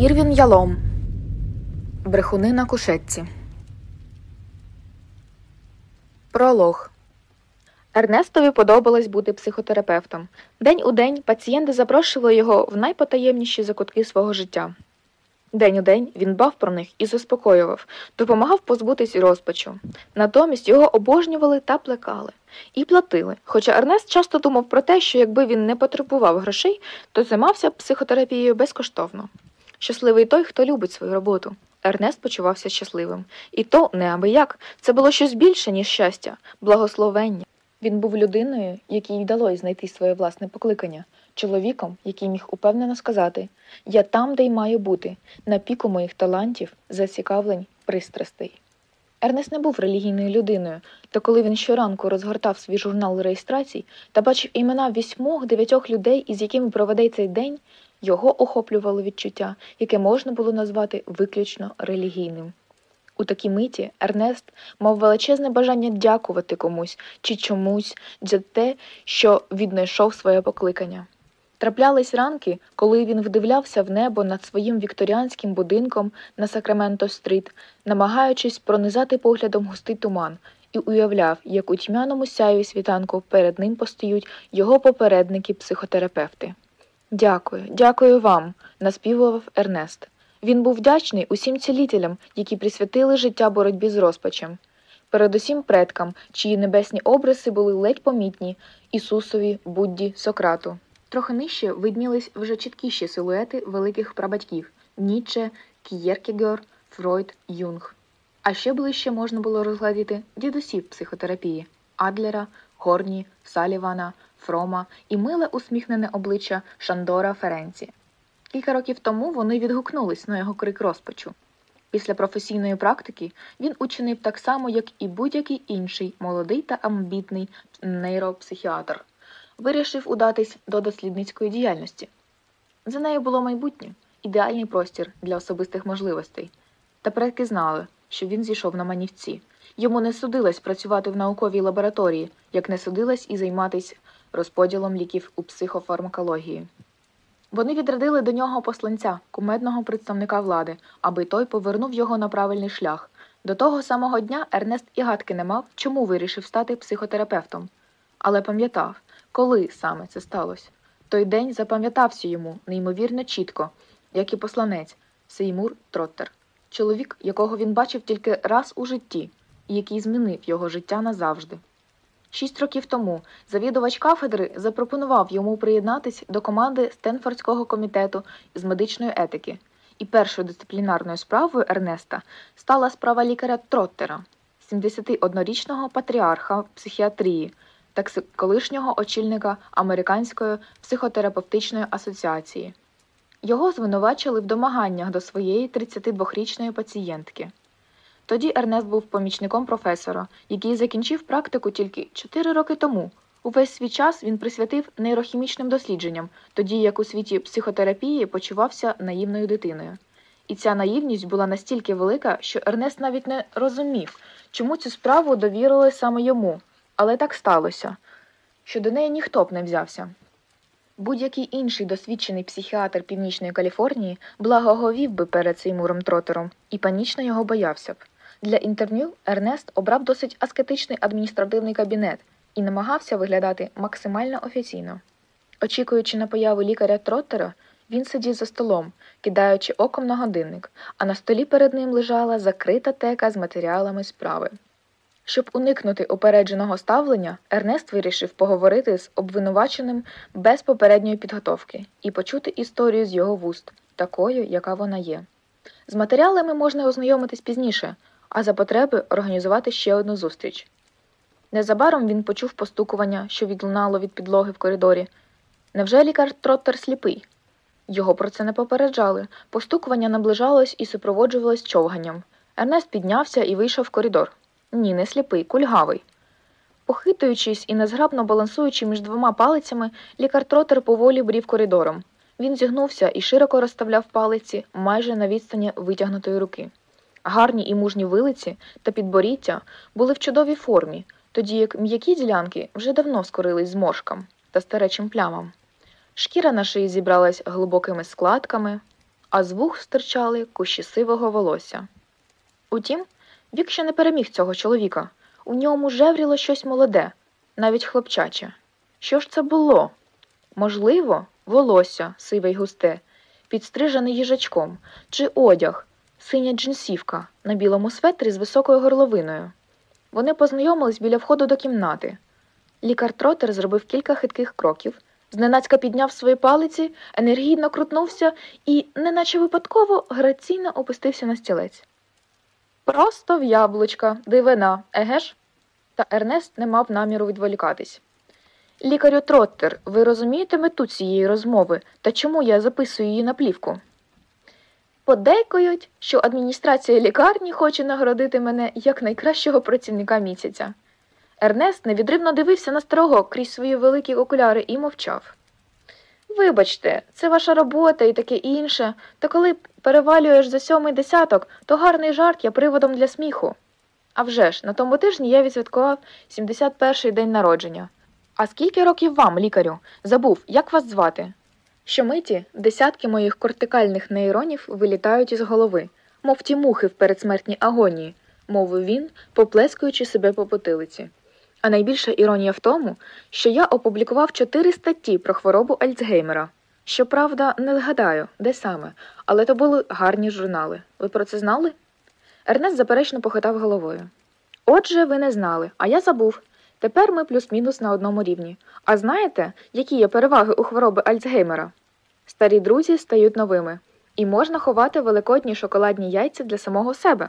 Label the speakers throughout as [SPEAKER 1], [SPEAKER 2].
[SPEAKER 1] Ірвін Ялом. Брехуни на кушетці. Пролог Ернестові подобалось бути психотерапевтом. День у день пацієнти запрошували його в найпотаємніші закутки свого життя. День у день він бав про них і заспокоював, допомагав позбутись розпачу. Натомість його обожнювали та плекали і платили. Хоча Ернест часто думав про те, що якби він не потребував грошей, то займався психотерапією безкоштовно. Щасливий той, хто любить свою роботу. Ернест почувався щасливим. І то неабияк. Це було щось більше, ніж щастя, благословення. Він був людиною, якій вдалося знайти своє власне покликання, чоловіком, який міг упевнено сказати Я там, де й маю бути, на піку моїх талантів, зацікавлень, пристрастей. Ернест не був релігійною людиною, та коли він щоранку розгортав свій журнал реєстрацій та бачив імена вісьмох дев'ятьох людей, із якими проведе цей день, його охоплювало відчуття, яке можна було назвати виключно релігійним. У такій миті Ернест мав величезне бажання дякувати комусь чи чомусь за те, що віднайшов своє покликання. Траплялись ранки, коли він вдивлявся в небо над своїм вікторіанським будинком на Сакраменто Стріт, намагаючись пронизати поглядом густий туман, і уявляв, як у тьмяному сяєві світанку перед ним постають його попередники психотерапевти. Дякую, дякую вам, наспівував Ернест. Він був вдячний усім цілітелям, які присвятили життя боротьбі з розпачем, передусім предкам, чиї небесні обриси були ледь помітні Ісусові, Будді, Сократу. Трохи нижче виднілись вже чіткіші силуети великих прабатьків Ніче, К'єркегер, Фройд, Юнг. А ще ближче можна було розгладіти дідусів психотерапії Адлера, Горні, Салівана, Фрома і миле усміхнене обличчя Шандора Ференці. Кілька років тому вони відгукнулись на його крик розпачу. Після професійної практики він учинив так само, як і будь-який інший молодий та амбітний нейропсихіатр. Вирішив удатись до дослідницької діяльності. За нею було майбутнє ідеальний простір для особистих можливостей. Та предки знали, що він зійшов на манівці. Йому не судилось працювати в науковій лабораторії, як не судилось і займатися розподілом ліків у психофармакології. Вони відрядили до нього посланця, кумедного представника влади, аби той повернув його на правильний шлях. До того самого дня Ернест і гадки не мав, чому вирішив стати психотерапевтом. Але пам'ятав, коли саме це сталося. Той день запам'ятався йому неймовірно чітко, як і посланець Сеймур Троттер, чоловік, якого він бачив тільки раз у житті, і який змінив його життя назавжди. Шість років тому завідувач кафедри запропонував йому приєднатись до команди Стенфордського комітету з медичної етики, і першою дисциплінарною справою Ернеста стала справа лікаря Троттера, 71-річного патріарха психіатрії та колишнього очільника Американської психотерапевтичної асоціації. Його звинувачили в домаганнях до своєї 32-річної пацієнтки. Тоді Ернест був помічником професора, який закінчив практику тільки 4 роки тому. Увесь свій час він присвятив нейрохімічним дослідженням, тоді як у світі психотерапії почувався наївною дитиною. І ця наївність була настільки велика, що Ернест навіть не розумів, чому цю справу довірили саме йому. Але так сталося, що до неї ніхто б не взявся. Будь-який інший досвідчений психіатр Північної Каліфорнії благоговів би перед цим муром тротером і панічно його боявся б. Для інтерв'ю Ернест обрав досить аскетичний адміністративний кабінет і намагався виглядати максимально офіційно. Очікуючи на появу лікаря Троттера, він сидів за столом, кидаючи оком на годинник, а на столі перед ним лежала закрита тека з матеріалами справи. Щоб уникнути упередженого ставлення, Ернест вирішив поговорити з обвинуваченим без попередньої підготовки і почути історію з його вуст, такою, яка вона є. З матеріалами можна ознайомитись пізніше, а за потреби організувати ще одну зустріч. Незабаром він почув постукування, що відлунало від підлоги в коридорі. Невже лікар Троттер сліпий? Його про це не попереджали. Постукування наближалось і супроводжувалось човганням. Ернест піднявся і вийшов в коридор. Ні, не сліпий, кульгавий. Похитуючись і незграбно балансуючи між двома палицями, лікар Тротер поволі брів коридором. Він зігнувся і широко розставляв палиці майже на відстані витягнутої руки. Гарні і мужні вилиці та підборіття були в чудовій формі, тоді як м'які ділянки вже давно скорились зморшкам та старечим плямам. Шкіра на шиї зібралась глибокими складками, а з вух стирчали кущі сивого волосся. Утім, вік ще не переміг цього чоловіка. У ньому жевріло щось молоде, навіть хлопчаче. Що ж це було? Можливо, волосся сиве й густе, підстрижене їжачком, чи одяг, синя джинсівка на білому светрі з високою горловиною. Вони познайомились біля входу до кімнати. Лікар Тротер зробив кілька хитких кроків, зненацька підняв свої палиці, енергійно крутнувся і, неначе випадково, граційно опустився на стілець. Просто в яблучка, дивина, еге ж? Та Ернест не мав наміру відволікатись. Лікарю Троттер, ви розумієте мету цієї розмови та чому я записую її на плівку? Подейкують, що адміністрація лікарні хоче нагородити мене як найкращого працівника місяця. Ернест невідривно дивився на старого крізь свої великі окуляри і мовчав. Вибачте, це ваша робота і таке інше, та коли перевалюєш за сьомий десяток, то гарний жарт є приводом для сміху. А вже ж, на тому тижні я відсвяткував 71-й день народження. А скільки років вам, лікарю, забув, як вас звати? Щомиті десятки моїх кортикальних нейронів вилітають із голови, мов ті мухи в передсмертній агонії, мовив він, поплескуючи себе по потилиці. А найбільша іронія в тому, що я опублікував чотири статті про хворобу Альцгеймера. Щоправда, не згадаю, де саме, але то були гарні журнали. Ви про це знали? Ернест заперечно похитав головою. Отже, ви не знали, а я забув. Тепер ми плюс-мінус на одному рівні. А знаєте, які є переваги у хвороби Альцгеймера? Старі друзі стають новими, і можна ховати великодні шоколадні яйця для самого себе.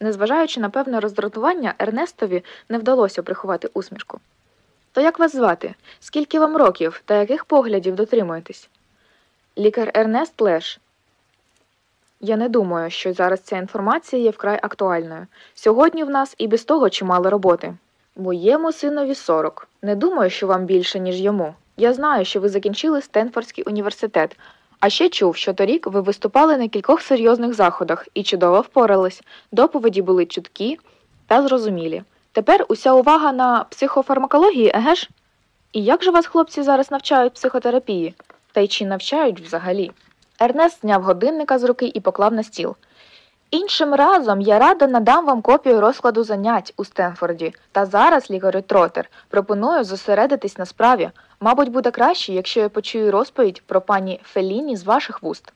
[SPEAKER 1] Незважаючи на певне роздратування, Ернестові не вдалося приховати усмішку. То як вас звати? Скільки вам років та яких поглядів дотримуєтесь? Лікар Ернест Леш. Я не думаю, що зараз ця інформація є вкрай актуальною. Сьогодні в нас і без того чимало роботи. Моєму синові 40. Не думаю, що вам більше, ніж йому. Я знаю, що ви закінчили Стенфордський університет, а ще чув, що торік ви виступали на кількох серйозних заходах і чудово впорались. Доповіді були чуткі та зрозумілі. Тепер уся увага на психофармакології, еге ж? І як же вас хлопці зараз навчають психотерапії? Та й чи навчають взагалі? Ернест зняв годинника з руки і поклав на стіл. Іншим разом я радо надам вам копію розкладу занять у Стенфорді. Та зараз, лікарю Тротер, пропоную зосередитись на справі. Мабуть, буде краще, якщо я почую розповідь про пані Феліні з ваших вуст.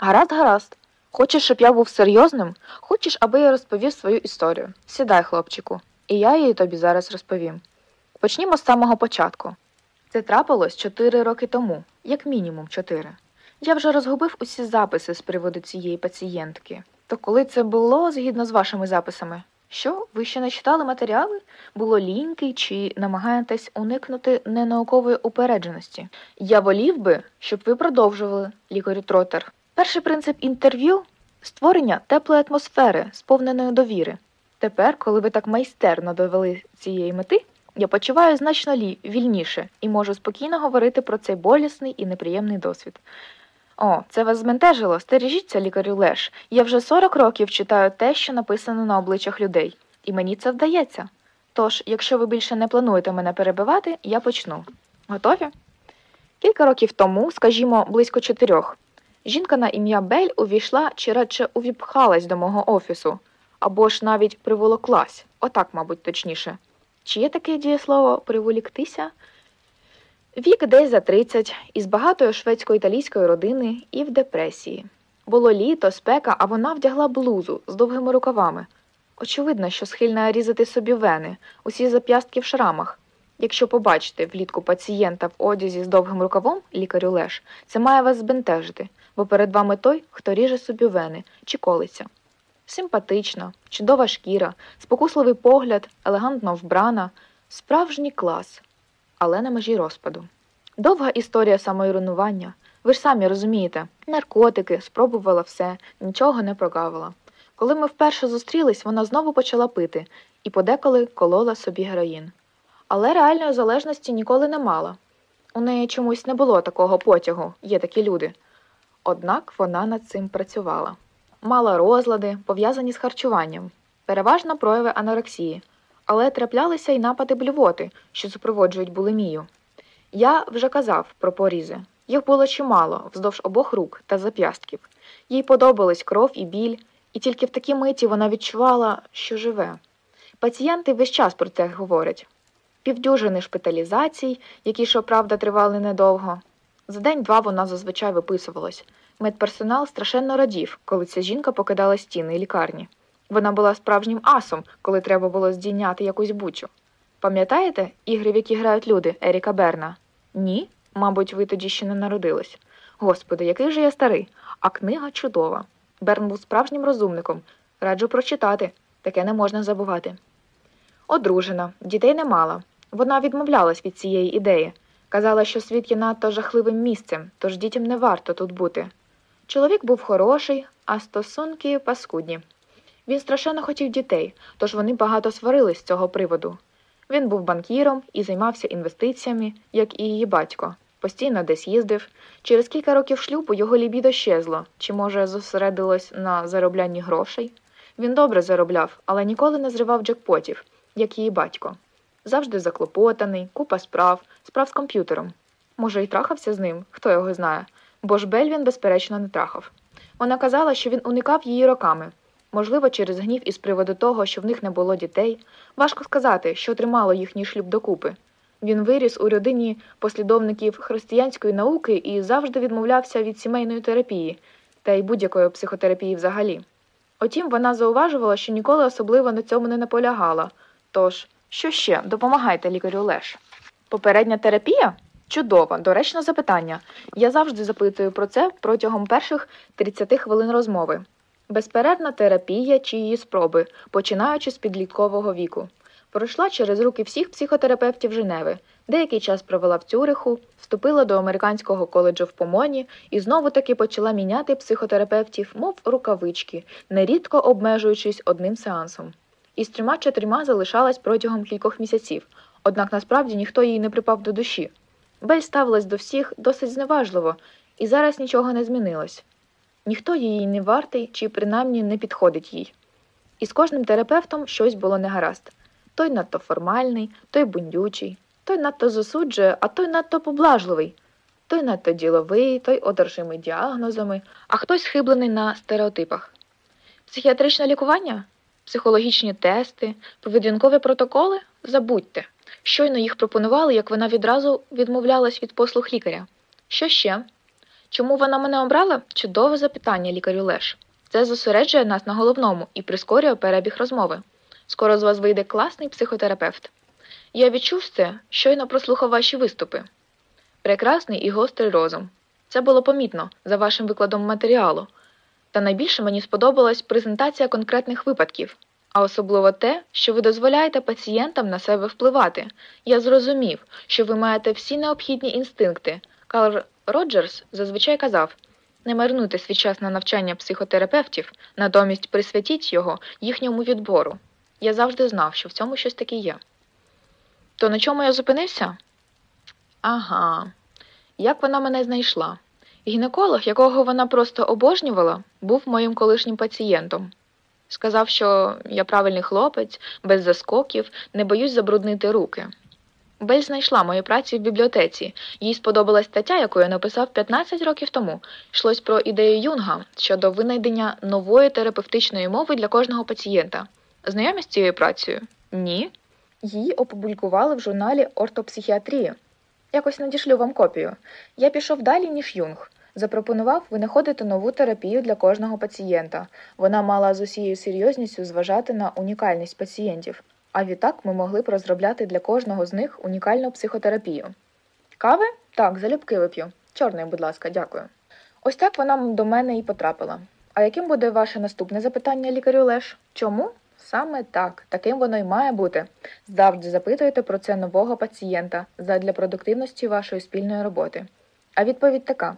[SPEAKER 1] Гаразд, гаразд. Хочеш, щоб я був серйозним? Хочеш, аби я розповів свою історію. Сідай, хлопчику, і я її тобі зараз розповім. Почнімо з самого початку. Це трапилось чотири роки тому, як мінімум чотири. Я вже розгубив усі записи з приводу цієї пацієнтки. То коли це було згідно з вашими записами? Що, ви ще не читали матеріали? Було ліньки чи намагаєтесь уникнути ненаукової упередженості? Я волів би, щоб ви продовжували, лікарю Тротер. Перший принцип інтерв'ю створення теплої атмосфери, сповненої довіри. Тепер, коли ви так майстерно довели цієї мети, я почуваю значно лі вільніше і можу спокійно говорити про цей болісний і неприємний досвід. О, це вас збентежило. Стережіться, лікарю Леш. Я вже 40 років читаю те, що написано на обличчях людей, і мені це вдається. Тож, якщо ви більше не плануєте мене перебивати, я почну. Готові? Кілька років тому, скажімо, близько чотирьох, жінка на ім'я Бель увійшла чи радше увіпхалась до мого офісу, або ж навіть приволоклась, отак, мабуть, точніше. Чи є таке дієслово приволіктися? Вік десь за 30, із багатої шведсько-італійської родини і в депресії. Було літо, спека, а вона вдягла блузу з довгими рукавами. Очевидно, що схильна різати собі вени, усі зап'ястки в шрамах. Якщо побачите влітку пацієнта в одязі з довгим рукавом, лікарю Леш, це має вас збентежити, бо перед вами той, хто ріже собі вени чи колиться. Симпатична, чудова шкіра, спокусливий погляд, елегантно вбрана, справжній клас але на межі розпаду. Довга історія самоіронування. Ви ж самі розумієте, наркотики, спробувала все, нічого не прогавила. Коли ми вперше зустрілись, вона знову почала пити і подеколи колола собі героїн. Але реальної залежності ніколи не мала. У неї чомусь не було такого потягу, є такі люди. Однак вона над цим працювала. Мала розлади, пов'язані з харчуванням, переважно прояви анорексії але траплялися й напади блювоти, що супроводжують булимію. Я вже казав про порізи. Їх було чимало вздовж обох рук та зап'ястків. Їй подобались кров і біль, і тільки в такій миті вона відчувала, що живе. Пацієнти весь час про це говорять. Півдюжини шпиталізацій, які, щоправда, тривали недовго. За день-два вона зазвичай виписувалась. Медперсонал страшенно радів, коли ця жінка покидала стіни лікарні. Вона була справжнім асом, коли треба було здійняти якусь бучу. Пам'ятаєте ігри, в які грають люди Еріка Берна? Ні? Мабуть, ви тоді ще не народились. Господи, який же я старий, а книга чудова. Берн був справжнім розумником. Раджу прочитати, таке не можна забувати. Одружена, дітей не мала. Вона відмовлялась від цієї ідеї. Казала, що світ є надто жахливим місцем, тож дітям не варто тут бути. Чоловік був хороший, а стосунки паскудні. Він страшенно хотів дітей, тож вони багато сварились з цього приводу. Він був банкіром і займався інвестиціями, як і її батько, постійно десь їздив. Через кілька років шлюбу його лібідо щезло, чи, може, зосередилось на зароблянні грошей. Він добре заробляв, але ніколи не зривав джекпотів, як її батько. Завжди заклопотаний, купа справ, справ з комп'ютером. Може, і трахався з ним, хто його знає, бо ж Бель він, безперечно, не трахав. Вона казала, що він уникав її роками. Можливо, через гнів із приводу того, що в них не було дітей, важко сказати, що тримало їхній шлюб докупи. Він виріс у родині послідовників християнської науки і завжди відмовлявся від сімейної терапії та й будь-якої психотерапії взагалі. Утім, вона зауважувала, що ніколи особливо на цьому не наполягала. Тож, що ще, допомагайте лікарю Леш. Попередня терапія? Чудова, доречне запитання. Я завжди запитую про це протягом перших 30 хвилин розмови. Безперервна терапія чи її спроби, починаючи з підліткового віку. Пройшла через руки всіх психотерапевтів Женеви, деякий час провела в Цюриху, вступила до американського коледжу в Помоні і знову таки почала міняти психотерапевтів, мов рукавички, нерідко обмежуючись одним сеансом. Із трьома чотирма залишалась протягом кількох місяців, однак насправді ніхто їй не припав до душі. Бель ставилась до всіх досить зневажливо, і зараз нічого не змінилось ніхто її не вартий чи принаймні не підходить їй. І з кожним терапевтом щось було негаразд той надто формальний, той бундючий, той надто засуджує, а той надто поблажливий, той надто діловий, той одержимий діагнозами, а хтось хиблений на стереотипах. Психіатричне лікування, психологічні тести, поведінкові протоколи забудьте. Щойно їх пропонували, як вона відразу відмовлялась від послуг лікаря. Що ще? Чому вона мене обрала? Чудове запитання лікарю Леш. Це зосереджує нас на головному і прискорює перебіг розмови. Скоро з вас вийде класний психотерапевт. Я відчув це, щойно прослухав ваші виступи. Прекрасний і гострий розум. Це було помітно за вашим викладом матеріалу. Та найбільше мені сподобалась презентація конкретних випадків, а особливо те, що ви дозволяєте пацієнтам на себе впливати. Я зрозумів, що ви маєте всі необхідні інстинкти, Роджерс зазвичай казав не марнуйте свій час на навчання психотерапевтів, натомість присвятіть його їхньому відбору. Я завжди знав, що в цьому щось таке є. То на чому я зупинився? Ага, як вона мене знайшла? Гінеколог, якого вона просто обожнювала, був моїм колишнім пацієнтом. Сказав, що я правильний хлопець, без заскоків, не боюсь забруднити руки. Бель знайшла мою працю в бібліотеці. Їй сподобалась стаття, яку я написав 15 років тому. Йшлось про ідею Юнга щодо винайдення нової терапевтичної мови для кожного пацієнта. Знайомі з цією працею? Ні. Її опублікували в журналі Ортопсихіатрії. Якось надішлю вам копію. Я пішов далі, ніж Юнг. Запропонував винаходити нову терапію для кожного пацієнта. Вона мала з усією серйозністю зважати на унікальність пацієнтів. А відтак ми могли б розробляти для кожного з них унікальну психотерапію. Кави? Так, залюбки вип'ю. Чорний, будь ласка, дякую. Ось так вона до мене і потрапила. А яким буде ваше наступне запитання, лікарю Леш? Чому? Саме так, таким воно й має бути. Завжди запитуєте про це нового пацієнта задля продуктивності вашої спільної роботи. А відповідь така: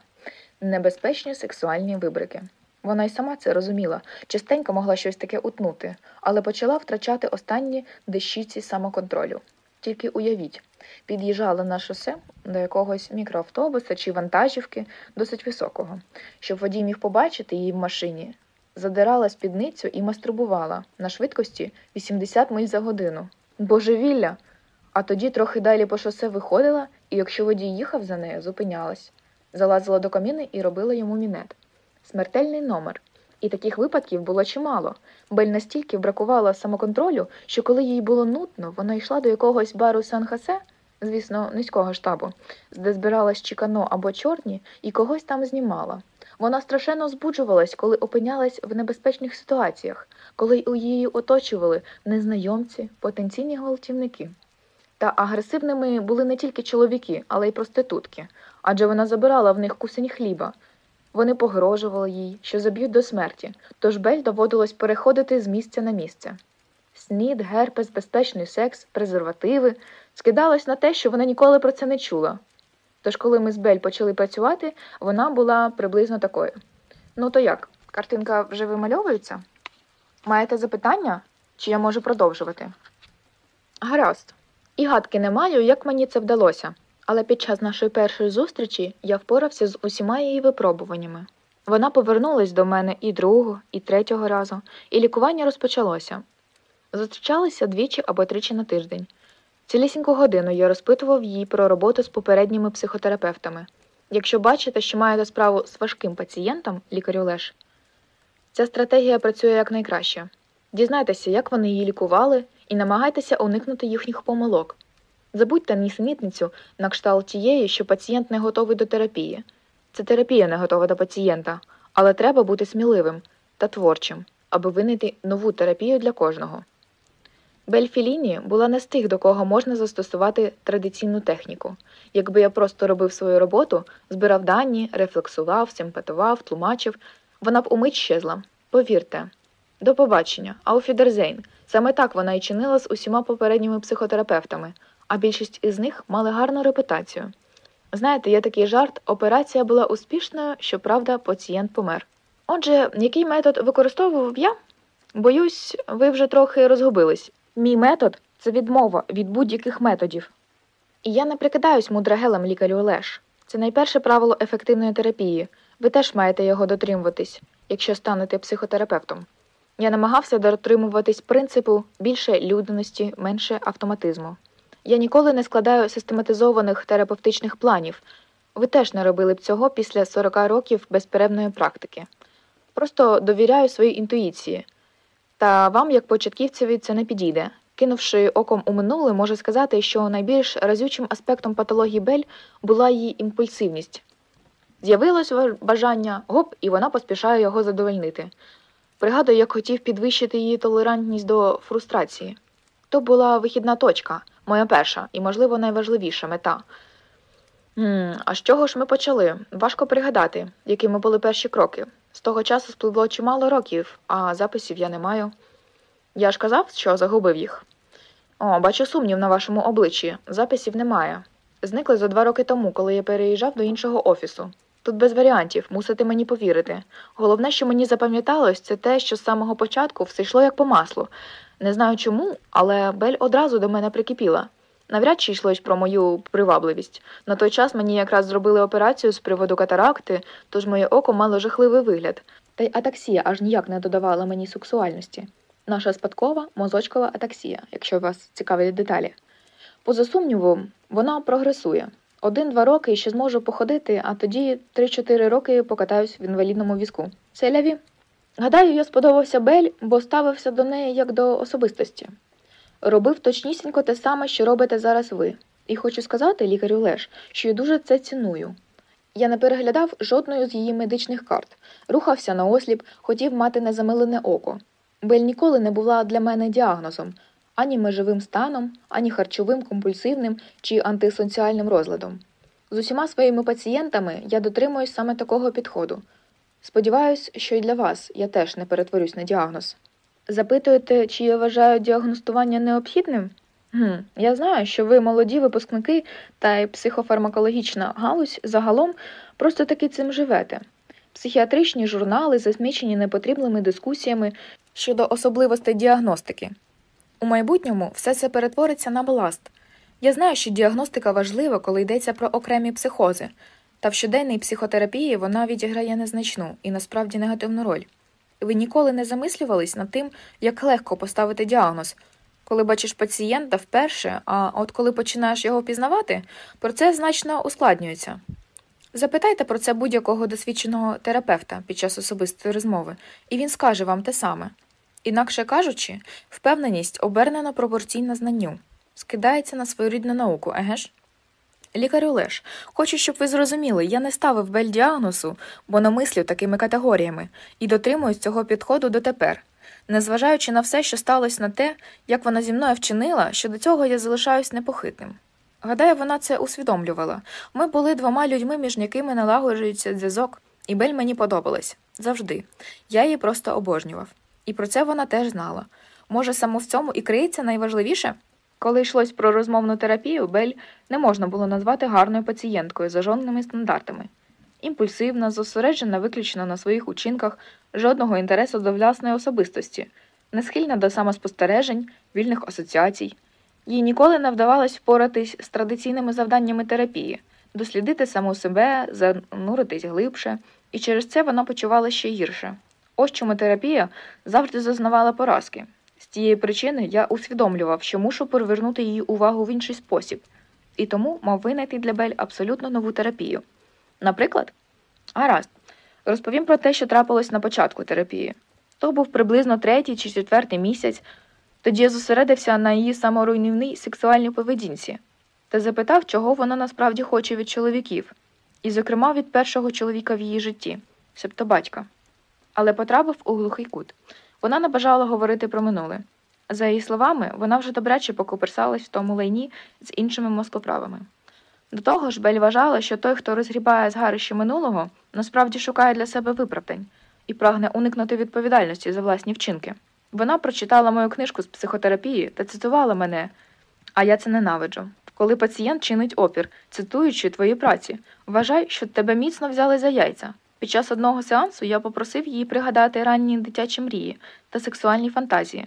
[SPEAKER 1] небезпечні сексуальні вибрики. Вона й сама це розуміла, частенько могла щось таке утнути, але почала втрачати останні дещиці самоконтролю. Тільки уявіть, під'їжджала на шосе до якогось мікроавтобуса чи вантажівки, досить високого, щоб водій міг побачити її в машині, задирала спідницю і мастурбувала на швидкості 80 миль за годину. Божевілля! А тоді трохи далі по шосе виходила, і якщо водій їхав за нею, зупинялась, залазила до каміни і робила йому мінет смертельний номер. І таких випадків було чимало. Бель настільки бракувала самоконтролю, що коли їй було нудно, вона йшла до якогось бару Сан-Хасе, звісно, низького штабу, де збиралась чікано або чорні, і когось там знімала. Вона страшенно збуджувалась, коли опинялась в небезпечних ситуаціях, коли у її оточували незнайомці, потенційні гвалтівники. Та агресивними були не тільки чоловіки, але й проститутки, адже вона забирала в них кусень хліба, вони погрожували їй, що заб'ють до смерті, тож Бель доводилось переходити з місця на місце. Снід, герпес, безпечний секс, презервативи скидалось на те, що вона ніколи про це не чула. Тож, коли ми з Бель почали працювати, вона була приблизно такою. Ну то як, картинка вже вимальовується? Маєте запитання, чи я можу продовжувати? Гаразд, і гадки не маю, як мені це вдалося але під час нашої першої зустрічі я впорався з усіма її випробуваннями. Вона повернулась до мене і другого, і третього разу, і лікування розпочалося. Зустрічалися двічі або тричі на тиждень. Цілісіньку годину я розпитував її про роботу з попередніми психотерапевтами. Якщо бачите, що маєте справу з важким пацієнтом, лікарю Леш, ця стратегія працює якнайкраще. Дізнайтеся, як вони її лікували, і намагайтеся уникнути їхніх помилок, Забудьте нісенітницю на кшталт тієї, що пацієнт не готовий до терапії. Це терапія не готова до пацієнта, але треба бути сміливим та творчим, аби винайти нову терапію для кожного. Бельфіліні була не з тих, до кого можна застосувати традиційну техніку. Якби я просто робив свою роботу, збирав дані, рефлексував, симпатував, тлумачив, вона б умить щезла. Повірте. До побачення, ауфідерзейн. Саме так вона і чинила з усіма попередніми психотерапевтами а більшість із них мали гарну репутацію. Знаєте, є такий жарт, операція була успішною, щоправда, пацієнт помер. Отже, який метод використовував я? Боюсь, ви вже трохи розгубились. Мій метод це відмова від будь-яких методів. І я не прикидаюсь мудрагелем лікарю Олеш. Це найперше правило ефективної терапії. Ви теж маєте його дотримуватись, якщо станете психотерапевтом. Я намагався дотримуватись принципу більше людяності, менше автоматизму. Я ніколи не складаю систематизованих терапевтичних планів. Ви теж не робили б цього після 40 років безперервної практики. Просто довіряю своїй інтуїції. Та вам, як початківцеві, це не підійде. Кинувши оком у минуле, можу сказати, що найбільш разючим аспектом патології Бель була її імпульсивність. З'явилось бажання гоп, і вона поспішає його задовольнити. Пригадую, як хотів підвищити її толерантність до фрустрації. То була вихідна точка. Моя перша і, можливо, найважливіша мета. М а з чого ж ми почали? Важко пригадати, якими були перші кроки. З того часу спливло чимало років, а записів я не маю. Я ж казав, що загубив їх. О, бачу сумнів на вашому обличчі. Записів немає. Зникли за два роки тому, коли я переїжджав до іншого офісу. Тут без варіантів, мусите мені повірити. Головне, що мені запам'яталось, це те, що з самого початку все йшло як по маслу. Не знаю чому, але Бель одразу до мене прикипіла. Навряд чи йшлось про мою привабливість. На той час мені якраз зробили операцію з приводу катаракти, тож моє око мало жахливий вигляд, та й атаксія аж ніяк не додавала мені сексуальності. Наша спадкова мозочкова атаксія, якщо вас цікавлять деталі. Поза сумнівом, вона прогресує. Один-два роки ще зможу походити, а тоді 3-4 роки покатаюсь в інвалідному візку. Це ляві. Гадаю, я сподобався Бель, бо ставився до неї як до особистості. Робив точнісінько те саме, що робите зараз ви, і хочу сказати, лікарю Леш, що я дуже це ціную. Я не переглядав жодної з її медичних карт, рухався на осліп, хотів мати незамилене око. Бель ніколи не була для мене діагнозом ані межовим станом, ані харчовим компульсивним чи антисоціальним розладом. З усіма своїми пацієнтами я дотримуюсь саме такого підходу. Сподіваюсь, що й для вас я теж не перетворюсь на діагноз. Запитуєте, чи я вважаю діагностування необхідним? Хм, Я знаю, що ви молоді випускники та й психофармакологічна галузь загалом просто таки цим живете. Психіатричні журнали засмічені непотрібними дискусіями щодо особливостей діагностики. У майбутньому все це перетвориться на баласт. Я знаю, що діагностика важлива, коли йдеться про окремі психози, та в щоденній психотерапії вона відіграє незначну і насправді негативну роль. Ви ніколи не замислювались над тим, як легко поставити діагноз. Коли бачиш пацієнта вперше, а от коли починаєш його впізнавати, процес значно ускладнюється. Запитайте про це будь-якого досвідченого терапевта під час особистої розмови, і він скаже вам те саме. Інакше кажучи, впевненість обернено пропорційна знанню, скидається на своєрідну науку, еге ж? Лікар Олеш, хочу, щоб ви зрозуміли, я не ставив бель діагнозу, бо намислю такими категоріями, і дотримуюсь цього підходу дотепер. Незважаючи на все, що сталося на те, як вона зі мною вчинила, що до цього я залишаюсь непохитним. Гадаю, вона це усвідомлювала. Ми були двома людьми, між якими налагоджується зв'язок, і Бель мені подобалась завжди. Я її просто обожнював. І про це вона теж знала. Може, саме в цьому і криється найважливіше? Коли йшлось про розмовну терапію, Бель не можна було назвати гарною пацієнткою за жодними стандартами. Імпульсивна, зосереджена виключно на своїх учинках, жодного інтересу до власної особистості, не схильна до самоспостережень, вільних асоціацій. Їй ніколи не вдавалось впоратись з традиційними завданнями терапії, дослідити саму себе, зануритись глибше, і через це вона почувала ще гірше. Ось чому терапія завжди зазнавала поразки цієї причини я усвідомлював, що мушу привернути її увагу в інший спосіб, і тому мав винайти для Бель абсолютно нову терапію. Наприклад, гаразд, розповім про те, що трапилось на початку терапії. То був приблизно третій чи четвертий місяць, тоді я зосередився на її саморуйнівній сексуальній поведінці та запитав, чого вона насправді хоче від чоловіків, і, зокрема, від першого чоловіка в її житті, себто батька, але потрапив у глухий кут. Вона не бажала говорити про минуле. За її словами, вона вже добряче покуперсалась в тому лайні з іншими мозкоправами. До того ж, Бель вважала, що той, хто розгрібає згарище минулого, насправді шукає для себе виправдань і прагне уникнути відповідальності за власні вчинки. Вона прочитала мою книжку з психотерапії та цитувала мене, а я це ненавиджу. Коли пацієнт чинить опір, цитуючи твої праці, вважай, що тебе міцно взяли за яйця. Під час одного сеансу я попросив її пригадати ранні дитячі мрії та сексуальні фантазії.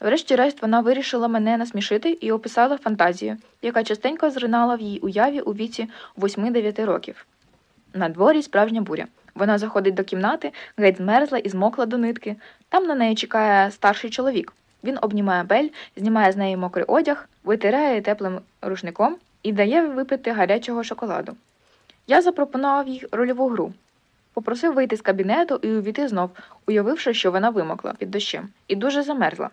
[SPEAKER 1] Врешті-решт, вона вирішила мене насмішити і описала фантазію, яка частенько зринала в її уяві у віці 8-9 років. На дворі справжня буря. Вона заходить до кімнати, геть змерзла і змокла до нитки. Там на неї чекає старший чоловік. Він обнімає бель, знімає з неї мокрий одяг, витирає теплим рушником і дає випити гарячого шоколаду. Я запропонував їй рольову гру. Попросив вийти з кабінету і увійти знов, уявивши, що вона вимокла під дощем, і дуже замерзла.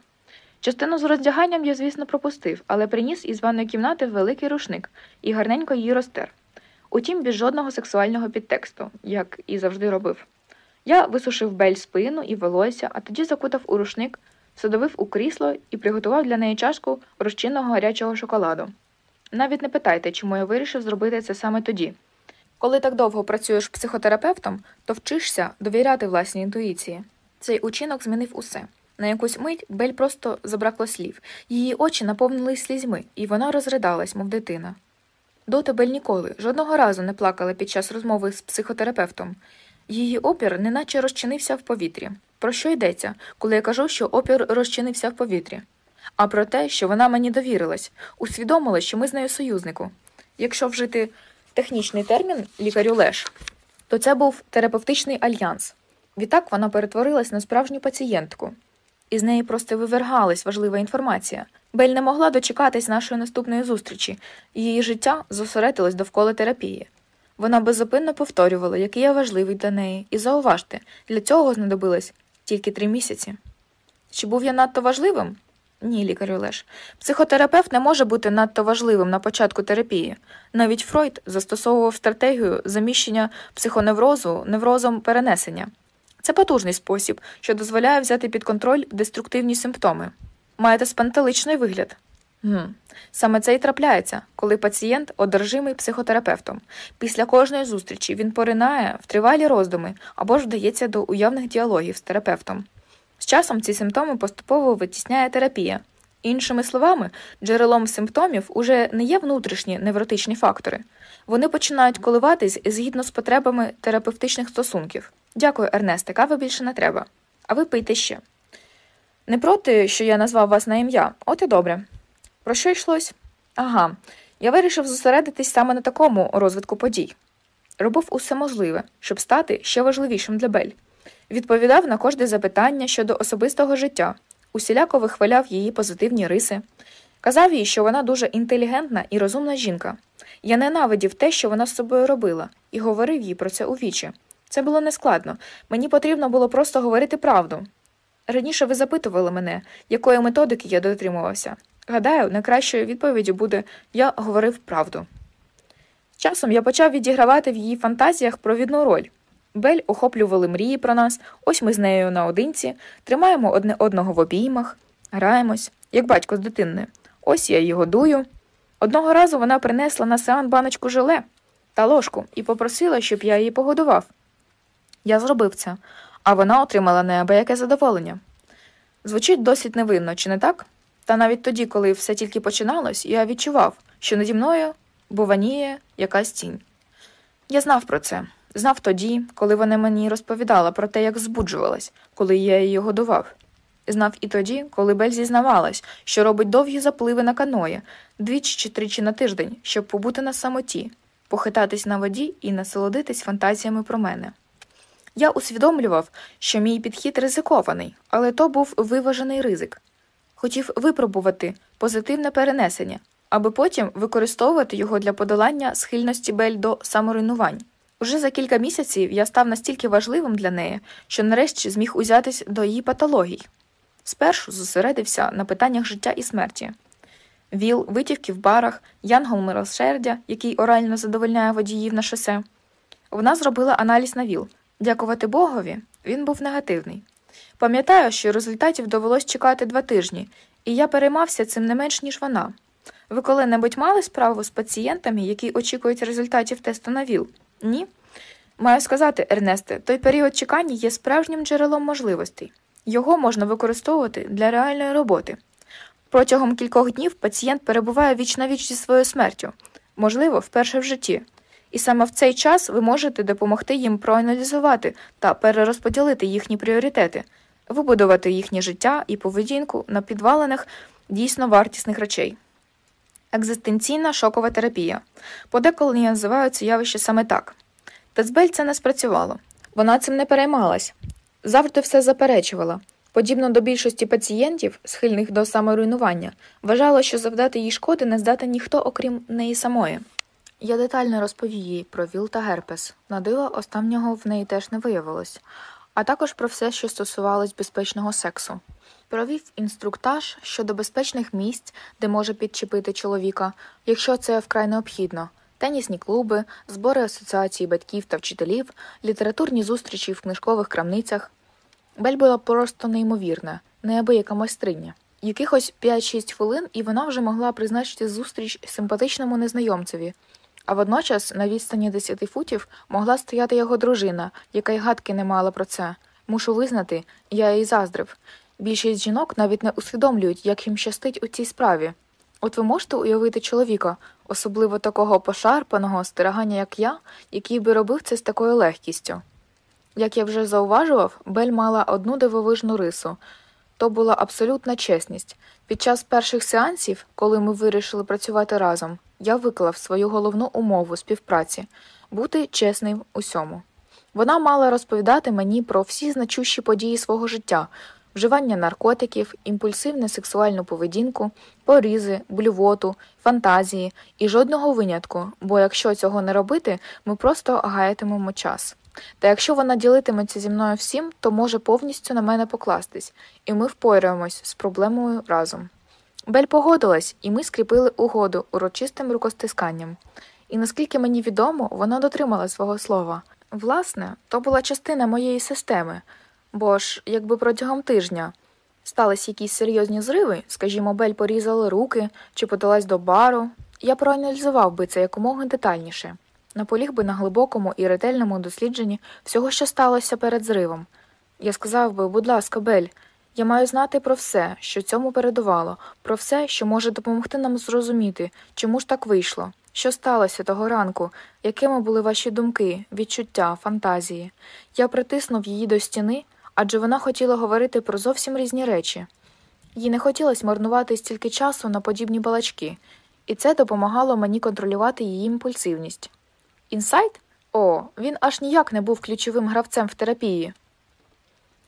[SPEAKER 1] Частину з роздяганням я, звісно, пропустив, але приніс із ванної кімнати великий рушник і гарненько її розтер. Утім, без жодного сексуального підтексту, як і завжди робив. Я висушив бель спину і волосся, а тоді закутав у рушник, садовив у крісло і приготував для неї чашку розчинного гарячого шоколаду. Навіть не питайте, чому я вирішив зробити це саме тоді. Коли так довго працюєш психотерапевтом, то вчишся довіряти власній інтуїції. Цей учинок змінив усе. На якусь мить Бель просто забракло слів, її очі наповнились слізьми, і вона розридалась, мов дитина. Доти Бель ніколи жодного разу не плакала під час розмови з психотерапевтом. Її опір неначе розчинився в повітрі. Про що йдеться, коли я кажу, що опір розчинився в повітрі? А про те, що вона мені довірилась, усвідомила, що ми з нею союзнику. Якщо вжити технічний термін лікарю Леш, то це був терапевтичний альянс. Відтак вона перетворилась на справжню пацієнтку. Із неї просто вивергалась важлива інформація. Бель не могла дочекатись нашої наступної зустрічі, її життя зосередилось довкола терапії. Вона беззупинно повторювала, який я важливий для неї, і зауважте, для цього знадобилось тільки три місяці. Чи був я надто важливим? Ні, лікарю Леш, психотерапевт не може бути надто важливим на початку терапії. Навіть Фройд застосовував стратегію заміщення психоневрозу неврозом перенесення. Це потужний спосіб, що дозволяє взяти під контроль деструктивні симптоми. Маєте спантеличний вигляд. Гм. Саме це і трапляється, коли пацієнт одержимий психотерапевтом. Після кожної зустрічі він поринає в тривалі роздуми або ж вдається до уявних діалогів з терапевтом. З часом ці симптоми поступово витісняє терапія. Іншими словами, джерелом симптомів уже не є внутрішні невротичні фактори. Вони починають коливатись згідно з потребами терапевтичних стосунків. Дякую, Ернесте, кави більше не треба. А ви пийте ще. Не проти, що я назвав вас на ім'я, от і добре. Про що йшлось? Ага, я вирішив зосередитись саме на такому розвитку подій. Робив усе можливе, щоб стати ще важливішим для Бель відповідав на кожне запитання щодо особистого життя, усіляко вихваляв її позитивні риси, казав їй, що вона дуже інтелігентна і розумна жінка. Я ненавидів те, що вона з собою робила, і говорив їй про це у вічі. Це було нескладно, мені потрібно було просто говорити правду. Раніше ви запитували мене, якої методики я дотримувався. Гадаю, найкращою відповіддю буде я говорив правду. Часом я почав відігравати в її фантазіях провідну роль. Бель охоплювали мрії про нас, ось ми з нею наодинці, тримаємо одне одного в обіймах, граємось, як батько з дитини, Ось я її годую. Одного разу вона принесла на сеан баночку желе та ложку і попросила, щоб я її погодував. Я зробив це, а вона отримала неабияке задоволення. Звучить досить невинно, чи не так? Та навіть тоді, коли все тільки починалось, я відчував, що наді мною буваніє якась тінь. Я знав про це. Знав тоді, коли вона мені розповідала про те, як збуджувалась, коли я її годував. Знав і тоді, коли Бель зізнавалась, що робить довгі запливи на каної двічі чи тричі на тиждень, щоб побути на самоті, похитатись на воді і насолодитись фантазіями про мене. Я усвідомлював, що мій підхід ризикований, але то був виважений ризик. Хотів випробувати позитивне перенесення, аби потім використовувати його для подолання схильності Бель до саморуйнувань. Уже за кілька місяців я став настільки важливим для неї, що нарешті зміг узятись до її патологій. Спершу зосередився на питаннях життя і смерті. Віл, витівки в барах, янгол милосердя, який орально задовольняє водіїв на шосе. Вона зробила аналіз на ВІЛ. Дякувати Богові, він був негативний. Пам'ятаю, що результатів довелось чекати два тижні, і я переймався цим не менш, ніж вона. Ви коли-небудь мали справу з пацієнтами, які очікують результатів тесту на ВІЛ? Ні. Маю сказати, Ернесте, той період чекання є справжнім джерелом можливостей. Його можна використовувати для реальної роботи. Протягом кількох днів пацієнт перебуває віч на віч зі своєю смертю, можливо, вперше в житті. І саме в цей час ви можете допомогти їм проаналізувати та перерозподілити їхні пріоритети, вибудувати їхнє життя і поведінку на підвалених дійсно вартісних речей екзистенційна шокова терапія. Подеколи називають це явище саме так. Тецбель це не спрацювало. Вона цим не переймалась. Завжди все заперечувала. Подібно до більшості пацієнтів, схильних до саморуйнування, вважала, що завдати їй шкоди не здати ніхто, окрім неї самої. Я детально розповів їй про ВІЛ та герпес. На диво останнього в неї теж не виявилось, а також про все, що стосувалось безпечного сексу провів інструктаж щодо безпечних місць, де може підчепити чоловіка, якщо це вкрай необхідно. Тенісні клуби, збори асоціації батьків та вчителів, літературні зустрічі в книжкових крамницях. Бель була просто неймовірна, неабияка майстриня. Якихось 5-6 хвилин, і вона вже могла призначити зустріч симпатичному незнайомцеві. А водночас, на відстані 10 футів, могла стояти його дружина, яка й гадки не мала про це. Мушу визнати, я її заздрив. Більшість жінок навіть не усвідомлюють, як їм щастить у цій справі. От ви можете уявити чоловіка, особливо такого пошарпаного стирагання як я, який би робив це з такою легкістю. Як я вже зауважував, Бель мала одну дивовижну рису то була абсолютна чесність. Під час перших сеансів, коли ми вирішили працювати разом, я виклав свою головну умову співпраці бути чесним усьому. Вона мала розповідати мені про всі значущі події свого життя, вживання наркотиків, імпульсивну сексуальну поведінку, порізи, блювоту, фантазії і жодного винятку, бо якщо цього не робити, ми просто гаятимемо час. Та якщо вона ділитиметься зі мною всім, то може повністю на мене покластись, і ми впораємось з проблемою разом. Бель погодилась, і ми скріпили угоду урочистим рукостисканням. І наскільки мені відомо, вона дотримала свого слова. Власне, то була частина моєї системи. Бо ж, якби протягом тижня сталися якісь серйозні зриви, скажімо, Бель порізали руки чи подалась до бару, я проаналізував би це якомога детальніше, наполіг би на глибокому і ретельному дослідженні всього, що сталося перед зривом. Я сказав би, будь ласка, Бель, я маю знати про все, що цьому передувало, про все, що може допомогти нам зрозуміти, чому ж так вийшло, що сталося того ранку, якими були ваші думки, відчуття, фантазії. Я притиснув її до стіни адже вона хотіла говорити про зовсім різні речі. Їй не хотілося марнувати стільки часу на подібні балачки, і це допомагало мені контролювати її імпульсивність. Інсайт? О, він аж ніяк не був ключовим гравцем в терапії.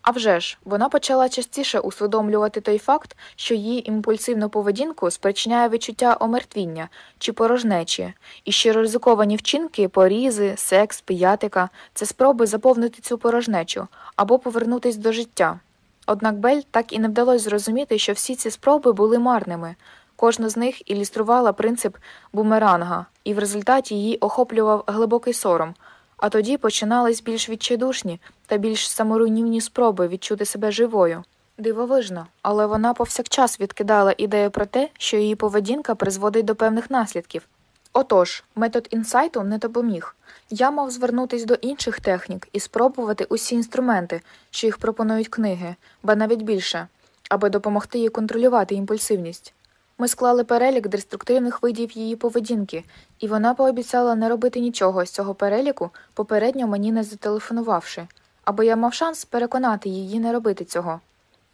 [SPEAKER 1] А вже ж, вона почала частіше усвідомлювати той факт, що її імпульсивну поведінку спричиняє відчуття омертвіння чи порожнечі, і що ризиковані вчинки, порізи, секс, п'ятика це спроби заповнити цю порожнечу або повернутися до життя. Однак Бель так і не вдалося зрозуміти, що всі ці спроби були марними. Кожна з них ілюструвала принцип бумеранга, і в результаті її охоплював глибокий сором. А тоді починались більш відчайдушні та більш саморуйнівні спроби відчути себе живою. Дивовижно, але вона повсякчас відкидала ідею про те, що її поведінка призводить до певних наслідків. Отож, метод інсайту не допоміг. Я мав звернутися до інших технік і спробувати усі інструменти, що їх пропонують книги, ба навіть більше, аби допомогти їй контролювати імпульсивність. Ми склали перелік деструктивних видів її поведінки, і вона пообіцяла не робити нічого з цього переліку, попередньо мені не зателефонувавши аби я мав шанс переконати її не робити цього.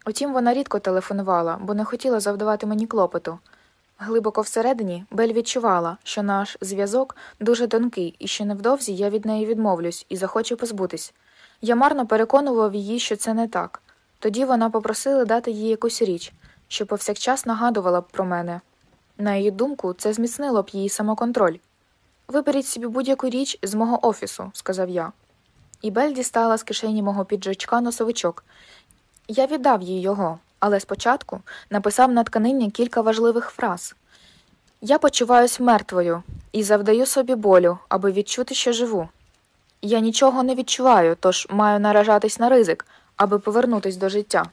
[SPEAKER 1] Утім, вона рідко телефонувала, бо не хотіла завдавати мені клопоту. Глибоко всередині Бель відчувала, що наш зв'язок дуже тонкий і що невдовзі я від неї відмовлюсь і захочу позбутись. Я марно переконував її, що це не так. Тоді вона попросила дати їй якусь річ, що повсякчас нагадувала б про мене. На її думку, це зміцнило б її самоконтроль. Виберіть собі будь-яку річ з мого офісу, сказав я і Бель дістала з кишені мого піджачка носовичок. Я віддав їй його, але спочатку написав на тканині кілька важливих фраз. Я почуваюсь мертвою і завдаю собі болю, аби відчути, що живу. Я нічого не відчуваю, тож маю наражатись на ризик, аби повернутись до життя.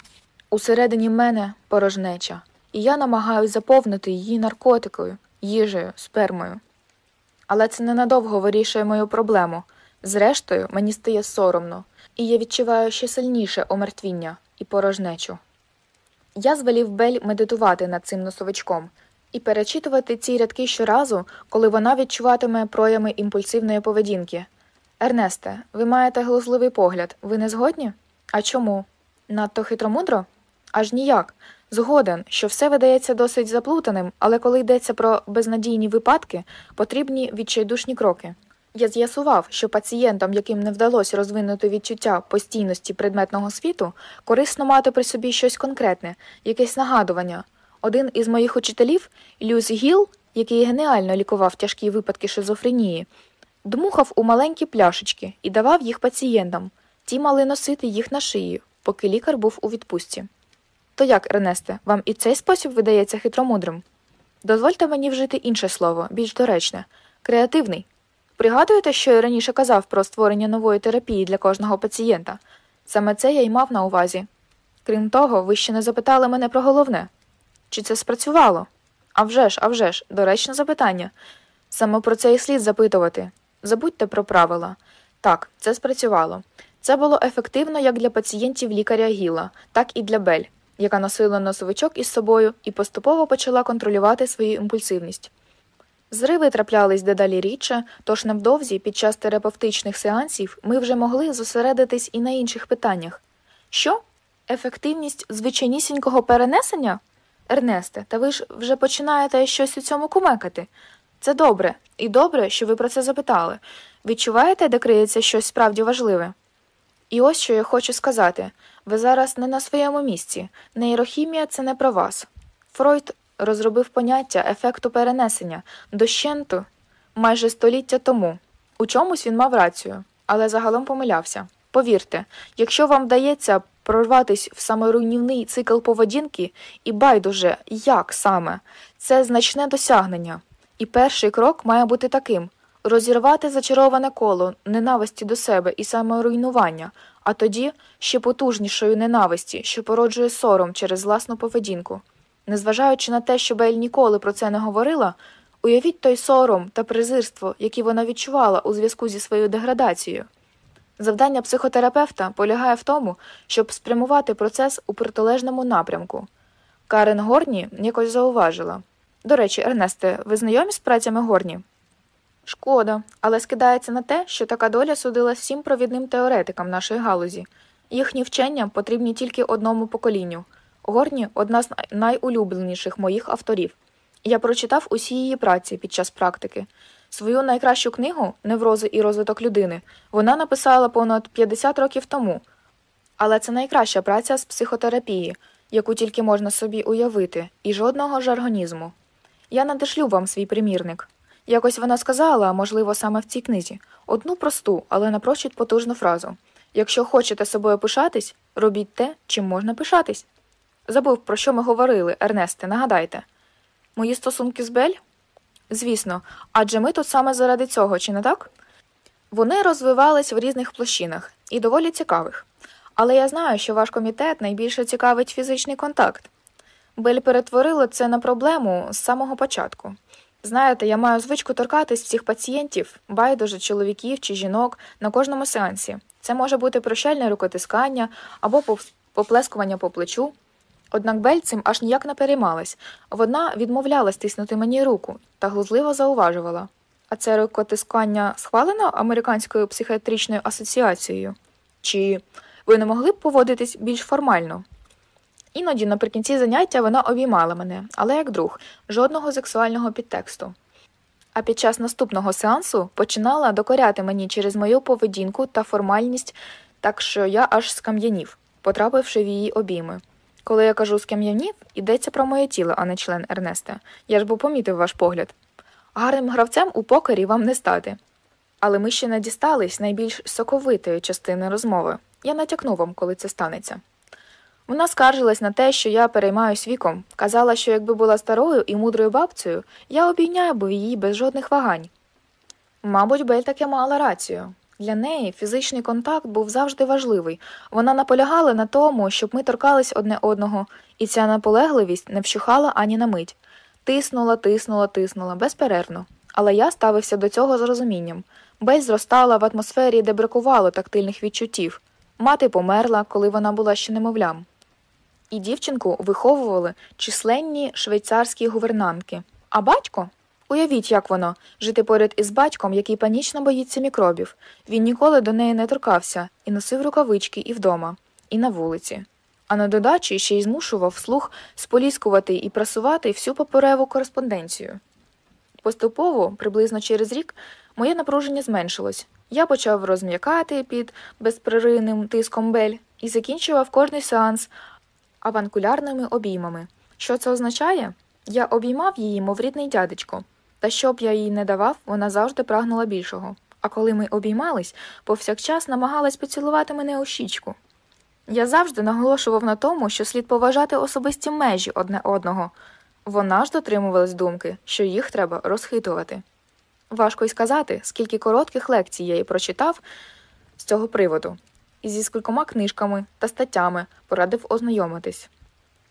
[SPEAKER 1] Усередині мене порожнеча, і я намагаюся заповнити її наркотикою, їжею, спермою. Але це ненадовго вирішує мою проблему. Зрештою, мені стає соромно, і я відчуваю ще сильніше омертвіння і порожнечу. Я звелів Бель медитувати над цим носовичком і перечитувати ці рядки щоразу, коли вона відчуватиме проями імпульсивної поведінки. Ернесте, ви маєте глузливий погляд, ви не згодні? А чому? Надто хитромудро? Аж ніяк. Згоден, що все видається досить заплутаним, але коли йдеться про безнадійні випадки, потрібні відчайдушні кроки. Я з'ясував, що пацієнтам, яким не вдалося розвинути відчуття постійності предметного світу, корисно мати при собі щось конкретне, якесь нагадування. Один із моїх учителів, Люс Гіл, який геніально лікував тяжкі випадки шизофренії, дмухав у маленькі пляшечки і давав їх пацієнтам. Ті мали носити їх на шиї, поки лікар був у відпустці. То як, Ернесте, вам і цей спосіб видається хитромудрим? Дозвольте мені вжити інше слово, більш доречне креативний. Пригадуєте, що я раніше казав про створення нової терапії для кожного пацієнта? Саме це я й мав на увазі. Крім того, ви ще не запитали мене про головне чи це спрацювало? А вже ж, а вже ж, доречне запитання. Саме про це і слід запитувати. Забудьте про правила. Так, це спрацювало. Це було ефективно як для пацієнтів лікаря Гіла, так і для Бель, яка носила носовичок із собою і поступово почала контролювати свою імпульсивність. Зриви траплялись дедалі рідше, тож невдовзі під час терапевтичних сеансів ми вже могли зосередитись і на інших питаннях. Що? Ефективність звичайнісінького перенесення? Ернесте, та ви ж вже починаєте щось у цьому кумекати. Це добре, і добре, що ви про це запитали. Відчуваєте, де криється щось справді важливе? І ось що я хочу сказати ви зараз не на своєму місці. Нейрохімія це не про вас. Фройд розробив поняття ефекту перенесення дощенту майже століття тому. У чомусь він мав рацію, але загалом помилявся. Повірте, якщо вам вдається прорватися в саморуйнівний цикл поведінки, і байдуже, як саме, це значне досягнення. І перший крок має бути таким розірвати зачароване коло ненависті до себе і саморуйнування, а тоді ще потужнішої ненависті, що породжує сором через власну поведінку. Незважаючи на те, що Бель ніколи про це не говорила, уявіть той сором та презирство, які вона відчувала у зв'язку зі своєю деградацією. Завдання психотерапевта полягає в тому, щоб спрямувати процес у протилежному напрямку. Карен Горні якось зауважила до речі, Ернесте, ви знайомі з працями Горні? Шкода, але скидається на те, що така доля судила всім провідним теоретикам нашої галузі. Їхні вчення потрібні тільки одному поколінню. Горні одна з найулюбленіших моїх авторів. Я прочитав усі її праці під час практики. Свою найкращу книгу Неврози і розвиток людини вона написала понад 50 років тому. Але це найкраща праця з психотерапії, яку тільки можна собі уявити, і жодного жаргонізму. Я надишлю вам свій примірник. Якось вона сказала, можливо, саме в цій книзі, одну просту, але напрочуд потужну фразу Якщо хочете собою пишатись, робіть те, чим можна пишатись. Забув, про що ми говорили, Ернесте, нагадайте. Мої стосунки з Бель? Звісно, адже ми тут саме заради цього, чи не так? Вони розвивались в різних площинах і доволі цікавих. Але я знаю, що ваш комітет найбільше цікавить фізичний контакт. Бель перетворила це на проблему з самого початку. Знаєте, я маю звичку торкатись всіх пацієнтів, байдуже чоловіків чи жінок на кожному сеансі. Це може бути прощальне рукотискання або поплескування по плечу. Однак Бельцем аж ніяк не переймалась. Вона відмовляла стиснути мені руку та глузливо зауважувала. А це рукотискання схвалено Американською психіатричною асоціацією? Чи ви не могли б поводитись більш формально? Іноді наприкінці заняття вона обіймала мене, але як друг, жодного сексуального підтексту. А під час наступного сеансу починала докоряти мені через мою поведінку та формальність, так що я аж скам'янів, потрапивши в її обійми. Коли я кажу з скам'янів, йдеться про моє тіло, а не член Ернеста. Я ж би помітив ваш погляд. Гарним гравцем у покері вам не стати. Але ми ще не дістались найбільш соковитої частини розмови. Я натякну вам, коли це станеться. Вона скаржилась на те, що я переймаюсь віком, казала, що якби була старою і мудрою бабцею, я обійняю б її без жодних вагань. Мабуть, Бель таки мала рацію. Для неї фізичний контакт був завжди важливий. Вона наполягала на тому, щоб ми торкались одне одного, і ця наполегливість не вщухала ані на мить. Тиснула, тиснула, тиснула, безперервно. Але я ставився до цього з розумінням. Бесь зростала в атмосфері, де бракувало тактильних відчуттів. Мати померла, коли вона була ще немовлям. І дівчинку виховували численні швейцарські гувернантки. А батько Уявіть, як воно жити поряд із батьком, який панічно боїться мікробів. Він ніколи до неї не торкався і носив рукавички і вдома, і на вулиці. А на додачі ще й змушував слух споліскувати і прасувати всю папереву кореспонденцію. Поступово, приблизно через рік, моє напруження зменшилось. Я почав розм'якати під безпреринним тиском бель і закінчував кожний сеанс аванкулярними обіймами. Що це означає? Я обіймав її, мов рідний дядечко, та щоб я їй не давав, вона завжди прагнула більшого. А коли ми обіймались, повсякчас намагалась поцілувати мене у щічку. Я завжди наголошував на тому, що слід поважати особисті межі одне одного. Вона ж дотримувалась думки, що їх треба розхитувати. Важко й сказати, скільки коротких лекцій я їй прочитав з цього приводу, і зі скількома книжками та статтями порадив ознайомитись.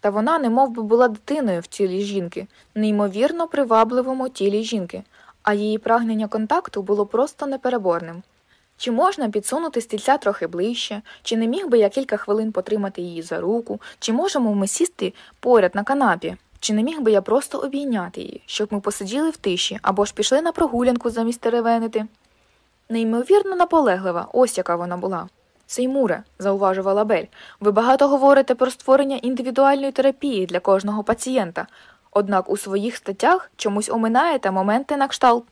[SPEAKER 1] Та вона немов би була дитиною в тілі жінки, неймовірно привабливому тілі жінки, а її прагнення контакту було просто непереборним. Чи можна підсунути стільця трохи ближче, чи не міг би я кілька хвилин потримати її за руку, чи можемо ми сісти поряд на канапі? Чи не міг би я просто обійняти її, щоб ми посиділи в тиші або ж пішли на прогулянку замість теревенити? Неймовірно наполеглива, ось яка вона була. Сеймуре, зауважувала Бель, ви багато говорите про створення індивідуальної терапії для кожного пацієнта, однак у своїх статтях чомусь оминаєте моменти на кшталт,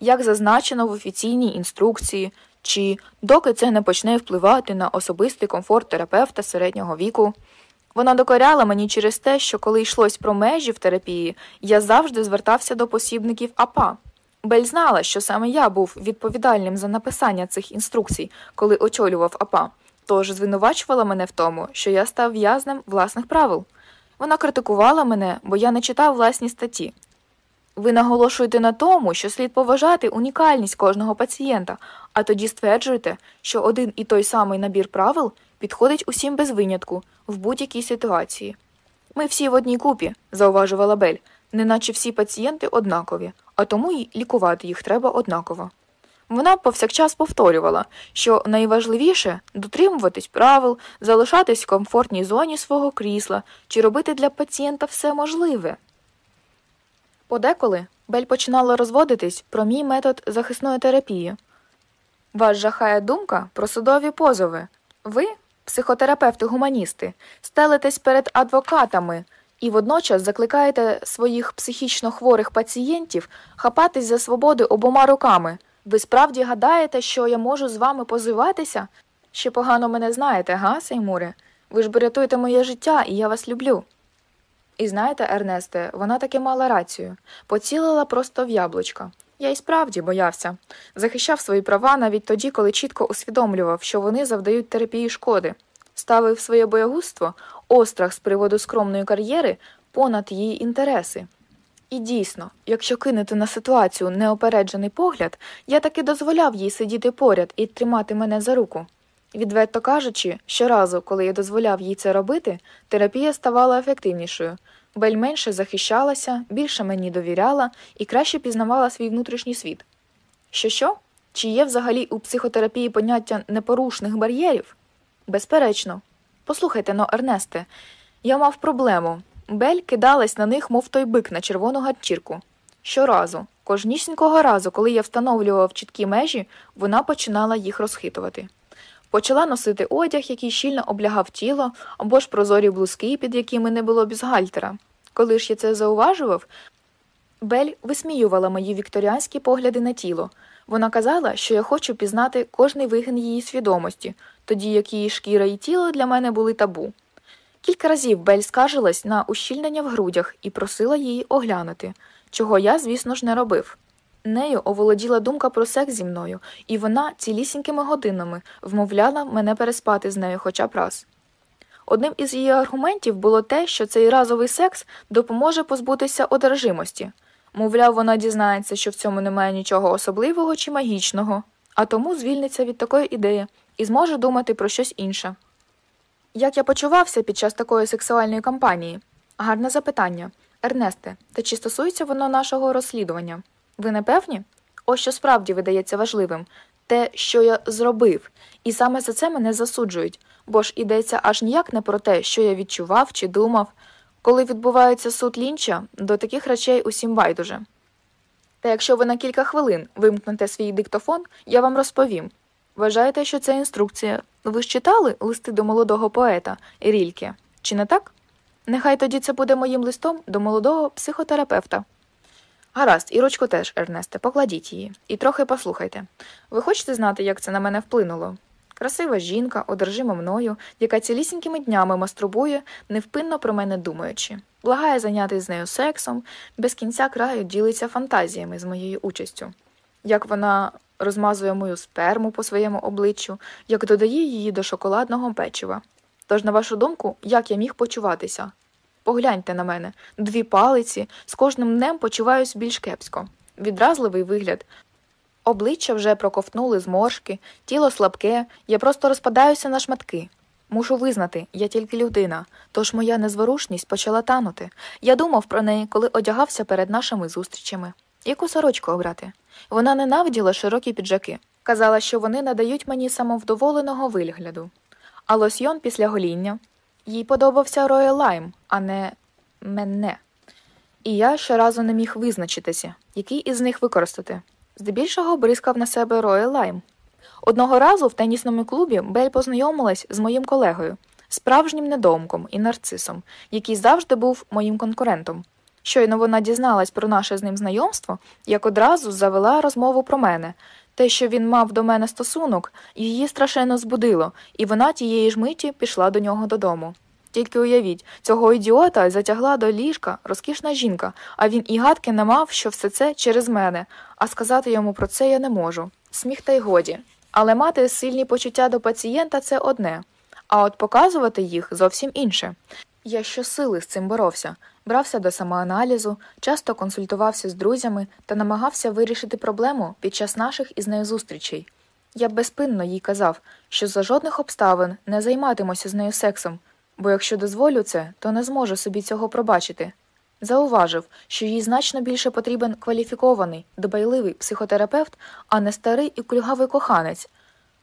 [SPEAKER 1] як зазначено в офіційній інструкції, чи доки це не почне впливати на особистий комфорт терапевта середнього віку. Вона докоряла мені через те, що коли йшлось про межі в терапії, я завжди звертався до посібників АПА. Бель знала, що саме я був відповідальним за написання цих інструкцій, коли очолював АПА, тож звинувачувала мене в тому, що я став в'язнем власних правил. Вона критикувала мене, бо я не читав власні статті. Ви наголошуєте на тому, що слід поважати унікальність кожного пацієнта, а тоді стверджуєте, що один і той самий набір правил підходить усім без винятку в будь-якій ситуації. Ми всі в одній купі, зауважувала Бель, неначе всі пацієнти однакові а тому й лікувати їх треба однаково. Вона повсякчас повторювала, що найважливіше дотримуватись правил, залишатись в комфортній зоні свого крісла чи робити для пацієнта все можливе. Подеколи Бель починала розводитись про мій метод захисної терапії. Вас жахає думка про судові позови. Ви, психотерапевти гуманісти, стелитесь перед адвокатами, і водночас закликаєте своїх психічно хворих пацієнтів хапатись за свободу обома руками. Ви справді гадаєте, що я можу з вами позиватися? Ще погано мене знаєте, га, Сеймуре? Ви ж рятуєте моє життя, і я вас люблю. І знаєте, Ернесте, вона таки мала рацію поцілила просто в яблучка. Я й справді боявся, захищав свої права навіть тоді, коли чітко усвідомлював, що вони завдають терапії шкоди, ставив своє боягузтво острах з приводу скромної кар'єри понад її інтереси. І дійсно, якщо кинути на ситуацію неопереджений погляд, я таки дозволяв їй сидіти поряд і тримати мене за руку. Відверто кажучи, щоразу, коли я дозволяв їй це робити, терапія ставала ефективнішою, Бель менше захищалася, більше мені довіряла і краще пізнавала свій внутрішній світ. Що що? Чи є взагалі у психотерапії поняття непорушних бар'єрів? Безперечно, Послухайте но, Ернесте, я мав проблему. Бель кидалась на них, мов той бик на червону ганчірку. Щоразу, кожнісінького разу, коли я встановлював чіткі межі, вона починала їх розхитувати. Почала носити одяг, який щільно облягав тіло, або ж прозорі блузки, під якими не було бізгальтера. Коли ж я це зауважував, Бель висміювала мої вікторіанські погляди на тіло. Вона казала, що я хочу пізнати кожний вигін її свідомості, тоді як її шкіра і тіло для мене були табу. Кілька разів Бель скаржилась на ущільнення в грудях і просила її оглянути, чого я, звісно ж, не робив. Нею оволоділа думка про секс зі мною, і вона цілісінькими годинами вмовляла мене переспати з нею хоча б раз. Одним із її аргументів було те, що цей разовий секс допоможе позбутися одержимості. Мовляв, вона дізнається, що в цьому немає нічого особливого чи магічного, а тому звільниться від такої ідеї і зможу думати про щось інше. Як я почувався під час такої сексуальної кампанії? Гарне запитання. Ернесте, та чи стосується воно нашого розслідування? Ви не певні? Ось що справді видається важливим те, що я зробив, і саме за це мене засуджують, бо ж ідеться аж ніяк не про те, що я відчував чи думав. Коли відбувається суд лінча, до таких речей усім байдуже. Та якщо ви на кілька хвилин вимкнете свій диктофон, я вам розповім, Вважаєте, що це інструкція. Ви ж читали листи до молодого поета Рільке, чи не так? Нехай тоді це буде моїм листом до молодого психотерапевта. Гаразд, Ірочку теж, Ернесте, покладіть її і трохи послухайте. Ви хочете знати, як це на мене вплинуло? Красива жінка, одержима мною, яка цілісінькими днями маструбує, невпинно про мене думаючи, благає зайнятися з нею сексом, без кінця краю ділиться фантазіями з моєю участю. Як вона розмазує мою сперму по своєму обличчю, як додає її до шоколадного печива. Тож, на вашу думку, як я міг почуватися? Погляньте на мене, дві палиці, з кожним днем почуваюся більш кепсько. Відразливий вигляд. Обличчя вже проковтнули зморшки, тіло слабке, я просто розпадаюся на шматки. Мушу визнати, я тільки людина, тож моя незворушність почала танути. Я думав про неї, коли одягався перед нашими зустрічами яку сорочку обрати. Вона ненавиділа широкі піджаки, казала, що вони надають мені самовдоволеного вигляду. А лосьйон після гоління їй подобався Роя Лайм, а не мене. І я ще разу не міг визначитися, який із них використати. Здебільшого бризкав на себе Роя Лайм. Одного разу в тенісному клубі Бель познайомилась з моїм колегою, справжнім недомком і нарцисом, який завжди був моїм конкурентом. Щойно вона дізналась про наше з ним знайомство, як одразу завела розмову про мене. Те, що він мав до мене стосунок, її страшенно збудило, і вона тієї ж миті пішла до нього додому. Тільки уявіть, цього ідіота затягла до ліжка розкішна жінка, а він і гадки не мав, що все це через мене, а сказати йому про це я не можу. Сміх та й годі. Але мати сильні почуття до пацієнта це одне, а от показувати їх зовсім інше. Я щосили з цим боровся брався до самоаналізу, часто консультувався з друзями та намагався вирішити проблему під час наших із нею зустрічей. Я безпинно їй казав, що за жодних обставин не займатимуся з нею сексом, бо якщо дозволю це, то не зможу собі цього пробачити. Зауважив, що їй значно більше потрібен кваліфікований, добайливий психотерапевт, а не старий і кульгавий коханець.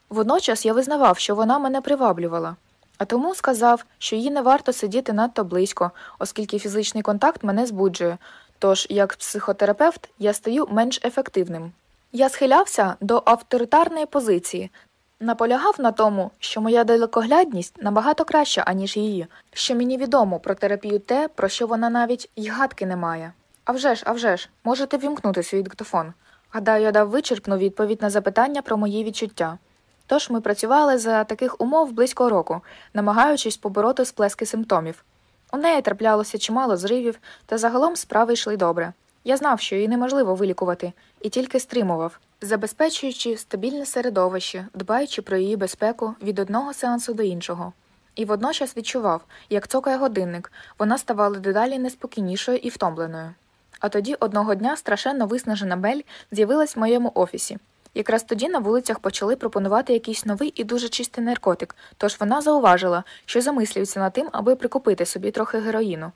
[SPEAKER 1] Водночас я визнавав, що вона мене приваблювала. А тому сказав, що їй не варто сидіти надто близько, оскільки фізичний контакт мене збуджує, тож, як психотерапевт, я стаю менш ефективним. Я схилявся до авторитарної позиції, наполягав на тому, що моя далекоглядність набагато краща, аніж її, що мені відомо про терапію те, про що вона навіть й гадки не має. «А вже ж, а вже ж, можете вімкнути свій диктофон. Гадаю, я дав вичерпну відповідь на запитання про мої відчуття. Тож ми працювали за таких умов близько року, намагаючись побороти сплески симптомів. У неї траплялося чимало зривів, та загалом справи йшли добре. Я знав, що її неможливо вилікувати, і тільки стримував, забезпечуючи стабільне середовище, дбаючи про її безпеку від одного сеансу до іншого. І водночас відчував, як цокає годинник, вона ставала дедалі неспокійнішою і втомленою. А тоді одного дня страшенно виснажена Бель з'явилась в моєму офісі. Якраз тоді на вулицях почали пропонувати якийсь новий і дуже чистий наркотик, тож вона зауважила, що замислюється над тим, аби прикупити собі трохи героїну.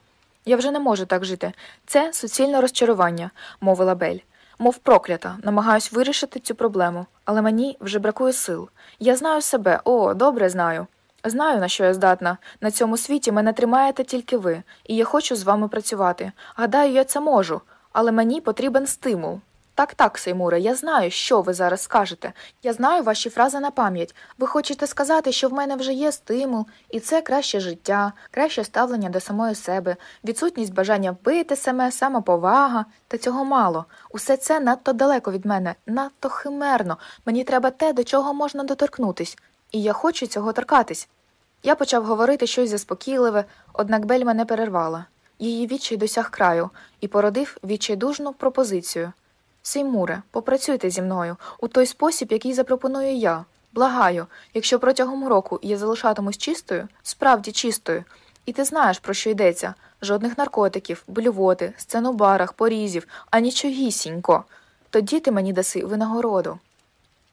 [SPEAKER 1] Я вже не можу так жити. Це суцільне розчарування, мовила Бель. Мов проклята, намагаюся вирішити цю проблему, але мені вже бракує сил. Я знаю себе, о, добре знаю. Знаю, на що я здатна. На цьому світі мене тримаєте тільки ви, і я хочу з вами працювати. Гадаю, я це можу, але мені потрібен стимул. Так, так, Сеймуре, я знаю, що ви зараз скажете. Я знаю ваші фрази на пам'ять. Ви хочете сказати, що в мене вже є стимул, і це краще життя, краще ставлення до самої себе, відсутність бажання вбити себе, самоповага, та цього мало. Усе це надто далеко від мене, надто химерно. Мені треба те, до чого можна доторкнутись, і я хочу цього торкатись. Я почав говорити щось заспокійливе, однак Бель мене перервала. Її відчай досяг краю і породив відчайдужну пропозицію. Сеймуре, попрацюйте зі мною у той спосіб, який запропоную я. Благаю, якщо протягом року я залишатимусь чистою, справді чистою, і ти знаєш, про що йдеться жодних наркотиків, блювоти, сценобарах, порізів, а нічогісінько. Тоді ти мені даси винагороду.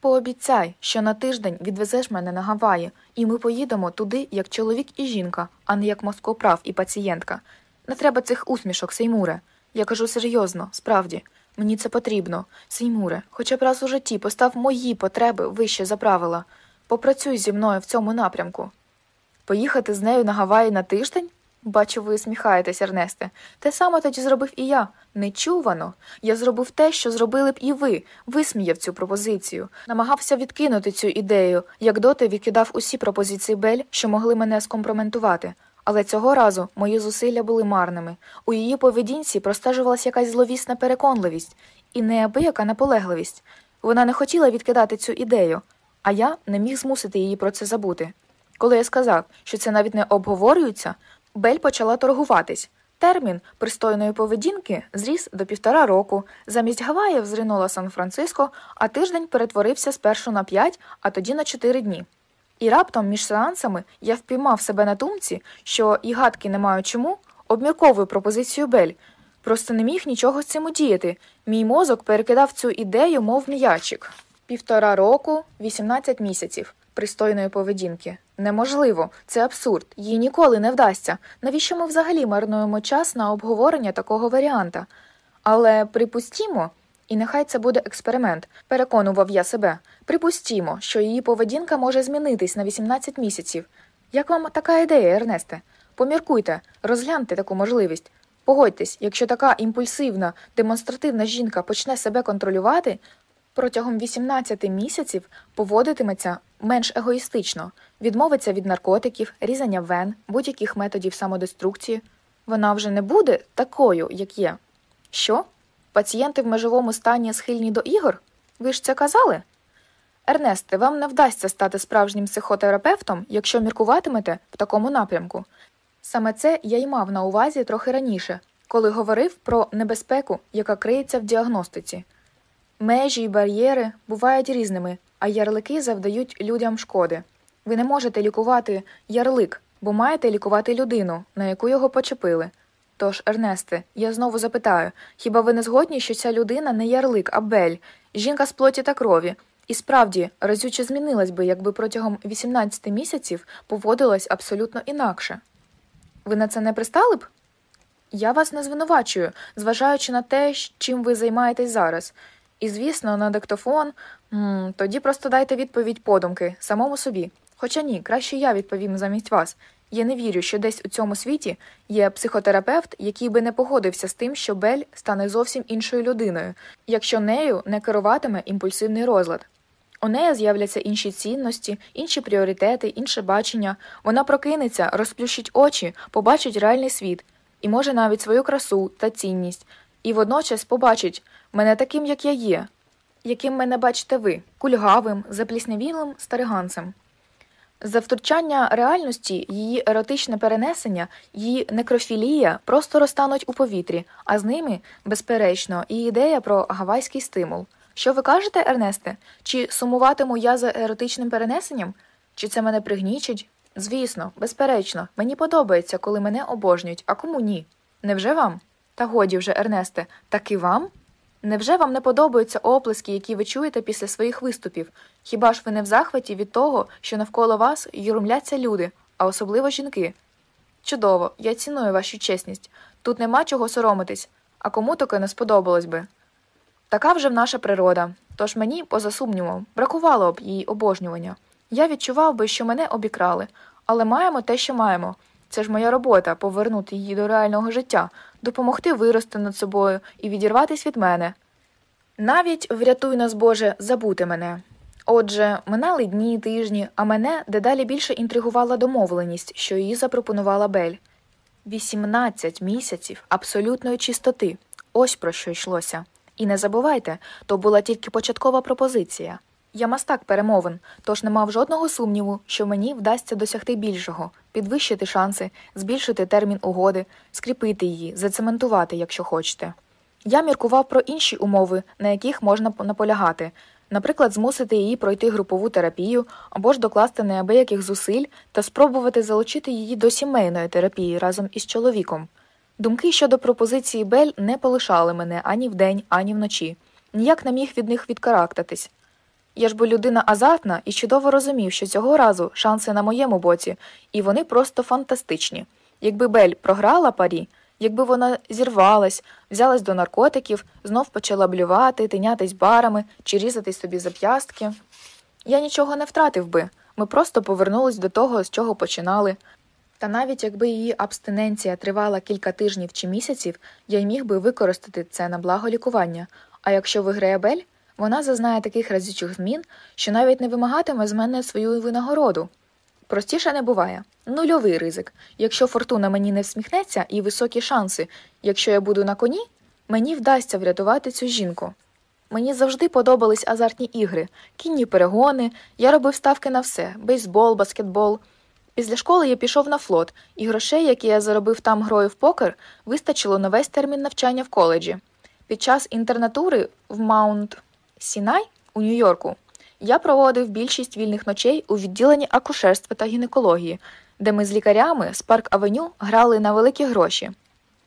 [SPEAKER 1] Пообіцяй, що на тиждень відвезеш мене на Гаваї, і ми поїдемо туди як чоловік і жінка, а не як москоправ і пацієнтка. Не треба цих усмішок, Сеймуре. Я кажу серйозно, справді. Мені це потрібно, Сеймуре, хоча б раз у житті постав мої потреби вище за правила. Попрацюй зі мною в цьому напрямку. Поїхати з нею на Гаваї на тиждень? Бачу, ви сміхаєтесь, Ернесте. Те саме тоді зробив і я. Нечувано. Я зробив те, що зробили б і ви, висміяв цю пропозицію, намагався відкинути цю ідею, як доти відкидав усі пропозиції Бель, що могли мене скомпроментувати. Але цього разу мої зусилля були марними. У її поведінці простежувалася якась зловісна переконливість і неабияка наполегливість. Вона не хотіла відкидати цю ідею, а я не міг змусити її про це забути. Коли я сказав, що це навіть не обговорюється, Бель почала торгуватись. Термін пристойної поведінки зріс до півтора року. Замість Гаваїв зринула Сан-Франциско, а тиждень перетворився спершу на п'ять, а тоді на чотири дні. І раптом між сеансами я впіймав себе на думці, що і гадки не маю чому, обмірковую пропозицію Бель. Просто не міг нічого з цим удіяти. Мій мозок перекидав цю ідею, мов м'ячик. Півтора року, 18 місяців пристойної поведінки. Неможливо, це абсурд, їй ніколи не вдасться. Навіщо ми взагалі марнуємо час на обговорення такого варіанта? Але припустімо. І нехай це буде експеримент, переконував я себе. Припустімо, що її поведінка може змінитись на 18 місяців. Як вам така ідея, Ернесте? Поміркуйте, розгляньте таку можливість. Погодьтесь, якщо така імпульсивна, демонстративна жінка почне себе контролювати, протягом 18 місяців поводитиметься менш егоїстично, відмовиться від наркотиків, різання вен, будь-яких методів самодеструкції. Вона вже не буде такою, як є. Що? Пацієнти в межовому стані схильні до ігор? Ви ж це казали? Ернесте, вам не вдасться стати справжнім психотерапевтом, якщо міркуватимете в такому напрямку. Саме це я й мав на увазі трохи раніше, коли говорив про небезпеку, яка криється в діагностиці. Межі й бар'єри бувають різними, а ярлики завдають людям шкоди. Ви не можете лікувати ярлик, бо маєте лікувати людину, на яку його почепили. Тож, Ернесте, я знову запитаю хіба ви не згодні, що ця людина не ярлик, а бель, жінка з плоті та крові? І справді разюче змінилась би, якби протягом 18 місяців поводилась абсолютно інакше. Ви на це не пристали б? Я вас не звинувачую, зважаючи на те, чим ви займаєтесь зараз. І, звісно, на диктофон М -м, тоді просто дайте відповідь подумки, самому собі. Хоча ні, краще я відповім замість вас. Я не вірю, що десь у цьому світі є психотерапевт, який би не погодився з тим, що Бель стане зовсім іншою людиною, якщо нею не керуватиме імпульсивний розлад. У неї з'являться інші цінності, інші пріоритети, інше бачення. Вона прокинеться, розплющить очі, побачить реальний світ і може навіть свою красу та цінність, і водночас побачить мене таким, як я є, яким мене бачите ви, кульгавим, запліснявілим стариганцем. За втручання реальності, її еротичне перенесення, її некрофілія просто розтануть у повітрі, а з ними, безперечно, і ідея про гавайський стимул. Що ви кажете, Ернесте? Чи сумуватиму я за еротичним перенесенням? Чи це мене пригнічить? Звісно, безперечно, мені подобається, коли мене обожнюють, а кому ні? Невже вам? Та годі вже, Ернесте, так і вам? Невже вам не подобаються оплески, які ви чуєте після своїх виступів? Хіба ж ви не в захваті від того, що навколо вас юрмляться люди, а особливо жінки? Чудово, я ціную вашу чесність. Тут нема чого соромитись, а кому таке не сподобалось би. Така вже в наша природа. Тож мені, поза сумнівом, бракувало б її обожнювання. Я відчував би, що мене обікрали, але маємо те, що маємо. Це ж моя робота повернути її до реального життя, допомогти вирости над собою і відірватись від мене. Навіть врятуй нас, Боже, забути мене. Отже, минали дні і тижні, а мене дедалі більше інтригувала домовленість, що її запропонувала Бель. 18 місяців абсолютної чистоти. Ось про що йшлося. І не забувайте, то була тільки початкова пропозиція. Я мастак перемовин, тож не мав жодного сумніву, що мені вдасться досягти більшого, підвищити шанси, збільшити термін угоди, скріпити її, зацементувати, якщо хочете. Я міркував про інші умови, на яких можна наполягати, наприклад, змусити її пройти групову терапію або ж докласти неабияких зусиль та спробувати залучити її до сімейної терапії разом із чоловіком. Думки щодо пропозиції Бель не полишали мене ані вдень, ані вночі. Ніяк не міг від них відкарактатись. Я ж бо людина азартна і чудово розумів, що цього разу шанси на моєму боці, і вони просто фантастичні. Якби Бель програла парі, якби вона зірвалась, взялась до наркотиків, знов почала блювати, тинятись барами чи різати собі зап'ястки. Я нічого не втратив би, ми просто повернулись до того, з чого починали. Та навіть якби її абстиненція тривала кілька тижнів чи місяців, я й міг би використати це на благо лікування. А якщо виграє Бель, вона зазнає таких разючих змін, що навіть не вимагатиме з мене свою винагороду. Простіше не буває нульовий ризик. Якщо фортуна мені не всміхнеться, і високі шанси, якщо я буду на коні, мені вдасться врятувати цю жінку. Мені завжди подобались азартні ігри, кінні перегони, я робив ставки на все бейсбол, баскетбол. Після школи я пішов на флот, і грошей, які я заробив там грою в покер, вистачило на весь термін навчання в коледжі. Під час інтернатури в Маунт Сінай у Нью-Йорку я проводив більшість вільних ночей у відділенні акушерства та гінекології, де ми з лікарями з парк Авеню грали на великі гроші.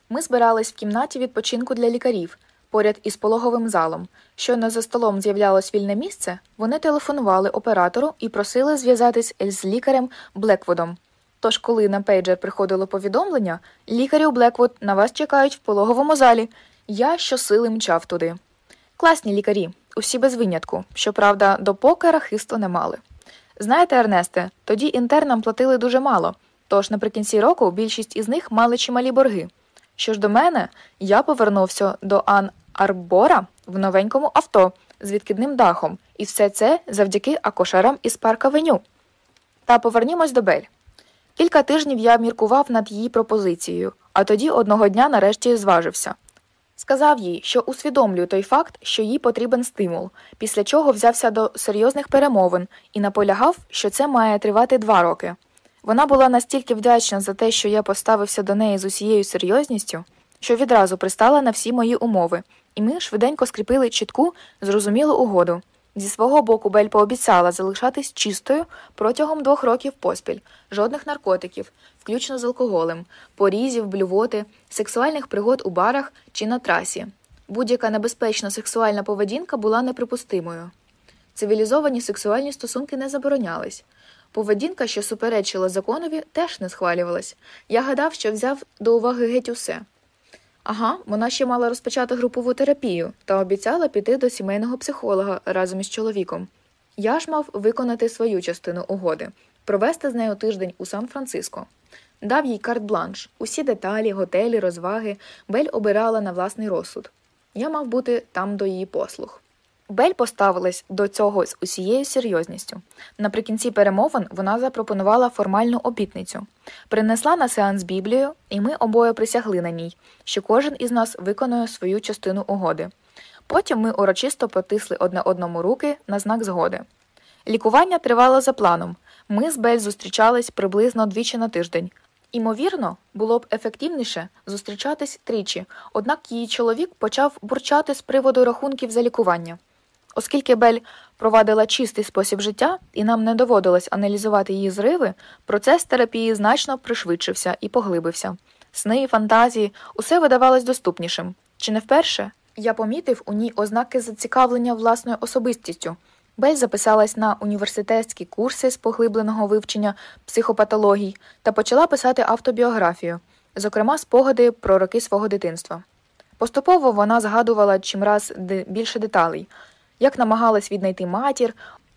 [SPEAKER 1] Ми збирались в кімнаті відпочинку для лікарів поряд із пологовим залом. Щойно за столом з'являлось вільне місце, вони телефонували оператору і просили зв'язатись з лікарем Блеквудом. Тож, коли на пейджер приходило повідомлення, лікарі у Блеквуд на вас чекають в пологовому залі. Я щосили мчав туди. Класні лікарі, усі без винятку, щоправда, допоки рахисту не мали. Знаєте, Ернесте, тоді інтернам платили дуже мало, тож наприкінці року більшість із них мали чималі борги. Що ж до мене, я повернувся до Ан Арбора в новенькому авто з відкидним дахом, і все це завдяки акошерам із парка Веню. Та повернімось до Бель. Кілька тижнів я міркував над її пропозицією, а тоді одного дня нарешті зважився. Сказав їй, що усвідомлює той факт, що їй потрібен стимул, після чого взявся до серйозних перемовин і наполягав, що це має тривати два роки. Вона була настільки вдячна за те, що я поставився до неї з усією серйозністю, що відразу пристала на всі мої умови, і ми швиденько скріпили чітку, зрозумілу угоду. Зі свого боку, Бель пообіцяла залишатись чистою протягом двох років поспіль, жодних наркотиків, включно з алкоголем, порізів, блювоти, сексуальних пригод у барах чи на трасі. Будь-яка небезпечна сексуальна поведінка була неприпустимою. Цивілізовані сексуальні стосунки не заборонялись. Поведінка, що суперечила законові, теж не схвалювалась. Я гадав, що взяв до уваги геть усе. Ага, вона ще мала розпочати групову терапію та обіцяла піти до сімейного психолога разом із чоловіком. Я ж мав виконати свою частину угоди провести з нею тиждень у Сан-Франциско дав їй карт-бланш, усі деталі, готелі, розваги. Бель обирала на власний розсуд. Я мав бути там до її послуг. Бель поставилась до цього з усією серйозністю. Наприкінці перемовин вона запропонувала формальну обітницю, принесла на сеанс Біблію, і ми обоє присягли на ній, що кожен із нас виконує свою частину угоди. Потім ми урочисто потисли одне одному руки на знак згоди. Лікування тривало за планом. Ми з Бель зустрічались приблизно двічі на тиждень, Імовірно, було б ефективніше зустрічатись тричі, однак її чоловік почав бурчати з приводу рахунків за лікування. Оскільки Бель провадила чистий спосіб життя, і нам не доводилось аналізувати її зриви, процес терапії значно пришвидшився і поглибився. Сни, фантазії, усе видавалось доступнішим. Чи не вперше я помітив у ній ознаки зацікавлення власною особистістю, Бель записалась на університетські курси з поглибленого вивчення психопатологій та почала писати автобіографію, зокрема спогади про роки свого дитинства. Поступово вона згадувала чимраз більше деталей, як намагалась віднайти матір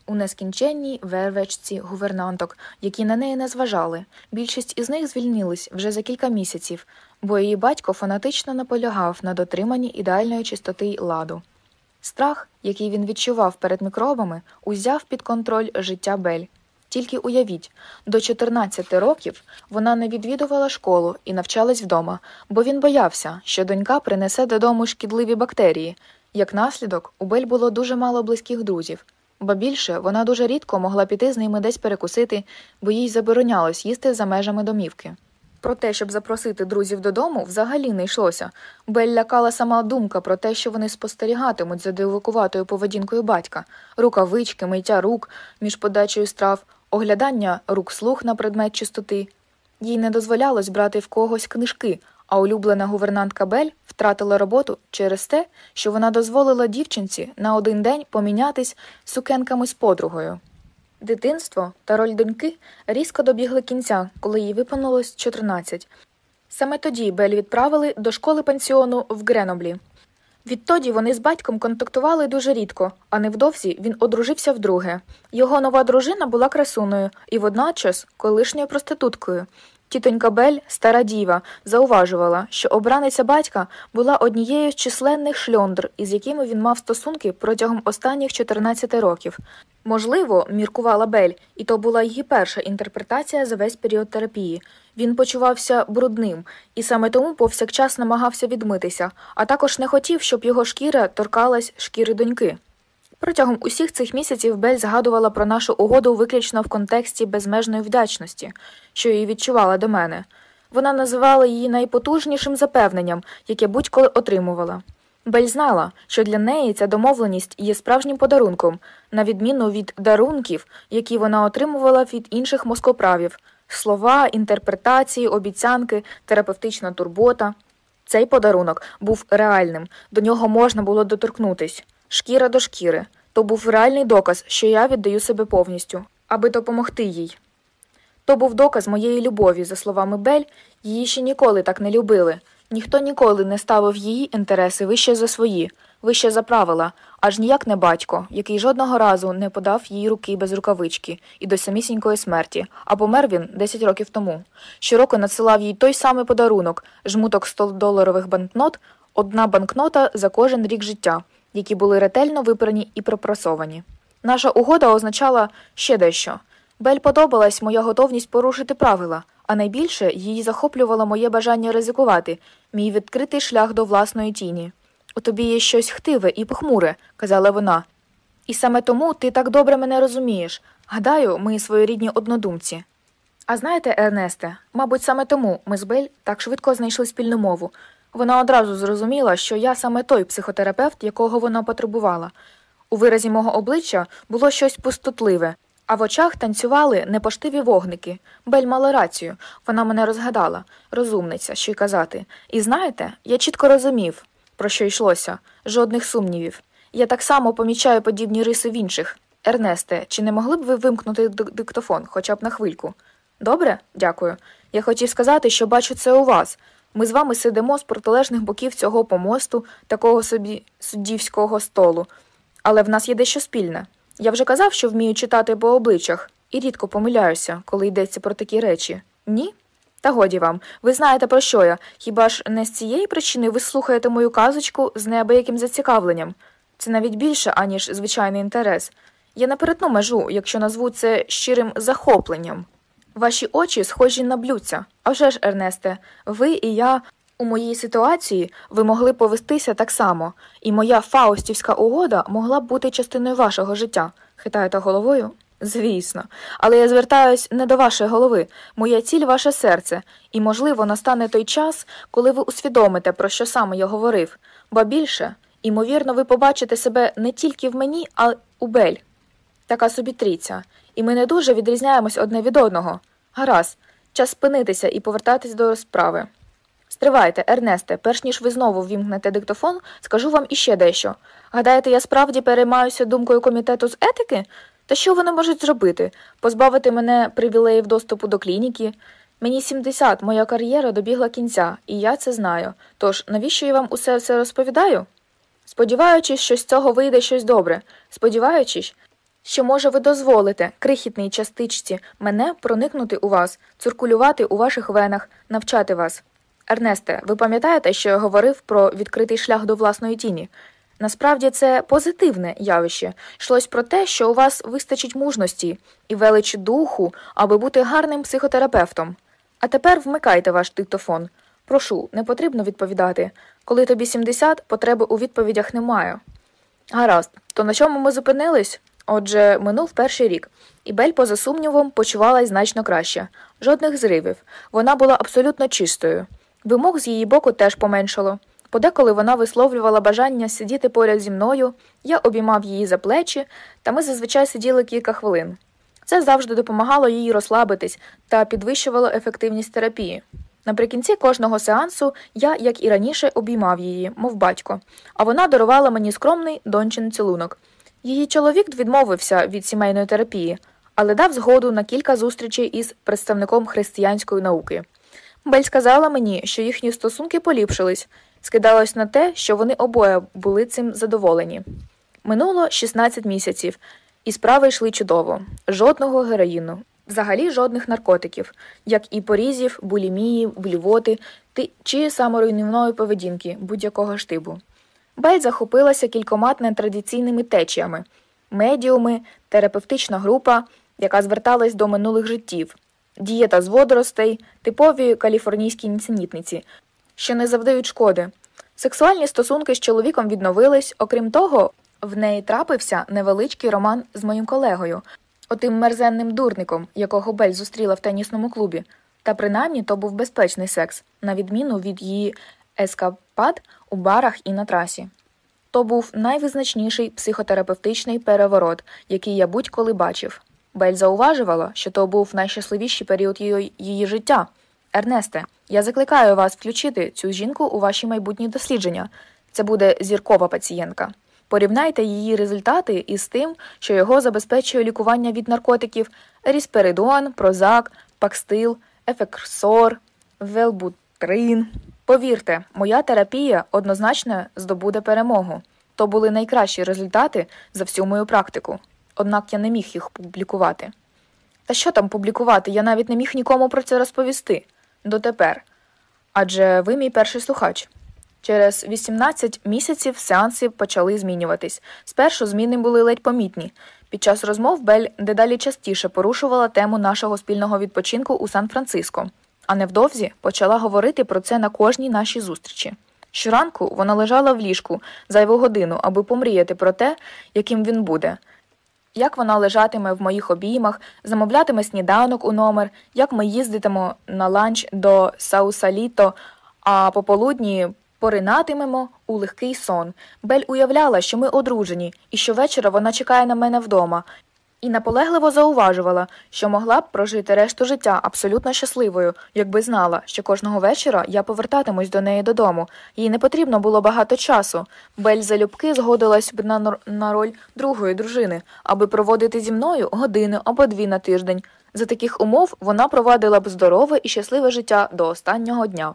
[SPEAKER 1] у нескінченній вервечці гувернанток, які на неї не зважали. Більшість із них звільнились вже за кілька місяців, бо її батько фанатично наполягав на дотриманні ідеальної чистоти ладу. Страх, який він відчував перед мікробами, узяв під контроль життя Бель. Тільки уявіть, до 14 років вона не відвідувала школу і навчалась вдома, бо він боявся, що донька принесе додому шкідливі бактерії. Як наслідок, у Бель було дуже мало близьких друзів, ба більше вона дуже рідко могла піти з ними десь перекусити, бо їй заборонялось їсти за межами домівки. Про те, щоб запросити друзів додому, взагалі не йшлося. Бель лякала сама думка про те, що вони спостерігатимуть за дивокуватою поведінкою батька, рукавички, миття рук між подачею страв, оглядання рук слух на предмет чистоти. Їй не дозволялось брати в когось книжки, а улюблена гувернантка Бель втратила роботу через те, що вона дозволила дівчинці на один день помінятись сукенками з подругою. Дитинство та роль доньки різко добігли кінця, коли їй виповнилось 14. Саме тоді Бель відправили до школи пансіону в Греноблі. Відтоді вони з батьком контактували дуже рідко, а невдовзі він одружився вдруге. Його нова дружина була красуною і водночас колишньою проституткою. Тітонька Бель, стара діва, зауважувала, що обраниця батька була однією з численних шльондр, із якими він мав стосунки протягом останніх 14 років. Можливо, міркувала Бель, і то була її перша інтерпретація за весь період терапії. Він почувався брудним і саме тому повсякчас намагався відмитися, а також не хотів, щоб його шкіра торкалась шкіри доньки. Протягом усіх цих місяців Бель згадувала про нашу угоду виключно в контексті безмежної вдячності, що її відчувала до мене. Вона називала її найпотужнішим запевненням, яке будь-коли отримувала. Бель знала, що для неї ця домовленість є справжнім подарунком, на відміну від дарунків, які вона отримувала від інших москоправів слова, інтерпретації, обіцянки, терапевтична турбота. Цей подарунок був реальним, до нього можна було доторкнутись шкіра до шкіри. То був реальний доказ, що я віддаю себе повністю, аби допомогти їй. То був доказ моєї любові, за словами Бель, її ще ніколи так не любили. Ніхто ніколи не ставив її інтереси вище за свої, вище за правила, аж ніяк не батько, який жодного разу не подав їй руки без рукавички і до самісінької смерті, а помер він 10 років тому. Щороку надсилав їй той самий подарунок жмуток 100 доларових банкнот, одна банкнота за кожен рік життя, які були ретельно випрані і пропрасовані. Наша угода означала ще дещо. Бель подобалась моя готовність порушити правила, а найбільше її захоплювало моє бажання ризикувати, мій відкритий шлях до власної тіні. У тобі є щось хтиве і похмуре, казала вона. І саме тому ти так добре мене розумієш. Гадаю, ми своєрідні однодумці. А знаєте, Ернесте, мабуть, саме тому ми з Бель так швидко знайшли спільну мову. Вона одразу зрозуміла, що я саме той психотерапевт, якого вона потребувала. У виразі мого обличчя було щось пустотливе, а в очах танцювали непоштиві вогники. Бель мала рацію, вона мене розгадала, розумниця, що й казати. І знаєте, я чітко розумів, про що йшлося, жодних сумнівів. Я так само помічаю подібні риси в інших. Ернесте, чи не могли б ви вимкнути диктофон хоча б на хвильку? Добре? Дякую. Я хотів сказати, що бачу це у вас. Ми з вами сидимо з протилежних боків цього помосту, такого собі суддівського столу, але в нас є дещо спільне. Я вже казав, що вмію читати по обличчях, і рідко помиляюся, коли йдеться про такі речі. Ні? Та годі вам, ви знаєте, про що я? Хіба ж не з цієї причини ви слухаєте мою казочку з неабияким зацікавленням? Це навіть більше, аніж звичайний інтерес. Я не межу, якщо назву це щирим захопленням. Ваші очі схожі на блюдця. А вже ж, Ернесте, ви і я у моїй ситуації ви могли повестися так само, і моя фаустівська угода могла б бути частиною вашого життя. Хитаєте головою? Звісно, але я звертаюсь не до вашої голови. Моя ціль ваше серце, і, можливо, настане той час, коли ви усвідомите, про що саме я говорив. Ба більше, імовірно, ви побачите себе не тільки в мені, а у Бель. Така собі тріця. І ми не дуже відрізняємось одне від одного. Гаразд, час спинитися і повертатись до розправи. Стривайте, Ернесте, перш ніж ви знову ввімкнете диктофон, скажу вам іще дещо. Гадаєте, я справді переймаюся думкою комітету з етики? Та що вони можуть зробити? Позбавити мене привілеїв доступу до клініки? Мені 70, моя кар'єра добігла кінця, і я це знаю. Тож навіщо я вам усе все розповідаю? Сподіваючись, що з цього вийде щось добре, сподіваючись, що, може, ви дозволите крихітній частичці мене проникнути у вас, циркулювати у ваших венах, навчати вас. Ернесте, ви пам'ятаєте, що я говорив про відкритий шлях до власної тіні? Насправді це позитивне явище. Йшлось про те, що у вас вистачить мужності і велич духу, аби бути гарним психотерапевтом. А тепер вмикайте ваш диктофон. Прошу, не потрібно відповідати. Коли тобі 70, потреби у відповідях немає. Гаразд, то на чому ми зупинились? Отже, минув перший рік, і Бель, поза сумнівом, почувалась значно краще. Жодних зривів. Вона була абсолютно чистою. Вимог з її боку теж поменшало. Подеколи вона висловлювала бажання сидіти поряд зі мною, я обіймав її за плечі, та ми зазвичай сиділи кілька хвилин. Це завжди допомагало їй розслабитись та підвищувало ефективність терапії. Наприкінці кожного сеансу я, як і раніше, обіймав її, мов батько, а вона дарувала мені скромний дончин цілунок. Її чоловік відмовився від сімейної терапії, але дав згоду на кілька зустрічей із представником християнської науки. Бель сказала мені, що їхні стосунки поліпшились, скидалось на те, що вони обоє були цим задоволені. Минуло 16 місяців, і справи йшли чудово, жодного героїну, взагалі жодних наркотиків, як і порізів, булімії, блювоти чи саморуйнівної поведінки будь-якого ж штибу. Бель захопилася кількома нетрадиційними течіями медіуми, терапевтична група, яка зверталась до минулих життів, дієта з водоростей, типові каліфорнійські нісенітниці, що не завдають шкоди. Сексуальні стосунки з чоловіком відновились, окрім того, в неї трапився невеличкий роман з моїм колегою, отим мерзенним дурником, якого Бель зустріла в тенісному клубі. Та принаймні то був безпечний секс, на відміну від її ескапад у барах і на трасі. То був найвизначніший психотерапевтичний переворот, який я будь-коли бачив. Бель зауважувала, що то був найщасливіший період її, її життя. Ернесте, я закликаю вас включити цю жінку у ваші майбутні дослідження. Це буде зіркова пацієнтка. Порівняйте її результати із тим, що його забезпечує лікування від наркотиків рісперидон, прозак, пакстил, ефексор, велбутрин. Повірте, моя терапія однозначно здобуде перемогу. То були найкращі результати за всю мою практику однак я не міг їх публікувати. Та що там публікувати? Я навіть не міг нікому про це розповісти дотепер. Адже ви мій перший слухач. Через 18 місяців сеанси почали змінюватись. Спершу зміни були ледь помітні. Під час розмов Бель дедалі частіше порушувала тему нашого спільного відпочинку у Сан-Франциско, а невдовзі почала говорити про це на кожній нашій зустрічі. Щоранку вона лежала в ліжку зайву годину, аби помріяти про те, яким він буде як вона лежатиме в моїх обіймах, замовлятиме сніданок у номер, як ми їздитимо на ланч до Саусаліто, а пополудні поринатимемо у легкий сон. Бель уявляла, що ми одружені, і що вечора вона чекає на мене вдома. І наполегливо зауважувала, що могла б прожити решту життя абсолютно щасливою, якби знала, що кожного вечора я повертатимусь до неї додому. Їй не потрібно було багато часу. Бель залюбки згодилась б на на роль другої дружини, аби проводити зі мною години або дві на тиждень. За таких умов вона провадила б здорове і щасливе життя до останнього дня.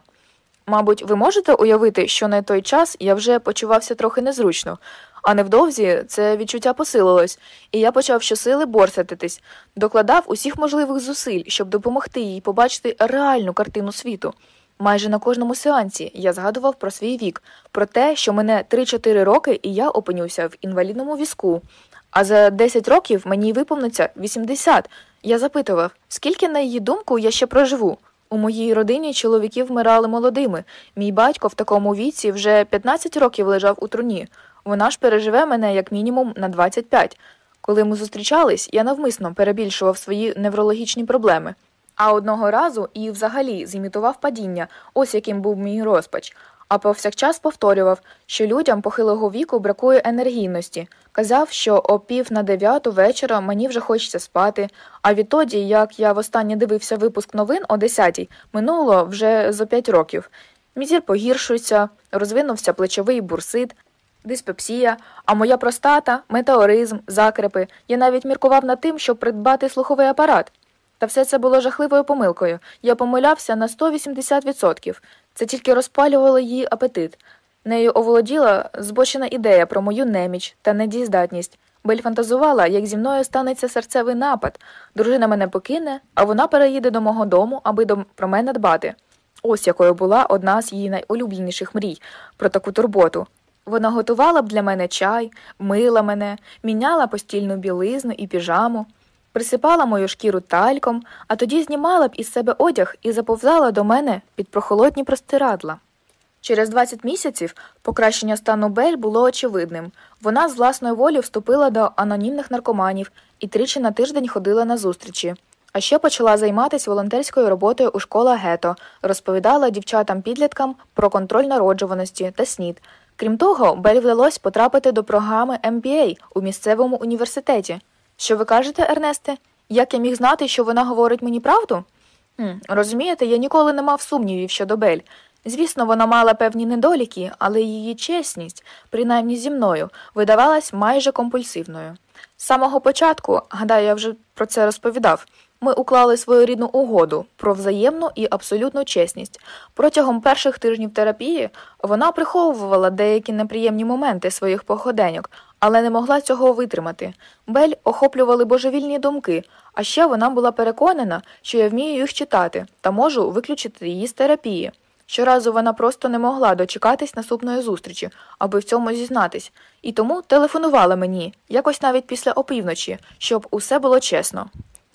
[SPEAKER 1] Мабуть, ви можете уявити, що на той час я вже почувався трохи незручно, а невдовзі це відчуття посилилось, і я почав щосили борсатитись, докладав усіх можливих зусиль, щоб допомогти їй побачити реальну картину світу. Майже на кожному сеансі я згадував про свій вік, про те, що мене 3-4 роки і я опинюся в інвалідному візку. А за 10 років мені виповниться 80. Я запитував, скільки на її думку я ще проживу. У моїй родині чоловіки вмирали молодими. Мій батько в такому віці вже 15 років лежав у труні. Вона ж переживе мене як мінімум на 25. Коли ми зустрічались, я навмисно перебільшував свої неврологічні проблеми. А одного разу і взагалі зімітував падіння, ось яким був мій розпач. А повсякчас повторював, що людям похилого віку бракує енергійності. Казав, що о пів на дев'яту вечора мені вже хочеться спати. А відтоді, як я востаннє дивився випуск новин о десятій, минуло вже зо п'ять років. Мізір погіршується, розвинувся плечовий бурсит, диспепсія, а моя простата, метеоризм, закрепи. Я навіть міркував над тим, щоб придбати слуховий апарат. Та все це було жахливою помилкою. Я помилявся на 180%. Це тільки розпалювало її апетит. Нею оволоділа збочена ідея про мою неміч та недіздатність, Бель фантазувала, як зі мною станеться серцевий напад. Дружина мене покине, а вона переїде до мого дому, аби до... про мене дбати. Ось якою була одна з її найулюбленіших мрій про таку турботу. Вона готувала б для мене чай, мила мене, міняла постільну білизну і піжаму, присипала мою шкіру тальком, а тоді знімала б із себе одяг і заповзала до мене під прохолодні простирадла. Через 20 місяців покращення стану Бель було очевидним вона з власної волі вступила до анонімних наркоманів і тричі на тиждень ходила на зустрічі. А ще почала займатися волонтерською роботою у школах гето, розповідала дівчатам-підліткам про контроль народжуваності та снід, Крім того, Бель вдалося потрапити до програми MBA у місцевому університеті. Що ви кажете, Ернесте? Як я міг знати, що вона говорить мені правду? Хм, Розумієте, я ніколи не мав сумнівів щодо Бель. Звісно, вона мала певні недоліки, але її чесність, принаймні зі мною, видавалась майже компульсивною. З самого початку, гадаю, я вже про це розповідав. Ми уклали своєрідну угоду про взаємну і абсолютну чесність. Протягом перших тижнів терапії вона приховувала деякі неприємні моменти своїх походеньок, але не могла цього витримати. Бель охоплювали божевільні думки, а ще вона була переконана, що я вмію їх читати та можу виключити її з терапії. Щоразу вона просто не могла дочекатись наступної зустрічі, аби в цьому зізнатись, і тому телефонувала мені якось навіть після опівночі, щоб усе було чесно.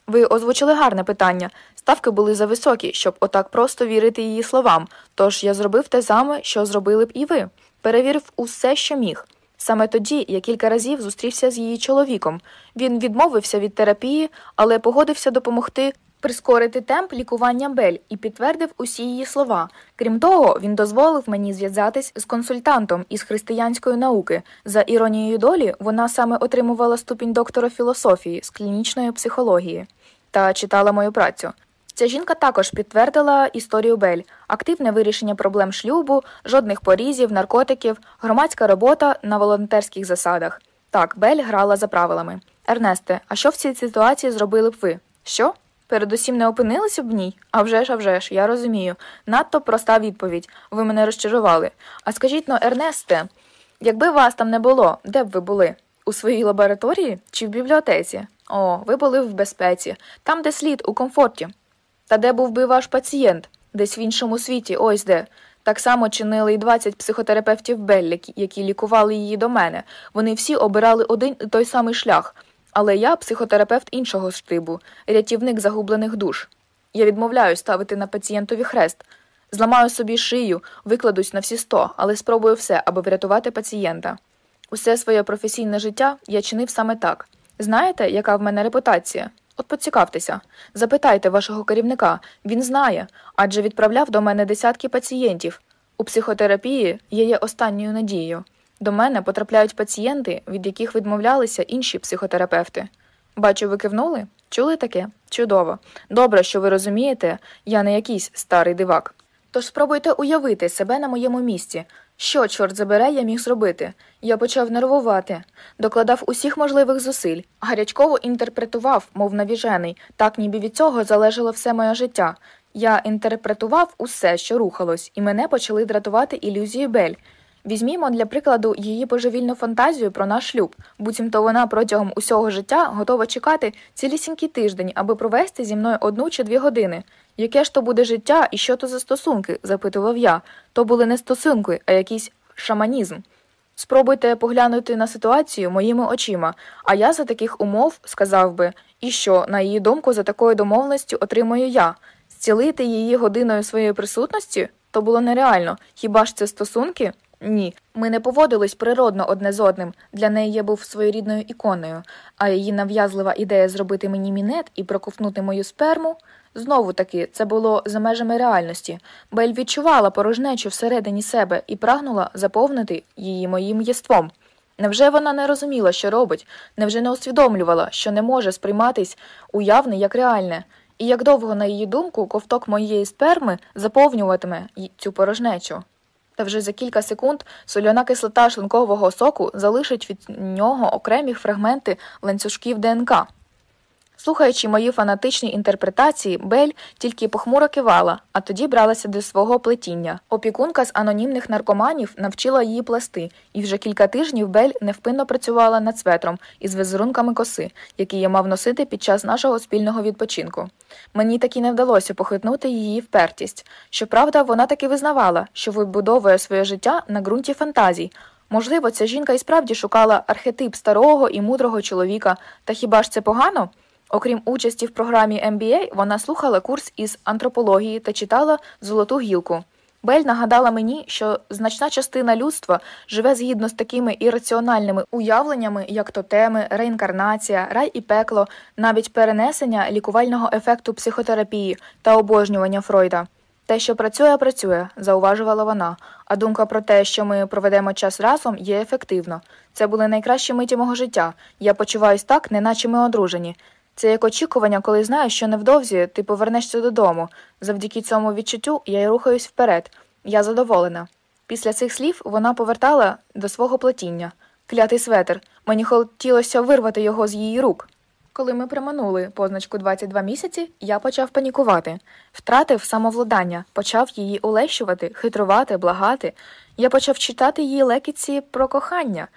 [SPEAKER 1] Ви озвучили гарне питання. Ставки були зависокі, щоб отак просто вірити її словам. Тож я зробив те саме, що зробили б і ви. Перевірив усе, що міг. Саме тоді я кілька разів зустрівся з її чоловіком. Він відмовився від терапії, але погодився допомогти прискорити темп лікування Бель і підтвердив усі її слова. Крім того, він дозволив мені зв'язатись з консультантом із християнської науки. За іронією долі, вона саме отримувала ступінь доктора філософії з клінічної психології та читала мою працю. Ця жінка також підтвердила історію Бель, активне вирішення проблем шлюбу, жодних порізів, наркотиків, громадська робота на волонтерських засадах. Так, Бель грала за правилами. Ернесте, а що в цій ситуації зробили б ви? Що? передусім не опинилися б в ній? А вже ж, а вже ж, я розумію. Надто проста відповідь. Ви мене розчарували. А скажіть но, ну, Ернесте, якби вас там не було, де б ви були? У своїй лабораторії чи в бібліотеці? О, ви були в безпеці, там, де слід, у комфорті. Та де був би ваш пацієнт? Десь в іншому світі, ось де. Так само чинили і 20 психотерапевтів Беллі, які лікували її до мене. Вони всі обирали один і той самий шлях. Але я психотерапевт іншого штибу, рятівник загублених душ. Я відмовляю ставити на пацієнтові хрест, зламаю собі шию, викладусь на всі сто, але спробую все, аби врятувати пацієнта. Усе своє професійне життя я чинив саме так. Знаєте, яка в мене репутація? От поцікавтеся, запитайте вашого керівника, він знає, адже відправляв до мене десятки пацієнтів. У психотерапії я є останньою надією. До мене потрапляють пацієнти, від яких відмовлялися інші психотерапевти. Бачу, ви кивнули? Чули таке? Чудово. Добре, що ви розумієте, я не якийсь старий дивак. Тож спробуйте уявити себе на моєму місці. Що, чорт забере, я міг зробити? Я почав нервувати, докладав усіх можливих зусиль, гарячково інтерпретував, мов навіжений, так ніби від цього залежало все моє життя. Я інтерпретував усе, що рухалось, і мене почали дратувати ілюзії Бель. Візьмімо для прикладу її божевільну фантазію про наш шлюб, буцімто вона протягом усього життя готова чекати цілісінький тиждень, аби провести зі мною одну чи дві години. Яке ж то буде життя і що то за стосунки? запитував я. То були не стосунки, а якийсь шаманізм. Спробуйте поглянути на ситуацію моїми очима, а я за таких умов сказав би, і що, на її думку, за такою домовленістю отримую я. Зцілити її годиною своєї присутності то було нереально. Хіба ж це стосунки? Ні, ми не поводились природно одне з одним. Для неї я був своєрідною іконою, а її нав'язлива ідея зробити мені мінет і проковтнути мою сперму знову таки це було за межами реальності. Бель відчувала порожнечу всередині себе і прагнула заповнити її моїм єством. Невже вона не розуміла, що робить, невже не усвідомлювала, що не може сприйматись уявне як реальне, і як довго, на її думку, ковток моєї сперми заповнюватиме цю порожнечу? та вже за кілька секунд сольона кислота шлункового соку залишить від нього окремі фрагменти ланцюжків ДНК. Слухаючи мої фанатичні інтерпретації, Бель тільки похмуро кивала, а тоді бралася до свого плетіння. Опікунка з анонімних наркоманів навчила її плести, і вже кілька тижнів Бель невпинно працювала над светром із везерунками коси, які я мав носити під час нашого спільного відпочинку. Мені таки не вдалося похитнути її впертість. Щоправда, вона таки визнавала, що вибудовує своє життя на ґрунті фантазій. Можливо, ця жінка і справді шукала архетип старого і мудрого чоловіка, та хіба ж це погано? Окрім участі в програмі MBA, вона слухала курс із антропології та читала золоту гілку. Бель нагадала мені, що значна частина людства живе згідно з такими ірраціональними уявленнями, як тотеми, реінкарнація, рай і пекло, навіть перенесення лікувального ефекту психотерапії та обожнювання Фройда. Те, що працює, працює, зауважувала вона. А думка про те, що ми проведемо час разом, є ефективно. Це були найкращі миті мого життя. Я почуваюсь так, неначе ми одружені. Це як очікування, коли знаю, що невдовзі ти повернешся додому. Завдяки цьому відчуттю я й рухаюсь вперед. Я задоволена. Після цих слів вона повертала до свого плетіння Клятий светр. Мені хотілося вирвати його з її рук. Коли ми приманули позначку 22 місяці, я почав панікувати, втратив самовладання, почав її улещувати, хитрувати, благати. Я почав читати її лекіці про кохання.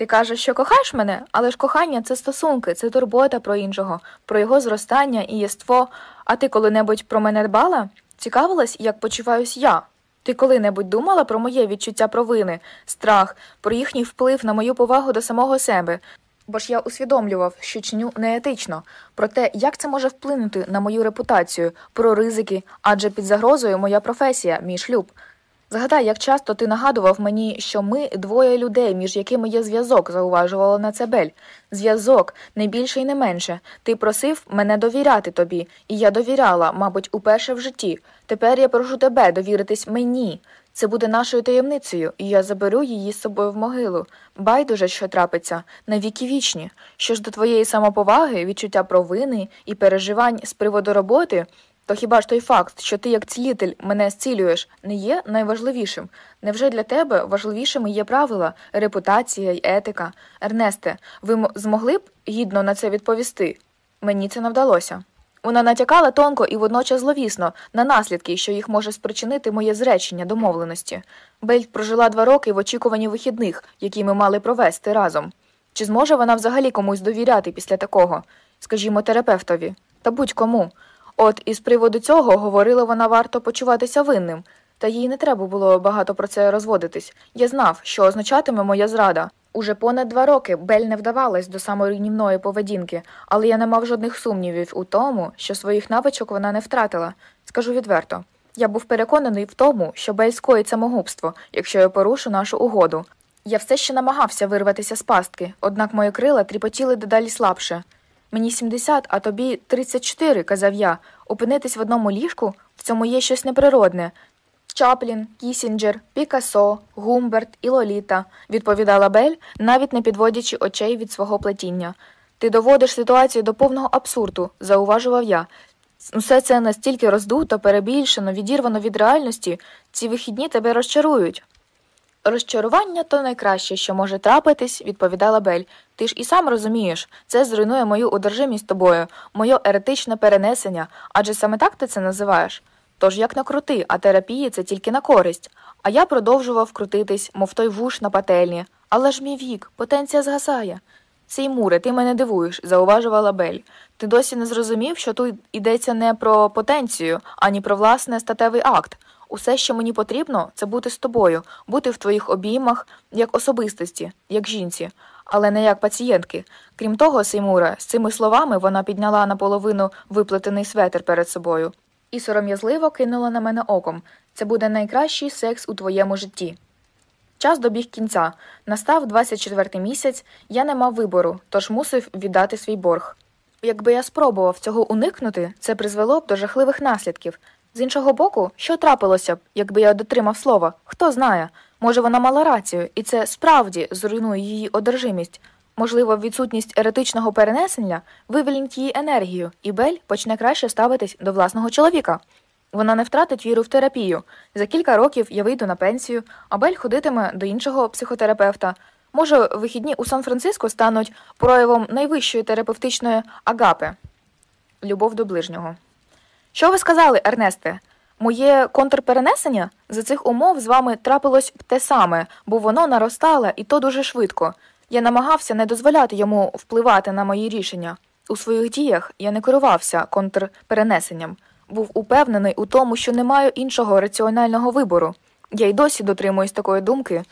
[SPEAKER 1] Ти кажеш, що кохаєш мене, але ж кохання це стосунки, це турбота про іншого, про його зростання і єство. А ти коли-небудь про мене дбала? Цікавилась, як почуваюсь я. Ти коли-небудь думала про моє відчуття провини, страх, про їхній вплив на мою повагу до самого себе. Бо ж я усвідомлював, що чиню неетично, про те, як це може вплинути на мою репутацію, про ризики, адже під загрозою моя професія, мій шлюб. Згадай, як часто ти нагадував мені, що ми двоє людей, між якими є зв'язок, зауважувала Нацебель. Зв'язок не більше і не менше. Ти просив мене довіряти тобі, і я довіряла, мабуть, уперше в житті. Тепер я прошу тебе довіритись мені. Це буде нашою таємницею, і я заберу її з собою в могилу. Байдуже, що трапиться, на віки вічні. Що ж до твоєї самоповаги, відчуття провини і переживань з приводу роботи. То хіба ж той факт, що ти як цілітель мене зцілюєш, не є найважливішим? Невже для тебе важливішими є правила, репутація й етика? Ернесте, ви змогли б гідно на це відповісти? Мені це не вдалося. Вона натякала тонко і водночас зловісно на наслідки, що їх може спричинити моє зречення домовленості. Бельт прожила два роки в очікуванні вихідних, які ми мали провести разом. Чи зможе вона взагалі комусь довіряти після такого? Скажімо, терапевтові та будь-кому. От із приводу цього говорила вона варто почуватися винним, та їй не треба було багато про це розводитись. Я знав, що означатиме моя зрада. Уже понад два роки Бель не вдавалась до саморівнівної поведінки, але я не мав жодних сумнівів у тому, що своїх навичок вона не втратила. Скажу відверто. Я був переконаний в тому, що Бель скоїть самогубство, якщо я порушу нашу угоду. Я все ще намагався вирватися з пастки, однак мої крила тріпотіли дедалі слабше. Мені 70, а тобі 34», – казав я. Опинитись в одному ліжку в цьому є щось неприродне. Чаплін, Кісінджер, Пікасо, Гумберт і Лоліта, відповідала Бель, навіть не підводячи очей від свого плетіння. Ти доводиш ситуацію до повного абсурду, зауважував я. Усе це настільки роздуто, перебільшено, відірвано від реальності, ці вихідні тебе розчарують. Розчарування то найкраще, що може трапитись, відповідала Бель. Ти ж і сам розумієш, це зруйнує мою одержимість тобою, моє еретичне перенесення, адже саме так ти це називаєш. Тож як на крути, а терапії це тільки на користь. А я продовжував крутитись, мов той вуш на пательні. Але ж мій вік, потенція згасає. Цей муре, ти мене дивуєш, зауважувала Бель. Ти досі не зрозумів, що тут йдеться не про потенцію, ані про власне статевий акт. Усе, що мені потрібно, це бути з тобою, бути в твоїх обіймах як особистості, як жінці, але не як пацієнтки. Крім того, Сеймура, з цими словами вона підняла наполовину виплетений светр перед собою і сором'язливо кинула на мене оком це буде найкращий секс у твоєму житті. Час добіг кінця. Настав 24-й місяць, я не мав вибору, тож мусив віддати свій борг. Якби я спробував цього уникнути, це призвело б до жахливих наслідків. З іншого боку, що трапилося б, якби я дотримав слова, хто знає. Може, вона мала рацію, і це справді зруйнує її одержимість. Можливо, відсутність еретичного перенесення вивільнить її енергію, і Бель почне краще ставитись до власного чоловіка. Вона не втратить віру в терапію. За кілька років я вийду на пенсію, а Бель ходитиме до іншого психотерапевта. Може, вихідні у Сан-Франциско стануть проявом найвищої терапевтичної агапи любов до ближнього. Що ви сказали, Ернесте? Моє контрперенесення за цих умов з вами трапилось б те саме, бо воно наростало і то дуже швидко. Я намагався не дозволяти йому впливати на мої рішення. У своїх діях я не керувався контрперенесенням, був упевнений у тому, що не маю іншого раціонального вибору. Я й досі дотримуюсь такої думки,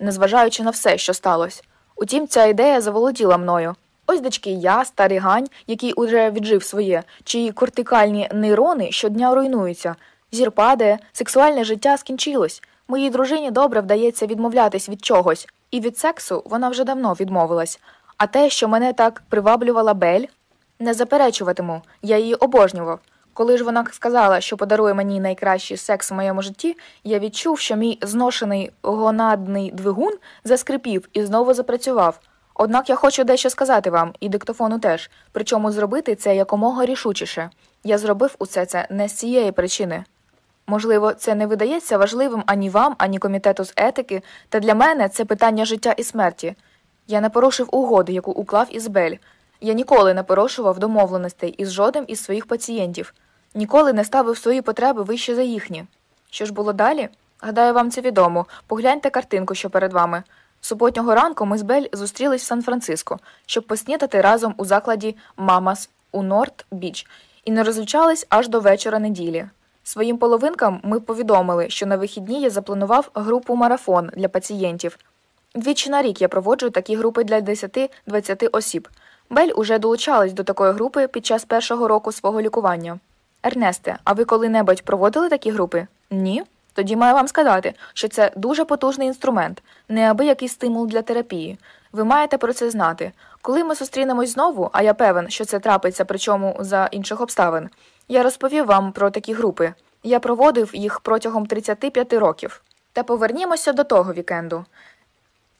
[SPEAKER 1] незважаючи на все, що сталося. Утім, ця ідея заволоділа мною. Ось дочки я, старий гань, який уже віджив своє, чиї кортикальні нейрони щодня руйнуються. Зір падає, сексуальне життя скінчилось. Моїй дружині добре вдається відмовлятись від чогось, і від сексу вона вже давно відмовилась. А те, що мене так приваблювала Бель, не заперечуватиму, я її обожнював. Коли ж вона сказала, що подарує мені найкращий секс в моєму житті, я відчув, що мій зношений гонадний двигун заскрипів і знову запрацював. Однак я хочу дещо сказати вам, і диктофону теж. Причому зробити це якомога рішучіше. Я зробив усе це не з цієї причини. Можливо, це не видається важливим ані вам, ані комітету з етики, та для мене це питання життя і смерті. Я не порушив угоди, яку уклав Ізбель. Я ніколи не порушував домовленостей із жодним із своїх пацієнтів, ніколи не ставив свої потреби вище за їхні. Що ж було далі? Гадаю, вам це відомо. Погляньте картинку, що перед вами. Суботнього ранку ми з Бель зустрілись в Сан-Франциско, щоб поснідати разом у закладі Мамас у Норт Біч і не розлучались аж до вечора неділі. Своїм половинкам ми повідомили, що на вихідні я запланував групу марафон для пацієнтів. Двічі на рік я проводжу такі групи для 10-20 осіб. Бель уже долучалась до такої групи під час першого року свого лікування. Ернесте, а ви коли-небудь проводили такі групи? Ні. Тоді маю вам сказати, що це дуже потужний інструмент, неабиякий стимул для терапії. Ви маєте про це знати. Коли ми зустрінемось знову, а я певен, що це трапиться, причому за інших обставин, я розповів вам про такі групи. Я проводив їх протягом 35 років. Та повернімося до того вікенду.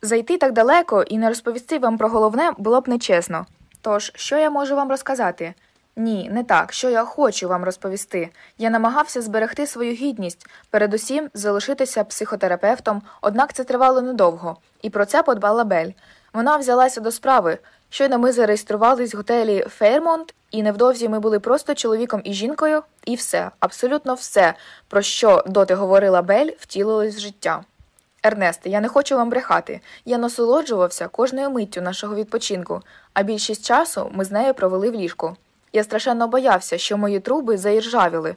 [SPEAKER 1] Зайти так далеко і не розповісти вам про головне було б нечесно. Тож, що я можу вам розказати? Ні, не так. Що я хочу вам розповісти. Я намагався зберегти свою гідність, передусім залишитися психотерапевтом, однак це тривало недовго, і про це подбала Бель. Вона взялася до справи. Щойно ми зареєструвались в готелі Фейрмонт, і невдовзі ми були просто чоловіком і жінкою, і все, абсолютно все, про що доти говорила Бель, втілилось в життя. Ернесте, я не хочу вам брехати. Я насолоджувався кожною миттю нашого відпочинку, а більшість часу ми з нею провели в ліжку. Я страшенно боявся, що мої труби заіржавіли.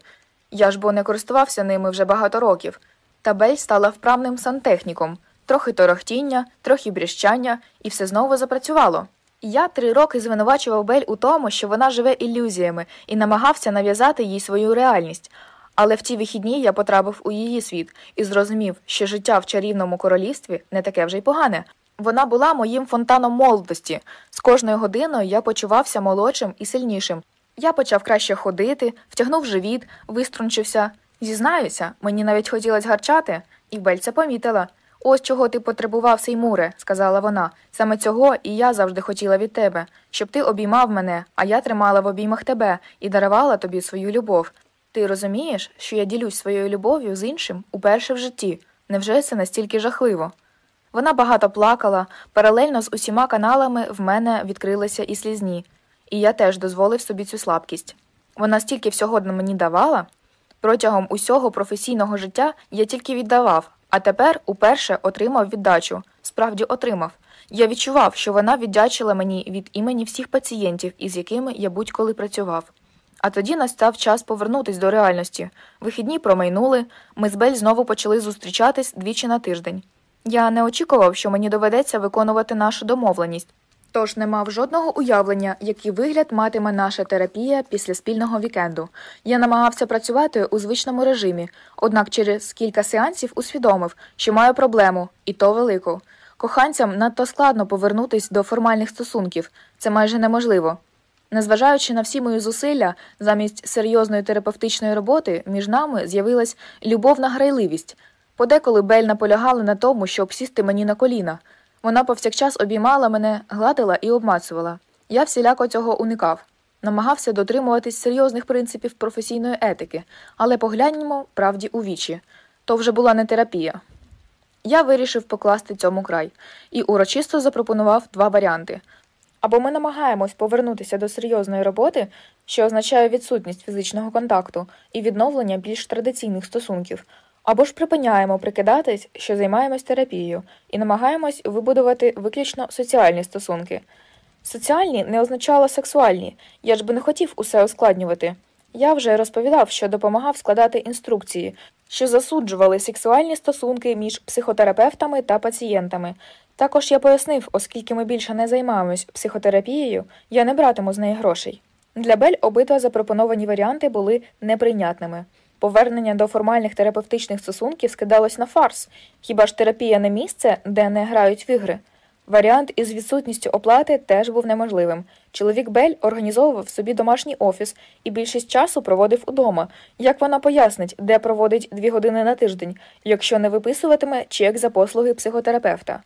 [SPEAKER 1] Я ж бо не користувався ними вже багато років. Та Бель стала вправним сантехніком трохи торохтіння, трохи бріщання, і все знову запрацювало. Я три роки звинувачував Бель у тому, що вона живе ілюзіями і намагався нав'язати їй свою реальність. Але в ті вихідні я потрапив у її світ і зрозумів, що життя в чарівному королівстві не таке вже й погане. Вона була моїм фонтаном молодості. З кожною годиною я почувався молодшим і сильнішим. Я почав краще ходити, втягнув живіт, виструнчився. Зізнаюся, мені навіть хотілося гарчати, і бельця помітила. Ось чого ти потребував, Сеймуре, сказала вона. Саме цього і я завжди хотіла від тебе, щоб ти обіймав мене, а я тримала в обіймах тебе і дарувала тобі свою любов. Ти розумієш, що я ділюсь своєю любов'ю з іншим уперше в житті. Невже це настільки жахливо? Вона багато плакала, паралельно з усіма каналами в мене відкрилися і слізні, і я теж дозволив собі цю слабкість. Вона стільки всього мені давала. Протягом усього професійного життя я тільки віддавав, а тепер уперше отримав віддачу. Справді отримав. Я відчував, що вона віддячила мені від імені всіх пацієнтів, із якими я будь-коли працював. А тоді настав час повернутись до реальності. Вихідні промайнули, ми з Бель знову почали зустрічатись двічі на тиждень. Я не очікував, що мені доведеться виконувати нашу домовленість, тож не мав жодного уявлення, який вигляд матиме наша терапія після спільного вікенду. Я намагався працювати у звичному режимі, однак через кілька сеансів усвідомив, що маю проблему, і то велику. Коханцям надто складно повернутись до формальних стосунків, це майже неможливо. Незважаючи на всі мої зусилля, замість серйозної терапевтичної роботи між нами з'явилась любовна грайливість, Подеколи Бель наполягала на тому, щоб сісти мені на коліна. Вона повсякчас обіймала мене, гладила і обмацувала. Я всіляко цього уникав. Намагався дотримуватись серйозних принципів професійної етики, але погляньмо правді у вічі то вже була не терапія. Я вирішив покласти цьому край і урочисто запропонував два варіанти. Або ми намагаємось повернутися до серйозної роботи, що означає відсутність фізичного контакту і відновлення більш традиційних стосунків, або ж припиняємо прикидатись, що займаємось терапією, і намагаємось вибудувати виключно соціальні стосунки. Соціальні не означало сексуальні, я ж би не хотів усе ускладнювати. Я вже розповідав, що допомагав складати інструкції, що засуджували сексуальні стосунки між психотерапевтами та пацієнтами. Також я пояснив, оскільки ми більше не займаємось психотерапією, я не братиму з неї грошей. Для Бель обидва запропоновані варіанти були неприйнятними повернення до формальних терапевтичних стосунків скидалось на фарс, хіба ж терапія не місце, де не грають в ігри. Варіант із відсутністю оплати теж був неможливим. Чоловік Бель організовував собі домашній офіс і більшість часу проводив удома. Як вона пояснить, де проводить дві години на тиждень, якщо не виписуватиме чек за послуги психотерапевта.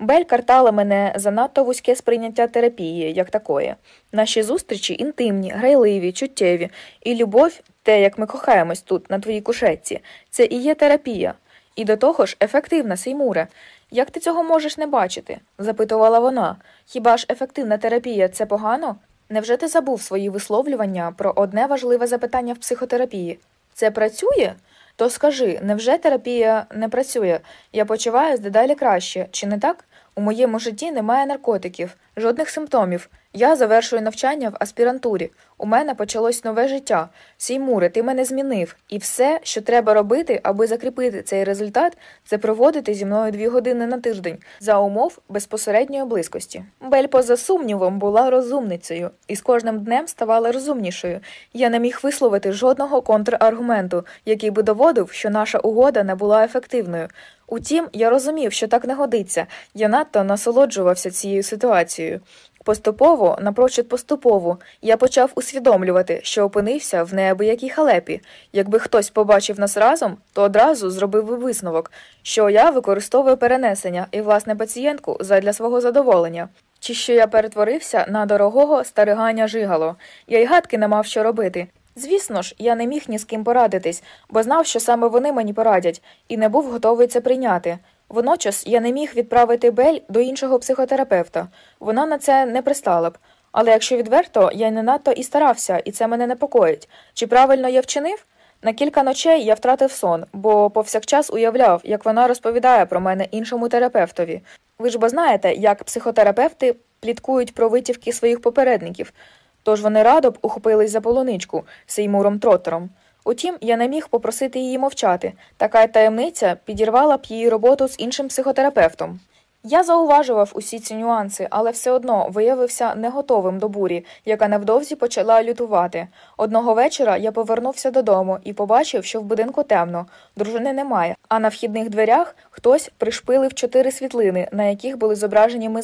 [SPEAKER 1] Бель картала мене за надто вузьке сприйняття терапії, як такої. Наші зустрічі інтимні, грайливі, чуттєві, і любов, те, як ми кохаємось тут, на твоїй кушетці, це і є терапія. І до того ж, ефективна, Сеймуре. Як ти цього можеш не бачити? запитувала вона. Хіба ж ефективна терапія це погано? Невже ти забув свої висловлювання про одне важливе запитання в психотерапії? Це працює? То скажи, невже терапія не працює? Я почуваюся дедалі краще, чи не так? У моєму житті немає наркотиків, жодних симптомів, я завершую навчання в аспірантурі. У мене почалось нове життя. Сіймуре, ти мене змінив. І все, що треба робити, аби закріпити цей результат, це проводити зі мною дві години на тиждень за умов безпосередньої близькості. Бель, поза сумнівом, була розумницею і з кожним днем ставала розумнішою. Я не міг висловити жодного контраргументу, який би доводив, що наша угода не була ефективною. Утім, я розумів, що так не годиться. Я надто насолоджувався цією ситуацією. Поступово, напрочуд поступово, я почав усвідомлювати, що опинився в неабиякій халепі. Якби хтось побачив нас разом, то одразу зробив би висновок, що я використовую перенесення і власне пацієнтку задля свого задоволення. Чи що я перетворився на дорогого стариганя жигало? Я й гадки не мав що робити. Звісно ж, я не міг ні з ким порадитись, бо знав, що саме вони мені порадять, і не був готовий це прийняти. Водночас я не міг відправити Бель до іншого психотерапевта. Вона на це не пристала б. Але якщо відверто, я не надто і старався, і це мене непокоїть. Чи правильно я вчинив? На кілька ночей я втратив сон, бо повсякчас уявляв, як вона розповідає про мене іншому терапевтові. Ви ж бо знаєте, як психотерапевти пліткують про витівки своїх попередників, тож вони радо б ухопились за полуничку Сеймуром Тротером. Утім, я не міг попросити її мовчати. Така таємниця підірвала б її роботу з іншим психотерапевтом. Я зауважував усі ці нюанси, але все одно виявився не готовим до бурі, яка невдовзі почала лютувати. Одного вечора я повернувся додому і побачив, що в будинку темно, дружини немає. А на вхідних дверях хтось пришпилив чотири світлини, на яких були зображені ми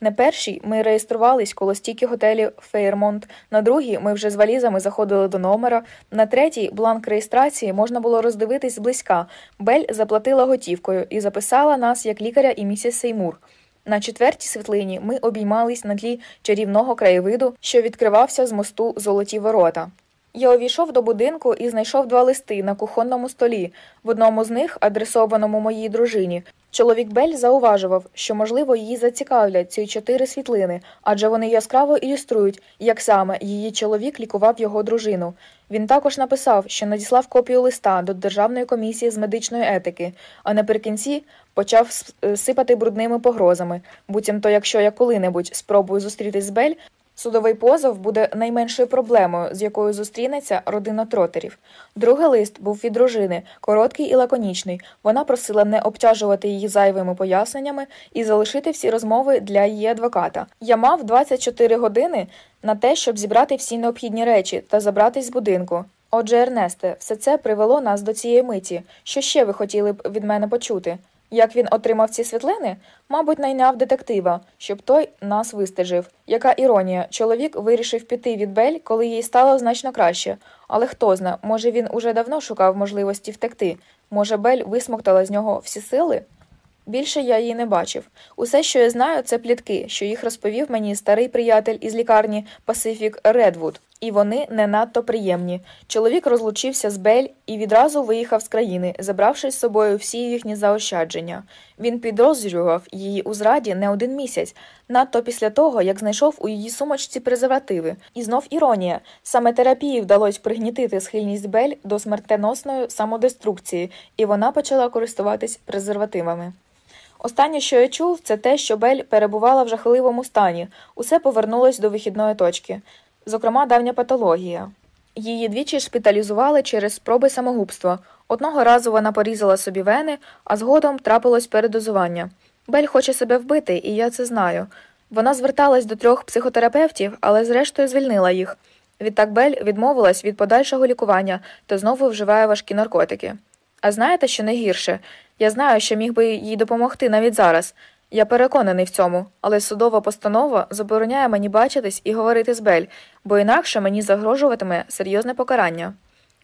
[SPEAKER 1] На першій ми реєструвались коло стійки готелі Фейрмонт. На другій ми вже з валізами заходили до номера. На третій бланк реєстрації можна було роздивитись зблизька. Бель заплатила готівкою і записала нас як лікаря і місіс. Сеймур. На четвертій світлині ми обіймались на тлі чарівного краєвиду, що відкривався з мосту Золоті ворота. Я увійшов до будинку і знайшов два листи на кухонному столі. В одному з них, адресованому моїй дружині, чоловік Бель зауважував, що, можливо, її зацікавлять ці чотири світлини, адже вони яскраво ілюструють, як саме її чоловік лікував його дружину. Він також написав, що надіслав копію листа до Державної комісії з медичної етики, а наприкінці почав е, сипати брудними погрозами, буцімто, якщо я коли-небудь спробую зустрітись з Бель, судовий позов буде найменшою проблемою, з якою зустрінеться родина тротерів. Другий лист був від дружини, короткий і лаконічний. Вона просила не обтяжувати її зайвими поясненнями і залишити всі розмови для її адвоката. Я мав 24 години на те, щоб зібрати всі необхідні речі та забратись з будинку. Отже, Ернесте, все це привело нас до цієї миті. Що ще ви хотіли б від мене почути? Як він отримав ці світлини, мабуть, найняв детектива, щоб той нас вистежив. Яка іронія, чоловік вирішив піти від Бель, коли їй стало значно краще. Але хто зна, може він уже давно шукав можливості втекти. Може, Бель висмоктала з нього всі сили? Більше я її не бачив. Усе, що я знаю, це плітки, що їх розповів мені старий приятель із лікарні Пасифік Редвуд і вони не надто приємні. Чоловік розлучився з Бель і відразу виїхав з країни, забравши з собою всі їхні заощадження. Він підозрював її у зраді не один місяць, надто після того, як знайшов у її сумочці презервативи. І знов іронія. Саме терапії вдалося пригнітити схильність Бель до смертеносної самодеструкції, і вона почала користуватись презервативами. Останнє, що я чув, це те, що Бель перебувала в жахливому стані, усе повернулось до вихідної точки зокрема давня патологія. Її двічі шпиталізували через спроби самогубства. Одного разу вона порізала собі вени, а згодом трапилось передозування. Бель хоче себе вбити, і я це знаю. Вона зверталась до трьох психотерапевтів, але зрештою звільнила їх. Відтак Бель відмовилась від подальшого лікування та знову вживає важкі наркотики. А знаєте, що найгірше? Я знаю, що міг би їй допомогти навіть зараз, я переконаний в цьому, але судова постанова забороняє мені бачитись і говорити з Бель, бо інакше мені загрожуватиме серйозне покарання.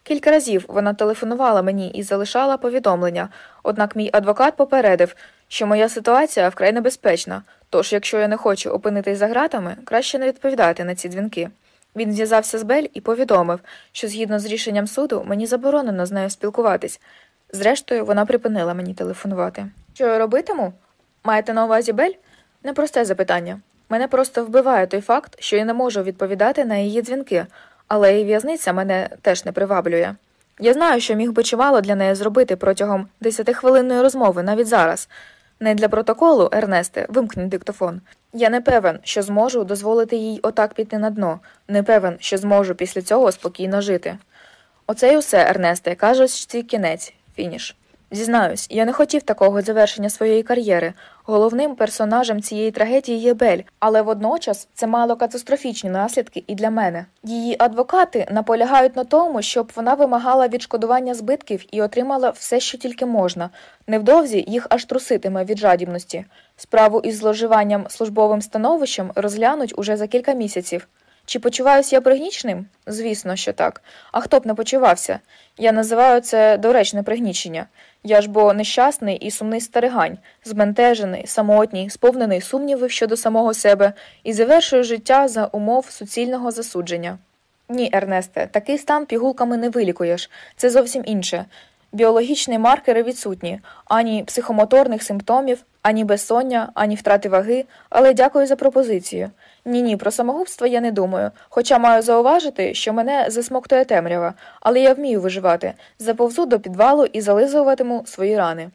[SPEAKER 1] Кілька разів вона телефонувала мені і залишала повідомлення, однак мій адвокат попередив, що моя ситуація вкрай небезпечна, тож, якщо я не хочу опинитись за ґратами, краще не відповідати на ці дзвінки. Він зв'язався з Бель і повідомив, що згідно з рішенням суду мені заборонено з нею спілкуватись. Зрештою, вона припинила мені телефонувати. Що я робитиму? Маєте на увазі Бель? Непросте запитання. Мене просто вбиває той факт, що я не можу відповідати на її дзвінки, але і в'язниця мене теж не приваблює. Я знаю, що міг би чимало для неї зробити протягом десятихвилинної розмови навіть зараз. Не для протоколу, Ернесте, вимкніть диктофон. Я не певен, що зможу дозволити їй отак піти на дно, не певен, що зможу після цього спокійно жити. Оце й усе, Ернесте, кажуть, що кінець, фініш. Зізнаюсь, я не хотів такого завершення своєї кар'єри. Головним персонажем цієї трагедії є Бель, але водночас це мало катастрофічні наслідки і для мене. Її адвокати наполягають на тому, щоб вона вимагала відшкодування збитків і отримала все, що тільки можна. Невдовзі їх аж труситиме від жадібності. Справу із зловживанням службовим становищем розглянуть уже за кілька місяців. Чи почуваюся я пригнічним? Звісно, що так. А хто б не почувався? Я називаю це доречне пригнічення. Я ж бо нещасний і сумний старигань, збентежений, самотній, сповнений сумнівів щодо самого себе і завершую життя за умов суцільного засудження. Ні, Ернесте, такий стан пігулками не вилікуєш. Це зовсім інше. Біологічні маркери відсутні, ані психомоторних симптомів, ані безсоння, ані втрати ваги, але дякую за пропозицію. Ні, ні, про самогубство я не думаю, хоча маю зауважити, що мене засмоктує темрява, але я вмію виживати, заповзу до підвалу і зализуватиму свої рани.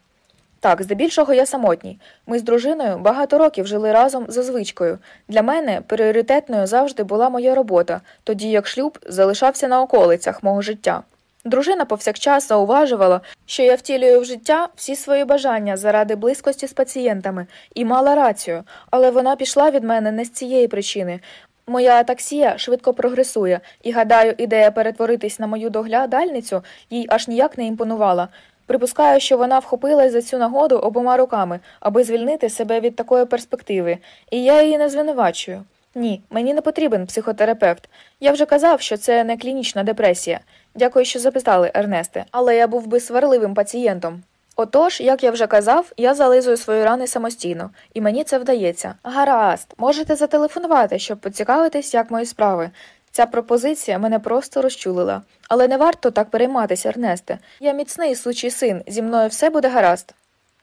[SPEAKER 1] Так, здебільшого я самотній. Ми з дружиною багато років жили разом за звичкою. Для мене пріоритетною завжди була моя робота, тоді як шлюб залишався на околицях мого життя. Дружина повсякчас зауважувала, що я втілюю в життя всі свої бажання заради близькості з пацієнтами і мала рацію, але вона пішла від мене не з цієї причини. Моя таксія швидко прогресує, і гадаю, ідея перетворитись на мою доглядальницю їй аж ніяк не імпонувала. Припускаю, що вона вхопилась за цю нагоду обома руками, аби звільнити себе від такої перспективи, і я її не звинувачую. Ні, мені не потрібен психотерапевт. Я вже казав, що це не клінічна депресія. Дякую, що запитали, Ернесте, але я був би сварливим пацієнтом. Отож, як я вже казав, я зализую свої рани самостійно, і мені це вдається. Гаразд, можете зателефонувати, щоб поцікавитись, як мої справи. Ця пропозиція мене просто розчулила. Але не варто так перейматися, Ернесте. Я міцний сучий син, зі мною все буде гаразд.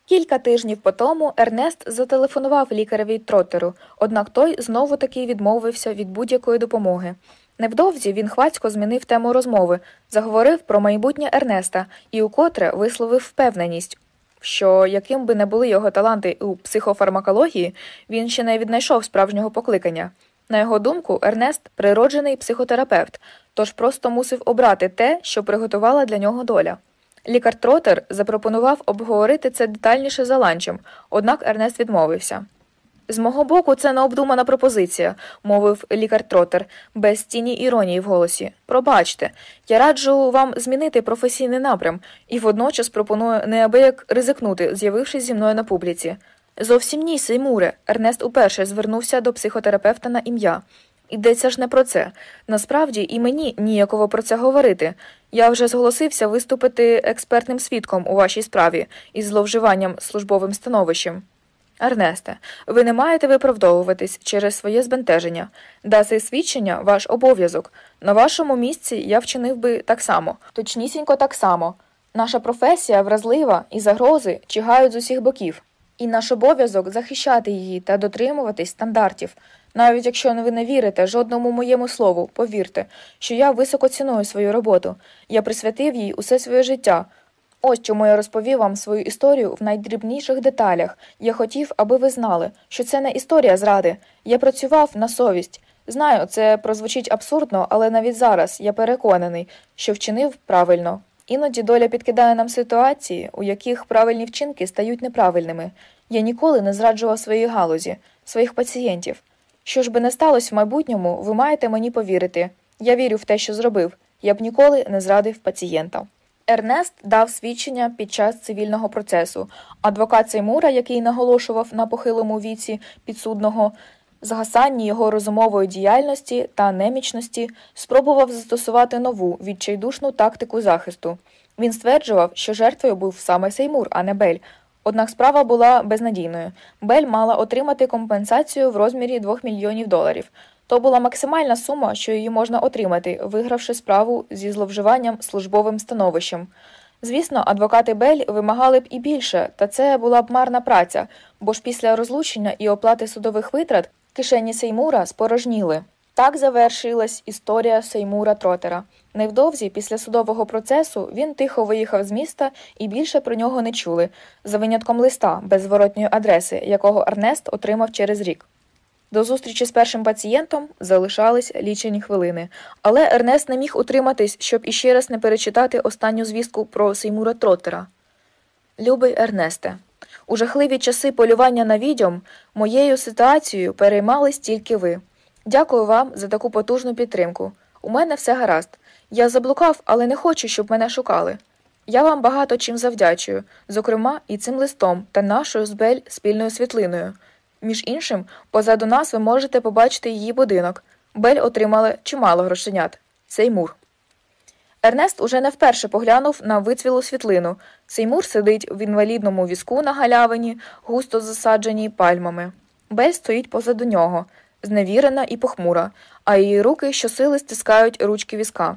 [SPEAKER 1] Кілька тижнів по тому Ернест зателефонував лікареві Тротеру, однак той знову таки відмовився від будь-якої допомоги. Невдовзі він хвацько змінив тему розмови, заговорив про майбутнє Ернеста і укотре висловив впевненість, що яким би не були його таланти у психофармакології, він ще не віднайшов справжнього покликання. На його думку, Ернест природжений психотерапевт, тож просто мусив обрати те, що приготувала для нього доля. Лікар Тротер запропонував обговорити це детальніше за ланчем, однак Ернест відмовився. З мого боку, це необдумана пропозиція, мовив лікар Тротер, без тіні іронії в голосі. Пробачте, я раджу вам змінити професійний напрям і водночас пропоную неабияк ризикнути, з'явившись зі мною на публіці. Зовсім ні, Сеймуре. Ернест уперше звернувся до психотерапевта на ім'я. Йдеться ж не про це. Насправді і мені ніяково про це говорити. Я вже зголосився виступити експертним свідком у вашій справі із зловживанням службовим становищем. Ернесте, ви не маєте виправдовуватись через своє збентеження. Даси свідчення ваш обов'язок. На вашому місці я вчинив би так само, точнісінько так само. Наша професія вразлива і загрози чигають з усіх боків, і наш обов'язок захищати її та дотримуватись стандартів. Навіть якщо ви не вірите жодному моєму слову, повірте, що я високо ціную свою роботу. Я присвятив їй усе своє життя. Ось чому я розповів вам свою історію в найдрібніших деталях. Я хотів, аби ви знали, що це не історія зради. Я працював на совість. Знаю, це прозвучить абсурдно, але навіть зараз я переконаний, що вчинив правильно. Іноді доля підкидає нам ситуації, у яких правильні вчинки стають неправильними. Я ніколи не зраджував своїй галузі, своїх пацієнтів. Що ж би не сталося в майбутньому, ви маєте мені повірити. Я вірю в те, що зробив. Я б ніколи не зрадив пацієнта. Ернест дав свідчення під час цивільного процесу. Адвокат Сеймура, який наголошував на похилому віці підсудного згасанні його розумової діяльності та немічності, спробував застосувати нову відчайдушну тактику захисту. Він стверджував, що жертвою був саме Сеймур, а не Бель. Однак справа була безнадійною. Бель мала отримати компенсацію в розмірі 2 мільйонів доларів. То була максимальна сума, що її можна отримати, вигравши справу зі зловживанням службовим становищем. Звісно, адвокати Бель вимагали б і більше, та це була б марна праця, бо ж після розлучення і оплати судових витрат кишені Сеймура спорожніли. Так завершилась історія Сеймура Тротера. Невдовзі після судового процесу він тихо виїхав з міста і більше про нього не чули, за винятком листа без зворотньої адреси, якого Арнест отримав через рік. До зустрічі з першим пацієнтом залишались лічені хвилини, але Ернест не міг утриматись, щоб іще раз не перечитати останню звістку про Сеймура Тротера. Любий Ернесте, у жахливі часи полювання на відьом моєю ситуацією переймались тільки ви. Дякую вам за таку потужну підтримку. У мене все гаразд. Я заблукав, але не хочу, щоб мене шукали. Я вам багато чим завдячую, зокрема, і цим листом та нашою з Бель спільною світлиною. Між іншим, позаду нас ви можете побачити її будинок. Бель отримали чимало грошенят Сеймур. Ернест уже не вперше поглянув на вицвілу світлину. Сеймур сидить в інвалідному візку на галявині, густо засадженій пальмами. Бель стоїть позаду нього, зневірена і похмура, а її руки щосили стискають ручки візка.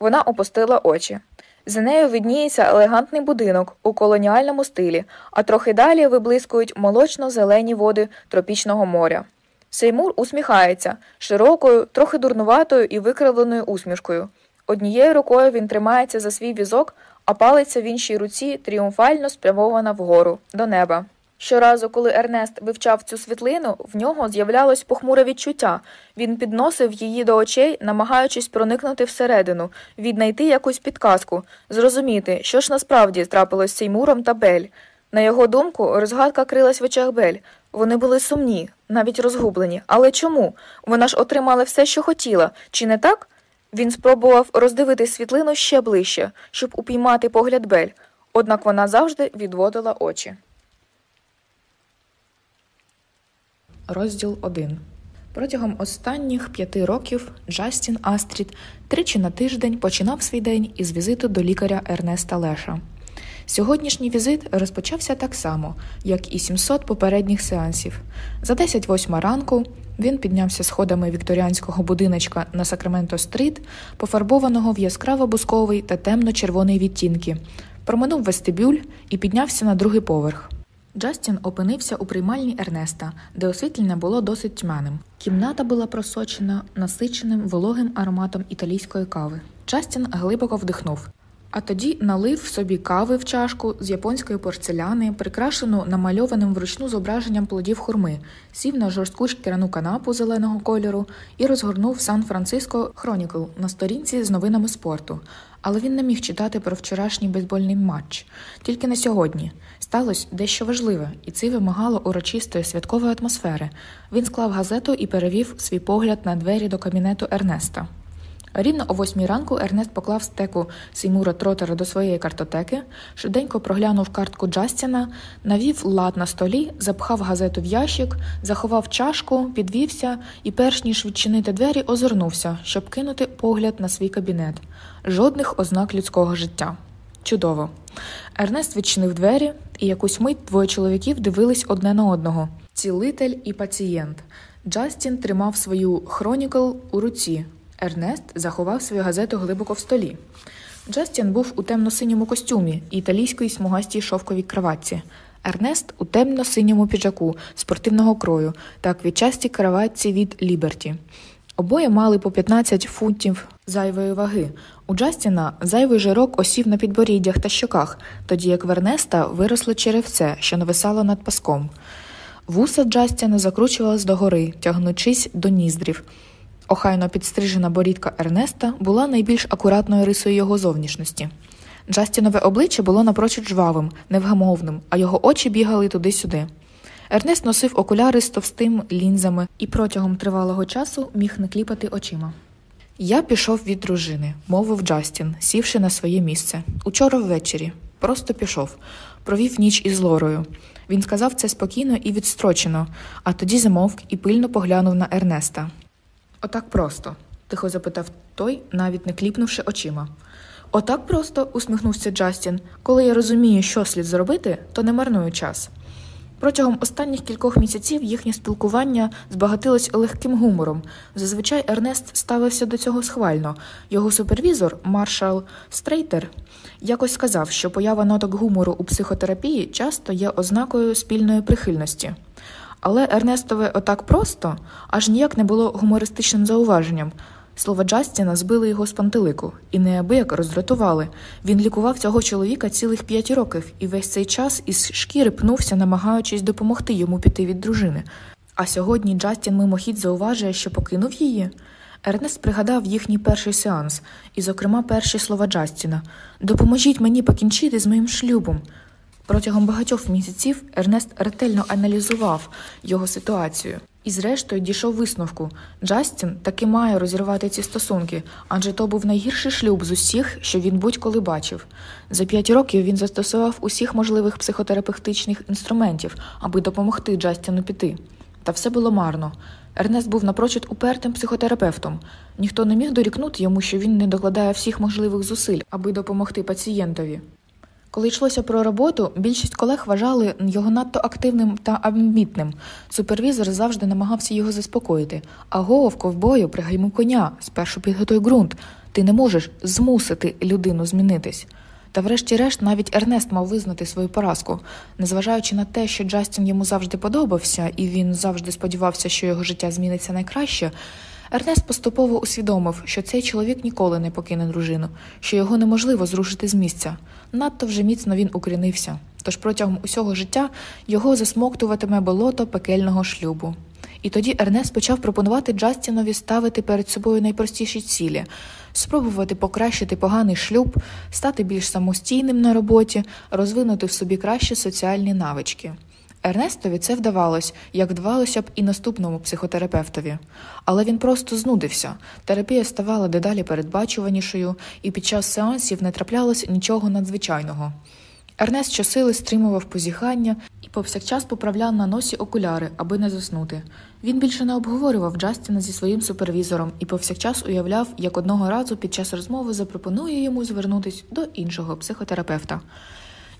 [SPEAKER 1] Вона опустила очі. За нею видніється елегантний будинок у колоніальному стилі, а трохи далі виблискують молочно-зелені води тропічного моря. Сеймур усміхається широкою, трохи дурнуватою і викривленою усмішкою. Однією рукою він тримається за свій візок, а палиця в іншій руці тріумфально спрямована вгору до неба. Щоразу, коли Ернест вивчав цю світлину, в нього з'являлось похмуре відчуття. Він підносив її до очей, намагаючись проникнути всередину, віднайти якусь підказку, зрозуміти, що ж насправді трапилось з Сеймуром та Бель. На його думку, розгадка крилась в очах Бель. Вони були сумні, навіть розгублені. Але чому? Вона ж отримала все, що хотіла, чи не так? Він спробував роздивити світлину ще ближче, щоб упіймати погляд Бель, однак вона завжди відводила очі. розділ 1. Протягом останніх п'яти років Джастін Астріт тричі на тиждень починав свій день із візиту до лікаря Ернеста Леша. Сьогоднішній візит розпочався так само, як і 700 попередніх сеансів. За 10-8 ранку він піднявся сходами вікторіанського будиночка на Сакраменто Стріт, пофарбованого в яскраво бусковий та темно-червоний відтінки, проминув вестибюль і піднявся на другий поверх. Джастін опинився у приймальні Ернеста, де освітлення було досить тьмяним. Кімната була просочена насиченим вологим ароматом італійської кави. Джастін глибоко вдихнув. А тоді налив собі кави в чашку з японської порцеляни, прикрашену намальованим вручну зображенням плодів хурми, сів на жорстку шкіряну канапу зеленого кольору і розгорнув Сан Франциско Хронікл на сторінці з новинами спорту. Але він не міг читати про вчорашній бейсбольний матч. Тільки на сьогодні сталося дещо важливе, і це вимагало урочистої святкової атмосфери. Він склав газету і перевів свій погляд на двері до кабінету Ернеста. Рівно о восьмій ранку Ернест поклав стеку Сеймура Тротера до своєї картотеки, швиденько проглянув картку Джастіна, навів лад на столі, запхав газету в ящик, заховав чашку, підвівся і, перш ніж відчинити двері, озирнувся, щоб кинути погляд на свій кабінет. Жодних ознак людського життя. Чудово. Ернест відчинив двері, і якусь мить двоє чоловіків дивились одне на одного: цілитель і пацієнт. Джастін тримав свою хронікл у руці. Ернест заховав свою газету глибоко в столі. Джастін був у темно-синьому костюмі і італійській смугастій шовковій краватці. Ернест у темно-синьому піджаку спортивного крою та квітчастій краватці від Ліберті. Обоє мали по 15 фунтів зайвої ваги. У Джастіна зайвий жирок осів на підборіддях та щоках, тоді як в Ернеста виросло черевце, що нависало над паском. Вуса Джастіна закручувалась догори, тягнучись до ніздрів. Охайно підстрижена борідка Ернеста була найбільш акуратною рисою його зовнішності. Джастінове обличчя було напрочуд жвавим, невгамовним, а його очі бігали туди-сюди. Ернест носив окуляри з товстим лінзами і протягом тривалого часу міг не кліпати очима. Я пішов від дружини, мовив Джастін, сівши на своє місце. Учора ввечері. Просто пішов, провів ніч із Лорою. Він сказав це спокійно і відстрочено, а тоді замовк і пильно поглянув на Ернеста. Отак просто? тихо запитав той, навіть не кліпнувши очима. Отак просто, усміхнувся Джастін, коли я розумію, що слід зробити, то не марную час. Протягом останніх кількох місяців їхнє спілкування збагатилось легким гумором. Зазвичай Ернест ставився до цього схвально. Його супервізор, маршал Стрейтер, якось сказав, що поява ноток гумору у психотерапії часто є ознакою спільної прихильності. Але Ернестове отак просто аж ніяк не було гумористичним зауваженням. Слова Джастіна збили його з пантелику і неабияк роздратували. Він лікував цього чоловіка цілих п'ять років і весь цей час із шкіри пнувся, намагаючись допомогти йому піти від дружини. А сьогодні Джастін мимохідь зауважує, що покинув її. Ернест пригадав їхній перший сеанс, і, зокрема, перші слова Джастіна Допоможіть мені покінчити з моїм шлюбом. Протягом багатьох місяців Ернест ретельно аналізував його ситуацію. І, зрештою, дійшов висновку: Джастін таки має розірвати ці стосунки, адже то був найгірший шлюб з усіх, що він будь-коли бачив. За п'ять років він застосував усіх можливих психотерапевтичних інструментів, аби допомогти Джастіну піти. Та все було марно. Ернест був напрочуд упертим психотерапевтом. Ніхто не міг дорікнути йому, що він не докладає всіх можливих зусиль, аби допомогти пацієнтові. Коли йшлося про роботу, більшість колег вважали його надто активним та амбітним. Супервізор завжди намагався його заспокоїти. Аго, в ковбою пригайми коня, спершу підготуй ґрунт. Ти не можеш змусити людину змінитись. Та, врешті-решт, навіть Ернест мав визнати свою поразку, незважаючи на те, що Джастін йому завжди подобався, і він завжди сподівався, що його життя зміниться найкраще. Ернест поступово усвідомив, що цей чоловік ніколи не покине дружину, що його неможливо зрушити з місця надто вже міцно він укрінився, тож протягом усього життя його засмоктуватиме болото пекельного шлюбу. І тоді Ернест почав пропонувати Джастінові ставити перед собою найпростіші цілі, спробувати покращити поганий шлюб, стати більш самостійним на роботі, розвинути в собі кращі соціальні навички. Ернестові це вдавалось, як вдавалося б і наступному психотерапевтові, але він просто знудився. Терапія ставала дедалі передбачуванішою, і під час сеансів не траплялось нічого надзвичайного. Ернест щосили стримував позіхання і повсякчас поправляв на носі окуляри, аби не заснути. Він більше не обговорював Джастіна зі своїм супервізором і повсякчас уявляв, як одного разу під час розмови запропонує йому звернутися до іншого психотерапевта.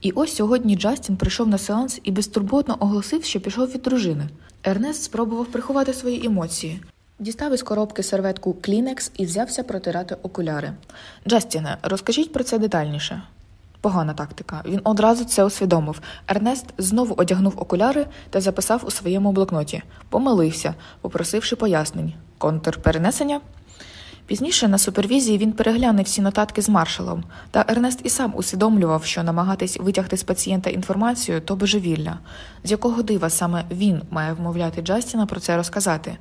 [SPEAKER 1] І ось сьогодні Джастін прийшов на сеанс і безтурботно оголосив, що пішов від дружини. Ернест спробував приховати свої емоції. Дістав із коробки серветку Клінекс і взявся протирати окуляри. Джастіне, розкажіть про це детальніше. Погана тактика. Він одразу це усвідомив. Ернест знову одягнув окуляри та записав у своєму блокноті, помилився, попросивши пояснень. Контр перенесення. Пізніше на супервізії він переглянув всі нотатки з маршалом, та Ернест і сам усвідомлював, що намагатись витягти з пацієнта інформацію то божевілля, з якого дива саме він має вмовляти Джастіна про це розказати.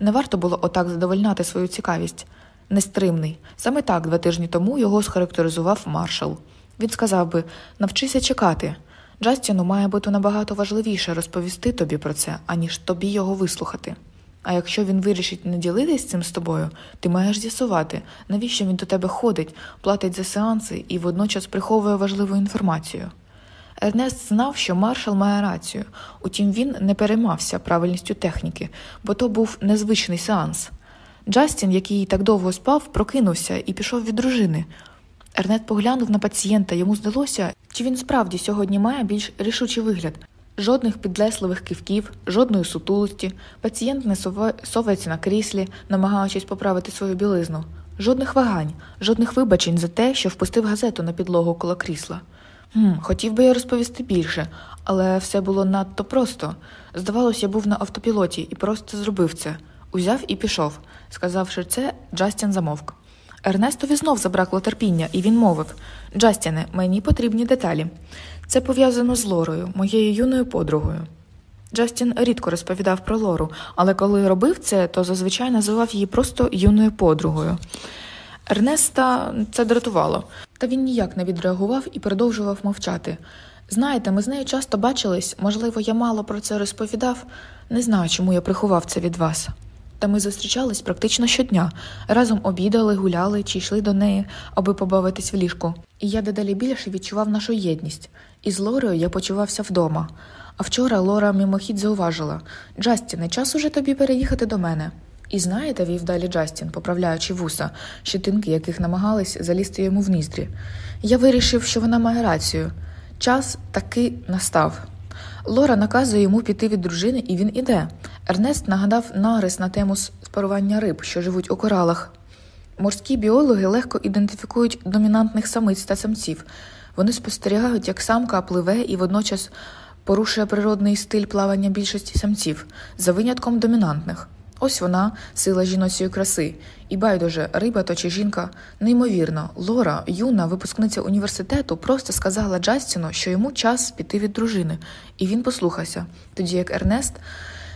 [SPEAKER 1] Не варто було отак задовольняти свою цікавість. Нестримний. Саме так два тижні тому його схарактеризував маршал. Він сказав би навчися чекати. Джастіну має бути набагато важливіше розповісти тобі про це, аніж тобі його вислухати. А якщо він вирішить не ділитись цим з тобою, ти маєш з'ясувати, навіщо він до тебе ходить, платить за сеанси і водночас приховує важливу інформацію. Ернест знав, що маршал має рацію, утім він не переймався правильністю техніки, бо то був незвичний сеанс. Джастін, який так довго спав, прокинувся і пішов від дружини. Ернест поглянув на пацієнта, йому здалося, чи він справді сьогодні має більш рішучий вигляд. Жодних підлесливих кивків, жодної сутулості, пацієнт не совається на кріслі, намагаючись поправити свою білизну, жодних вагань, жодних вибачень за те, що впустив газету на підлогу коло крісла. Хм, Хотів би я розповісти більше, але все було надто просто. Здавалося, я був на автопілоті і просто зробив це. Узяв і пішов. Сказавши це, Джастін замовк. Ернестові знов забракло терпіння, і він мовив Джастіне, мені потрібні деталі. Це пов'язано з Лорою, моєю юною подругою. Джастін рідко розповідав про Лору, але коли робив це, то зазвичай називав її просто юною подругою. Ернеста це дратувало, та він ніяк не відреагував і продовжував мовчати. Знаєте, ми з нею часто бачились, можливо, я мало про це розповідав, не знаю, чому я приховав це від вас. Та ми зустрічались практично щодня, разом обідали, гуляли чи йшли до неї, аби побавитись в ліжку. І я дедалі більше відчував нашу єдність. Із Лорою я почувався вдома. А вчора Лора мимохідь зауважила Джастіне, час уже тобі переїхати до мене. І знаєте, вів далі Джастін, поправляючи вуса, щитинки яких намагались залізти йому в ніздрі. Я вирішив, що вона має рацію. Час таки настав. Лора наказує йому піти від дружини, і він іде. Ернест нагадав нарис на тему спарування риб, що живуть у коралах. Морські біологи легко ідентифікують домінантних самиць та самців. Вони спостерігають, як самка пливе і водночас порушує природний стиль плавання більшості самців, за винятком домінантних. Ось вона, сила жіночої краси, і байдуже, риба то чи жінка, неймовірно, Лора, юна випускниця університету, просто сказала Джастіну, що йому час піти від дружини, і він послухався, тоді як Ернест,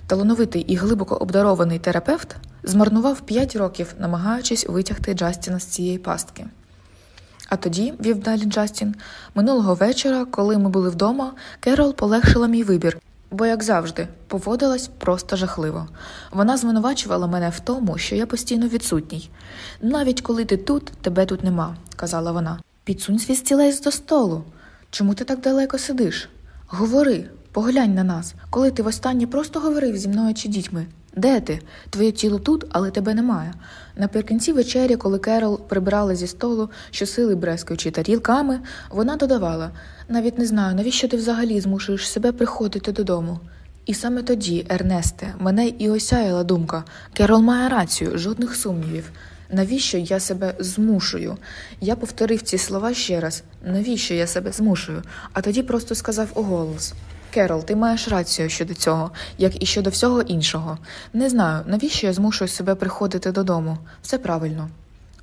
[SPEAKER 1] талановитий і глибоко обдарований терапевт, змарнував 5 років, намагаючись витягти Джастіна з цієї пастки. А тоді, вів далі Джастін, минулого вечора, коли ми були вдома, Керол полегшила мій вибір, бо, як завжди, поводилась просто жахливо. Вона звинувачувала мене в тому, що я постійно відсутній. Навіть коли ти тут, тебе тут нема, казала вона. Підсунь свій стілець до столу. Чому ти так далеко сидиш? Говори, поглянь на нас, коли ти востаннє просто говорив зі мною чи дітьми. Де ти? Твоє тіло тут, але тебе немає. Наприкінці вечері, коли Керол прибирала зі столу, що сили брескаючи тарілками, вона додавала навіть не знаю, навіщо ти взагалі змушуєш себе приходити додому. І саме тоді, Ернесте, мене і осяяла думка Керол має рацію, жодних сумнівів. Навіщо я себе змушую? Я повторив ці слова ще раз навіщо я себе змушую, а тоді просто сказав у голос. Керол, ти маєш рацію щодо цього, як і щодо всього іншого. Не знаю, навіщо я змушую себе приходити додому. Все правильно.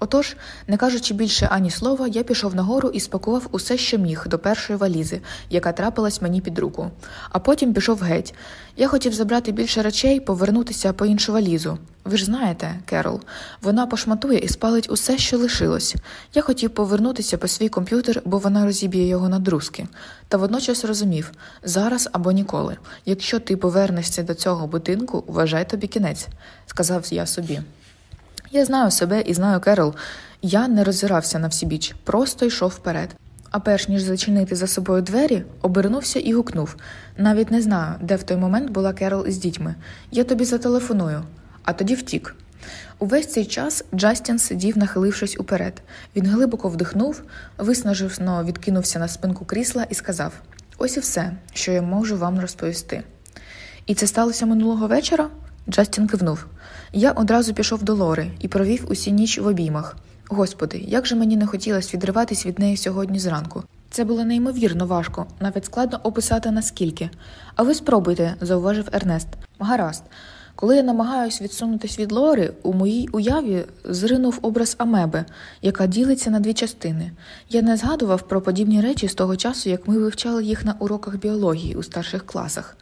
[SPEAKER 1] Отож, не кажучи більше ані слова, я пішов нагору і спакував усе, що міг, до першої валізи, яка трапилась мені під руку, а потім пішов геть. Я хотів забрати більше речей, повернутися по іншу валізу. Ви ж знаєте, Керол, вона пошматує і спалить усе, що лишилось. Я хотів повернутися по свій комп'ютер, бо вона розіб'є його на друзки. Та водночас розумів зараз або ніколи. Якщо ти повернешся до цього будинку, вважай тобі кінець, сказав я собі. Я знаю себе і знаю Керол. Я не роззирався на всі біч, просто йшов вперед. А перш ніж зачинити за собою двері, обернувся і гукнув навіть не знаю, де в той момент була Керол із дітьми. Я тобі зателефоную, а тоді втік. Увесь цей час Джастін сидів, нахилившись уперед. Він глибоко вдихнув, виснаживно відкинувся на спинку крісла і сказав: Ось і все, що я можу вам розповісти. І це сталося минулого вечора? Джастін кивнув. Я одразу пішов до Лори і провів усі ніч в обіймах. Господи, як же мені не хотілося відриватись від неї сьогодні зранку. Це було неймовірно важко, навіть складно описати наскільки. А ви спробуйте, зауважив Ернест. Гаразд, коли я намагаюся відсунутись від Лори, у моїй уяві зринув образ Амеби, яка ділиться на дві частини. Я не згадував про подібні речі з того часу, як ми вивчали їх на уроках біології у старших класах.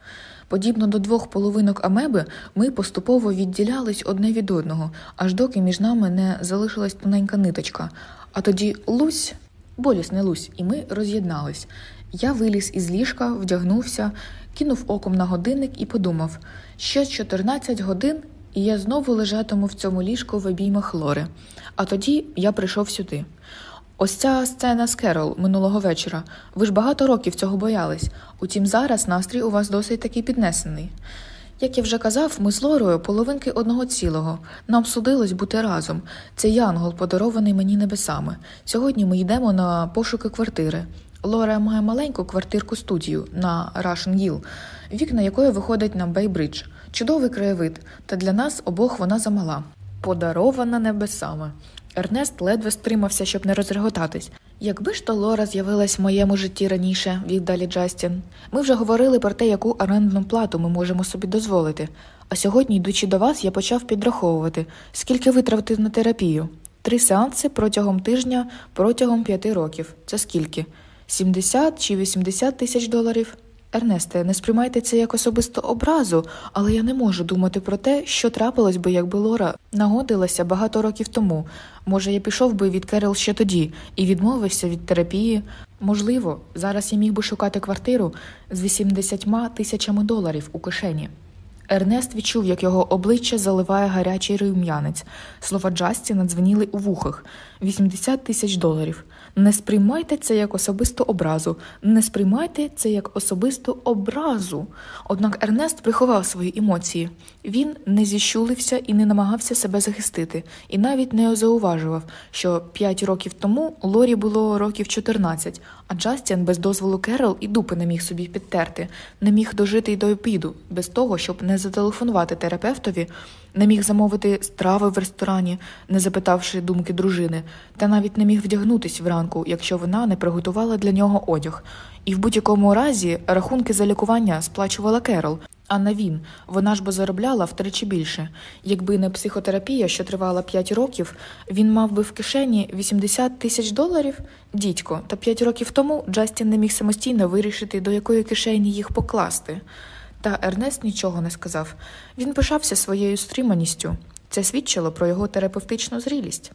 [SPEAKER 1] Подібно до двох половинок амеби, ми поступово відділялись одне від одного, аж доки між нами не залишилась тоненька ниточка. А тоді Лусь, болісне Лусь, і ми роз'єднались. Я виліз із ліжка, вдягнувся, кинув оком на годинник і подумав: ще 14 годин, і я знову лежатиму в цьому ліжку в обіймах лори. А тоді я прийшов сюди. Ось ця сцена з Керол минулого вечора. Ви ж багато років цього боялись, утім зараз настрій у вас досить такий піднесений. Як я вже казав, ми з Лорою половинки одного цілого. Нам судилось бути разом. Це янгол, подарований мені небесами. Сьогодні ми йдемо на пошуки квартири. Лора має маленьку квартирку студію на Russian Hill, вікна якої виходить на Бейбридж. Чудовий краєвид, та для нас обох вона замала. Подарована небесами. Ернест ледве стримався, щоб не розреготатись. Якби ж то Лора з'явилась в моєму житті раніше, вів далі Джастін. Ми вже говорили про те, яку орендну плату ми можемо собі дозволити. А сьогодні, йдучи до вас, я почав підраховувати, скільки витратив на терапію. Три сеанси протягом тижня протягом п'яти років. Це скільки? 70 чи 80 тисяч доларів? Ернесте, не сприймайте це як особисто образу, але я не можу думати про те, що трапилось би, якби Лора нагодилася багато років тому. Може, я пішов би від Керел ще тоді і відмовився від терапії. Можливо, зараз я міг би шукати квартиру з 80 тисячами доларів у кишені. Ернест відчув, як його обличчя заливає гарячий рум'янець. Слова Джасті надзвеніли у вухах 80 тисяч доларів. Не сприймайте це як особисту образу, не сприймайте це як особисту образу. Однак Ернест приховав свої емоції. Він не зіщулився і не намагався себе захистити, і навіть не зауважував, що 5 років тому Лорі було років 14, а Джастін без дозволу Керол і дупи не міг собі підтерти, не міг дожити й до обіду, без того, щоб не зателефонувати терапевтові, не міг замовити страви в ресторані, не запитавши думки дружини, та навіть не міг вдягнутись вранку, якщо вона не приготувала для нього одяг. І в будь-якому разі рахунки за лікування сплачувала Керол. А на він, вона ж би заробляла втричі більше. Якби не психотерапія, що тривала 5 років, він мав би в кишені 80 тисяч доларів. Дідько, та 5 років тому Джастін не міг самостійно вирішити, до якої кишені їх покласти. Та Ернест нічого не сказав. Він пишався своєю стриманістю. Це свідчило про його терапевтичну зрілість.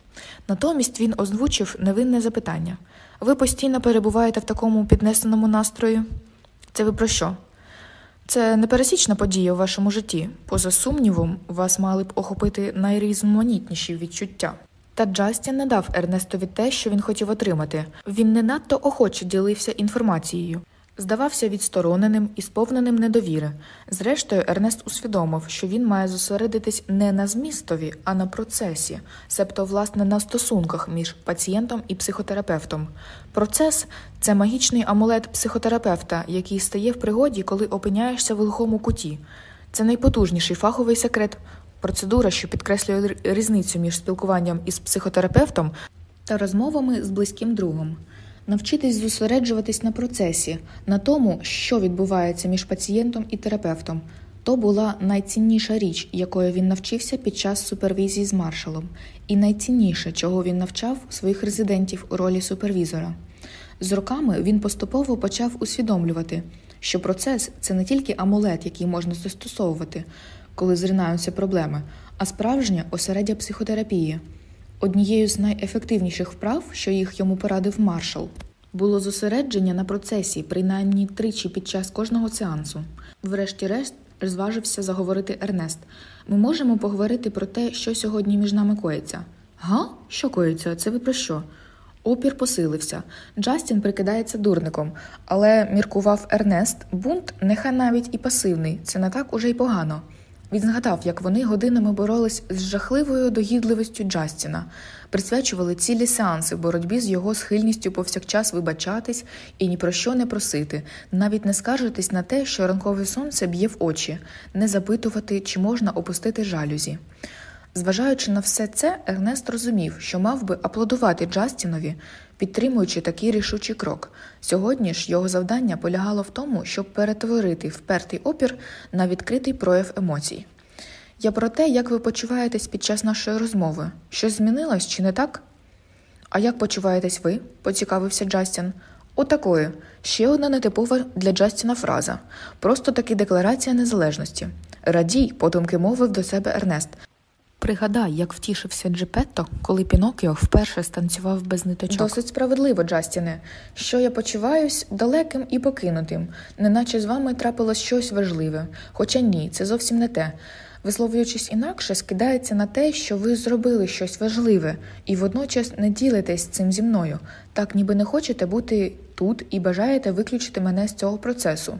[SPEAKER 1] Натомість він озвучив невинне запитання: ви постійно перебуваєте в такому піднесеному настрою? Це ви про що? Це непересічна подія в вашому житті. Поза сумнівом, вас мали б охопити найрізноманітніші відчуття. Та Джастін не дав Ернестові те, що він хотів отримати. Він не надто охоче ділився інформацією. Здавався відстороненим і сповненим недовіри. Зрештою, Ернест усвідомив, що він має зосередитись не на змістові, а на процесі, себто, власне, на стосунках між пацієнтом і психотерапевтом. Процес це магічний амулет психотерапевта, який стає в пригоді, коли опиняєшся в глухому куті. Це найпотужніший фаховий секрет, процедура, що підкреслює різницю між спілкуванням із психотерапевтом та розмовами з близьким другом навчитись зосереджуватись на процесі, на тому, що відбувається між пацієнтом і терапевтом. То була найцінніша річ, якою він навчився під час супервізії з маршалом, і найцінніше, чого він навчав своїх резидентів у ролі супервізора. З роками він поступово почав усвідомлювати, що процес це не тільки амулет, який можна застосовувати, коли зринаються проблеми, а справжнє осереддя психотерапії. Однією з найефективніших вправ, що їх йому порадив маршал, було зосередження на процесі, принаймні тричі під час кожного сеансу. Врешті-решт зважився заговорити Ернест. Ми можемо поговорити про те, що сьогодні між нами коїться. Га? Що коїться? Це ви про що? Опір посилився. Джастін прикидається дурником, але міркував Ернест, бунт, нехай навіть і пасивний, це не так уже й погано. Він згадав, як вони годинами боролись з жахливою догідливістю Джастіна, присвячували цілі сеанси в боротьбі з його схильністю повсякчас вибачатись і ні про що не просити, навіть не скаржитись на те, що ранкове сонце б'є в очі, не запитувати, чи можна опустити жалюзі. Зважаючи на все це, Ернест розумів, що мав би аплодувати Джастінові, підтримуючи такий рішучий крок. Сьогодні ж його завдання полягало в тому, щоб перетворити впертий опір на відкритий прояв емоцій. Я про те, як ви почуваєтесь під час нашої розмови. Щось змінилось чи не так? А як почуваєтесь ви? поцікавився Джастін. Отакою ще одна нетипова для Джастіна фраза. Просто таки декларація незалежності. Радій, подумки мовив до себе Ернест, Пригадай, як втішився Джепетто, коли Пінокіо вперше станцював без ниточок. Досить справедливо, Джастіне, що я почуваюсь далеким і покинутим, неначе з вами трапилось щось важливе. Хоча ні, це зовсім не те. Висловлюючись інакше, скидається на те, що ви зробили щось важливе, і водночас не ділитесь цим зі мною, так ніби не хочете бути тут і бажаєте виключити мене з цього процесу.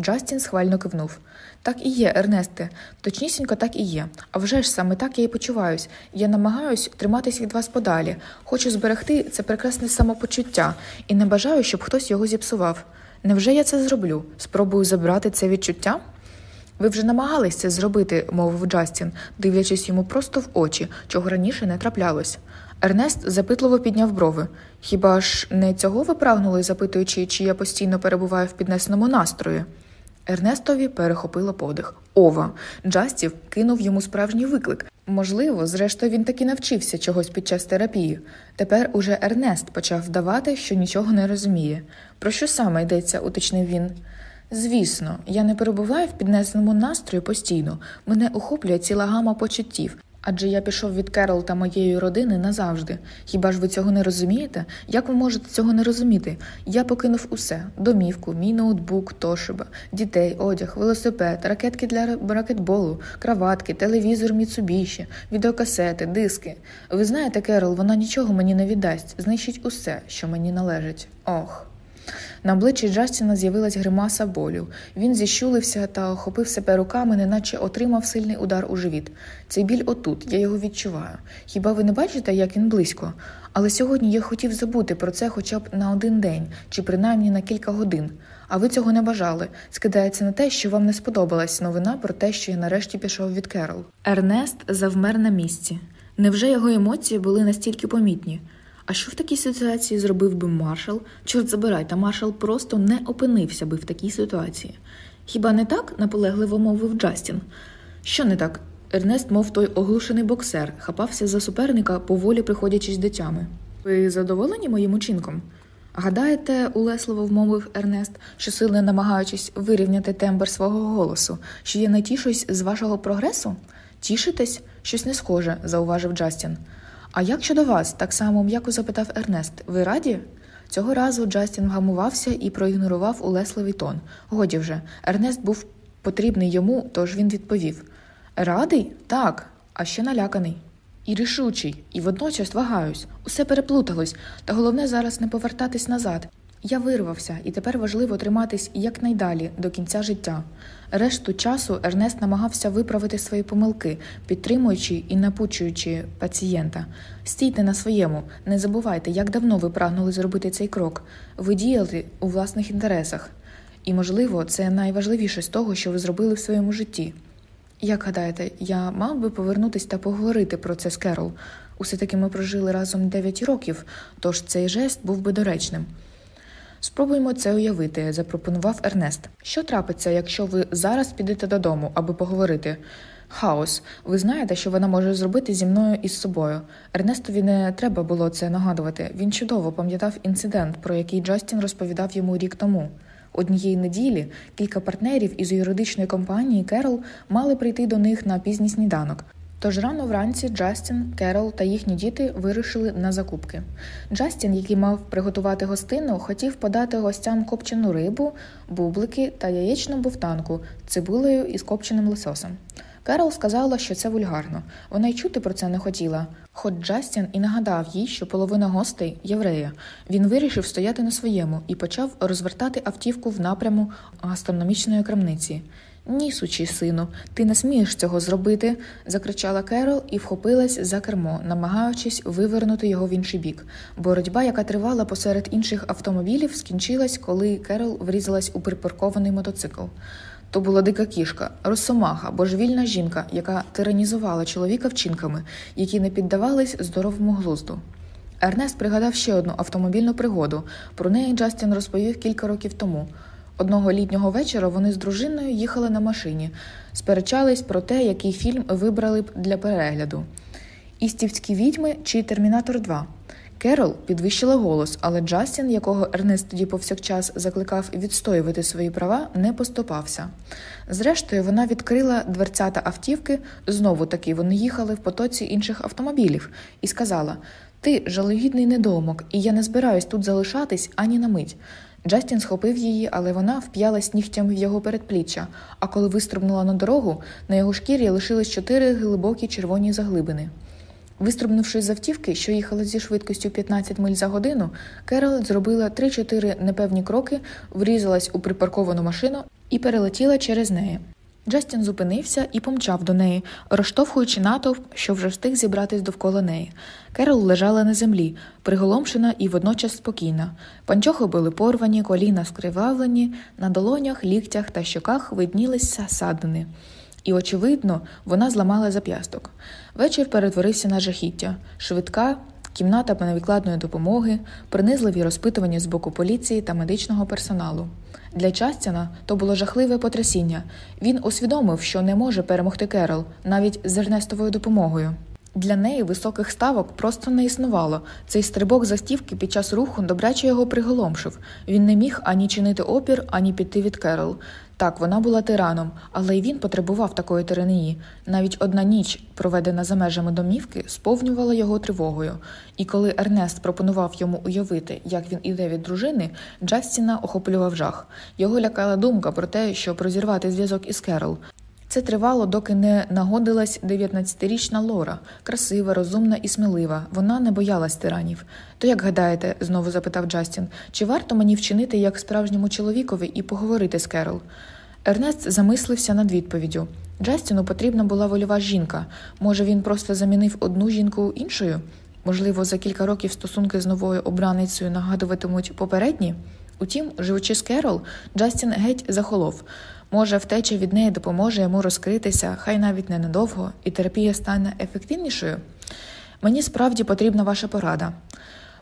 [SPEAKER 1] Джастін схвально кивнув. Так і є, Ернесте, точнісінько так і є. А вже ж саме так я і почуваюсь. Я намагаюся триматись від вас подалі. Хочу зберегти це прекрасне самопочуття і не бажаю, щоб хтось його зіпсував. Невже я це зроблю? Спробую забрати це відчуття? Ви вже намагались це зробити, мовив Джастін, дивлячись йому просто в очі, чого раніше не траплялось. Ернест запитливо підняв брови. Хіба ж не цього ви прагнули, запитуючи, чи я постійно перебуваю в піднесеному настрої? Ернестові перехопило подих. Ова Джастів кинув йому справжній виклик. Можливо, зрештою він таки навчився чогось під час терапії. Тепер уже Ернест почав вдавати, що нічого не розуміє. Про що саме йдеться, уточнив він. Звісно, я не перебуваю в піднесеному настрою постійно. Мене охоплює ціла гама почуттів. Адже я пішов від Керол та моєї родини назавжди. Хіба ж ви цього не розумієте? Як ви можете цього не розуміти? Я покинув усе: домівку, мій ноутбук, тошиба, дітей, одяг, велосипед, ракетки для ракетболу, краватки, телевізор, міцубіші, відеокасети, диски. Ви знаєте, Керол, вона нічого мені не віддасть, знищить усе, що мені належить. Ох. На обличчі Джастіна з'явилась гримаса болю. Він зіщулився та охопив себе руками, неначе отримав сильний удар у живіт. Цей біль отут, я його відчуваю. Хіба ви не бачите, як він близько? Але сьогодні я хотів забути про це хоча б на один день чи принаймні на кілька годин. А ви цього не бажали. Скидається на те, що вам не сподобалась новина про те, що я нарешті пішов від Керол. Ернест завмер на місці. Невже його емоції були настільки помітні? А що в такій ситуації зробив би маршал? Чорт забирай, та маршал просто не опинився би в такій ситуації. Хіба не так? наполегливо мовив Джастін. Що не так? Ернест, мов той оглушений боксер, хапався за суперника, поволі приходячись до тями. Ви задоволені моїм учинком? Гадаєте, улесливо вмовив Ернест, що сильно намагаючись вирівняти тембр свого голосу, що я не тішусь з вашого прогресу? Тішитесь? Щось не схоже, зауважив Джастін. А як щодо вас? Так само м'яко запитав Ернест. Ви раді? Цього разу Джастін вгамувався і проігнорував улесливий тон. Годі вже, Ернест був потрібний йому, тож він відповів Радий? Так, а ще наляканий. І рішучий, і водночас вагаюсь. Усе переплуталось, та головне зараз не повертатись назад. Я вирвався, і тепер важливо триматись якнайдалі до кінця життя. Решту часу Ернест намагався виправити свої помилки, підтримуючи і напучуючи пацієнта. Стійте на своєму, не забувайте, як давно ви прагнули зробити цей крок. Ви діяли у власних інтересах. І, можливо, це найважливіше з того, що ви зробили в своєму житті. Як гадаєте, я мав би повернутися та поговорити про це з Керол? Усе таки ми прожили разом 9 років, тож цей жест був би доречним. Спробуємо це уявити, запропонував Ернест. Що трапиться, якщо ви зараз підете додому, аби поговорити? Хаос, ви знаєте, що вона може зробити зі мною і з собою. Ернестові не треба було це нагадувати. Він чудово пам'ятав інцидент, про який Джастін розповідав йому рік тому. Однієї неділі кілька партнерів із юридичної компанії Керол мали прийти до них на пізній сніданок. Тож рано вранці Джастін, Керол та їхні діти вирушили на закупки. Джастін, який мав приготувати гостину, хотів подати гостям копчену рибу, бублики та яєчну буфтанку цибулею із копченим лососом. Керол сказала, що це вульгарно. Вона й чути про це не хотіла. Хоч Джастін і нагадав їй, що половина гостей єврея. Він вирішив стояти на своєму і почав розвертати автівку в напряму гастрономічної крамниці. Ні, сучий сину, ти не смієш цього зробити, закричала Керол і вхопилась за кермо, намагаючись вивернути його в інший бік. Боротьба, яка тривала посеред інших автомобілів, скінчилась, коли Керол врізалась у припаркований мотоцикл. То була дика кішка, росомаха, божевільна жінка, яка тиранізувала чоловіка вчинками, які не піддавались здоровому глузду. Ернест пригадав ще одну автомобільну пригоду. Про неї Джастін розповів кілька років тому. Одного літнього вечора вони з дружиною їхали на машині, сперечались про те, який фільм вибрали б для перегляду. Істівські відьми чи Термінатор 2». Керол підвищила голос, але Джастін, якого Ернест тоді повсякчас закликав відстоювати свої права, не поступався. Зрештою, вона відкрила дверцята автівки, знову таки вони їхали в потоці інших автомобілів, і сказала: Ти жалогідний недомок, і я не збираюсь тут залишатись ані на мить. Джастін схопив її, але вона вп'ялась нігтям в його передпліччя, а коли вистрибнула на дорогу, на його шкірі лишились чотири глибокі червоні заглибини. Вистрибнувши з автівки, що їхала зі швидкістю 15 миль за годину, Керол зробила 3-4 непевні кроки, врізалась у припарковану машину і перелетіла через неї. Джастін зупинився і помчав до неї, розштовхуючи натовп, що вже встиг зібратись довкола неї. Керол лежала на землі, приголомшена і водночас спокійна. Панчохи були порвані, коліна скривавлені, на долонях, ліктях та щоках виднілися садини. І, очевидно, вона зламала зап'ясток. Вечір перетворився на жахіття, швидка, кімната невідкладної допомоги, принизливі розпитування з боку поліції та медичного персоналу. Для Частіна то було жахливе потрясіння. Він усвідомив, що не може перемогти Керол навіть з Ернестовою допомогою. Для неї високих ставок просто не існувало. Цей стрибок застівки під час руху добряче його приголомшив. Він не міг ані чинити опір, ані піти від Керол. Так, вона була тираном, але й він потребував такої тиранії. Навіть одна ніч, проведена за межами домівки, сповнювала його тривогою. І коли Ернест пропонував йому уявити, як він іде від дружини, Джастіна охоплював жах. Його лякала думка про те, щоб розірвати зв'язок із Керол. Це тривало, доки не нагодилась 19-річна Лора, красива, розумна і смілива. Вона не боялась тиранів. То як гадаєте, знову запитав Джастін, чи варто мені вчинити як справжньому чоловікові і поговорити з Керол? Ернест замислився над відповіддю. Джастіну потрібна була вольова жінка. Може, він просто замінив одну жінку іншою? Можливо, за кілька років стосунки з новою обраницею нагадуватимуть попередні? Утім, живучи з Керол, Джастін геть захолов. Може, втеча від неї допоможе йому розкритися, хай навіть ненадовго, і терапія стане ефективнішою? Мені справді потрібна ваша порада.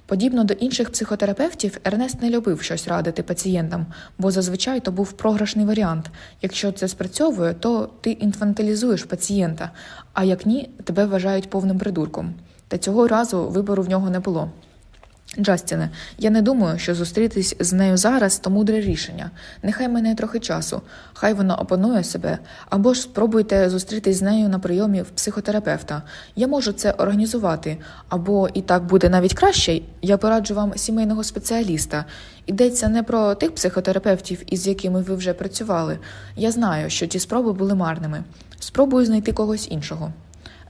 [SPEAKER 1] Подібно до інших психотерапевтів, Ернест не любив щось радити пацієнтам, бо зазвичай то був програшний варіант. Якщо це спрацьовує, то ти інфантилізуєш пацієнта, а як ні, тебе вважають повним придурком. Та цього разу вибору в нього не було. Джастіне, я не думаю, що зустрітись з нею зараз то мудре рішення. Нехай мене трохи часу, хай вона опанує себе, або ж спробуйте зустрітись з нею на прийомі в психотерапевта. Я можу це організувати, або і так буде навіть краще. Я пораджу вам сімейного спеціаліста. Йдеться не про тих психотерапевтів, із якими ви вже працювали. Я знаю, що ті спроби були марними. Спробую знайти когось іншого.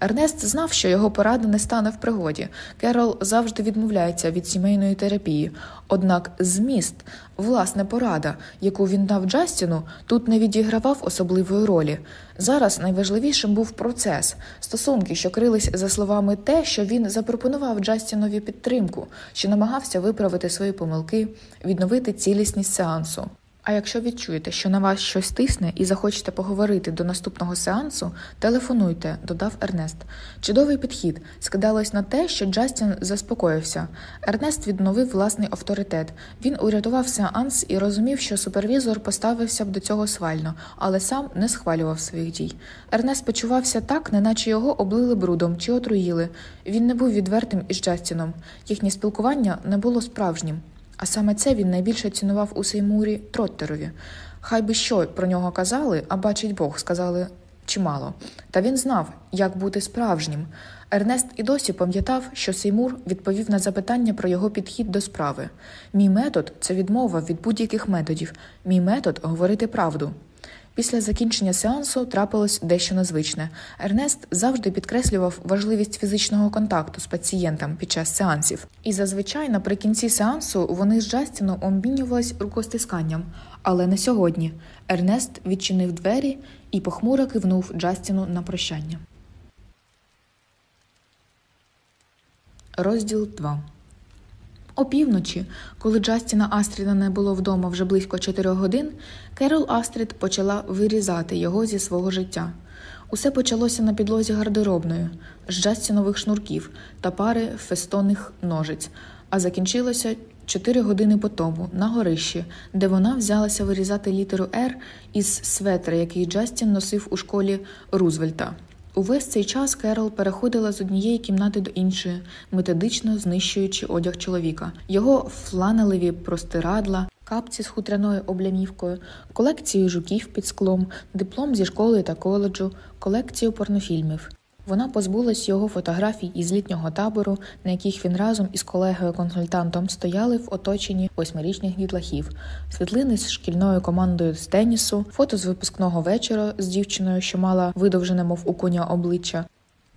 [SPEAKER 1] Ернест знав, що його порада не стане в пригоді. Керол завжди відмовляється від сімейної терапії. Однак зміст, власне порада, яку він дав Джастіну, тут не відігравав особливої ролі. Зараз найважливішим був процес стосунки, що крились за словами те, що він запропонував Джастінові підтримку, що намагався виправити свої помилки, відновити цілісність сеансу. А якщо відчуєте, що на вас щось тисне і захочете поговорити до наступного сеансу, телефонуйте, додав Ернест. Чудовий підхід скидалось на те, що Джастін заспокоївся. Ернест відновив власний авторитет. Він урятував сеанс і розумів, що супервізор поставився б до цього свально, але сам не схвалював своїх дій. Ернест почувався так, неначе його облили брудом чи отруїли. Він не був відвертим із Джастіном. Їхнє спілкування не було справжнім. А саме це він найбільше цінував у Сеймурі Троттерові. Хай би що про нього казали, а бачить Бог, сказали чимало. Та він знав, як бути справжнім. Ернест і досі пам'ятав, що Сеймур відповів на запитання про його підхід до справи. Мій метод це відмова від будь-яких методів. Мій метод говорити правду. Після закінчення сеансу трапилось дещо незвичне. Ернест завжди підкреслював важливість фізичного контакту з пацієнтом під час сеансів. І зазвичай, наприкінці сеансу, вони з Джастіном обмінювались рукостисканням, але не сьогодні. Ернест відчинив двері і похмуро кивнув Джастіну на прощання. Розділ 2 Опівночі, коли Джастіна Астріда не було вдома вже близько чотирьох годин, Керол Астрід почала вирізати його зі свого життя. Усе почалося на підлозі гардеробної, з Джастінових шнурків та пари фестонних ножиць, а закінчилося чотири години по тому, на горищі, де вона взялася вирізати літеру «Р» із светра, який Джастін носив у школі Рузвельта. Увесь цей час Керол переходила з однієї кімнати до іншої, методично знищуючи одяг чоловіка. Його фланелеві простирадла, капці з хутряною облямівкою, колекцію жуків під склом, диплом зі школи та коледжу, колекцію порнофільмів. Вона позбулась його фотографій із літнього табору, на яких він разом із колегою-консультантом стояли в оточенні восьмирічних дітлахів, світлини з шкільною командою з тенісу, фото з випускного вечора з дівчиною, що мала видовжене, мов у коня обличчя,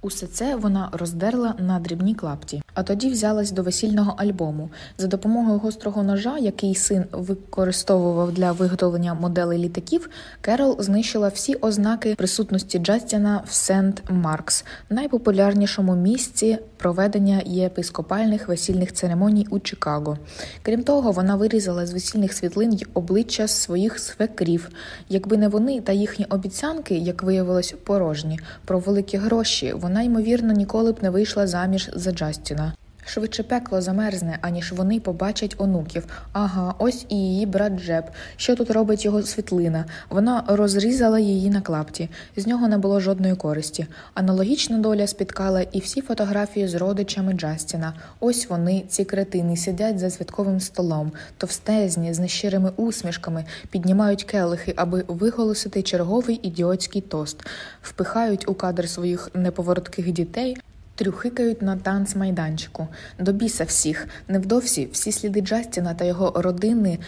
[SPEAKER 1] Усе це вона роздерла на дрібні клапті, а тоді взялась до весільного альбому. За допомогою гострого ножа, який син використовував для виготовлення моделей літаків, Керол знищила всі ознаки присутності Джастіна в Сент-Маркс, найпопулярнішому місці проведення єпископальних весільних церемоній у Чикаго. Крім того, вона вирізала з весільних світлин й обличчя своїх свекрів. Якби не вони та їхні обіцянки, як виявилось, порожні про великі гроші, вона ймовірно ніколи б не вийшла заміж за Джастіна. Швидше пекло замерзне, аніж вони побачать онуків. Ага, ось і її брат Джеб. Що тут робить його світлина? Вона розрізала її на клапті, з нього не було жодної користі. Аналогічна доля спіткала і всі фотографії з родичами Джастіна. Ось вони, ці кретини, сидять за святковим столом, товстезні, з нещирими усмішками, піднімають келихи, аби виголосити черговий ідіотський тост, впихають у кадр своїх неповоротких дітей. Трюхикають на танцмайданчику. До біса всіх. Невдовзі всі сліди Джастіна та його родини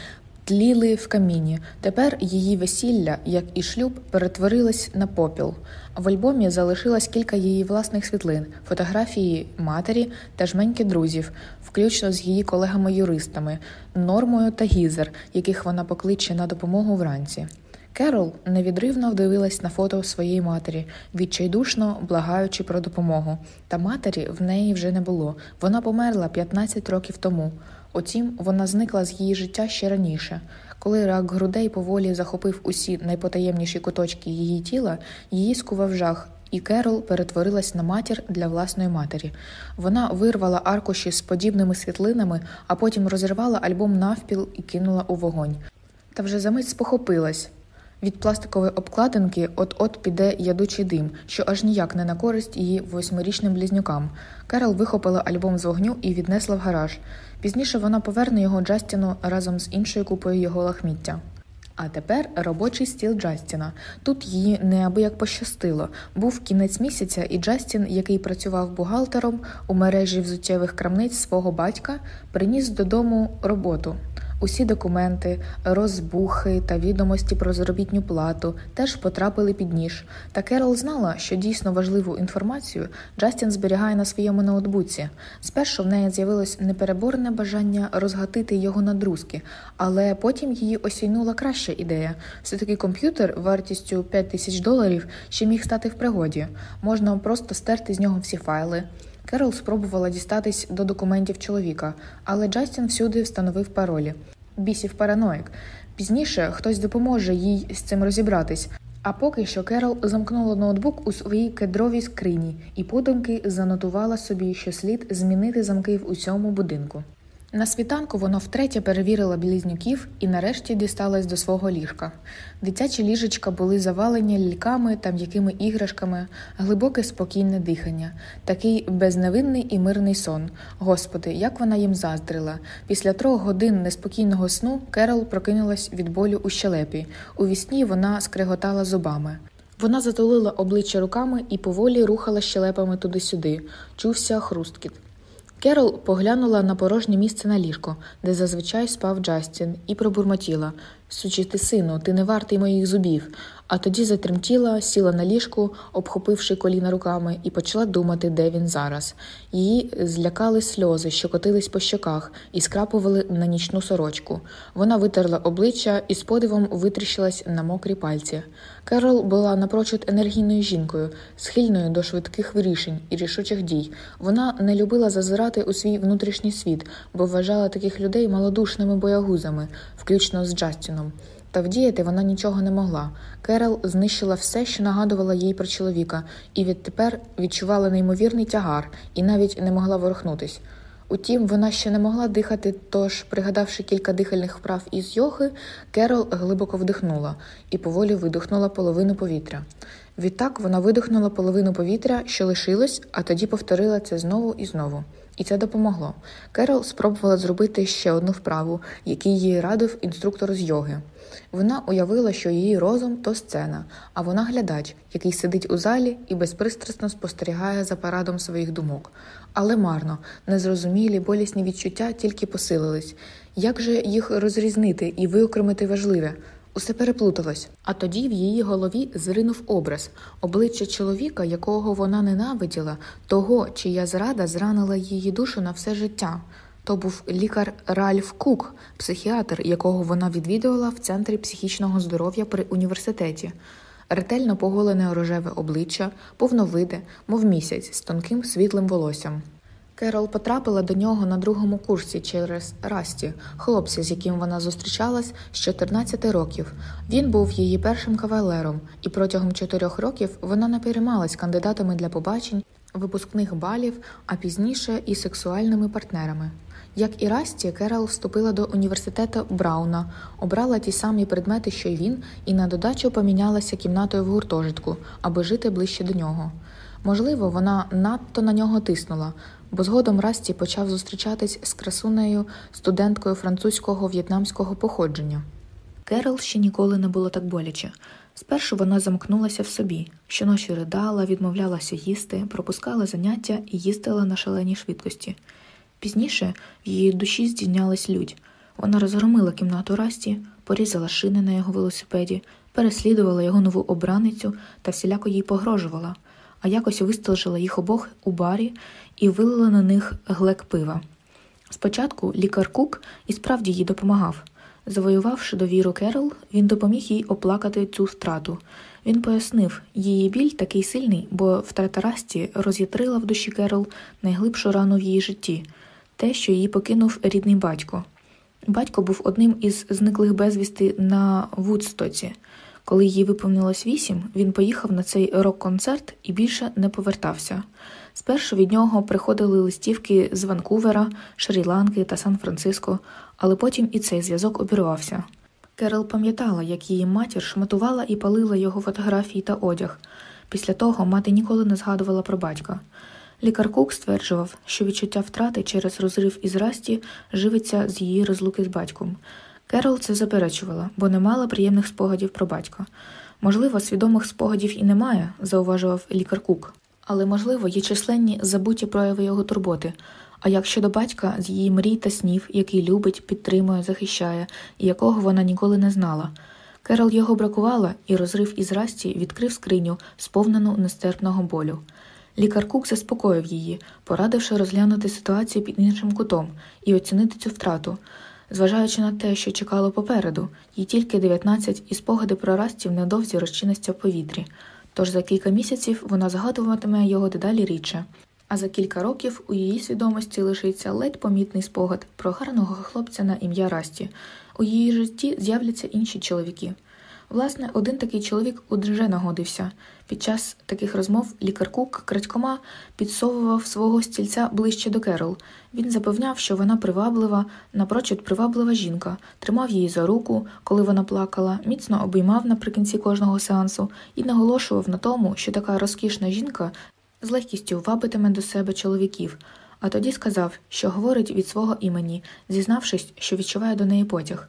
[SPEAKER 1] тліли в каміні. Тепер її весілля, як і шлюб, перетворилось на попіл. В альбомі залишилось кілька її власних світлин, фотографії матері та жменьки друзів, включно з її колегами-юристами, нормою та гізер, яких вона покличе на допомогу вранці. Керол невідривно вдивилась на фото своєї матері, відчайдушно благаючи про допомогу. Та матері в неї вже не було. Вона померла 15 років тому. Утім, вона зникла з її життя ще раніше. Коли рак грудей поволі захопив усі найпотаємніші куточки її тіла, її скував жах. І Керол перетворилась на матір для власної матері. Вона вирвала аркуші з подібними світлинами, а потім розірвала альбом навпіл і кинула у вогонь. Та вже за мить спохопилась. Від пластикової обкладинки от-от піде ядучий дим, що аж ніяк не на користь її восьмирічним близнюкам. Керол вихопила альбом з вогню і віднесла в гараж. Пізніше вона поверне його Джастіну разом з іншою купою його лахміття. А тепер робочий стіл Джастіна. Тут її неабияк пощастило. Був кінець місяця, і Джастін, який працював бухгалтером у мережі взуттєвих крамниць свого батька, приніс додому роботу. Усі документи, розбухи та відомості про заробітну плату теж потрапили під ніж. Та Керол знала, що дійсно важливу інформацію Джастін зберігає на своєму ноутбуці. Спершу в неї з'явилось непереборне бажання розгатити його на надрузки, але потім її осяйнула краща ідея. Все таки комп'ютер вартістю 5 тисяч доларів ще міг стати в пригоді. Можна просто стерти з нього всі файли. Керол спробувала дістатись до документів чоловіка, але Джастін всюди встановив паролі. Бісів параноїк. Пізніше хтось допоможе їй з цим розібратись. А поки що Керол замкнула ноутбук у своїй кедровій скрині і подумки занотувала собі, що слід змінити замки в усьому будинку. На світанку вона втретє перевірила білізнюків і нарешті дісталась до свого ліжка. Дитячі ліжечка були завалені лільками та м'якими іграшками, глибоке спокійне дихання, такий безневинний і мирний сон. Господи, як вона їм заздрила. Після трьох годин неспокійного сну Керол прокинулась від болю у щелепі. У вісні вона скриготала зубами. Вона затулила обличчя руками і поволі рухала щелепами туди-сюди. Чувся хрусткіт. Керол поглянула на порожнє місце на ліжко, де зазвичай спав Джастін, і пробурмотіла Сучі ти, сину, ти не вартий моїх зубів. А тоді затремтіла, сіла на ліжку, обхопивши коліна руками, і почала думати, де він зараз. Її злякали сльози, що котились по щоках, і скрапували на нічну сорочку. Вона витерла обличчя і з подивом витріщилась на мокрі пальці. Керол була напрочуд енергійною жінкою, схильною до швидких вирішень і рішучих дій. Вона не любила зазирати у свій внутрішній світ, бо вважала таких людей малодушними боягузами, включно з Джастіном злочином, та вдіяти вона нічого не могла. Керол знищила все, що нагадувало їй про чоловіка, і відтепер відчувала неймовірний тягар і навіть не могла ворухнутись. Утім, вона ще не могла дихати, тож, пригадавши кілька дихальних вправ із йоги, Керол глибоко вдихнула і поволі видихнула половину повітря. Відтак вона видихнула половину повітря, що лишилось, а тоді повторила це знову і знову. І це допомогло. Керол спробувала зробити ще одну вправу, якій їй радив інструктор з йоги. Вона уявила, що її розум то сцена, а вона глядач, який сидить у залі і безпристрасно спостерігає за парадом своїх думок. Але марно, незрозумілі болісні відчуття тільки посилились. Як же їх розрізнити і виокремити важливе? Усе переплуталось. А тоді в її голові зринув образ обличчя чоловіка, якого вона ненавиділа, того, чия зрада зранила її душу на все життя. То був лікар Ральф Кук, психіатр, якого вона відвідувала в центрі психічного здоров'я при університеті. Ретельно поголене рожеве обличчя, повновиде, мов місяць, з тонким світлим волоссям. Керол потрапила до нього на другому курсі через Расті, хлопця, з яким вона зустрічалась з 14 років. Він був її першим кавалером, і протягом чотирьох років вона не напереймалась кандидатами для побачень, випускних балів, а пізніше і сексуальними партнерами. Як і Расті, Керол вступила до університету Брауна, обрала ті самі предмети, що й він, і на додачу помінялася кімнатою в гуртожитку, аби жити ближче до нього. Можливо, вона надто на нього тиснула бо згодом Расті почав зустрічатись з красунею студенткою французького в'єтнамського походження. Керол ще ніколи не було так боляче. Спершу вона замкнулася в собі, щоночі ридала, відмовлялася їсти, пропускала заняття і їздила на шаленій швидкості. Пізніше в її душі здійнялась людь. Вона розгромила кімнату Расті, порізала шини на його велосипеді, переслідувала його нову обраницю та всіляко їй погрожувала, а якось вистежила їх обох у барі і вилила на них глек пива. Спочатку лікар Кук і справді їй допомагав. Завоювавши довіру Керол, він допоміг їй оплакати цю втрату. Він пояснив, її біль такий сильний, бо втратарасті роз'ятрила в душі Керол найглибшу рану в її житті те, що її покинув рідний батько. Батько був одним із зниклих безвісти на Вудстоці. Коли їй виповнилось вісім, він поїхав на цей рок-концерт і більше не повертався. Спершу від нього приходили листівки з Ванкувера, Шрі-Ланки та Сан-Франциско, але потім і цей зв'язок обірвався. Керол пам'ятала, як її матір шматувала і палила його фотографії та одяг. Після того мати ніколи не згадувала про батька. Лікар Кук стверджував, що відчуття втрати через розрив із расті живиться з її розлуки з батьком. Керол це заперечувала, бо не мала приємних спогадів про батька. Можливо, свідомих спогадів і немає, зауважував лікар Кук. Але, можливо, є численні забуті прояви його турботи. А як щодо батька з її мрій та снів, який любить, підтримує, захищає, і якого вона ніколи не знала. Керол його бракувала, і розрив із расті відкрив скриню, сповнену нестерпного болю. Лікар Кук заспокоїв її, порадивши розглянути ситуацію під іншим кутом і оцінити цю втрату. Зважаючи на те, що чекало попереду, їй тільки 19 і спогади про растів недовзі розчиниться в повітрі. Тож за кілька місяців вона згадуватиме його дедалі рідше. А за кілька років у її свідомості лишиться ледь помітний спогад про гарного хлопця на ім'я Расті. У її житті з'являться інші чоловіки, Власне, один такий чоловік уже нагодився. Під час таких розмов лікар Кук крадькома підсовував свого стільця ближче до Керол. Він запевняв, що вона приваблива, напрочуд приваблива жінка, тримав її за руку, коли вона плакала, міцно обіймав наприкінці кожного сеансу і наголошував на тому, що така розкішна жінка з легкістю вабитиме до себе чоловіків. А тоді сказав, що говорить від свого імені, зізнавшись, що відчуває до неї потяг.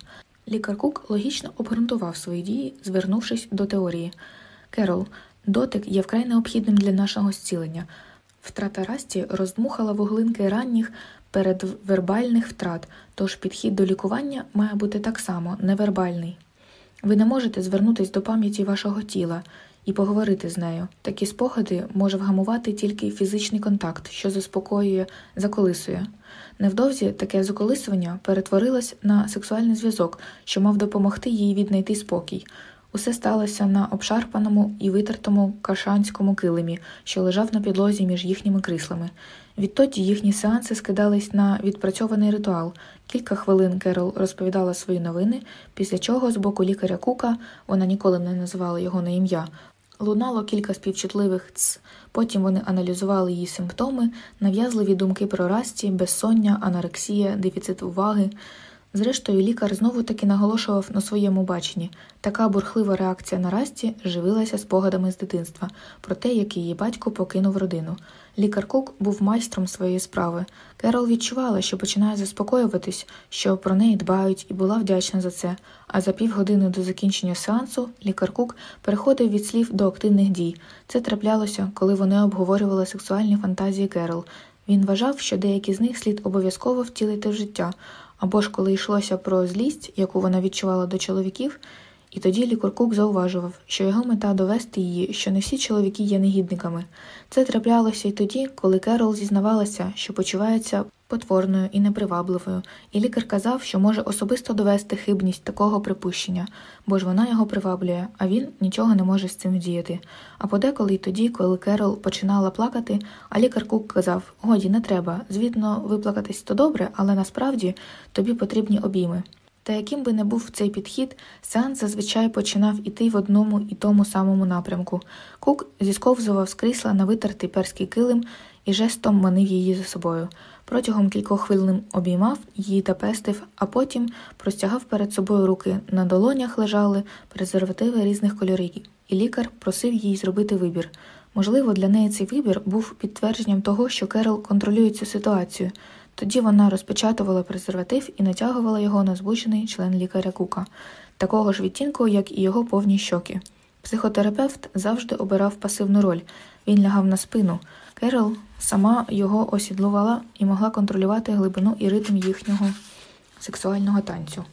[SPEAKER 1] Лікар Кук логічно обґрунтував свої дії, звернувшись до теорії. Керол, дотик є вкрай необхідним для нашого зцілення. Втрата расті роздмухала вуглинки ранніх передвербальних втрат, тож підхід до лікування має бути так само невербальний. Ви не можете звернутися до пам'яті вашого тіла і поговорити з нею. Такі спогади може вгамувати тільки фізичний контакт, що заспокоює, заколисує. Невдовзі таке заколисування перетворилось на сексуальний зв'язок, що мав допомогти їй віднайти спокій. Усе сталося на обшарпаному і витертому кашанському килимі, що лежав на підлозі між їхніми кріслами. Відтоді їхні сеанси скидались на відпрацьований ритуал. Кілька хвилин Керол розповідала свої новини, після чого з боку лікаря Кука вона ніколи не називала його на ім'я, Лунало кілька співчутливих ц. Потім вони аналізували її симптоми, нав'язливі думки про расті, безсоння, анорексія, дефіцит уваги, Зрештою, лікар знову таки наголошував на своєму баченні така бурхлива реакція на расті живилася спогадами з дитинства про те, як її батько покинув родину. Лікар Кук був майстром своєї справи. Керол відчувала, що починає заспокоюватись, що про неї дбають, і була вдячна за це. А за півгодини до закінчення сеансу лікар Кук переходив від слів до активних дій. Це траплялося, коли вони обговорювали сексуальні фантазії Керол. Він вважав, що деякі з них слід обов'язково втілити в життя або ж коли йшлося про злість, яку вона відчувала до чоловіків, і тоді лікуркук зауважував, що його мета довести її, що не всі чоловіки є негідниками. Це траплялося й тоді, коли Керол зізнавалася, що почувається потворною і непривабливою, і лікар казав, що може особисто довести хибність такого припущення, бо ж вона його приваблює, а він нічого не може з цим діяти. А подеколи й тоді, коли Керол починала плакати, а лікар Кук казав: Годі, не треба, звітно, виплакатись то добре, але насправді тобі потрібні обійми. Та яким би не був цей підхід, сеанс зазвичай починав іти в одному і тому самому напрямку. Кук зісковзував з крісла на витертий перський килим і жестом манив її за собою. Протягом кількох хвилин обіймав її та пестив, а потім простягав перед собою руки. На долонях лежали презервативи різних кольорів, і лікар просив їй зробити вибір. Можливо, для неї цей вибір був підтвердженням того, що Керол контролює цю ситуацію. Тоді вона розпечатувала презерватив і натягувала його на збучений член лікаря Кука, такого ж відтінку, як і його повні щоки. Психотерапевт завжди обирав пасивну роль. Він лягав на спину. Керол сама його осідлувала і могла контролювати глибину і ритм їхнього сексуального танцю.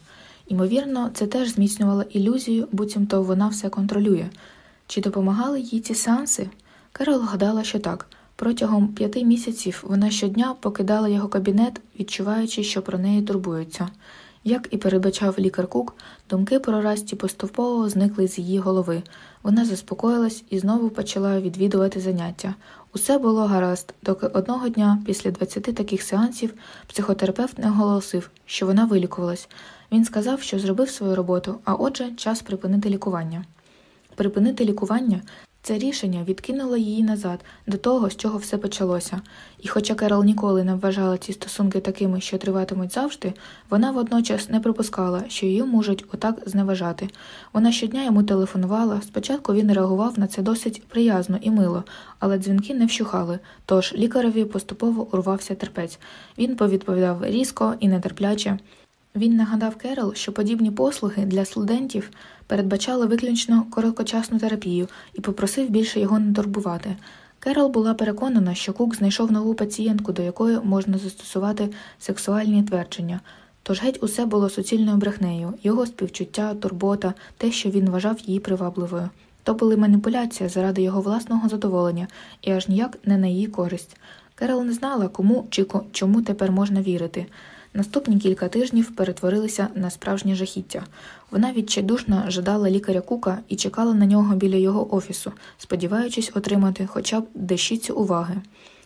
[SPEAKER 1] Імовірно, це теж зміцнювало ілюзію, буцімто вона все контролює. Чи допомагали їй ці сеанси? Керол гадала, що так. Протягом п'яти місяців вона щодня покидала його кабінет, відчуваючи, що про неї турбуються. Як і передбачав лікар Кук, думки про Расті поступово зникли з її голови. Вона заспокоїлась і знову почала відвідувати заняття. Усе було гаразд, доки одного дня, після 20 таких сеансів, психотерапевт не оголосив, що вона вилікувалась. Він сказав, що зробив свою роботу, а отже, час припинити лікування. Припинити лікування це рішення відкинуло її назад до того, з чого все почалося, і хоча Керол ніколи не вважала ці стосунки такими, що триватимуть завжди, вона водночас не пропускала, що її можуть отак зневажати. Вона щодня йому телефонувала, спочатку він реагував на це досить приязно і мило, але дзвінки не вщухали, тож лікареві поступово урвався терпець. Він повідповідав різко і нетерпляче. Він нагадав Керол, що подібні послуги для студентів передбачали виключно короткочасну терапію і попросив більше його не турбувати. Керол була переконана, що Кук знайшов нову пацієнтку, до якої можна застосувати сексуальні твердження. Тож геть усе було суцільною брехнею, його співчуття, турбота, те, що він вважав її привабливою. То були маніпуляції заради його власного задоволення і аж ніяк не на її користь. Керол не знала, кому чи чому тепер можна вірити. Наступні кілька тижнів перетворилися на справжнє жахіття. Вона відчайдушно жадала лікаря Кука і чекала на нього біля його офісу, сподіваючись отримати хоча б дещицю уваги.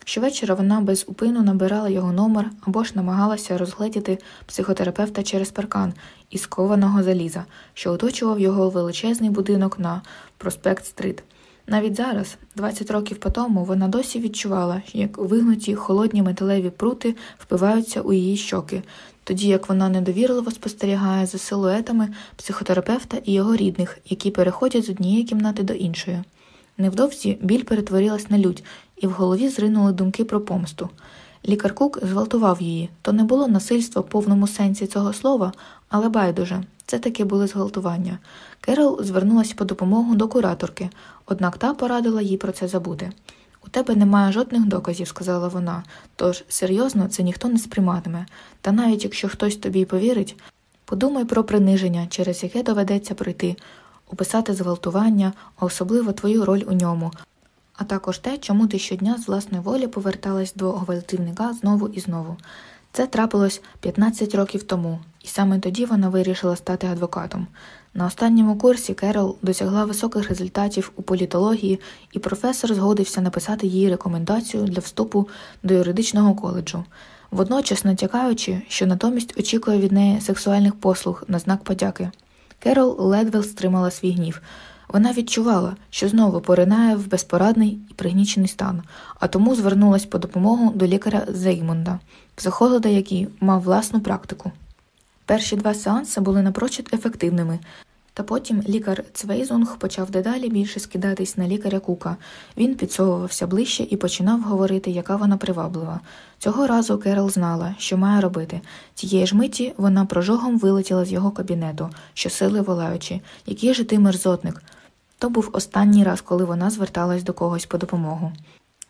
[SPEAKER 1] Щовечора вона безупину набирала його номер або ж намагалася розгледіти психотерапевта через паркан із кованого заліза, що оточував його величезний будинок на проспект Стрит. Навіть зараз, 20 років по тому, вона досі відчувала, як вигнуті холодні металеві прути впиваються у її щоки, тоді як вона недовірливо спостерігає за силуетами психотерапевта і його рідних, які переходять з однієї кімнати до іншої. Невдовзі біль перетворилась на лють, і в голові зринули думки про помсту. Лікар Кук зґвалтував її, то не було насильства в повному сенсі цього слова, але байдуже це таки були зґвалтування. Керол звернулася по допомогу до кураторки, однак та порадила їй про це забути. У тебе немає жодних доказів, сказала вона, тож серйозно це ніхто не сприйматиме, та навіть якщо хтось тобі повірить, подумай про приниження, через яке доведеться пройти, описати зґвалтування, а особливо твою роль у ньому, а також те, чому ти щодня з власної волі поверталась до гвалтівника знову і знову. Це трапилось 15 років тому, і саме тоді вона вирішила стати адвокатом. На останньому курсі Керол досягла високих результатів у політології, і професор згодився написати їй рекомендацію для вступу до юридичного коледжу, водночас натякаючи, що натомість очікує від неї сексуальних послуг на знак подяки. Керол ледве стримала свій гнів. Вона відчувала, що знову поринає в безпорадний і пригнічений стан, а тому звернулася по допомогу до лікаря Зеймонда, психолога, який мав власну практику. Перші два сеанси були напрочуд ефективними, та потім лікар Цвейзунг почав дедалі більше скидатись на лікаря Кука. Він підсовувався ближче і починав говорити, яка вона приваблива. Цього разу Керол знала, що має робити. Цієї ж миті вона прожогом вилетіла з його кабінету, щосили волаючи, який же ти мерзотник. То був останній раз, коли вона зверталась до когось по допомогу.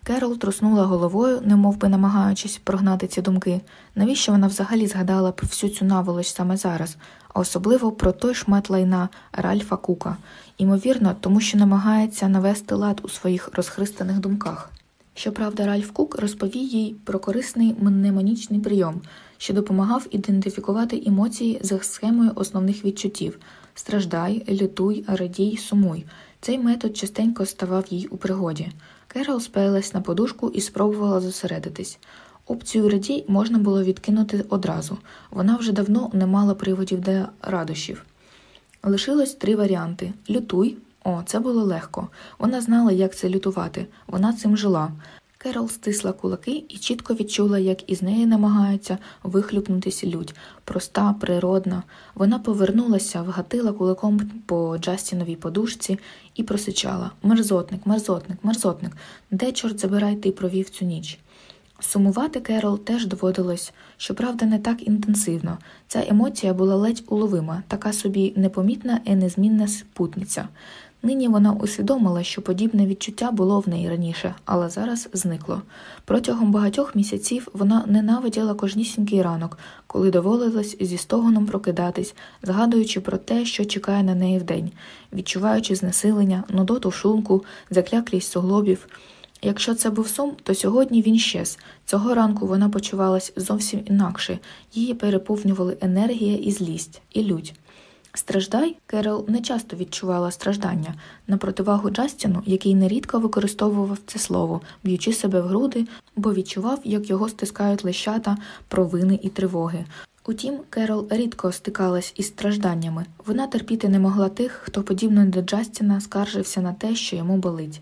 [SPEAKER 1] Керол труснула головою, немов би намагаючись прогнати ці думки, навіщо вона взагалі згадала про всю цю наволоч саме зараз, а особливо про той шмат лайна Ральфа Кука, ймовірно, тому що намагається навести лад у своїх розхристаних думках. Щоправда, Ральф Кук розповів їй про корисний мнемонічний прийом, що допомагав ідентифікувати емоції за схемою основних відчуттів страждай, лютуй, радій, сумуй. Цей метод частенько ставав їй у пригоді. Керол спаялась на подушку і спробувала зосередитись. Опцію радій можна було відкинути одразу вона вже давно не мала приводів для радощів. Лишилось три варіанти лютуй. О, це було легко. Вона знала, як це лютувати, вона цим жила. Керол стисла кулаки і чітко відчула, як із неї намагаються вихлюпнутись людь. проста, природна. Вона повернулася, вгатила кулаком по Джастіновій подушці і просичала мерзотник, мерзотник, мерзотник, де, чорт забирай, ти провів цю ніч. Сумувати Керол теж доводилось, щоправда, не так інтенсивно. Ця емоція була ледь уловима, така собі непомітна і незмінна спутниця. Нині вона усвідомила, що подібне відчуття було в неї раніше, але зараз зникло. Протягом багатьох місяців вона ненавиділа кожнісінький ранок, коли доводилось зі стогоном прокидатись, згадуючи про те, що чекає на неї вдень, відчуваючи знесилення, нудоту в шлунку, закляклість суглобів. Якщо це був сум, то сьогодні він щез. Цього ранку вона почувалась зовсім інакше, її переповнювали енергія і злість, і лють. Страждай Керол не часто відчувала страждання на противагу Джастіну, який нерідко використовував це слово, б'ючи себе в груди, бо відчував, як його стискають лищата, провини і тривоги. Утім, Керол рідко стикалась із стражданнями. Вона терпіти не могла тих, хто, подібно до Джастіна, скаржився на те, що йому болить.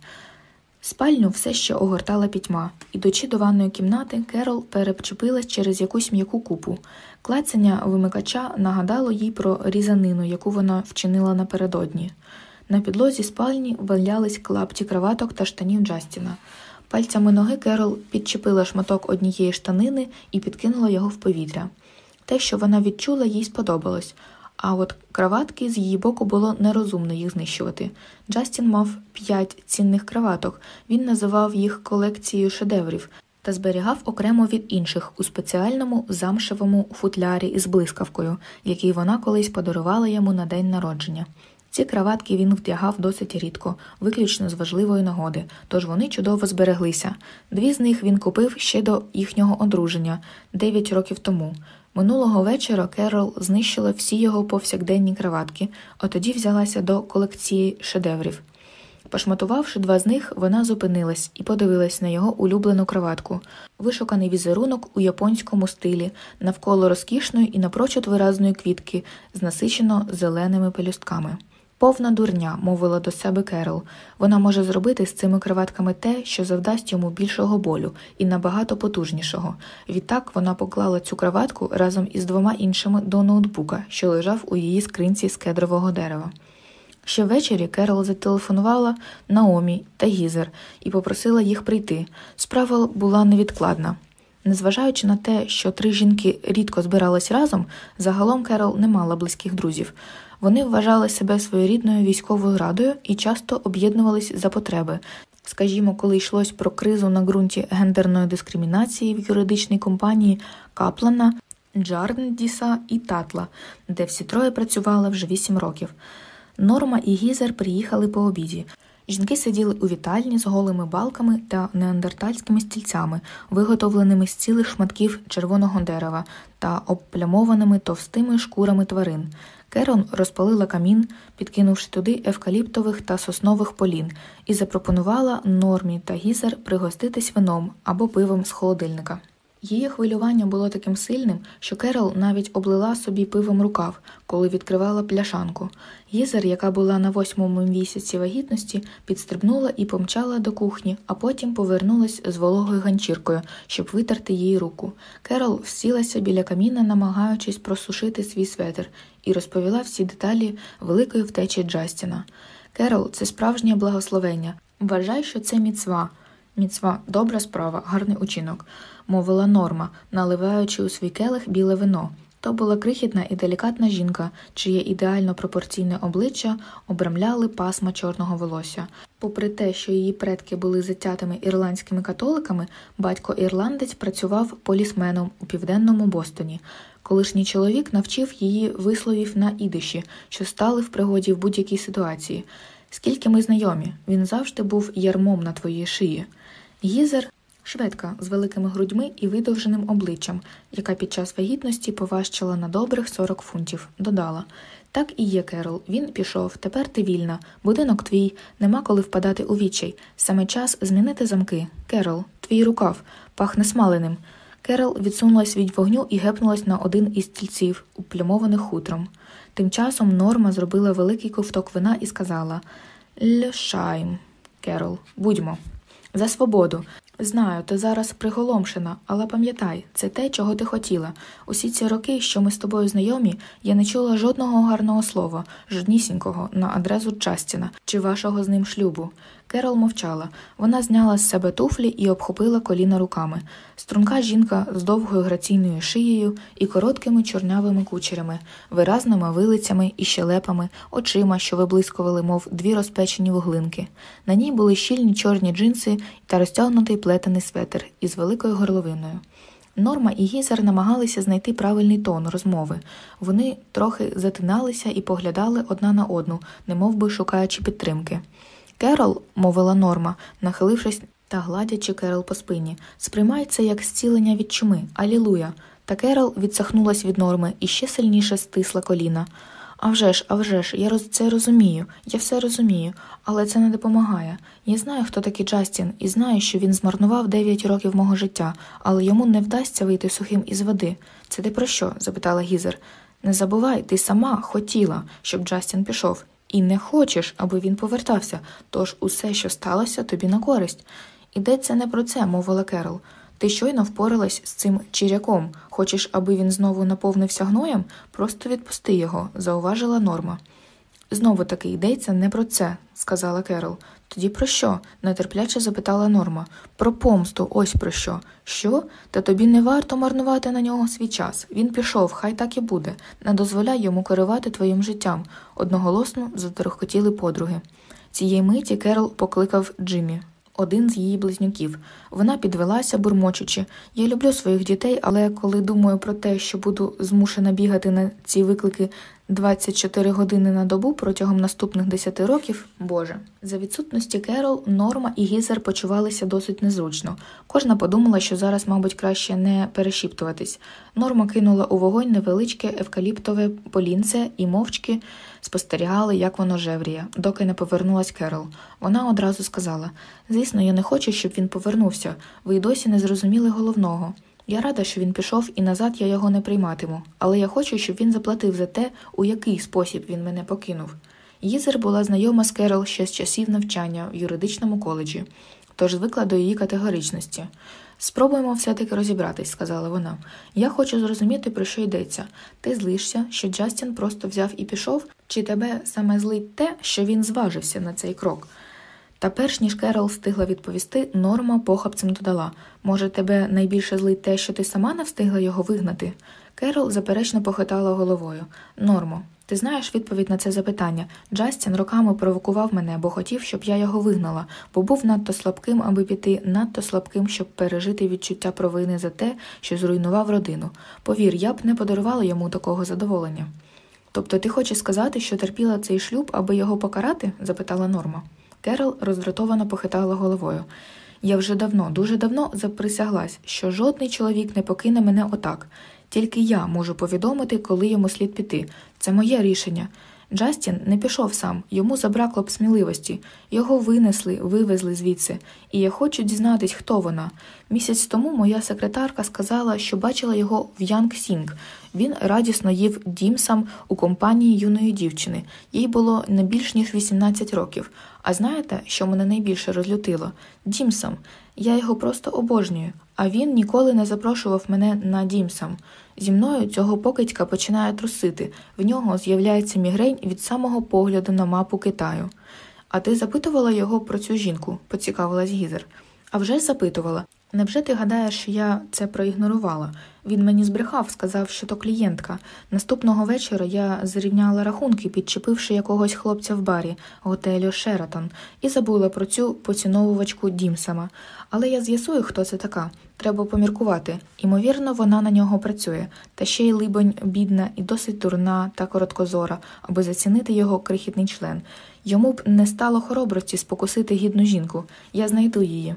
[SPEAKER 1] Спальню все ще огортала пітьма, ідучи до ванної кімнати, Керол перепчепилась через якусь м'яку купу. Клацання вимикача нагадало їй про різанину, яку вона вчинила напередодні. На підлозі спальні валялись клапті краваток та штанів Джастіна. Пальцями ноги Керол підчепила шматок однієї штанини і підкинула його в повітря. Те, що вона відчула, їй сподобалось, а от краватки з її боку було нерозумно їх знищувати. Джастін мав п'ять цінних краваток, він називав їх колекцією шедеврів, та зберігав окремо від інших у спеціальному замшевому футлярі із блискавкою, який вона колись подарувала йому на день народження. Ці краватки він вдягав досить рідко, виключно з важливої нагоди, тож вони чудово збереглися. Дві з них він купив ще до їхнього одруження 9 років тому. Минулого вечора Керол знищила всі його повсякденні краватки, а тоді взялася до колекції шедеврів. Пошматувавши два з них, вона зупинилась і подивилась на його улюблену кроватку, вишуканий візерунок у японському стилі, навколо розкішної і напрочуд виразної квітки, з насичено зеленими пелюстками. Повна дурня, мовила до себе Керол, вона може зробити з цими кроватками те, що завдасть йому більшого болю і набагато потужнішого. Відтак вона поклала цю кроватку разом із двома іншими до ноутбука, що лежав у її скринці з кедрового дерева. Ще ввечері Керол зателефонувала Наомі та Гізер і попросила їх прийти. Справа була невідкладна. Незважаючи на те, що три жінки рідко збирались разом, загалом Керол не мала близьких друзів. Вони вважали себе своєрідною військовою радою і часто об'єднувались за потреби. Скажімо, коли йшлось про кризу на ґрунті гендерної дискримінації в юридичній компанії Каплана, Джарндіса і Татла, де всі троє працювали вже вісім років. Норма і Гізер приїхали по обіді. Жінки сиділи у вітальні з голими балками та неандертальськими стільцями, виготовленими з цілих шматків червоного дерева та обплямованими товстими шкурами тварин. Керон розпалила камін, підкинувши туди евкаліптових та соснових полін, і запропонувала нормі та гізер пригоститись вином або пивом з холодильника. Її хвилювання було таким сильним, що Керол навіть облила собі пивом рукав, коли відкривала пляшанку. Їзер, яка була на восьмому місяці вагітності, підстрибнула і помчала до кухні, а потім повернулась з вологою ганчіркою, щоб витерти її руку. Керол всілася біля каміна, намагаючись просушити свій светр, і розповіла всі деталі великої втечі Джастіна. Керол це справжнє благословення. Вважай, що це міцва. Міцва добра справа, гарний учинок, мовила норма, наливаючи у свій келих біле вино. То була крихітна і делікатна жінка, чиє ідеально пропорційне обличчя обрамляли пасма чорного волосся. Попри те, що її предки були затятими ірландськими католиками, батько ірландець працював полісменом у південному Бостоні. Колишній чоловік навчив її висловів на ідиші, що стали в пригоді в будь-якій ситуації. Скільки ми знайомі, він завжди був ярмом на твоїй шиї. Гізер шведка з великими грудьми і видовженим обличчям, яка під час вагітності поважчила на добрих 40 фунтів, додала так і є, Керол. Він пішов, тепер ти вільна, будинок твій, нема коли впадати у вічай. Саме час змінити замки. Керол, твій рукав, пахне смаленим. Керол відсунулась від вогню і гепнулась на один із стільців, уплюмованих хутром. Тим часом норма зробила великий ковток вина і сказала Льошайм, Керол, будьмо. За свободу. Знаю, ти зараз приголомшена, але пам'ятай, це те, чого ти хотіла. Усі ці роки, що ми з тобою знайомі, я не чула жодного гарного слова, жоднісінького на адресу Джастіна чи вашого з ним шлюбу. Керол мовчала. Вона зняла з себе туфлі і обхопила коліна руками. Струнка жінка з довгою граційною шиєю і короткими чорнявими кучерями, виразними вилицями і щелепами, очима, що виблискували, мов дві розпечені вуглинки. На ній були щільні чорні джинси та розтягнутий плетений светр із великою горловиною. Норма і Гізер намагалися знайти правильний тон розмови. Вони трохи затиналися і поглядали одна на одну, немовби шукаючи підтримки. Керол, мовила норма, нахилившись та гладячи Керол по спині, сприймається як зцілення від чуми, алілуя. Та Керол відсахнулась від норми і ще сильніше стисла коліна. «А вже ж, а вже ж, я роз... це розумію, я все розумію, але це не допомагає. Я знаю, хто такий Джастін, і знаю, що він змарнував 9 років мого життя, але йому не вдасться вийти сухим із води. Це ти про що? запитала Гізер. Не забувай, ти сама хотіла, щоб Джастін пішов, і не хочеш, аби він повертався, тож усе, що сталося, тобі на користь. Ідеться не про це, мовила Керол. Ти щойно впоралась з цим чиряком. Хочеш, аби він знову наповнився гноєм? Просто відпусти його, зауважила норма. Знову таки йдеться не про це, сказала Керол. Тоді про що? нетерпляче запитала Норма. Про помсту, ось про що. Що? Та тобі не варто марнувати на нього свій час. Він пішов, хай так і буде. Не дозволяй йому керувати твоїм життям, одноголосно заторохотіли подруги. Цієї миті Керол покликав Джиммі один з її близнюків. Вона підвелася, бурмочучи. Я люблю своїх дітей, але коли думаю про те, що буду змушена бігати на ці виклики 24 години на добу протягом наступних 10 років, Боже. За відсутності Керол, Норма і Гізер почувалися досить незручно. Кожна подумала, що зараз, мабуть, краще не перешіптуватись. Норма кинула у вогонь невеличке евкаліптове полінце і мовчки спостерігали, як воно жевріє, доки не повернулась Керол. Вона одразу сказала Звісно, я не хочу, щоб він повернувся. Ви й досі не зрозуміли головного. Я рада, що він пішов, і назад я його не прийматиму, але я хочу, щоб він заплатив за те, у який спосіб він мене покинув. Їзер була знайома з Керол ще з часів навчання в юридичному коледжі, тож звикла до її категоричності. Спробуємо все-таки розібратись, сказала вона. Я хочу зрозуміти, про що йдеться. Ти злишся, що Джастін просто взяв і пішов, чи тебе саме злить те, що він зважився на цей крок. Та перш ніж Керол встигла відповісти, норма похапцем додала може, тебе найбільше злить те, що ти сама не встигла його вигнати? Керол заперечно похитала головою. Нормо, ти знаєш відповідь на це запитання. Джастін роками провокував мене, бо хотів, щоб я його вигнала, бо був надто слабким, аби піти, надто слабким, щоб пережити відчуття провини за те, що зруйнував родину. Повір, я б не подарувала йому такого задоволення. Тобто ти хочеш сказати, що терпіла цей шлюб, аби його покарати? запитала норма. Керол роздратовано похитала головою. Я вже давно, дуже давно заприсяглась, що жодний чоловік не покине мене отак. Тільки я можу повідомити, коли йому слід піти. Це моє рішення. Джастін не пішов сам, йому забракло б сміливості. Його винесли, вивезли звідси, і я хочу дізнатись, хто вона. Місяць тому моя секретарка сказала, що бачила його в Янг Сінг. Він радісно їв дімсам у компанії юної дівчини. Їй було не більш ніж 18 років. А знаєте, що мене найбільше розлютило? Дімсам. Я його просто обожнюю, а він ніколи не запрошував мене на дімсам. Зі мною цього покидька починає трусити, в нього з'являється мігрень від самого погляду на мапу Китаю. А ти запитувала його про цю жінку, поцікавилась Гізер. «А вже запитувала. Невже ти гадаєш, що я це проігнорувала? Він мені збрехав, сказав, що то клієнтка. Наступного вечора я зрівняла рахунки, підчепивши якогось хлопця в барі, готелю Шератон, і забула про цю поціновувачку Дімсама. Але я з'ясую, хто це така. Треба поміркувати. Імовірно, вона на нього працює, та ще й, либонь, бідна і досить дурна та короткозора, аби зацінити його крихітний член. Йому б не стало хоробрості спокусити гідну жінку. Я знайду її.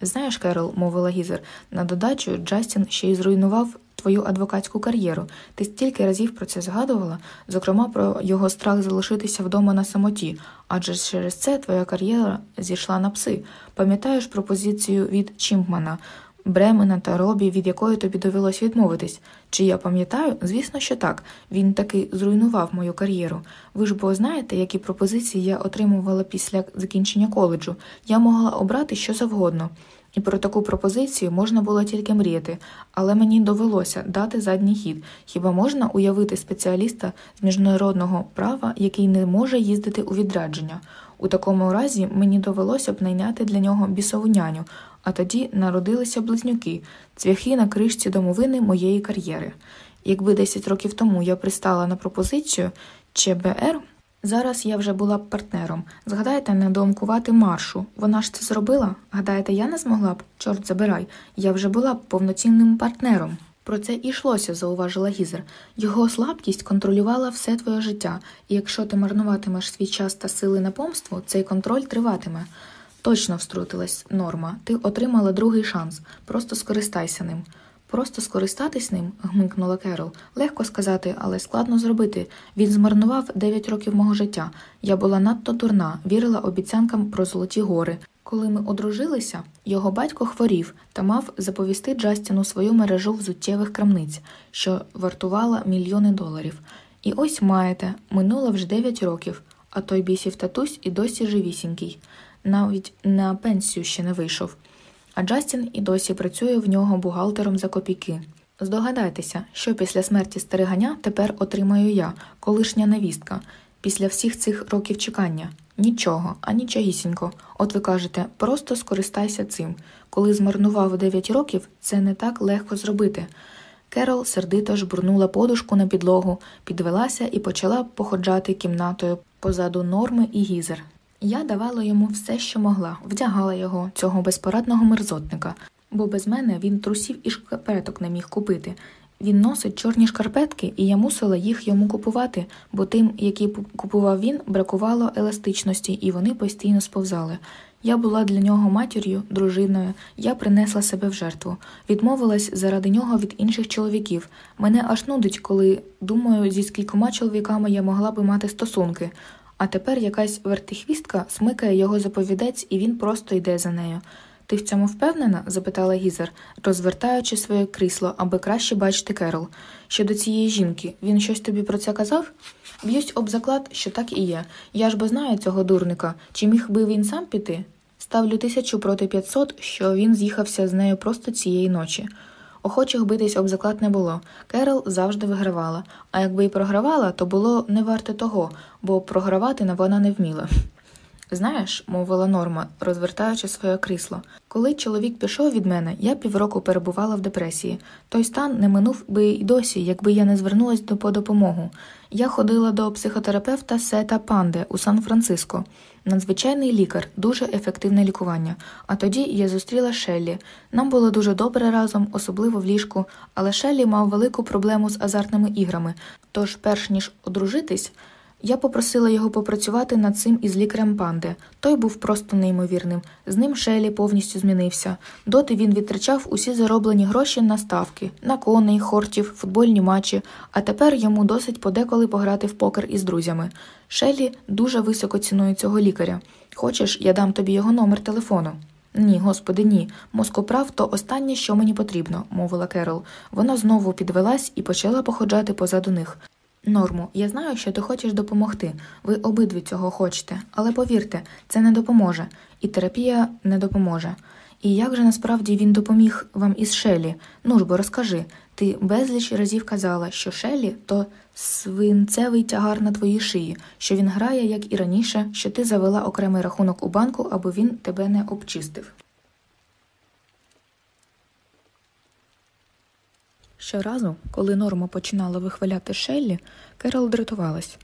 [SPEAKER 1] Знаєш, Керол, мовила Гізер, на додачу Джастін ще й зруйнував твою адвокатську кар'єру. Ти стільки разів про це згадувала, зокрема про його страх залишитися вдома на самоті, адже через це твоя кар'єра зійшла на пси. Пам'ятаєш пропозицію від Чімпмана, Бремена та Робі, від якої тобі довелось відмовитись? Чи я пам'ятаю? Звісно, що так. Він таки зруйнував мою кар'єру. Ви ж бо знаєте, які пропозиції я отримувала після закінчення коледжу. Я могла обрати що завгодно. І про таку пропозицію можна було тільки мріяти, але мені довелося дати задній хід. Хіба можна уявити спеціаліста з міжнародного права, який не може їздити у відрядження? У такому разі мені довелося б найняти для нього бісову няню, а тоді народилися близнюки, цвяхи на кришці домовини моєї кар'єри. Якби 10 років тому я пристала на пропозицію ЧБР. Зараз я вже була б партнером. Згадайте не недоомкувати маршу. Вона ж це зробила? Гадаєте, я не змогла б? Чорт забирай, я вже була б повноцінним партнером. Про це і йшлося, зауважила Гізер. Його слабкість контролювала все твоє життя, і якщо ти марнуватимеш свій час та сили на помству, цей контроль триватиме. Точно вструтилась норма. Ти отримала другий шанс. Просто скористайся ним. Просто скористатись ним, гмикнула Керол. Легко сказати, але складно зробити. Він змарнував 9 років мого життя. Я була надто дурна, вірила обіцянкам про золоті гори. Коли ми одружилися, його батько хворів та мав заповісти Джастіну свою мережу взуттєвих крамниць, що вартувала мільйони доларів. І ось маєте, минуло вже 9 років, а той бісів татусь і досі живісінький. Навіть на пенсію ще не вийшов а Джастін і досі працює в нього бухгалтером за копійки. Здогадайтеся, що після смерті стариганя тепер отримаю я, колишня невістка, після всіх цих років чекання. Нічого, а нічогісінько. От ви кажете, просто скористайся цим. Коли змарнував 9 років, це не так легко зробити. Керол сердито жбурнула подушку на підлогу, підвелася і почала походжати кімнатою позаду норми і гізер. Я давала йому все, що могла, вдягала його, цього безпорадного мерзотника, бо без мене він трусів і шкарпеток не міг купити. Він носить чорні шкарпетки, і я мусила їх йому купувати, бо тим, які купував він, бракувало еластичності, і вони постійно сповзали. Я була для нього матір'ю, дружиною, я принесла себе в жертву, відмовилась заради нього від інших чоловіків. Мене аж нудить, коли думаю, зі скількома чоловіками я могла би мати стосунки. А тепер якась вертихвістка смикає його заповідець, і він просто йде за нею. Ти в цьому впевнена? запитала Гізер, розвертаючи своє крісло, аби краще бачити Керол. Щодо цієї жінки, він щось тобі про це казав? Б'юсь об заклад, що так і є. Я ж бо знаю цього дурника. Чи міг би він сам піти? Ставлю тисячу проти п'ятсот, що він з'їхався з нею просто цієї ночі. Охочих битись об заклад не було. Керол завжди вигравала, а якби й програвала, то було не варте того, бо програвати вона не вміла. Знаєш, мовила норма, розвертаючи своє крісло, коли чоловік пішов від мене, я півроку перебувала в депресії. Той стан не минув би й досі, якби я не звернулася до по допомогу. Я ходила до психотерапевта Сета Панде у Сан-Франциско, надзвичайний лікар, дуже ефективне лікування. А тоді я зустріла Шеллі. Нам було дуже добре разом, особливо в ліжку, але Шеллі мав велику проблему з азартними іграми. Тож, перш ніж одружитись, я попросила його попрацювати над цим із лікарем панди. Той був просто неймовірним. З ним Шелі повністю змінився. Доти він відтрачав усі зароблені гроші на ставки, на коней, хортів, футбольні матчі, а тепер йому досить подеколи пограти в покер із друзями. Шелі дуже високо цінує цього лікаря. Хочеш, я дам тобі його номер телефону? Ні, господи, ні. Москоправ то останнє, що мені потрібно, мовила Керол. Вона знову підвелась і почала походжати позаду них. Норму, я знаю, що ти хочеш допомогти. Ви обидві цього хочете, але повірте, це не допоможе, і терапія не допоможе. І як же насправді він допоміг вам із Шелі? Ну ж бо розкажи, ти безліч разів казала, що Шелі то свинцевий тягар на твоїй шиї, що він грає, як і раніше, що ти завела окремий рахунок у банку, аби він тебе не обчистив. Щоразу, коли Норма починала вихваляти Шеллі, Керол дратувалась.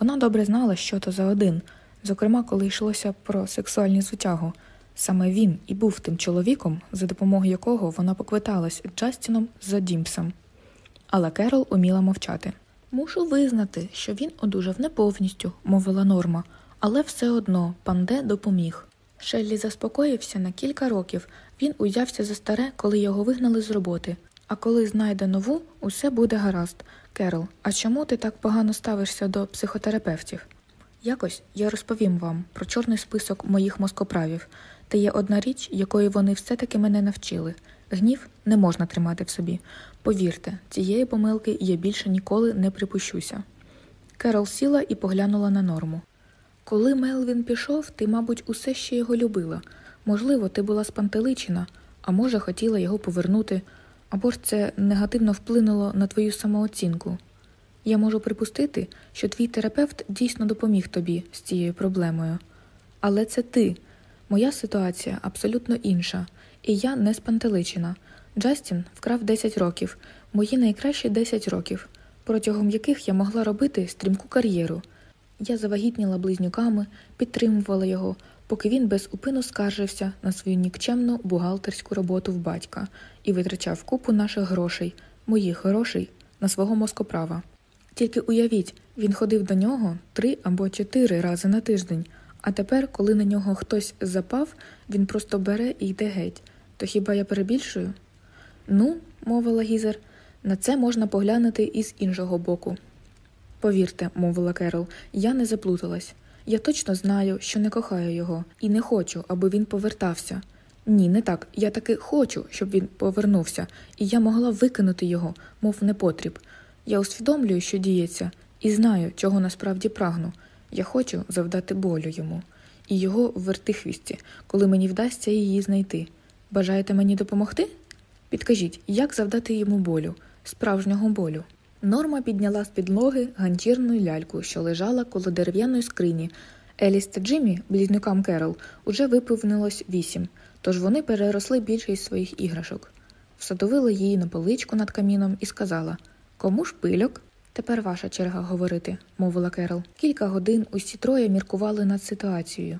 [SPEAKER 1] Вона добре знала, що то за один, зокрема, коли йшлося про сексуальні звитягу. Саме він і був тим чоловіком, за допомогою якого вона поквиталась Джастіном за дімсом. Але Керол уміла мовчати. Мушу визнати, що він одужав не повністю, мовила Норма, але все одно панде допоміг. Шеллі заспокоївся на кілька років, він узявся за старе, коли його вигнали з роботи. А коли знайде нову, усе буде гаразд. Керол, а чому ти так погано ставишся до психотерапевтів? Якось я розповім вам про чорний список моїх мозкоправів, та є одна річ, якої вони все-таки мене навчили. Гнів не можна тримати в собі. Повірте, цієї помилки я більше ніколи не припущуся. Керол сіла і поглянула на норму. Коли Мелвін пішов, ти, мабуть, усе ще його любила. Можливо, ти була спантеличена, а може, хотіла його повернути. Або ж це негативно вплинуло на твою самооцінку. Я можу припустити, що твій терапевт дійсно допоміг тобі з цією проблемою. Але це ти, моя ситуація абсолютно інша, і я не спантеличена. Джастін вкрав 10 років, мої найкращі 10 років, протягом яких я могла робити стрімку кар'єру. Я завагітніла близнюками, підтримувала його, поки він безупину скаржився на свою нікчемну бухгалтерську роботу в батька і витрачав купу наших грошей, моїх грошей, на свого мозкоправа. Тільки уявіть, він ходив до нього три або чотири рази на тиждень, а тепер, коли на нього хтось запав, він просто бере і йде геть. То хіба я перебільшую? Ну, мовила Гізер, на це можна поглянути із іншого боку. Повірте, мовила Керол, я не заплуталась. Я точно знаю, що не кохаю його, і не хочу, аби він повертався. Ні, не так. Я таки хочу, щоб він повернувся, і я могла викинути його, мов непотріб. Я усвідомлюю, що діється, і знаю, чого насправді прагну. Я хочу завдати болю йому і його в вертихвісті, коли мені вдасться її знайти. Бажаєте мені допомогти? Підкажіть, як завдати йому болю, справжнього болю. Норма підняла з підлоги ганчірну ляльку, що лежала коло дерев'яної скрині. Еліс та Джиммі, близнюкам Керол, уже виповнилось вісім, тож вони переросли більшість своїх іграшок. Всадовила її на поличку над каміном і сказала Кому ж пильок? Тепер ваша черга говорити, мовила Керол. Кілька годин усі троє міркували над ситуацією.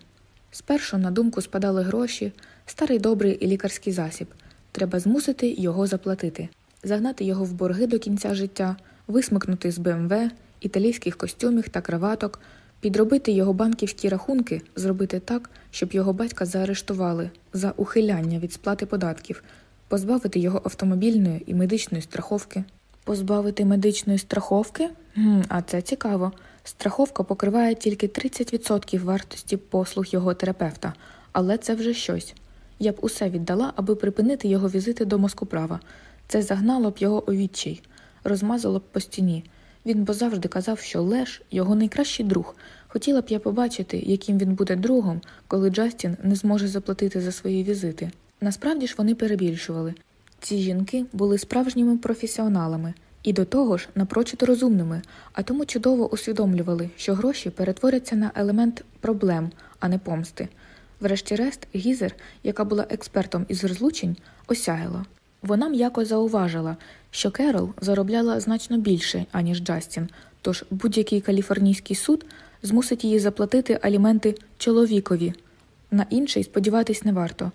[SPEAKER 1] Спершу на думку спадали гроші, старий добрий і лікарський засіб. Треба змусити його заплатити, загнати його в борги до кінця життя висмикнути з БМВ, італійських костюмів та краваток, підробити його банківські рахунки, зробити так, щоб його батька заарештували за ухиляння від сплати податків, позбавити його автомобільної і медичної страховки. Позбавити медичної страховки? Гм, А це цікаво. Страховка покриває тільки 30% вартості послуг його терапевта, але це вже щось. Я б усе віддала, аби припинити його візити до Москоправа. Це загнало б його у відчай розмазало б по стіні. Він бо завжди казав, що Леш його найкращий друг. Хотіла б я побачити, яким він буде другом, коли Джастін не зможе заплатити за свої візити. Насправді ж вони перебільшували. Ці жінки були справжніми професіоналами і до того ж напрочуд розумними, а тому чудово усвідомлювали, що гроші перетворяться на елемент проблем, а не помсти. Врешті-решт, Гізер, яка була експертом із розлучень, осяяла. Вона м'яко зауважила, що Керол заробляла значно більше, аніж Джастін, тож будь-який каліфорнійський суд змусить її заплатити аліменти чоловікові. На інший сподіватись не варто.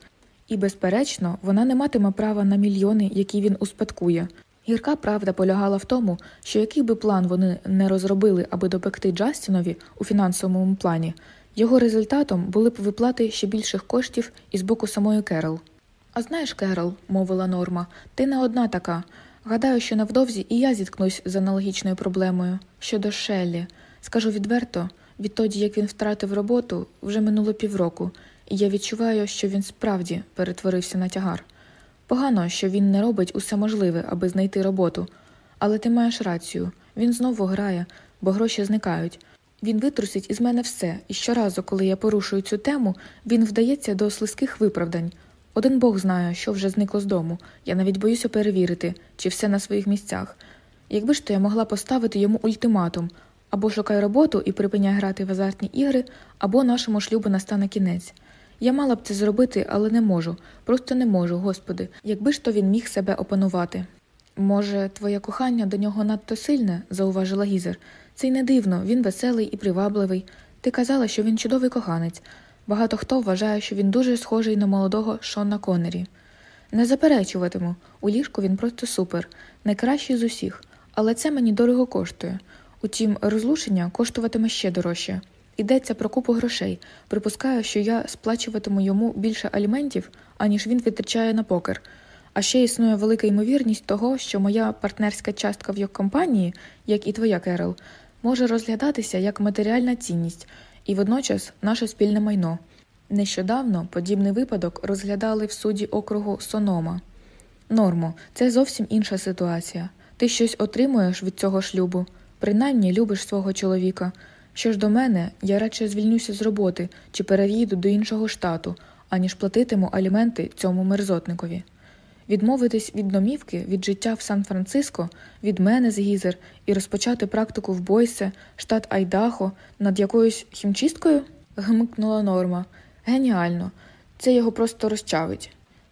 [SPEAKER 1] І, безперечно, вона не матиме права на мільйони, які він успадкує. Гірка правда полягала в тому, що який би план вони не розробили, аби допекти Джастінові у фінансовому плані, його результатом були б виплати ще більших коштів із боку самої Керол. А знаєш, Керол, мовила Норма, ти не одна така. Гадаю, що невдовзі і я зіткнусь з аналогічною проблемою щодо Шеллі. Скажу відверто, відтоді як він втратив роботу, вже минуло півроку, і я відчуваю, що він справді перетворився на тягар. Погано, що він не робить усе можливе, аби знайти роботу, але ти маєш рацію він знову грає, бо гроші зникають. Він витрусить із мене все, і щоразу, коли я порушую цю тему, він вдається до слизьких виправдань. Один бог знає, що вже зникло з дому. Я навіть боюся перевірити, чи все на своїх місцях. Якби ж то я могла поставити йому ультиматум або шукай роботу і припиняй грати в азартні ігри, або нашому шлюбу настане кінець. Я мала б це зробити, але не можу. Просто не можу, господи, якби ж то він міг себе опанувати. Може, твоє кохання до нього надто сильне, зауважила Гізер. Це й не дивно, він веселий і привабливий. Ти казала, що він чудовий коханець. Багато хто вважає, що він дуже схожий на молодого Шона Коннері. Не заперечуватиму, у ліжку він просто супер, найкращий з усіх, але це мені дорого коштує. Утім, розлучення коштуватиме ще дорожче. Йдеться про купу грошей. Припускаю, що я сплачуватиму йому більше аліментів, аніж він витрачає на покер. А ще існує велика ймовірність того, що моя партнерська частка в його компанії, як і твоя Керол, може розглядатися як матеріальна цінність і водночас наше спільне майно. Нещодавно подібний випадок розглядали в суді округу Сонома. Нормо, це зовсім інша ситуація. Ти щось отримуєш від цього шлюбу, принаймні любиш свого чоловіка. Що ж до мене, я радше звільнюся з роботи чи переїду до іншого штату, аніж платитиму аліменти цьому мерзотникові відмовитись від домівки, від життя в Сан-Франциско, від мене з Гізер і розпочати практику в Бойсе, штат Айдахо, над якоюсь хімчисткою? гмикнула норма. Геніально, це його просто розчавить.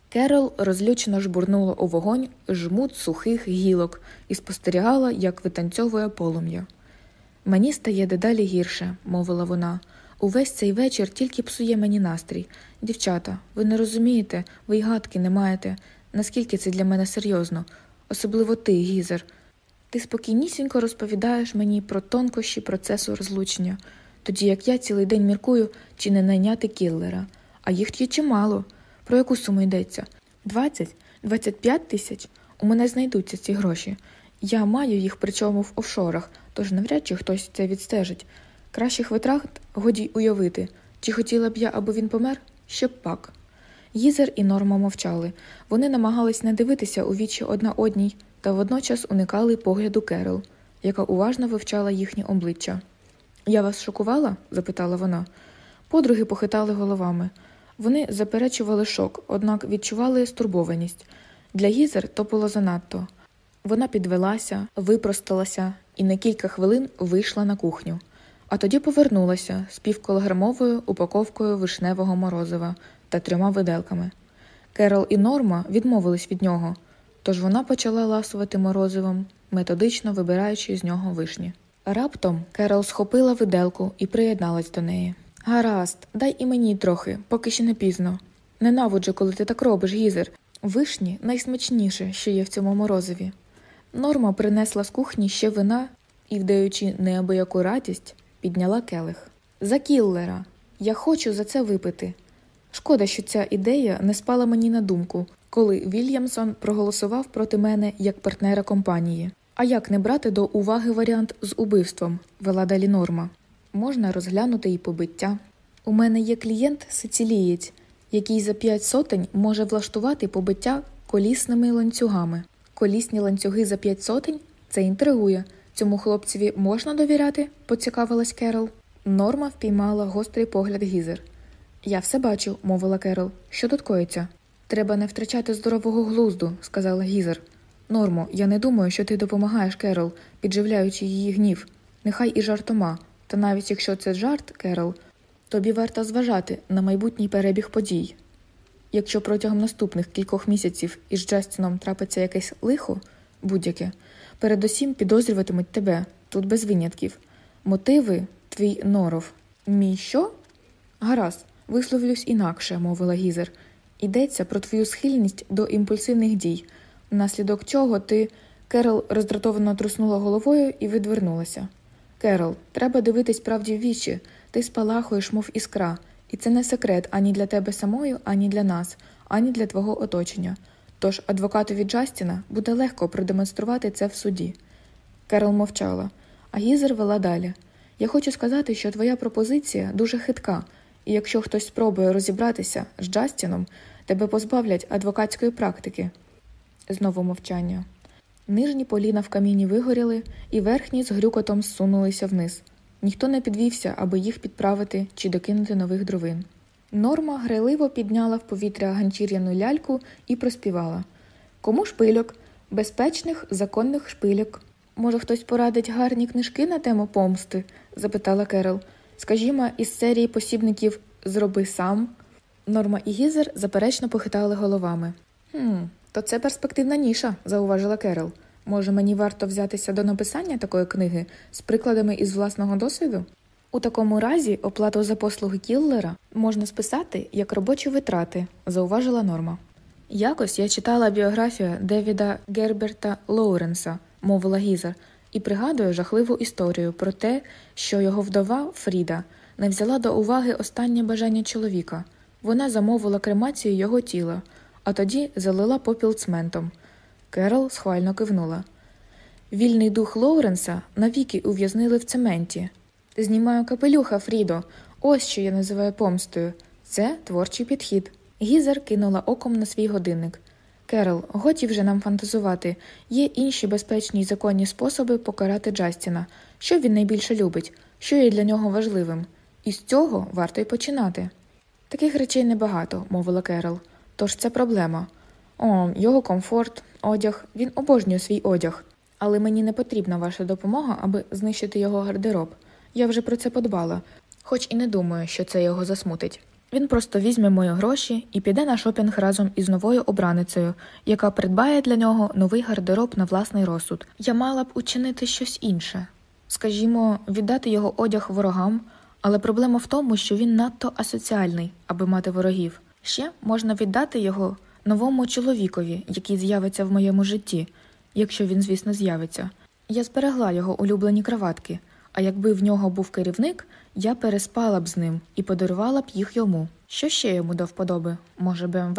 [SPEAKER 1] Керол розлючено жбурнула у вогонь жмут сухих гілок і спостерігала, як витанцьовує полум'я. Мені стає дедалі гірше, мовила вона. Увесь цей вечір тільки псує мені настрій. Дівчата, ви не розумієте, ви й гадки не маєте наскільки це для мене серйозно, особливо ти, Гізер. Ти спокійнісінько розповідаєш мені про тонкощі процесу розлучення, тоді як я цілий день міркую, чи не найняти кіллера, а їх є чимало. Про яку суму йдеться? 20? 25 тисяч? У мене знайдуться ці гроші. Я маю їх причому в офшорах, тож навряд чи хтось це відстежить. Кращих витрат годі уявити, чи хотіла б я, аби він помер, щоб пак. Їзер і Норма мовчали. Вони намагались не дивитися у вічі одна одній та водночас уникали погляду Керол, яка уважно вивчала їхні обличчя. Я вас шокувала? запитала вона. Подруги похитали головами. Вони заперечували шок, однак відчували стурбованість. Для Гізер то було занадто. Вона підвелася, випросталася і на кілька хвилин вийшла на кухню, а тоді повернулася з півколограмовою упаковкою вишневого морозива та трьома виделками. Керол і Норма відмовились від нього, тож вона почала ласувати морозивом, методично вибираючи з нього вишні. Раптом Керол схопила виделку і приєдналась до неї. Гаразд, дай і мені трохи, поки ще не пізно. Ненавиджу, коли ти так робиш, гізер. Вишні найсмачніше, що є в цьому морозиві. Норма принесла з кухні ще вина і, вдаючи неабияку радість, підняла келих. За кіллера. Я хочу за це випити. Шкода, що ця ідея не спала мені на думку, коли Вільямсон проголосував проти мене як партнера компанії. А як не брати до уваги варіант з убивством, вела далі норма. Можна розглянути і побиття. У мене є клієнт сицилієць, який за п'ять сотень може влаштувати побиття колісними ланцюгами. Колісні ланцюги за п'ять сотень це інтригує. Цьому хлопцеві можна довіряти? поцікавилась Керол. Норма впіймала гострий погляд Гізер. Я все бачу, мовила Керол. Що тут коїться? Треба не втрачати здорового глузду, сказала Гізер. Нормо, я не думаю, що ти допомагаєш Керол, підживляючи її гнів. Нехай і жартома. Та навіть якщо це жарт, Керол, тобі варто зважати на майбутній перебіг подій. Якщо протягом наступних кількох місяців із Джастіном трапиться якесь лихо, будь-яке, передусім підозрюватимуть тебе тут без винятків. Мотиви твій норов. Мій що? Гаразд висловлюсь інакше, мовила Гізер. Йдеться про твою схильність до імпульсивних дій, внаслідок чого ти. Керол роздратовано труснула головою і відвернулася. Керол, треба дивитись правді в вічі, ти спалахуєш, мов іскра, і це не секрет ані для тебе самою, ані для нас, ані для твого оточення. Тож адвокатові Джастіна буде легко продемонструвати це в суді. Керол мовчала, а Гізер вела далі. Я хочу сказати, що твоя пропозиція дуже хитка і якщо хтось спробує розібратися з Джастіном, тебе позбавлять адвокатської практики. Знову мовчання. Нижні поліна в каміні вигоріли, і верхні з грюкотом зсунулися вниз. Ніхто не підвівся, аби їх підправити чи докинути нових дровин. Норма грайливо підняла в повітря ганчір'яну ляльку і проспівала Кому шпильок? Безпечних законних шпильок. Може, хтось порадить гарні книжки на тему помсти? запитала Керол. Скажімо, із серії посібників Зроби сам Норма і Гізер заперечно похитали головами. «Хм, то це перспективна ніша, зауважила Керол. Може, мені варто взятися до написання такої книги з прикладами із власного досвіду? У такому разі оплату за послуги Кіллера можна списати як робочі витрати, зауважила норма. Якось я читала біографію Девіда Герберта Лоуренса, мовила Гізер і пригадує жахливу історію про те, що його вдова Фріда не взяла до уваги останнє бажання чоловіка. Вона замовила кремацію його тіла, а тоді залила попіл цментом. Керол схвально кивнула. Вільний дух Лоуренса навіки ув'язнили в цементі. Знімаю капелюха, Фрідо, ось що я називаю помстою. Це творчий підхід. Гізер кинула оком на свій годинник. Керол, готі вже нам фантазувати. Є інші безпечні й законні способи покарати Джастіна, що він найбільше любить, що є для нього важливим, і з цього варто й починати. Таких речей небагато, мовила Керол. Тож це проблема. О, його комфорт, одяг, він обожнює свій одяг. Але мені не потрібна ваша допомога, аби знищити його гардероб. Я вже про це подбала, хоч і не думаю, що це його засмутить. Він просто візьме мої гроші і піде на шопінг разом із новою обраницею, яка придбає для нього новий гардероб на власний розсуд. Я мала б учинити щось інше, скажімо, віддати його одяг ворогам, але проблема в тому, що він надто асоціальний, аби мати ворогів. Ще можна віддати його новому чоловікові, який з'явиться в моєму житті, якщо він, звісно, з'явиться. Я зберегла його улюблені кроватки, а якби в нього був керівник. Я переспала б з ним і подарувала б їх йому. Що ще йому до вподоби? Може, БМВ?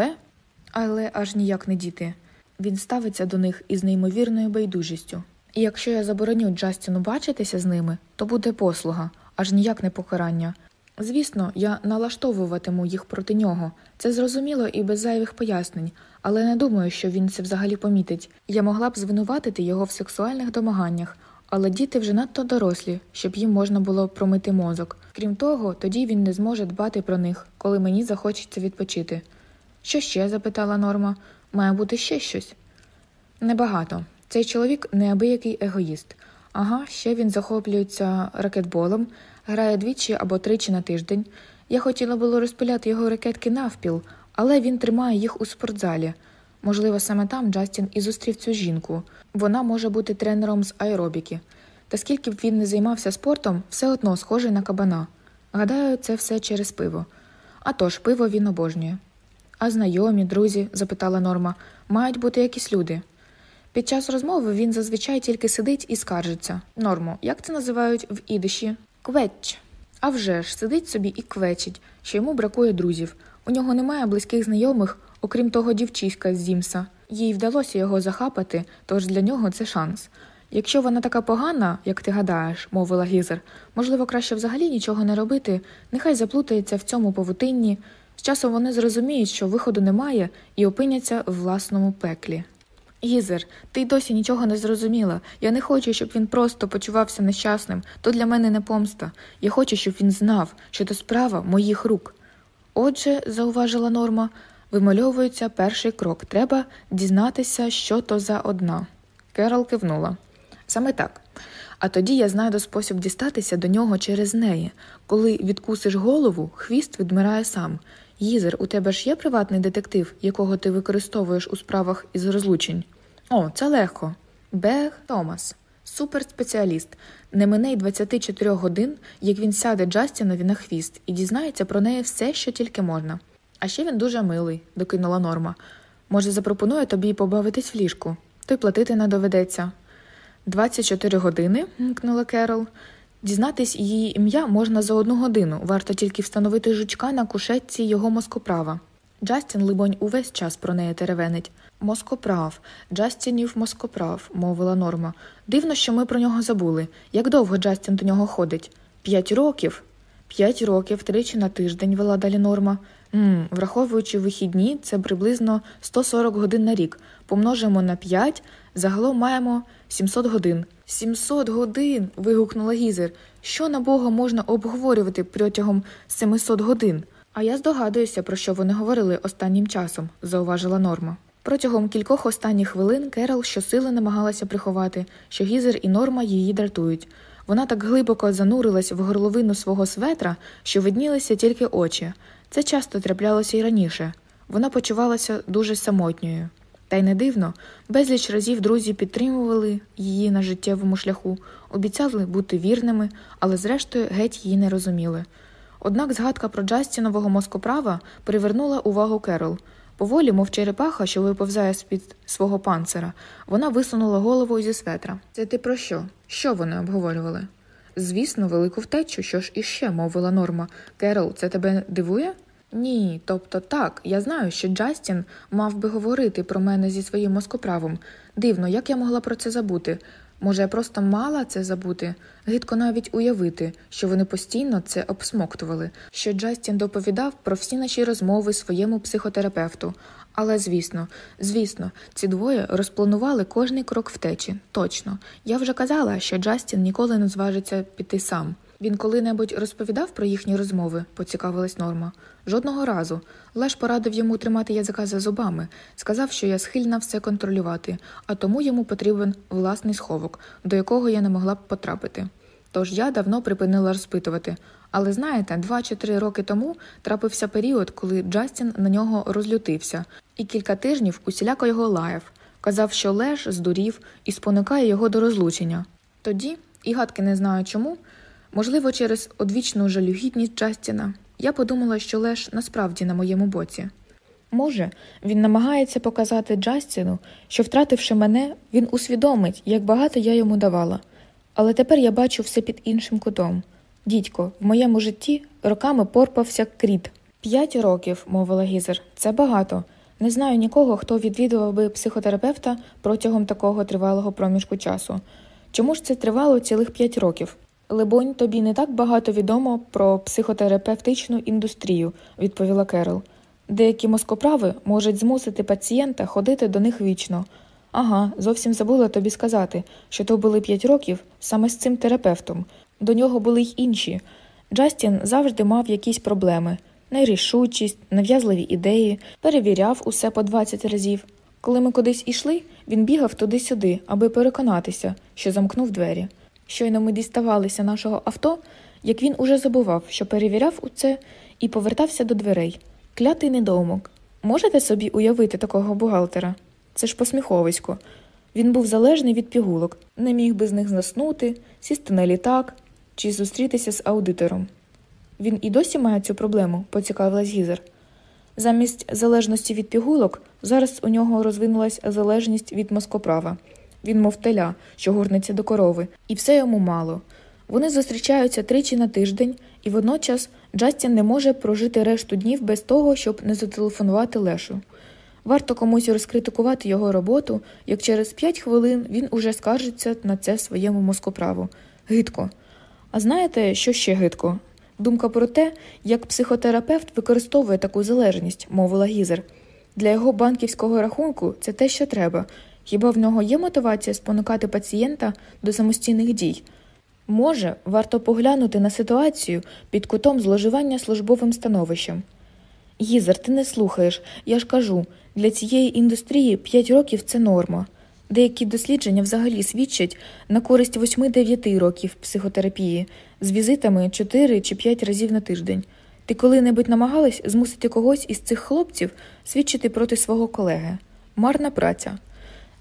[SPEAKER 1] Але аж ніяк не діти. Він ставиться до них із неймовірною байдужістю. І якщо я забороню Джастіну бачитися з ними, то буде послуга, аж ніяк не покарання. Звісно, я налаштовуватиму їх проти нього. Це зрозуміло і без зайвих пояснень, але не думаю, що він це взагалі помітить. Я могла б звинуватити його в сексуальних домаганнях. Але діти вже надто дорослі, щоб їм можна було промити мозок. Крім того, тоді він не зможе дбати про них, коли мені захочеться відпочити. Що ще? запитала Норма, має бути ще щось. Небагато. Цей чоловік неабиякий егоїст. Ага, ще він захоплюється ракетболом, грає двічі або тричі на тиждень. Я хотіла було розпиляти його ракетки навпіл, але він тримає їх у спортзалі. Можливо, саме там Джастін і зустрів цю жінку. Вона може бути тренером з аеробіки. Та скільки б він не займався спортом, все одно схожий на кабана. Гадаю, це все через пиво. А тож, пиво він обожнює. А знайомі, друзі, запитала Норма, мають бути якісь люди. Під час розмови він зазвичай тільки сидить і скаржиться. Норму, як це називають в ідиші? Квеч. А вже ж, сидить собі і квечить, що йому бракує друзів. У нього немає близьких знайомих, Окрім того, дівчиська з Зімса. Їй вдалося його захапати, тож для нього це шанс. Якщо вона така погана, як ти гадаєш, мовила Гізер, можливо, краще взагалі нічого не робити, нехай заплутається в цьому павутинні. З часом вони зрозуміють, що виходу немає, і опиняться в власному пеклі. Гізер, ти й досі нічого не зрозуміла. Я не хочу, щоб він просто почувався нещасним, то для мене не помста. Я хочу, щоб він знав, що то справа моїх рук. Отже, зауважила Норма. Вимальовується перший крок. Треба дізнатися, що то за одна. Керол кивнула. Саме так. А тоді я знайду спосіб дістатися до нього через неї. Коли відкусиш голову, хвіст відмирає сам. Їзер, у тебе ж є приватний детектив, якого ти використовуєш у справах із розлучень? О, це легко. Бег Томас, суперспеціаліст. Не мине й 24 годин, як він сяде Джастінові на хвіст і дізнається про неї все, що тільки можна. А ще він дуже милий, докинула норма. Може, запропоную тобі побавитись в ліжку, то й платити не доведеться. «24 години, мкнула Керол. Дізнатись її ім'я можна за одну годину, варто тільки встановити жучка на кушетці його москоправа. Джастін, либонь, увесь час про неї теревенить. Москоправ, Джастінів москоправ, мовила норма. Дивно, що ми про нього забули. Як довго Джастін до нього ходить? П'ять років. П'ять років тричі на тиждень вела далі норма. Враховуючи вихідні, це приблизно 140 годин на рік. Помножимо на 5, загалом маємо 700 годин. 700 годин. вигукнула Гізер. Що на Бога можна обговорювати протягом 700 годин? А я здогадуюся, про що вони говорили останнім часом, зауважила Норма. Протягом кількох останніх хвилин Керол щосили намагалася приховати, що Гізер і Норма її дратують. Вона так глибоко занурилась в горловину свого светра, що виднілися тільки очі. Це часто траплялося й раніше. Вона почувалася дуже самотньою. Та й не дивно, безліч разів друзі підтримували її на життєвому шляху, обіцяли бути вірними, але, зрештою, геть її не розуміли. Однак згадка про Джастінового москоправа привернула увагу Керол. Поволі, мов черепаха, що виповзає з під свого панцира, вона висунула голову зі светра. Це ти про що? Що вони обговорювали? Звісно, велику втечу, що ж іще мовила норма. Керол, це тебе дивує? Ні, тобто так, я знаю, що Джастін мав би говорити про мене зі своїм москоправом. Дивно, як я могла про це забути? Може, я просто мала це забути, гидко навіть уявити, що вони постійно це обсмоктували, що Джастін доповідав про всі наші розмови своєму психотерапевту, але звісно, звісно, ці двоє розпланували кожний крок втечі. Точно. Я вже казала, що Джастін ніколи не зважиться піти сам. Він коли-небудь розповідав про їхні розмови, поцікавилась норма. Жодного разу. Леш порадив йому тримати язика за зубами, сказав, що я схильна все контролювати, а тому йому потрібен власний сховок, до якого я не могла б потрапити. Тож я давно припинила розпитувати. Але знаєте, два чи три роки тому трапився період, коли Джастін на нього розлютився і кілька тижнів усіляко його лаяв, казав, що Леш здурів і спонукає його до розлучення. Тоді, і гадки не знаю чому, можливо, через одвічну жалюгідність Джастіна, я подумала, що Леш насправді на моєму боці. Може, він намагається показати Джастіну, що, втративши мене, він усвідомить, як багато я йому давала. Але тепер я бачу все під іншим кутом. Дідько, в моєму житті роками порпався кріт. П'ять років, мовила Гізер, це багато. Не знаю нікого, хто відвідував би психотерапевта протягом такого тривалого проміжку часу. Чому ж це тривало цілих 5 років? Либонь, тобі не так багато відомо про психотерапевтичну індустрію, відповіла Керол. Деякі москоправи можуть змусити пацієнта ходити до них вічно. Ага, зовсім забула тобі сказати, що то були 5 років саме з цим терапевтом. До нього були й інші. Джастін завжди мав якісь проблеми нерішучість, нав'язливі ідеї, перевіряв усе по 20 разів. Коли ми кудись ішли, він бігав туди-сюди, аби переконатися, що замкнув двері. Щойно ми діставалися нашого авто, як він уже забував, що перевіряв у це і повертався до дверей. Клятий недоумок. Можете собі уявити такого бухгалтера? Це ж посміховисько. Він був залежний від пігулок, не міг би з них заснути, сісти на літак чи зустрітися з аудитором. Він і досі має цю проблему, поцікавилась Гізер. Замість залежності від пігулок зараз у нього розвинулась залежність від москоправа. Він, мов теля, що горнеться до корови, і все йому мало. Вони зустрічаються тричі на тиждень, і водночас Джастін не може прожити решту днів без того, щоб не зателефонувати Лешу. Варто комусь розкритикувати його роботу, як через п'ять хвилин він уже скаржиться на це своєму москоправу. Гидко. А знаєте, що ще гидко? Думка про те, як психотерапевт використовує таку залежність, мовила Гізер. Для його банківського рахунку це те, що треба. Хіба в нього є мотивація спонукати пацієнта до самостійних дій? Може, варто поглянути на ситуацію під кутом зловживання службовим становищем. Гізер, ти не слухаєш, я ж кажу, для цієї індустрії 5 років це норма. Деякі дослідження взагалі свідчать на користь 8-9 років психотерапії, з візитами 4 чи 5 разів на тиждень. Ти коли-небудь намагалась змусити когось із цих хлопців свідчити проти свого колеги. Марна праця.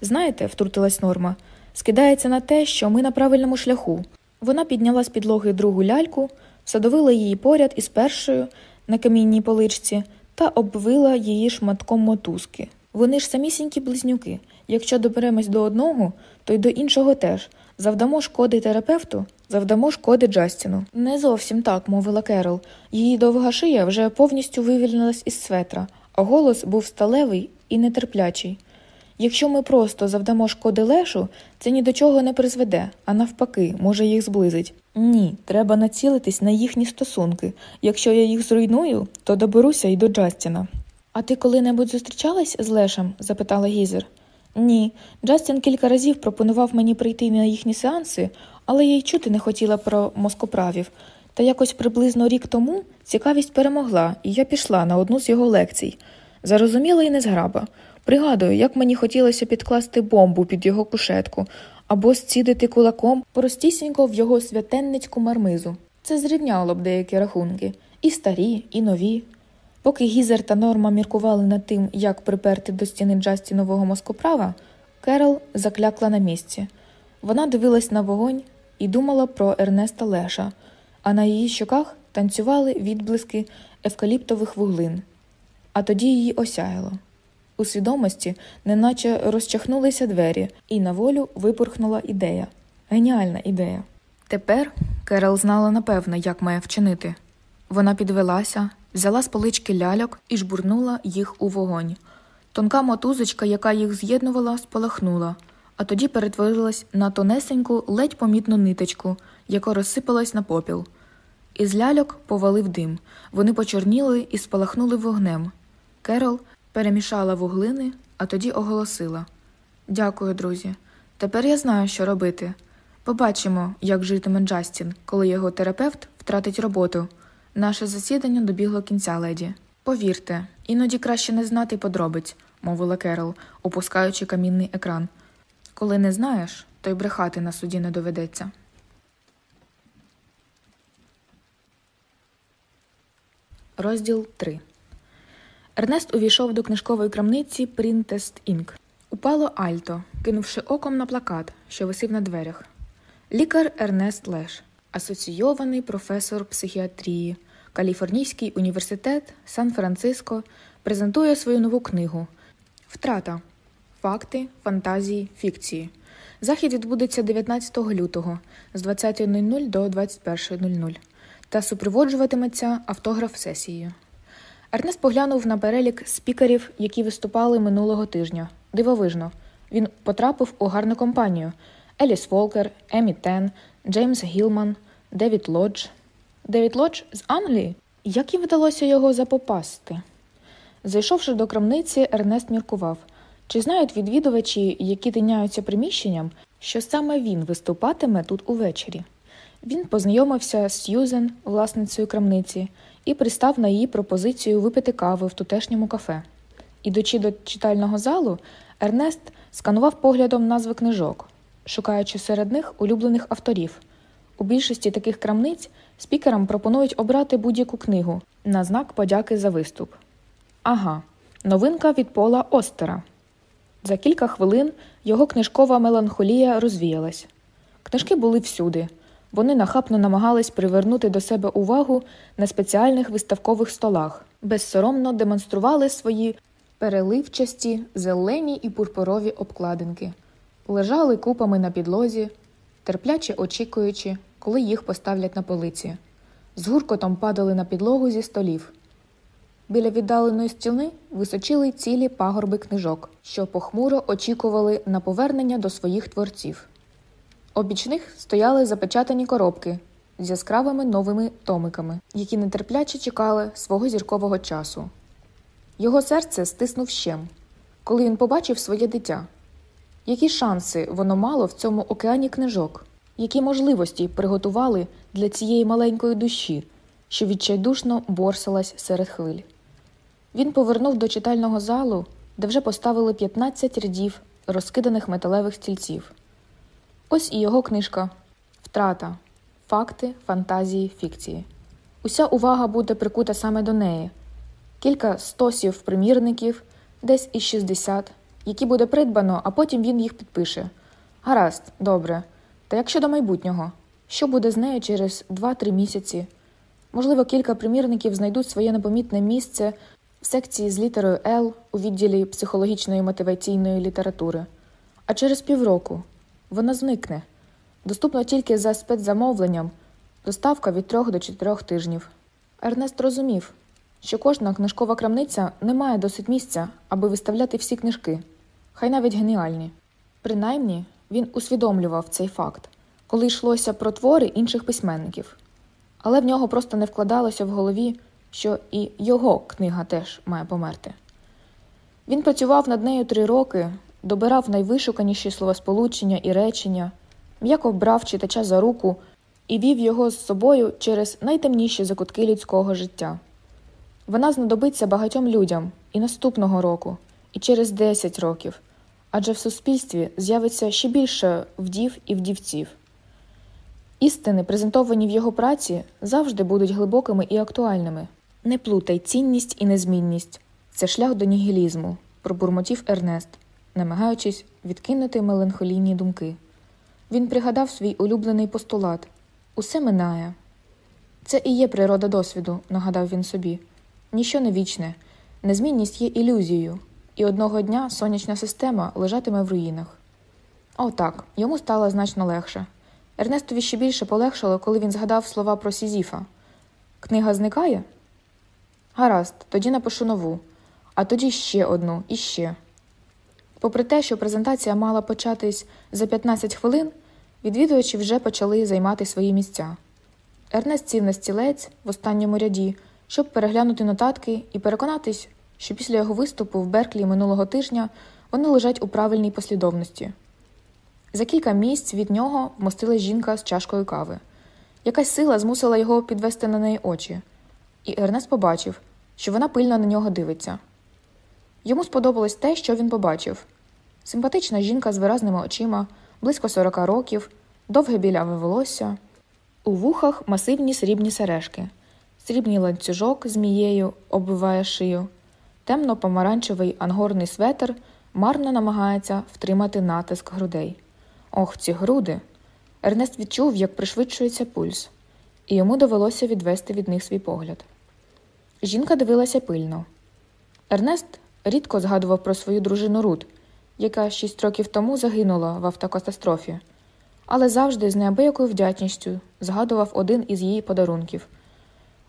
[SPEAKER 1] Знаєте, втрутилась норма, скидається на те, що ми на правильному шляху. Вона підняла з підлоги другу ляльку, всадовила її поряд із першою на камінній поличці та обвила її шматком мотузки. Вони ж самісінькі близнюки. Якщо доберемось до одного, то й до іншого теж, Завдамо шкоди терапевту, завдамо шкоди Джастіну. Не зовсім так, мовила Керол. Її довга шия вже повністю вивільнилась із светра, а голос був сталевий і нетерплячий. Якщо ми просто завдамо шкоди лешу, це ні до чого не призведе, а навпаки, може їх зблизить. Ні, треба націлитись на їхні стосунки. Якщо я їх зруйную, то доберуся і до Джастіна. А ти коли-небудь зустрічалась з Лешем? запитала Гізер. Ні, Джастін кілька разів пропонував мені прийти на їхні сеанси, але я й чути не хотіла про москоправів. Та якось приблизно рік тому цікавість перемогла, і я пішла на одну з його лекцій. Зарозуміла і незграба. Пригадую, як мені хотілося підкласти бомбу під його кушетку або зцідити кулаком простісінько в його святенницьку мармизу. Це зрівняло б деякі рахунки і старі, і нові. Поки Гізер та Норма міркували над тим, як приперти до стіни Джасті нового москоправа, Керол заклякла на місці. Вона дивилась на вогонь і думала про Ернеста Леша, а на її щоках танцювали відблиски евкаліптових вуглин. А тоді її осяяло. У свідомості неначе розчахнулися двері, і на волю випорхнула ідея геніальна ідея. Тепер Керол знала напевно, як має вчинити. Вона підвелася, взяла з полички ляльок і жбурнула їх у вогонь. Тонка мотузочка, яка їх з'єднувала, спалахнула, а тоді перетворилась на тонесеньку, ледь помітну ниточку, яка розсипалась на попіл. Із ляльок повалив дим. Вони почорніли і спалахнули вогнем. Керол перемішала вуглини, а тоді оголосила Дякую, друзі. Тепер я знаю, що робити. Побачимо, як житиме Джастін, коли його терапевт втратить роботу. Наше засідання добігло кінця леді. Повірте, іноді краще не знати подробиць, мовила Керол, опускаючи камінний екран. Коли не знаєш, то й брехати на суді не доведеться. Розділ 3 Ернест увійшов до книжкової крамниці Printest Inc. Упало Альто, кинувши оком на плакат, що висів на дверях. Лікар Ернест Леш асоційований професор психіатрії, Каліфорнійський університет Сан-Франциско презентує свою нову книгу Втрата факти, фантазії, фікції. Захід відбудеться 19 лютого з 20.00 до 21.00 та супроводжуватиметься автограф сесією. Ернест поглянув на перелік спікерів, які виступали минулого тижня. Дивовижно. Він потрапив у гарну компанію: Еліс Волкер, Емі Тен, Джеймс Гілман, Девід Лодж. Девід Лодж з Англії? Як їм вдалося його запопасти? Зайшовши до крамниці, Ернест міркував чи знають відвідувачі, які тиняються приміщенням, що саме він виступатиме тут увечері. Він познайомився з Сьюзен, власницею крамниці, і пристав на її пропозицію випити кави в тутешньому кафе. Ідучи до читального залу, Ернест сканував поглядом назви книжок, шукаючи серед них улюблених авторів. У більшості таких крамниць спікерам пропонують обрати будь-яку книгу на знак подяки за виступ. Ага, новинка від Пола Остера. За кілька хвилин його книжкова меланхолія розвіялась. Книжки були всюди. Вони нахапно намагались привернути до себе увагу на спеціальних виставкових столах, безсоромно демонстрували свої переливчасті, зелені і пурпурові обкладинки лежали купами на підлозі, терпляче очікуючи, коли їх поставлять на полиці, з гуркотом падали на підлогу зі столів. Біля віддаленої стіни височили цілі пагорби книжок, що похмуро очікували на повернення до своїх творців. Обіч них стояли запечатані коробки з яскравими новими томиками, які нетерпляче чекали свого зіркового часу. Його серце стиснув щем, коли він побачив своє дитя. Які шанси воно мало в цьому океані книжок? Які можливості приготували для цієї маленької душі, що відчайдушно борсалась серед хвиль? Він повернув до читального залу, де вже поставили 15 рядів розкиданих металевих стільців. Ось і його книжка Втрата факти, фантазії, фікції. Уся увага буде прикута саме до неї: кілька стосів примірників, десь із 60 які буде придбано, а потім він їх підпише. Гаразд, добре. Та як щодо майбутнього, що буде з нею через 2-3 місяці? Можливо, кілька примірників знайдуть своє непомітне місце в секції з літерою Л у відділі психологічної мотиваційної літератури. А через півроку вона зникне. доступна тільки за спецзамовленням, доставка від 3 до 4 тижнів. Ернест розумів, що кожна книжкова крамниця не має досить місця, аби виставляти всі книжки хай навіть геніальні. Принаймні, він усвідомлював цей факт, коли йшлося про твори інших письменників, але в нього просто не вкладалося в голові, що і його книга теж має померти. Він працював над нею три роки, добирав найвишуканіші словосполучення і речення, м'яко брав читача за руку і вів його з собою через найтемніші закутки людського життя. Вона знадобиться багатьом людям і наступного року, і через 10 років адже в суспільстві з'явиться ще більше вдів і вдівців. Істини, презентовані в його праці, завжди будуть глибокими і актуальними. Не плутай цінність і незмінність це шлях до нігілізму, пробурмотів Ернест, намагаючись відкинути меланхолійні думки. Він пригадав свій улюблений постулат усе минає. Це і є природа досвіду, нагадав він собі. Ніщо не вічне, незмінність є ілюзією, і одного дня сонячна система лежатиме в руїнах. Отак йому стало значно легше. Ернестові ще більше полегшало, коли він згадав слова про Сізіфа. Книга зникає? Гаразд, тоді напишу нову, а тоді ще одну і ще. Попри те, що презентація мала початись за 15 хвилин, відвідувачі вже почали займати свої місця. Ернест сів на стілець в останньому ряді, щоб переглянути нотатки і переконатись, що після його виступу в Берклі минулого тижня вони лежать у правильній послідовності. За кілька місць від нього вмостилась жінка з чашкою кави. Якась сила змусила його підвести на неї очі, і Ернест побачив, що вона пильно на нього дивиться. Йому сподобалось те, що він побачив симпатична жінка з виразними очима, близько 40 років, довге біляве волосся, у вухах масивні срібні сережки, срібний ланцюжок змією оббиває шию темно-помаранчевий ангорний светр марно намагається втримати натиск грудей. Ох, ці груди! Ернест відчув, як пришвидшується пульс, і йому довелося відвести від них свій погляд. Жінка дивилася пильно. Ернест рідко згадував про свою дружину Рут, яка шість років тому загинула в автокатастрофі, але завжди з неабиякою вдячністю згадував один із її подарунків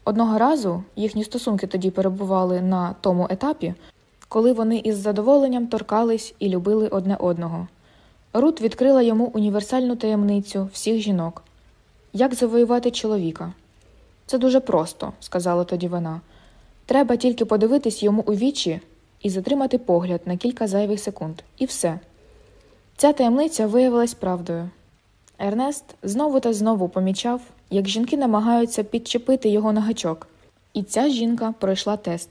[SPEAKER 1] Одного разу їхні стосунки тоді перебували на тому етапі, коли вони із задоволенням торкались і любили одне одного. Рут відкрила йому універсальну таємницю всіх жінок як завоювати чоловіка. Це дуже просто, сказала тоді вона. Треба тільки подивитись йому у вічі і затримати погляд на кілька зайвих секунд. І все. Ця таємниця виявилась правдою. Ернест знову та знову помічав, як жінки намагаються підчепити його на гачок. І ця жінка пройшла тест.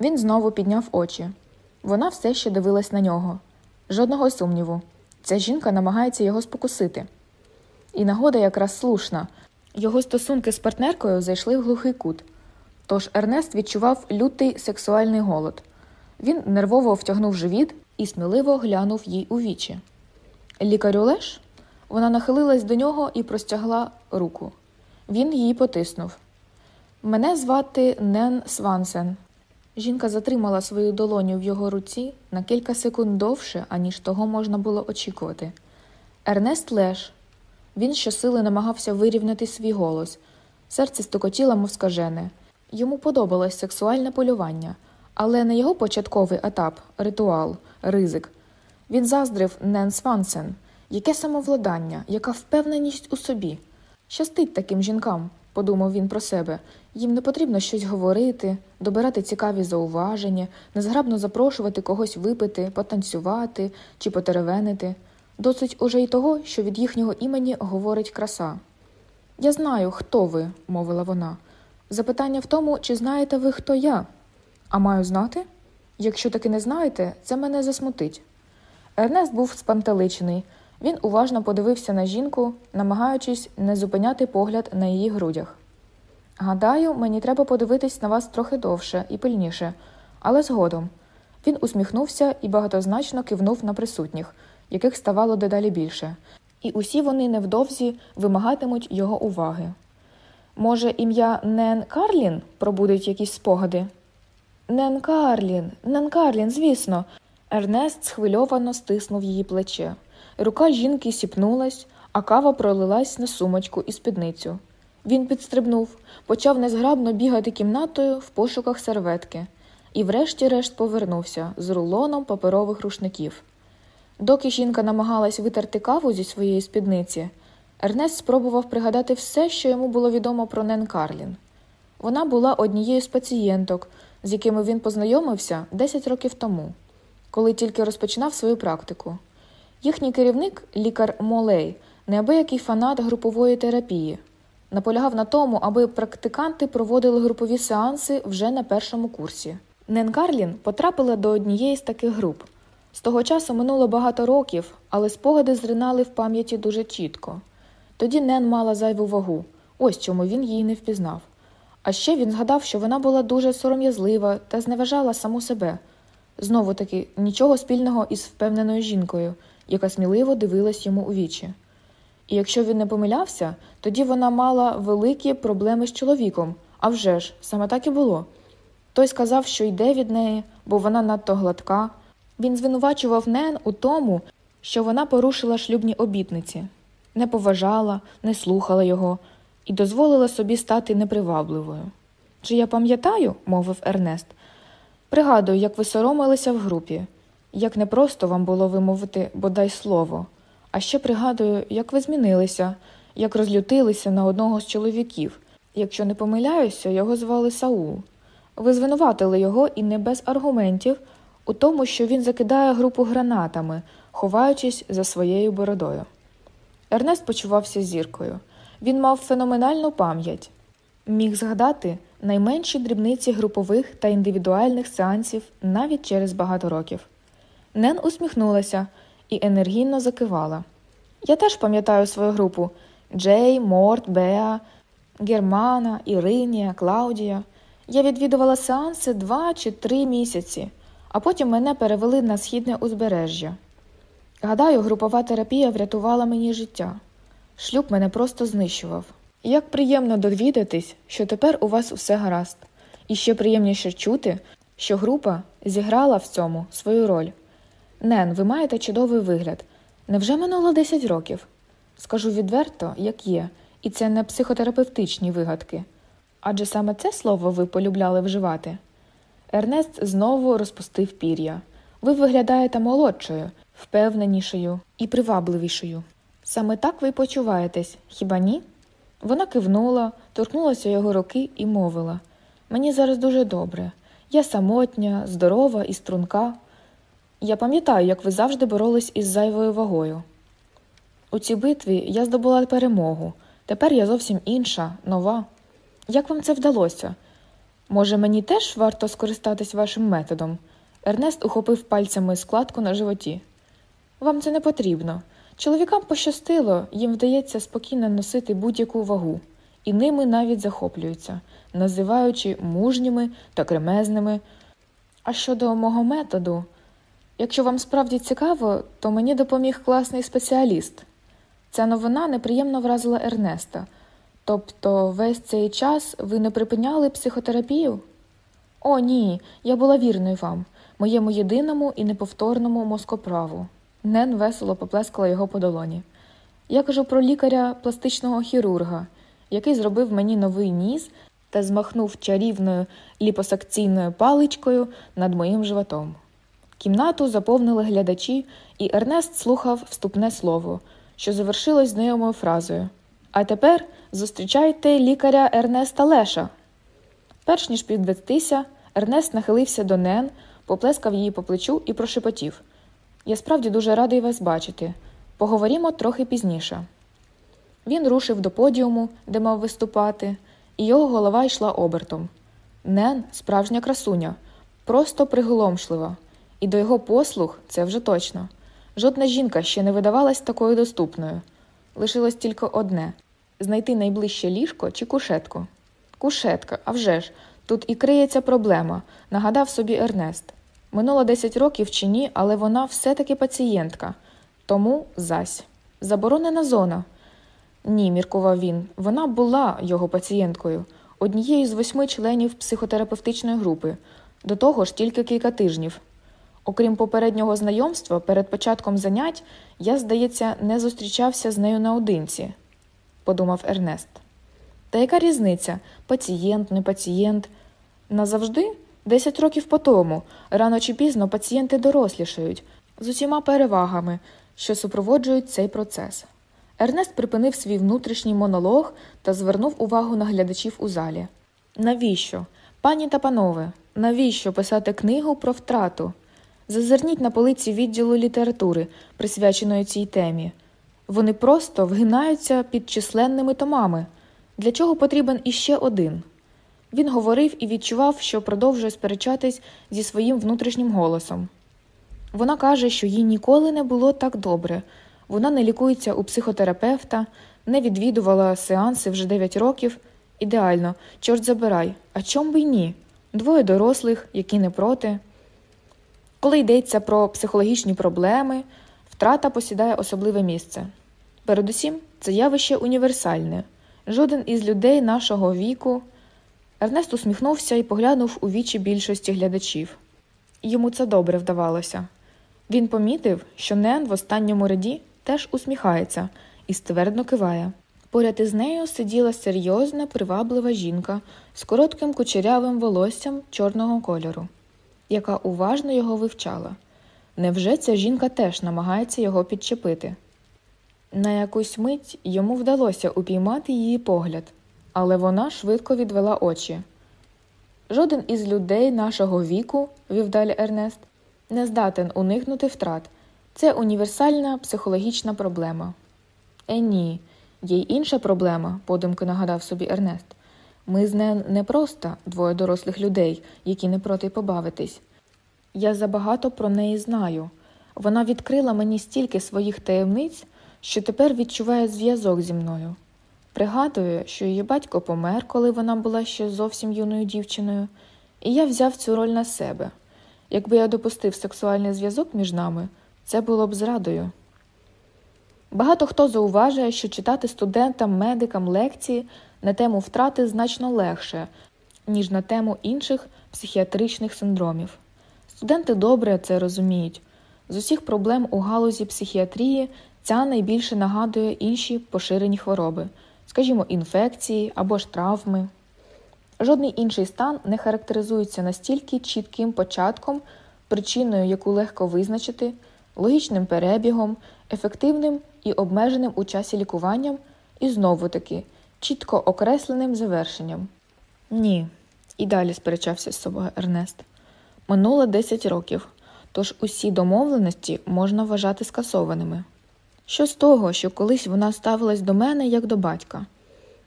[SPEAKER 1] Він знову підняв очі. Вона все ще дивилась на нього. Жодного сумніву. Ця жінка намагається його спокусити. І нагода якраз слушна. Його стосунки з партнеркою зайшли в глухий кут. Тож Ернест відчував лютий сексуальний голод. Він нервово втягнув живіт і сміливо глянув їй у вічі. Лікарю Леш? Вона нахилилась до нього і простягла руку. Він її потиснув. Мене звати Нен Свансен. Жінка затримала свою долоню в його руці на кілька секунд довше, аніж того можна було очікувати. Ернест Леш. Він щосили намагався вирівняти свій голос. Серце стукотіло, мов скажене. Йому подобалось сексуальне полювання, але не його початковий етап, ритуал, ризик. Він заздрив Нен Свансен яке самовладання, яка впевненість у собі. Щастить таким жінкам, подумав він про себе. Їм не потрібно щось говорити, добирати цікаві зауваження, незграбно запрошувати когось випити, потанцювати чи потеревенити. Досить уже й того, що від їхнього імені говорить краса. Я знаю, хто ви, мовила вона. Запитання в тому, чи знаєте ви, хто я. А маю знати? Якщо таки не знаєте, це мене засмутить. Ернест був спантеличений. Він уважно подивився на жінку, намагаючись не зупиняти погляд на її грудях. Гадаю, мені треба подивитись на вас трохи довше і пильніше, але згодом. Він усміхнувся і багатозначно кивнув на присутніх, яких ставало дедалі більше, і усі вони невдовзі вимагатимуть його уваги. Може, ім'я Нен Карлін пробудить якісь спогади? Нен Карлін, Нен Карлін, звісно. Ернест схвильовано стиснув її плече. Рука жінки сіпнулась, а кава пролилась на сумочку і спідницю. Він підстрибнув, почав незграбно бігати кімнатою в пошуках серветки і, врешті-решт, повернувся з рулоном паперових рушників. Доки жінка намагалась витерти каву зі своєї спідниці, Ернест спробував пригадати все, що йому було відомо про Нен Карлін. Вона була однією з пацієнток, з якими він познайомився 10 років тому, коли тільки розпочинав свою практику. Їхній керівник, лікар Молей, неабиякий фанат групової терапії, наполягав на тому, аби практиканти проводили групові сеанси вже на першому курсі. Нен Карлін потрапила до однієї з таких груп. З того часу минуло багато років, але спогади зринали в пам'яті дуже чітко. Тоді Нен мала зайву вагу, ось чому він її не впізнав. А ще він згадав, що вона була дуже сором'язлива та зневажала саму себе знову таки нічого спільного із впевненою жінкою яка сміливо дивилась йому у вічі. І якщо він не помилявся, тоді вона мала великі проблеми з чоловіком. А вже ж, саме так і було. Той сказав, що йде від неї, бо вона надто гладка. Він звинувачував Нен у тому, що вона порушила шлюбні обітниці, не поважала, не слухала його і дозволила собі стати непривабливою. Чи я пам'ятаю, мовив Ернест, пригадую, як ви соромилися в групі як непросто вам було вимовити бодай слово, а ще пригадую, як ви змінилися, як розлютилися на одного з чоловіків. Якщо не помиляюся, його звали Саул. Ви звинуватили його і не без аргументів у тому, що він закидає групу гранатами, ховаючись за своєю бородою. Ернест почувався зіркою. Він мав феноменальну пам'ять, міг згадати найменші дрібниці групових та індивідуальних сеансів навіть через багато років. Нен усміхнулася і енергійно закивала. Я теж пам'ятаю свою групу Джей, Морт, Беа, Германа, Іринія, Клаудія. Я відвідувала сеанси два чи три місяці, а потім мене перевели на східне узбережжя. Гадаю, групова терапія врятувала мені життя. Шлюб мене просто знищував. Як приємно довідатись, що тепер у вас усе гаразд, і ще приємніше чути, що група зіграла в цьому свою роль. Нен, ви маєте чудовий вигляд. Невже минуло 10 років? Скажу відверто, як є, і це не психотерапевтичні вигадки. Адже саме це слово ви полюбляли вживати. Ернест знову розпустив пір'я. Ви виглядаєте молодшою, впевненішою і привабливішою. Саме так ви почуваєтесь, хіба ні? Вона кивнула, торкнулася його руки і мовила Мені зараз дуже добре. Я самотня, здорова і струнка. Я пам'ятаю, як ви завжди боролись із зайвою вагою. У цій битві я здобула перемогу. Тепер я зовсім інша, нова. Як вам це вдалося? Може, мені теж варто скористатись вашим методом? Ернест ухопив пальцями складку на животі. Вам це не потрібно. Чоловікам пощастило, їм вдається спокійно носити будь-яку вагу, і ними навіть захоплюються, називаючи мужніми та кремезними. А щодо мого методу, Якщо вам справді цікаво, то мені допоміг класний спеціаліст. Ця новина неприємно вразила Ернеста. Тобто, весь цей час ви не припиняли психотерапію? О, ні, я була вірною вам, моєму єдиному і неповторному мозкоправу. Нен весело поплескала його по долоні. Я кажу про лікаря пластичного хірурга, який зробив мені новий ніс та змахнув чарівною ліпосакційною паличкою над моїм животом. Кімнату заповнили глядачі, і Ернест слухав вступне слово, що завершилось знайомою фразою. А тепер зустрічайте лікаря Ернеста Леша. Перш ніж підвестися, Ернест нахилився до Нен, поплескав її по плечу і прошепотів Я справді дуже радий вас бачити. Поговоримо трохи пізніше. Він рушив до подіуму, де мав виступати, і його голова йшла обертом. Нен, справжня красуня, просто приголомшлива і до його послуг це вже точно. Жодна жінка ще не видавалась такою доступною. Лишилось тільки одне знайти найближче ліжко чи кушетку. Кушетка, а вже ж, тут і криється проблема, нагадав собі Ернест. Минуло 10 років чи ні, але вона все-таки пацієнтка. Тому зась. Заборонена зона. Ні, міркував він. Вона була його пацієнткою, однією з восьми членів психотерапевтичної групи, до того ж тільки кілька тижнів. Окрім попереднього знайомства, перед початком занять я, здається, не зустрічався з нею наодинці, подумав Ернест. Та яка різниця пацієнт, не пацієнт? Назавжди, десять років по тому, рано чи пізно пацієнти дорослішають з усіма перевагами, що супроводжують цей процес. Ернест припинив свій внутрішній монолог та звернув увагу на глядачів у залі. Навіщо? Пані та панове, навіщо писати книгу про втрату? Зазирніть на полиці відділу літератури, присвяченої цій темі. Вони просто вгинаються під численними томами. Для чого потрібен іще один. Він говорив і відчував, що продовжує сперечатись зі своїм внутрішнім голосом. Вона каже, що їй ніколи не було так добре. Вона не лікується у психотерапевта, не відвідувала сеанси вже 9 років. Ідеально, чорт забирай. А чом би й ні? Двоє дорослих, які не проти. Коли йдеться про психологічні проблеми, втрата посідає особливе місце. Передусім, це явище універсальне. Жоден із людей нашого віку. Ернест усміхнувся і поглянув у вічі більшості глядачів. Йому це добре вдавалося. Він помітив, що Нен в останньому ряді теж усміхається і ствердно киває. Поряд із нею сиділа серйозна, приваблива жінка з коротким кучерявим волоссям чорного кольору яка уважно його вивчала. Невже ця жінка теж намагається його підчепити? На якусь мить йому вдалося упіймати її погляд, але вона швидко відвела очі. Жоден із людей нашого віку, вів далі Ернест, не здатен уникнути втрат. Це універсальна психологічна проблема. Е, ні, є й інша проблема, подумки нагадав собі Ернест. Ми з нею не просто двоє дорослих людей, які не проти побавитись. Я забагато про неї знаю. Вона відкрила мені стільки своїх таємниць, що тепер відчуває зв'язок зі мною. Пригадую, що її батько помер, коли вона була ще зовсім юною дівчиною, і я взяв цю роль на себе. Якби я допустив сексуальний зв'язок між нами, це було б зрадою. Багато хто зауважує, що читати студентам, медикам лекції на тему втрати значно легше, ніж на тему інших психіатричних синдромів. Студенти добре це розуміють з усіх проблем у галузі психіатрії ця найбільше нагадує інші поширені хвороби, скажімо, інфекції або ж травми. Жодний інший стан не характеризується настільки чітким початком, причиною, яку легко визначити, логічним перебігом, ефективним і обмеженим у часі лікуванням, і знову таки чітко окресленим завершенням. Ні, і далі сперечався з собою Ернест. Минуло 10 років, тож усі домовленості можна вважати скасованими. Що з того, що колись вона ставилась до мене як до батька?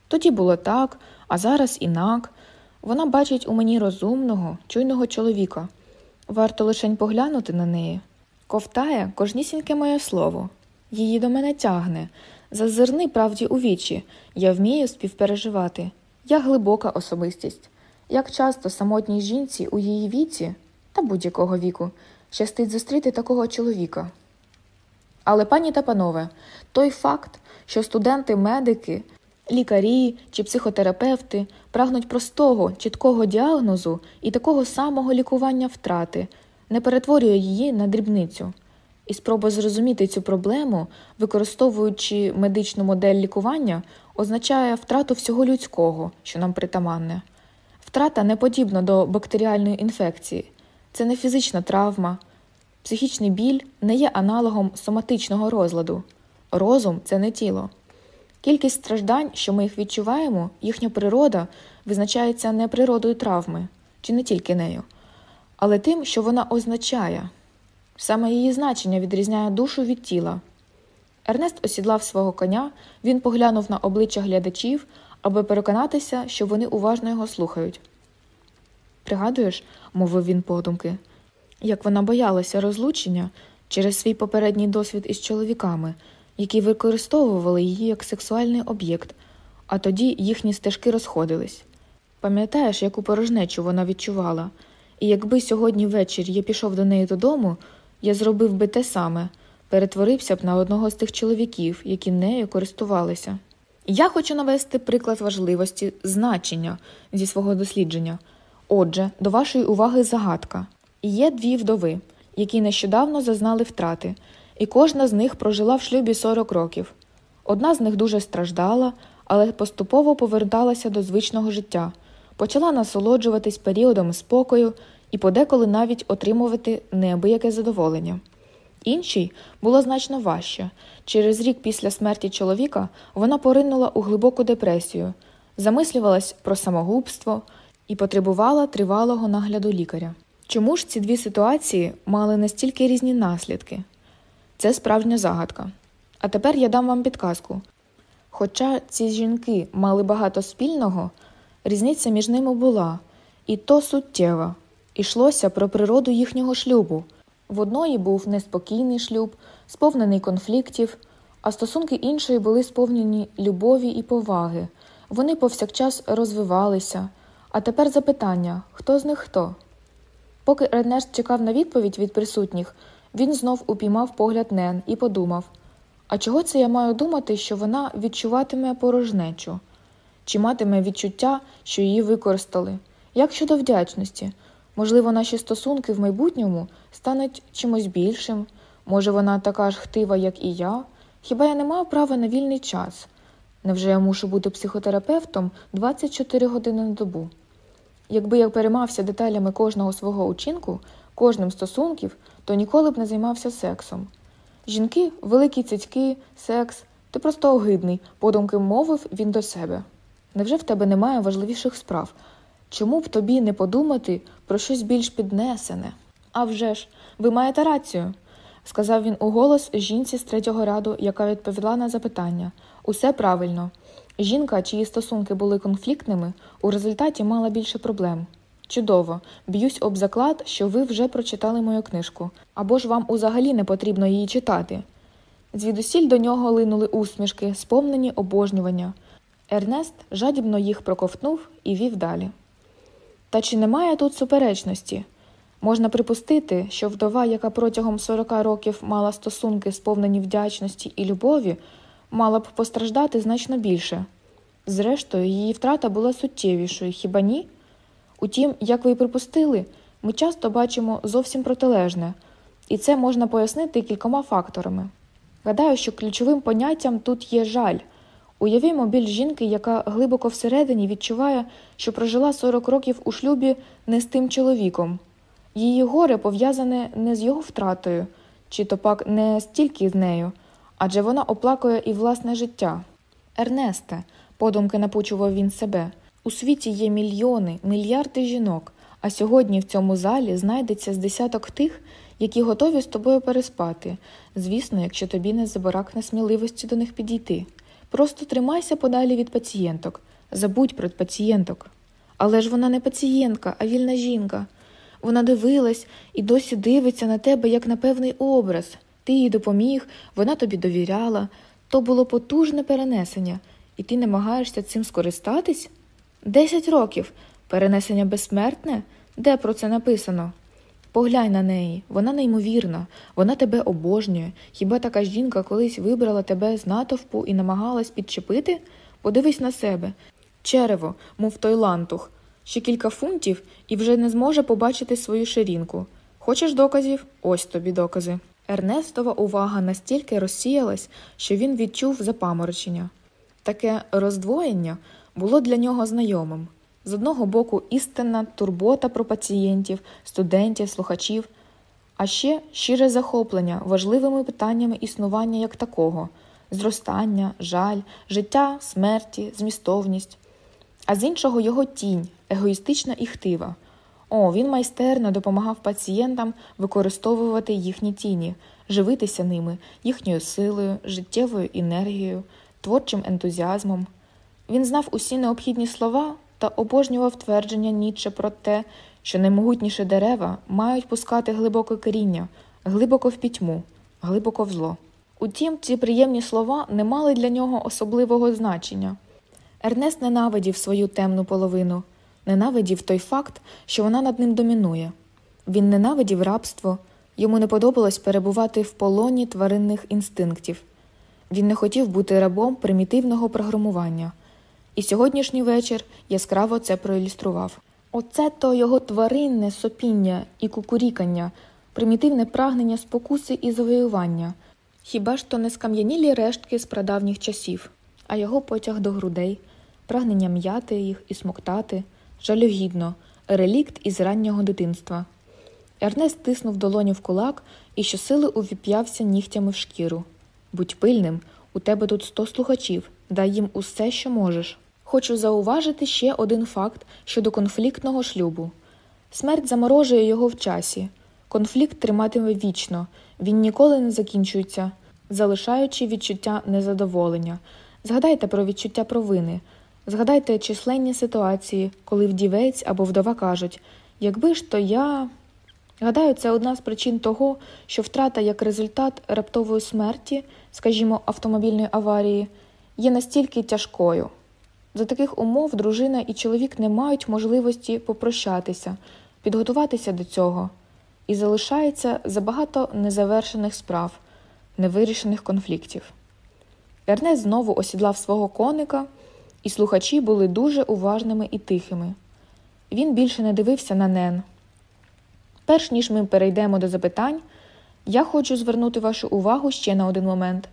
[SPEAKER 1] Тоді було так, а зараз інак. Вона бачить у мені розумного, чуйного чоловіка. Варто лишень поглянути на неї. Ковтає кожнісіньке моє слово. Її до мене тягне, Зазирни правді у вічі, я вмію співпереживати. Я глибока особистість. Як часто самотній жінці у її віці та будь-якого віку щастить зустріти такого чоловіка. Але, пані та панове, той факт, що студенти, медики, лікарі чи психотерапевти прагнуть простого, чіткого діагнозу і такого самого лікування втрати, не перетворює її на дрібницю. І спроба зрозуміти цю проблему, використовуючи медичну модель лікування, означає втрату всього людського, що нам притаманне. Втрата не подібна до бактеріальної інфекції, це не фізична травма, психічний біль не є аналогом соматичного розладу, розум це не тіло. Кількість страждань, що ми їх відчуваємо, їхня природа визначається не природою травми, чи не тільки нею, але тим, що вона означає. Саме її значення відрізняє душу від тіла. Ернест осідлав свого коня, він поглянув на обличчя глядачів, аби переконатися, що вони уважно його слухають. Пригадуєш, мовив він подумки, як вона боялася розлучення через свій попередній досвід із чоловіками, які використовували її як сексуальний об'єкт, а тоді їхні стежки розходились. Пам'ятаєш, яку порожнечу вона відчувала, і якби сьогодні ввечері я пішов до неї додому. Я зробив би те саме, перетворився б на одного з тих чоловіків, які нею користувалися. Я хочу навести приклад важливості значення зі свого дослідження. Отже, до вашої уваги загадка. Є дві вдови, які нещодавно зазнали втрати, і кожна з них прожила в шлюбі 40 років. Одна з них дуже страждала, але поступово поверталася до звичного життя, почала насолоджуватись періодом спокою і подеколи навіть отримувати неабияке задоволення. Іншій було значно важче через рік після смерті чоловіка вона поринула у глибоку депресію, замислювалась про самогубство і потребувала тривалого нагляду лікаря. Чому ж ці дві ситуації мали настільки різні наслідки? Це справжня загадка. А тепер я дам вам підказку. Хоча ці жінки мали багато спільного, різниця між ними була, і то суттєва. Ішлося про природу їхнього шлюбу. В одної був неспокійний шлюб, сповнений конфліктів, а стосунки іншої були сповнені любові і поваги. Вони повсякчас розвивалися. А тепер запитання хто з них хто? Поки Ернест чекав на відповідь від присутніх, він знов упіймав погляд Нен і подумав а чого це я маю думати, що вона відчуватиме порожнечу? Чи матиме відчуття, що її використали? Як щодо вдячності? Можливо, наші стосунки в майбутньому стануть чимось більшим, може, вона така ж хтива, як і я. Хіба я не маю права на вільний час? Невже я мушу бути психотерапевтом 24 години на добу? Якби я переймався деталями кожного свого учинку, кожним стосунків, то ніколи б не займався сексом. Жінки, великі цяцьки, секс, ти просто огидний, подумки мовив він до себе. Невже в тебе немає важливіших справ, Чому б тобі не подумати про щось більш піднесене? «А вже ж, ви маєте рацію, сказав він уголос жінці з третього ряду, яка відповіла на запитання усе правильно. Жінка, чиї стосунки були конфліктними, у результаті мала більше проблем. Чудово, б'юсь об заклад, що ви вже прочитали мою книжку, або ж вам узагалі не потрібно її читати. Звідусіль до нього линули усмішки, сповнені обожнювання. Ернест жадібно їх проковтнув і вів далі. Та чи немає тут суперечності? Можна припустити, що вдова, яка протягом 40 років мала стосунки, сповнені вдячності і любові, мала б постраждати значно більше. Зрештою, її втрата була суттєвішою, хіба ні? Утім, як ви й припустили, ми часто бачимо зовсім протилежне, і це можна пояснити кількома факторами. Гадаю, що ключовим поняттям тут є жаль. Уявімо біль жінки, яка глибоко всередині відчуває, що прожила 40 років у шлюбі не з тим чоловіком. Її горе пов'язане не з його втратою, чи то пак не стільки з нею, адже вона оплакує і власне життя. Ернесте, подумки напучував він себе, у світі є мільйони, мільярди жінок, а сьогодні в цьому залі знайдеться з десяток тих, які готові з тобою переспати, звісно, якщо тобі не забаракне сміливості до них підійти. Просто тримайся подалі від пацієнток, забудь про пацієнток. Але ж вона не пацієнтка, а вільна жінка. Вона дивилась і досі дивиться на тебе, як на певний образ. Ти їй допоміг, вона тобі довіряла. То було потужне перенесення, і ти намагаєшся цим скористатись? Десять років перенесення безсмертне? Де про це написано? Поглянь на неї, вона неймовірна, вона тебе обожнює. Хіба така жінка колись вибрала тебе з натовпу і намагалась підчепити? Подивись на себе. Черево, мов той лантух, ще кілька фунтів і вже не зможе побачити свою ширинку. Хочеш доказів? Ось тобі докази. Ернестова увага настільки розсіялась, що він відчув запаморочення. Таке роздвоєння було для нього знайомим. З одного боку, істинна турбота про пацієнтів, студентів, слухачів, а ще щире захоплення важливими питаннями існування як такого зростання, жаль, життя, смерті, змістовність, а з іншого його тінь, егоїстична і хтива. О, він майстерно допомагав пацієнтам використовувати їхні тіні, живитися ними, їхньою силою, життєвою енергією, творчим ентузіазмом. Він знав усі необхідні слова та обожнював твердження Нічче про те, що наймогутніші дерева мають пускати глибоке коріння, глибоко в пітьму, глибоко в зло. Утім, ці приємні слова не мали для нього особливого значення. Ернест ненавидів свою темну половину, ненавидів той факт, що вона над ним домінує. Він ненавидів рабство, йому не подобалось перебувати в полоні тваринних інстинктів. Він не хотів бути рабом примітивного програмування. І сьогоднішній вечір яскраво це проілюстрував. Оце то його тваринне сопіння і кукурікання, примітивне прагнення спокуси і завоювання, хіба ж то не скам'янілі рештки з прадавніх часів, а його потяг до грудей, прагнення м'яти їх і смоктати, жалюгідно, релікт із раннього дитинства. Ернест тиснув долоню в кулак і щосили увіп'явся нігтями в шкіру. Будь пильним, у тебе тут сто слухачів, дай їм усе, що можеш. Хочу зауважити ще один факт щодо конфліктного шлюбу. Смерть заморожує його в часі. Конфлікт триматиме вічно, він ніколи не закінчується, залишаючи відчуття незадоволення. Згадайте про відчуття провини, згадайте численні ситуації, коли вдівець або вдова кажуть якби ж то я. Гадаю, це одна з причин того, що втрата як результат раптової смерті, скажімо, автомобільної аварії, є настільки тяжкою. За таких умов дружина і чоловік не мають можливості попрощатися, підготуватися до цього, і залишається забагато незавершених справ, невирішених конфліктів. Ернест знову осідлав свого коника, і слухачі були дуже уважними і тихими. Він більше не дивився на нен. Перш ніж ми перейдемо до запитань, я хочу звернути вашу увагу ще на один момент.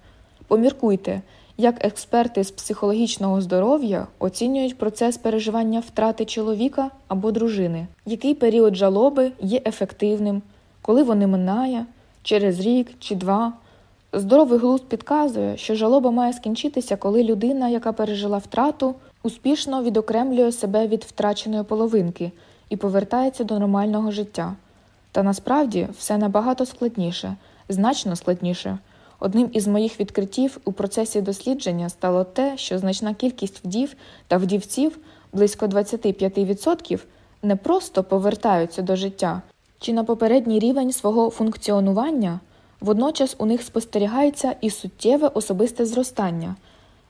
[SPEAKER 1] Поміркуйте, як експерти з психологічного здоров'я оцінюють процес переживання втрати чоловіка або дружини, який період жалоби є ефективним, коли вони минає, через рік чи два. Здоровий глузд підказує, що жалоба має скінчитися, коли людина, яка пережила втрату, успішно відокремлює себе від втраченої половинки і повертається до нормального життя. Та насправді все набагато складніше, значно складніше. Одним із моїх відкриттів у процесі дослідження стало те, що значна кількість вдів та вдівців близько 25% не просто повертаються до життя чи на попередній рівень свого функціонування, водночас у них спостерігається і суттєве особисте зростання.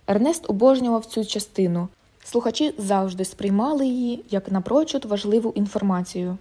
[SPEAKER 1] Ернест обожнював цю частину. Слухачі завжди сприймали її як напрочуд важливу інформацію.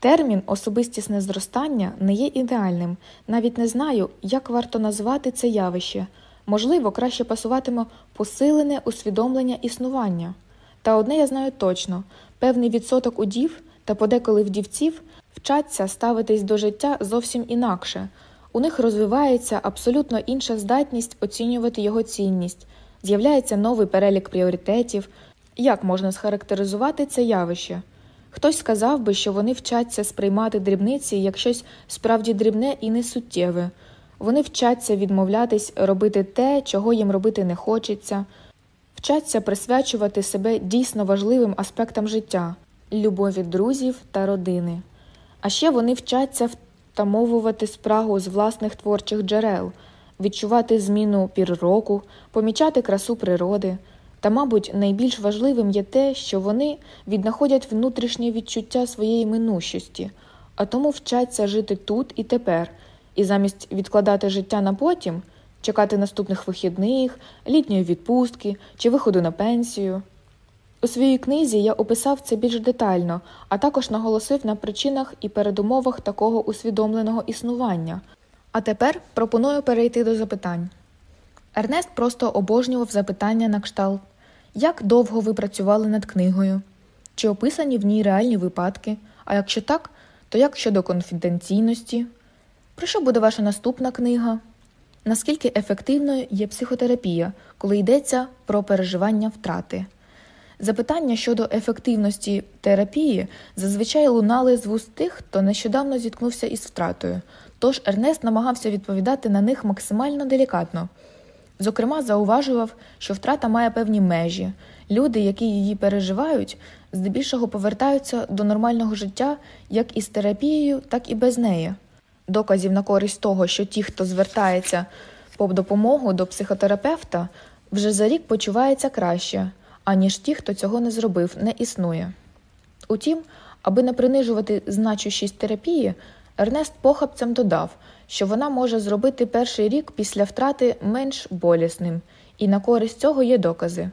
[SPEAKER 1] Термін особистісне зростання не є ідеальним, навіть не знаю, як варто назвати це явище. Можливо, краще пасуватиме посилене усвідомлення існування. Та одне я знаю точно: певний відсоток удів та подеколи вдівців вчаться ставитись до життя зовсім інакше. У них розвивається абсолютно інша здатність оцінювати його цінність, з'являється новий перелік пріоритетів. Як можна схарактеризувати це явище? Хтось сказав би, що вони вчаться сприймати дрібниці як щось справді дрібне і несуттєве, вони вчаться відмовлятись робити те, чого їм робити не хочеться, вчаться присвячувати себе дійсно важливим аспектам життя, любові друзів та родини. А ще вони вчаться втамовувати спрагу з власних творчих джерел, відчувати зміну пір року, помічати красу природи. Та, мабуть, найбільш важливим є те, що вони віднаходять внутрішнє відчуття своєї минущості, а тому вчаться жити тут і тепер, і замість відкладати життя на потім, чекати наступних вихідних, літньої відпустки чи виходу на пенсію. У своїй книзі я описав це більш детально, а також наголосив на причинах і передумовах такого усвідомленого існування. А тепер пропоную перейти до запитань. Ернест просто обожнював запитання на кшталт як довго ви працювали над книгою? Чи описані в ній реальні випадки? А якщо так, то як щодо конфіденційності? Про що буде ваша наступна книга? Наскільки ефективною є психотерапія, коли йдеться про переживання втрати? Запитання щодо ефективності терапії зазвичай лунали з вуст тих, хто нещодавно зіткнувся із втратою, тож Ернест намагався відповідати на них максимально делікатно. Зокрема, зауважував, що втрата має певні межі. Люди, які її переживають, здебільшого повертаються до нормального життя як із терапією, так і без неї. Доказів на користь того, що ті, хто звертається по допомогу до психотерапевта, вже за рік почувається краще, аніж ті, хто цього не зробив, не існує. Утім, аби не принижувати значущість терапії, Ернест похабцем додав що вона може зробити перший рік після втрати менш болісним, і на користь цього є докази.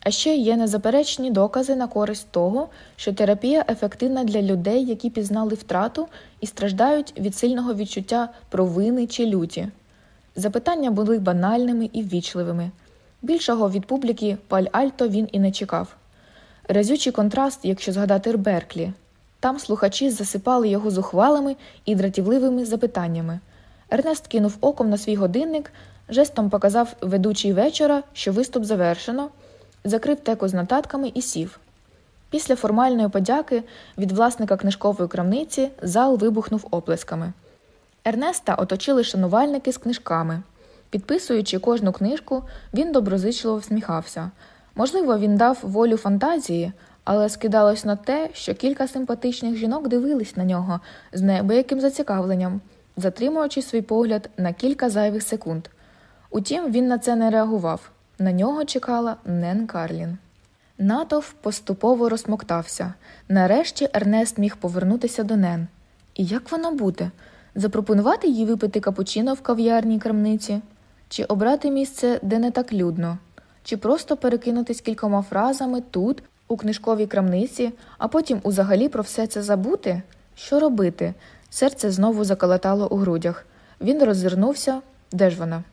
[SPEAKER 1] А ще є незаперечні докази на користь того, що терапія ефективна для людей, які пізнали втрату і страждають від сильного відчуття провини чи люті. Запитання були банальними і ввічливими. Більшого від публіки Паль Альто він і не чекав. Разючий контраст, якщо згадати Берклі – там слухачі засипали його зухвалими і дратівливими запитаннями. Ернест кинув оком на свій годинник, жестом показав ведучий вечора, що виступ завершено, закрив теку з нотатками і сів. Після формальної подяки від власника книжкової крамниці зал вибухнув оплесками. Ернеста оточили шанувальники з книжками. Підписуючи кожну книжку, він доброзичливо всміхався. Можливо, він дав волю фантазії але скидалось на те, що кілька симпатичних жінок дивились на нього з неабияким зацікавленням, затримуючи свій погляд на кілька зайвих секунд. Утім, він на це не реагував. На нього чекала Нен Карлін. Натов поступово розмоктався. Нарешті Ернест міг повернутися до Нен. І як воно буде? Запропонувати їй випити капучино в кав'ярній крамниці, чи обрати місце, де не так людно, чи просто перекинутись кількома фразами тут у книжковій крамниці, а потім узагалі про все це забути? Що робити? Серце знову заколотало у грудях. Він роззирнувся. Де ж вона?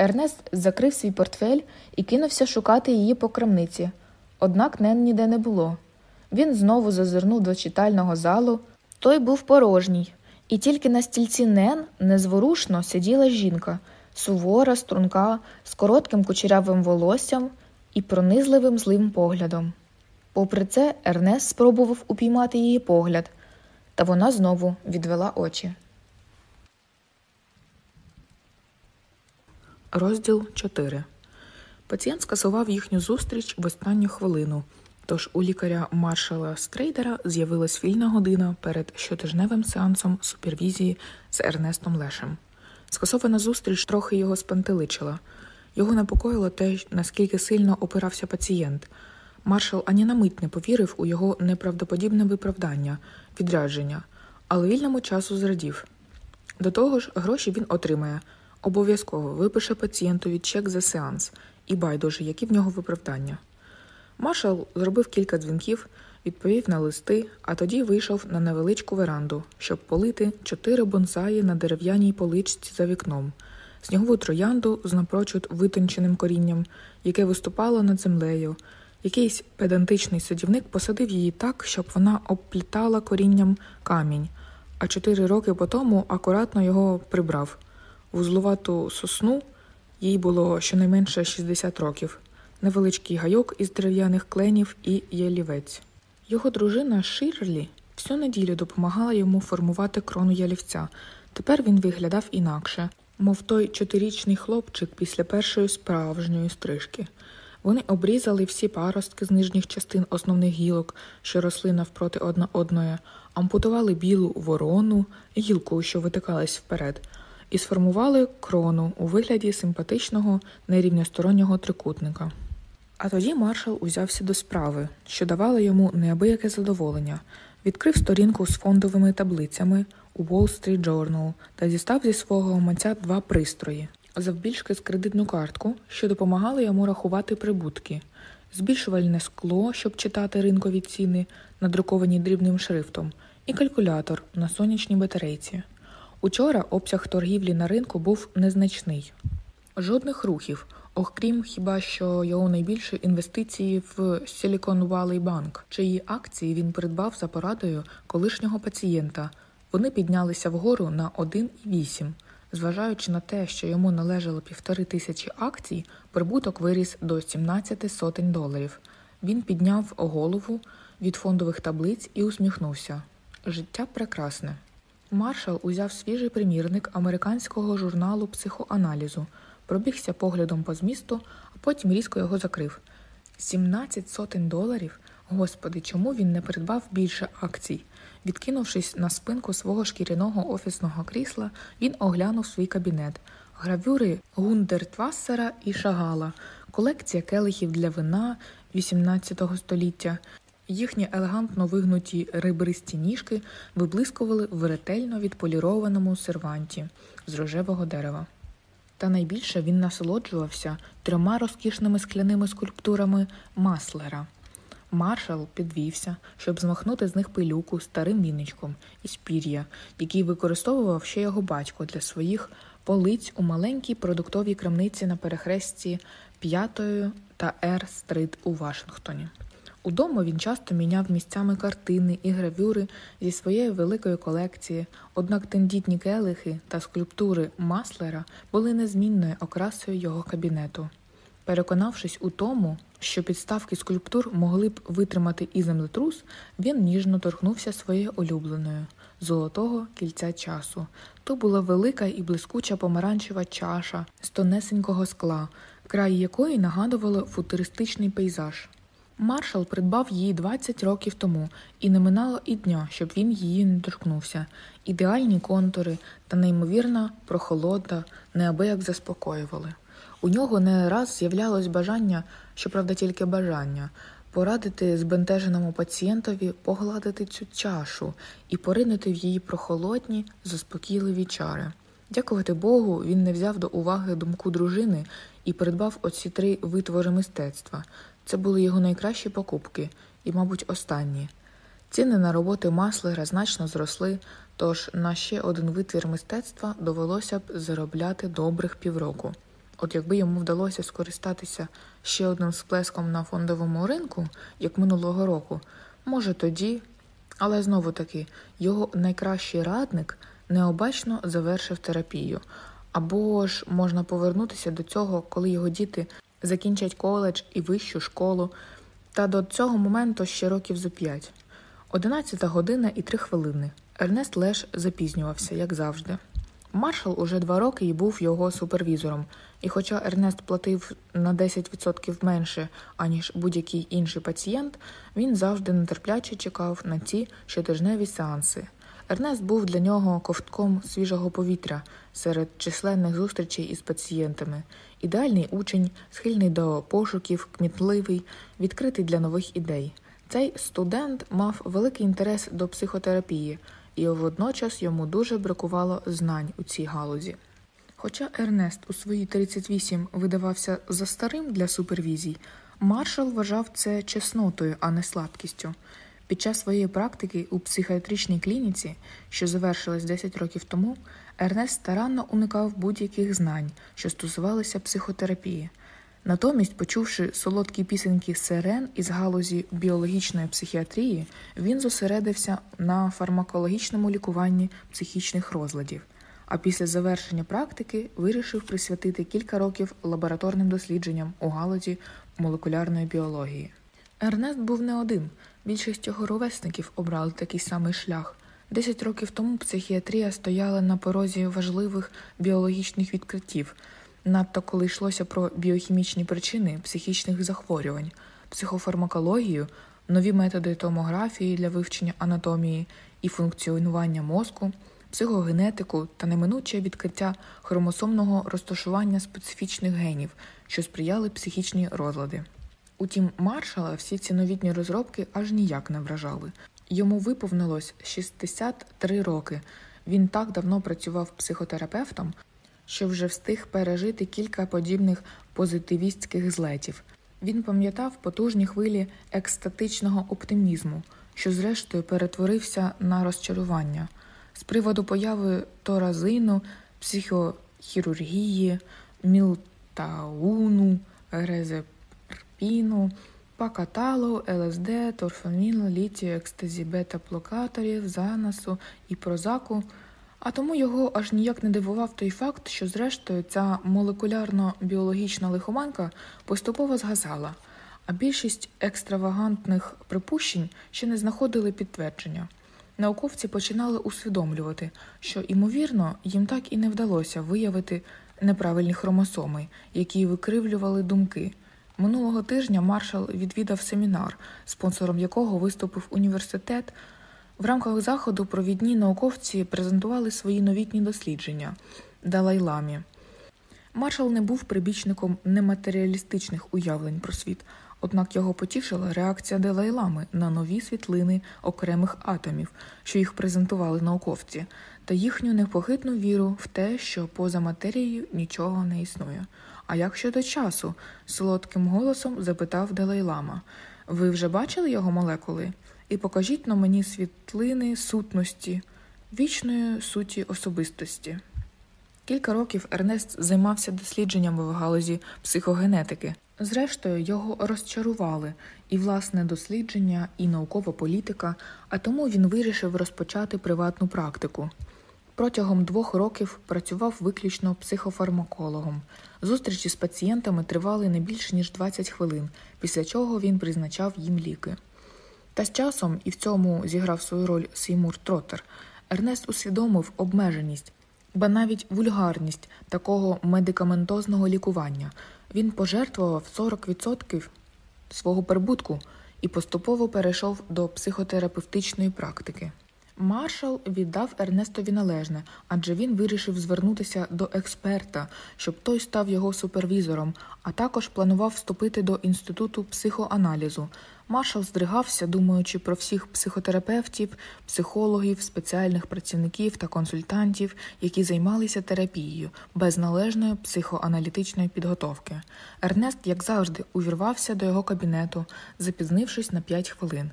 [SPEAKER 1] Ернест закрив свій портфель і кинувся шукати її по крамниці, однак Нен ніде не було. Він знову зазирнув до читального залу. Той був порожній, і тільки на стільці Нен незворушно сиділа жінка, сувора, струнка, з коротким кучерявим волоссям і пронизливим злим поглядом. Попри це, Ернес спробував упіймати її погляд, та вона знову відвела очі. Розділ 4 Пацієнт скасував їхню зустріч в останню хвилину. Тож у лікаря маршала Стрейдера з'явилась вільна година перед щотижневим сеансом супервізії з Ернестом Лешем. Скасована зустріч трохи його спантеличила. Його непокоїло те, наскільки сильно опирався пацієнт. Маршал ані на мить не повірив у його неправдоподібне виправдання, відрядження, але вільному часу зрадів. До того ж, гроші він отримає, обов'язково випише пацієнтові чек за сеанс і байдуже, які в нього виправдання. Маршал зробив кілька дзвінків, відповів на листи, а тоді вийшов на невеличку веранду, щоб полити чотири бонсаї на дерев'яній поличці за вікном, снігову троянду з напрочуд витонченим корінням, яке виступало над землею. Якийсь педантичний садівник посадив її так, щоб вона обплітала корінням камінь, а чотири роки по тому акуратно його прибрав. Вузлувату сосну їй було щонайменше 60 років, невеличкий гайок із дерев'яних кленів і ялівець. Його дружина Ширлі всю неділю допомагала йому формувати крону ялівця. Тепер він виглядав інакше, мов той чотирічний хлопчик після першої справжньої стрижки. Вони обрізали всі паростки з нижніх частин основних гілок, що росли навпроти одна одної, ампутували білу ворону, гілку, що витикалась вперед, і сформували крону у вигляді симпатичного нерівностороннього трикутника. А тоді маршал узявся до справи, що давало йому неабияке задоволення, відкрив сторінку з фондовими таблицями у Wall Street Journal та дістав зі свого гаманця два пристрої завбільшки з кредитну картку, що допомагали йому рахувати прибутки, збільшувальне скло, щоб читати ринкові ціни, надруковані дрібним шрифтом, і калькулятор на сонячній батарейці. Учора обсяг торгівлі на ринку був незначний. Жодних рухів, окрім хіба що його найбільші інвестиції в Silicon Valley Bank, чиї акції він придбав за порадою колишнього пацієнта. Вони піднялися вгору на 1,8. Зважаючи на те, що йому належало півтори тисячі акцій, прибуток виріс до 17 сотень доларів. Він підняв голову від фондових таблиць і усміхнувся. Життя прекрасне. Маршал узяв свіжий примірник американського журналу психоаналізу, пробігся поглядом по змісту, а потім різко його закрив. 17 сотень доларів. Господи, чому він не придбав більше акцій? Відкинувшись на спинку свого шкіряного офісного крісла, він оглянув свій кабінет. Гравюри Гундертвассера і Шагала, колекція келихів для вина 18 століття. Їхні елегантно вигнуті рибристі ніжки виблискували в ретельно відполірованому серванті з рожевого дерева. Та найбільше він насолоджувався трьома розкішними скляними скульптурами маслера. Маршал підвівся, щоб змахнути з них пилюку старим віничком із пір'я, який використовував ще його батько для своїх полиць у маленькій продуктовій крамниці на перехресті 5-ї та Р стрит у Вашингтоні. Удома він часто міняв місцями картини і гравюри зі своєї великої колекції, однак тендітні келихи та скульптури маслера були незмінною окрасою його кабінету. Переконавшись у тому, що підставки скульптур могли б витримати і землетрус, він ніжно торкнувся своєю улюбленою золотого кільця часу. То була велика і блискуча помаранчева чаша з тонесенького скла, край якої нагадувало футуристичний пейзаж. Маршал придбав її 20 років тому, і не минало і дня, щоб він її не торкнувся. Ідеальні контури та неймовірна прохолода неабияк заспокоювали. У нього не раз з'являлось бажання щоправда, тільки бажання порадити збентеженому пацієнтові погладити цю чашу і поринути в її прохолодні, заспокійливі чари. Дякувати Богу, він не взяв до уваги думку дружини і придбав оці три витвори мистецтва. Це були його найкращі покупки і, мабуть, останні. Ціни на роботи маслера значно зросли, тож на ще один витвір мистецтва довелося б заробляти добрих півроку. От якби йому вдалося скористатися ще одним сплеском на фондовому ринку, як минулого року, може тоді, але знову таки його найкращий радник необачно завершив терапію. Або ж можна повернутися до цього, коли його діти закінчать коледж і вищу школу, та до цього моменту ще років зо п'ять. Одинадцята година і три хвилини. Ернест Леш запізнювався, як завжди. Маршал уже два роки і був його супервізором, і хоча Ернест платив на 10% менше, аніж будь-який інший пацієнт, він завжди нетерпляче чекав на ці щотижневі сеанси. Ернест був для нього ковтком свіжого повітря серед численних зустрічей із пацієнтами, ідеальний учень, схильний до пошуків, кмітливий, відкритий для нових ідей. Цей студент мав великий інтерес до психотерапії і водночас йому дуже бракувало знань у цій галузі. Хоча Ернест у свої 38 видавався за старим для супервізій, маршал вважав це чеснотою, а не слабкістю. Під час своєї практики у психіатричній клініці, що завершилась 10 років тому, Ернест старанно уникав будь-яких знань, що стосувалися психотерапії, Натомість, почувши солодкі пісеньки сирен із галузі біологічної психіатрії, він зосередився на фармакологічному лікуванні психічних розладів. А після завершення практики вирішив присвятити кілька років лабораторним дослідженням у галузі молекулярної біології. Ернест був не один. Більшість його ровесників обрали такий самий шлях. Десять років тому психіатрія стояла на порозі важливих біологічних відкриттів надто коли йшлося про біохімічні причини психічних захворювань, психофармакологію, нові методи томографії для вивчення анатомії і функціонування мозку, психогенетику та неминуче відкриття хромосомного розташування специфічних генів, що сприяли психічні розлади. Утім, маршала всі ці новітні розробки аж ніяк не вражали. Йому виповнилось 63 роки. Він так давно працював психотерапевтом, що вже встиг пережити кілька подібних позитивістських злетів. Він пам'ятав потужні хвилі екстатичного оптимізму, що, зрештою, перетворився на розчарування з приводу появи торазину, психохірургії, мілтауну, резепіну, пакаталу, ЛСД, торфаміну, літію, екстазі, бета-блокаторів, занасу і прозаку. А тому його аж ніяк не дивував той факт, що, зрештою, ця молекулярно-біологічна лихоманка поступово згасала, а більшість екстравагантних припущень ще не знаходили підтвердження. Науковці починали усвідомлювати, що, ймовірно, їм так і не вдалося виявити неправильні хромосоми, які викривлювали думки. Минулого тижня маршал відвідав семінар, спонсором якого виступив університет. В рамках заходу провідні науковці презентували свої новітні дослідження Далай-ламі. Маршал не був прибічником нематеріалістичних уявлень про світ, однак його потішила реакція Далай-лами на нові світлини окремих атомів, що їх презентували науковці, та їхню непохитну віру в те, що поза матерією нічого не існує. А як щодо часу? солодким голосом запитав Далай-лама. Ви вже бачили його молекули? і покажіть на мені світлини сутності, вічної суті особистості. Кілька років Ернест займався дослідженнями в галузі психогенетики. Зрештою, його розчарували і власне дослідження, і наукова політика, а тому він вирішив розпочати приватну практику. Протягом двох років працював виключно психофармакологом. Зустрічі з пацієнтами тривали не більше ніж 20 хвилин, після чого він призначав їм ліки. Та з часом, і в цьому зіграв свою роль Сеймур Тротер, Ернест усвідомив обмеженість, ба навіть вульгарність такого медикаментозного лікування. Він пожертвував 40% свого прибутку і поступово перейшов до психотерапевтичної практики. Маршал віддав Ернестові належне, адже він вирішив звернутися до експерта, щоб той став його супервізором, а також планував вступити до інституту психоаналізу. Маршал здригався, думаючи про всіх психотерапевтів, психологів, спеціальних працівників та консультантів, які займалися терапією без належної психоаналітичної підготовки. Ернест, як завжди, увірвався до його кабінету, запізнившись на 5 хвилин.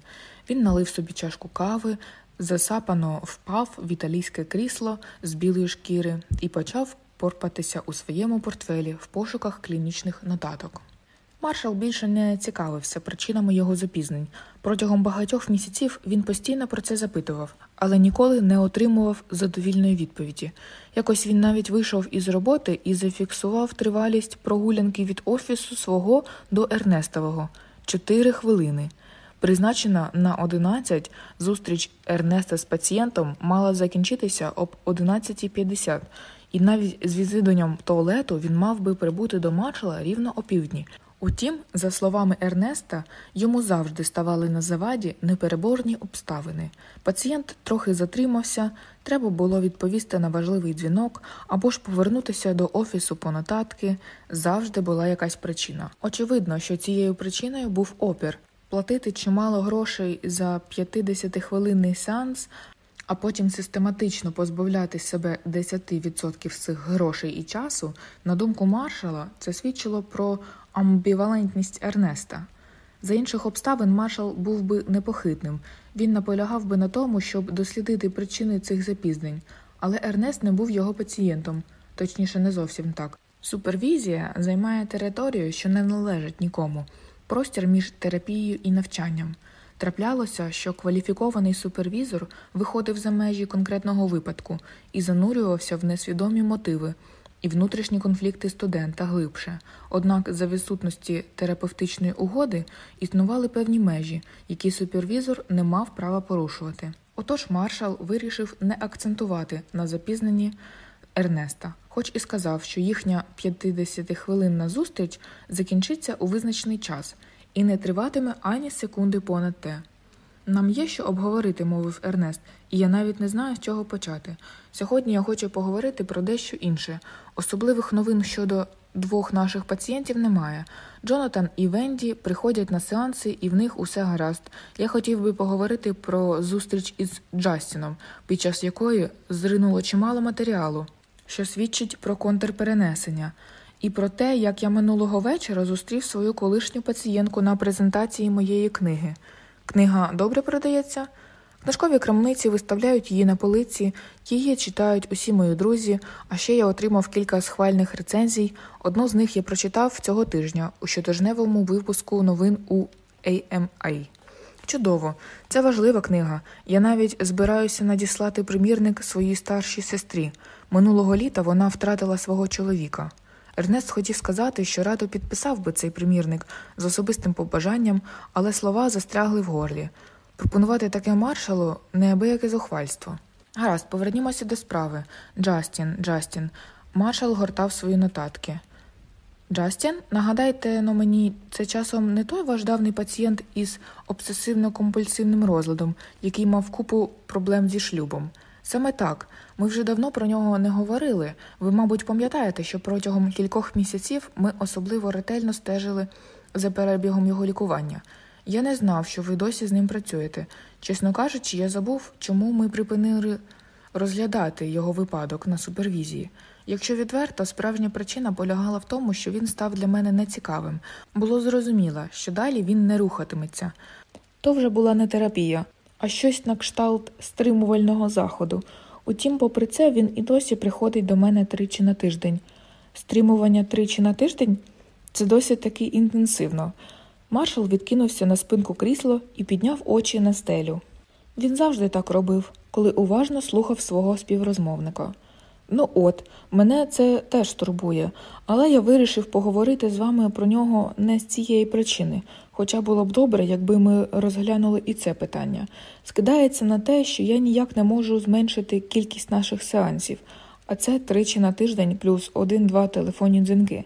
[SPEAKER 1] Він налив собі чашку кави, засапано впав в італійське крісло з білої шкіри і почав порпатися у своєму портфелі в пошуках клінічних нотаток. Маршал більше не цікавився причинами його запізнень. Протягом багатьох місяців він постійно про це запитував, але ніколи не отримував задовільної відповіді. Якось він навіть вийшов із роботи і зафіксував тривалість прогулянки від офісу свого до Ернестового 4 хвилини. Призначена на 11, зустріч Ернеста з пацієнтом мала закінчитися об 11.50, і навіть з відвідуванням туалету він мав би прибути до маршала рівно опівдні. Утім, за словами Ернеста, йому завжди ставали на заваді непереборні обставини. Пацієнт трохи затримався, треба було відповісти на важливий дзвінок або ж повернутися до офісу по нотатки. Завжди була якась причина. Очевидно, що цією причиною був опір платити чимало грошей за 50-хвилинний сеанс. А потім систематично позбавляти себе 10% з цих грошей і часу, на думку маршала, це свідчило про амбівалентність Ернеста. За інших обставин маршал був би непохитним. Він наполягав би на тому, щоб дослідити причини цих запізнень, але Ернест не був його пацієнтом, точніше, не зовсім так. Супервізія займає територію, що не належить нікому, простір між терапією і навчанням. Траплялося, що кваліфікований супервізор виходив за межі конкретного випадку і занурювався в несвідомі мотиви і внутрішні конфлікти студента глибше. Однак, за відсутності терапевтичної угоди існували певні межі, які супервізор не мав права порушувати. Отож, маршал вирішив не акцентувати на запізненні Ернеста, хоч і сказав, що їхня 50-хвилинна зустріч закінчиться у визначений час і не триватиме ані секунди понад те. Нам є що обговорити, мовив Ернест, і я навіть не знаю, з чого почати. Сьогодні я хочу поговорити про дещо інше. Особливих новин щодо двох наших пацієнтів немає. Джонатан і Венді приходять на сеанси, і в них усе гаразд. Я хотів би поговорити про зустріч із Джастіном, під час якої зринуло чимало матеріалу, що свідчить про контрперенесення. І про те, як я минулого вечора зустрів свою колишню пацієнтку на презентації моєї книги. Книга добре продається. Книжкові крамниці виставляють її на полиці, її читають усі мої друзі, а ще я отримав кілька схвальних рецензій. Одну з них я прочитав цього тижня у щотижневому випуску новин у AMI. Чудово, це важлива книга. Я навіть збираюся надіслати примірник своїй старшій сестрі. Минулого літа вона втратила свого чоловіка. Ернест хотів сказати, що радо підписав би цей примірник з особистим побажанням, але слова застрягли в горлі. Пропонувати таке маршалу неабияке зухвальство. Гаразд, повернімося до справи. Джастін, Джастін. Маршал гортав свої нотатки. Джастін, нагадайте но ну, мені, це часом не той ваш давний пацієнт із обсесивно-компульсивним розладом, який мав купу проблем зі шлюбом. Саме так, ми вже давно про нього не говорили. Ви, мабуть, пам'ятаєте, що протягом кількох місяців ми особливо ретельно стежили за перебігом його лікування. Я не знав, що ви досі з ним працюєте. Чесно кажучи, я забув, чому ми припинили розглядати його випадок на супервізії. Якщо відверто, справжня причина полягала в тому, що він став для мене нецікавим. Було зрозуміло, що далі він не рухатиметься. То вже була не терапія, а щось на кшталт стримувального заходу. Утім, попри це, він і досі приходить до мене тричі на тиждень. Стримування тричі на тиждень це досить таки інтенсивно. Маршал відкинувся на спинку крісла і підняв очі на стелю. Він завжди так робив, коли уважно слухав свого співрозмовника. Ну от, мене це теж турбує, але я вирішив поговорити з вами про нього не з цієї причини, хоча було б добре, якби ми розглянули і це питання. Скидається на те, що я ніяк не можу зменшити кількість наших сеансів, а це тричі на тиждень плюс один-два телефонні дзвінки.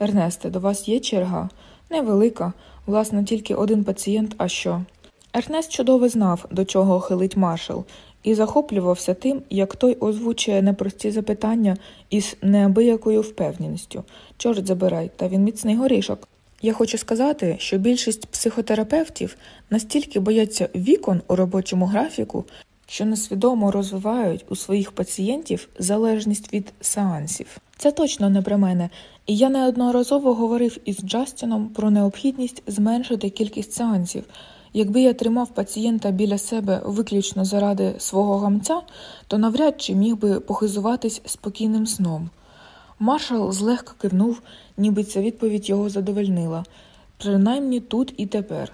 [SPEAKER 1] Ернесте, до вас є черга? Невелика, власне, тільки один пацієнт, а що? Ернест чудово знав, до чого хилить маршал, і захоплювався тим, як той озвучує непрості запитання із неабиякою впевненістю чорт забирай, та він міцний горішок. Я хочу сказати, що більшість психотерапевтів настільки бояться вікон у робочому графіку, що несвідомо розвивають у своїх пацієнтів залежність від сеансів. Це точно не про мене, і я неодноразово говорив із Джастіном про необхідність зменшити кількість сеансів. Якби я тримав пацієнта біля себе виключно заради свого гамця, то навряд чи міг би похизуватись спокійним сном. Маршал злегка кивнув, ніби ця відповідь його задовольнила, принаймні тут і тепер.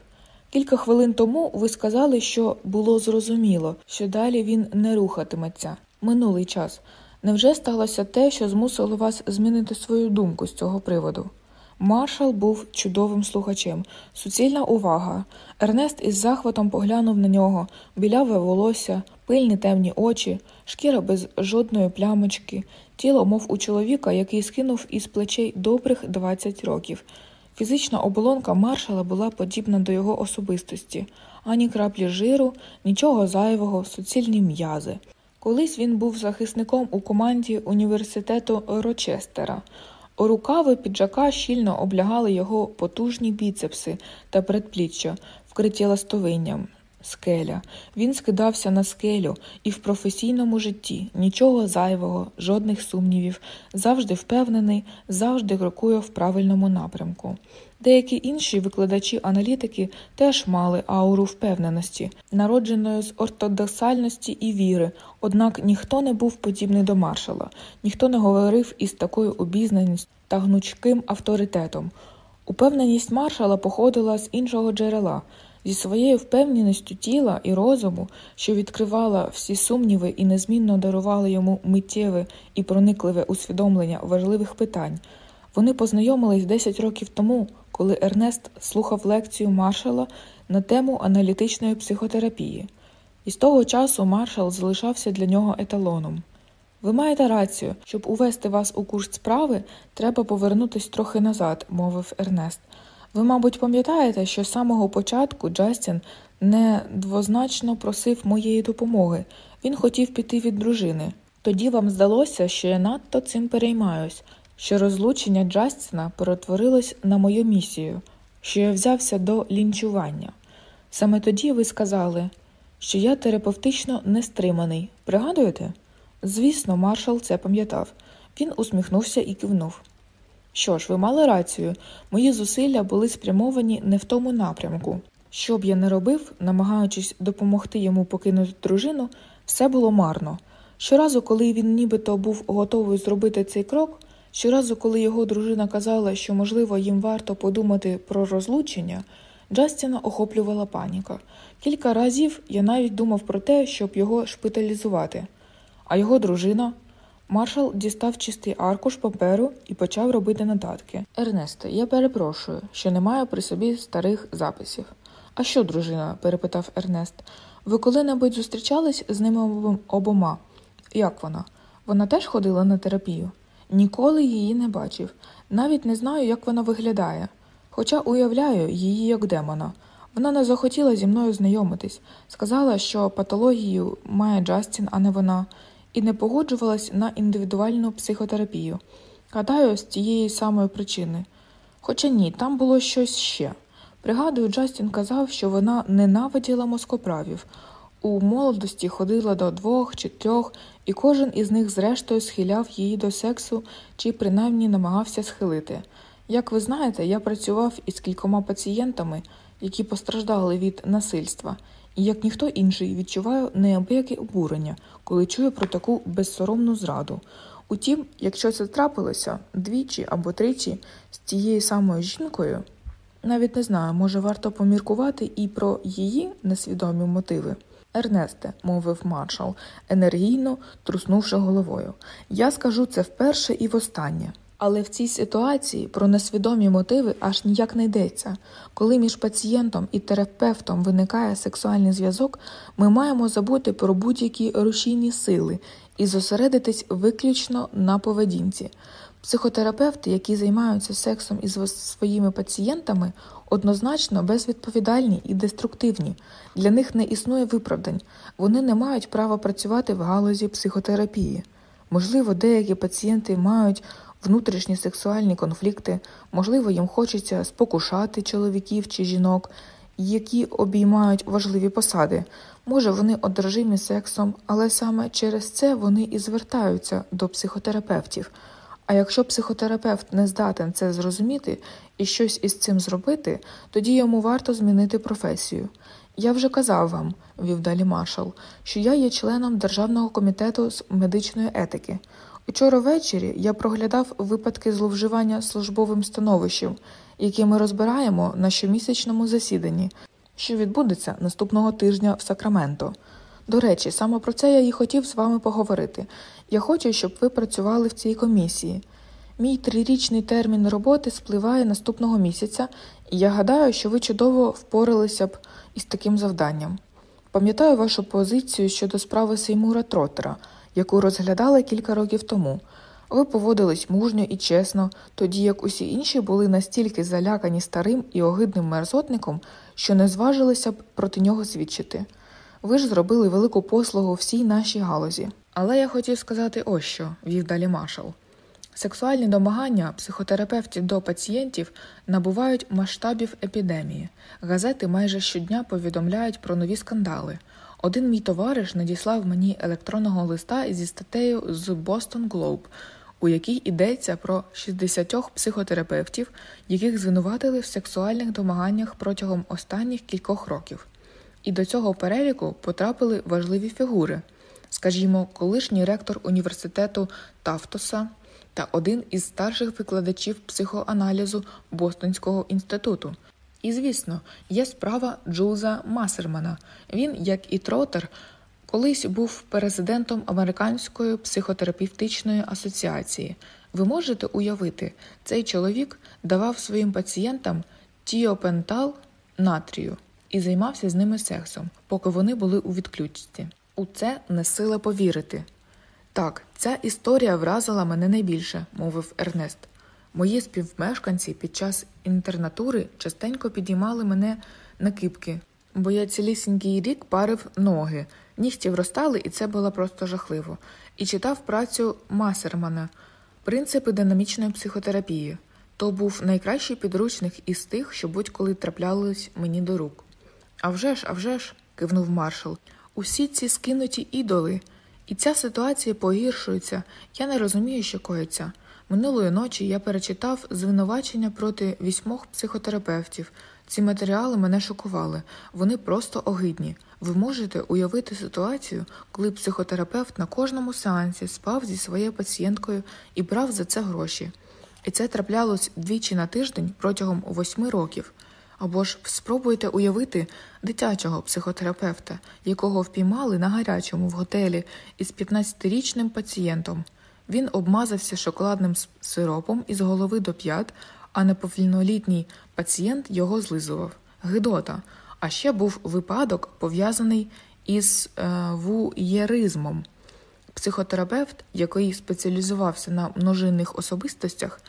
[SPEAKER 1] Кілька хвилин тому ви сказали, що було зрозуміло, що далі він не рухатиметься. Минулий час. Невже сталося те, що змусило вас змінити свою думку з цього приводу? Маршал був чудовим слухачем, суцільна увага. Ернест із захватом поглянув на нього, біляве волосся, пильні темні очі, шкіра без жодної плямочки, тіло, мов у чоловіка, який скинув із плечей добрих 20 років. Фізична оболонка маршала була подібна до його особистості, ані краплі жиру, нічого зайвого, суцільні м'язи. Колись він був захисником у команді університету Рочестера. У Рукави піджака щільно облягали його потужні біцепси та предпліччя, вкриті ластовинням. Скеля. Він скидався на скелю і в професійному житті нічого зайвого, жодних сумнівів, завжди впевнений, завжди крокує в правильному напрямку. Деякі інші викладачі аналітики теж мали ауру впевненості, народженої з ортодоксальності і віри. Однак ніхто не був подібний до маршала, ніхто не говорив із такою обізнаністю та гнучким авторитетом. Упевненість маршала походила з іншого джерела. Зі своєю впевненістю тіла і розуму, що відкривала всі сумніви і незмінно дарувала йому миттєве і проникливе усвідомлення важливих питань, вони познайомились 10 років тому, коли Ернест слухав лекцію маршала на тему аналітичної психотерапії, і з того часу маршал залишався для нього еталоном. Ви маєте рацію, щоб увести вас у курс справи, треба повернутися трохи назад, мовив Ернест. Ви, мабуть, пам'ятаєте, що з самого початку Джастін недвозначно просив моєї допомоги, він хотів піти від дружини. Тоді вам здалося, що я надто цим переймаюсь що розлучення Джастіна перетворилось на мою місію, що я взявся до лінчування. Саме тоді ви сказали, що я терапевтично нестриманий. Пригадуєте? Звісно, маршал це пам'ятав. Він усміхнувся і кивнув. Що ж, ви мали рацію, мої зусилля були спрямовані не в тому напрямку. Що б я не робив, намагаючись допомогти йому покинути дружину, все було марно. Щоразу, коли він нібито був готовий зробити цей крок, Щоразу, коли його дружина казала, що, можливо, їм варто подумати про розлучення, Джастіна охоплювала паніка. Кілька разів я навіть думав про те, щоб його шпиталізувати. А його дружина. Маршал дістав чистий аркуш паперу і почав робити нотатки. Ернесте, я перепрошую, що не маю при собі старих записів. А що, дружина? перепитав Ернест. Ви коли-небудь зустрічались з ними обома? Як вона? Вона теж ходила на терапію? Ніколи її не бачив, навіть не знаю, як вона виглядає. Хоча уявляю її як демона. Вона не захотіла зі мною знайомитись, сказала, що патологію має Джастін, а не вона, і не погоджувалась на індивідуальну психотерапію. Гадаю, з тієї самої причини. Хоча ні, там було щось ще. Пригадую, Джастін казав, що вона ненавиділа москоправів, у молодості ходила до двох чи трьох, і кожен із них, зрештою, схиляв її до сексу чи принаймні намагався схилити. Як ви знаєте, я працював із кількома пацієнтами, які постраждали від насильства, і як ніхто інший відчуваю неабияке обурення, коли чую про таку безсоромну зраду. Утім, якщо це трапилося двічі або тричі з тією самою жінкою, навіть не знаю, може варто поміркувати і про її несвідомі мотиви. Ернесте, мовив маршал, енергійно труснувши головою. Я скажу це вперше і востаннє. Але в цій ситуації про несвідомі мотиви аж ніяк не йдеться. Коли між пацієнтом і терапевтом виникає сексуальний зв'язок, ми маємо забути про будь-які рушійні сили і зосередитись виключно на поведінці. Психотерапевти, які займаються сексом із своїми пацієнтами, однозначно безвідповідальні і деструктивні. Для них не існує виправдань, вони не мають права працювати в галузі психотерапії. Можливо, деякі пацієнти мають внутрішні сексуальні конфлікти, можливо, їм хочеться спокушати чоловіків чи жінок, які обіймають важливі посади. Може, вони одержимі сексом, але саме через це вони і звертаються до психотерапевтів. А якщо психотерапевт не здатен це зрозуміти і щось із цим зробити, тоді йому варто змінити професію. Я вже казав вам, вів далі маршал, що я є членом Державного комітету з медичної етики. Учора ввечері я проглядав випадки зловживання службовим становищем, які ми розбираємо на щомісячному засіданні, що відбудеться наступного тижня в Сакраменто. До речі, саме про це я і хотів з вами поговорити. Я хочу, щоб ви працювали в цій комісії. Мій трирічний термін роботи спливає наступного місяця, і я гадаю, що ви чудово впоралися б із таким завданням. Пам'ятаю вашу позицію щодо справи Сеймура Тротера, яку розглядали кілька років тому. Ви поводились мужньо і чесно, тоді як усі інші були настільки залякані старим і огидним мерзотником, що не зважилися б проти нього свідчити. Ви ж зробили велику послугу всій нашій галузі. Але я хотів сказати ось що, вів далі маршал. Сексуальні домагання психотерапевтів до пацієнтів набувають масштабів епідемії. Газети майже щодня повідомляють про нові скандали. Один мій товариш надіслав мені електронного листа зі статтею з Boston Globe, у якій йдеться про 60 психотерапевтів, яких звинуватили в сексуальних домаганнях протягом останніх кількох років. І до цього переліку потрапили важливі фігури, скажімо, колишній ректор університету Тафтоса та один із старших викладачів психоаналізу Бостонського інституту. І, звісно, є справа Джуза Масермана. Він, як і Тротер, колись був президентом Американської психотерапевтичної асоціації. Ви можете уявити, цей чоловік давав своїм пацієнтам тіопентал натрію і займався з ними сексом, поки вони були у відключці. У це не сила повірити. Так, ця історія вразила мене найбільше, мовив Ернест. Мої співмешканці під час інтернатури частенько підіймали мене на кипки, бо я цілісінький рік парив ноги, нігті вростали, і це було просто жахливо. І читав працю Масермана Принципи динамічної психотерапії. То був найкращий підручник із тих, що будь-коли траплялись мені до рук. «А вже ж, а вже ж», – кивнув маршал. Усі ці скинуті ідоли. І ця ситуація погіршується, я не розумію, що коїться. Минулої ночі я перечитав звинувачення проти вісьмох психотерапевтів. Ці матеріали мене шокували, вони просто огидні. Ви можете уявити ситуацію, коли психотерапевт на кожному сеансі спав зі своєю пацієнткою і брав за це гроші. І це траплялось двічі на тиждень протягом восьми років. Або ж спробуйте уявити дитячого психотерапевта, якого впіймали на гарячому в готелі із 15-річним пацієнтом. Він обмазався шоколадним сиропом із голови до п'ят, а неповільнолітній пацієнт його злизував. Гидота. А ще був випадок, пов'язаний із е, вуєризмом. Психотерапевт, який спеціалізувався на множинних особистостях,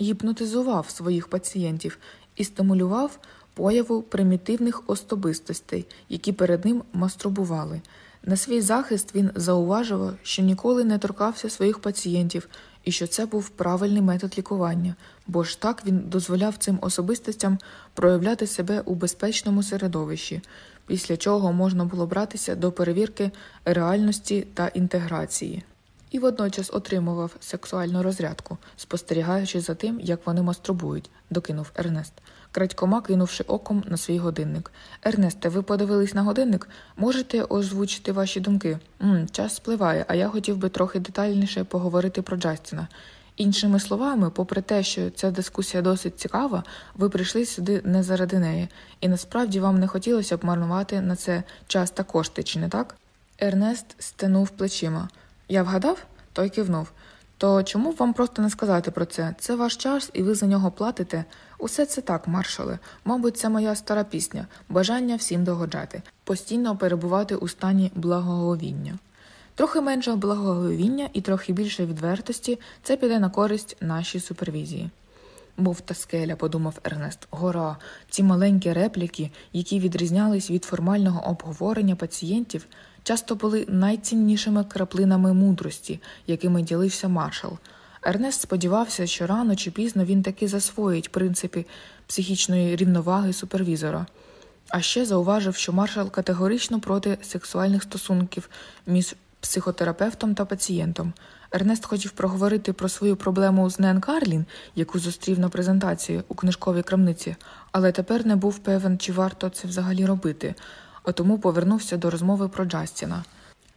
[SPEAKER 1] гіпнотизував своїх пацієнтів і стимулював появу примітивних особистостей, які перед ним маструбували. На свій захист він зауважував, що ніколи не торкався своїх пацієнтів і що це був правильний метод лікування, бо ж так він дозволяв цим особистостям проявляти себе у безпечному середовищі, після чого можна було братися до перевірки реальності та інтеграції. І водночас отримував сексуальну розрядку, спостерігаючи за тим, як вони маструбують, докинув Ернест крадькома кинувши оком на свій годинник. Ернесте, ви подивились на годинник? Можете озвучити ваші думки? М, Час спливає, а я хотів би трохи детальніше поговорити про Джастіна. Іншими словами, попри те, що ця дискусія досить цікава, ви прийшли сюди не заради неї, і насправді вам не хотілося б марнувати на це час та кошти, чи не так? Ернест стенув плечима. Я вгадав? Той кивнув. То чому б вам просто не сказати про це? Це ваш час, і ви за нього платите. Усе це так, маршале. Мабуть, це моя стара пісня, бажання всім догоджати, постійно перебувати у стані благоговіння. Трохи менше благоговіння і трохи більше відвертості це піде на користь нашій супервізії. Був та скеля, подумав Ернест, гора, ці маленькі репліки, які відрізнялись від формального обговорення пацієнтів, часто були найціннішими краплинами мудрості, якими ділився маршал. Ернест сподівався, що рано чи пізно він таки засвоїть принципи психічної рівноваги супервізора, а ще зауважив, що маршал категорично проти сексуальних стосунків між психотерапевтом та пацієнтом. Ернест хотів проговорити про свою проблему з Нен Карлін, яку зустрів на презентації у книжковій крамниці, але тепер не був певен, чи варто це взагалі робити, а тому повернувся до розмови про Джастіна.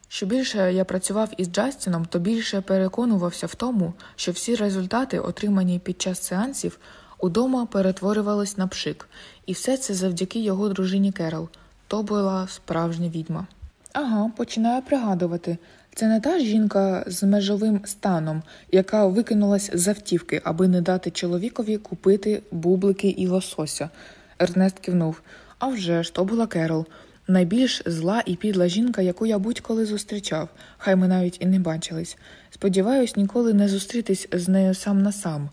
[SPEAKER 1] Що більше я працював із Джастіном, то більше переконувався в тому, що всі результати, отримані під час сеансів, удома перетворювались на пшик, і все це завдяки його дружині Керол. То була справжня відьма. Ага, починаю пригадувати. Це не та жінка з межовим станом, яка викинулась з автівки, аби не дати чоловікові купити бублики і лосося. Ернест кивнув. А вже ж, то була Керол найбільш зла і підла жінка, яку я будь-коли зустрічав, хай ми навіть і не бачились. Сподіваюсь, ніколи не зустрітись з нею сам на сам.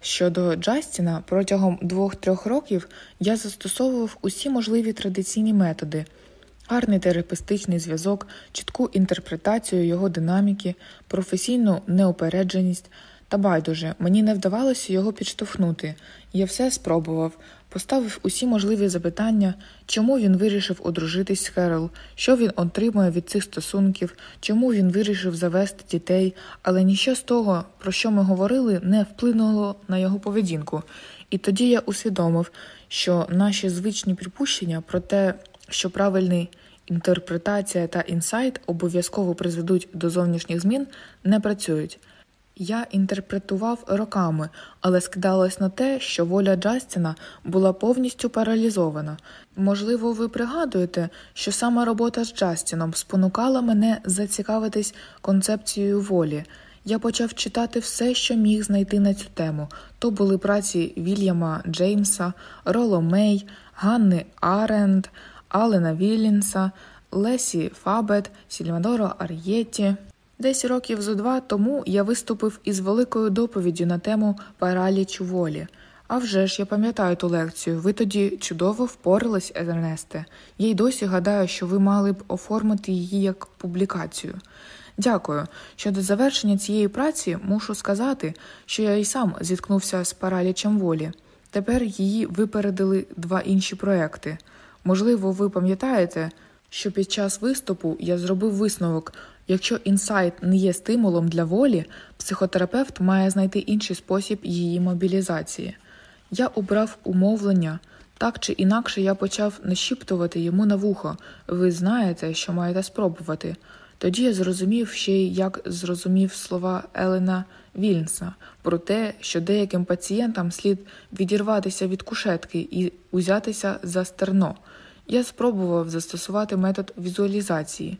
[SPEAKER 1] Щодо Джастіна, протягом двох-трьох років я застосовував усі можливі традиційні методи. Гарний терапевтичний зв'язок, чітку інтерпретацію його динаміки, професійну неупередженість, та байдуже, мені не вдавалося його підштовхнути, я все спробував, поставив усі можливі запитання, чому він вирішив одружитись з Херл, що він отримує від цих стосунків, чому він вирішив завести дітей, але нічого з того, про що ми говорили, не вплинуло на його поведінку. І тоді я усвідомив, що наші звичні припущення про те, що правильний. Інтерпретація та інсайт обов'язково призведуть до зовнішніх змін, не працюють. Я інтерпретував роками, але скидалось на те, що воля Джастіна була повністю паралізована. Можливо, ви пригадуєте, що сама робота з Джастіном спонукала мене зацікавитись концепцією волі. Я почав читати все, що міг знайти на цю тему. То були праці Вільяма Джеймса, Роло Мей, Ганни Аренд, Алена Віллінса, Лесі Фабет, Сільвадоро Ар'єті. Десь років зо два тому я виступив із великою доповіддю на тему параліч волі. А вже ж я пам'ятаю ту лекцію. Ви тоді чудово впорались, Ернесте. Я й досі гадаю, що ви мали б оформити її як публікацію. Дякую. Щодо завершення цієї праці мушу сказати, що я й сам зіткнувся з паралічем волі. Тепер її випередили два інші проекти. Можливо, ви пам'ятаєте, що під час виступу я зробив висновок, Якщо інсайт не є стимулом для волі, психотерапевт має знайти інший спосіб її мобілізації. Я обрав умовлення, так чи інакше я почав нашіптувати йому на вухо ви знаєте, що маєте спробувати. Тоді я зрозумів ще й як зрозумів слова Елена Вільнса про те, що деяким пацієнтам слід відірватися від кушетки і узятися за стерно. Я спробував застосувати метод візуалізації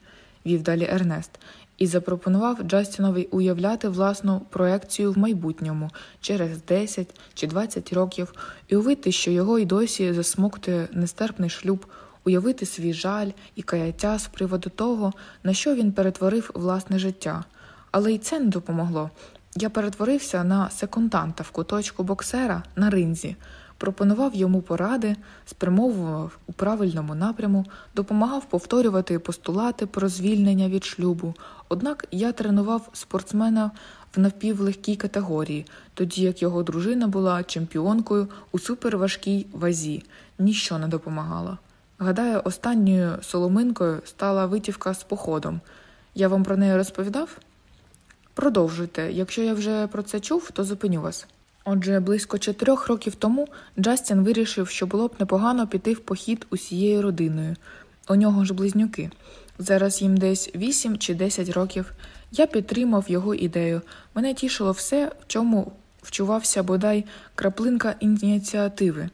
[SPEAKER 1] вів далі Ернест, і запропонував Джастінові уявляти власну проекцію в майбутньому через 10 чи 20 років, і увити, що його й досі засмоктує нестерпний шлюб, уявити свій жаль і каяття з приводу того, на що він перетворив власне життя. Але й це не допомогло. Я перетворився на секунданта в куточку боксера на ринзі пропонував йому поради, спрямовував у правильному напряму, допомагав повторювати постулати про звільнення від шлюбу. Однак я тренував спортсмена в навпівлегкій категорії, тоді як його дружина була чемпіонкою у суперважкій вазі, ніщо не допомагало. Гадаю, останньою соломинкою стала витівка з походом. Я вам про неї розповідав? Продовжуйте, якщо я вже про це чув, то зупиню вас. Отже, близько чотирьох років тому Джастін вирішив, що було б непогано піти в похід усією родиною. У нього ж близнюки. Зараз їм десь 8 чи 10 років. Я підтримав його ідею. Мене тішило все, в чому вчувався бодай краплинка ініціативи.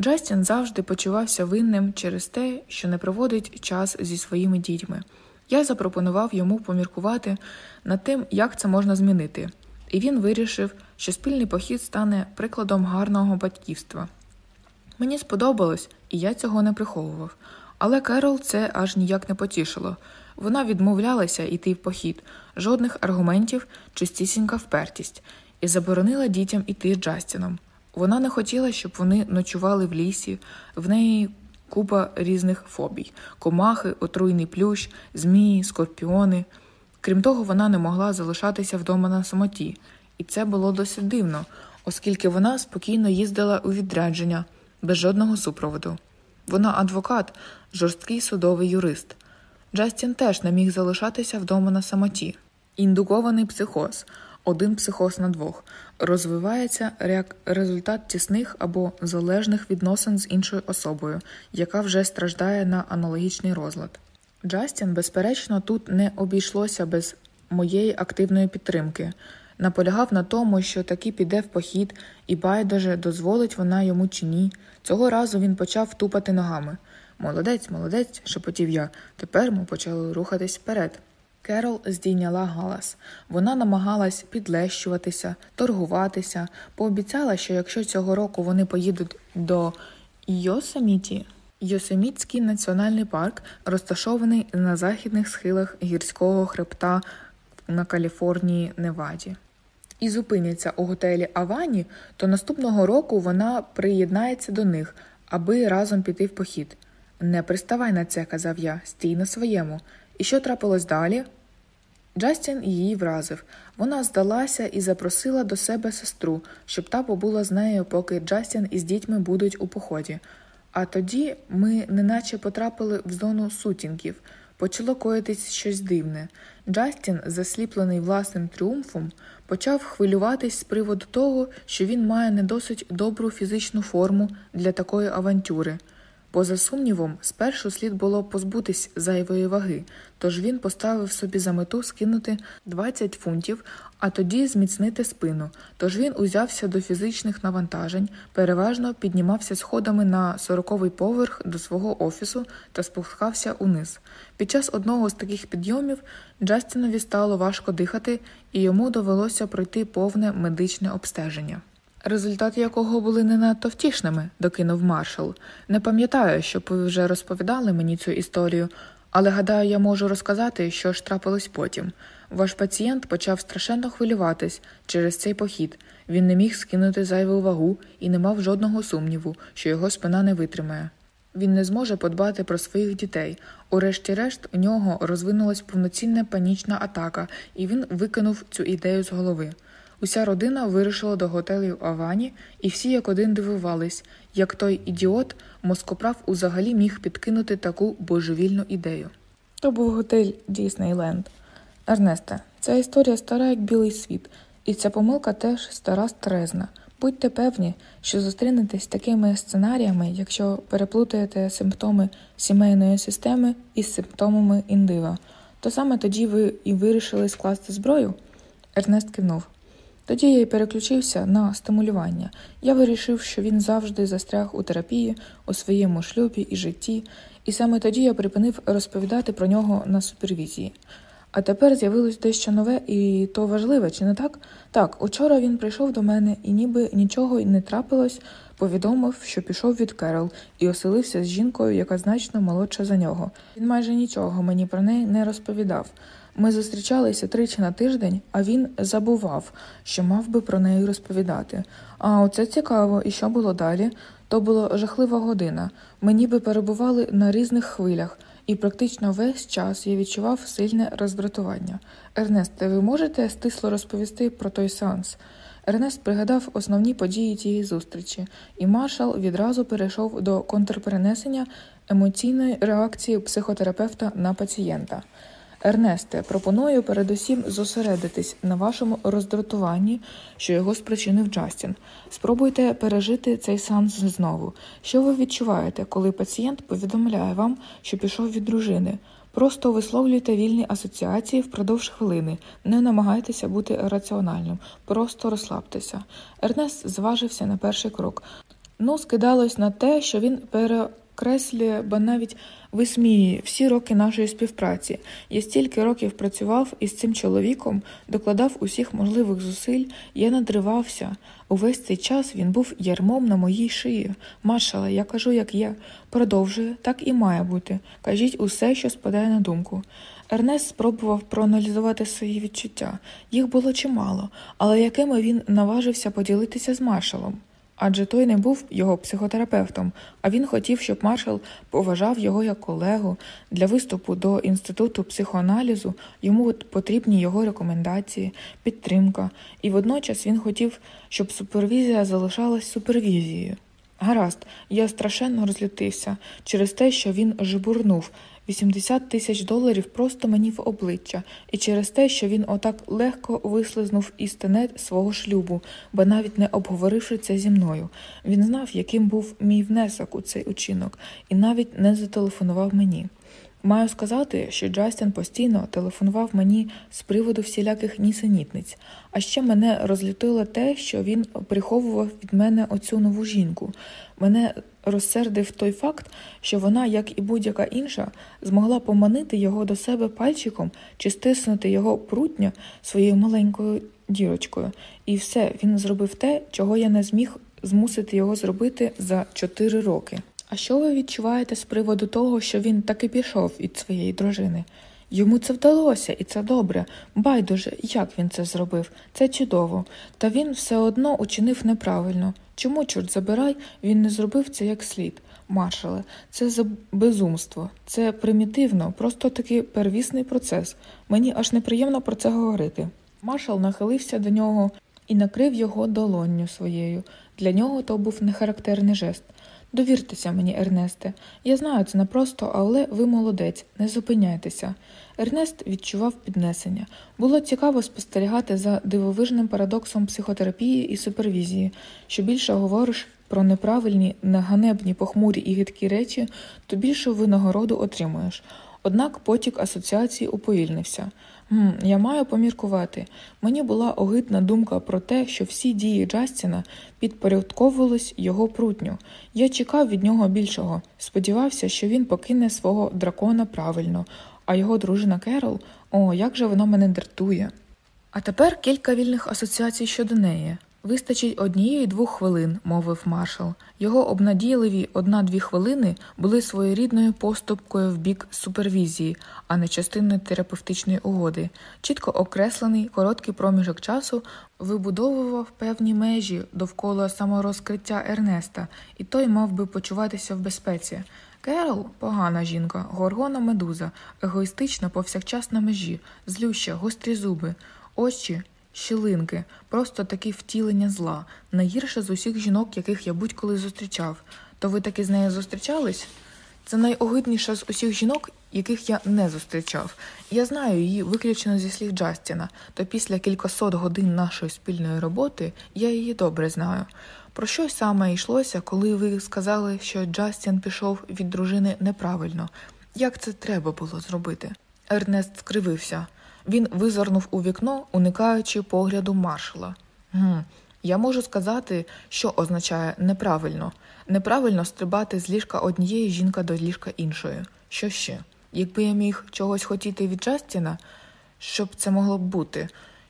[SPEAKER 1] Джастін завжди почувався винним через те, що не проводить час зі своїми дітьми. Я запропонував йому поміркувати над тим, як це можна змінити і він вирішив, що спільний похід стане прикладом гарного батьківства. Мені сподобалось, і я цього не приховував. Але Керол це аж ніяк не потішило. Вона відмовлялася йти в похід, жодних аргументів, чистісінька впертість, і заборонила дітям іти з Джастіном. Вона не хотіла, щоб вони ночували в лісі, в неї купа різних фобій комахи, отруйний плющ, змії, скорпіони. Крім того, вона не могла залишатися вдома на самоті, і це було досить дивно, оскільки вона спокійно їздила у відрядження без жодного супроводу. Вона адвокат, жорсткий судовий юрист. Джастін теж не міг залишатися вдома на самоті. Індукований психоз, один психоз на двох, розвивається як результат тісних або залежних відносин з іншою особою, яка вже страждає на аналогічний розлад. Джастін, безперечно, тут не обійшлося без моєї активної підтримки. Наполягав на тому, що таки піде в похід, і байдуже, дозволить вона йому чи ні. Цього разу він почав тупати ногами. Молодець, молодець, шепотів я. Тепер ми почали рухатись вперед. Керол здійняла галас. Вона намагалась підлещуватися, торгуватися, пообіцяла, що якщо цього року вони поїдуть до Йосаміті, Йосеміцький національний парк розташований на західних схилах гірського хребта на Каліфорнії Неваді. І зупиняться у готелі Авані, то наступного року вона приєднається до них, аби разом піти в похід. Не приставай на це, казав я, стій на своєму. І що трапилось далі? Джастін її вразив. Вона здалася і запросила до себе сестру, щоб та побула з нею, поки Джастін із дітьми будуть у поході. А тоді ми неначе потрапили в зону сутінків, почало коїтись щось дивне. Джастін, засліплений власним тріумфом, почав хвилюватись з приводу того, що він має не досить добру фізичну форму для такої авантюри. Поза сумнівом, спершу слід було позбутись зайвої ваги, тож він поставив собі за мету скинути 20 фунтів а тоді зміцнити спину. Тож він узявся до фізичних навантажень, переважно піднімався сходами на 40-й поверх до свого офісу та спускався униз. Під час одного з таких підйомів Джастінові стало важко дихати, і йому довелося пройти повне медичне обстеження. Результати якого були не надто втішними, докинув маршал. Не пам'ятаю, щоб ви вже розповідали мені цю історію, але гадаю, я можу розказати, що ж трапилось потім. Ваш пацієнт почав страшенно хвилюватись через цей похід. Він не міг скинути зайву вагу і не мав жодного сумніву, що його спина не витримає. Він не зможе подбати про своїх дітей. Урешті-решт, у нього розвинулась повноцінна панічна атака, і він викинув цю ідею з голови. Уся родина вирушила до готелів Авані, і всі як один дивувались, як той ідіот москоправ узагалі міг підкинути таку божевільну ідею. То був готель Діснейленд. Ернесте, ця історія стара, як білий світ, і ця помилка теж стара стрезна. Будьте певні, що зустрінетесь з такими сценаріями, якщо переплутаєте симптоми сімейної системи із симптомами індива, то саме тоді ви і вирішили скласти зброю? Ернест кивнув. Тоді я й переключився на стимулювання. Я вирішив, що він завжди застряг у терапії, у своєму шлюбі і житті, і саме тоді я припинив розповідати про нього на супервізії. А тепер з'явилось дещо нове і то важливе, чи не так? Так, учора він прийшов до мене і ніби нічого й не трапилось, повідомив, що пішов від Керол і оселився з жінкою, яка значно молодша за нього. Він майже нічого мені про неї не розповідав. Ми зустрічалися тричі на тиждень, а він забував, що мав би про неї розповідати. А оце цікаво, і що було далі? То була жахлива година. Ми ніби перебували на різних хвилях і практично весь час я відчував сильне роздратування. Ернест, ви можете стисло розповісти про той сеанс? Ернест пригадав основні події цієї зустрічі, і маршал відразу перейшов до контрперенесення емоційної реакції психотерапевта на пацієнта. Ернесте, пропоную передусім зосередитись на вашому роздратуванні, що його спричинив Джастін. Спробуйте пережити цей сеанс знову. Що ви відчуваєте, коли пацієнт повідомляє вам, що пішов від дружини? Просто висловлюйте вільні асоціації впродовж хвилини, не намагайтеся бути раціональним, просто розслабтеся. Ернест зважився на перший крок. Ну, скидалось на те, що він пере підкреслює, ба навіть висміює всі роки нашої співпраці. Я стільки років працював із цим чоловіком, докладав усіх можливих зусиль, я надривався. Увесь цей час він був ярмом на моїй шиї. Маршала, я кажу, як є. Продовжує, так і має бути. Кажіть усе, що спадає на думку. Ернест спробував проаналізувати свої відчуття. Їх було чимало, але якими він наважився поділитися з маршалом адже той не був його психотерапевтом, а він хотів, щоб маршал поважав його як колегу. Для виступу до інституту психоаналізу йому потрібні його рекомендації, підтримка, і водночас він хотів, щоб супервізія залишалась супервізією. Гаразд, я страшенно розлютився через те, що він жбурнув 80 тисяч доларів просто мені в обличчя, і через те, що він отак легко вислизнув із тенет свого шлюбу, бо навіть не обговоривши це зі мною. Він знав, яким був мій внесок у цей учинок, і навіть не зателефонував мені. Маю сказати, що Джастін постійно телефонував мені з приводу всіляких нісенітниць, а ще мене розлютило те, що він приховував від мене оцю нову жінку. Мене розсердив той факт, що вона, як і будь-яка інша, змогла поманити його до себе пальчиком чи стиснути його прутня своєю маленькою дірочкою, і все він зробив те, чого я не зміг змусити його зробити за чотири роки. А що ви відчуваєте з приводу того, що він таки пішов від своєї дружини? Йому це вдалося, і це добре. Байдуже, як він це зробив, це чудово, та він все одно учинив неправильно. Чому, чорт забирай, він не зробив це як слід, маршале, це за безумство, це примітивно, просто таки первісний процес. Мені аж неприємно про це говорити. Маршал нахилився до нього і накрив його долонню своєю. Для нього то був нехарактерний жест. Довіртеся мені, Ернесте, я знаю це непросто, але ви молодець, не зупиняйтеся. Ернест відчував піднесення. Було цікаво спостерігати за дивовижним парадоксом психотерапії і супервізії. Що більше говориш про неправильні, неганебні, похмурі і гидкі речі, то більшу винагороду отримуєш. Однак потік асоціації уповільнився. «Хм, Я маю поміркувати. Мені була огидна думка про те, що всі дії Джастіна підпорядковувались його прутню. Я чекав від нього більшого, сподівався, що він покине свого дракона правильно, а його дружина Керол, о, як же воно мене дратує. А тепер кілька вільних асоціацій щодо неї. Вистачить однієї двох хвилин, мовив маршал. Його обнадійливі одна-дві хвилини були своєрідною поступкою в бік супервізії, а не частиною терапевтичної угоди. Чітко окреслений короткий проміжок часу вибудовував певні межі довкола саморозкриття Ернеста, і той мав би почуватися в безпеці. Керол погана жінка, горгона медуза, егоїстична повсякчас на межі, злюща, гострі зуби, очі, щілинки, просто такі втілення зла, найгірша з усіх жінок, яких я будь-коли зустрічав. То ви таки з нею зустрічались? Це найогидніша з усіх жінок, яких я не зустрічав. Я знаю її виключно зі слів Джастіна, то після кількасот годин нашої спільної роботи я її добре знаю. Про що саме йшлося, коли ви сказали, що Джастін пішов від дружини неправильно? Як це треба було зробити? Ернест скривився. Він визирнув у вікно, уникаючи погляду маршала. «Гм, Я можу сказати, що означає неправильно неправильно стрибати з ліжка однієї жінки до ліжка іншої. Що ще? Якби я міг чогось хотіти від Джастіна, щоб це могло б бути?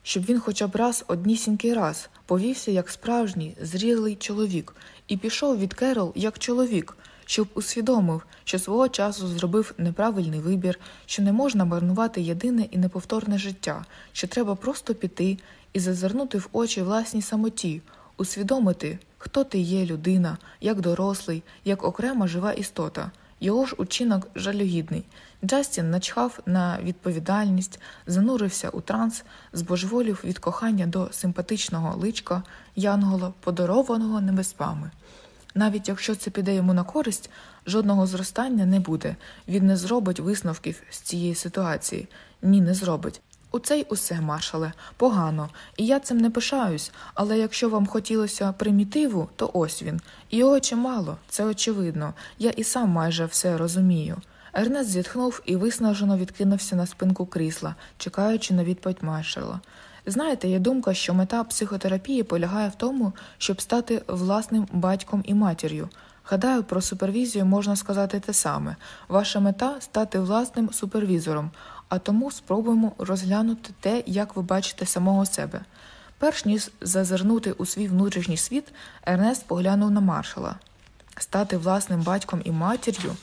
[SPEAKER 1] щоб він хоча б раз однісінький раз повівся як справжній, зрілий чоловік, і пішов від Керол як чоловік, щоб усвідомив, що свого часу зробив неправильний вибір, що не можна марнувати єдине і неповторне життя, що треба просто піти і зазирнути в очі власній самоті, усвідомити, хто ти є людина, як дорослий, як окрема жива істота. Його ж учинок жалюгідний. Джастін начхав на відповідальність, занурився у транс, збожеволів від кохання до симпатичного личка Янгола, подарованого небеспами. Навіть якщо це піде йому на користь, жодного зростання не буде. Він не зробить висновків з цієї ситуації. Ні, не зробить. У цей усе, маршале, погано, і я цим не пишаюсь, але якщо вам хотілося примітиву, то ось він. Його чимало, це очевидно. Я і сам майже все розумію. Ернест зітхнув і виснажено відкинувся на спинку крісла, чекаючи на відповідь маршала. Знаєте, є думка, що мета психотерапії полягає в тому, щоб стати власним батьком і матір'ю. Гадаю, про супервізію можна сказати те саме. Ваша мета стати власним супервізором, а тому спробуємо розглянути те, як ви бачите самого себе. Перш ніж зазирнути у свій внутрішній світ, Ернест поглянув на маршала. Стати власним батьком і матір'ю.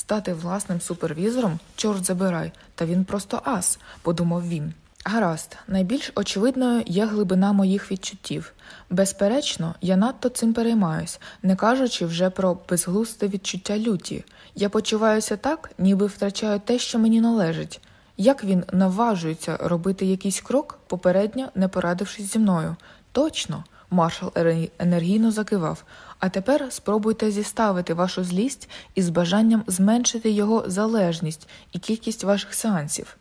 [SPEAKER 1] Стати власним супервізором, чорт забирай, та він просто ас, подумав він. Гаразд, найбільш очевидною є глибина моїх відчуттів. Безперечно, я надто цим переймаюсь, не кажучи вже про безглусте відчуття люті. Я почуваюся так, ніби втрачаю те, що мені належить. Як він наважується робити якийсь крок, попередньо не порадившись зі мною? Точно, маршал енергійно закивав. А тепер спробуйте зіставити вашу злість із бажанням зменшити його залежність і кількість ваших сеансів.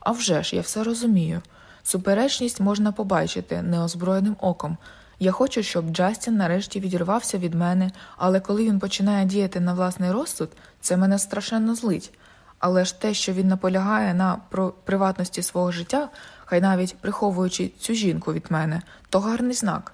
[SPEAKER 1] А вже ж, я все розумію. Суперечність можна побачити неозброєним оком. Я хочу, щоб Джастін нарешті відірвався від мене, але коли він починає діяти на власний розсуд, це мене страшенно злить. Але ж те, що він наполягає на приватності свого життя, хай навіть приховуючи цю жінку від мене, то гарний знак.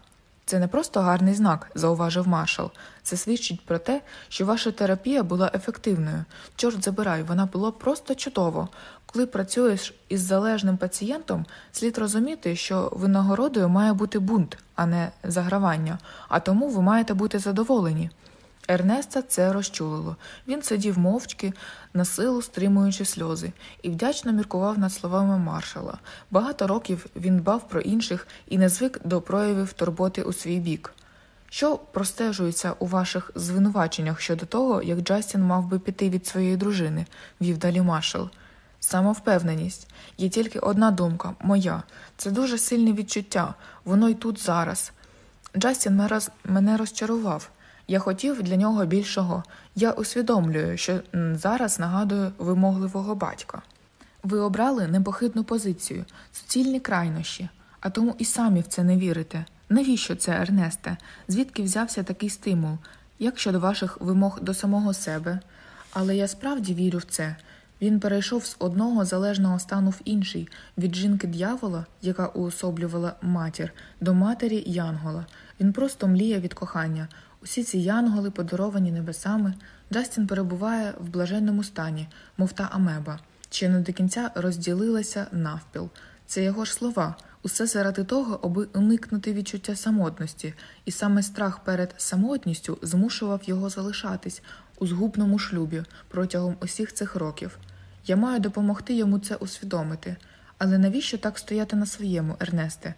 [SPEAKER 1] Це не просто гарний знак, зауважив маршал. Це свідчить про те, що ваша терапія була ефективною. Чорт забирай, вона була просто чудово. Коли працюєш із залежним пацієнтом, слід розуміти, що винагородою має бути бунт, а не загравання, а тому ви маєте бути задоволені. Ернеста це розчулило. Він сидів мовчки, на силу стримуючи сльози, і вдячно міркував над словами маршала. Багато років він дбав про інших і не звик до проявів турботи у свій бік. Що простежується у ваших звинуваченнях щодо того, як Джастін мав би піти від своєї дружини, вів далі маршал. Самовпевненість є тільки одна думка моя. Це дуже сильне відчуття, воно й тут зараз. Джастін мене розчарував. Я хотів для нього більшого. Я усвідомлюю, що зараз нагадую вимогливого батька. Ви обрали непохитну позицію, суцільні крайнощі, а тому і самі в це не вірите. Навіщо це, Ернесте? Звідки взявся такий стимул? Як щодо ваших вимог до самого себе? Але я справді вірю в це. Він перейшов з одного залежного стану в інший від жінки д'явола, яка уособлювала матір, до матері Янгола. Він просто мліє від кохання, Усі ці янголи, подаровані небесами, Джастін перебуває в блаженному стані, мов та Амеба, чи не до кінця розділилася навпіл. Це його ж слова, усе заради того, аби уникнути відчуття самотності, і саме страх перед самотністю змушував його залишатись у згубному шлюбі протягом усіх цих років. Я маю допомогти йому це усвідомити. Але навіщо так стояти на своєму, Ернесте?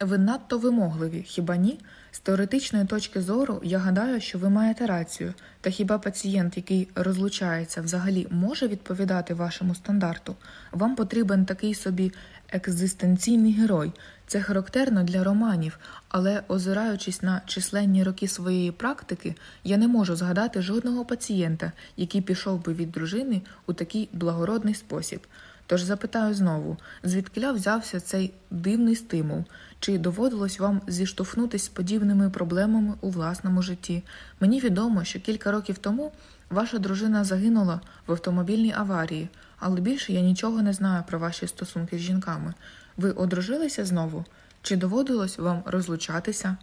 [SPEAKER 1] Ви надто вимогливі, хіба ні? З теоретичної точки зору я гадаю, що ви маєте рацію, та хіба пацієнт, який розлучається, взагалі може відповідати вашому стандарту? Вам потрібен такий собі екзистенційний герой. Це характерно для романів, але озираючись на численні роки своєї практики, я не можу згадати жодного пацієнта, який пішов би від дружини у такий благородний спосіб. Тож запитаю знову, звідкиля взявся цей дивний стимул? Чи доводилось вам зіштовхнутися з подібними проблемами у власному житті? Мені відомо, що кілька років тому ваша дружина загинула в автомобільній аварії, але більше я нічого не знаю про ваші стосунки з жінками. Ви одружилися знову? Чи доводилось вам розлучатися?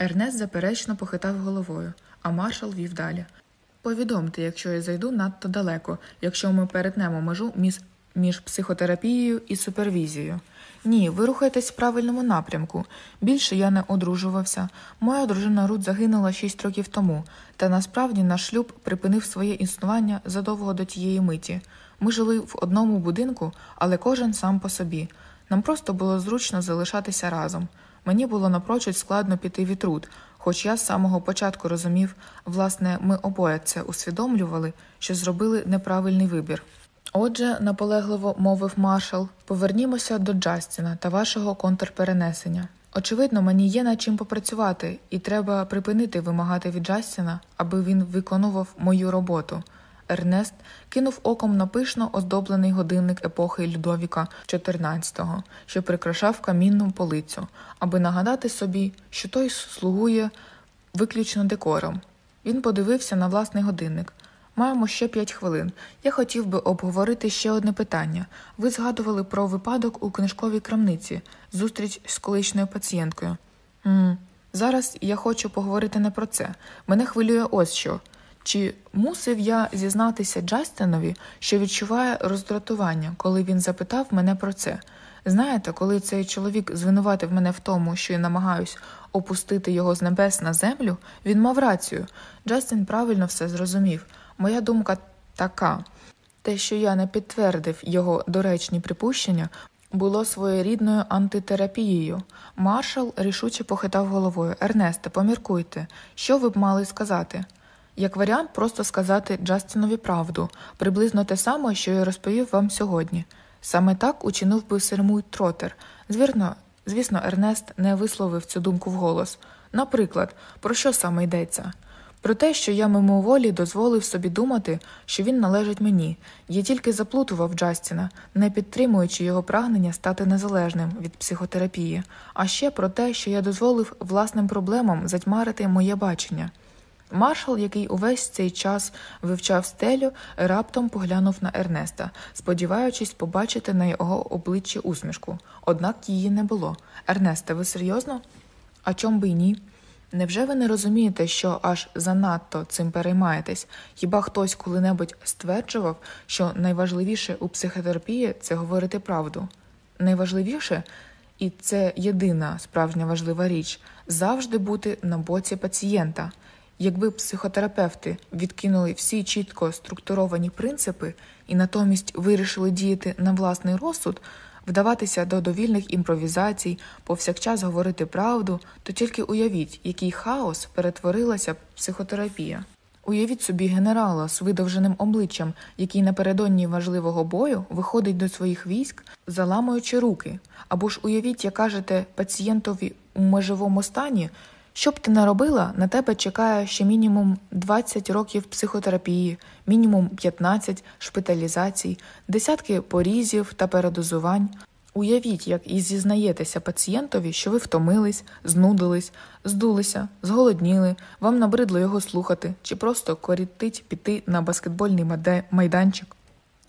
[SPEAKER 1] Ернест заперечно похитав головою, а маршал вів далі. Повідомте, якщо я зайду надто далеко, якщо ми перетнемо межу між, між психотерапією і супервізією. Ні, ви рухаєтесь в правильному напрямку. Більше я не одружувався. Моя дружина Рут загинула 6 років тому, та насправді наш шлюб припинив своє існування задовго до тієї миті. Ми жили в одному будинку, але кожен сам по собі. Нам просто було зручно залишатися разом. Мені було напрочуд складно піти від Рут, хоч я з самого початку розумів, власне, ми обоє це усвідомлювали, що зробили неправильний вибір. Отже, наполегливо мовив маршал, повернімося до Джастіна та вашого контрперенесення. Очевидно, мені є над чим попрацювати, і треба припинити вимагати від Джастіна, аби він виконував мою роботу. Ернест кинув оком на пишно оздоблений годинник епохи Людовіка XIV, що прикрашав камінну полицю, аби нагадати собі, що той слугує виключно декором. Він подивився на власний годинник. Маємо ще 5 хвилин. Я хотів би обговорити ще одне питання. Ви згадували про випадок у книжковій крамниці, зустріч з колишньою пацієнткою. М-м, Зараз я хочу поговорити не про це. Мене хвилює ось що. Чи мусив я зізнатися Джастинові, що відчуває роздратування, коли він запитав мене про це? Знаєте, коли цей чоловік звинуватив мене в тому, що я намагаюсь опустити його з небес на землю, він мав рацію. Джастин правильно все зрозумів. Моя думка така: те, що я не підтвердив його доречні припущення, було своєрідною антитерапією. Маршал рішуче похитав головою Ернесте, поміркуйте, що ви б мали сказати. Як варіант, просто сказати Джастінові правду, приблизно те саме, що я розповів вам сьогодні. Саме так учинив би Сермуй Тротер. Звірно, звісно, Ернест не висловив цю думку вголос. Наприклад, про що саме йдеться? Про те, що я мимоволі дозволив собі думати, що він належить мені, я тільки заплутував Джастіна, не підтримуючи його прагнення стати незалежним від психотерапії, а ще про те, що я дозволив власним проблемам затьмарити моє бачення. Маршал, який увесь цей час вивчав стелю, раптом поглянув на Ернеста, сподіваючись побачити на його обличчі усмішку. Однак її не було. Ернесте, ви серйозно? А чом би й ні? Невже ви не розумієте, що аж занадто цим переймаєтесь? Хіба хтось коли-небудь стверджував, що найважливіше у психотерапії це говорити правду? Найважливіше, і це єдина справжня важлива річ завжди бути на боці пацієнта. Якби психотерапевти відкинули всі чітко структуровані принципи і натомість вирішили діяти на власний розсуд, вдаватися до довільних імпровізацій, повсякчас говорити правду, то тільки уявіть, який хаос перетворилася психотерапія. Уявіть собі генерала з видовженим обличчям, який напередодні важливого бою виходить до своїх військ, заламуючи руки, або ж уявіть, як кажете пацієнтові у межовому стані, що б ти не робила, на тебе чекає ще мінімум 20 років психотерапії, мінімум 15 шпиталізацій, десятки порізів та передозувань. Уявіть, як і зізнаєтеся пацієнтові, що ви втомились, знудились, здулися, зголодніли, вам набридло його слухати, чи просто корітить піти на баскетбольний майданчик.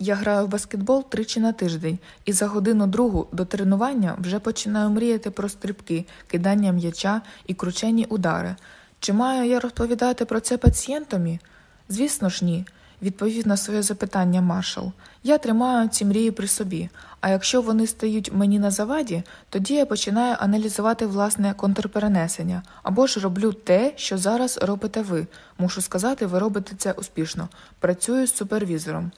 [SPEAKER 1] Я граю в баскетбол тричі на тиждень, і за годину другу до тренування вже починаю мріяти про стрибки, кидання м'яча і кручені удари. Чи маю я розповідати про це пацієнтомі? Звісно ж, ні. Відповів на своє запитання маршал. Я тримаю ці мрії при собі, а якщо вони стають мені на заваді, тоді я починаю аналізувати власне контрперенесення або ж роблю те, що зараз робите ви. Мушу сказати, ви робите це успішно. Працюю з супервізором.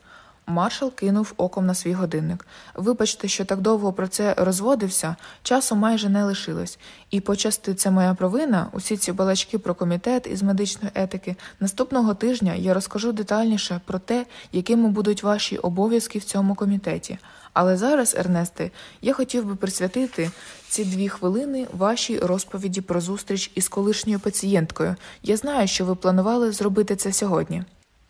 [SPEAKER 1] Маршал кинув оком на свій годинник. Вибачте, що так довго про це розводився, часу майже не лишилось, і почасти це моя провина, усі ці балачки про комітет із медичної етики. Наступного тижня я розкажу детальніше про те, якими будуть ваші обов'язки в цьому комітеті. Але зараз, Ернесте, я хотів би присвятити ці дві хвилини вашій розповіді про зустріч із колишньою пацієнткою. Я знаю, що ви планували зробити це сьогодні.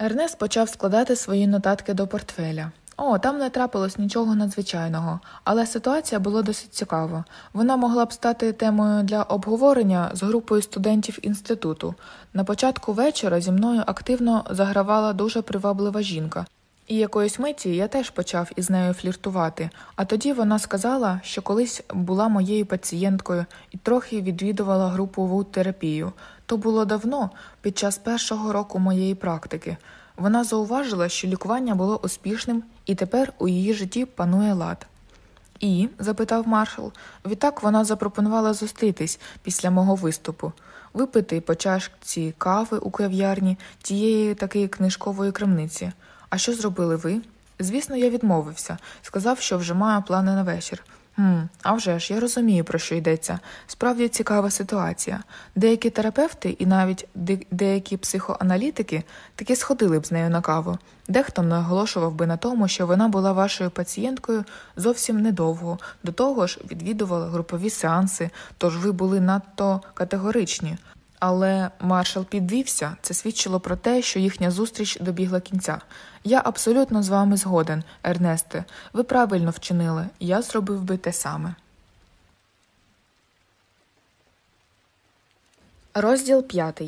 [SPEAKER 1] Ернест почав складати свої нотатки до портфеля. О, там не трапилось нічого надзвичайного, але ситуація була досить цікава. Вона могла б стати темою для обговорення з групою студентів інституту. На початку вечора зі мною активно загравала дуже приваблива жінка, і якоїсь миті я теж почав із нею фліртувати. А тоді вона сказала, що колись була моєю пацієнткою і трохи відвідувала групову терапію. То було давно, під час першого року моєї практики. Вона зауважила, що лікування було успішним і тепер у її житті панує лад. І? запитав маршал. Відтак вона запропонувала зустрітись після мого виступу, випити по чашці кави у кав'ярні тієї такої книжкової крамниці. А що зробили ви? Звісно, я відмовився, сказав, що вже маю плани на вечір. Хм, а вже ж, я розумію, про що йдеться. Справді цікава ситуація. Деякі терапевти і навіть де деякі психоаналітики таки сходили б з нею на каву. Дехто наголошував би на тому, що вона була вашою пацієнткою зовсім недовго, до того ж відвідувала групові сеанси, тож ви були надто категоричні. Але маршал підвівся, це свідчило про те, що їхня зустріч добігла кінця. Я абсолютно з вами згоден, Ернесте. Ви правильно вчинили, я зробив би те саме. Розділ 5.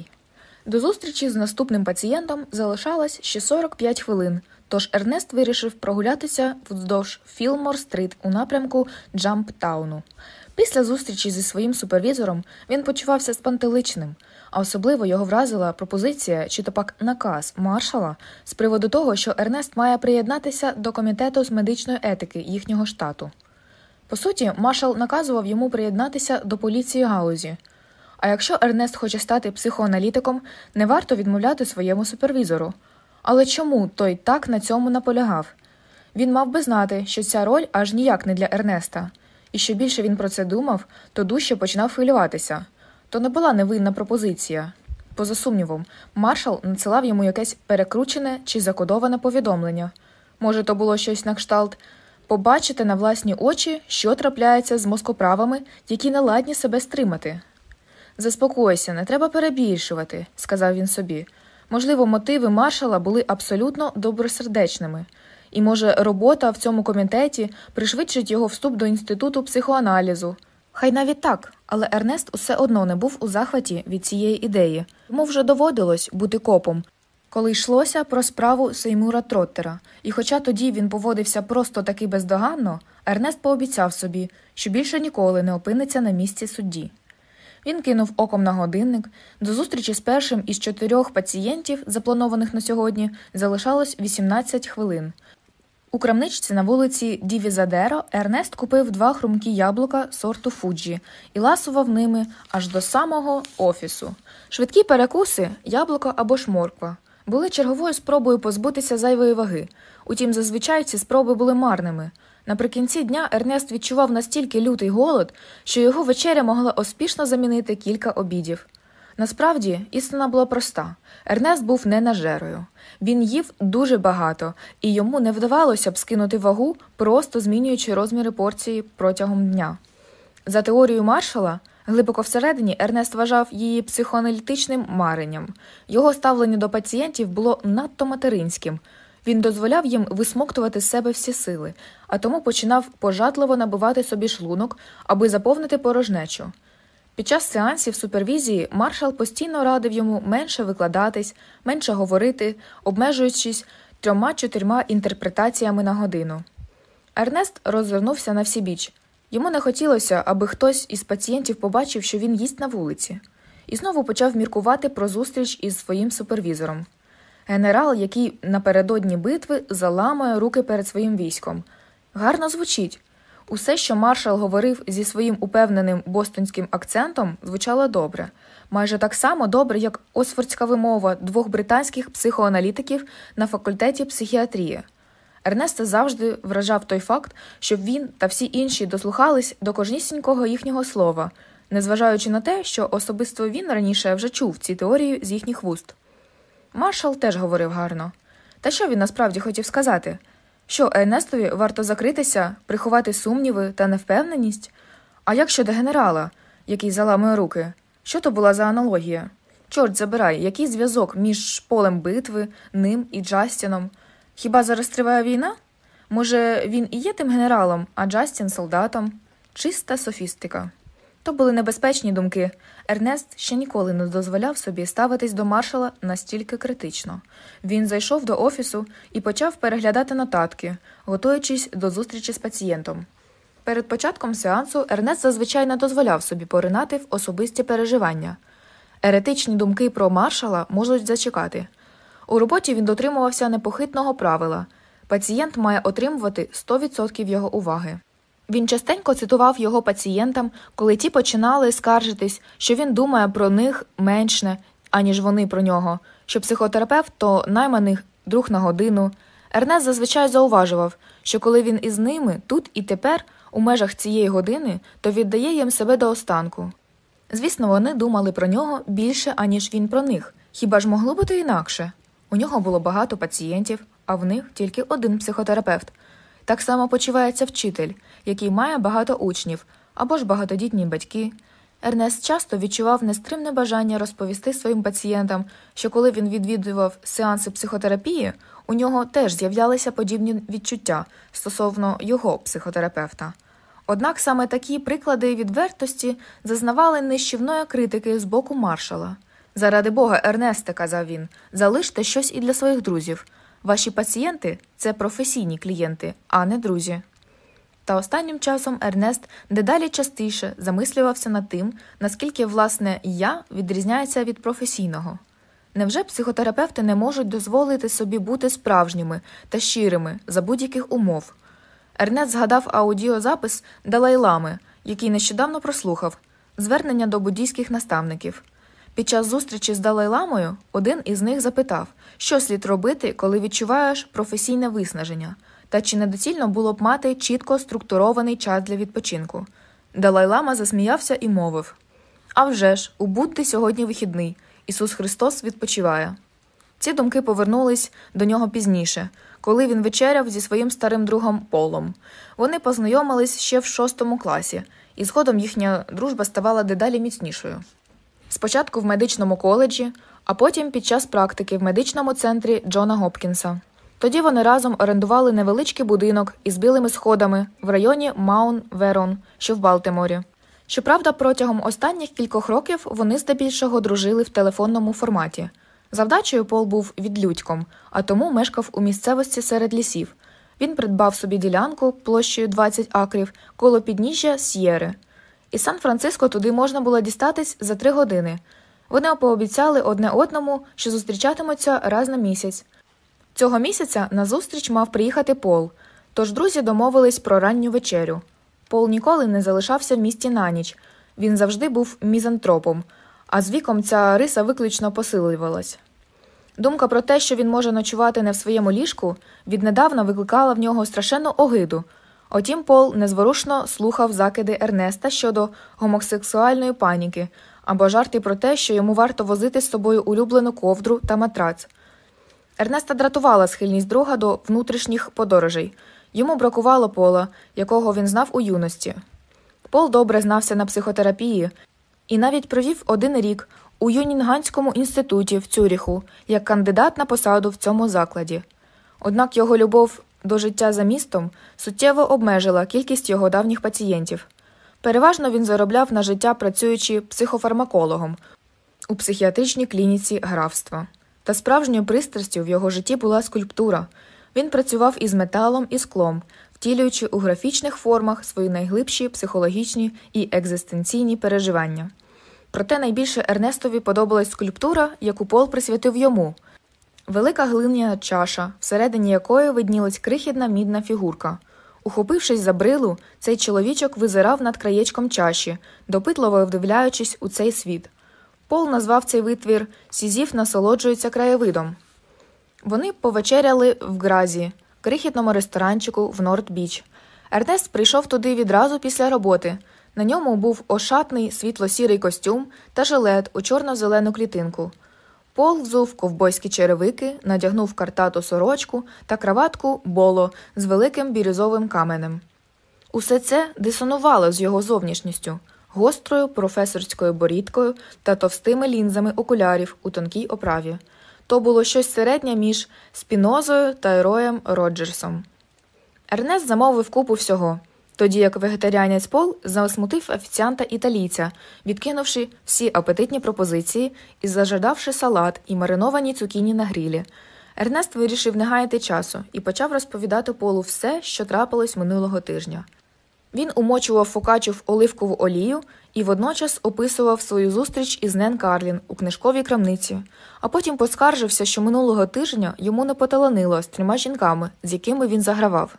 [SPEAKER 1] До зустрічі з наступним пацієнтом залишалось ще 45 хвилин. Тож Ернест вирішив прогулятися вздовж Філмор-стріт у напрямку Джамптауну. Після зустрічі зі своїм супервізором він почувався спантеличним, а особливо його вразила пропозиція чи то пак наказ маршала з приводу того, що Ернест має приєднатися до комітету з медичної етики їхнього штату. По суті, маршал наказував йому приєднатися до поліції галузі. А якщо Ернест хоче стати психоаналітиком, не варто відмовляти своєму супервізору. Але чому той так на цьому наполягав? Він мав би знати, що ця роль аж ніяк не для Ернеста. І що більше він про це думав, то дужче починав хвилюватися. То не була невинна пропозиція. Поза сумнівом, маршал надсилав йому якесь перекручене чи закодоване повідомлення. Може, то було щось на кшталт побачити на власні очі, що трапляється з москоправами, які не ладні себе стримати. Заспокойся, не треба перебільшувати, сказав він собі. Можливо, мотиви маршала були абсолютно добросердечними і, може, робота в цьому комітеті пришвидшить його вступ до інституту психоаналізу. Хай навіть так, але Ернест усе одно не був у захваті від цієї ідеї, йому вже доводилось бути копом. Коли йшлося про справу Сеймура Троттера, і хоча тоді він поводився просто таки бездоганно, Ернест пообіцяв собі, що більше ніколи не опиниться на місці судді. Він кинув оком на годинник. До зустрічі з першим із чотирьох пацієнтів, запланованих на сьогодні, залишалось 18 хвилин. У крамничці на вулиці Дівізадеро Ернест купив два хрумкі яблука сорту Фуджі і ласував ними аж до самого офісу. Швидкі перекуси, яблуко або шморква були черговою спробою позбутися зайвої ваги. Утім, зазвичай ці спроби були марними. Наприкінці дня Ернест відчував настільки лютий голод, що його вечеря могла успішно замінити кілька обідів. Насправді, істина була проста Ернест був не нажерою. Він їв дуже багато, і йому не вдавалося б скинути вагу, просто змінюючи розміри порції протягом дня. За теорією маршала, глибоко всередині Ернест вважав її психоаналітичним маренням. Його ставлення до пацієнтів було надто материнським. Він дозволяв їм висмоктувати з себе всі сили, а тому починав пожадливо набивати собі шлунок, аби заповнити порожнечу. Під час сеансів супервізії маршал постійно радив йому менше викладатись, менше говорити, обмежуючись трьома-чотирма інтерпретаціями на годину. Ернест розвернувся на всі біч. Йому не хотілося, аби хтось із пацієнтів побачив, що він їсть на вулиці, і знову почав міркувати про зустріч із своїм супервізором. Генерал, який напередодні битви заламує руки перед своїм військом. Гарно звучить. Усе, що маршал говорив зі своїм упевненим бостонським акцентом, звучало добре, майже так само добре, як Осфордська вимова двох британських психоаналітиків на факультеті психіатрії. Ернеста завжди вражав той факт, щоб він та всі інші дослухались до кожнісінького їхнього слова, незважаючи на те, що особисто він раніше вже чув ці теорії з їхніх вуст. Маршал теж говорив гарно. Та що він насправді хотів сказати? Що Ернестові варто закритися, приховати сумніви та невпевненість? А як щодо генерала, який заламує руки? Що то була за аналогія? Чорт забирай, який зв'язок між полем битви, ним і Джастіном? Хіба зараз триває війна? Може, він і є тим генералом, а Джастін солдатом? Чиста софістика. То були небезпечні думки. Ернест ще ніколи не дозволяв собі ставитись до маршала настільки критично. Він зайшов до офісу і почав переглядати нотатки, готуючись до зустрічі з пацієнтом. Перед початком сеансу Ернест зазвичай не дозволяв собі поринати в особисті переживання. Еретичні думки про маршала можуть зачекати. У роботі він дотримувався непохитного правила пацієнт має отримувати 100% його уваги. Він частенько цитував його пацієнтам, коли ті починали скаржитись, що він думає про них менше, аніж вони про нього, що психотерапевт то найманих друг на годину. Ернест зазвичай зауважував, що коли він із ними тут і тепер, у межах цієї години, то віддає їм себе до останку. Звісно, вони думали про нього більше, аніж він про них. Хіба ж могло бути інакше? У нього було багато пацієнтів, а в них тільки один психотерапевт. Так само почувається вчитель, який має багато учнів або ж багатодітні батьки. Ернест часто відчував нестримне бажання розповісти своїм пацієнтам, що коли він відвідував сеанси психотерапії, у нього теж з'являлися подібні відчуття стосовно його психотерапевта. Однак саме такі приклади відвертості зазнавали нищівної критики з боку маршала. Заради Бога, Ернесте, казав він, залиште щось і для своїх друзів. Ваші пацієнти це професійні клієнти, а не друзі. Та останнім часом Ернест дедалі частіше замислювався над тим, наскільки власне я відрізняється від професійного. Невже психотерапевти не можуть дозволити собі бути справжніми та щирими за будь-яких умов? Ернест згадав аудіозапис Далайлами, який нещодавно прослухав звернення до буддійських наставників. Під час зустрічі з Далайламою один із них запитав, що слід робити, коли відчуваєш професійне виснаження та чи недоцільно було б мати чітко структурований час для відпочинку. Далай Лама засміявся і мовив «А вже ж, у Будди сьогодні вихідний. Ісус Христос відпочиває. Ці думки повернулись до нього пізніше, коли він вечеряв зі своїм старим другом Полом. Вони познайомились ще в шостому класі, і згодом їхня дружба ставала дедалі міцнішою. Спочатку в медичному коледжі, а потім під час практики в медичному центрі Джона Гопкінса. Тоді вони разом орендували невеличкий будинок із білими сходами в районі Маун Верон, що в Балтиморі. Щоправда, протягом останніх кількох років вони здебільшого дружили в телефонному форматі. Завдачею Пол був відлюдьком, а тому мешкав у місцевості серед лісів. Він придбав собі ділянку площею 20 акрів коло підніжжя С'єри. Із Сан-Франциско туди можна було дістатись за три години. Вони пообіцяли одне одному, що зустрічатимуться раз на місяць. Цього місяця на зустріч мав приїхати Пол, тож друзі домовились про ранню вечерю. Пол ніколи не залишався в місті на ніч, він завжди був мізантропом, а з віком ця риса виключно посилювалась. Думка про те, що він може ночувати не в своєму ліжку, віднедавна викликала в нього страшенну огиду. Отім, Пол незворушно слухав закиди Ернеста щодо гомосексуальної паніки або жарти про те, що йому варто возити з собою улюблену ковдру та матрац. Ернеста дратувала схильність друга до внутрішніх подорожей. Йому бракувало пола, якого він знав у юності. Пол добре знався на психотерапії і навіть провів один рік у Юнінганському інституті в Цюріху як кандидат на посаду в цьому закладі. Однак його любов до життя за містом суттєво обмежила кількість його давніх пацієнтів. Переважно він заробляв на життя, працюючи психофармакологом у психіатричній клініці графства. Та справжньою пристрастю в його житті була скульптура. Він працював із металом і склом, втілюючи у графічних формах свої найглибші психологічні і екзистенційні переживання. Проте найбільше Ернестові подобалась скульптура, яку Пол присвятив йому велика глиняна чаша, всередині якої виднілась крихітна мідна фігурка. Ухопившись за брилу, цей чоловічок визирав над краєчком чаші, допитливо вдивляючись у цей світ. Пол назвав цей витвір Сізів насолоджується краєвидом. Вони повечеряли в Гразі, крихітному ресторанчику в Норд-Біч. Ернест прийшов туди відразу після роботи. На ньому був ошатний світло-сірий костюм та жилет у чорно-зелену клітинку. Пол взув ковбойські черевики, надягнув картату сорочку та краватку боло з великим бірюзовим каменем. Усе це дисонувало з його зовнішністю гострою професорською борідкою та товстими лінзами окулярів у тонкій оправі. То було щось середнє між спінозою та героєм Роджерсом. Ернест замовив купу всього, тоді як вегетаріанець Пол засмутив офіціанта італійця, відкинувши всі апетитні пропозиції і зажадавши салат і мариновані цукіні на грілі. Ернест вирішив не гаяти часу і почав розповідати Полу все, що трапилось минулого тижня. Він умочував фокачу в оливкову олію і водночас описував свою зустріч із Нен Карлін у книжковій крамниці, а потім поскаржився, що минулого тижня йому не поталанило з трьома жінками, з якими він загравав.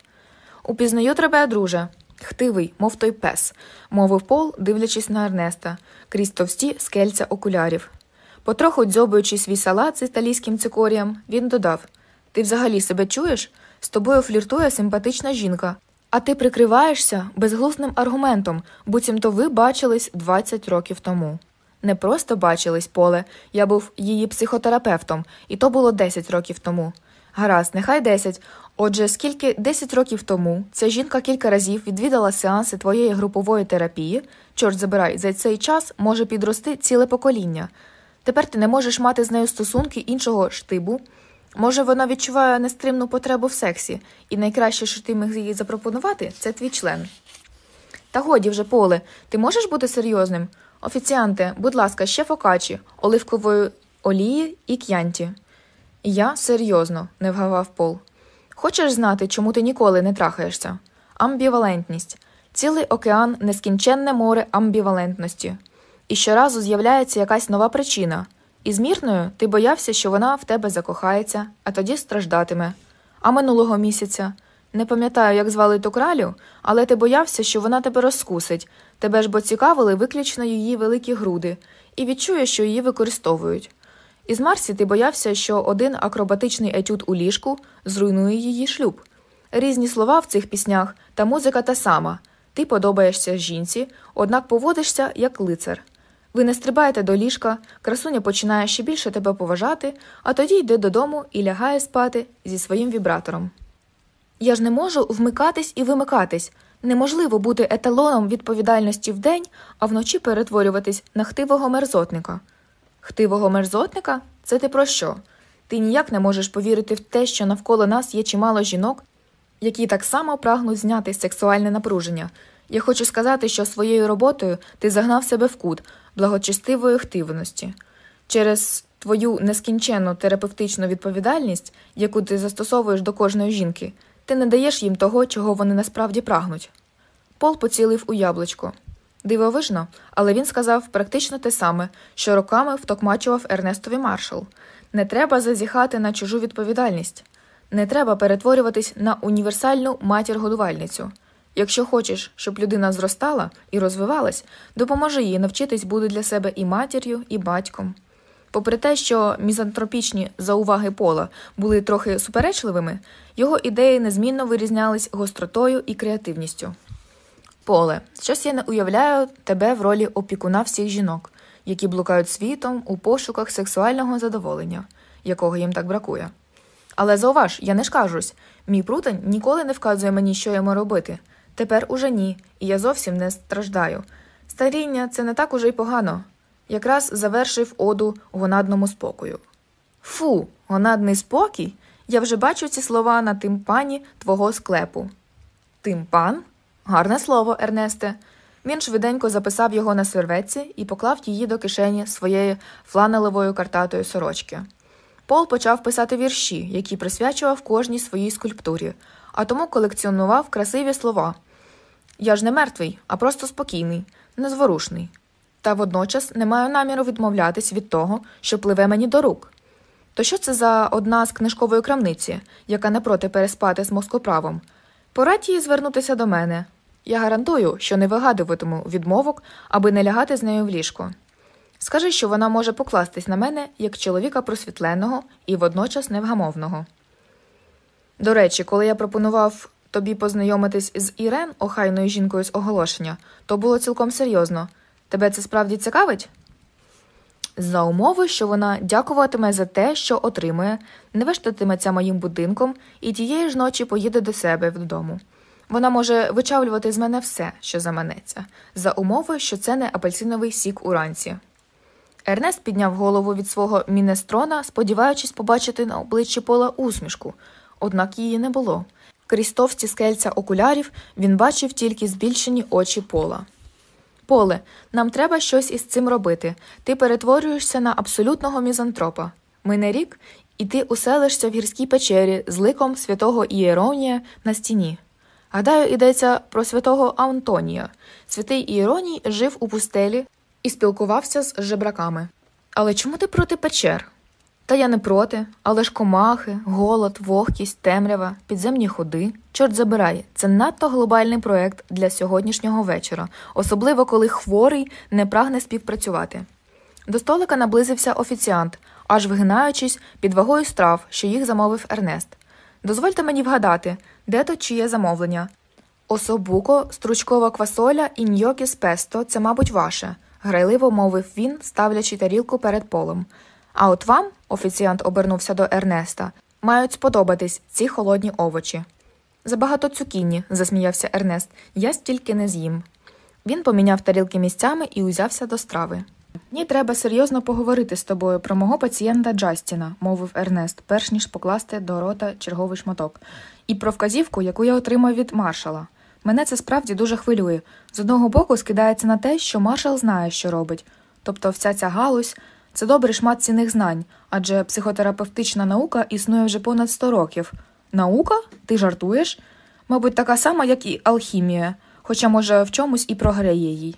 [SPEAKER 1] Упізнаю тебе, друже, хтивий, мов той пес, мовив Пол, дивлячись на Ернеста, крізь товсті скельця окулярів. Потроху дзьобаючи свій салат з італійським цикорієм, він додав Ти взагалі себе чуєш? З тобою фліртує симпатична жінка, а ти прикриваєшся безглузним аргументом, буцімто ви бачились 20 років тому. Не просто бачились поле, я був її психотерапевтом, і то було 10 років тому. Гаразд, нехай 10. Отже, скільки 10 років тому ця жінка кілька разів відвідала сеанси твоєї групової терапії, чорт забирай, за цей час може підрости ціле покоління. Тепер ти не можеш мати з нею стосунки іншого штибу, Може, вона відчуває нестримну потребу в сексі, і найкраще, що ти міг їй запропонувати, це твій член. Та годі вже, поле, ти можеш бути серйозним? Офіціанте, будь ласка, ще фокачі, оливкової олії і к'янті. Я серйозно, не вгавав пол. Хочеш знати, чому ти ніколи не трахаєшся? Амбівалентність цілий океан, нескінченне море амбівалентності. І щоразу з'являється якась нова причина. Із мірною ти боявся, що вона в тебе закохається, а тоді страждатиме. А минулого місяця не пам'ятаю, як звали ту кралю, але ти боявся, що вона тебе розкусить, тебе ж бо цікавили виключно її великі груди, і відчує, що її використовують. Із Марсі ти боявся, що один акробатичний етюд у ліжку зруйнує її шлюб. Різні слова в цих піснях та музика та сама. Ти подобаєшся жінці, однак поводишся як лицар. Ви не стрибаєте до ліжка, красуня починає ще більше тебе поважати, а тоді йде додому і лягає спати зі своїм вібратором. Я ж не можу вмикатись і вимикатись. Неможливо бути еталоном відповідальності вдень, а вночі перетворюватись на хтивого мерзотника. Хтивого мерзотника це ти про що? Ти ніяк не можеш повірити в те, що навколо нас є чимало жінок, які так само прагнуть зняти сексуальне напруження. Я хочу сказати, що своєю роботою ти загнав себе в кут, благочестивої активності. Через твою нескінченну терапевтичну відповідальність, яку ти застосовуєш до кожної жінки, ти не даєш їм того, чого вони насправді прагнуть. Пол поцілив у яблучко. Дивовижно, але він сказав практично те саме, що роками втокмачував Ернестові маршал не треба зазіхати на чужу відповідальність, не треба перетворюватись на універсальну матір-годувальницю. Якщо хочеш, щоб людина зростала і розвивалась, допоможи їй навчитись бути для себе і матір'ю, і батьком. Попри те, що мізантропічні зауваги Пола були трохи суперечливими, його ідеї незмінно вирізнялись гостротою і креативністю. Поле, щось я не уявляю тебе в ролі опікуна всіх жінок, які блукають світом у пошуках сексуального задоволення, якого їм так бракує. Але зауваж, я не шкажусь, мій прутень ніколи не вказує мені, що йому робити. Тепер уже ні, і я зовсім не страждаю. Старіння це не так уже й погано. Якраз завершив оду гонадному спокою. Фу, гонадний спокій. Я вже бачу ці слова на тимпані твого склепу. Тимпан? Гарне слово, Ернесте. Він швиденько записав його на серветці і поклав її до кишені своєї фланелевою картатою сорочки. Пол почав писати вірші, які присвячував кожній своїй скульптурі, а тому колекціонував красиві слова, я ж не мертвий, а просто спокійний, незворушний. Та водночас не маю наміру відмовлятись від того, що пливе мені до рук. То що це за одна з книжкової крамниці, яка не проти переспати з москоправом? Порадь їй звернутися до мене. Я гарантую, що не вигадуватиму відмовок, аби не лягати з нею в ліжко. Скажи, що вона може покластись на мене як чоловіка просвітленого і водночас невгамовного. До речі, коли я пропонував Тобі познайомитись з Ірен, охайною жінкою з оголошення, то було цілком серйозно. Тебе це справді цікавить? За умови, що вона дякуватиме за те, що отримує, не виштатиметься моїм будинком і тієї ж ночі поїде до себе додому. Вона може вичавлювати з мене все, що заманеться, за умови, що це не апельсиновий сік уранці. Ернест підняв голову від свого мінестрона, сподіваючись побачити на обличчі пола усмішку, однак її не було. Крізь товсті скельця окулярів він бачив тільки збільшені очі пола. Поле, нам треба щось із цим робити. Ти перетворюєшся на абсолютного мізантропа. Мине рік, і ти уселишся в гірській печері з ликом святого Ієронія на стіні. Гадаю, йдеться про святого Антонія. Святий Іероній жив у пустелі і спілкувався з жебраками. Але чому ти проти печер? Та я не проти, але ж комахи, голод, вогкість, темрява, підземні ходи. Чорт забирай, це надто глобальний проект для сьогоднішнього вечора, особливо коли хворий не прагне співпрацювати. До столика наблизився офіціант, аж вигинаючись під вагою страв, що їх замовив Ернест. Дозвольте мені вгадати, де то чиє замовлення. Особуко, стручкова квасоля і ньокі песто це, мабуть, ваше, грайливо мовив він, ставлячи тарілку перед полом. А от вам, офіціант обернувся до Ернеста, мають сподобатись ці холодні овочі. Забагато цукіні, засміявся Ернест, я стільки не з'їм. Він поміняв тарілки місцями і узявся до страви. Мені треба серйозно поговорити з тобою про мого пацієнта Джастіна, мовив Ернест, перш ніж покласти до рота черговий шматок, і про вказівку, яку я отримав від маршала. Мене це справді дуже хвилює. З одного боку скидається на те, що маршал знає, що робить. Тобто вся ця галузь це добрий шмат цінних знань, адже психотерапевтична наука існує вже понад 100 років. Наука? Ти жартуєш? Мабуть, така сама, як і алхімія, хоча, може, в чомусь і програє їй.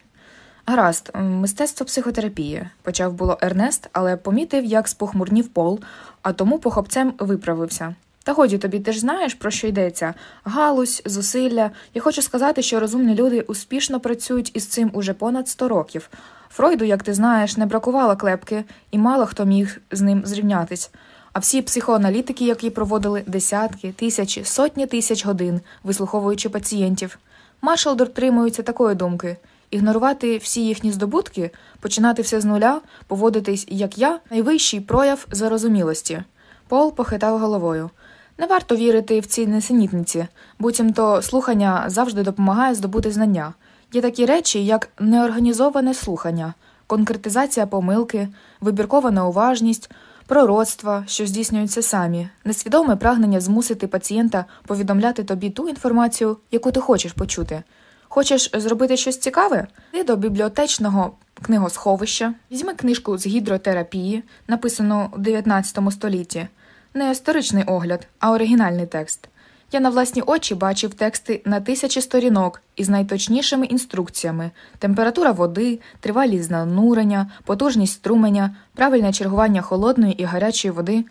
[SPEAKER 1] Гаразд, мистецтво психотерапії, почав було Ернест, але помітив, як спохмурнів пол, а тому похопцем виправився. Та годі тобі ти ж знаєш, про що йдеться галузь, зусилля. Я хочу сказати, що розумні люди успішно працюють із цим уже понад 100 років, Фройду, як ти знаєш, не бракувало клепки, і мало хто міг з ним зрівнятись. А всі психоаналітики, які проводили десятки, тисячі, сотні тисяч годин, вислуховуючи пацієнтів, маршал дотримується такої думки ігнорувати всі їхні здобутки, починати все з нуля, поводитись як я, найвищий прояв зарозумілості. Пол похитав головою. Не варто вірити в ці несенітниці, буцімто слухання завжди допомагає здобути знання. Є такі речі, як неорганізоване слухання, конкретизація помилки, вибіркована уважність, пророцтва, що здійснюються самі, несвідоме прагнення змусити пацієнта повідомляти тобі ту інформацію, яку ти хочеш почути. Хочеш зробити щось цікаве? Ти до бібліотечного книгосховища, візьми книжку з гідротерапії, написану у 19 столітті, не історичний огляд, а оригінальний текст. Я на власні очі бачив тексти на тисячі сторінок із найточнішими інструкціями: температура води, тривалість занурення, потужність струменя, правильне чергування холодної і гарячої води.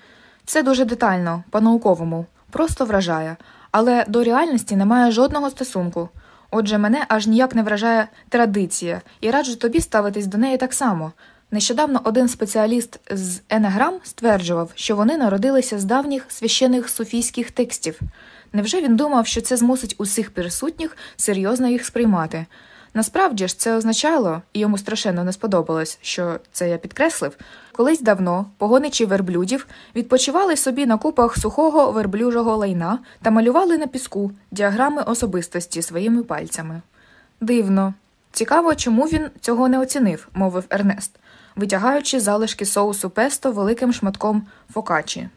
[SPEAKER 1] Це дуже детально, по-науковому, просто вражає, але до реальності немає жодного стосунку. Отже, мене аж ніяк не вражає традиція, і раджу тобі ставитись до неї так само. Нещодавно один спеціаліст з Енеграм стверджував, що вони народилися з давніх священих суфійських текстів. Невже він думав, що це змусить усіх присутніх серйозно їх сприймати? Насправді ж це означало, і йому страшенно не сподобалось, що це я підкреслив, колись давно погоничі верблюдів відпочивали собі на купах сухого верблюжого лайна та малювали на піску діаграми особистості своїми пальцями. Дивно, цікаво, чому він цього не оцінив, мовив Ернест, витягаючи залишки соусу песто великим шматком фокачі.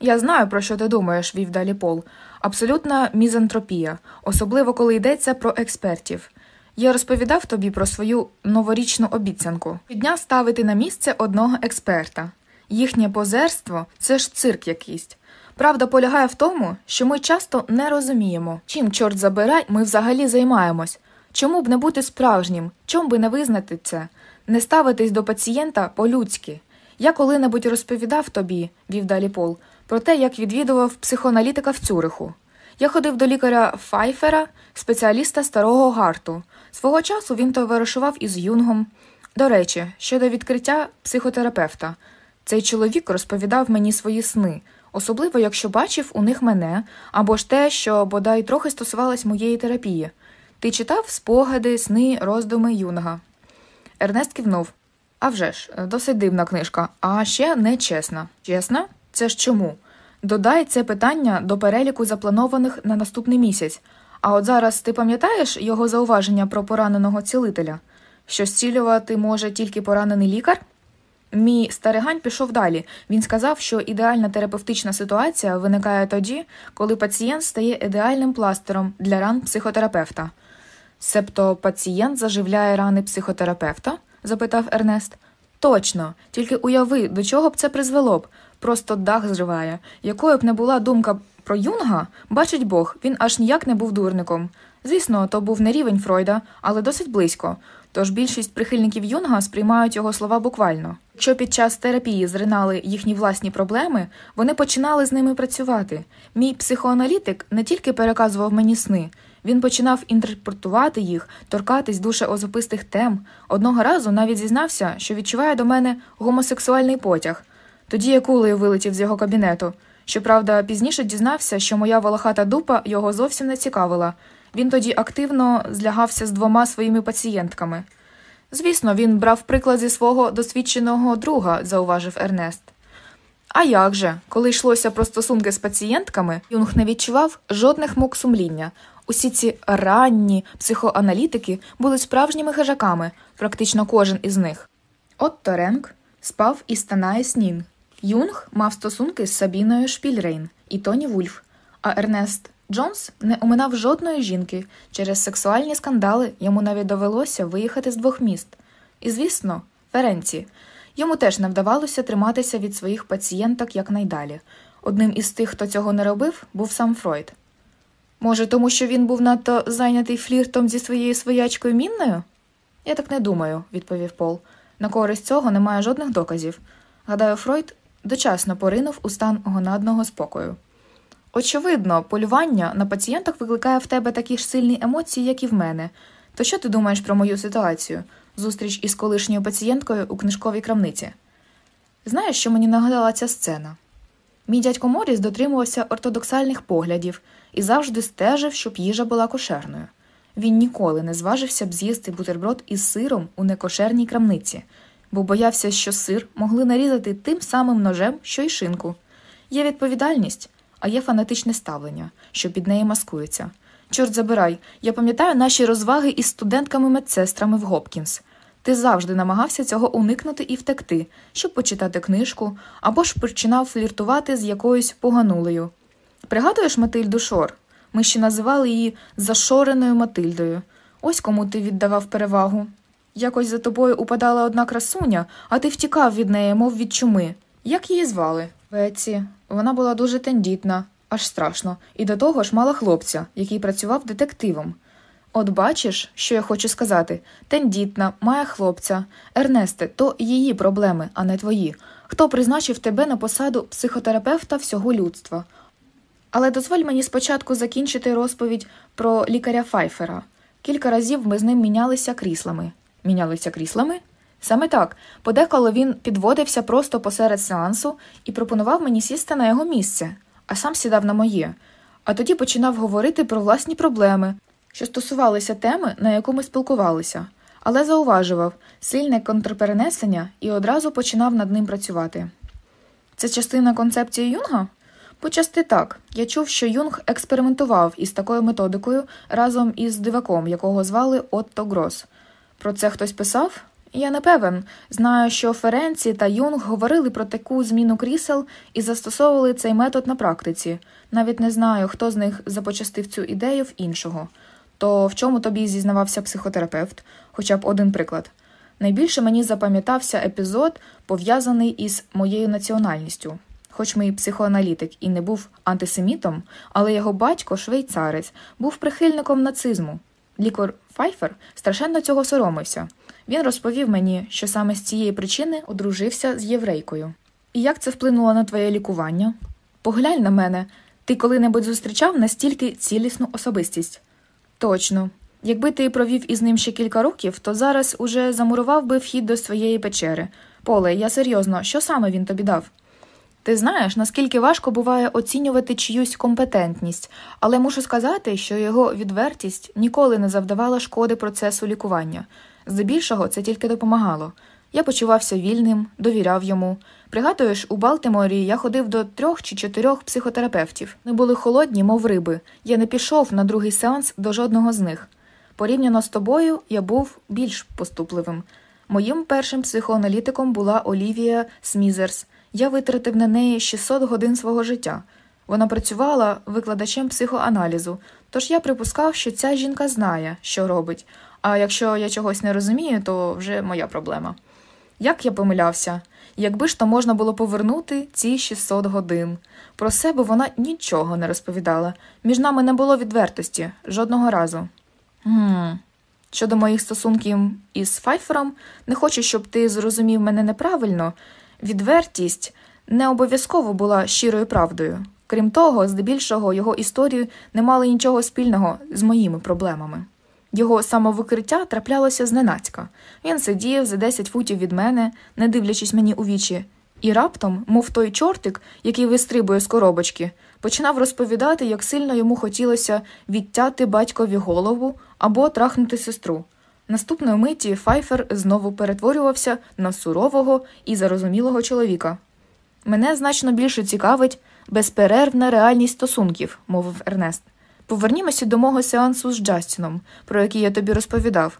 [SPEAKER 1] Я знаю, про що ти думаєш, вів далі Пол, абсолютна мізантропія, особливо коли йдеться про експертів. Я розповідав тобі про свою новорічну обіцянку щодня ставити на місце одного експерта. Їхнє позерство це ж цирк якийсь. Правда полягає в тому, що ми часто не розуміємо, чим, чорт забирай, ми взагалі займаємось, чому б не бути справжнім, чому би не визнати це, не ставитись до пацієнта по-людськи. Я коли-небудь розповідав тобі, вів далі Пол, про те, як відвідував психоаналітика в Цюриху. Я ходив до лікаря Файфера, спеціаліста старого гарту. Свого часу він товаришував із Юнгом. До речі, щодо відкриття психотерапевта. Цей чоловік розповідав мені свої сни, особливо якщо бачив у них мене або ж те, що бодай трохи стосувалось моєї терапії. Ти читав спогади, сни, роздуми Юнга. Ернест кивнув. «А вже ж, досить дивна книжка, а ще не чесна. Чесна? Це ж чому? Додай це питання до переліку запланованих на наступний місяць. А от зараз ти пам'ятаєш його зауваження про пораненого цілителя, що зцілювати може тільки поранений лікар? Мій старигань пішов далі. Він сказав, що ідеальна терапевтична ситуація виникає тоді, коли пацієнт стає ідеальним пластером для ран психотерапевта. Себто пацієнт заживляє рани психотерапевта? запитав Ернест. Точно, тільки уяви, до чого б це призвело б просто дах зриває. Якою б не була думка про юнга, бачить Бог, він аж ніяк не був дурником. Звісно, то був не рівень Фройда, але досить близько. Тож більшість прихильників юнга сприймають його слова буквально. Якщо під час терапії зринали їхні власні проблеми, вони починали з ними працювати. Мій психоаналітик не тільки переказував мені сни, він починав інтерпретувати їх, торкатись дуже озопистих тем. Одного разу навіть зізнався, що відчуває до мене гомосексуальний потяг. Тоді я кулею вилетів з його кабінету. Щоправда, пізніше дізнався, що моя волохата дупа його зовсім не цікавила. Він тоді активно злягався з двома своїми пацієнтками. Звісно, він брав приклад зі свого досвідченого друга, зауважив Ернест. А як же, коли йшлося про стосунки з пацієнтками, Юнг не відчував жодних мук сумління. Усі ці ранні психоаналітики були справжніми хижаками, практично кожен із них. От Торенк спав із станає снін. Юнг мав стосунки з Сабіною Шпільрейн і Тоні Вульф, а Ернест Джонс не оминав жодної жінки. Через сексуальні скандали йому навіть довелося виїхати з двох міст. І, звісно, Ференці. Йому теж не вдавалося триматися від своїх пацієнток якнайдалі. Одним із тих, хто цього не робив, був сам Фройд. Може, тому що він був надто зайнятий фліртом зі своєю своячкою мінною? Я так не думаю, відповів Пол. На користь цього немає жодних доказів. Гадаю, Фройд дочасно поринув у стан гонадного спокою. Очевидно, полювання на пацієнтах викликає в тебе такі ж сильні емоції, як і в мене. То що ти думаєш про мою ситуацію? Зустріч із колишньою пацієнткою у книжковій крамниці? Знаєш, що мені нагадала ця сцена? Мій дядько Моріс дотримувався ортодоксальних поглядів і завжди стежив, щоб їжа була кошерною. Він ніколи не зважився б з'їсти бутерброд із сиром у некошерній крамниці бо боявся, що сир могли нарізати тим самим ножем, що й шинку. Є відповідальність, а є фанатичне ставлення, що під неї маскується. Чорт забирай, я пам'ятаю наші розваги із студентками-медсестрами в Гопкінс. Ти завжди намагався цього уникнути і втекти, щоб почитати книжку, або ж починав фліртувати з якоюсь поганулею. Пригадуєш Матильду Шор? Ми ще називали її зашореною Матильдою. Ось кому ти віддавав перевагу. Якось за тобою упадала одна красуня, а ти втікав від неї, мов від чуми. Як її звали? Веці. Вона була дуже тендітна, аж страшно, і до того ж мала хлопця, який працював детективом. От бачиш, що я хочу сказати тендітна, має хлопця. Ернесте, то її проблеми, а не твої. Хто призначив тебе на посаду психотерапевта всього людства? Але дозволь мені спочатку закінчити розповідь про лікаря Файфера. Кілька разів ми з ним мінялися кріслами мінялися кріслами? Саме так, подеколи він підводився просто посеред сеансу і пропонував мені сісти на його місце, а сам сідав на моє, а тоді починав говорити про власні проблеми, що стосувалися теми, на яку ми спілкувалися, але зауважував сильне контрперенесення і одразу починав над ним працювати. Це частина концепції Юнга? Почасти так. Я чув, що Юнг експериментував із такою методикою разом із диваком, якого звали Отто Грос – про це хтось писав? Я не певен. Знаю, що Ференці та Юнг говорили про таку зміну крісел і застосовували цей метод на практиці. Навіть не знаю, хто з них започастив цю ідею в іншого. То в чому тобі зізнавався психотерапевт, хоча б один приклад. Найбільше мені запам'ятався епізод, пов'язаний із моєю національністю. Хоч мій психоаналітик і не був антисемітом, але його батько, швейцарець, був прихильником нацизму. Лікор Файфер страшенно цього соромився. Він розповів мені, що саме з цієї причини одружився з єврейкою. І як це вплинуло на твоє лікування? Поглянь на мене, ти коли-небудь зустрічав настільки цілісну особистість. Точно. Якби ти провів із ним ще кілька років, то зараз уже замурував би вхід до своєї печери. Поле, я серйозно, що саме він тобі дав? Ти знаєш, наскільки важко буває оцінювати чиюсь компетентність, але мушу сказати, що його відвертість ніколи не завдавала шкоди процесу лікування. Здебільшого це тільки допомагало. Я почувався вільним, довіряв йому. Пригадуєш, у Балтиморі я ходив до трьох чи чотирьох психотерапевтів. Ми були холодні, мов риби. Я не пішов на другий сеанс до жодного з них. Порівняно з тобою, я був більш поступливим. Моїм першим психоаналітиком була Олівія Смізерс. Я витратив на неї 600 годин свого життя. Вона працювала викладачем психоаналізу, тож я припускав, що ця жінка знає, що робить, а якщо я чогось не розумію, то вже моя проблема. Як я помилявся, якби ж то можна було повернути ці 600 годин. Про себе вона нічого не розповідала, між нами не було відвертості жодного разу. Гм. Щодо моїх стосунків із Файфером, не хочу, щоб ти зрозумів мене неправильно. Відвертість не обов'язково була щирою правдою. Крім того, здебільшого його історії не мали нічого спільного з моїми проблемами. Його самовикриття траплялося зненацька. Він сидів за 10 футів від мене, не дивлячись мені у вічі, і раптом, мов той чортик, який вистрибує з коробочки, починав розповідати, як сильно йому хотілося відтяти батькові голову або трахнути сестру. Наступної миті Файфер знову перетворювався на сурового і зарозумілого чоловіка. Мене значно більше цікавить безперервна реальність стосунків, мовив Ернест. Повернімося до мого сеансу з Джастіном, про який я тобі розповідав.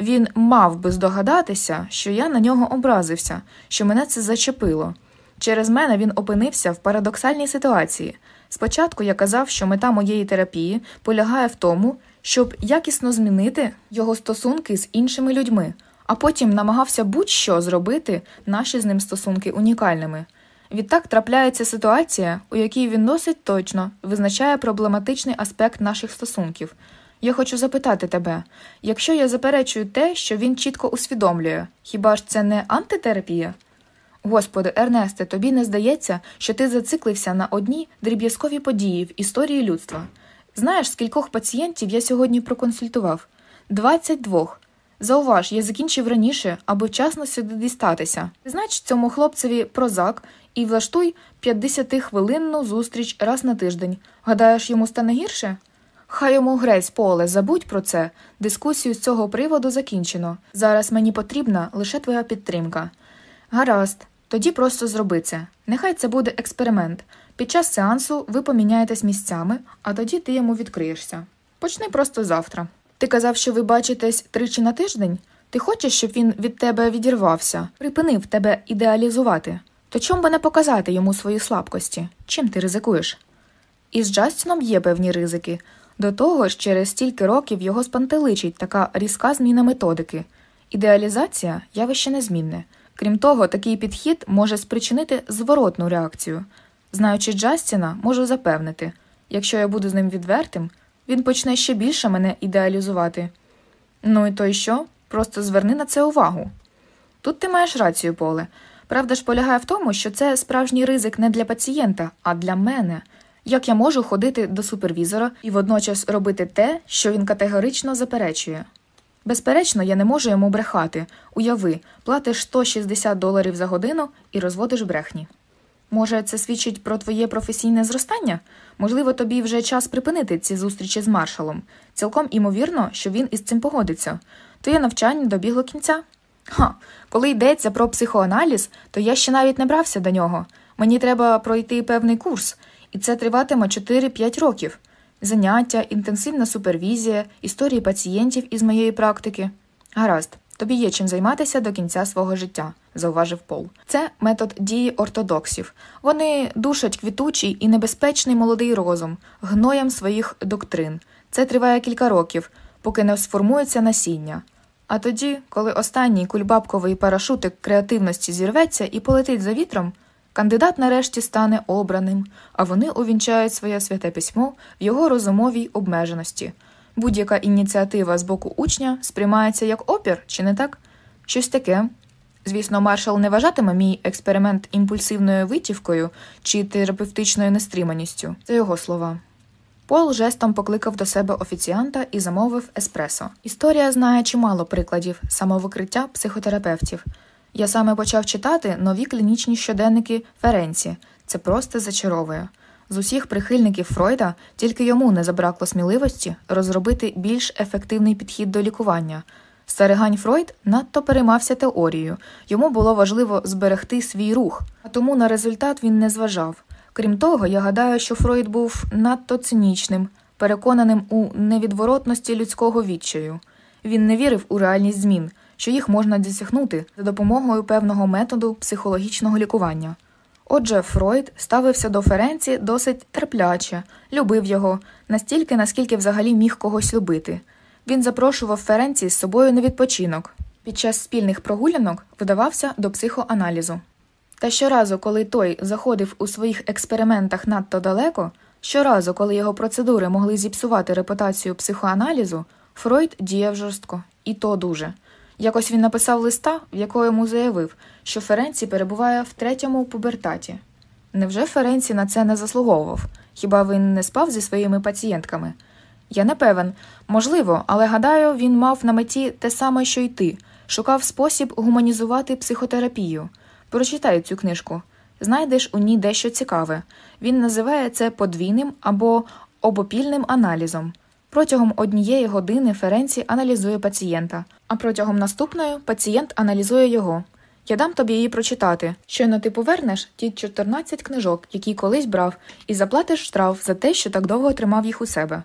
[SPEAKER 1] Він мав би здогадатися, що я на нього образився, що мене це зачепило. Через мене він опинився в парадоксальній ситуації. Спочатку я казав, що мета моєї терапії полягає в тому, щоб якісно змінити його стосунки з іншими людьми, а потім намагався будь-що зробити наші з ним стосунки унікальними. Відтак трапляється ситуація, у якій він досить точно визначає проблематичний аспект наших стосунків. Я хочу запитати тебе, якщо я заперечую те, що він чітко усвідомлює, хіба ж це не антитерапія? Господи, Ернесте, тобі не здається, що ти зациклився на одній дріб'язковій події в історії людства. Знаєш, скількох пацієнтів я сьогодні проконсультував? 22. Зауваж, я закінчив раніше, аби вчасно сюди дістатися. Знач цьому хлопцеві прозак і влаштуй 50-хвилинну зустріч раз на тиждень. Гадаєш, йому стане гірше? Хай йому грець поле, забудь про це. Дискусію з цього приводу закінчено. Зараз мені потрібна лише твоя підтримка. Гаразд, тоді просто зроби це. Нехай це буде експеримент. Під час сеансу ви поміняєтесь місцями, а тоді ти йому відкриєшся. Почни просто завтра. Ти казав, що ви бачитесь тричі на тиждень? Ти хочеш, щоб він від тебе відірвався, припинив тебе ідеалізувати. То чому би не показати йому свої слабкості? Чим ти ризикуєш? Із Джастіном є певні ризики. До того ж, через стільки років його спантеличить така різка зміна методики. Ідеалізація явище незмінне. Крім того, такий підхід може спричинити зворотну реакцію. Знаючи Джастіна, можу запевнити якщо я буду з ним відвертим, він почне ще більше мене ідеалізувати. Ну і то й що? Просто зверни на це увагу. Тут ти маєш рацію, Поле. Правда ж полягає в тому, що це справжній ризик не для пацієнта, а для мене. Як я можу ходити до супервізора і водночас робити те, що він категорично заперечує. Безперечно, я не можу йому брехати. Уяви, платиш 160 доларів за годину і розводиш брехні. Може, це свідчить про твоє професійне зростання? Можливо, тобі вже час припинити ці зустрічі з маршалом. Цілком імовірно, що він із цим погодиться. Твоє навчання добігло кінця. Ха, коли йдеться про психоаналіз, то я ще навіть не брався до нього. Мені треба пройти певний курс, і це триватиме 4-5 років. Заняття, інтенсивна супервізія, історії пацієнтів із моєї практики. Гаразд, тобі є чим займатися до кінця свого життя зауважив Пол. Це метод дії ортодоксів. Вони душать квітучий і небезпечний молодий розум, гноєм своїх доктрин. Це триває кілька років, поки не сформується насіння. А тоді, коли останній кульбабковий парашутик креативності зірветься і полетить за вітром, кандидат нарешті стане обраним, а вони увінчають своє святе письмо в його розумовій обмеженості. Будь-яка ініціатива з боку учня сприймається як опір, чи не так? Щось таке, Звісно, маршал не вважатиме мій експеримент імпульсивною витівкою чи терапевтичною нестриманістю. Це його слова. Пол жестом покликав до себе офіціанта і замовив еспресо. Історія знає чимало прикладів самовикриття психотерапевтів. Я саме почав читати нові клінічні щоденники Ференці. Це просто зачаровує. З усіх прихильників Фройда тільки йому не забракло сміливості розробити більш ефективний підхід до лікування застерегань Фройд надто переймався теорією, йому було важливо зберегти свій рух, а тому на результат він не зважав. Крім того, я гадаю, що Фройд був надто цинічним, переконаним у невідворотності людського відчаю. Він не вірив у реальність змін, що їх можна досягнути за допомогою певного методу психологічного лікування. Отже, Фройд ставився до Ференці досить терпляче, любив його настільки, наскільки взагалі міг когось любити. Він запрошував Ференці з собою на відпочинок. Під час спільних прогулянок вдавався до психоаналізу. Та щоразу, коли той заходив у своїх експериментах надто далеко, щоразу, коли його процедури могли зіпсувати репутацію психоаналізу, Фройд діяв жорстко, і то дуже. Якось він написав листа, в якому йому заявив, що Ференці перебуває в третьому пубертаті. Невже Ференці на це не заслуговував? Хіба він не спав зі своїми пацієнтками? Я не певен, можливо, але гадаю, він мав на меті те саме, що й ти, шукав спосіб гуманізувати психотерапію. Прочитай цю книжку. Знайдеш у ній дещо цікаве. Він називає це подвійним або обопільним аналізом. Протягом однієї години Ференці аналізує пацієнта, а протягом наступної пацієнт аналізує його. Я дам тобі її прочитати. Щойно ти повернеш ті 14 книжок, які колись брав, і заплатиш штраф за те, що так довго тримав їх у себе.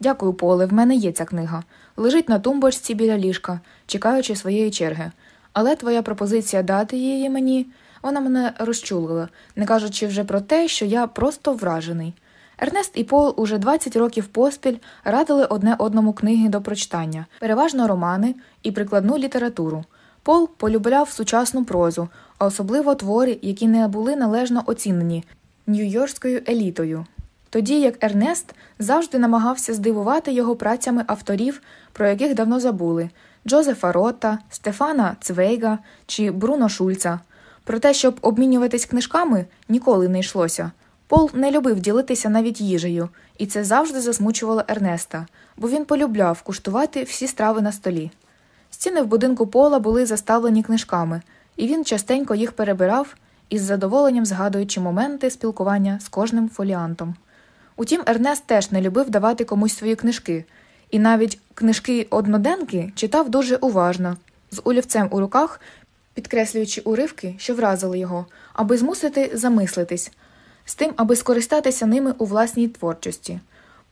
[SPEAKER 1] Дякую, Поле, в мене є ця книга. Лежить на тумбочці біля ліжка, чекаючи своєї черги. Але твоя пропозиція дати її мені, вона мене розчулила, не кажучи вже про те, що я просто вражений. Ернест і Пол уже 20 років поспіль радили одне одному книги до прочитання, переважно романи і прикладну літературу. Пол полюбляв сучасну прозу, а особливо твори, які не були належно оцінені нью-йоркською елітою тоді як Ернест завжди намагався здивувати його працями авторів, про яких давно забули Джозефа Рота, Стефана Цвейга чи Бруно Шульца. Про те, щоб обмінюватись книжками, ніколи не йшлося. Пол не любив ділитися навіть їжею, і це завжди засмучувало Ернеста, бо він полюбляв куштувати всі страви на столі. Стіни в будинку Пола були заставлені книжками, і він частенько їх перебирав із задоволенням згадуючи моменти спілкування з кожним фоліантом. Утім, Ернест теж не любив давати комусь свої книжки, і навіть книжки одноденки читав дуже уважно, з олівцем у руках, підкреслюючи уривки, що вразили його, аби змусити замислитись, з тим, аби скористатися ними у власній творчості.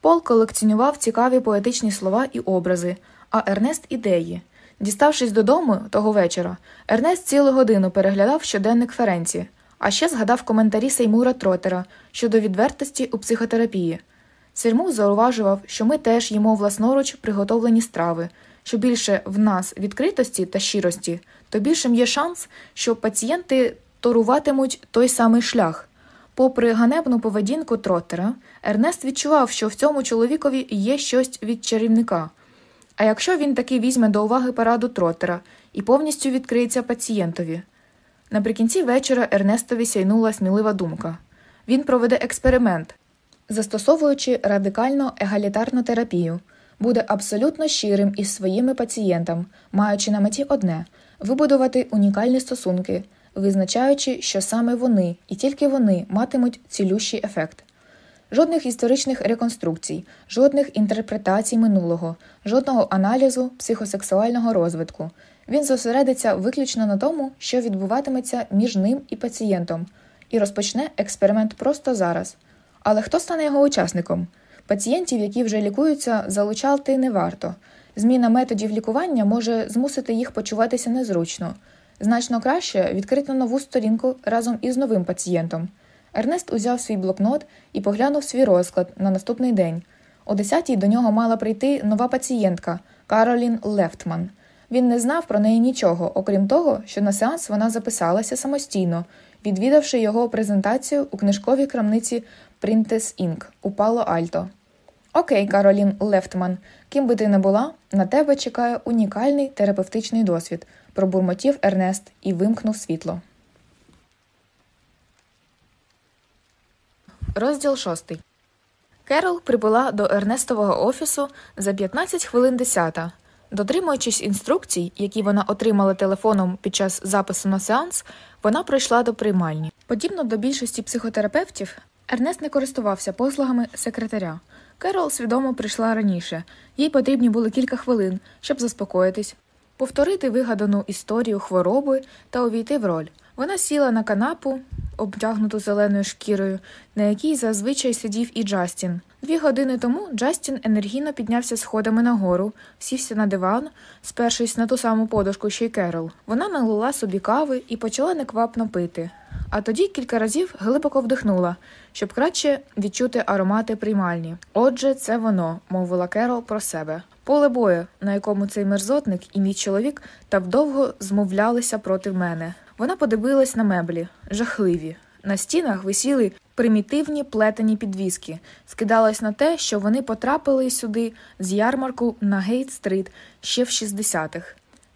[SPEAKER 1] Пол колекціонував цікаві поетичні слова і образи, а Ернест ідеї. Діставшись додому того вечора, Ернест цілу годину переглядав щоденник Ференці – а ще згадав коментарі Сеймура Тротера щодо відвертості у психотерапії. Сермук зауважував, що ми теж їмо власноруч приготовлені страви. Що більше в нас відкритості та щирості, то більшим є шанс, що пацієнти торуватимуть той самий шлях. Попри ганебну поведінку тротера, Ернест відчував, що в цьому чоловікові є щось від чарівника. А якщо він таки візьме до уваги параду тротера і повністю відкриється пацієнтові, Наприкінці вечора Ернестові сяйнула смілива думка. Він проведе експеримент, застосовуючи радикально егалітарну терапію, буде абсолютно щирим із своїми пацієнтами, маючи на меті одне вибудувати унікальні стосунки, визначаючи, що саме вони і тільки вони матимуть цілющий ефект. Жодних історичних реконструкцій, жодних інтерпретацій минулого, жодного аналізу психосексуального розвитку, він зосередиться виключно на тому, що відбуватиметься між ним і пацієнтом, і розпочне експеримент просто зараз. Але хто стане його учасником? Пацієнтів, які вже лікуються, залучати не варто. Зміна методів лікування може змусити їх почуватися незручно. Значно краще відкрити нову сторінку разом із новим пацієнтом. Ернест узяв свій блокнот і поглянув свій розклад на наступний день. О 10 до нього мала прийти нова пацієнтка Каролін Лефтман. Він не знав про неї нічого, окрім того, що на сеанс вона записалася самостійно, відвідавши його презентацію у книжковій крамниці Printes Inc. у Пало Альто. Окей, Каролін Лефтман, ким би ти не була, на тебе чекає унікальний терапевтичний досвід, пробурмотів Ернест і вимкнув світло. Розділ шостий. Керол прибула до Ернестового офісу за 15 хвилин десята, Дотримуючись інструкцій, які вона отримала телефоном під час запису на сеанс, вона прийшла до приймальні. Подібно до більшості психотерапевтів, Ернест не користувався послугами секретаря. Керол свідомо прийшла раніше, їй потрібні були кілька хвилин, щоб заспокоїтись, повторити вигадану історію хвороби та увійти в роль. Вона сіла на канапу, обтягнуту зеленою шкірою, на якій зазвичай сидів і Джастін. Дві години тому Джастін енергійно піднявся сходами нагору, сівся на диван, спершись на ту саму подушку, що й Керол. Вона налила собі кави і почала неквапно пити. А тоді кілька разів глибоко вдихнула, щоб краще відчути аромати приймальні. Отже, це воно, мовила Керол про себе. Поле бою, на якому цей мерзотник і мій чоловік так довго змовлялися проти мене. Вона подивилась на меблі, жахливі. На стінах висіли примітивні плетені підвіски, скидалась на те, що вони потрапили сюди з ярмарку на Гейт-стрит ще в 60-х.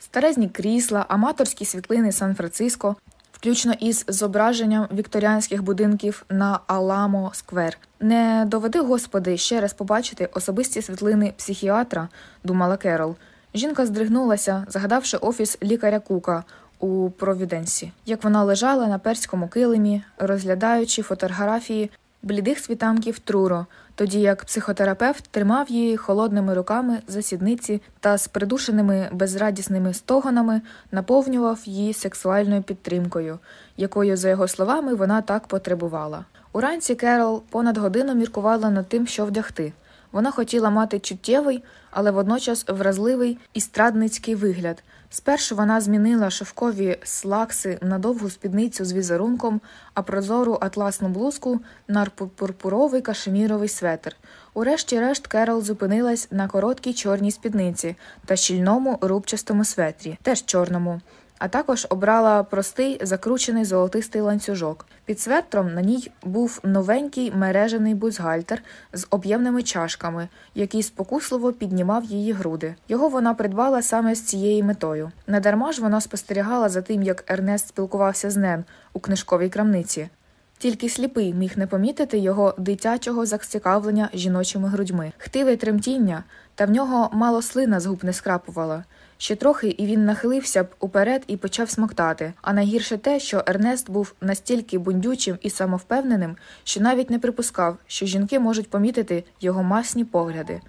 [SPEAKER 1] Старезні крісла, аматорські світлини Сан-Франциско, включно із зображенням вікторіанських будинків на Аламо Сквер. Не доведи, господи, ще раз побачити особисті світлини психіатра, думала Керол. Жінка здригнулася, загадавши офіс лікаря Кука у Провіденсі, як вона лежала на перському килимі, розглядаючи фотографії блідих світанків Труро, тоді як психотерапевт тримав її холодними руками за сідниці та з придушеними безрадісними стогонами наповнював її сексуальною підтримкою, якою, за його словами, вона так потребувала. Уранці Керол понад годину міркувала над тим, що вдягти. Вона хотіла мати чуттєвий, але водночас вразливий і страдницький вигляд, Спершу вона змінила шовкові слакси на довгу спідницю з візерунком, а прозору атласну блузку на пурпуровий кашеміровий светр. Урешті-решт Керол зупинилась на короткій чорній спідниці та щільному рубчастому светрі, теж чорному а також обрала простий закручений золотистий ланцюжок. Під светром на ній був новенький мережений бузгальтер з об'ємними чашками, який спокусливо піднімав її груди. Його вона придбала саме з цією метою. Недарма ж вона спостерігала за тим, як Ернест спілкувався з Нен у книжковій крамниці. Тільки сліпий міг не помітити його дитячого зацікавлення жіночими грудьми, хтиве тремтіння, та в нього мало слина з губ не скрапувала. Ще трохи і він нахилився б уперед і почав смоктати. А найгірше те, що Ернест був настільки бундючим і самовпевненим, що навіть не припускав, що жінки можуть помітити його масні погляди.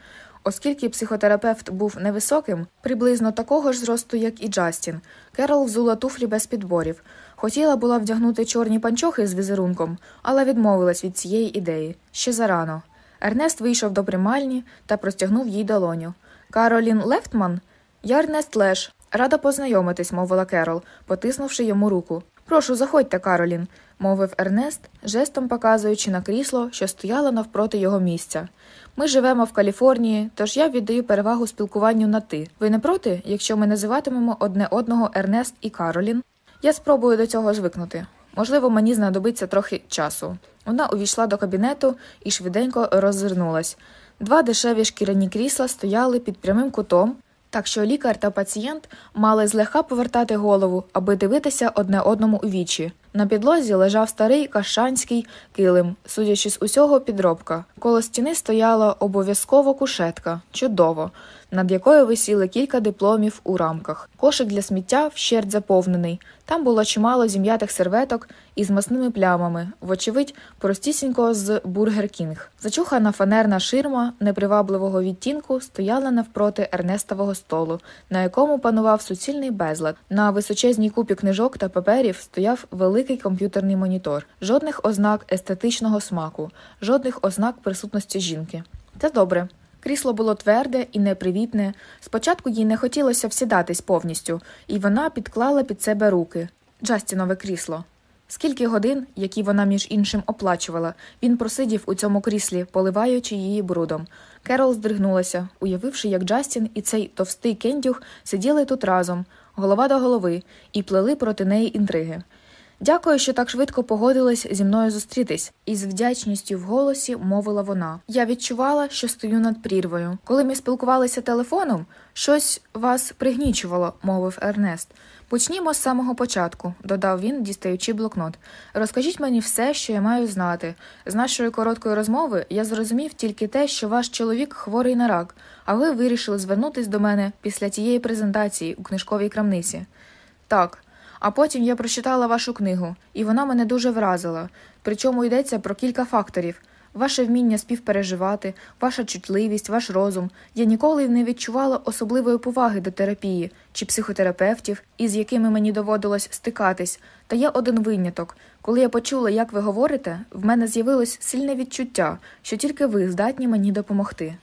[SPEAKER 1] Оскільки психотерапевт був невисоким, приблизно такого ж зросту, як і Джастін, Керол взула туфлі без підборів. Хотіла була вдягнути чорні панчохи з візерунком, але відмовилась від цієї ідеї ще зарано. Ернест вийшов до приймальні та простягнув їй долоню. Каролін Лефтман. Я Ернест Леш, рада познайомитись, мовила Керол, потиснувши йому руку. Прошу, заходьте, Каролін, мовив Ернест, жестом показуючи на крісло, що стояло навпроти його місця. Ми живемо в Каліфорнії, тож я віддаю перевагу спілкуванню на ти. Ви не проти, якщо ми називатимемо одне одного Ернест і Каролін? Я спробую до цього звикнути. Можливо, мені знадобиться трохи часу. Вона увійшла до кабінету і швиденько роззирнулась. Два дешеві шкіряні крісла стояли під прямим кутом, так що лікар та пацієнт мали злегка повертати голову, аби дивитися одне одному у вічі. На підлозі лежав старий кашанський килим, судячи з усього, підробка. Коло стіни стояла обов'язково кушетка. Чудово над якою висіли кілька дипломів у рамках. Кошик для сміття вщерть заповнений. Там було чимало зім'ятих серветок із масними плямами, вочевидь, простісінько з Бургер Кінг. Зачухана фанерна ширма непривабливого відтінку стояла навпроти Ернестового столу, на якому панував суцільний безлад. На височезній купі книжок та паперів стояв великий комп'ютерний монітор. Жодних ознак естетичного смаку, жодних ознак присутності жінки. Це добре. Крісло було тверде і непривітне. Спочатку їй не хотілося всідатись повністю, і вона підклала під себе руки. Джастінове крісло. Скільки годин, які вона між іншим оплачувала, він просидів у цьому кріслі, поливаючи її брудом. Керол здригнулася, уявивши, як Джастін і цей товстий кендюх сиділи тут разом, голова до голови, і плели проти неї інтриги. Дякую, що так швидко погодились зі мною зустрітись, і з вдячністю в голосі мовила вона. Я відчувала, що стою над прірвою. Коли ми спілкувалися телефоном, щось вас пригнічувало, мовив Ернест. Почнімо з самого початку, додав він, дістаючи блокнот. Розкажіть мені все, що я маю знати. З нашої короткої розмови я зрозумів тільки те, що ваш чоловік хворий на рак, а ви вирішили звернутись до мене після тієї презентації у книжковій крамниці. Так. А потім я прочитала вашу книгу, і вона мене дуже вразила. Причому йдеться про кілька факторів ваше вміння співпереживати, ваша чутливість, ваш розум. Я ніколи не відчувала особливої поваги до терапії чи психотерапевтів, із якими мені доводилось стикатись. Та є один виняток. Коли я почула, як ви говорите, в мене з'явилось сильне відчуття, що тільки ви здатні мені допомогти.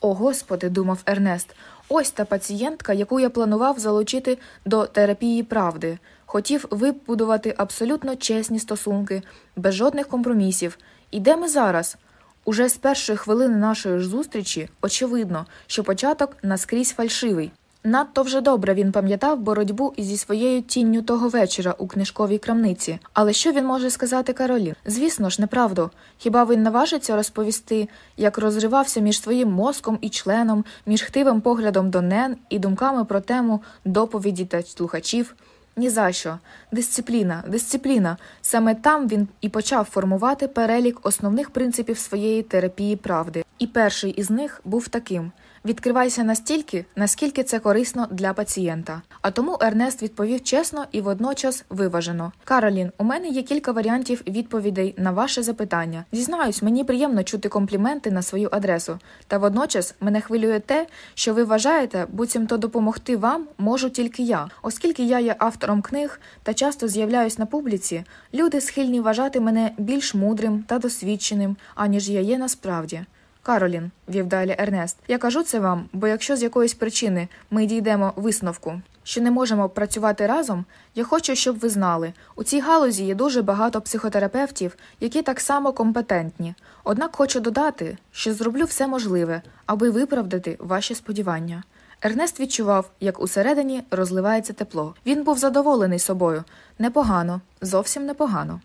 [SPEAKER 1] О, Господи, думав Ернест, ось та пацієнтка, яку я планував залучити до терапії правди хотів вибудувати абсолютно чесні стосунки, без жодних компромісів. І де ми зараз? Уже з першої хвилини нашої ж зустрічі очевидно, що початок наскрізь фальшивий. Надто вже добре він пам'ятав боротьбу зі своєю тінню того вечора у книжковій крамниці. Але що він може сказати Каролі? Звісно ж, неправду. Хіба він наважиться розповісти, як розривався між своїм мозком і членом, між хтивим поглядом до нен і думками про тему доповіді та слухачів? Ні за що. Дисципліна, дисципліна. Саме там він і почав формувати перелік основних принципів своєї терапії правди. І перший із них був таким. Відкривайся настільки, наскільки це корисно для пацієнта. А тому Ернест відповів чесно і водночас виважено. Каролін, у мене є кілька варіантів відповідей на ваше запитання. Дізнаюсь, мені приємно чути компліменти на свою адресу. Та водночас мене хвилює те, що ви вважаєте, буцімто допомогти вам можу тільки я, оскільки я є автором книг та часто з'являюсь на публіці, люди схильні вважати мене більш мудрим та досвідченим, аніж я є насправді. Каролін, вів далі Ернест. Я кажу це вам, бо якщо з якоїсь причини ми дійдемо висновку, що не можемо працювати разом, я хочу, щоб ви знали, у цій галузі є дуже багато психотерапевтів, які так само компетентні. Однак хочу додати, що зроблю все можливе, аби виправдати ваші сподівання. Ернест відчував, як усередині розливається тепло. Він був задоволений собою. Непогано, зовсім непогано.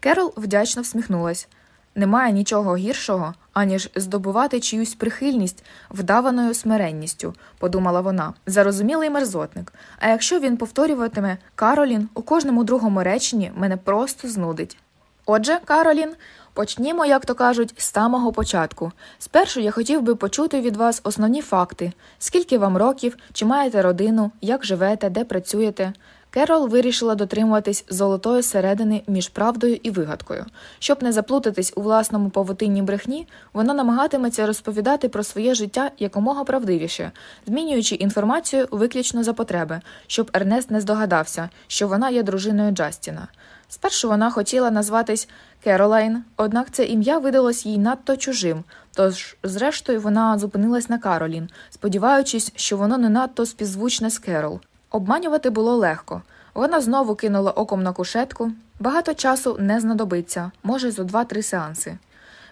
[SPEAKER 1] Керол вдячно всміхнулась. Немає нічого гіршого аніж здобувати чиюсь прихильність вдаваною смиренністю, подумала вона. Зарозумілий мерзотник. А якщо він повторюватиме Каролін у кожному другому реченні мене просто знудить. Отже, Каролін, почнімо, як то кажуть, з самого початку. Спершу я хотів би почути від вас основні факти: скільки вам років, чи маєте родину, як живете, де працюєте. Керол вирішила дотримуватись золотої середини між правдою і вигадкою. Щоб не заплутатись у власному павутинні брехні, вона намагатиметься розповідати про своє життя якомога правдивіше, змінюючи інформацію виключно за потреби, щоб Ернест не здогадався, що вона є дружиною Джастіна. Спершу вона хотіла назватись Керолайн, однак це ім'я видалось їй надто чужим, тож, зрештою, вона зупинилась на Каролін, сподіваючись, що воно не надто співзвучне з Керол. Обманювати було легко. Вона знову кинула оком на кушетку. Багато часу не знадобиться, може, зо два-три сеанси.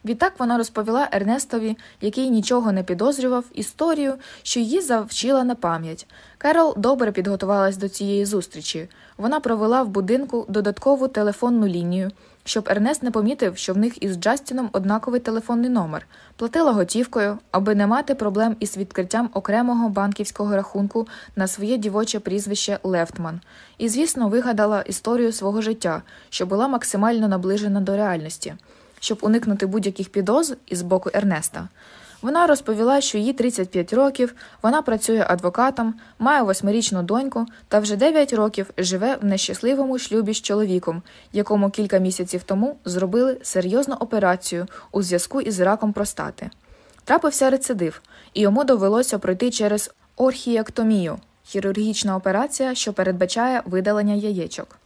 [SPEAKER 1] Відтак вона розповіла Ернестові, який нічого не підозрював, історію, що її завчила на пам'ять. Керол добре підготувалась до цієї зустрічі. Вона провела в будинку додаткову телефонну лінію, щоб Ернест не помітив, що в них із Джастіном однаковий телефонний номер, платила готівкою, аби не мати проблем із відкриттям окремого банківського рахунку на своє дівоче прізвище Лефтман, і, звісно, вигадала історію свого життя, що була максимально наближена до реальності, щоб уникнути будь-яких підозр із боку Ернеста. Вона розповіла, що їй 35 років, вона працює адвокатом, має восьмирічну доньку та вже 9 років живе в нещасливому шлюбі з чоловіком, якому кілька місяців тому зробили серйозну операцію у зв'язку із раком простати. Трапився рецидив, і йому довелося пройти через орхіектомію хірургічна операція, що передбачає видалення яєчок.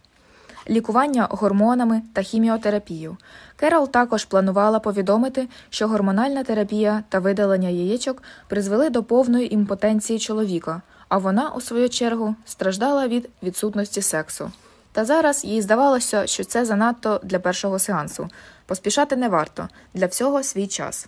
[SPEAKER 1] Лікування гормонами та хіміотерапію, Керол також планувала повідомити, що гормональна терапія та видалення яєчок призвели до повної імпотенції чоловіка, а вона, у свою чергу, страждала від відсутності сексу. Та зараз їй здавалося, що це занадто для першого сеансу. Поспішати не варто для всього свій час.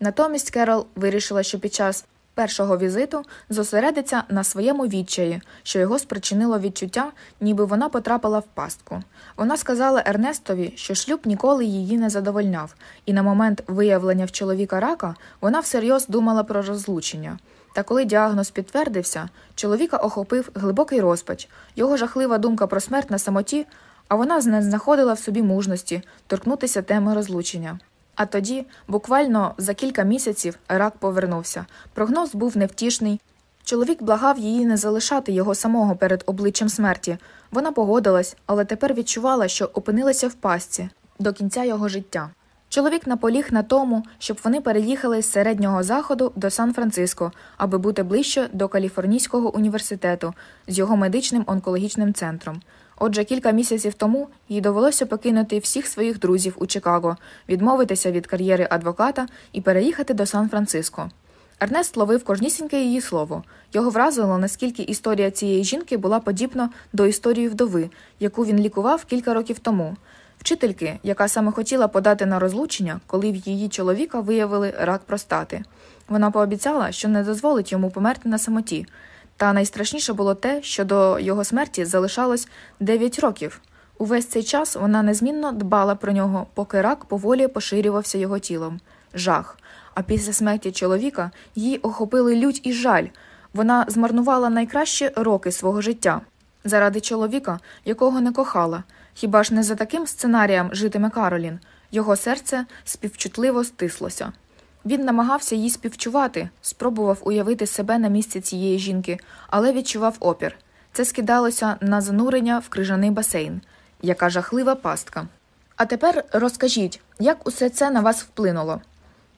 [SPEAKER 1] Натомість Керол вирішила, що під час першого візиту зосередиться на своєму відчаї, що його спричинило відчуття, ніби вона потрапила в пастку. Вона сказала Ернестові, що шлюб ніколи її не задовольняв, і на момент виявлення в чоловіка рака вона всерйоз думала про розлучення. Та коли діагноз підтвердився, чоловіка охопив глибокий розпач, його жахлива думка про смерть на самоті, а вона не знаходила в собі мужності торкнутися теми розлучення. А тоді, буквально за кілька місяців, рак повернувся. Прогноз був невтішний. Чоловік благав її не залишати його самого перед обличчям смерті. Вона погодилась, але тепер відчувала, що опинилася в пастці до кінця його життя. Чоловік наполіг на тому, щоб вони переїхали з середнього заходу до Сан-Франциско, аби бути ближче до Каліфорнійського університету з його медичним онкологічним центром. Отже, кілька місяців тому їй довелося покинути всіх своїх друзів у Чикаго, відмовитися від кар'єри адвоката і переїхати до Сан-Франциско. Ернест ловив кожнісіньке її слово. Його вразило, наскільки історія цієї жінки була подібна до історії вдови, яку він лікував кілька років тому. Вчительки, яка саме хотіла подати на розлучення, коли в її чоловіка виявили рак простати. Вона пообіцяла, що не дозволить йому померти на самоті. Та найстрашніше було те, що до його смерті залишалось 9 років. Увесь цей час вона незмінно дбала про нього, поки рак поволі поширювався його тілом жах. А після смерті чоловіка її охопили лють і жаль. Вона змарнувала найкращі роки свого життя заради чоловіка, якого не кохала. Хіба ж не за таким сценарієм житиме Каролін? Його серце співчутливо стислося. Він намагався їй співчувати, спробував уявити себе на місці цієї жінки, але відчував опір. Це скидалося на занурення в крижаний басейн, яка жахлива пастка. А тепер розкажіть, як усе це на вас вплинуло?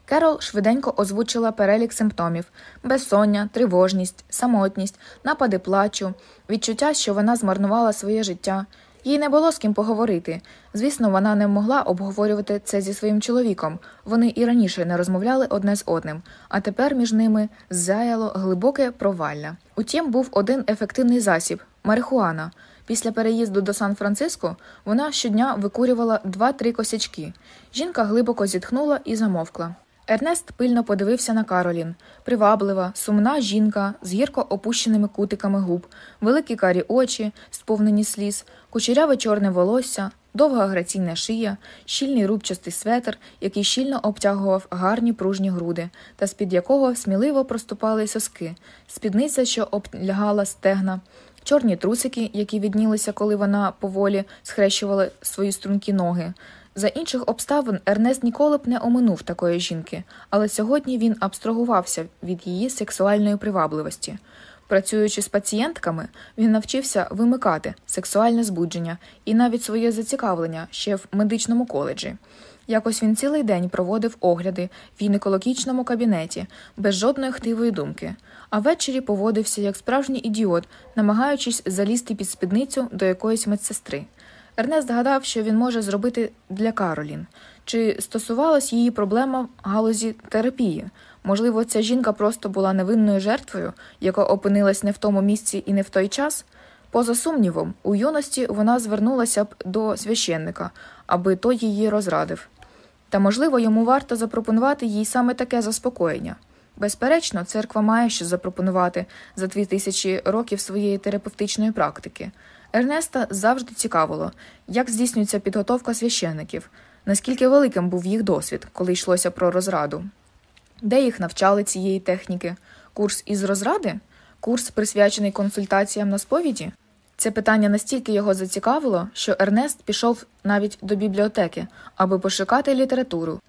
[SPEAKER 1] Керол швиденько озвучила перелік симптомів: безсоння, тривожність, самотність, напади плачу, відчуття, що вона змарнувала своє життя, їй не було з ким поговорити. Звісно, вона не могла обговорювати це зі своїм чоловіком. Вони і раніше не розмовляли одне з одним, а тепер між ними заяло глибоке провалля. Утім, був один ефективний засіб марихуана. Після переїзду до Сан-Франциско вона щодня викурювала 2-3 косячки. Жінка глибоко зітхнула і замовкла. Ернест пильно подивився на Каролін приваблива, сумна жінка з гірко опущеними кутиками губ, великі карі очі, сповнені сліз кучеряве чорне волосся, довга граційна шия, щільний рубчастий светр, який щільно обтягував гарні пружні груди, та з під якого сміливо проступали соски, спідниця, що облягала стегна. Чорні трусики, які віднілися, коли вона поволі схрещувала свої стрункі ноги. За інших обставин Ернест ніколи б не оминув такої жінки, але сьогодні він абстрагувався від її сексуальної привабливості. Працюючи з пацієнтками, він навчився вимикати сексуальне збудження і навіть своє зацікавлення ще в медичному коледжі. Якось він цілий день проводив огляди в гінекологічному кабінеті без жодної хтивої думки, а ввечері поводився як справжній ідіот, намагаючись залізти під спідницю до якоїсь медсестри. Ернест згадав, що він може зробити для Каролін, чи стосувалась її проблема галузі терапії. Можливо, ця жінка просто була невинною жертвою, яка опинилась не в тому місці і не в той час. Поза сумнівом, у юності вона звернулася б до священника, аби той її розрадив. Та, можливо, йому варто запропонувати їй саме таке заспокоєння. Безперечно, церква має що запропонувати за дві тисячі років своєї терапевтичної практики. Ернеста завжди цікавило, як здійснюється підготовка священиків, наскільки великим був їх досвід, коли йшлося про розраду де їх навчали цієї техніки, курс із розради, курс присвячений консультаціям на сповіді. Це питання настільки його зацікавило, що Ернест пішов навіть до бібліотеки, аби пошукати літературу,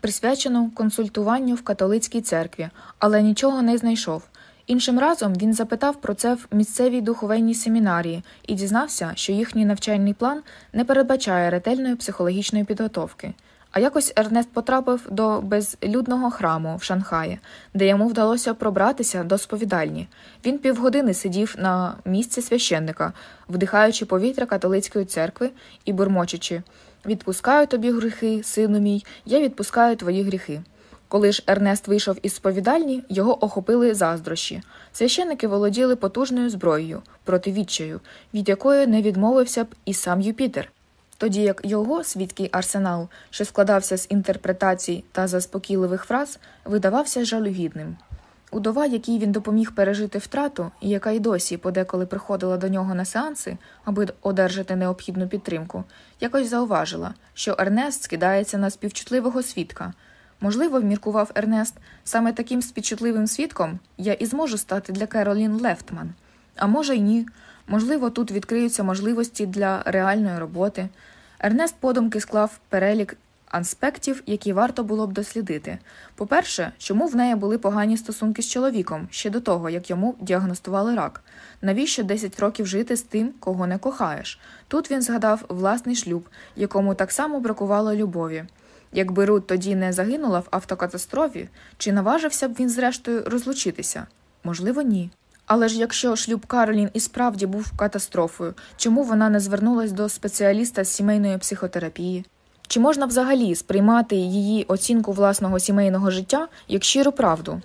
[SPEAKER 1] присвячену консультуванню в католицькій церкві, але нічого не знайшов. Іншим разом він запитав про це в місцевій духовенній семінарії і дізнався, що їхній навчальний план не передбачає ретельної психологічної підготовки. А якось Ернест потрапив до безлюдного храму в Шанхаї, де йому вдалося пробратися до сповідальні. Він півгодини сидів на місці священника, вдихаючи повітря католицької церкви і бурмочучи Відпускаю тобі гріхи, сину мій, я відпускаю твої гріхи. Коли ж Ернест вийшов із сповідальні, його охопили заздрощі. Священники володіли потужною зброєю, противіччю, від якої не відмовився б і сам Юпітер тоді як його свідкий арсенал, що складався з інтерпретацій та заспокійливих фраз, видавався жалюгідним. Удова, якій він допоміг пережити втрату, і яка й досі подеколи приходила до нього на сеанси, аби одержати необхідну підтримку, якось зауважила, що Ернест скидається на співчутливого свідка. Можливо, вміркував Ернест, саме таким співчутливим свідком я і зможу стати для Керолін Лефтман. А може, й ні. Можливо, тут відкриються можливості для реальної роботи. Ернест подумки склав перелік аспектів, які варто було б дослідити. По-перше, чому в неї були погані стосунки з чоловіком ще до того, як йому діагностували рак. Навіщо 10 років жити з тим, кого не кохаєш? Тут він згадав власний шлюб, якому так само бракувало любові. Якби Рут тоді не загинула в автокатастрофі, чи наважився б він зрештою розлучитися? Можливо, ні. Але ж якщо шлюб Каролін і справді був катастрофою, чому вона не звернулася до спеціаліста з сімейної психотерапії? Чи можна взагалі сприймати її оцінку власного сімейного життя як щиру правду?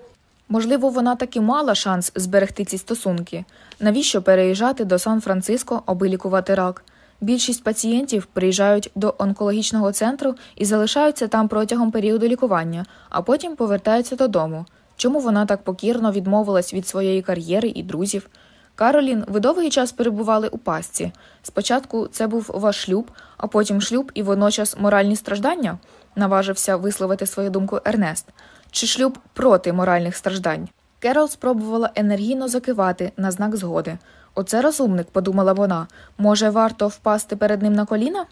[SPEAKER 1] Можливо, вона таки мала шанс зберегти ці стосунки. Навіщо переїжджати до Сан-Франциско, аби лікувати рак? Більшість пацієнтів приїжджають до онкологічного центру і залишаються там протягом періоду лікування, а потім повертаються додому чому вона так покірно відмовилась від своєї кар'єри і друзів. Каролін, ви довгий час перебували у пастці. Спочатку це був ваш шлюб, а потім шлюб і водночас моральні страждання, наважився висловити свою думку Ернест, чи шлюб проти моральних страждань. Керол спробувала енергійно закивати на знак згоди. Оце розумник, подумала вона. Може, варто впасти перед ним на коліна?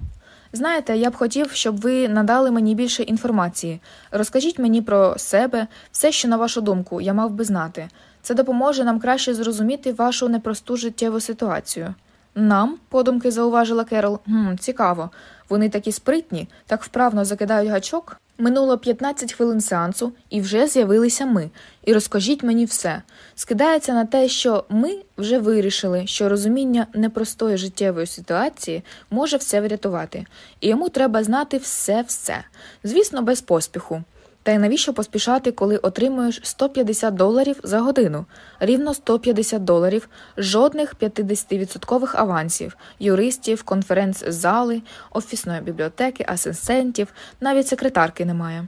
[SPEAKER 1] Знаєте, я б хотів, щоб ви надали мені більше інформації. Розкажіть мені про себе, все, що на вашу думку, я мав би знати. Це допоможе нам краще зрозуміти вашу непросту життєву ситуацію. Нам, подумки зауважила Керол, «Хм, цікаво. Вони такі спритні, так вправно закидають гачок. Минуло 15 хвилин сеансу, і вже з'явилися ми. І розкажіть мені все. Скидається на те, що ми вже вирішили, що розуміння непростої життєвої ситуації може все врятувати, і йому треба знати все-все, звісно, без поспіху. Та й навіщо поспішати, коли отримуєш 150 доларів за годину, рівно 150 доларів, жодних 50-відсоткових авансів, юристів, конференц-зали, офісної бібліотеки, асистентів, навіть секретарки немає.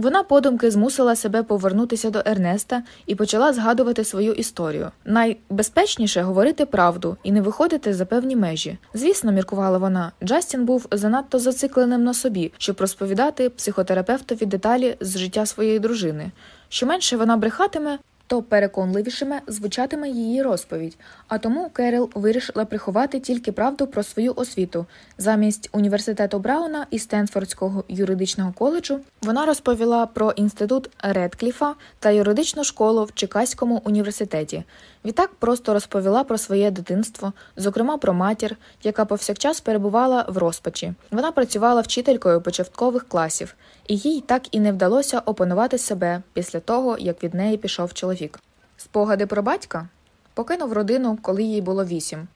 [SPEAKER 1] Вона подумки змусила себе повернутися до Ернеста і почала згадувати свою історію. Найбезпечніше говорити правду і не виходити за певні межі. Звісно, міркувала вона. Джастін був занадто зацикленим на собі, щоб розповідати психотерапевтові деталі з життя своєї дружини. Що менше вона брехатиме, то переконливішими звучатиме її розповідь. А тому Керол вирішила приховати тільки правду про свою освіту. Замість університету Брауна і Стенфордського юридичного коледжу вона розповіла про інститут Редкліфа та юридичну школу в Чикаському університеті. Відтак просто розповіла про своє дитинство, зокрема про матір, яка повсякчас перебувала в розпачі. Вона працювала вчителькою початкових класів і їй так і не вдалося опанувати себе після того, як від неї пішов чоловік. Спогади про батька покинув родину, коли їй було вісім.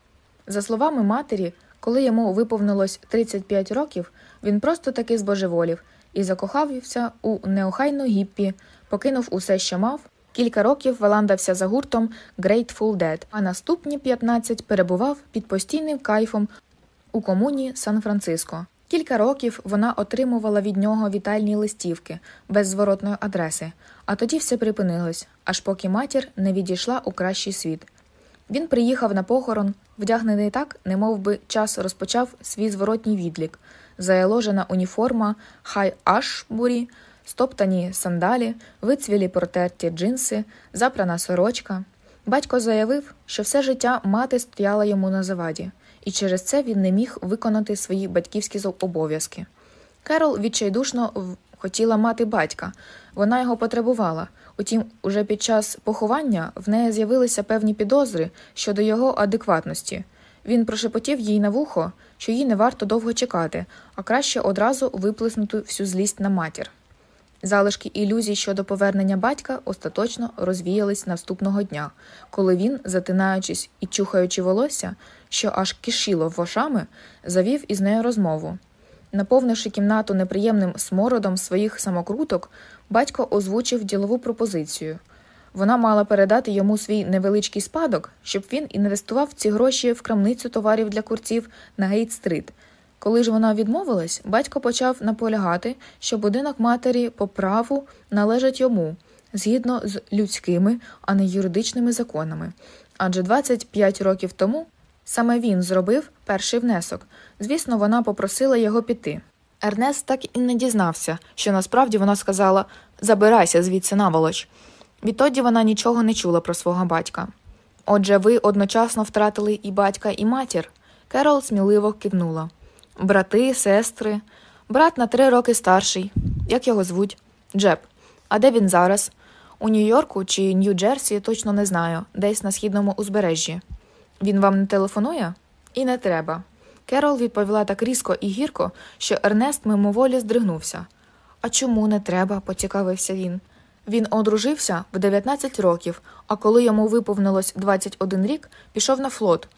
[SPEAKER 1] За словами матері, коли йому виповнилось 35 років, він просто таки збожеволів і закохався у неохайну гіппі, покинув усе, що мав. Кілька років валандався за гуртом Grateful Dead, а наступні 15 перебував під постійним кайфом у комуні Сан-Франциско. Кілька років вона отримувала від нього вітальні листівки без зворотної адреси, а тоді все припинилось, аж поки матір не відійшла у кращий світ. Він приїхав на похорон, вдягнений так, немов би час розпочав свій зворотній відлік, заяложена уніформа, хай аж бурі, стоптані сандалі, вицвілі протерті джинси, запрана сорочка. Батько заявив, що все життя мати стояла йому на заваді і через це він не міг виконати свої батьківські обов'язки. Керол відчайдушно хотіла мати батька, вона його потребувала. Утім, уже під час поховання в неї з'явилися певні підозри щодо його адекватності. Він прошепотів їй на вухо, що їй не варто довго чекати, а краще одразу виплеснути всю злість на матір. Залишки ілюзій щодо повернення батька остаточно розвіялись наступного дня, коли він, затинаючись і чухаючи волосся, що аж кишіло вошами, завів із нею розмову. Наповнивши кімнату неприємним смородом своїх самокруток, батько озвучив ділову пропозицію. Вона мала передати йому свій невеличкий спадок, щоб він інвестував ці гроші в крамницю товарів для курців на Гейт-стрит. Коли ж вона відмовилась, батько почав наполягати, що будинок матері по праву належить йому згідно з людськими, а не юридичними законами. Адже 25 років тому Саме він зробив перший внесок. Звісно, вона попросила його піти. Ернест так і не дізнався, що насправді вона сказала Забирайся звідси наволоч. Відтоді вона нічого не чула про свого батька. Отже, ви одночасно втратили і батька, і матір. Керол сміливо кивнула. Брати, сестри, брат на три роки старший. Як його звуть? Джеб. А де він зараз? У Нью-Йорку чи Нью-Джерсі точно не знаю, десь на східному узбережжі. Він вам не телефонує? І не треба. Керол відповіла так різко і гірко, що Ернест мимоволі здригнувся. А чому не треба? поцікавився він. Він одружився в 19 років, а коли йому виповнилось 21 рік, пішов на флот.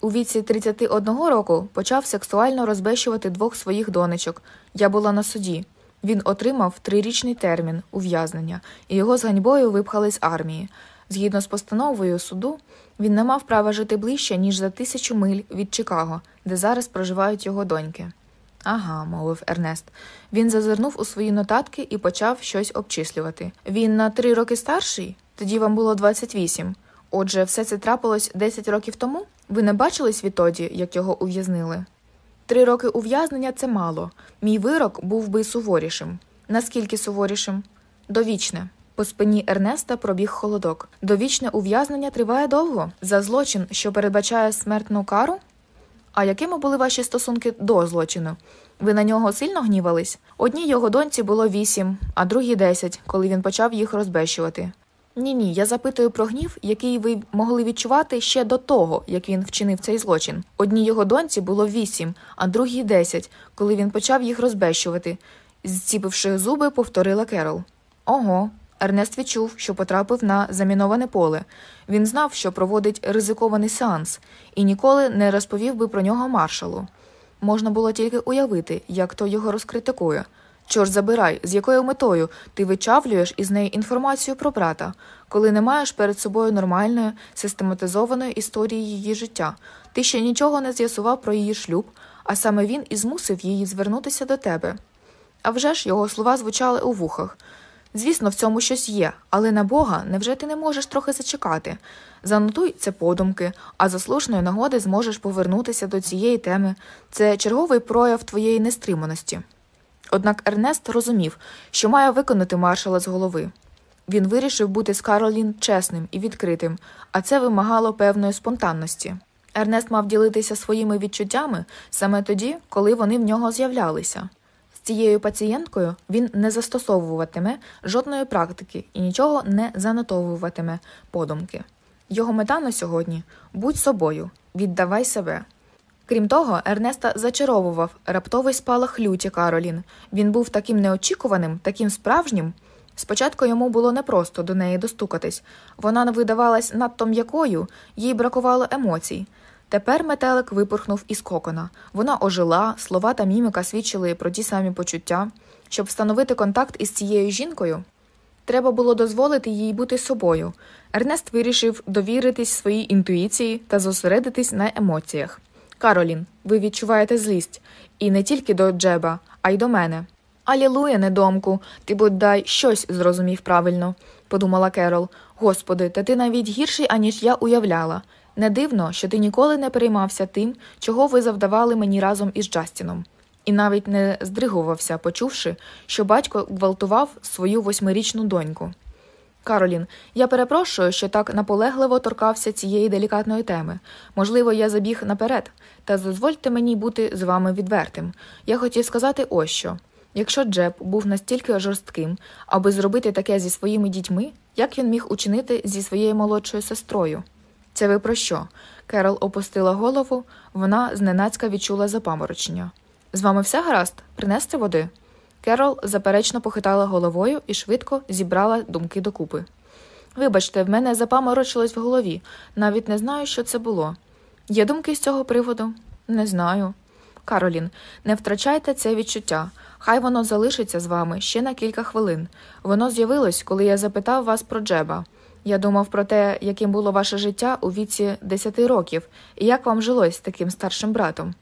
[SPEAKER 1] У віці 31 року почав сексуально розбещувати двох своїх донечок. Я була на суді. Він отримав трирічний термін ув'язнення, і його з ганьбою випхали з армії. Згідно з постановою суду, він не мав права жити ближче, ніж за тисячу миль від Чикаго, де зараз проживають його доньки. Ага, мовив Ернест. Він зазирнув у свої нотатки і почав щось обчислювати. Він на три роки старший, тоді вам було 28. Отже, все це трапилось 10 років тому. Ви не бачились відтоді, як його ув'язнили? Три роки ув'язнення це мало. Мій вирок був би суворішим. Наскільки суворішим? Довічне. По спині Ернеста пробіг холодок. Довічне ув'язнення триває довго за злочин, що передбачає смертну кару. А якими були ваші стосунки до злочину? Ви на нього сильно гнівались? Одній його доньці було вісім, а другій десять, коли він почав їх розбещувати. Ні, ні, я запитую про гнів, який ви могли відчувати ще до того, як він вчинив цей злочин. Одній його доньці було вісім, а другій десять, коли він почав їх розбещувати, зціпивши зуби, повторила Керол. Ого. Ернест відчув, що потрапив на заміноване поле. Він знав, що проводить ризикований сеанс, і ніколи не розповів би про нього маршалу. Можна було тільки уявити, як той його розкритикує. Чорт забирай, з якою метою ти вичавлюєш із неї інформацію про брата, коли не маєш перед собою нормальної, систематизованої історії її життя. Ти ще нічого не з'ясував про її шлюб, а саме він і змусив її звернутися до тебе. А вже ж його слова звучали у вухах. Звісно, в цьому щось є, але на Бога невже ти не можеш трохи зачекати? Занотуй це подумки, а за слушної нагоди зможеш повернутися до цієї теми. Це черговий прояв твоєї нестриманості. Однак Ернест розумів, що має виконати маршала з голови. Він вирішив бути з Каролін чесним і відкритим, а це вимагало певної спонтанності. Ернест мав ділитися своїми відчуттями саме тоді, коли вони в нього з'являлися цією пацієнткою він не застосовуватиме жодної практики і нічого не занотовуватиме подумки. Його мета на сьогодні будь собою, віддавай себе. Крім того, Ернеста зачаровував раптовий спалах люті Каролін. Він був таким неочікуваним, таким справжнім. Спочатку йому було непросто до неї достукатись, вона не видавалась надто м'якою, їй бракувало емоцій. Тепер метелик випорхнув із кокона. Вона ожила, слова та мімика свідчили про ті самі почуття. Щоб встановити контакт із цією жінкою, треба було дозволити їй бути собою. Ернест вирішив довіритись своїй інтуїції та зосередитись на емоціях. Каролін, ви відчуваєте злість, і не тільки до Джеба, а й до мене. Алілуя, недомку, ти бодай щось зрозумів правильно, подумала Керол. Господи, та ти навіть гірший, аніж я уявляла. Не дивно, що ти ніколи не переймався тим, чого ви завдавали мені разом із Джастіном, і навіть не здригувався, почувши, що батько гвалтував свою восьмирічну доньку. Каролін, я перепрошую, що так наполегливо торкався цієї делікатної теми. Можливо, я забіг наперед, та дозвольте мені бути з вами відвертим. Я хотів сказати ось що. Якщо Джеб був настільки жорстким, аби зробити таке зі своїми дітьми, як він міг учинити зі своєю молодшою сестрою? Це ви про що? Керол опустила голову, вона зненацька відчула запаморочення. З вами все гаразд, принести води. Керол заперечно похитала головою і швидко зібрала думки докупи. Вибачте, в мене запаморочилось в голові, навіть не знаю, що це було. Є думки з цього приводу? Не знаю. Каролін, не втрачайте це відчуття. Хай воно залишиться з вами ще на кілька хвилин. Воно з'явилось, коли я запитав вас про Джеба. Я думав про те, яким було ваше життя у віці 10 років і як вам жилось з таким старшим братом.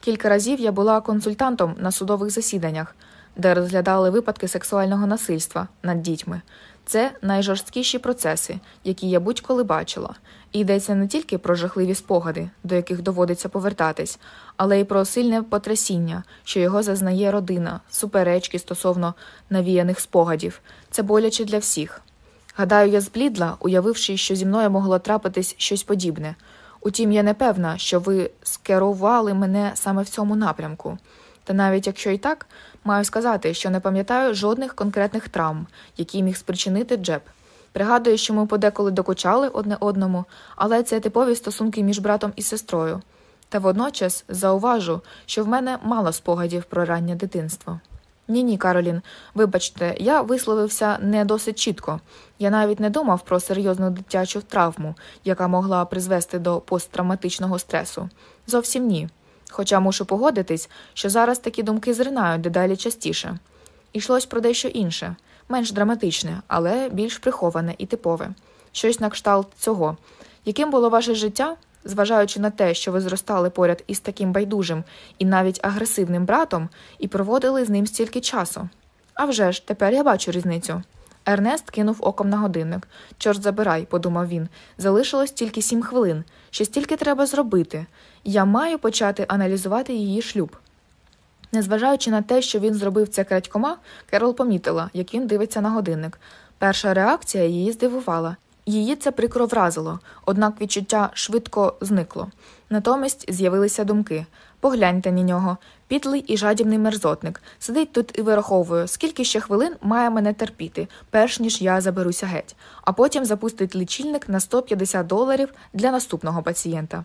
[SPEAKER 1] Кілька разів я була консультантом на судових засіданнях, де розглядали випадки сексуального насильства над дітьми. Це найжорсткіші процеси, які я будь-коли бачила. І йдеться не тільки про жахливі спогади, до яких доводиться повертатись, але й про сильне потрясіння, що його зазнає родина, суперечки стосовно навіяних спогадів. Це боляче для всіх. Гадаю, я зблідла, уявивши, що зі мною могло трапитись щось подібне. Утім, я не певна, що ви скерували мене саме в цьому напрямку. Та навіть якщо і так, маю сказати, що не пам'ятаю жодних конкретних травм, які міг спричинити Джеб. Пригадую, що ми подеколи докучали одне одному, але це типові стосунки між братом і сестрою. Та водночас зауважу, що в мене мало спогадів про раннє дитинство. Ні, ні, Каролін, вибачте, я висловився не досить чітко. Я навіть не думав про серйозну дитячу травму, яка могла призвести до посттравматичного стресу. Зовсім ні. Хоча мушу погодитись, що зараз такі думки зринають дедалі частіше. Ішлось про дещо інше, менш драматичне, але більш приховане і типове. Щось на кшталт цього. Яким було ваше життя? зважаючи на те, що ви зростали поряд із таким байдужим і навіть агресивним братом, і проводили з ним стільки часу. А вже ж, тепер я бачу різницю. Ернест кинув оком на годинник. Чорт забирай, подумав він. Залишилось тільки сім хвилин. Ще стільки треба зробити. Я маю почати аналізувати її шлюб. Незважаючи на те, що він зробив це крадькома, Керол помітила, як він дивиться на годинник. Перша реакція її здивувала. Її це прикро вразило, однак відчуття швидко зникло. Натомість з'явилися думки погляньте на нього, підлий і жадібний мерзотник. Сидить тут і вираховує, скільки ще хвилин має мене терпіти, перш ніж я заберуся геть, а потім запустить лічильник на 150 доларів для наступного пацієнта.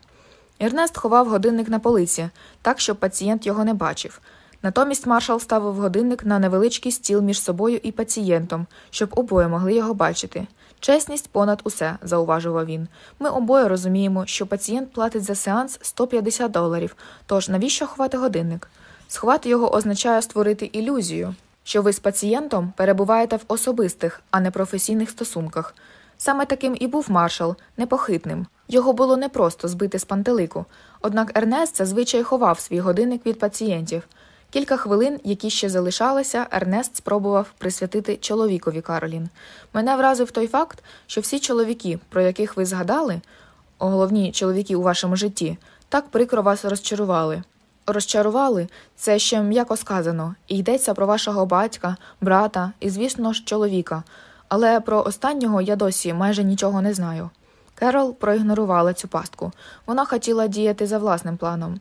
[SPEAKER 1] Ернест ховав годинник на полиці, так, щоб пацієнт його не бачив. Натомість маршал ставив годинник на невеличкий стіл між собою і пацієнтом, щоб обоє могли його бачити. Чесність понад усе, зауважував він. Ми обоє розуміємо, що пацієнт платить за сеанс 150 доларів, тож навіщо ховати годинник? Сховати його означає створити ілюзію, що ви з пацієнтом перебуваєте в особистих, а не професійних стосунках. Саме таким і був маршал, непохитним. Його було непросто збити з пантелику, однак Ернест зазвичай ховав свій годинник від пацієнтів. Кілька хвилин, які ще залишалися, Ернест спробував присвятити чоловікові Каролін. Мене вразив той факт, що всі чоловіки, про яких ви згадали, головні чоловіки у вашому житті, так прикро вас розчарували. Розчарували це ще м'яко сказано, і йдеться про вашого батька, брата і, звісно ж, чоловіка. Але про останнього я досі майже нічого не знаю. Керол проігнорувала цю пастку. Вона хотіла діяти за власним планом.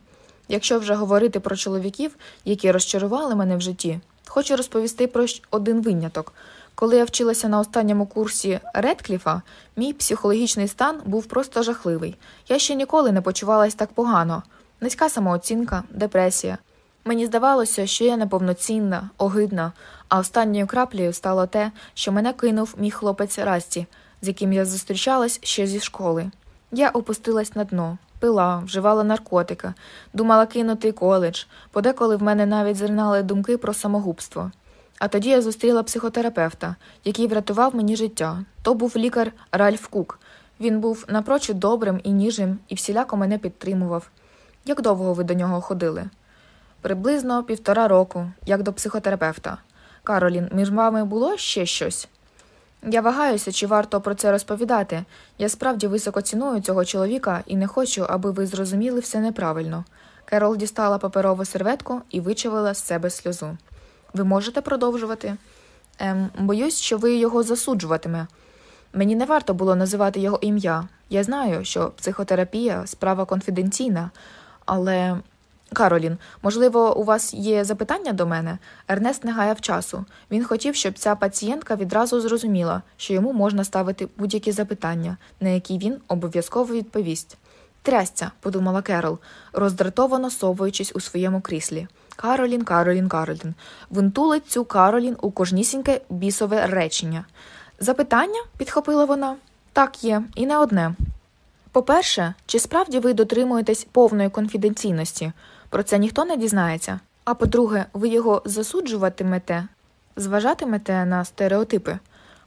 [SPEAKER 1] Якщо вже говорити про чоловіків, які розчарували мене в житті, хочу розповісти про один виняток. Коли я вчилася на останньому курсі Редкліфа, мій психологічний стан був просто жахливий. Я ще ніколи не почувалася так погано. Низька самооцінка, депресія. Мені здавалося, що я неповноцінна, огидна, а останньою краплею стало те, що мене кинув мій хлопець Расті, з яким я зустрічалась ще зі школи. Я опустилась на дно пила, вживала наркотика, думала кинути коледж, подеколи в мене навіть зринали думки про самогубство. А тоді я зустріла психотерапевта, який врятував мені життя. То був лікар Ральф Кук. Він був напрочуд добрим і ніжим і всіляко мене підтримував. Як довго ви до нього ходили? Приблизно півтора року, як до психотерапевта. Каролін, між вами було ще щось? Я вагаюся, чи варто про це розповідати. Я справді високо ціную цього чоловіка і не хочу, аби ви зрозуміли все неправильно. Керол дістала паперову серветку і вичавила з себе сльозу. Ви можете продовжувати? Ем, Боюсь, що ви його засуджуватиме. Мені не варто було називати його ім'я. Я знаю, що психотерапія справа конфіденційна, але Каролін, можливо, у вас є запитання до мене? Ернест не гаяв часу. Він хотів, щоб ця пацієнтка відразу зрозуміла, що йому можна ставити будь-які запитання, на які він обов'язково відповість. Трясця, подумала Керол, роздратовано совуючись у своєму кріслі. Каролін, Каролін, Каролін. Винтулить цю Каролін у кожнісіньке бісове речення. Запитання? підхопила вона. Так є, і не одне. По перше, чи справді ви дотримуєтесь повної конфіденційності? Про це ніхто не дізнається. А по-друге, ви його засуджуватимете, зважатимете на стереотипи.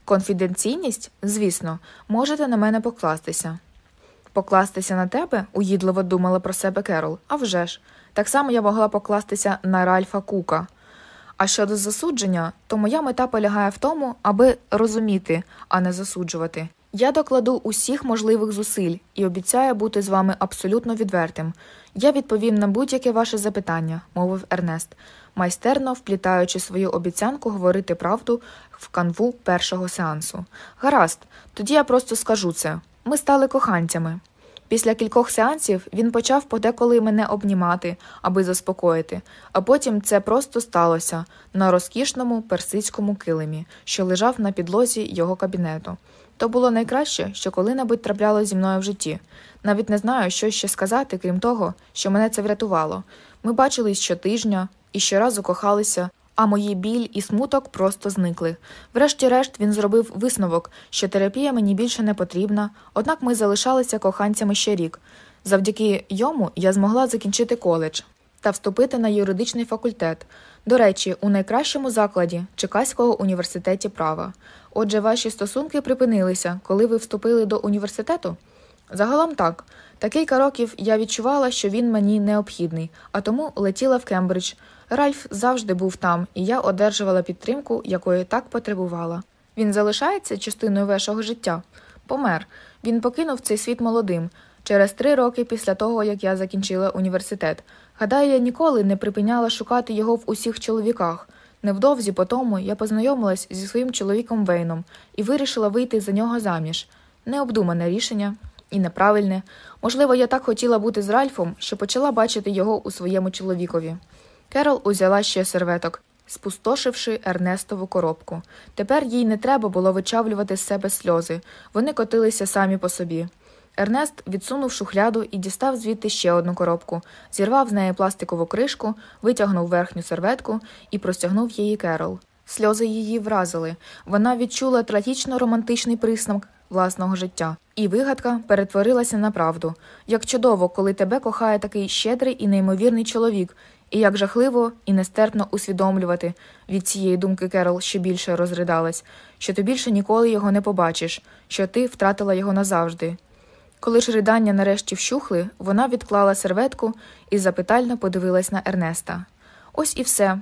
[SPEAKER 1] Конфіденційність, звісно, можете на мене покластися. Покластися на тебе, уїдливо думала про себе Керол. А вже ж. Так само я могла покластися на Ральфа Кука. А щодо засудження, то моя мета полягає в тому, аби розуміти, а не засуджувати. Я докладу усіх можливих зусиль і обіцяю бути з вами абсолютно відвертим. Я відповім на будь-яке ваше запитання, мовив Ернест, майстерно вплітаючи свою обіцянку говорити правду в канву першого сеансу. Гаразд, тоді я просто скажу це. Ми стали коханцями. Після кількох сеансів він почав подеколи мене обнімати, аби заспокоїти, а потім це просто сталося на розкішному персидському килимі, що лежав на підлозі його кабінету. То було найкраще, що коли-небудь трапляло зі мною в житті. Навіть не знаю, що ще сказати, крім того, що мене це врятувало. Ми бачились щотижня і щоразу кохалися, а мої біль і смуток просто зникли. Врешті-решт він зробив висновок, що терапія мені більше не потрібна, однак ми залишалися коханцями ще рік. Завдяки йому я змогла закінчити коледж та вступити на юридичний факультет. До речі, у найкращому закладі Чекаського університеті права. Отже, ваші стосунки припинилися, коли ви вступили до університету? Загалом так. Та кілька років я відчувала, що він мені необхідний, а тому летіла в Кембридж. Ральф завжди був там, і я одержувала підтримку, якої так потребувала. Він залишається частиною вашого життя. Помер. Він покинув цей світ молодим через три роки після того, як я закінчила університет. Гадаю, я ніколи не припиняла шукати його в усіх чоловіках. Невдовзі по тому я познайомилась зі своїм чоловіком Вейном і вирішила вийти за нього заміж. Необдумане рішення і неправильне. Можливо, я так хотіла бути з Ральфом, що почала бачити його у своєму чоловікові. Керол узяла ще серветок, спустошивши Ернестову коробку. Тепер їй не треба було вичавлювати з себе сльози. Вони котилися самі по собі. Ернест відсунув шухляду і дістав звідти ще одну коробку, зірвав з неї пластикову кришку, витягнув верхню серветку і простягнув її керол. Сльози її вразили. Вона відчула трагічно романтичний присмак власного життя. І вигадка перетворилася на правду. Як чудово, коли тебе кохає такий щедрий і неймовірний чоловік, і як жахливо і нестерпно усвідомлювати від цієї думки Керол ще більше розридалась, що ти більше ніколи його не побачиш, що ти втратила його назавжди. Коли ж ридання нарешті вщухли, вона відклала серветку і запитально подивилась на Ернеста. Ось і все.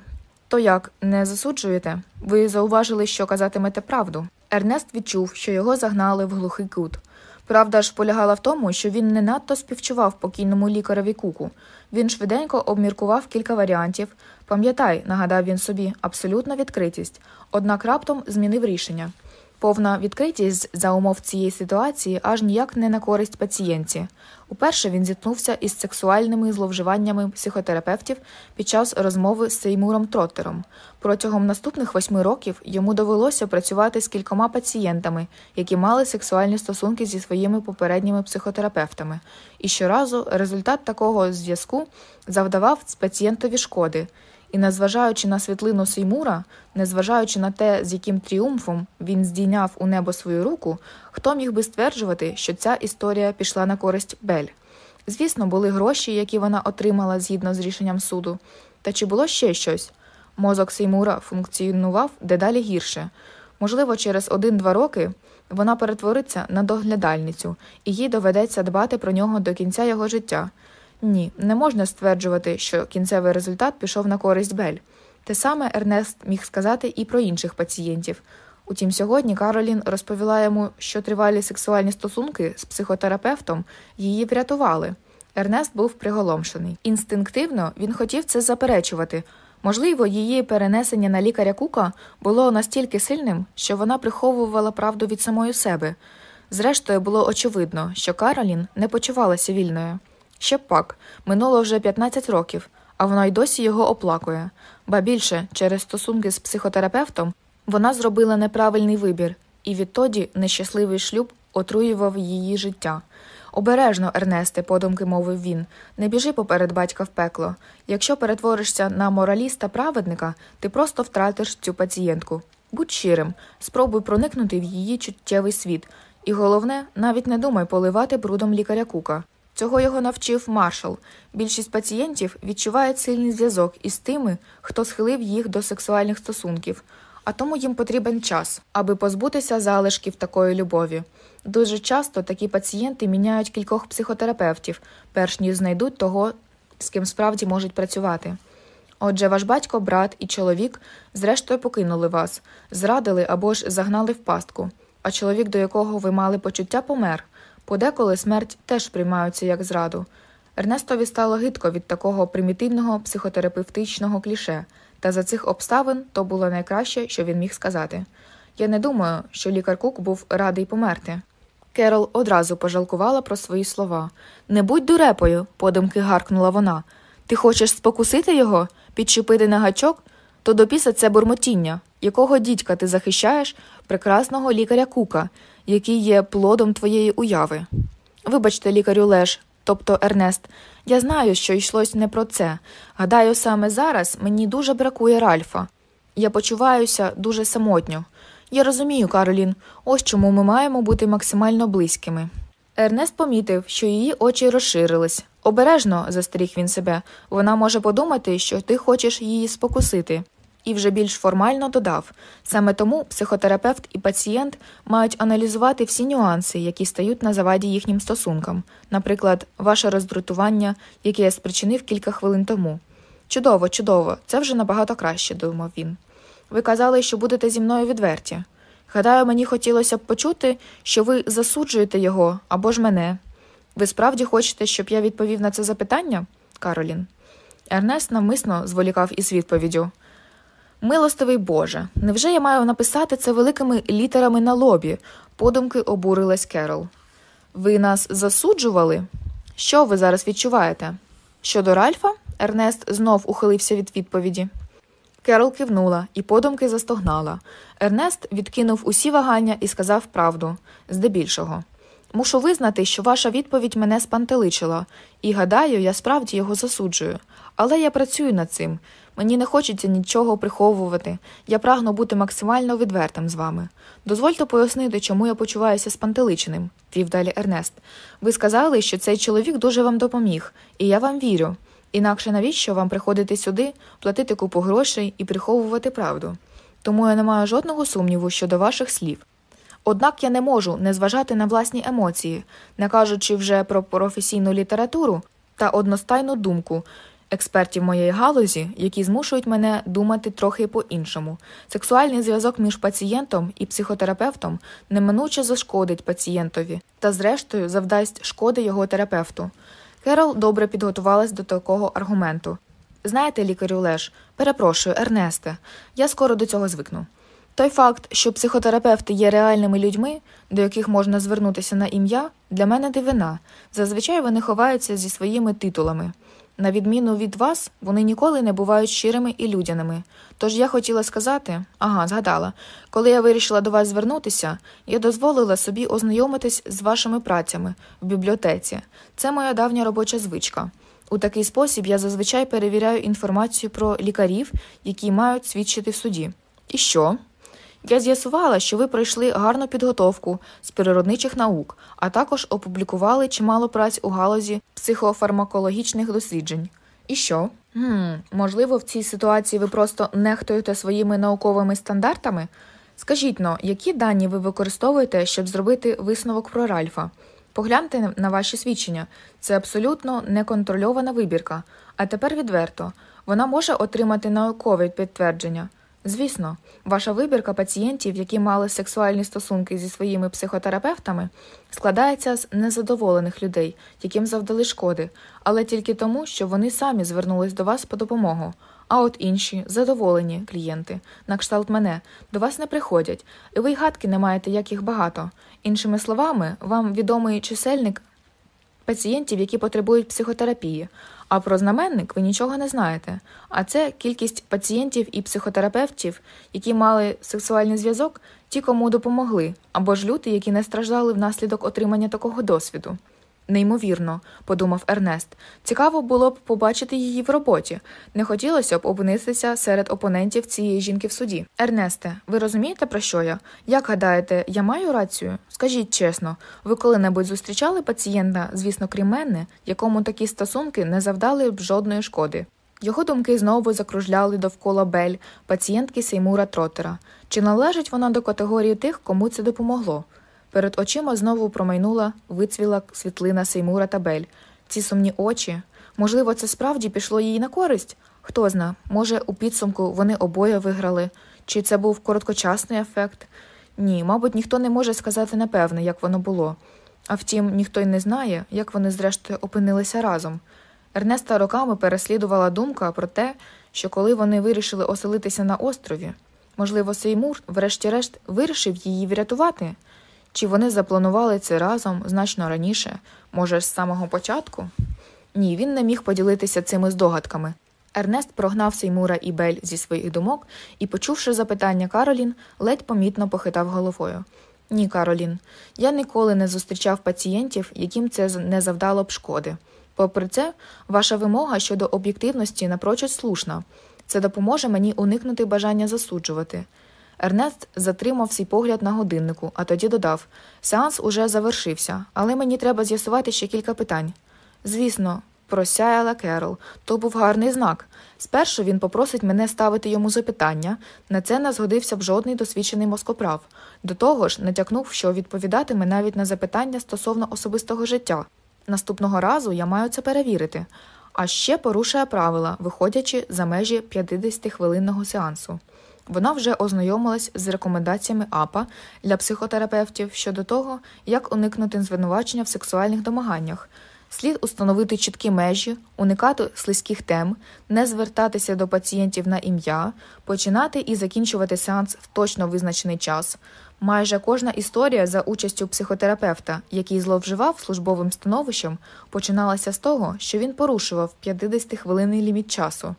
[SPEAKER 1] То як, не засуджуєте? Ви зауважили, що казатимете правду. Ернест відчув, що його загнали в глухий кут. Правда ж полягала в тому, що він не надто співчував покійному лікареві куку. Він швиденько обміркував кілька варіантів. Пам'ятай, нагадав він собі, абсолютна відкритість, однак раптом змінив рішення. Повна відкритість за умов цієї ситуації аж ніяк не на користь пацієнті. Уперше він зіткнувся із сексуальними зловживаннями психотерапевтів під час розмови з Сеймуром Троттером. Протягом наступних восьми років йому довелося працювати з кількома пацієнтами, які мали сексуальні стосунки зі своїми попередніми психотерапевтами. І щоразу результат такого зв'язку завдавав пацієнтові шкоди. І, незважаючи на світлину Сеймура, незважаючи на те, з яким тріумфом він здійняв у небо свою руку, хто міг би стверджувати, що ця історія пішла на користь Бель? Звісно, були гроші, які вона отримала згідно з рішенням суду. Та чи було ще щось? Мозок Сеймура функціонував дедалі гірше. Можливо, через один-два роки вона перетвориться на доглядальницю, і їй доведеться дбати про нього до кінця його життя. Ні, не можна стверджувати, що кінцевий результат пішов на користь Бель. Те саме Ернест міг сказати і про інших пацієнтів. Утім, сьогодні Каролін розповіла йому, що тривалі сексуальні стосунки з психотерапевтом її врятували. Ернест був приголомшений. Інстинктивно він хотів це заперечувати. Можливо, її перенесення на лікаря Кука було настільки сильним, що вона приховувала правду від самої себе. Зрештою, було очевидно, що Каролін не почувалася вільною. Ще пак минуло вже 15 років, а вона й досі його оплакує, ба більше через стосунки з психотерапевтом вона зробила неправильний вибір, і відтоді нещасливий шлюб отруював її життя. Обережно, Ернесте, подумки мовив він, не біжи поперед батька в пекло. Якщо перетворишся на мораліста праведника, ти просто втратиш цю пацієнтку. Будь щирим, спробуй проникнути в її чуттєвий світ, і головне, навіть не думай поливати брудом лікаря кука. Цього його навчив маршал. Більшість пацієнтів відчувають сильний зв'язок із тими, хто схилив їх до сексуальних стосунків, а тому їм потрібен час, аби позбутися залишків такої любові. Дуже часто такі пацієнти міняють кількох психотерапевтів, перш ніж знайдуть того, з ким справді можуть працювати. Отже, ваш батько, брат і чоловік, зрештою, покинули вас, зрадили або ж загнали в пастку, а чоловік, до якого ви мали почуття, помер. Подеколи смерть теж приймаються як зраду. Ернестові стало гидко від такого примітивного психотерапевтичного кліше, та за цих обставин то було найкраще, що він міг сказати. Я не думаю, що лікар Кук був радий померти. Керол одразу пожалкувала про свої слова. Не будь дурепою, подумки гаркнула вона. Ти хочеш спокусити його, підчепити на гачок? То до піса це бурмотіння, якого дідька ти захищаєш прекрасного лікаря Кука, який є плодом твоєї уяви. Вибачте, лікарю Леш, тобто Ернест, я знаю, що йшлось не про це. Гадаю, саме зараз мені дуже бракує Ральфа. Я почуваюся дуже самотньо. Я розумію, Каролін, ось чому ми маємо бути максимально близькими. Ернест помітив, що її очі розширились. Обережно застеріг він себе, вона може подумати, що ти хочеш її спокусити. І вже більш формально додав саме тому психотерапевт і пацієнт мають аналізувати всі нюанси, які стають на заваді їхнім стосункам, наприклад, ваше роздратування, яке я спричинив кілька хвилин тому. Чудово, чудово, це вже набагато краще, думав він. Ви казали, що будете зі мною відверті. Гадаю, мені хотілося б почути, що ви засуджуєте його або ж мене. Ви справді хочете, щоб я відповів на це запитання, Каролін? Ернест навмисно зволікав із відповіддю. Милостивий Боже, невже я маю написати це великими літерами на лобі? подумки обурилась Керол. Ви нас засуджували? Що ви зараз відчуваєте? Щодо Ральфа? Ернест знов ухилився від відповіді. Керол кивнула і подумки застогнала. Ернест відкинув усі вагання і сказав правду здебільшого. Мушу визнати, що ваша відповідь мене спантеличила, і гадаю, я справді його засуджую. Але я працюю над цим. Мені не хочеться нічого приховувати. Я прагну бути максимально відвертим з вами. Дозвольте пояснити, чому я почуваюся спантеличеним, вів далі Ернест. Ви сказали, що цей чоловік дуже вам допоміг, і я вам вірю. Інакше навіщо вам приходити сюди, платити купу грошей і приховувати правду? Тому я не маю жодного сумніву щодо ваших слів. Однак я не можу не зважати на власні емоції, не кажучи вже про професійну літературу та одностайну думку, експертів моєї галузі, які змушують мене думати трохи по-іншому. Сексуальний зв'язок між пацієнтом і психотерапевтом неминуче зашкодить пацієнтові та, зрештою, завдасть шкоди його терапевту. Керол добре підготувалась до такого аргументу. Знаєте, лікарю Леш, перепрошую, Ернесте, я скоро до цього звикну. Той факт, що психотерапевти є реальними людьми, до яких можна звернутися на ім'я, для мене дивина. Зазвичай вони ховаються зі своїми титулами. На відміну від вас, вони ніколи не бувають щирими і людяними. Тож я хотіла сказати ага, згадала, коли я вирішила до вас звернутися, я дозволила собі ознайомитись з вашими працями в бібліотеці. Це моя давня робоча звичка. У такий спосіб я зазвичай перевіряю інформацію про лікарів, які мають свідчити в суді. І що? Я з'ясувала, що ви пройшли гарну підготовку з природничих наук, а також опублікували чимало праць у галузі психофармакологічних досліджень. І що? Хм, Можливо, в цій ситуації ви просто нехтуєте своїми науковими стандартами? Скажіть но, які дані ви використовуєте, щоб зробити висновок про Ральфа? Погляньте на ваші свідчення, це абсолютно неконтрольована вибірка. А тепер відверто вона може отримати наукове підтвердження. Звісно, ваша вибірка пацієнтів, які мали сексуальні стосунки зі своїми психотерапевтами, складається з незадоволених людей, яким завдали шкоди, але тільки тому, що вони самі звернулись до вас по допомогу. А от інші задоволені клієнти, на кшталт мене, до вас не приходять, і ви й гадки не маєте, як їх багато. Іншими словами, вам відомий чисельник пацієнтів, які потребують психотерапії. А про знаменник ви нічого не знаєте. А це кількість пацієнтів і психотерапевтів, які мали сексуальний зв'язок, ті, кому допомогли, або ж люди, які не страждали внаслідок отримання такого досвіду. Неймовірно, подумав Ернест, цікаво було б побачити її в роботі. Не хотілося б опинитися серед опонентів цієї жінки в суді. Ернесте, ви розумієте, про що я? Як гадаєте, я маю рацію? Скажіть чесно, ви коли-небудь зустрічали пацієнта, звісно, крім мене, якому такі стосунки не завдали б жодної шкоди? Його думки знову закружляли довкола Бель, пацієнтки Сеймура Тротера. Чи належить вона до категорії тих, кому це допомогло? Перед очима знову промайнула, вицвіла світлина Сеймура та Бель. Ці сумні очі. Можливо, це справді пішло їй на користь? Хто зна, може, у підсумку вони обоє виграли, чи це був короткочасний ефект? Ні, мабуть, ніхто не може сказати напевне, як воно було. А втім, ніхто й не знає, як вони, зрештою, опинилися разом. Ернеста роками переслідувала думка про те, що коли вони вирішили оселитися на острові, можливо, Сеймур, врешті-решт, вирішив її врятувати. Чи вони запланували це разом значно раніше, може, з самого початку? Ні, він не міг поділитися цими здогадками. Ернест прогнав Сеймура і Бель зі своїх думок і, почувши запитання Каролін, ледь помітно похитав головою. Ні, Каролін, я ніколи не зустрічав пацієнтів, яким це не завдало б шкоди. Попри це, ваша вимога щодо об'єктивності напрочуд слушна. Це допоможе мені уникнути бажання засуджувати. Ернест затримав свій погляд на годиннику, а тоді додав Сеанс уже завершився, але мені треба з'ясувати ще кілька питань. Звісно, просяяла Керол, то був гарний знак. Спершу він попросить мене ставити йому запитання, на це не згодився б жодний досвідчений москоправ. До того ж, натякнув, що відповідатиме навіть на запитання стосовно особистого життя. Наступного разу я маю це перевірити, а ще порушує правила, виходячи за межі 50-хвилинного сеансу. Вона вже ознайомилась з рекомендаціями АПА для психотерапевтів щодо того, як уникнути звинувачення в сексуальних домаганнях. Слід установити чіткі межі, уникати слизьких тем, не звертатися до пацієнтів на ім'я, починати і закінчувати сеанс в точно визначений час. Майже кожна історія за участю психотерапевта, який зловживав службовим становищем, починалася з того, що він порушував 50 хвилинний ліміт часу.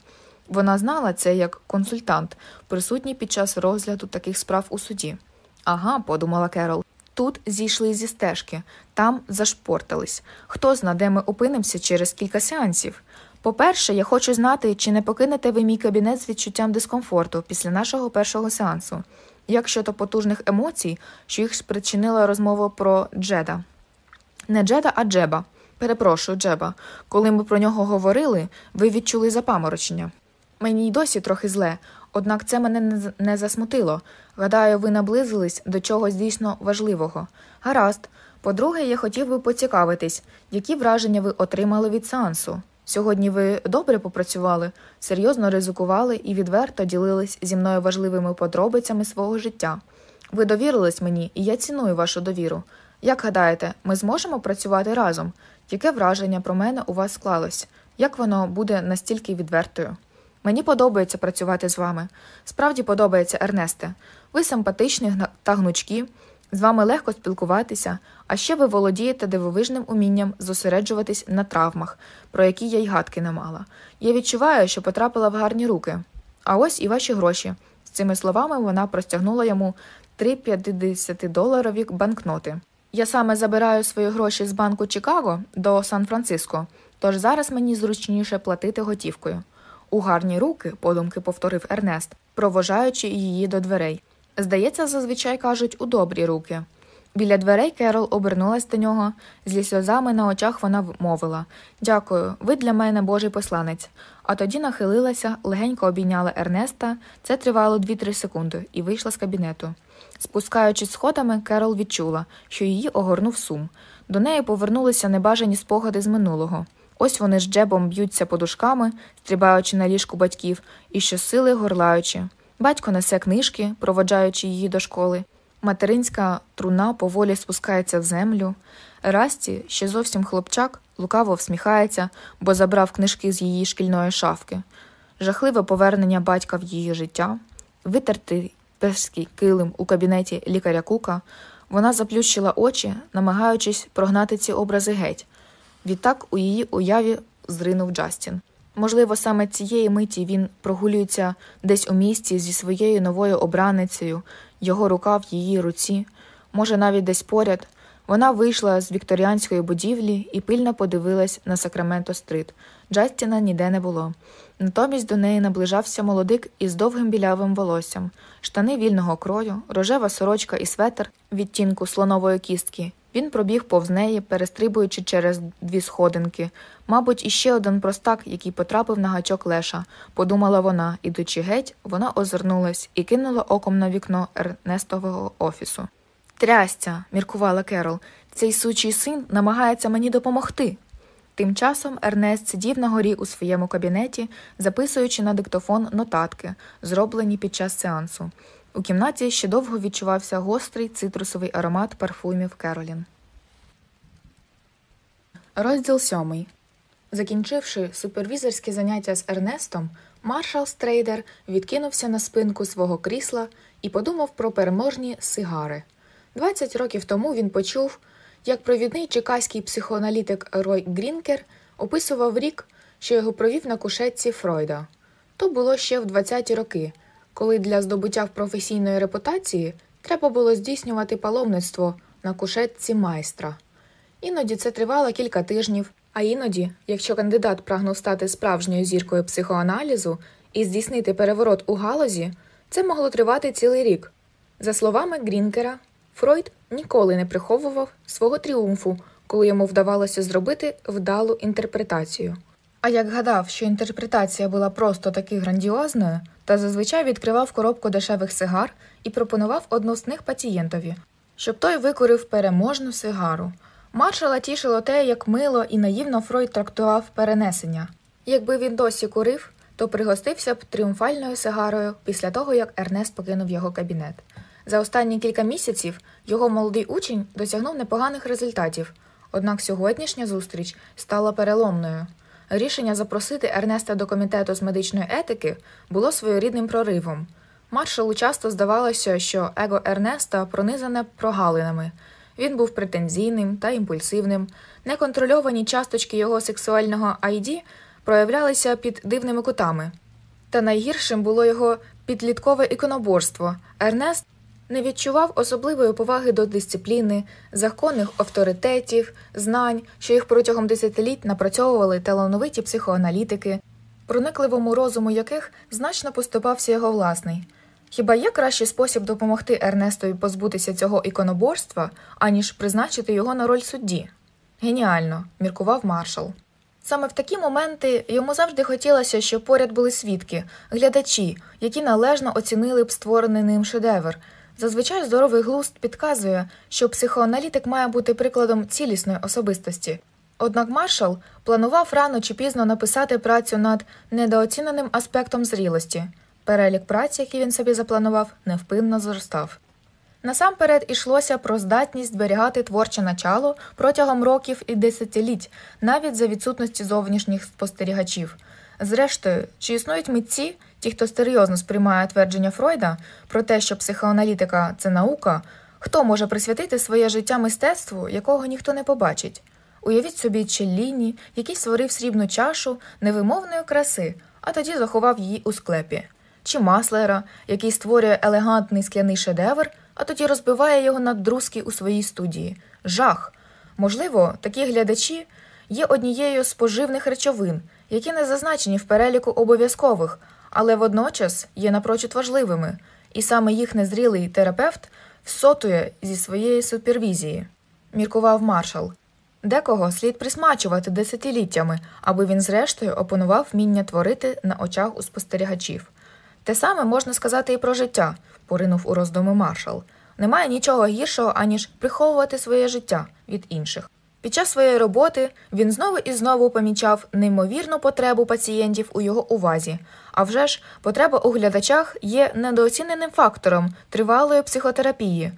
[SPEAKER 1] Вона знала це як консультант, присутній під час розгляду таких справ у суді. Ага, подумала Керол. Тут зійшли зі стежки, там зашпортались. Хто зна, де ми опинимося через кілька сеансів. По-перше, я хочу знати, чи не покинете ви мій кабінет з відчуттям дискомфорту після нашого першого сеансу, як щодо потужних емоцій, що їх спричинила розмова про Джеда. Не Джеда, а Джеба. Перепрошую, Джеба. Коли ми про нього говорили, ви відчули запаморочення. Мені й досі трохи зле, однак це мене не засмутило. Гадаю, ви наблизились до чогось дійсно важливого. Гаразд. По-друге, я хотів би поцікавитись, які враження ви отримали від сеансу. Сьогодні ви добре попрацювали, серйозно ризикували і відверто ділились зі мною важливими подробицями свого життя. Ви довірились мені, і я ціную вашу довіру. Як гадаєте, ми зможемо працювати разом? Яке враження про мене у вас склалось? Як воно буде настільки відвертою? Мені подобається працювати з вами. Справді подобається, Ернесте. Ви симпатичні та гнучкі, з вами легко спілкуватися, а ще ви володієте дивовижним умінням зосереджуватись на травмах, про які я й гадки не мала. Я відчуваю, що потрапила в гарні руки. А ось і ваші гроші. З цими словами вона простягнула йому три 50-доларові банкноти. Я саме забираю свої гроші з банку Чикаго до Сан-Франциско, тож зараз мені зручніше платити готівкою. У гарні руки, подумки повторив Ернест, провожаючи її до дверей. Здається, зазвичай кажуть у добрі руки. Біля дверей Керол обернулась до нього. Зі сльозами на очах вона мовила Дякую, ви для мене божий посланець. А тоді нахилилася, легенько обійняла Ернеста, це тривало 2-3 секунди, і вийшла з кабінету. Спускаючись сходами, Керол відчула, що її огорнув сум. До неї повернулися небажані спогади з минулого. Ось вони з джебом б'ються подушками, стрибаючи на ліжку батьків, і щосили горлаючи. Батько несе книжки, проводжаючи її до школи. Материнська труна поволі спускається в землю. Расті, ще зовсім хлопчак, лукаво всміхається, бо забрав книжки з її шкільної шафки, жахливе повернення батька в її життя, витертий перський килим у кабінеті лікаря Кука. Вона заплющила очі, намагаючись прогнати ці образи геть. Відтак у її уяві зринув Джастін. Можливо, саме цієї миті він прогулюється десь у місті зі своєю новою обраницею, його рука в її руці, може, навіть десь поряд. Вона вийшла з вікторіанської будівлі і пильно подивилась на Сакраменто стрит. Джастіна ніде не було. Натомість до неї наближався молодик із довгим білявим волоссям, штани вільного крою, рожева сорочка і светр відтінку слонової кістки, він пробіг повз неї, перестрибуючи через дві сходинки. Мабуть, іще один простак, який потрапив на гачок Леша, подумала вона, ідучи геть, вона озирнулась і кинула оком на вікно Ернестового офісу. Трястя, міркувала Керол, цей сучий син намагається мені допомогти. Тим часом Ернест сидів на горі у своєму кабінеті, записуючи на диктофон нотатки, зроблені під час сеансу. У кімнаті ще довго відчувався гострий цитрусовий аромат парфумів Керолін. Розділ сьомий. Закінчивши супервізорські заняття з Ернестом, маршал Стрейдер відкинувся на спинку свого крісла і подумав про переможні сигари. 20 років тому він почув, як провідний чекаський психоаналітик Рой Грінкер описував рік, що його провів на кушетці Фройда. То було ще в 20-ті роки, коли для здобуття в професійної репутації треба було здійснювати паломництво на кушетці майстра. Іноді це тривало кілька тижнів, а іноді, якщо кандидат прагнув стати справжньою зіркою психоаналізу і здійснити переворот у галузі, це могло тривати цілий рік. За словами Грінкера, Фройд ніколи не приховував свого тріумфу, коли йому вдавалося зробити вдалу інтерпретацію. А як гадав, що інтерпретація була просто таки грандіозною, та зазвичай відкривав коробку дешевих сигар і пропонував одну з них пацієнтові, щоб той викорив переможну сигару. Маршала тішило те, як мило і наївно Фройд трактував перенесення. Якби він досі курив, то пригостився б тріумфальною сигарою після того, як Ернест покинув його кабінет. За останні кілька місяців його молодий учень досягнув непоганих результатів, однак сьогоднішня зустріч стала переломною. Рішення запросити Ернеста до комітету з медичної етики було своєрідним проривом. Маршалу часто здавалося, що его Ернеста пронизане прогалинами. Він був претензійним та імпульсивним. Неконтрольовані часточки його сексуального айді проявлялися під дивними кутами. Та найгіршим було його підліткове іконоборство. Ернест не відчував особливої поваги до дисципліни, законних авторитетів, знань, що їх протягом десятиліть напрацьовували талановиті психоаналітики, проникливому розуму яких значно поступався його власний. Хіба є кращий спосіб допомогти Ернестові позбутися цього іконоборства, аніж призначити його на роль судді? Геніально, міркував маршал. Саме в такі моменти йому завжди хотілося, щоб поряд були свідки, глядачі, які належно оцінили б створений ним шедевр, Зазвичай здоровий глузд підказує, що психоаналітик має бути прикладом цілісної особистості. Однак маршал планував рано чи пізно написати працю над недооціненим аспектом зрілості. Перелік праці, які він собі запланував, невпинно зростав. Насамперед ішлося про здатність зберігати творче начало протягом років і десятиліть, навіть за відсутності зовнішніх спостерігачів. Зрештою, чи існують митці, Ті, хто серйозно сприймає твердження Фройда про те, що психоаналітика це наука, хто може присвятити своє життя мистецтву, якого ніхто не побачить? Уявіть собі Челліні, який створив срібну чашу невимовної краси, а тоді заховав її у склепі, чи маслера, який створює елегантний скляний шедевр, а тоді розбиває його на друзки у своїй студії. Жах. Можливо, такі глядачі є однією з поживних речовин, які не зазначені в переліку обов'язкових але водночас є напрочуд важливими, і саме їх незрілий терапевт всотує зі своєї супервізії, міркував маршал. Декого слід присмачувати десятиліттями, аби він, зрештою, опанував вміння творити на очах у спостерігачів. Те саме можна сказати і про життя, поринув у роздуми маршал. Немає нічого гіршого, аніж приховувати своє життя від інших. Під час своєї роботи він знову і знову помічав неймовірну потребу пацієнтів у його увазі. А вже ж, потреба у глядачах є недооціненим фактором тривалої психотерапії.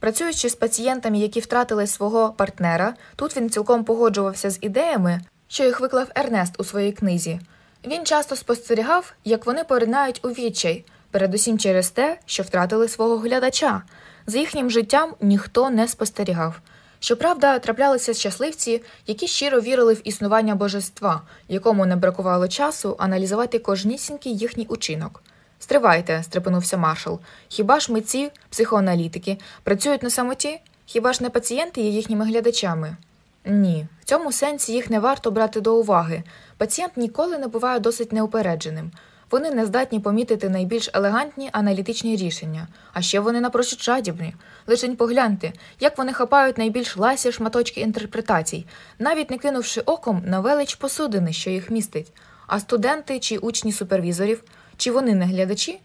[SPEAKER 1] Працюючи з пацієнтами, які втратили свого партнера, тут він цілком погоджувався з ідеями, що їх виклав Ернест у своїй книзі. Він часто спостерігав, як вони поринають у відчай, передусім через те, що втратили свого глядача. За їхнім життям ніхто не спостерігав. Щоправда, траплялися щасливці, які щиро вірили в існування божества, якому не бракувало часу аналізувати кожнісінький їхній учинок. Стривайте, стрепенувся маршал. Хіба ж митці, психоаналітики, працюють на самоті? Хіба ж не пацієнти є їхніми глядачами? Ні, в цьому сенсі їх не варто брати до уваги. Пацієнт ніколи не буває досить неупередженим. Вони не здатні помітити найбільш елегантні аналітичні рішення, а ще вони напрочуд жадібні. Лишень погляньте, як вони хапають найбільш ласі шматочки інтерпретацій, навіть не кинувши оком на велич посудини, що їх містить. А студенти чи учні супервізорів, чи вони не глядачі?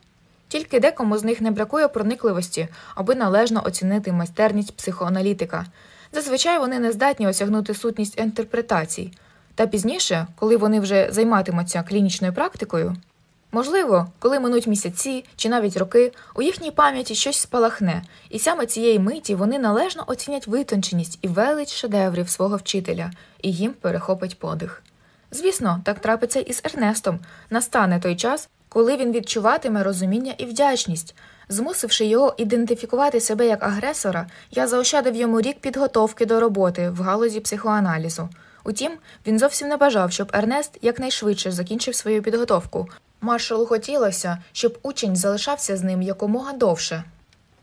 [SPEAKER 1] Тільки декому з них не бракує проникливості, аби належно оцінити майстерність психоаналітика. Зазвичай вони не здатні осягнути сутність інтерпретацій. Та пізніше, коли вони вже займатимуться клінічною практикою. Можливо, коли минуть місяці чи навіть роки, у їхній пам'яті щось спалахне, і саме цієї миті вони належно оцінять витонченість і велич шедеврів свого вчителя, і їм перехопить подих. Звісно, так трапиться і з Ернестом. Настане той час, коли він відчуватиме розуміння і вдячність. Змусивши його ідентифікувати себе як агресора, я заощадив йому рік підготовки до роботи в галузі психоаналізу. Утім, він зовсім не бажав, щоб Ернест якнайшвидше закінчив свою підготовку, Маршалу хотілося, щоб учень залишався з ним якомога довше.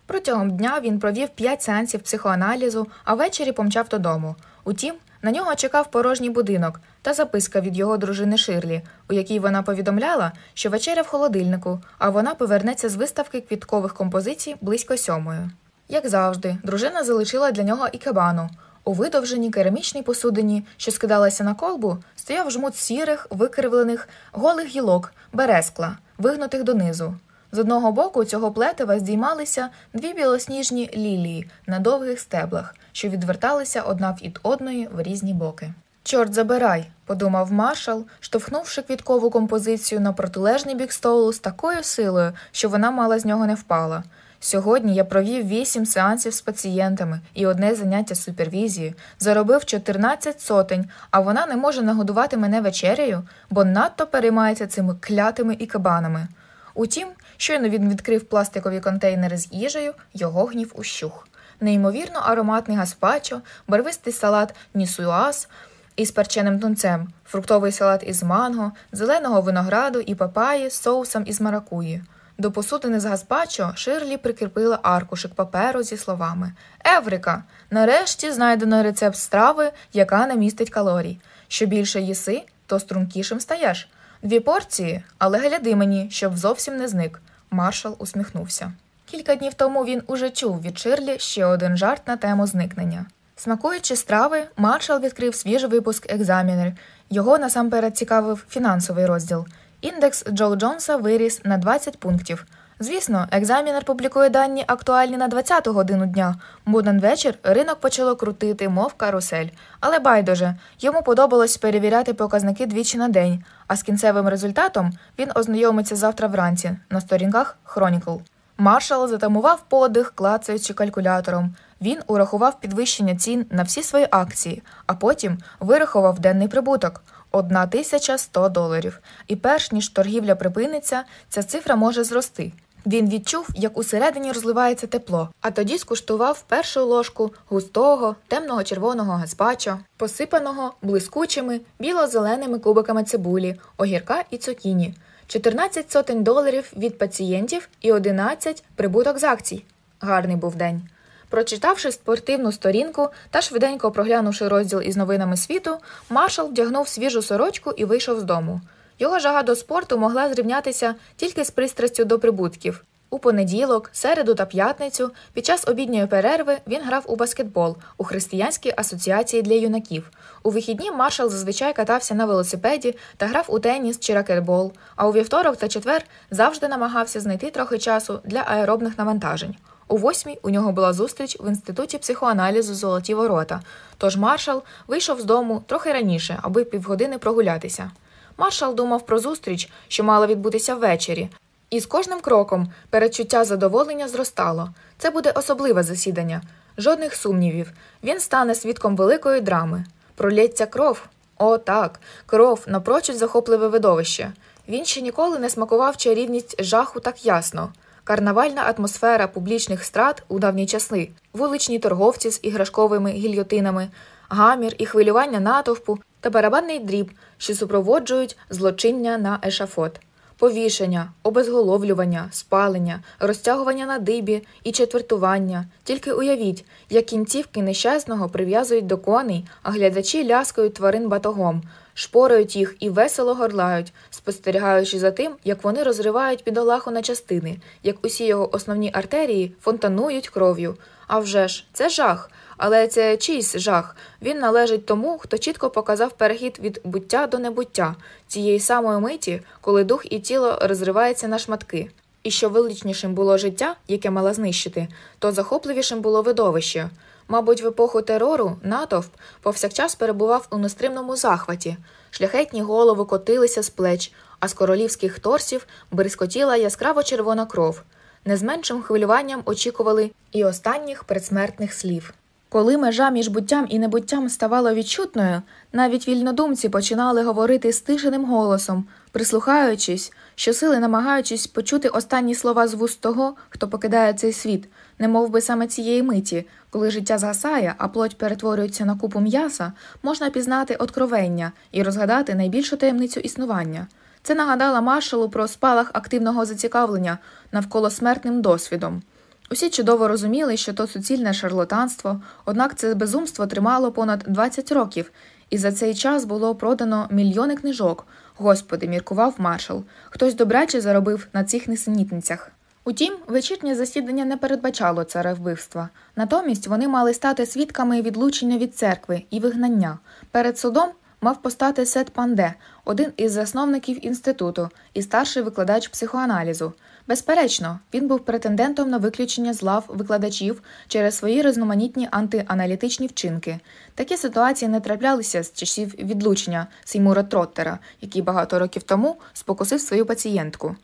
[SPEAKER 1] Протягом дня він провів п'ять сеансів психоаналізу, а ввечері помчав додому. Утім, на нього чекав порожній будинок та записка від його дружини Ширлі, у якій вона повідомляла, що вечеря в холодильнику, а вона повернеться з виставки квіткових композицій близько сьомої. Як завжди, дружина залишила для нього і ікебану – у видовженій керамічній посудині, що скидалася на колбу, стояв жмут сірих, викривлених, голих гілок, берескла, вигнутих донизу. З одного боку цього плетива здіймалися дві білосніжні лілії на довгих стеблах, що відверталися одна від одної в різні боки. Чорт забирай, подумав маршал, штовхнувши квіткову композицію на протилежний бік столу з такою силою, що вона мала з нього не впала. Сьогодні я провів 8 сеансів з пацієнтами і одне заняття супервізії, заробив 14 сотень, а вона не може нагодувати мене вечерею, бо надто переймається цими клятими і кабанами. Утім, щойно він відкрив пластикові контейнери з їжею, його гнів ущух. Неймовірно ароматний гаспачо, барвистий салат нісуас із перченим тунцем, фруктовий салат із манго, зеленого винограду і папаї з соусом із маракуї. До посудини з Газбачо Ширлі прикріпила аркушик паперу зі словами Еврика! Нарешті знайдено рецепт страви, яка не містить калорій. Що більше їси, то стрункішим стаєш. Дві порції, але гляди мені, щоб зовсім не зник. Маршал усміхнувся. Кілька днів тому він уже чув від Ширлі ще один жарт на тему зникнення. Смакуючи страви, маршал відкрив свіжий випуск екзамінер. Його насамперед цікавив фінансовий розділ. Індекс Джо Джонса виріс на 20 пунктів. Звісно, екзамінер публікує дані актуальні на 20-ту годину дня, бо надвечір ринок почало крутити, мов карусель. Але байдуже, йому подобалось перевіряти показники двічі на день, а з кінцевим результатом він ознайомиться завтра вранці на сторінках Chronicle. Маршал затамував подих, клацаючи калькулятором. Він урахував підвищення цін на всі свої акції, а потім вирахував денний прибуток. 1100 доларів. І перш ніж торгівля припиниться, ця цифра може зрости. Він відчув, як усередині розливається тепло, а тоді скуштував першу ложку густого, темного червоного газпачо, посипаного блискучими біло-зеленими кубиками цибулі, огірка і цукіні, 14 сотень доларів від пацієнтів і 11 прибуток з акцій. Гарний був день. Прочитавши спортивну сторінку та швиденько проглянувши розділ із новинами світу, маршал вдягнув свіжу сорочку і вийшов з дому. Його жага до спорту могла зрівнятися тільки з пристрастю до прибутків. У понеділок, середу та п'ятницю, під час обідньої перерви він грав у баскетбол у християнській асоціації для юнаків. У вихідні маршал зазвичай катався на велосипеді та грав у теніс чи ракетбол. А у вівторок та четвер завжди намагався знайти трохи часу для аеробних навантажень. О восьмій у нього була зустріч в інституті психоаналізу Золоті ворота, тож маршал вийшов з дому трохи раніше, аби півгодини прогулятися. Маршал думав про зустріч, що мала відбутися ввечері, і з кожним кроком передчуття задоволення зростало. Це буде особливе засідання, жодних сумнівів. Він стане свідком великої драми. Пролється кров. О, так, кров напрочуд захопливе видовище. Він ще ніколи не смакував чарівність жаху так ясно карнавальна атмосфера публічних страт у давні часи, вуличні торговці з іграшковими гільйотинами, гамір і хвилювання натовпу та барабанний дріб, що супроводжують злочиння на ешафот. Повішення, обезголовлювання, спалення, розтягування на дибі і четвертування. Тільки уявіть, як кінцівки нещасного прив'язують до коней, а глядачі ляскають тварин батогом шпорають їх і весело горлають, спостерігаючи за тим, як вони розривають підолаху на частини, як усі його основні артерії фонтанують кров'ю. А вже ж, це жах. Але це чийсь жах. Він належить тому, хто чітко показав перехід від буття до небуття цієї самої миті, коли дух і тіло розривається на шматки. І що величнішим було життя, яке мала знищити, то захопливішим було видовище. Мабуть, в епоху терору натовп повсякчас перебував у нестримному захваті, шляхетні голови котилися з плеч, а з королівських торсів брискотіла яскраво червона кров. Не з меншим хвилюванням очікували і останніх предсмертних слів. Коли межа між буттям і небуттям ставала відчутною, навіть вільнодумці починали говорити стишеним голосом, прислухаючись, щосили намагаючись почути останні слова з вуст того, хто покидає цей світ, не мов би саме цієї миті, коли життя згасає, а плоть перетворюється на купу м'яса, можна пізнати откровення і розгадати найбільшу таємницю існування. Це нагадала маршалу про спалах активного зацікавлення навколо смертним досвідом. Усі чудово розуміли, що то суцільне шарлатанство, однак це безумство тримало понад 20 років, і за цей час було продано мільйони книжок. Господи, міркував маршал. Хтось добряче заробив на цих несенітницях. Утім, вечірнє засідання не передбачало царевбивства. Натомість вони мали стати свідками відлучення від церкви і вигнання. Перед судом мав постати Сет Панде, один із засновників інституту і старший викладач психоаналізу. Безперечно, він був претендентом на виключення з лав викладачів через свої різноманітні антианалітичні вчинки. Такі ситуації не траплялися з часів відлучення Сеймура Троттера, який багато років тому спокусив свою пацієнтку.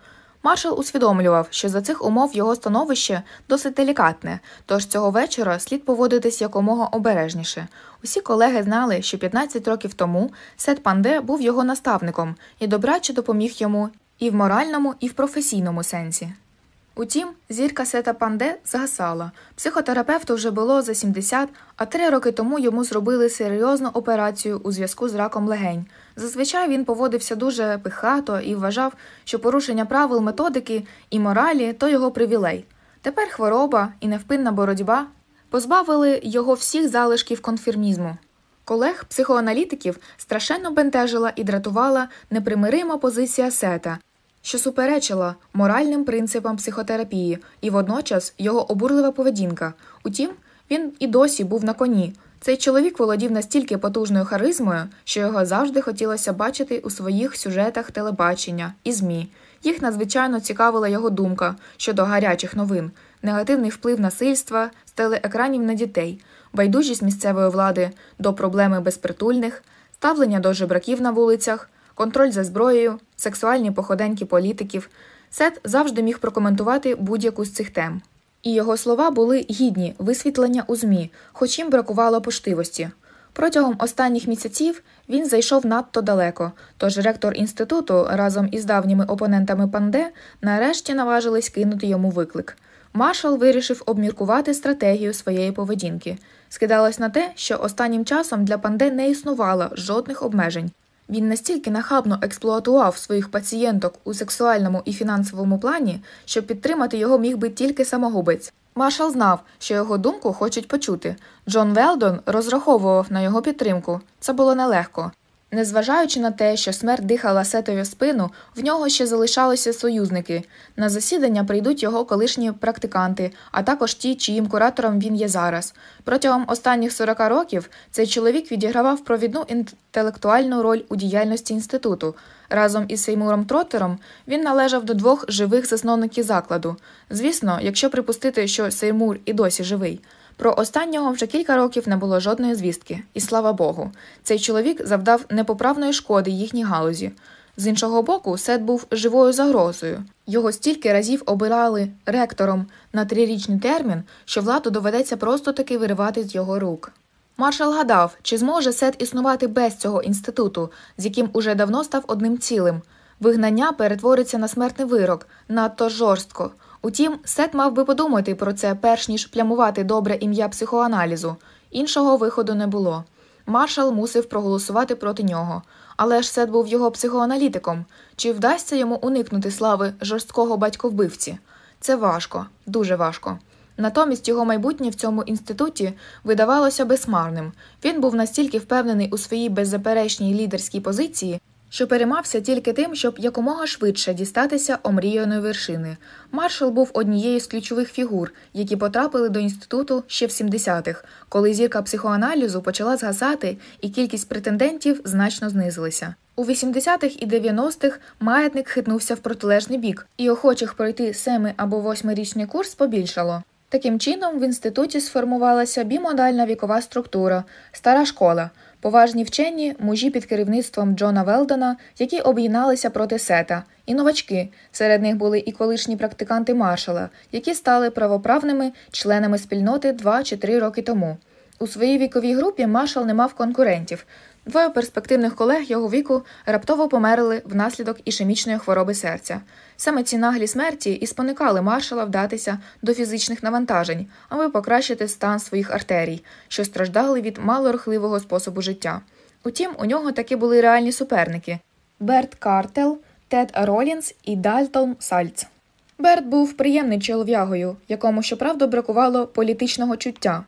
[SPEAKER 1] Маршал усвідомлював, що за цих умов його становище досить делікатне, тож цього вечора слід поводитись якомога обережніше. Усі колеги знали, що 15 років тому Сет Панде був його наставником і добраче допоміг йому і в моральному, і в професійному сенсі. Утім, зірка сета панде згасала. Психотерапевту вже було за 70, а три роки тому йому зробили серйозну операцію у зв'язку з раком легень. Зазвичай він поводився дуже пихато і вважав, що порушення правил методики і моралі то його привілей. Тепер хвороба і невпинна боротьба позбавили його всіх залишків конфірмізму. Колег психоаналітиків страшенно бентежила і дратувала непримирима позиція сета, що суперечила моральним принципам психотерапії, і водночас його обурлива поведінка. Утім, він і досі був на коні, цей чоловік володів настільки потужною харизмою, що його завжди хотілося бачити у своїх сюжетах телебачення і ЗМІ. Їх надзвичайно цікавила його думка щодо гарячих новин, негативний вплив насильства з телеекранів на дітей, байдужість місцевої влади до проблеми безпритульних, ставлення до жебраків на вулицях, контроль за зброєю, сексуальні походеньки політиків. Сет завжди міг прокоментувати будь-яку з цих тем. І його слова були гідні висвітлення у ЗМІ, хоч їм бракувало поштивості. Протягом останніх місяців він зайшов надто далеко, тож ректор інституту разом із давніми опонентами панде нарешті наважились кинути йому виклик. Маршал вирішив обміркувати стратегію своєї поведінки. Скидалось на те, що останнім часом для панде не існувало жодних обмежень. Він настільки нахабно експлуатував своїх пацієнток у сексуальному і фінансовому плані, що підтримати його міг би тільки самогубець. Маршал знав, що його думку хочуть почути. Джон Велдон розраховував на його підтримку. Це було нелегко. Незважаючи на те, що смерть дихала Сетові в спину, в нього ще залишалися союзники. На засідання прийдуть його колишні практиканти, а також ті, чиїм куратором він є зараз. Протягом останніх 40 років цей чоловік відігравав провідну інтелектуальну роль у діяльності інституту. Разом із Сеймуром Тротером він належав до двох живих засновників закладу. Звісно, якщо припустити, що Сеймур і досі живий. Про останнього вже кілька років не було жодної звістки, і слава Богу, цей чоловік завдав непоправної шкоди їхній галузі. З іншого боку, Сет був живою загрозою. Його стільки разів обирали ректором на трирічний термін, що владу доведеться просто таки виривати з його рук. Маршал гадав, чи зможе Сет існувати без цього інституту, з яким уже давно став одним цілим. Вигнання перетвориться на смертний вирок надто жорстко. Утім, Сет мав би подумати про це, перш ніж плямувати добре ім'я психоаналізу. Іншого виходу не було. Маршал мусив проголосувати проти нього. Але ж Сет був його психоаналітиком. Чи вдасться йому уникнути слави жорсткого батьковбивці? Це важко, дуже важко. Натомість його майбутнє в цьому інституті видавалося безсмарним. Він був настільки впевнений у своїй беззаперечній лідерській позиції, що переймався тільки тим, щоб якомога швидше дістатися омріяної вершини. Маршал був однією з ключових фігур, які потрапили до інституту ще в 70-х, коли зірка психоаналізу почала згасати і кількість претендентів значно знизилася. У 80-х і 90-х маятник хитнувся в протилежний бік, і охочих пройти семи або восьмирічний курс побільшало. Таким чином в інституті сформувалася бімодальна вікова структура, стара школа поважні вчені, мужі під керівництвом Джона Велдона, які об'єдналися проти сета, і новачки. Серед них були і колишні практиканти маршала, які стали правоправними членами спільноти 2 чи 3 роки тому. У своїй віковій групі маршал не мав конкурентів, Двоє перспективних колег його віку раптово померли внаслідок ішемічної хвороби серця. Саме ці наглі смерті і споникали маршала вдатися до фізичних навантажень, аби покращити стан своїх артерій, що страждали від малорухливого способу життя. Утім, у нього таки були реальні суперники: Берт Картел, Тед Ролінс і Дальтон Сальц. Берт був приємний чолов'ягою, якому щоправда бракувало політичного чуття.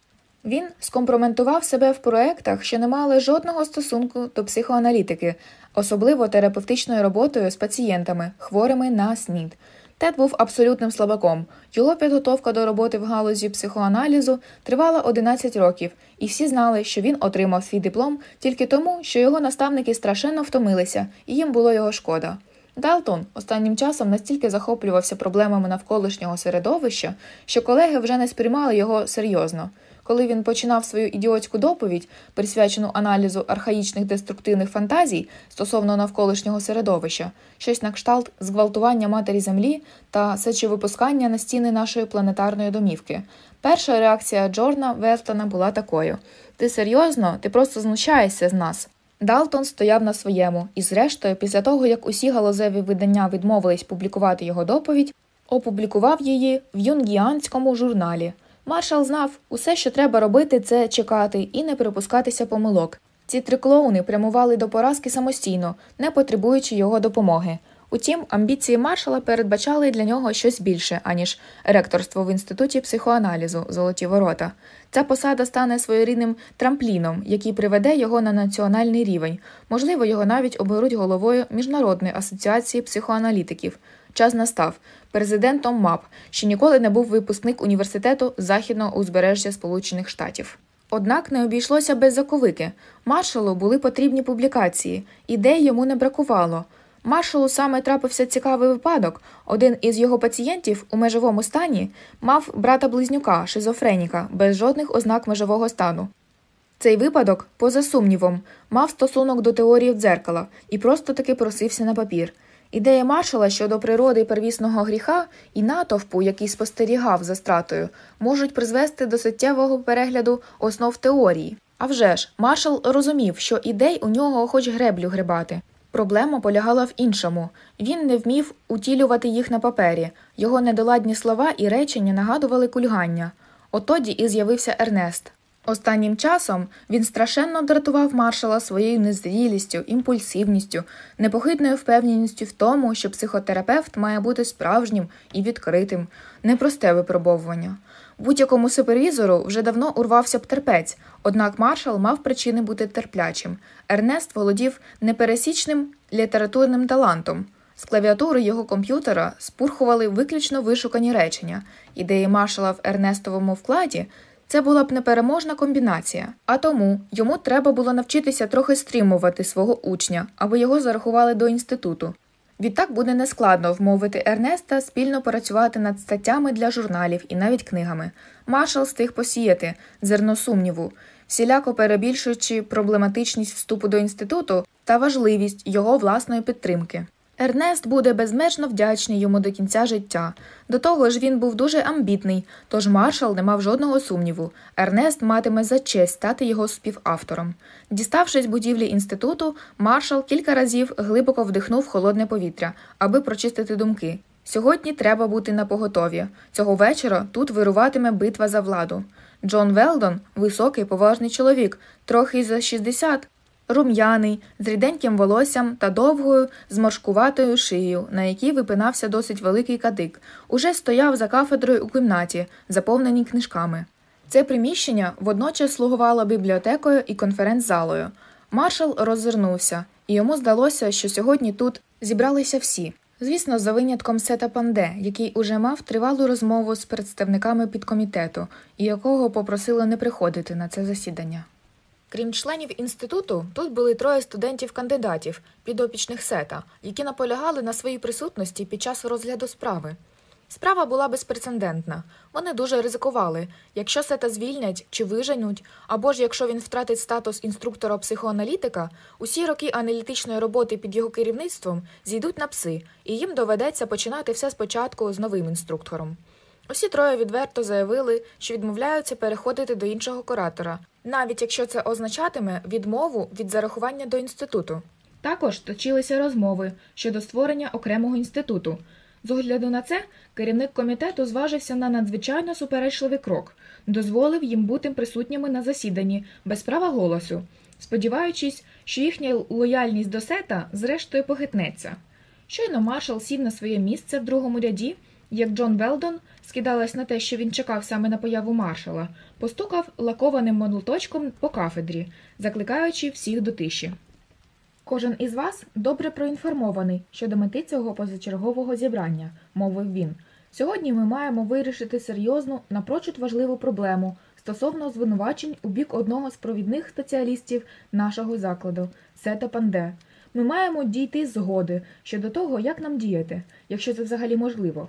[SPEAKER 1] Він скомпроментував себе в проектах, що не мали жодного стосунку до психоаналітики, особливо терапевтичною роботою з пацієнтами, хворими на СНІД. Тед був абсолютним слабаком. Його підготовка до роботи в галузі психоаналізу тривала 11 років, і всі знали, що він отримав свій диплом тільки тому, що його наставники страшенно втомилися, і їм було його шкода. Далтон останнім часом настільки захоплювався проблемами навколишнього середовища, що колеги вже не сприймали його серйозно коли він починав свою ідіотську доповідь, присвячену аналізу архаїчних деструктивних фантазій стосовно навколишнього середовища, щось на кшталт зґвалтування матері землі та сечовипускання на стіни нашої планетарної домівки. Перша реакція Джорна Вестона була такою: Ти серйозно? Ти просто знущаєшся з нас. Далтон стояв на своєму, і, зрештою, після того як усі галузеві видання відмовились публікувати його доповідь, опублікував її в юнгіанському журналі. Маршал знав, усе, що треба робити, це чекати і не припускатися помилок. Ці три клоуни прямували до поразки самостійно, не потребуючи його допомоги. Утім, амбіції маршала передбачали для нього щось більше, аніж ректорство в інституті психоаналізу Золоті ворота. Ця посада стане своєрідним трампліном, який приведе його на національний рівень. Можливо, його навіть оберуть головою Міжнародної асоціації психоаналітиків. Час настав президентом МАП, що ніколи не був випускник університету західного узбережжя Сполучених Штатів. Однак не обійшлося без заковики. Маршалу були потрібні публікації, ідей йому не бракувало. Маршалу саме трапився цікавий випадок. Один із його пацієнтів у межовому стані мав брата близнюка, шизофреніка, без жодних ознак межового стану. Цей випадок, поза сумнівом, мав стосунок до теорії дзеркала і просто таки просився на папір. Ідея маршала щодо природи первісного гріха і натовпу, який спостерігав за стратою, можуть призвести до суттєвого перегляду основ теорії. А вже ж, маршал розумів, що ідей у нього хоч греблю гребати. Проблема полягала в іншому він не вмів утілювати їх на папері, його недоладні слова і речення нагадували кульгання. Отоді і з'явився Ернест. Останнім часом він страшенно дратував маршала своєю незрілістю, імпульсивністю, непохитною впевненістю в тому, що психотерапевт має бути справжнім і відкритим, непросте випробовування. Будь-якому супервізору вже давно урвався б терпець, однак маршал мав причини бути терплячим. Ернест володів непересічним літературним талантом. З клавіатури його комп'ютера спурхували виключно вишукані речення. Ідеї маршала в Ернестовому вкладі це була б непереможна комбінація, а тому йому треба було навчитися трохи стримувати свого учня, аби його зарахували до інституту. Відтак буде нескладно вмовити Ернеста спільно працювати над статтями для журналів і навіть книгами. Маршал стиг посіяти зерно сумніву, всіляко перебільшуючи проблематичність вступу до інституту та важливість його власної підтримки. Ернест буде безмежно вдячний йому до кінця життя. До того ж, він був дуже амбітний, тож маршал не мав жодного сумніву. Ернест матиме за честь стати його співавтором. Діставшись будівлі інституту, маршал кілька разів глибоко вдихнув холодне повітря, аби прочистити думки. Сьогодні треба бути на поготові. Цього вечора тут вируватиме битва за владу. Джон Велдон високий, поважний чоловік, трохи за 60, рум'яний, з ріденьким волоссям та довгою, зморшкуватою шиєю, на якій випинався досить великий кадик, уже стояв за кафедрою у кімнаті, заповненій книжками. Це приміщення водночас слугувало бібліотекою і конференц-залою. Маршал роззирнувся, і йому здалося, що сьогодні тут зібралися всі. Звісно, за винятком Сета Панде, який уже мав тривалу розмову з представниками підкомітету і якого попросили не приходити на це засідання. Крім членів інституту, тут були троє студентів-кандидатів підопічних сета, які наполягали на своїй присутності під час розгляду справи. Справа була безпрецедентна. Вони дуже ризикували. Якщо сета звільнять чи виженуть, або ж якщо він втратить статус інструктора психоаналітика, усі роки аналітичної роботи під його керівництвом зійдуть на пси, і їм доведеться починати все спочатку з новим інструктором. Усі троє відверто заявили, що відмовляються переходити до іншого куратора навіть якщо це означатиме відмову від зарахування до інституту. Також точилися розмови щодо створення окремого інституту. З огляду на це керівник комітету зважився на надзвичайно суперечливий крок, дозволив їм бути присутніми на засіданні без права голосу, сподіваючись, що їхня лояльність до сета зрештою похитнеться. Щойно маршал сів на своє місце в другому ряді, як Джон Велдон скидалась на те, що він чекав саме на появу маршала, постукав лакованим молоточком по кафедрі, закликаючи всіх до тиші. Кожен із вас добре проінформований щодо мети цього позачергового зібрання, мовив він. Сьогодні ми маємо вирішити серйозну, напрочуд важливу проблему стосовно звинувачень у бік одного з провідних спеціалістів нашого закладу Сета Панде. Ми маємо дійти згоди щодо того, як нам діяти, якщо це взагалі можливо.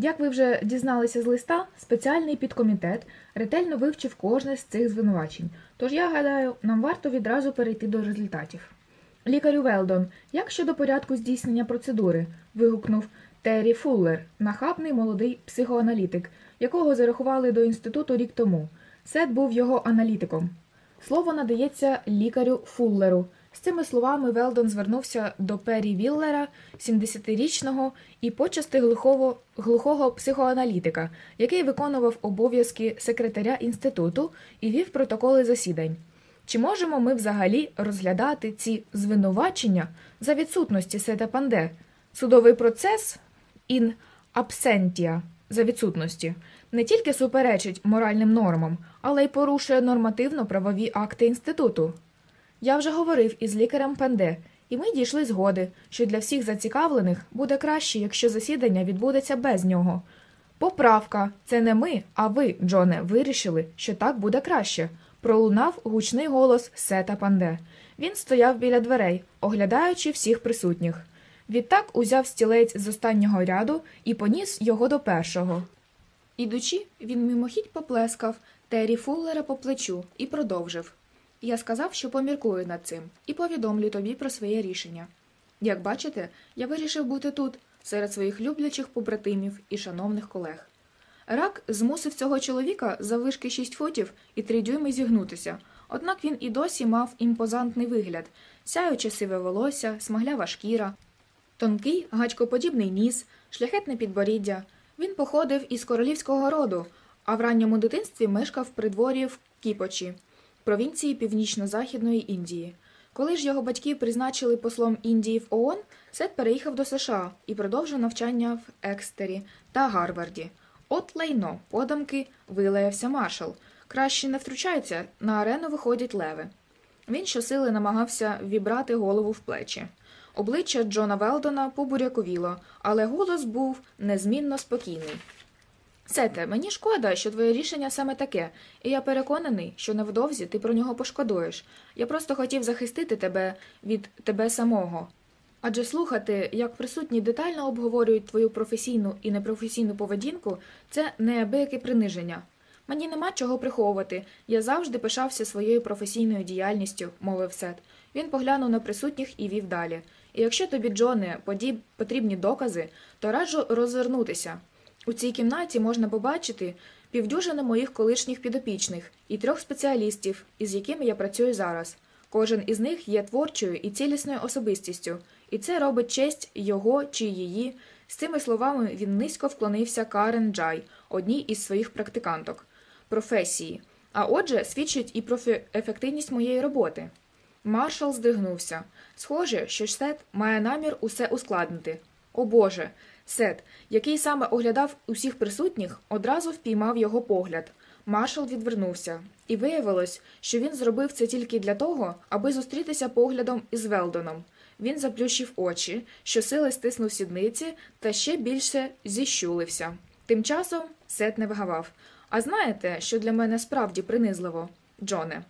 [SPEAKER 1] Як ви вже дізналися з листа, спеціальний підкомітет ретельно вивчив кожне з цих звинувачень, тож я гадаю, нам варто відразу перейти до результатів. Лікарю Велдон, як щодо порядку здійснення процедури? вигукнув Террі Фуллер, нахабний молодий психоаналітик, якого зарахували до інституту рік тому. Сет був його аналітиком. Слово надається лікарю Фуллеру. З цими словами Велдон звернувся до Пері Віллера, 70-річного і почасти глухого, глухого психоаналітика, який виконував обов'язки секретаря інституту і вів протоколи засідань. Чи можемо ми взагалі розглядати ці звинувачення за відсутності Сета Панде? Судовий процес ін абсентія за відсутності не тільки суперечить моральним нормам, але й порушує нормативно правові акти інституту. Я вже говорив із лікарем Пенде, і ми дійшли згоди, що для всіх зацікавлених буде краще, якщо засідання відбудеться без нього. Поправка, це не ми, а ви, Джоне, вирішили, що так буде краще. Пролунав гучний голос Сета Панде. Він стояв біля дверей, оглядаючи всіх присутніх. Відтак узяв стілець з останнього ряду і поніс його до першого. Ідучи, він мимохідь поплескав Террі Фуллера по плечу і продовжив. Я сказав, що поміркую над цим, і повідомлю тобі про своє рішення. Як бачите, я вирішив бути тут, серед своїх люблячих побратимів і шановних колег. Рак змусив цього чоловіка за вишки 6 футів і 3 дюйми зігнутися, однак він і досі мав імпозантний вигляд, сяюче сиве волосся, смаглява шкіра, тонкий гачкоподібний ніс, шляхетне підборіддя. Він походив із королівського роду, а в ранньому дитинстві мешкав при дворі в кіпочі провінції Північно-Західної Індії. Коли ж його батьки призначили послом Індії в ООН, Сет переїхав до США і продовжив навчання в Екстері та Гарварді. От лайно, подамки, вилаявся маршал. Краще не втручається на арену виходять леви. Він щосили намагався вібрати голову в плечі. Обличчя Джона Велдона побуряковіло, але голос був незмінно спокійний. Сете, мені шкода, що твоє рішення саме таке, і я переконаний, що невдовзі ти про нього пошкодуєш. Я просто хотів захистити тебе від тебе самого. Адже слухати, як присутні детально обговорюють твою професійну і непрофесійну поведінку, це неабияке приниження. Мені нема чого приховувати. Я завжди пишався своєю професійною діяльністю, мовив Сет. Він поглянув на присутніх і вів далі. І якщо тобі, Джоне, потрібні докази, то раджу розвернутися. У цій кімнаті можна побачити півдюжини моїх колишніх підопічних і трьох спеціалістів, із якими я працюю зараз. Кожен із них є творчою і цілісною особистістю, і це робить честь його чи її. З цими словами він низько вклонився Карен Джай, одній із своїх практиканток професії. А отже, свідчить і про ефективність моєї роботи. Маршал здригнувся. Схоже, що штет має намір усе ускладнити. О Боже, Сет, який саме оглядав усіх присутніх, одразу впіймав його погляд. Маршал відвернувся, і виявилось, що він зробив це тільки для того, аби зустрітися поглядом із Велдоном. Він заплющив очі, щосили стиснув сідниці та ще більше зіщулився. Тим часом Сет не вигавав. А знаєте, що для мене справді принизливо, Джоне?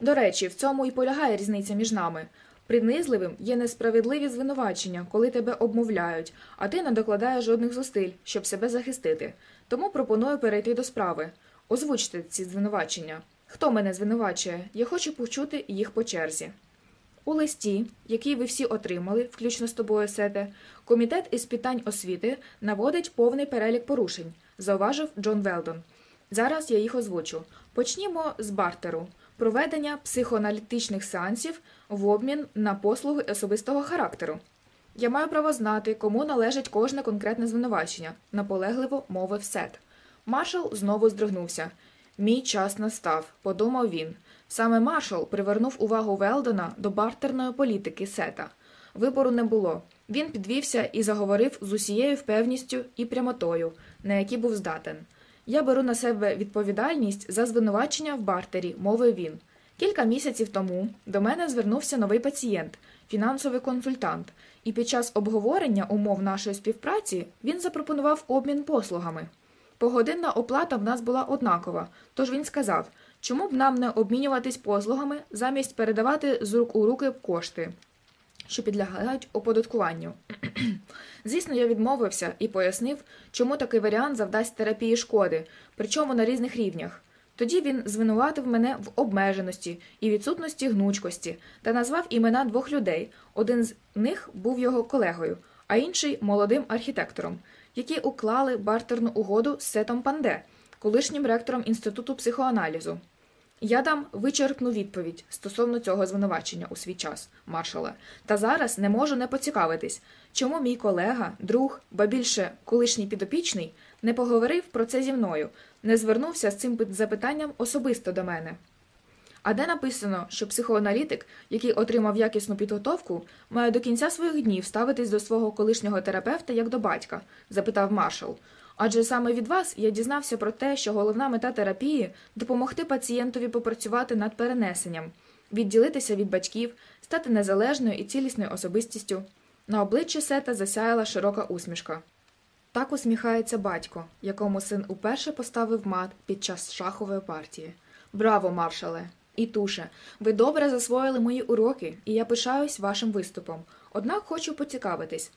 [SPEAKER 1] До речі, в цьому і полягає різниця між нами. Принизливим є несправедливі звинувачення, коли тебе обмовляють, а ти не докладаєш жодних зусиль, щоб себе захистити. Тому пропоную перейти до справи. Озвучте ці звинувачення. Хто мене звинувачує? Я хочу почути їх по черзі. У листі, який ви всі отримали, включно з тобою сете, комітет із питань освіти наводить повний перелік порушень, зауважив Джон Велдон. Зараз я їх озвучу. Почнімо з бартеру проведення психоаналітичних сеансів в обмін на послуги особистого характеру. Я маю право знати, кому належить кожне конкретне звинувачення, наполегливо мовив Сет. Маршал знову здригнувся. Мій час настав, подумав він. Саме маршал привернув увагу Велдона до бартерної політики Сета. Вибору не було. Він підвівся і заговорив з усією впевністю і прямотою, на які був здатен. Я беру на себе відповідальність за звинувачення в бартері, мовив він. Кілька місяців тому до мене звернувся новий пацієнт, фінансовий консультант, і під час обговорення умов нашої співпраці він запропонував обмін послугами. Погодинна оплата в нас була однакова, тож він сказав, чому б нам не обмінюватись послугами замість передавати з рук у руки кошти що підлягають оподаткуванню. Звісно, я відмовився і пояснив, чому такий варіант завдасть терапії шкоди, причому на різних рівнях. Тоді він звинуватив мене в обмеженості і відсутності гнучкості та назвав імена двох людей. Один з них був його колегою, а інший молодим архітектором, які уклали бартерну угоду з Сетом Панде, колишнім ректором інституту психоаналізу. Я дам вичерпну відповідь стосовно цього звинувачення у свій час, маршале. Та зараз не можу не поцікавитись, чому мій колега, друг, ба більше колишній підопічний, не поговорив про це зі мною, не звернувся з цим запитанням особисто до мене. А де написано, що психоаналітик, який отримав якісну підготовку, має до кінця своїх днів ставитись до свого колишнього терапевта як до батька? запитав маршал. Адже саме від вас я дізнався про те, що головна мета терапії допомогти пацієнтові попрацювати над перенесенням, відділитися від батьків, стати незалежною і цілісною особистістю. На обличчі Сета засяяла широка усмішка. Так усміхається батько, якому син уперше поставив мат під час шахової партії. Браво, маршале! І туше, ви добре засвоїли мої уроки, і я пишаюсь вашим виступом. Однак хочу поцікавитись,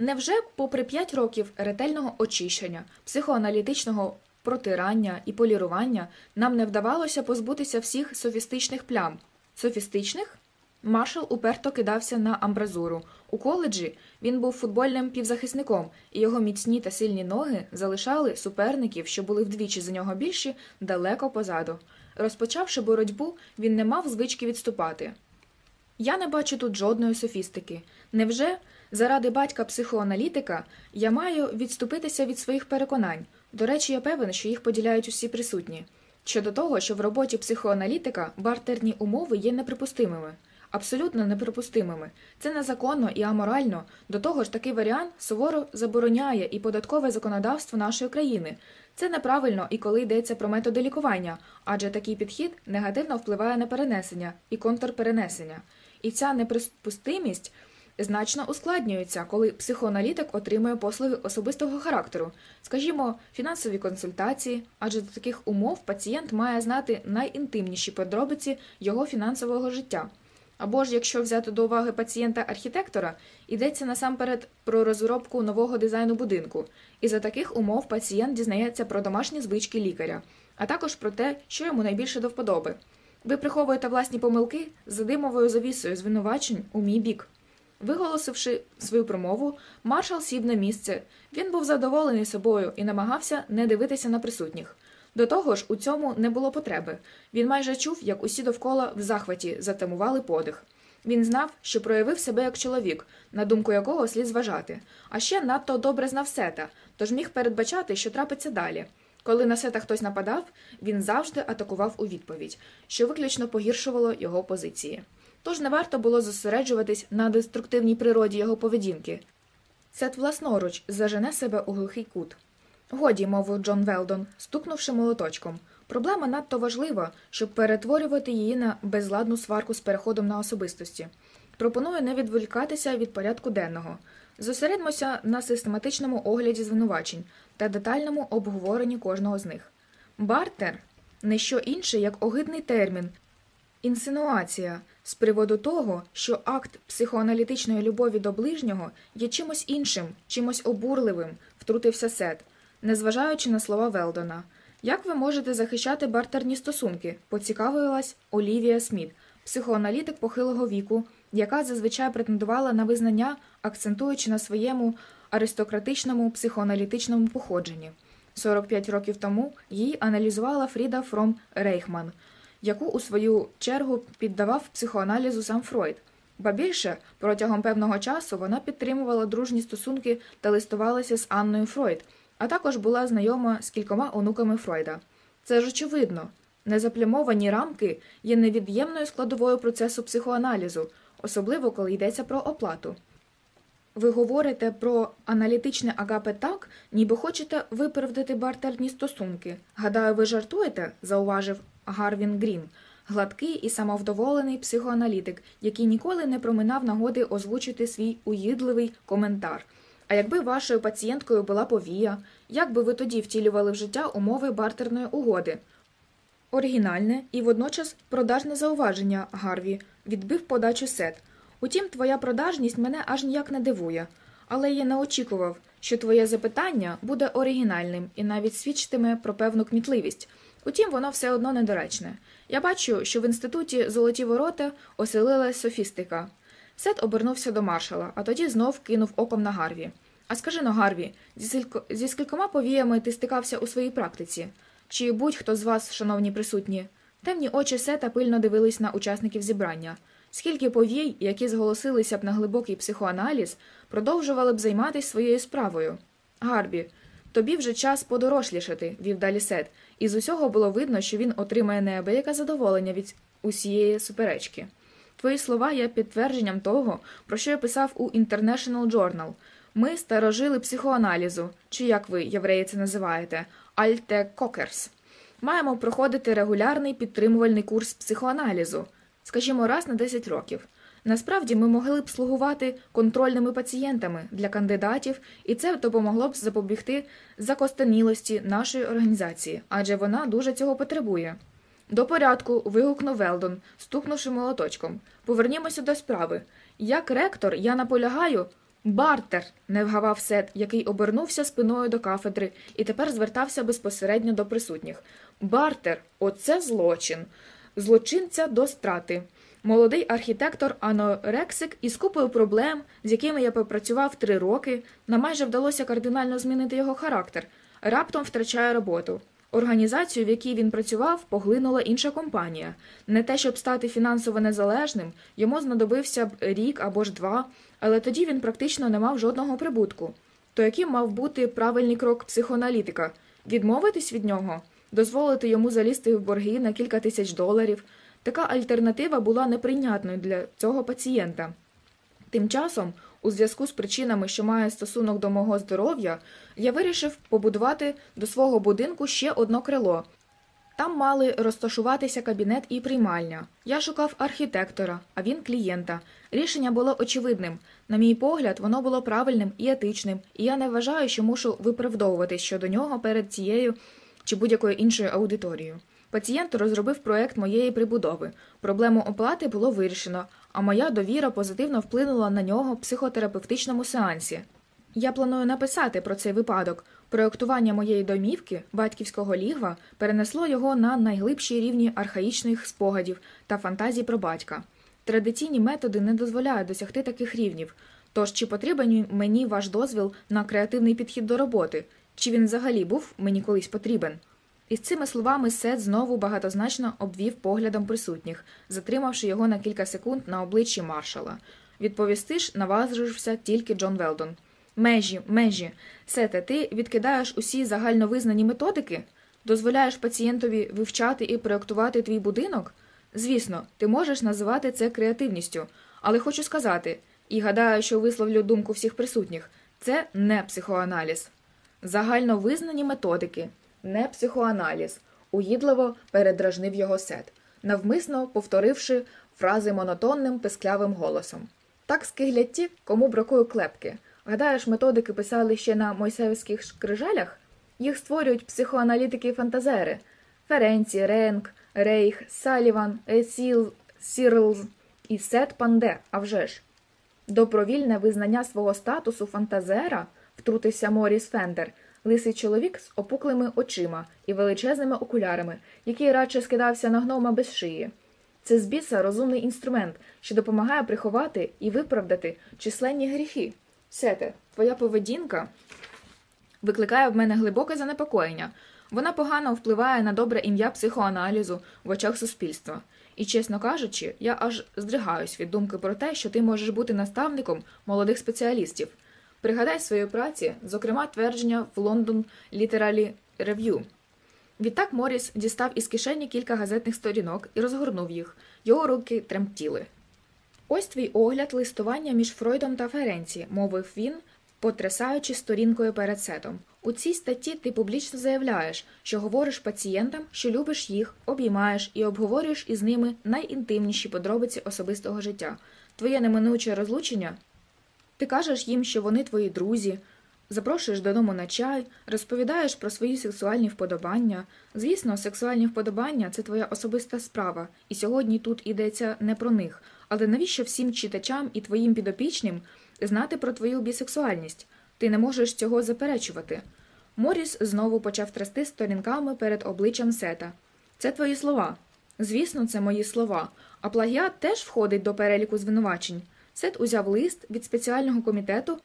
[SPEAKER 1] Невже, попри 5 років ретельного очищення, психоаналітичного протирання і полірування, нам не вдавалося позбутися всіх софістичних плям? Софістичних? Маршал уперто кидався на амбразуру. У коледжі він був футбольним півзахисником, і його міцні та сильні ноги залишали суперників, що були вдвічі за нього більші, далеко позаду. Розпочавши боротьбу, він не мав звички відступати. Я не бачу тут жодної софістики. Невже Заради батька психоаналітика я маю відступитися від своїх переконань. До речі, я певен, що їх поділяють усі присутні. Щодо того, що в роботі психоаналітика бартерні умови є неприпустимими, абсолютно неприпустимими. Це незаконно і аморально. До того ж, такий варіант суворо забороняє і податкове законодавство нашої країни. Це неправильно і коли йдеться про методи лікування, адже такий підхід негативно впливає на перенесення і контрперенесення. І ця неприпустимість значно ускладнюється, коли психоаналітик отримує послуги особистого характеру, скажімо, фінансові консультації, адже до таких умов пацієнт має знати найінтимніші подробиці його фінансового життя. Або ж, якщо взяти до уваги пацієнта-архітектора, йдеться насамперед про розробку нового дизайну будинку, і за таких умов пацієнт дізнається про домашні звички лікаря, а також про те, що йому найбільше до вподоби. Ви приховуєте власні помилки за димовою завісою звинувачень у мій бік. Виголосивши свою промову, маршал сів на місце. Він був задоволений собою і намагався не дивитися на присутніх. До того ж, у цьому не було потреби. Він майже чув, як усі довкола в захваті затамували подих. Він знав, що проявив себе як чоловік, на думку якого слід зважати, а ще надто добре знав сета, тож міг передбачати, що трапиться далі. Коли на сета хтось нападав, він завжди атакував у відповідь, що виключно погіршувало його позиції. Тож не варто було зосереджуватись на деструктивній природі його поведінки. Сет власноруч зажене себе у глухий кут. Годі, мовив Джон Велдон, стукнувши молоточком. Проблема надто важлива, щоб перетворювати її на безладну сварку з переходом на особистості. Пропоную не відволікатися від порядку денного. Зосередимося на систематичному огляді звинувачень та детальному обговоренні кожного з них. Бартер не що інше, як огидний термін. Інсинуація з приводу того, що акт психоаналітичної любові до ближнього є чимось іншим, чимось обурливим, втрутився Сет, незважаючи на слова Велдона. Як ви можете захищати бартерні стосунки? поцікавилась Олівія Сміт, психоаналітик похилого віку, яка зазвичай претендувала на визнання, акцентуючи на своєму аристократичному психоаналітичному походженні. 45 років тому її аналізувала Фріда Фром Рейхман – яку у свою чергу піддавав психоаналізу сам Фройд. Ба більше протягом певного часу вона підтримувала дружні стосунки та листувалася з Анною Фройд, а також була знайома з кількома онуками Фройда. Це ж очевидно. Незаплямовані рамки є невід'ємною складовою процесу психоаналізу, особливо коли йдеться про оплату. Ви говорите про аналітичне агапе так, ніби хочете виправдати бартерні стосунки. Гадаю, ви жартуєте, зауважив Гарвін Грін, гладкий і самовдоволений психоаналітик, який ніколи не проминав нагоди озвучити свій уїдливий коментар. А якби вашою пацієнткою була повія, як би ви тоді втілювали в життя умови бартерної угоди? Оригінальне і водночас продажне зауваження Гарві відбив подачу сет. Утім, твоя продажність мене аж ніяк не дивує, але я не очікував, що твоє запитання буде оригінальним і навіть свідчитиме про певну кмітливість. Утім, воно все одно недоречне. Я бачу, що в інституті золоті ворота оселилась софістика. Сет обернувся до маршала, а тоді знов кинув оком на Гарві. А скажи но, Гарві, зі скількома повіями ти стикався у своїй практиці? Чи будь-хто з вас, шановні присутні? Темні очі сета пильно дивились на учасників зібрання. Скільки повій, які зголосилися б на глибокий психоаналіз, продовжували б займатися своєю справою. Гарбі, Тобі вже час подорослішати, вів далі Сет, і з усього було видно, що він отримає неабияке задоволення від усієї суперечки. Твої слова є підтвердженням того, про що я писав у International Journal. Ми старожили психоаналізу, чи як ви, євреї, це називаєте, Альте Кокерс. Маємо проходити регулярний підтримувальний курс психоаналізу, скажімо, раз на 10 років. Насправді ми могли б слугувати контрольними пацієнтами для кандидатів, і це допомогло б запобігти закостенілості нашої організації, адже вона дуже цього потребує. До порядку вигукнув Велдон, стукнувши молоточком. Повернімося до справи. Як ректор, я наполягаю. Бартер. не вгавав Сет, який обернувся спиною до кафедри і тепер звертався безпосередньо до присутніх. Бартер, оце злочин, злочинця до страти. Молодий архітектор анорексик із купою проблем, з якими я попрацював три роки, нам майже вдалося кардинально змінити його характер, раптом втрачає роботу. Організацію, в якій він працював, поглинула інша компанія. Не те, щоб стати фінансово незалежним, йому знадобився б рік або ж два, але тоді він практично не мав жодного прибутку. То яким мав бути правильний крок психоаналітика відмовитись від нього, дозволити йому залізти в борги на кілька тисяч доларів. Така альтернатива була неприйнятною для цього пацієнта. Тим часом, у зв'язку з причинами, що має стосунок до мого здоров'я, я вирішив побудувати до свого будинку ще одно крило. Там мали розташуватися кабінет і приймальня. Я шукав архітектора, а він клієнта. Рішення було очевидним. На мій погляд, воно було правильним і етичним, і я не вважаю, що мушу виправдовуватись щодо нього перед цією чи будь-якою іншою аудиторією. Пацієнт розробив проект моєї прибудови. Проблему оплати було вирішено, а моя довіра позитивно вплинула на нього в психотерапевтичному сеансі. Я планую написати про цей випадок. Проектування моєї домівки, батьківського лігва, перенесло його на найглибші рівні архаїчних спогадів та фантазій про батька. Традиційні методи не дозволяють досягти таких рівнів. Тож чи потрібен мені ваш дозвіл на креативний підхід до роботи? Чи він взагалі був мені колись потрібен? Із цими словами Сет знову багатозначно обвів поглядом присутніх, затримавши його на кілька секунд на обличчі маршала. Відповісти ж наважився тільки Джон Велдон. Межі, межі, сете, ти відкидаєш усі загальновизнані методики? Дозволяєш пацієнтові вивчати і проектувати твій будинок? Звісно, ти можеш називати це креативністю, але хочу сказати, і гадаю, що висловлю думку всіх присутніх це не психоаналіз. Загальновизнані методики не психоаналіз, уїдливо передражнив його сет, навмисно повторивши фрази монотонним писклявим голосом. Так скиглять ті, кому бракує клепки. Гадаєш, методики писали ще на Мойсевських шкрижалях? Їх створюють психоаналітики-фантазери Ференці, Ренк, Рейх, Саліван, Есіл, Сірлз і Сет Панде. А вже ж. Добровільне визнання свого статусу фантазера, втрутився Моріс Фендер, лисий чоловік з опуклими очима і величезними окулярами, який радше скидався на гнома без шиї. Це з біса розумний інструмент, що допомагає приховати і виправдати численні гріхи. Сете, твоя поведінка викликає в мене глибоке занепокоєння. Вона погано впливає на добре ім'я психоаналізу в очах суспільства. І, чесно кажучи, я аж здригаюсь від думки про те, що ти можеш бути наставником молодих спеціалістів. Пригадай свої праці, зокрема твердження в London Literary Review. Відтак Моріс дістав із кишені кілька газетних сторінок і розгорнув їх. Його руки тремтіли. Ось твій огляд листування між Фройдом та Ференці, мовив він, потрясаючи сторінкою перед сетом. У цій статті ти публічно заявляєш, що говориш пацієнтам, що любиш їх, обіймаєш і обговорюєш із ними найінтимніші подробиці особистого життя. Твоє неминуче розлучення ти кажеш їм, що вони твої друзі, запрошуєш додому на чай, розповідаєш про свої сексуальні вподобання. Звісно, сексуальні вподобання це твоя особиста справа, і сьогодні тут йдеться не про них. Але навіщо всім читачам і твоїм підопічним знати про твою бісексуальність? Ти не можеш цього заперечувати. Моріс знову почав трясти сторінками перед обличчям Сета. Це твої слова. Звісно, це мої слова. А плагіат теж входить до переліку звинувачень. Сет узяв лист від спеціального комітету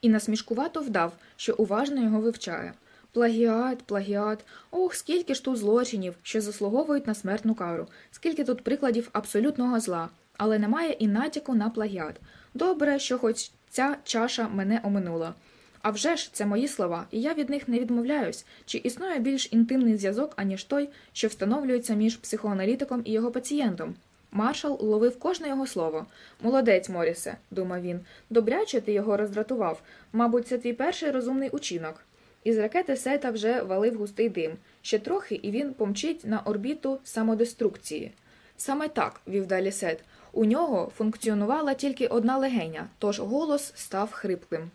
[SPEAKER 1] і насмішкувато вдав, що уважно його вивчає. Плагіат, плагіат, ох, скільки ж тут злочинів, що заслуговують на смертну кару, скільки тут прикладів абсолютного зла, але немає і натяку на плагіат. Добре, що хоч ця чаша мене оминула. А вже ж це мої слова, і я від них не відмовляюсь, чи існує більш інтимний зв'язок, аніж той, що встановлюється між психоаналітиком і його пацієнтом. Маршал ловив кожне його слово. Молодець, Морісе, думав він. Добряче ти його роздратував. Мабуть, це твій перший розумний учинок. Із ракети Сета вже валив густий дим. Ще трохи, і він помчить на орбіту самодеструкції. Саме так вів далі Сет. У нього функціонувала тільки одна легеня, тож голос став хрипким.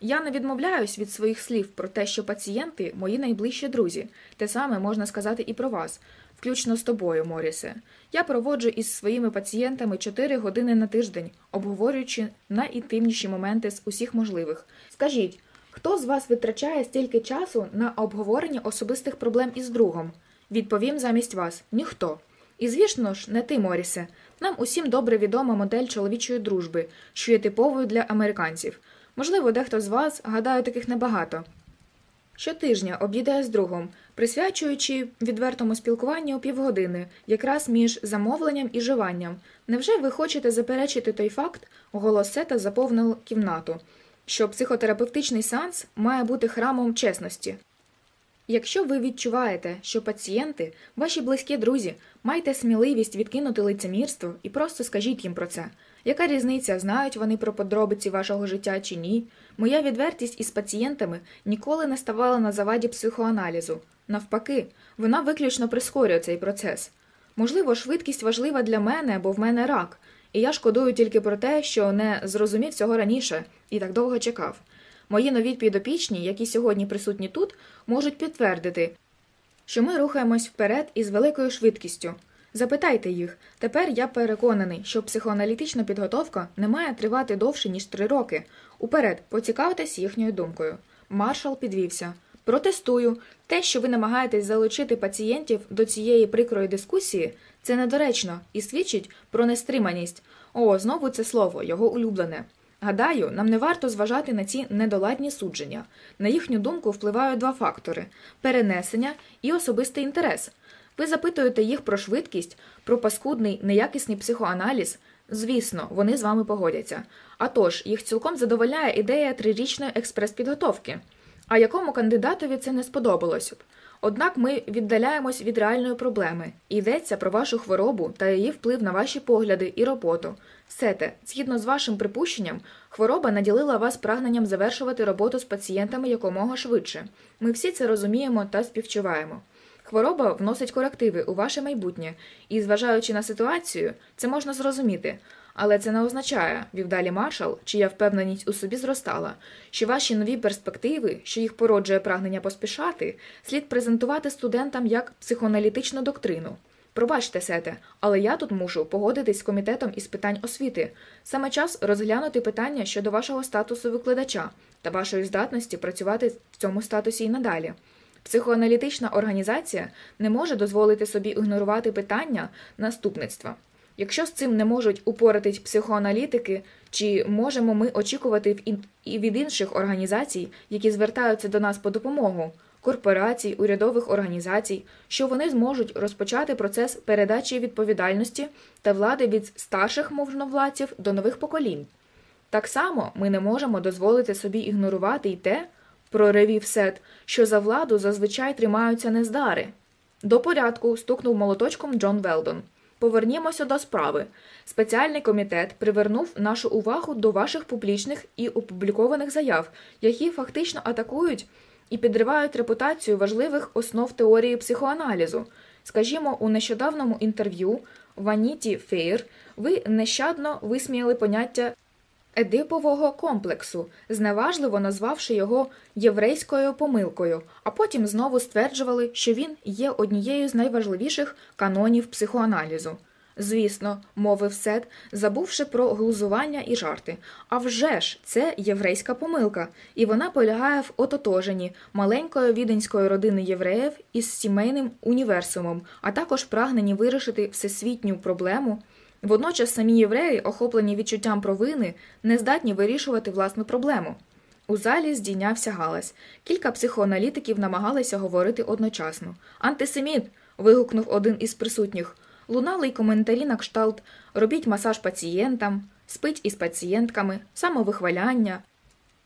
[SPEAKER 1] Я не відмовляюсь від своїх слів про те, що пацієнти мої найближчі друзі. Те саме можна сказати і про вас включно з тобою, Морісе. Я проводжу із своїми пацієнтами 4 години на тиждень, обговорюючи найінтимніші моменти з усіх можливих. Скажіть, хто з вас витрачає стільки часу на обговорення особистих проблем із другом? Відповім замість вас ніхто. І, звісно ж, не ти, Морісе. Нам усім добре відома модель чоловічої дружби, що є типовою для американців. Можливо, дехто з вас, гадаю, таких небагато. Щотижня обідає з другом, присвячуючи відвертому спілкуванню півгодини, якраз між замовленням і живанням. Невже ви хочете заперечити той факт, голос Сета заповнив кімнату, що психотерапевтичний сеанс має бути храмом чесності? Якщо ви відчуваєте, що пацієнти, ваші близькі друзі, майте сміливість відкинути лицемірство і просто скажіть їм про це. Яка різниця, знають вони про подробиці вашого життя чи ні? Моя відвертість із пацієнтами ніколи не ставала на заваді психоаналізу. Навпаки, вона виключно прискорює цей процес. Можливо, швидкість важлива для мене, бо в мене рак, і я шкодую тільки про те, що не зрозумів цього раніше і так довго чекав. Мої нові підопічні, які сьогодні присутні тут, можуть підтвердити, що ми рухаємось вперед із великою швидкістю. Запитайте їх. Тепер я переконаний, що психоаналітична підготовка не має тривати довше ніж три роки. Уперед, поцікавтесь їхньою думкою. Маршал підвівся. Протестую. Те, що ви намагаєтесь залучити пацієнтів до цієї прикрої дискусії, це недоречно і свідчить про нестриманість. О, знову це слово, його улюблене. Гадаю, нам не варто зважати на ці недоладні судження. На їхню думку впливають два фактори перенесення і особистий інтерес. Ви запитуєте їх про швидкість, про паскудний, неякісний психоаналіз. Звісно, вони з вами погодяться. А тож, їх цілком задовольняє ідея трирічної експрес-підготовки. А якому кандидатові це не сподобалося б? Однак ми віддаляємось від реальної проблеми. Йдеться про вашу хворобу та її вплив на ваші погляди і роботу. Все те, згідно з вашим припущенням, хвороба наділила вас прагненням завершувати роботу з пацієнтами якомога швидше. Ми всі це розуміємо та співчуваємо. Хвороба вносить корективи у ваше майбутнє, і, зважаючи на ситуацію, це можна зрозуміти. Але це не означає, вівдалі маршал, чия впевненість у собі зростала, що ваші нові перспективи, що їх породжує прагнення поспішати, слід презентувати студентам як психоаналітичну доктрину. Пробачте, сете, але я тут мушу погодитись з комітетом із питань освіти. Саме час розглянути питання щодо вашого статусу викладача та вашої здатності працювати в цьому статусі і надалі. Психоаналітична організація не може дозволити собі ігнорувати питання наступництва. Якщо з цим не можуть упоратись психоаналітики, чи можемо ми очікувати і від інших організацій, які звертаються до нас по допомогу, корпорацій, урядових організацій, що вони зможуть розпочати процес передачі відповідальності та влади від старших мовновладців до нових поколінь? Так само ми не можемо дозволити собі ігнорувати й те, проревів Сет, що за владу зазвичай тримаються нездари. До порядку стукнув молоточком Джон Велдон. Повернімося до справи. Спеціальний комітет привернув нашу увагу до ваших публічних і опублікованих заяв, які фактично атакують і підривають репутацію важливих основ теорії психоаналізу. Скажімо, у нещодавному інтерв'ю Ваніті Фейр ви нещадно висміяли поняття Едипового комплексу, зневажливо назвавши його єврейською помилкою, а потім знову стверджували, що він є однією з найважливіших канонів психоаналізу. Звісно, мовив Сет, забувши про глузування і жарти. А вже ж, це єврейська помилка, і вона полягає в ототоженні маленької віденської родини євреїв із сімейним універсумом, а також прагненні вирішити всесвітню проблему Водночас самі євреї, охоплені відчуттям провини, не здатні вирішувати власну проблему. У залі здійнявся галас. Кілька психоаналітиків намагалися говорити одночасно. Антисеміт. вигукнув один із присутніх. Лунали й коментарі на кшталт робіть масаж пацієнтам, спить із пацієнтками, самовихваляння.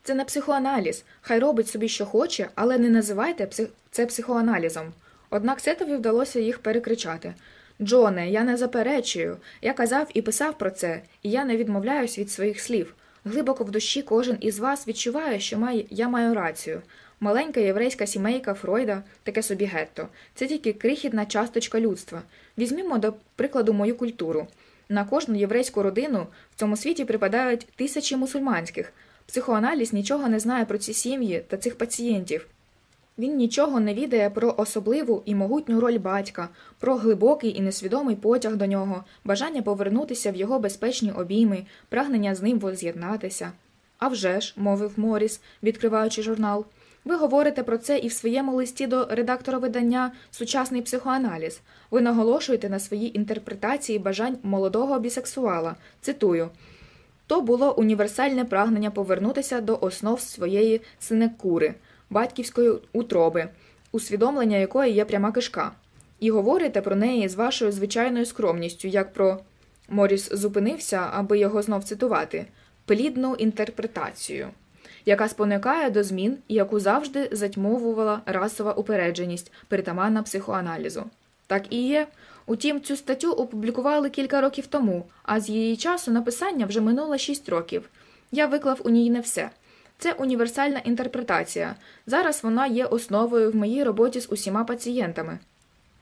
[SPEAKER 1] Це не психоаналіз. Хай робить собі, що хоче, але не називайте це психоаналізом. Однак Сетові вдалося їх перекричати. Джоне, я не заперечую. Я казав і писав про це, і я не відмовляюсь від своїх слів. Глибоко в душі кожен із вас відчуває, що має, я маю рацію. Маленька єврейська сімейка Фройда, таке собі гетто, це тільки крихітна часточка людства. Візьмімо, до прикладу, мою культуру. На кожну єврейську родину в цьому світі припадають тисячі мусульманських. Психоаналіз нічого не знає про ці сім'ї та цих пацієнтів, він нічого не відає про особливу і могутню роль батька, про глибокий і несвідомий потяг до нього, бажання повернутися в його безпечні обійми, прагнення з ним воз'єднатися. «А вже ж», – мовив Моріс, відкриваючи журнал. Ви говорите про це і в своєму листі до редактора видання Сучасний психоаналіз. Ви наголошуєте на своїй інтерпретації бажань молодого бісексуала. Цитую. То було універсальне прагнення повернутися до основ своєї синекури батьківської утроби, усвідомлення якої є пряма кишка, і говорите про неї з вашою звичайною скромністю, як про Моріс зупинився, аби його знов цитувати, плідну інтерпретацію, яка споникає до змін і яку завжди затьмовувала расова упередженість притаманна психоаналізу. Так і є. Утім, цю статтю опублікували кілька років тому, а з її часу написання вже минуло шість років. Я виклав у ній не все. Це універсальна інтерпретація. Зараз вона є основою в моїй роботі з усіма пацієнтами.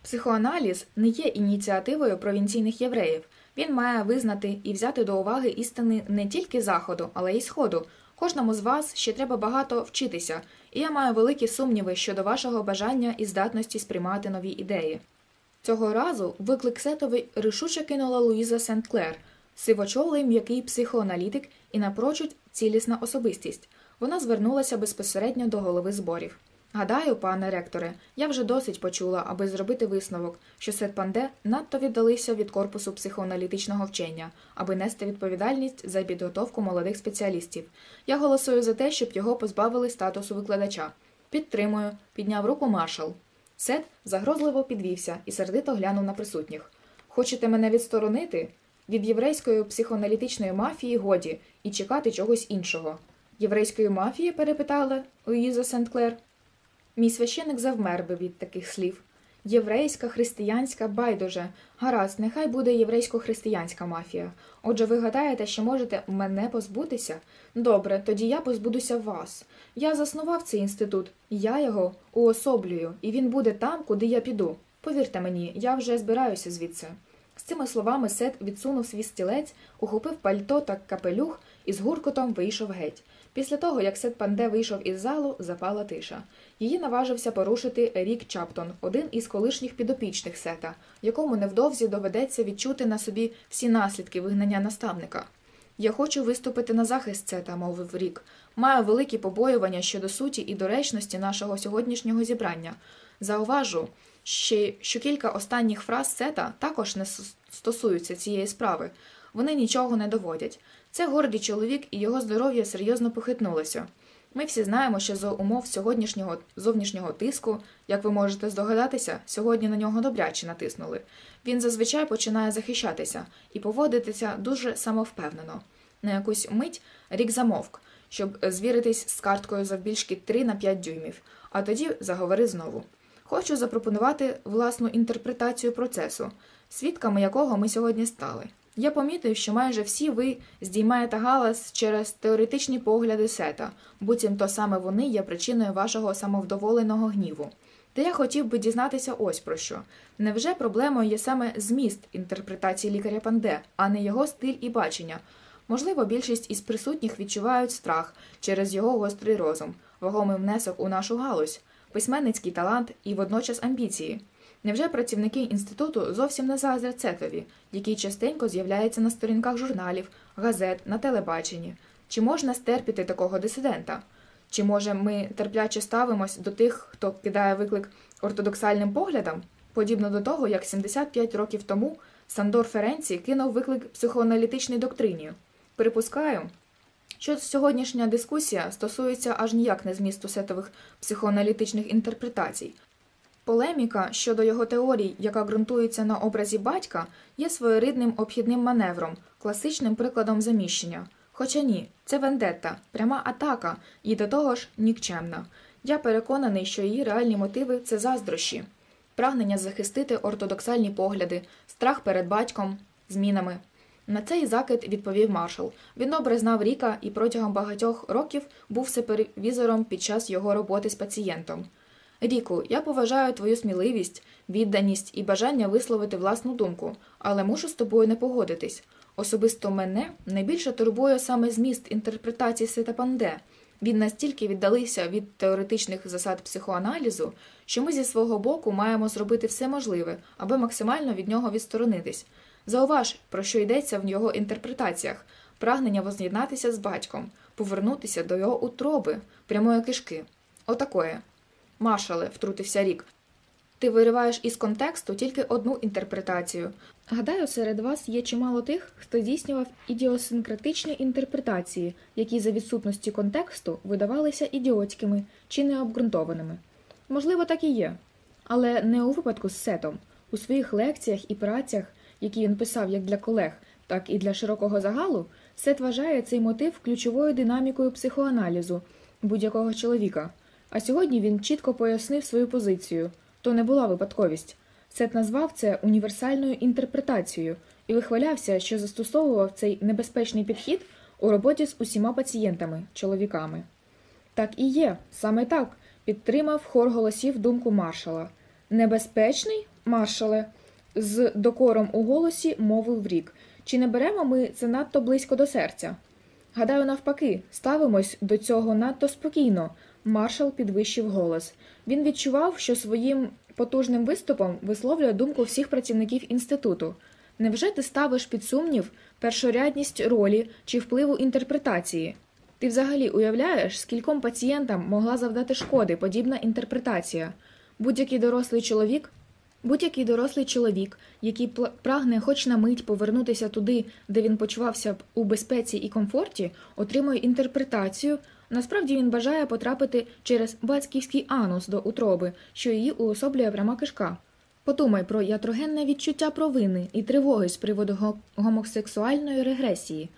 [SPEAKER 1] Психоаналіз не є ініціативою провінційних євреїв. Він має визнати і взяти до уваги істини не тільки заходу, але й сходу. Кожному з вас ще треба багато вчитися, і я маю великі сумніви щодо вашого бажання і здатності сприймати нові ідеї. Цього разу виклик Сетовий рішуче кинула Луїза Сент-Клер, сивочолий м'який психоаналітик і напрочуд цілісна особистість. Вона звернулася безпосередньо до голови зборів. Гадаю, пане ректоре, я вже досить почула, аби зробити висновок, що Сет Панде надто віддалися від корпусу психоаналітичного вчення, аби нести відповідальність за підготовку молодих спеціалістів. Я голосую за те, щоб його позбавили статусу викладача. Підтримую, підняв руку маршал. Сет загрозливо підвівся і сердито глянув на присутніх. Хочете мене відсторонити? Від єврейської психоаналітичної мафії годі і чекати чогось іншого єврейської мафії? перепитала Луїза Сент-Клер. Мій священик завмер би від таких слів. Єврейська, християнська байдуже. Гаразд, нехай буде єврейсько-християнська мафія. Отже, ви гадаєте, що можете мене позбутися? Добре, тоді я позбудуся вас. Я заснував цей інститут, я його уособлюю, і він буде там, куди я піду. Повірте мені, я вже збираюся звідси. З цими словами Сет відсунув свій стілець, ухопив пальто та капелюх і з гуркотом вийшов геть. Після того, як Сет Панде вийшов із залу, запала тиша. Її наважився порушити Рік Чаптон, один із колишніх підопічних сета, якому невдовзі доведеться відчути на собі всі наслідки вигнання наставника. Я хочу виступити на захист Сета, мовив Рік. Маю великі побоювання щодо суті і доречності нашого сьогоднішнього зібрання. Зауважу, ще, що кілька останніх фраз сета також не стосуються цієї справи. Вони нічого не доводять. Це гордий чоловік і його здоров'я серйозно похитнулося. Ми всі знаємо, що за умов сьогоднішнього зовнішнього тиску, як ви можете здогадатися, сьогодні на нього добряче натиснули. Він зазвичай починає захищатися і поводитися дуже самовпевнено. На якусь мить рік замовк, щоб звіритись з карткою завбільшки 3 на 5 дюймів, а тоді заговори знову. Хочу запропонувати власну інтерпретацію процесу, свідками якого ми сьогодні стали. Я помітив, що майже всі ви здіймаєте галас через теоретичні погляди сета, буцімто саме вони є причиною вашого самовдоволеного гніву. Та я хотів би дізнатися ось про що. Невже проблемою є саме зміст інтерпретації лікаря панде, а не його стиль і бачення? Можливо, більшість із присутніх відчувають страх через його гострий розум, вагомий внесок у нашу галузь, письменницький талант і водночас амбіції. Невже працівники інституту зовсім не заздрять Цетові, який частенько з'являється на сторінках журналів, газет, на телебаченні? Чи можна стерпіти такого дисидента? Чи може ми терпляче ставимось до тих, хто кидає виклик ортодоксальним поглядам? Подібно до того, як 75 років тому Сандор Ференці кинув виклик психоаналітичній доктрині. Припускаю, що сьогоднішня дискусія стосується аж ніяк не змісту сетових психоаналітичних інтерпретацій, Полеміка щодо його теорій, яка ґрунтується на образі батька, є своєрідним обхідним маневром, класичним прикладом заміщення. Хоча ні, це вендетта, пряма атака і до того ж нікчемна. Я переконаний, що її реальні мотиви це заздрощі, прагнення захистити ортодоксальні погляди, страх перед батьком, змінами. На цей закид відповів маршал. Він добре знав Ріка і протягом багатьох років був супервізором під час його роботи з пацієнтом. Ріку, я поважаю твою сміливість, відданість і бажання висловити власну думку, але мушу з тобою не погодитись. Особисто мене найбільше турбує саме зміст інтерпретації Сетапанде. Він настільки віддалився від теоретичних засад психоаналізу, що ми зі свого боку маємо зробити все можливе, аби максимально від нього відсторонитись. Зауваж, про що йдеться в його інтерпретаціях прагнення воз'єднатися з батьком, повернутися до його утроби, прямої кишки. Отакоє. Машале, втрутився рік. Ти вириваєш із контексту тільки одну інтерпретацію. Гадаю, серед вас є чимало тих, хто здійснював ідіосинкратичні інтерпретації, які за відсутності контексту видавалися ідіотськими чи необґрунтованими. Можливо, так і є, але не у випадку з сетом. У своїх лекціях і працях, які він писав як для колег, так і для широкого загалу, сет вважає цей мотив ключовою динамікою психоаналізу будь-якого чоловіка. А сьогодні він чітко пояснив свою позицію то не була випадковість. Сет назвав це універсальною інтерпретацією і вихвалявся, що застосовував цей небезпечний підхід у роботі з усіма пацієнтами, чоловіками. Так і є, саме так, підтримав хор голосів думку маршала. Небезпечний маршале, з докором у голосі мовив рік. Чи не беремо ми це надто близько до серця? Гадаю, навпаки, ставимось до цього надто спокійно маршал підвищив голос. Він відчував, що своїм потужним виступом висловлює думку всіх працівників інституту. Невже ти ставиш під сумнів першорядність ролі чи впливу інтерпретації? Ти взагалі уявляєш, скільком пацієнтам могла завдати шкоди подібна інтерпретація? Будь-який дорослий чоловік. Будь-який дорослий чоловік, який прагне хоч на мить повернутися туди, де він почувався б у безпеці і комфорті, отримує інтерпретацію, Насправді він бажає потрапити через батьківський анус до утроби, що її уособлює пряма кишка. Подумай про ятрогенне відчуття провини і тривоги з приводу гомосексуальної регресії.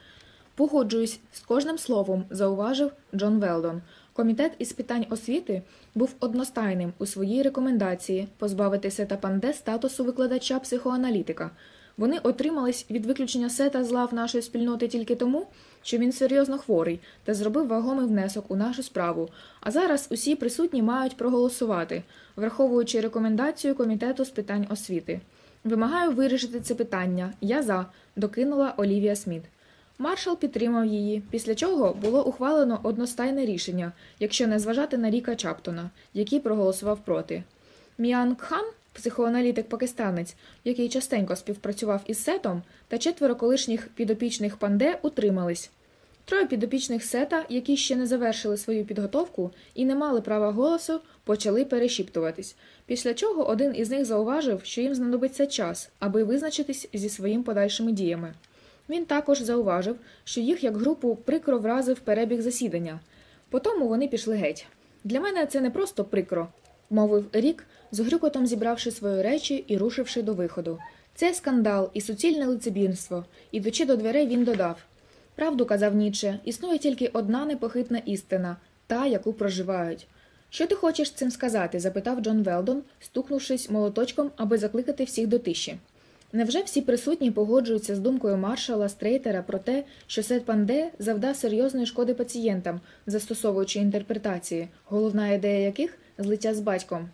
[SPEAKER 1] Погоджуюсь з кожним словом, зауважив Джон Велдон. Комітет із питань освіти був одностайним у своїй рекомендації позбавити сета панде статусу викладача психоаналітика. Вони отримались від виключення сета з лав нашої спільноти тільки тому, що він серйозно хворий та зробив вагомий внесок у нашу справу. А зараз усі присутні мають проголосувати, враховуючи рекомендацію комітету з питань освіти. Вимагаю вирішити це питання. Я за, докинула Олівія Сміт. Маршал підтримав її, після чого було ухвалено одностайне рішення, якщо не зважати на Ріка Чаптона, який проголосував проти. Міан Кхан, психоаналітик пакистанець, який частенько співпрацював із сетом, та четверо колишніх підопічних панде утримались. Троє підопічних сета, які ще не завершили свою підготовку і не мали права голосу, почали перешіптуватись. Після чого один із них зауважив, що їм знадобиться час, аби визначитись зі своїми подальшими діями. Він також зауважив, що їх як групу прикро вразив перебіг засідання. Потому вони пішли геть. Для мене це не просто прикро, мовив рік, з грюкотом зібравши свої речі і рушивши до виходу. Це скандал і суцільне лицебірство. Ідучи до дверей, він додав. Правду казав Ніче, існує тільки одна непохитна істина та, яку проживають. Що ти хочеш цим сказати? запитав Джон Велдон, стукнувшись молоточком, аби закликати всіх до тиші. Невже всі присутні погоджуються з думкою маршала Стрейтера про те, що Сет Панде завда серйозної шкоди пацієнтам, застосовуючи інтерпретації, головна ідея яких злиття з батьком?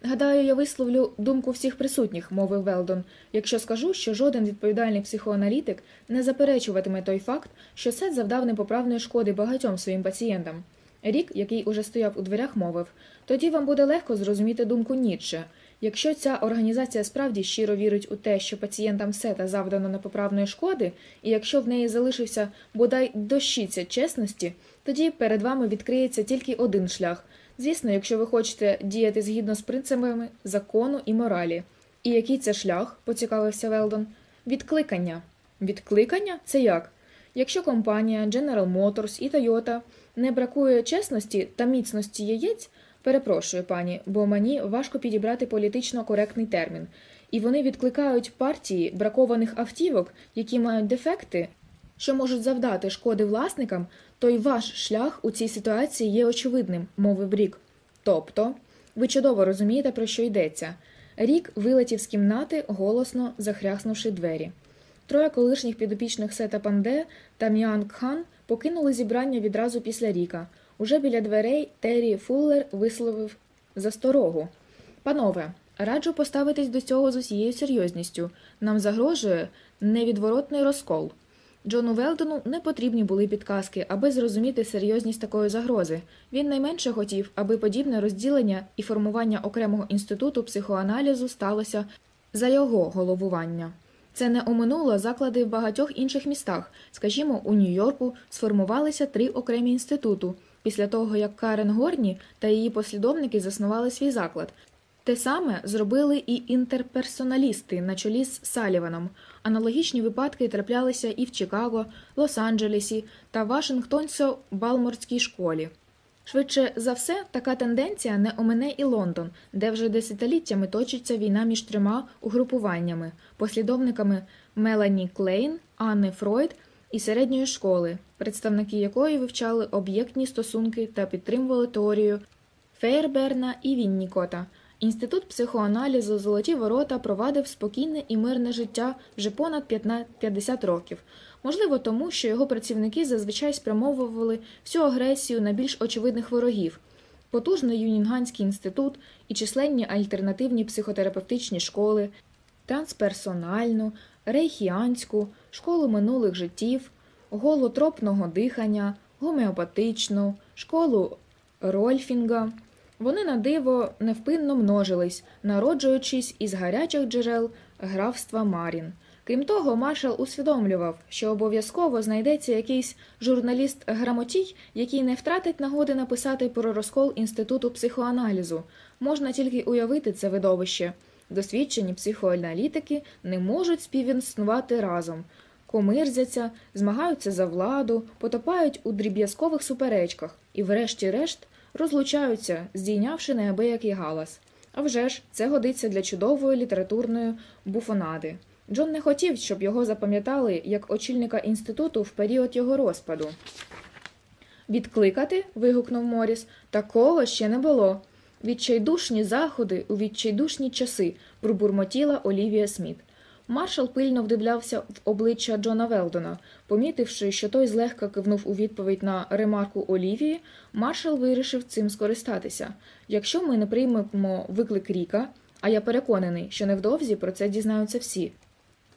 [SPEAKER 1] Гадаю, я висловлю думку всіх присутніх, мовив Велдон, якщо скажу, що жоден відповідальний психоаналітик не заперечуватиме той факт, що Сет завдав непоправної шкоди багатьом своїм пацієнтам. Рік, який уже стояв у дверях, мовив тоді вам буде легко зрозуміти думку Ніцше. Якщо ця організація справді щиро вірить у те, що пацієнтам сета завдано непоправної шкоди, і якщо в неї залишився бодай дощиця чесності, тоді перед вами відкриється тільки один шлях Звісно, якщо ви хочете діяти згідно з принципами закону і моралі. І який це шлях, поцікавився Велдон, відкликання. Відкликання це як? Якщо компанія General Motors і Toyota не бракує чесності та міцності яєць, перепрошую пані, бо мені важко підібрати політично коректний термін. І вони відкликають партії бракованих автівок, які мають дефекти, що можуть завдати шкоди власникам, то й ваш шлях у цій ситуації є очевидним, мовив рік. Тобто, ви чудово розумієте, про що йдеться. Рік вилетів з кімнати, голосно захряснувши двері. Троє колишніх підопічних Сета Панде та Міан Кхан покинули зібрання відразу після ріка. Уже біля дверей Террі Фуллер висловив засторогу. Панове, раджу поставитись до цього з усією серйозністю. Нам загрожує невідворотний розкол. Джону Велдону не потрібні були підказки, аби зрозуміти серйозність такої загрози. Він найменше хотів, аби подібне розділення і формування окремого інституту психоаналізу сталося за його головування. Це не оминуло заклади в багатьох інших містах. Скажімо, у Нью-Йорку сформувалися три окремі інституту після того, як Карен Горні та її послідовники заснували свій заклад. Те саме зробили і інтерперсоналісти на чолі з Саліваном – Аналогічні випадки траплялися і в Чикаго, Лос-Анджелесі та Вашингтонсько-Балморській школі. Швидше за все, така тенденція не омине і Лондон, де вже десятиліттями точиться війна між трьома угрупуваннями, послідовниками Мелані Клейн, Анни Фройд і середньої школи, представники якої вивчали об'єктні стосунки та підтримували теорію Фейерберна і Віннікота – Інститут психоаналізу Золоті ворота провадив спокійне і мирне життя вже понад 50 років. Можливо, тому що його працівники зазвичай спрямовували всю агресію на більш очевидних ворогів. Потужний Юнінганський інститут і численні альтернативні психотерапевтичні школи, трансперсональну, рейхіанську, школу минулих життів, голотропного дихання, гомеопатичну, школу Рольфінга. Вони на диво невпинно множились, народжуючись із гарячих джерел графства Марін. Крім того, маршал усвідомлював, що обов'язково знайдеться якийсь журналіст грамотій, який не втратить нагоди написати про розкол інституту психоаналізу. Можна тільки уявити це видовище. Досвідчені психоаналітики не можуть співінснувати разом, комирзяться, змагаються за владу, потопають у дріб'язкових суперечках і, врешті-решт, розлучаються, здійнявши неабиякий галас. А вже ж, це годиться для чудової літературної буфонади. Джон не хотів, щоб його запам'ятали як очільника інституту в період його розпаду. Відкликати. вигукнув Моріс, такого ще не було. Відчайдушні заходи у відчайдушні часи пробурмотіла Олівія Сміт. Маршал пильно вдивлявся в обличчя Джона Велдона. Помітивши, що той злегка кивнув у відповідь на ремарку Олівії, маршал вирішив цим скористатися. Якщо ми не приймемо виклик Ріка, а я переконаний, що невдовзі про це дізнаються всі.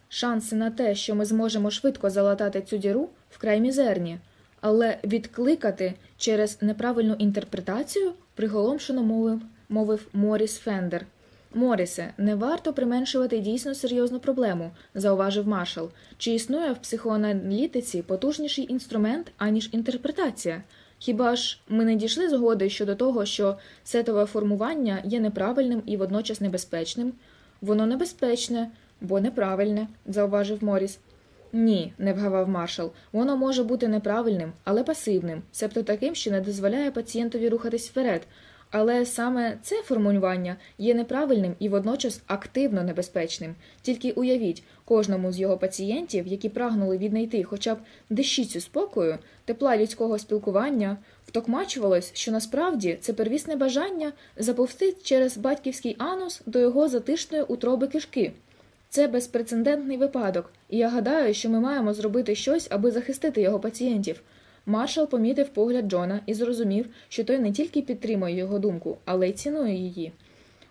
[SPEAKER 1] Шанси на те, що ми зможемо швидко залатати цю діру, вкрай мізерні, але відкликати через неправильну інтерпретацію приголомшено мовив, мовив Моріс Фендер. Морісе, не варто применшувати дійсно серйозну проблему, зауважив маршал. Чи існує в психоаналітиці потужніший інструмент, аніж інтерпретація? Хіба ж ми не дійшли згоди щодо того, що сетове формування є неправильним і водночас небезпечним? Воно небезпечне, бо неправильне, зауважив Моріс. Ні, не вгавав маршал. Воно може бути неправильним, але пасивним, себто таким, що не дозволяє пацієнтові рухатись вперед, але саме це формулювання є неправильним і водночас активно небезпечним. Тільки уявіть, кожному з його пацієнтів, які прагнули віднайти хоча б дещицю спокою, тепла людського спілкування, втокмачувалось, що насправді це первісне бажання заповсти через батьківський анус до його затишної утроби кишки. Це безпрецедентний випадок, і я гадаю, що ми маємо зробити щось, аби захистити його пацієнтів. Маршал помітив погляд Джона і зрозумів, що той не тільки підтримує його думку, але й цінує її.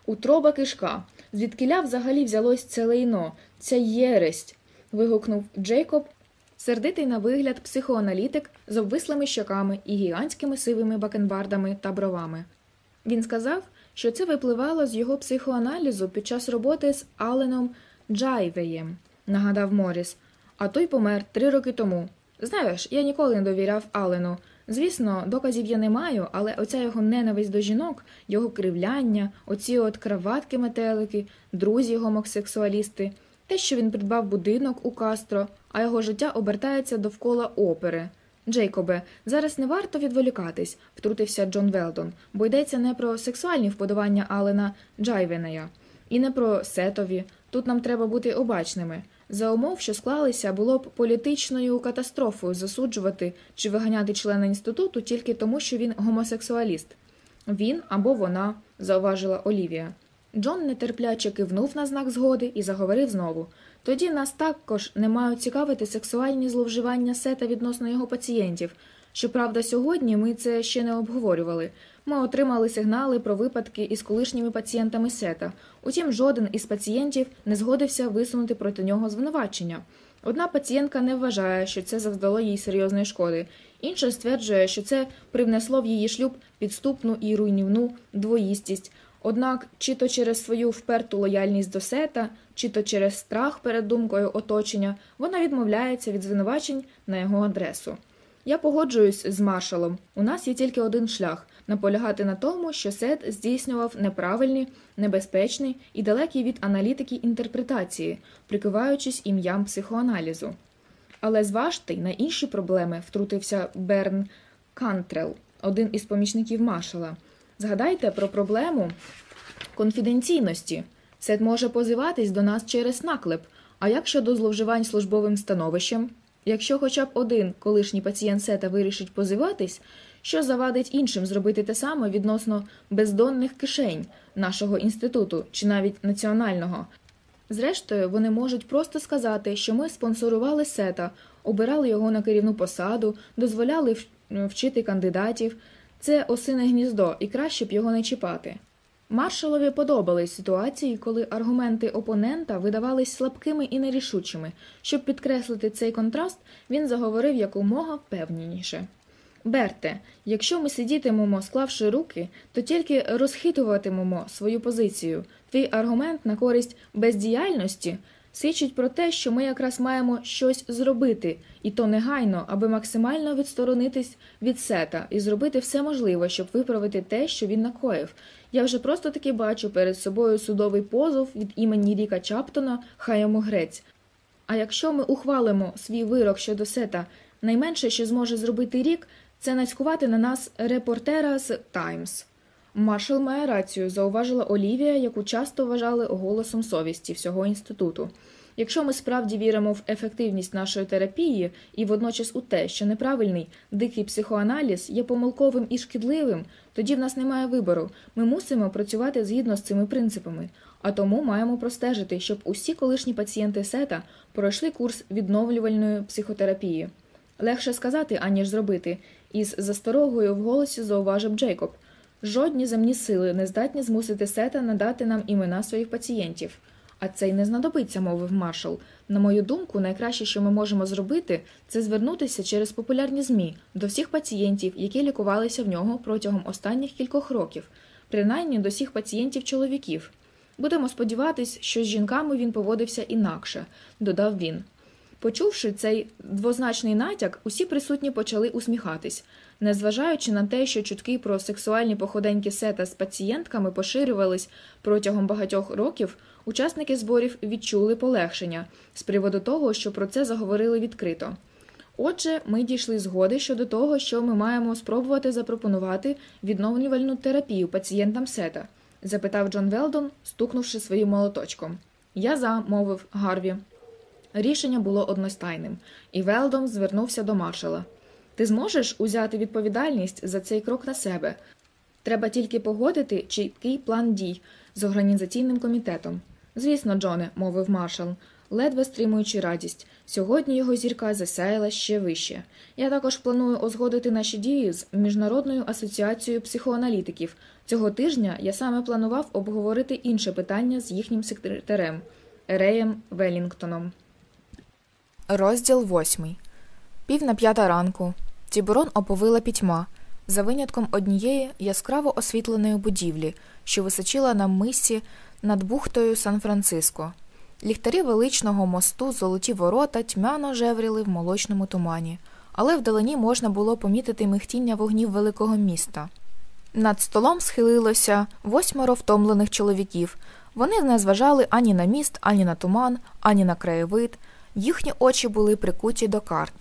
[SPEAKER 1] Утроба кишка. Звідкиля взагалі взялось це лейно, ця єресть. вигукнув Джейкоб, сердитий на вигляд психоаналітик з обвислими щоками і гігантськими сивими бакенбардами та бровами. Він сказав, що це випливало з його психоаналізу під час роботи з Аленом Джайвеєм, нагадав Моріс, а той помер три роки тому. Знаєш, я ніколи не довіряв Алену. Звісно, доказів я не маю, але оця його ненависть до жінок, його кривляння, оці от краватки метелики, друзі гомосексуалісти, те, що він придбав будинок у Кастро, а його життя обертається довкола опери. Джейкобе, зараз не варто відволікатись, втрутився Джон Велдон, бо йдеться не про сексуальні вподобання Алена Джайвенея і не про сетові. Тут нам треба бути обачними. За умов, що склалися, було б політичною катастрофою засуджувати чи виганяти члена інституту тільки тому, що він гомосексуаліст. Він або вона, зауважила Олівія. Джон нетерпляче кивнув на знак згоди і заговорив знову. Тоді нас також не мають цікавити сексуальні зловживання сета відносно його пацієнтів. Щоправда, сьогодні ми це ще не обговорювали. Ми отримали сигнали про випадки із колишніми пацієнтами сета. Утім, жоден із пацієнтів не згодився висунути проти нього звинувачення. Одна пацієнтка не вважає, що це завдало їй серйозної шкоди. Інша стверджує, що це привнесло в її шлюб підступну і руйнівну двоїстість. Однак, чи то через свою вперту лояльність до сета, чи то через страх перед думкою оточення, вона відмовляється від звинувачень на його адресу. Я погоджуюсь з маршалом. У нас є тільки один шлях наполягати на тому, що Сет здійснював неправильні, небезпечні і далекі від аналітики інтерпретації, прикриваючись ім'ям психоаналізу. Але зважте й на інші проблеми втрутився Берн Кантрел, один із помічників Машала. Згадайте про проблему конфіденційності. Сет може позиватись до нас через наклеп. А як щодо зловживань службовим становищем? Якщо хоча б один колишній пацієнт сета вирішить позиватись, що завадить іншим зробити те саме відносно бездонних кишень нашого інституту чи навіть національного. Зрештою, вони можуть просто сказати, що ми спонсорували сета, обирали його на керівну посаду, дозволяли вчити кандидатів. Це осине гніздо, і краще б його не чіпати. Маршалові подобались ситуації, коли аргументи опонента видавались слабкими і нерішучими. Щоб підкреслити цей контраст, він заговорив якомога впевненіше. Берте, якщо ми сидітимемо, склавши руки, то тільки розхитуватимемо свою позицію. Твій аргумент на користь бездіяльності свідчить про те, що ми якраз маємо щось зробити, і то негайно, аби максимально відсторонитись від сета і зробити все можливе, щоб виправити те, що він накоїв. Я вже просто таки бачу перед собою судовий позов від імені Ріка Чаптона, хай йому грець. А якщо ми ухвалимо свій вирок щодо сета, найменше, що зможе зробити рік, це нацькувати на нас репортера з Таймс. Маршал має рацію, зауважила Олівія, яку часто вважали голосом совісті всього інституту. Якщо ми справді віримо в ефективність нашої терапії і водночас у те, що неправильний дикий психоаналіз є помилковим і шкідливим, тоді в нас немає вибору. Ми мусимо працювати згідно з цими принципами, а тому маємо простежити, щоб усі колишні пацієнти сета пройшли курс відновлювальної психотерапії. Легше сказати, аніж зробити, із засторогою в голосі зауважив Джейкоб жодні земні сили не здатні змусити сета надати нам імена своїх пацієнтів. А це й не знадобиться, мовив маршал. На мою думку, найкраще, що ми можемо зробити, це звернутися через популярні ЗМІ до всіх пацієнтів, які лікувалися в нього протягом останніх кількох років, принаймні до всіх пацієнтів чоловіків. Будемо сподіватись, що з жінками він поводився інакше, додав він. Почувши цей двозначний натяк, усі присутні почали усміхатись, незважаючи на те, що чутки про сексуальні походеньки сета з пацієнтками поширювались протягом багатьох років, учасники зборів відчули полегшення з приводу того, що про це заговорили відкрито. Отже, ми дійшли згоди щодо того, що ми маємо спробувати запропонувати відновлювальну терапію пацієнтам сета, запитав Джон Велдон, стукнувши своїм молоточком. Я за, мовив Гарві. Рішення було одностайним, і Велдом звернувся до маршала. Ти зможеш узяти відповідальність за цей крок на себе? Треба тільки погодити чіткий план дій з організаційним комітетом. Звісно, Джоне, мовив маршал, ледве стримуючи радість. Сьогодні його зірка засяяла ще вище. Я також планую узгодити наші дії з Міжнародною асоціацією психоаналітиків. Цього тижня я саме планував обговорити інше питання з їхнім секретарем Ереєм Велінгтоном. Розділ восьмий. Пів на п'ята ранку. Тібурон оповила пітьма, за винятком однієї яскраво освітленої будівлі, що височила на мисі над бухтою Сан-Франциско. Ліхтарі величного мосту, золоті ворота тьмяно жевріли в молочному тумані, але вдалині можна було помітити михтіння вогнів великого міста. Над столом схилилося восьмеро втомлених чоловіків. Вони не зважали ані на міст, ані на туман, ані на краєвид. Їхні очі були прикуті до карт.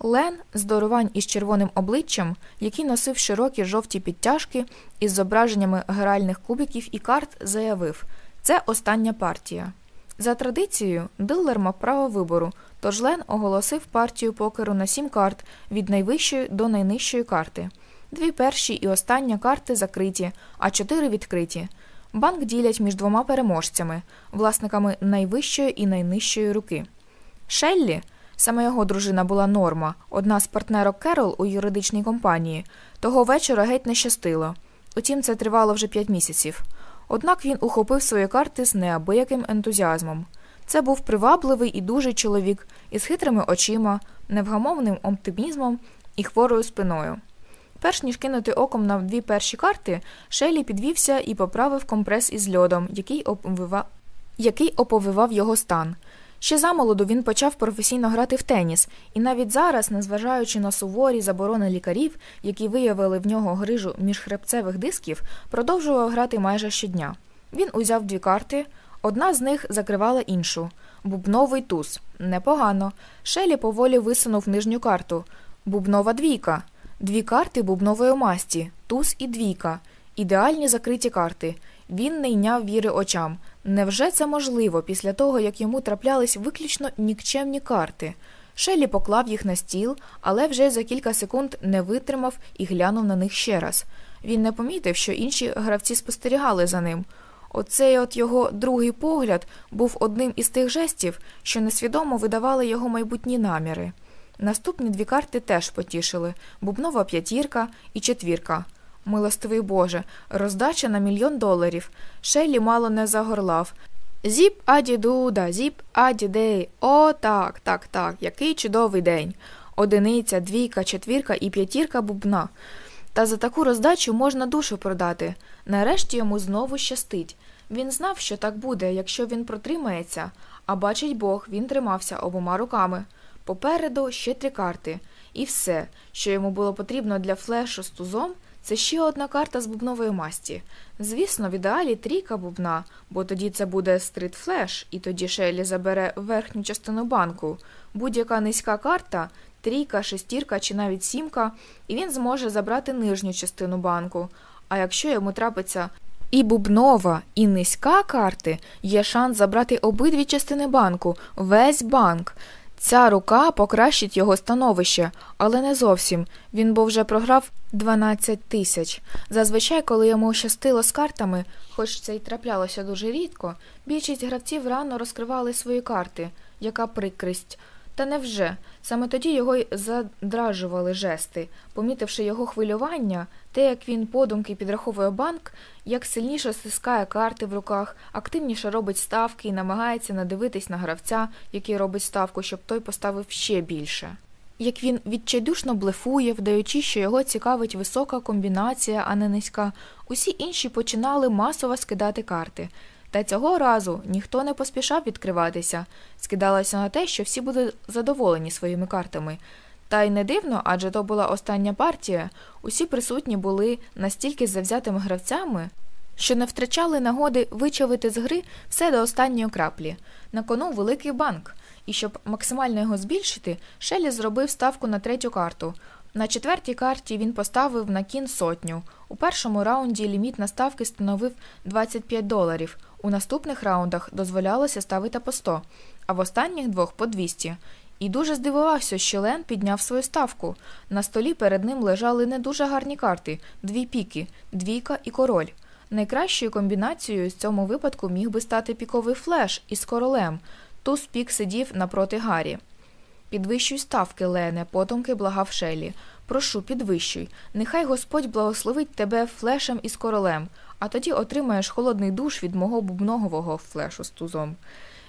[SPEAKER 1] Лен, здорувань із червоним обличчям, який носив широкі жовті підтяжки із зображеннями гральних кубиків і карт, заявив це остання партія. За традицією, дилер мав право вибору, тож Лен оголосив партію покеру на сім карт від найвищої до найнижчої карти. Дві перші і остання карти закриті, а чотири відкриті. Банк ділять між двома переможцями, власниками найвищої і найнижчої руки. Шеллі, саме його дружина була норма, одна з партнерок Керол у юридичній компанії, того вечора геть не щастило. Утім, це тривало вже п'ять місяців. Однак він ухопив свої карти з неабияким ентузіазмом. Це був привабливий і дужий чоловік із хитрими очима, невгамовним оптимізмом і хворою спиною. Перш ніж кинути оком на дві перші карти, Шелі підвівся і поправив компрес із льодом, який оповивав який оповивав його стан. Ще замолоду він почав професійно грати в теніс, і навіть зараз, незважаючи на суворі заборони лікарів, які виявили в нього грижу міжхребцевих дисків, продовжував грати майже щодня. Він узяв дві карти, одна з них закривала іншу бубновий туз. Непогано. Шелі поволі висунув нижню карту. Бубнова двійка, дві карти бубнової масті, туз і двійка, ідеальні закриті карти. Він не йняв віри очам. Невже це можливо після того, як йому траплялись виключно нікчемні карти? Шелі поклав їх на стіл, але вже за кілька секунд не витримав і глянув на них ще раз. Він не помітив, що інші гравці спостерігали за ним. Оцей от його другий погляд був одним із тих жестів, що несвідомо видавали його майбутні наміри. Наступні дві карти теж потішили бубнова п'ятірка і четвірка милостивий Боже, роздача на мільйон доларів. Шелі мало не загорлав. Зіп аді дуда, зіп аді дей. О, так, так, так, який чудовий день. Одиниця, двійка, четвірка і п'ятірка бубна. Та за таку роздачу можна душу продати. Нарешті йому знову щастить. Він знав, що так буде, якщо він протримається, а бачить Бог, він тримався обома руками. Попереду ще три карти. І все, що йому було потрібно для флешу з тузом, це ще одна карта з бубнової масті. Звісно, в ідеалі трійка бубна, бо тоді це буде стрит флеш і тоді Шелі забере верхню частину банку. Будь-яка низька карта трійка, шестірка чи навіть сімка, і він зможе забрати нижню частину банку. А якщо йому трапиться і бубнова, і низька карти, є шанс забрати обидві частини банку, весь банк. Ця рука покращить його становище, але не зовсім він бо вже програв 12 тисяч. Зазвичай, коли йому щастило з картами, хоч це й траплялося дуже рідко, більшість гравців рано розкривали свої карти, яка прикрість. Та невже? Саме тоді його й задражували жести, помітивши його хвилювання, те, як він подумки підраховує банк, як сильніше стискає карти в руках, активніше робить ставки і намагається надивитись на гравця, який робить ставку, щоб той поставив ще більше. Як він відчайдушно блефує, вдаючи, що його цікавить висока комбінація, а не низька, усі інші починали масово скидати карти. Та цього разу ніхто не поспішав відкриватися, скидалося на те, що всі будуть задоволені своїми картами. Та й не дивно, адже то була остання партія, усі присутні були настільки завзятими гравцями, що не втрачали нагоди вичавити з гри все до останньої краплі. На кону великий банк, і щоб максимально його збільшити, Шелі зробив ставку на третю карту. На четвертій карті він поставив на кін сотню. У першому раунді ліміт на ставки становив 25 доларів. У наступних раундах дозволялося ставити по 100, а в останніх двох по 200. І дуже здивувався, що Лен підняв свою ставку. На столі перед ним лежали не дуже гарні карти дві піки, двійка і король. Найкращою комбінацією з цьому випадку міг би стати піковий флеш із королем. Туз пік сидів напроти Гаррі. Підвищуй ставки, Лене, потомки благав Шелі. Прошу, підвищуй. Нехай Господь благословить тебе флешем із королем а тоді отримаєш холодний душ від мого бубногового флешу з тузом.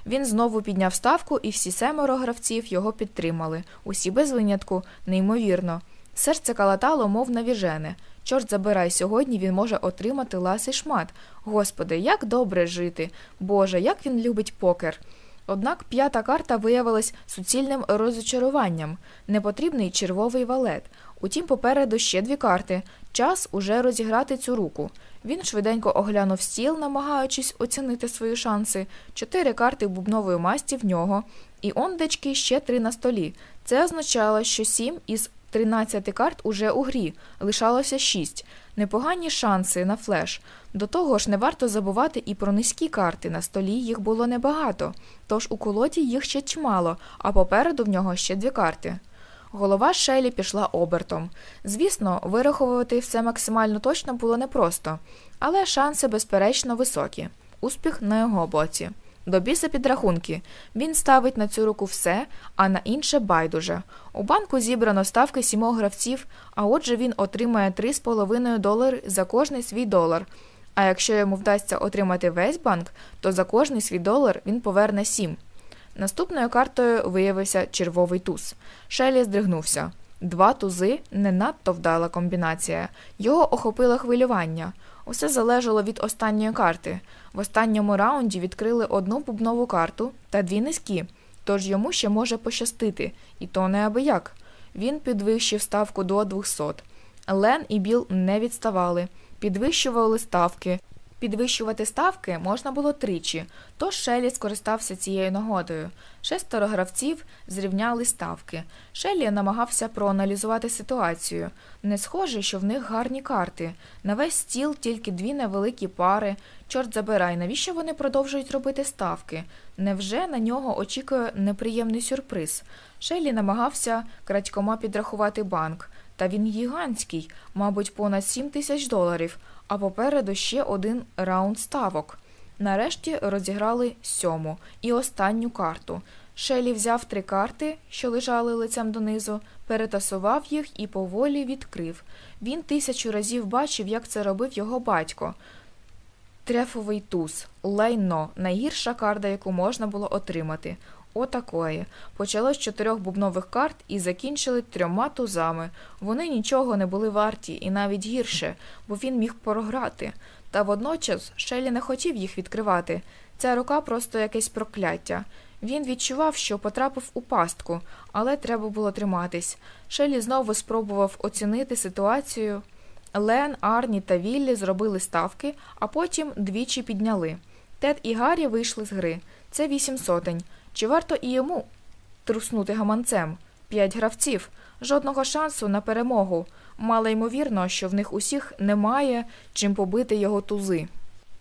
[SPEAKER 1] Він знову підняв ставку, і всі семеро гравців його підтримали, усі без винятку, неймовірно. Серце калатало, мов навіжене. Чорт забирай, сьогодні він може отримати ласий шмат. Господи, як добре жити. Боже, як він любить покер. Однак п'ята карта виявилась суцільним розочаруванням непотрібний червовий валет. Утім, попереду ще дві карти. Час уже розіграти цю руку. Він швиденько оглянув стіл, намагаючись оцінити свої шанси, чотири карти бубнової масті в нього, і ондечки ще три на столі. Це означало, що сім із тринадцяти карт уже у грі, лишалося шість. Непогані шанси на флеш. До того ж, не варто забувати і про низькі карти. На столі їх було небагато, тож у колоді їх ще чимало, а попереду в нього ще дві карти. Голова Шелі пішла обертом. Звісно, вираховувати все максимально точно було непросто, але шанси, безперечно, високі. Успіх на його боці. До біса підрахунки. Він ставить на цю руку все, а на інше байдуже. У банку зібрано ставки сімох гравців, а отже він отримає 3,5 долари за кожний свій долар. А якщо йому вдасться отримати весь банк, то за кожний свій долар він поверне 7. Наступною картою виявився червовий туз. Шелі здригнувся. Два тузи не надто вдала комбінація. Його охопило хвилювання. Усе залежало від останньої карти. В останньому раунді відкрили одну бубнову карту та дві низькі, тож йому ще може пощастити, і то неабияк. Він підвищив ставку до 200. Лен і Біл не відставали, підвищували ставки, Підвищувати ставки можна було тричі, тож Шелі скористався цією нагодою. Шестеро гравців зрівняли ставки. Шелі намагався проаналізувати ситуацію. Не схоже, що в них гарні карти. На весь стіл тільки дві невеликі пари. Чорт забирай, навіщо вони продовжують робити ставки? Невже на нього очікує неприємний сюрприз? Шелі намагався крадькома підрахувати банк. Та він гігантський, мабуть, понад 7 тисяч доларів а попереду ще один раунд ставок. Нарешті розіграли сьому і останню карту. Шелі взяв три карти, що лежали лицем донизу, перетасував їх і поволі відкрив. Він тисячу разів бачив, як це робив його батько. Трефовий туз, лайно найгірша карта, яку можна було отримати. Отакої. Почали з чотирьох бубнових карт і закінчили трьома тузами. Вони нічого не були варті, і навіть гірше, бо він міг програти. Та водночас Шелі не хотів їх відкривати. Ця рука просто якесь прокляття. Він відчував, що потрапив у пастку, але треба було триматись. Шелі знову спробував оцінити ситуацію. Лен, Арні та Віллі зробили ставки, а потім двічі підняли. Тед і Гаррі вийшли з гри. Це вісім сотень. Чи варто і йому труснути гаманцем? П'ять гравців, жодного шансу на перемогу. Мало ймовірно, що в них усіх немає чим побити його тузи.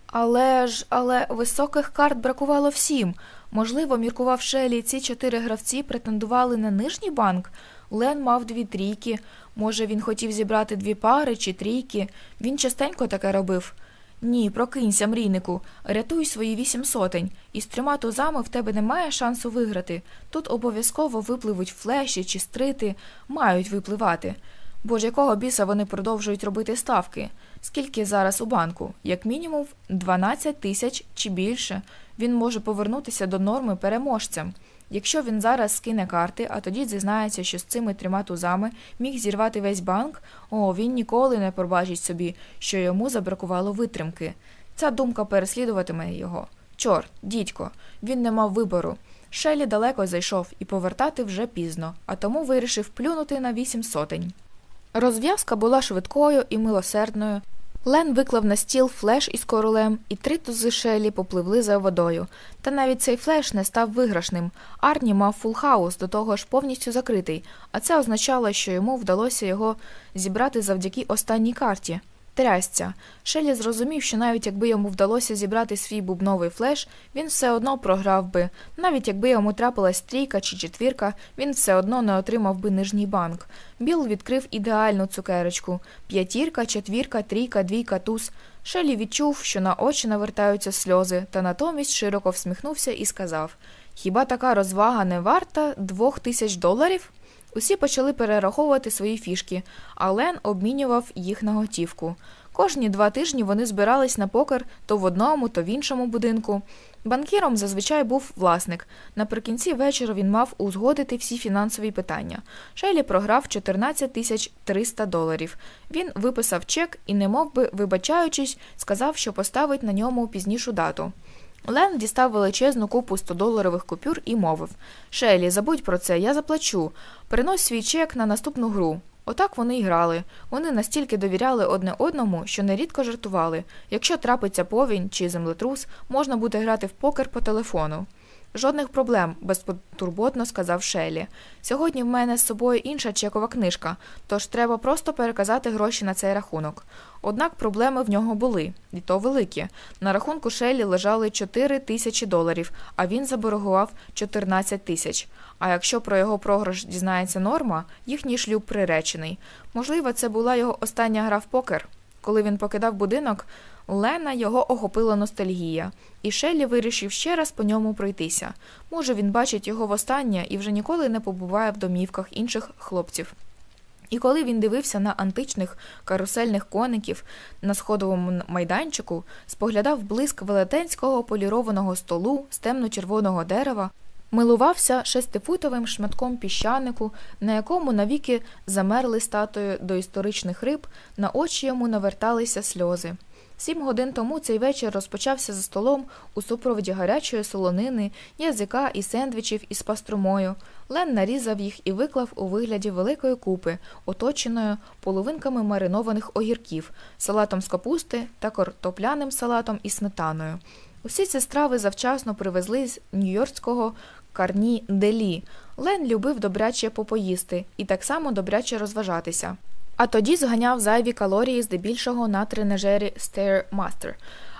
[SPEAKER 1] Але ж, але високих карт бракувало всім. Можливо, міркував Шелі, ці чотири гравці претендували на нижній банк. Лен мав дві трійки. Може, він хотів зібрати дві пари чи трійки. Він частенько таке робив. Ні, прокинься, мрійнику, рятуй свої вісім сотень, і з трьома тузами в тебе немає шансу виграти. Тут обов'язково випливуть флеші чи стрити, мають випливати. Бо ж якого біса вони продовжують робити ставки? Скільки зараз у банку? Як мінімум 12 тисяч чи більше. Він може повернутися до норми переможцям. Якщо він зараз скине карти, а тоді зізнається, що з цими трьома тузами міг зірвати весь банк, о, він ніколи не пробачить собі, що йому забракувало витримки. Ця думка переслідуватиме його. Чорт, дідько, він не мав вибору. Шелі далеко зайшов і повертати вже пізно, а тому вирішив плюнути на вісім сотень. Розв'язка була швидкою і милосердною. Лен виклав на стіл флеш із королем, і три тузи шелі попливли за водою. Та навіть цей флеш не став виграшним. Арні мав фулхаус, до того ж повністю закритий, а це означало, що йому вдалося його зібрати завдяки останній карті трясця. Шелі зрозумів, що навіть якби йому вдалося зібрати свій бубновий флеш, він все одно програв би. Навіть якби йому трапилась трійка чи четвірка, він все одно не отримав би нижній банк. Біл відкрив ідеальну цукерочку п'ятірка, четвірка, трійка, двійка, туз. Шелі відчув, що на очі навертаються сльози, та натомість широко всміхнувся і сказав Хіба така розвага не варта двох тисяч доларів? Усі почали перераховувати свої фішки, а Лен обмінював їх на готівку. Кожні два тижні вони збирались на покер то в одному, то в іншому будинку. Банкіром зазвичай був власник. Наприкінці вечора він мав узгодити всі фінансові питання. Шелі програв 14 тисяч 300 доларів. Він виписав чек і, немов би вибачаючись, сказав, що поставить на ньому пізнішу дату. Лен дістав величезну купу 100-доларових купюр і мовив Шелі, забудь про це, я заплачу. Принось свій чек на наступну гру. Отак вони й грали. Вони настільки довіряли одне одному, що нерідко жартували. Якщо трапиться повінь чи землетрус, можна буде грати в покер по телефону. Жодних проблем, безпотурботно сказав Шелі. Сьогодні в мене з собою інша чекова книжка, тож треба просто переказати гроші на цей рахунок. Однак проблеми в нього були, і то великі. На рахунку Шелі лежали 4 тисячі доларів, а він заборгував 14 тисяч. А якщо про його програш дізнається норма, їхній шлюб приречений. Можливо, це була його остання гра в покер. Коли він покидав будинок, Лена його охопила ностальгія, і Шелі вирішив ще раз по ньому пройтися. Може, він бачить його востаннє і вже ніколи не побуває в домівках інших хлопців. І коли він дивився на античних карусельних коників на сходовому майданчику, споглядав блиск велетенського полірованого столу з темно-червоного дерева, милувався шестифутовим шматком піщанику, на якому навіки замерли до історичних риб, на очі йому наверталися сльози. Сім годин тому цей вечір розпочався за столом у супроводі гарячої солонини, язика і сендвічів із паструмою. Лен нарізав їх і виклав у вигляді великої купи, оточеною половинками маринованих огірків, салатом з капусти та картопляним салатом із сметаною. Усі ці страви завчасно привезли з нью-йоркського карні делі. Лен любив добряче попоїсти і так само добряче розважатися. А тоді зганяв зайві калорії здебільшого на тренажері Stairmaster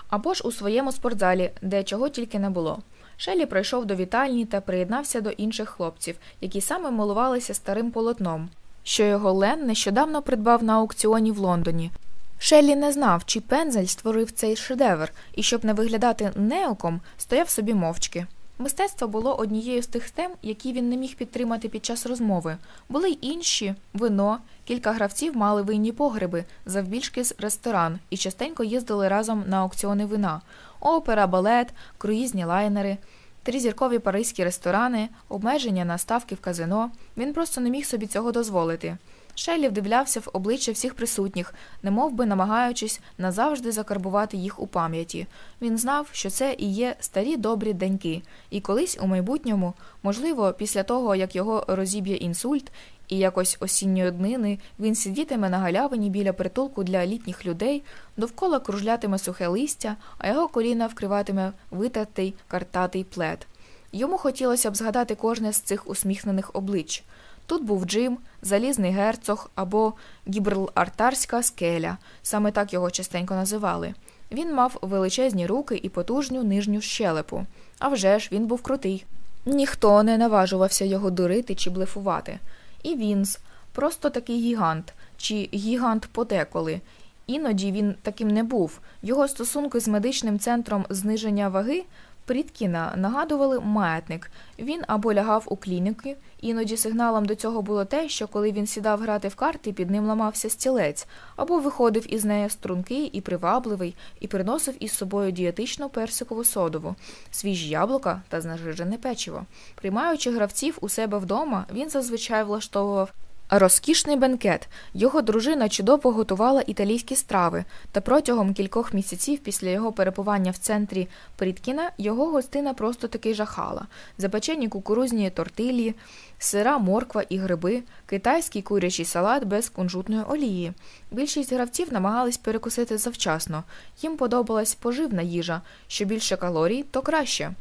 [SPEAKER 1] або ж у своєму спортзалі, де чого тільки не було. Шелі пройшов до вітальні та приєднався до інших хлопців, які саме милувалися старим полотном, що його Лен нещодавно придбав на аукціоні в Лондоні. Шелі не знав, чи пензель створив цей шедевр, і, щоб не виглядати неоком, стояв собі мовчки. Мистецтво було однією з тих тем, які він не міг підтримати під час розмови. Були й інші вино, кілька гравців мали винні погреби, завбільшки з ресторан і частенько їздили разом на аукціони вина, опера, балет, круїзні лайнери, тризіркові паризькі ресторани, обмеження на ставки в казино. Він просто не міг собі цього дозволити. Шеллі вдивлявся в обличчя всіх присутніх, немов би намагаючись назавжди закарбувати їх у пам'яті. Він знав, що це і є старі добрі деньки, і колись у майбутньому, можливо, після того як його розіб'є інсульт, і якось осінньої днини він сидітиме на галявині біля притулку для літніх людей, довкола кружлятиме сухе листя, а його коліна вкриватиме витертий картатий плед. Йому хотілося б згадати кожне з цих усміхнених облич. Тут був Джим, Залізний герцог або Гібрл-Артарська скеля, саме так його частенько називали. Він мав величезні руки і потужню нижню щелепу. А вже ж він був крутий. Ніхто не наважувався його дурити чи блефувати. І Вінс просто такий гігант, чи гігант подеколи. Іноді він таким не був. Його стосунки з медичним центром зниження ваги Пріткіна нагадували маятник. Він або лягав у клініки. Іноді сигналом до цього було те, що коли він сідав грати в карти, під ним ламався стілець, або виходив із неї стрункий і привабливий, і приносив із собою дієтичну персикову содову, свіжі яблука та знажижене печиво. Приймаючи гравців у себе вдома, він зазвичай влаштовував Розкішний бенкет. Його дружина чудово готувала італійські страви, та протягом кількох місяців після його перебування в центрі Пріткіна його гостина просто таки жахала: запечені кукурузні тортилі, сира, морква і гриби, китайський курячий салат без кунжутної олії. Більшість гравців намагались перекусити завчасно. Їм подобалась поживна їжа. Що більше калорій, то краще.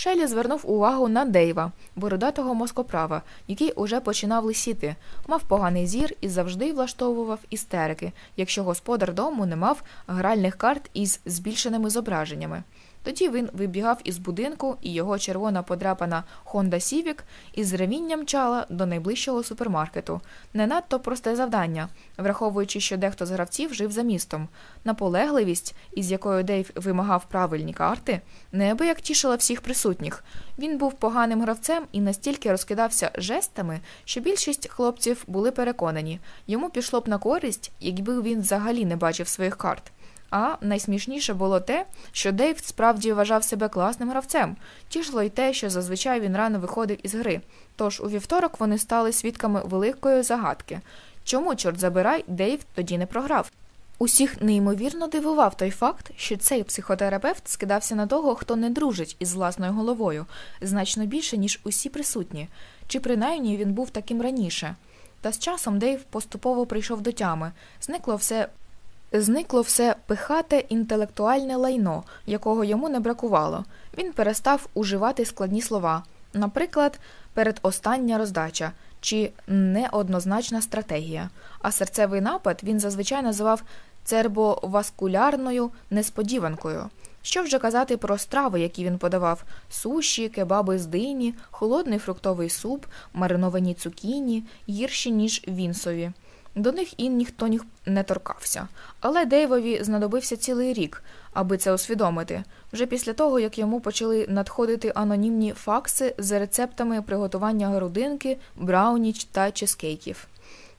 [SPEAKER 1] Шелі звернув увагу на Дейва, бородатого москоправа, який уже починав лисіти, мав поганий зір і завжди влаштовував істерики, якщо господар дому не мав гральних карт із збільшеними зображеннями. Тоді він вибігав із будинку, і його червона подрапана Honda Civic із ревінням чала до найближчого супермаркету. Не надто просте завдання, враховуючи, що дехто з гравців жив за містом. Наполегливість, із якою Дейв вимагав правильні карти, неабияк тішила всіх присутніх. Він був поганим гравцем і настільки розкидався жестами, що більшість хлопців були переконані, йому пішло б на користь, якби він взагалі не бачив своїх карт. А найсмішніше було те, що Дейв справді вважав себе класним гравцем, тішило й те, що зазвичай він рано виходив із гри. Тож у вівторок вони стали свідками великої загадки чому, чорт забирай, Дейв тоді не програв. Усіх неймовірно дивував той факт, що цей психотерапевт скидався на того, хто не дружить із власною головою, значно більше, ніж усі присутні, чи принаймні він був таким раніше. Та з часом Дейв поступово прийшов до тями, зникло все Зникло все пихате інтелектуальне лайно, якого йому не бракувало. Він перестав уживати складні слова, наприклад, передостання роздача чи неоднозначна стратегія. А серцевий напад він зазвичай називав цербоваскулярною несподіванкою. Що вже казати про страви, які він подавав: суші, кебаби з дині, холодний фруктовий суп, мариновані цукіні, гірші ніж вінсові. До них і ніхто ніх не торкався. Але Дейвові знадобився цілий рік, аби це усвідомити, вже після того, як йому почали надходити анонімні факси з рецептами приготування грудинки, брауніч та чизкейків.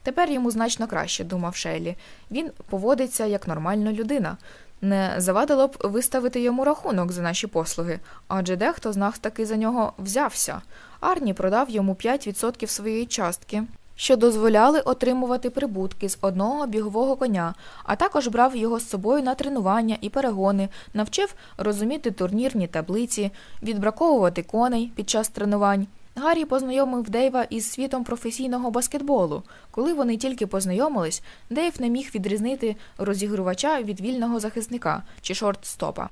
[SPEAKER 1] Тепер йому значно краще, думав Шелі. Він поводиться як нормальна людина. Не завадило б виставити йому рахунок за наші послуги, адже дехто з нас таки за нього взявся. Арні продав йому 5% своєї частки що дозволяли отримувати прибутки з одного бігового коня, а також брав його з собою на тренування і перегони, навчив розуміти турнірні таблиці, відбраковувати коней під час тренувань. Гаррі познайомив Дейва із світом професійного баскетболу. Коли вони тільки познайомились, Дейв не міг відрізнити розігрувача від вільного захисника чи шорт-стопа.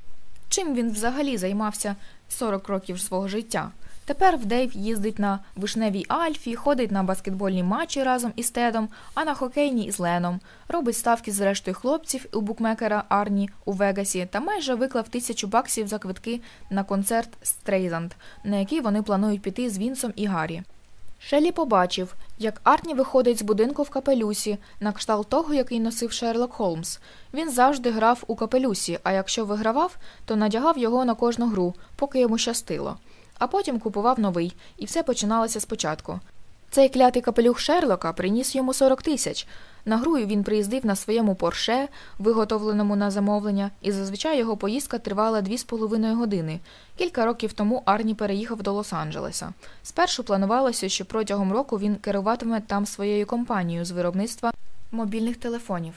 [SPEAKER 1] Чим він взагалі займався 40 років свого життя? Тепер в Дейв їздить на вишневій Альфі, ходить на баскетбольні матчі разом із Тедом, а на хокейні із Леном. Робить ставки з рештою хлопців у букмекера Арні у Вегасі та майже виклав тисячу баксів за квитки на концерт Стрейзанд, на який вони планують піти з Вінсом і Гаррі. Шелі побачив, як Арні виходить з будинку в капелюсі, на кшталт того, який носив Шерлок Холмс. Він завжди грав у капелюсі, а якщо вигравав, то надягав його на кожну гру, поки йому щастило а потім купував новий, і все починалося спочатку. Цей клятий капелюх Шерлока приніс йому 40 тисяч. На грую він приїздив на своєму порше, виготовленому на замовлення, і зазвичай його поїздка тривала 2,5 години. Кілька років тому Арні переїхав до Лос-Анджелеса. Спершу планувалося, що протягом року він керуватиме там своєю компанією з виробництва мобільних телефонів.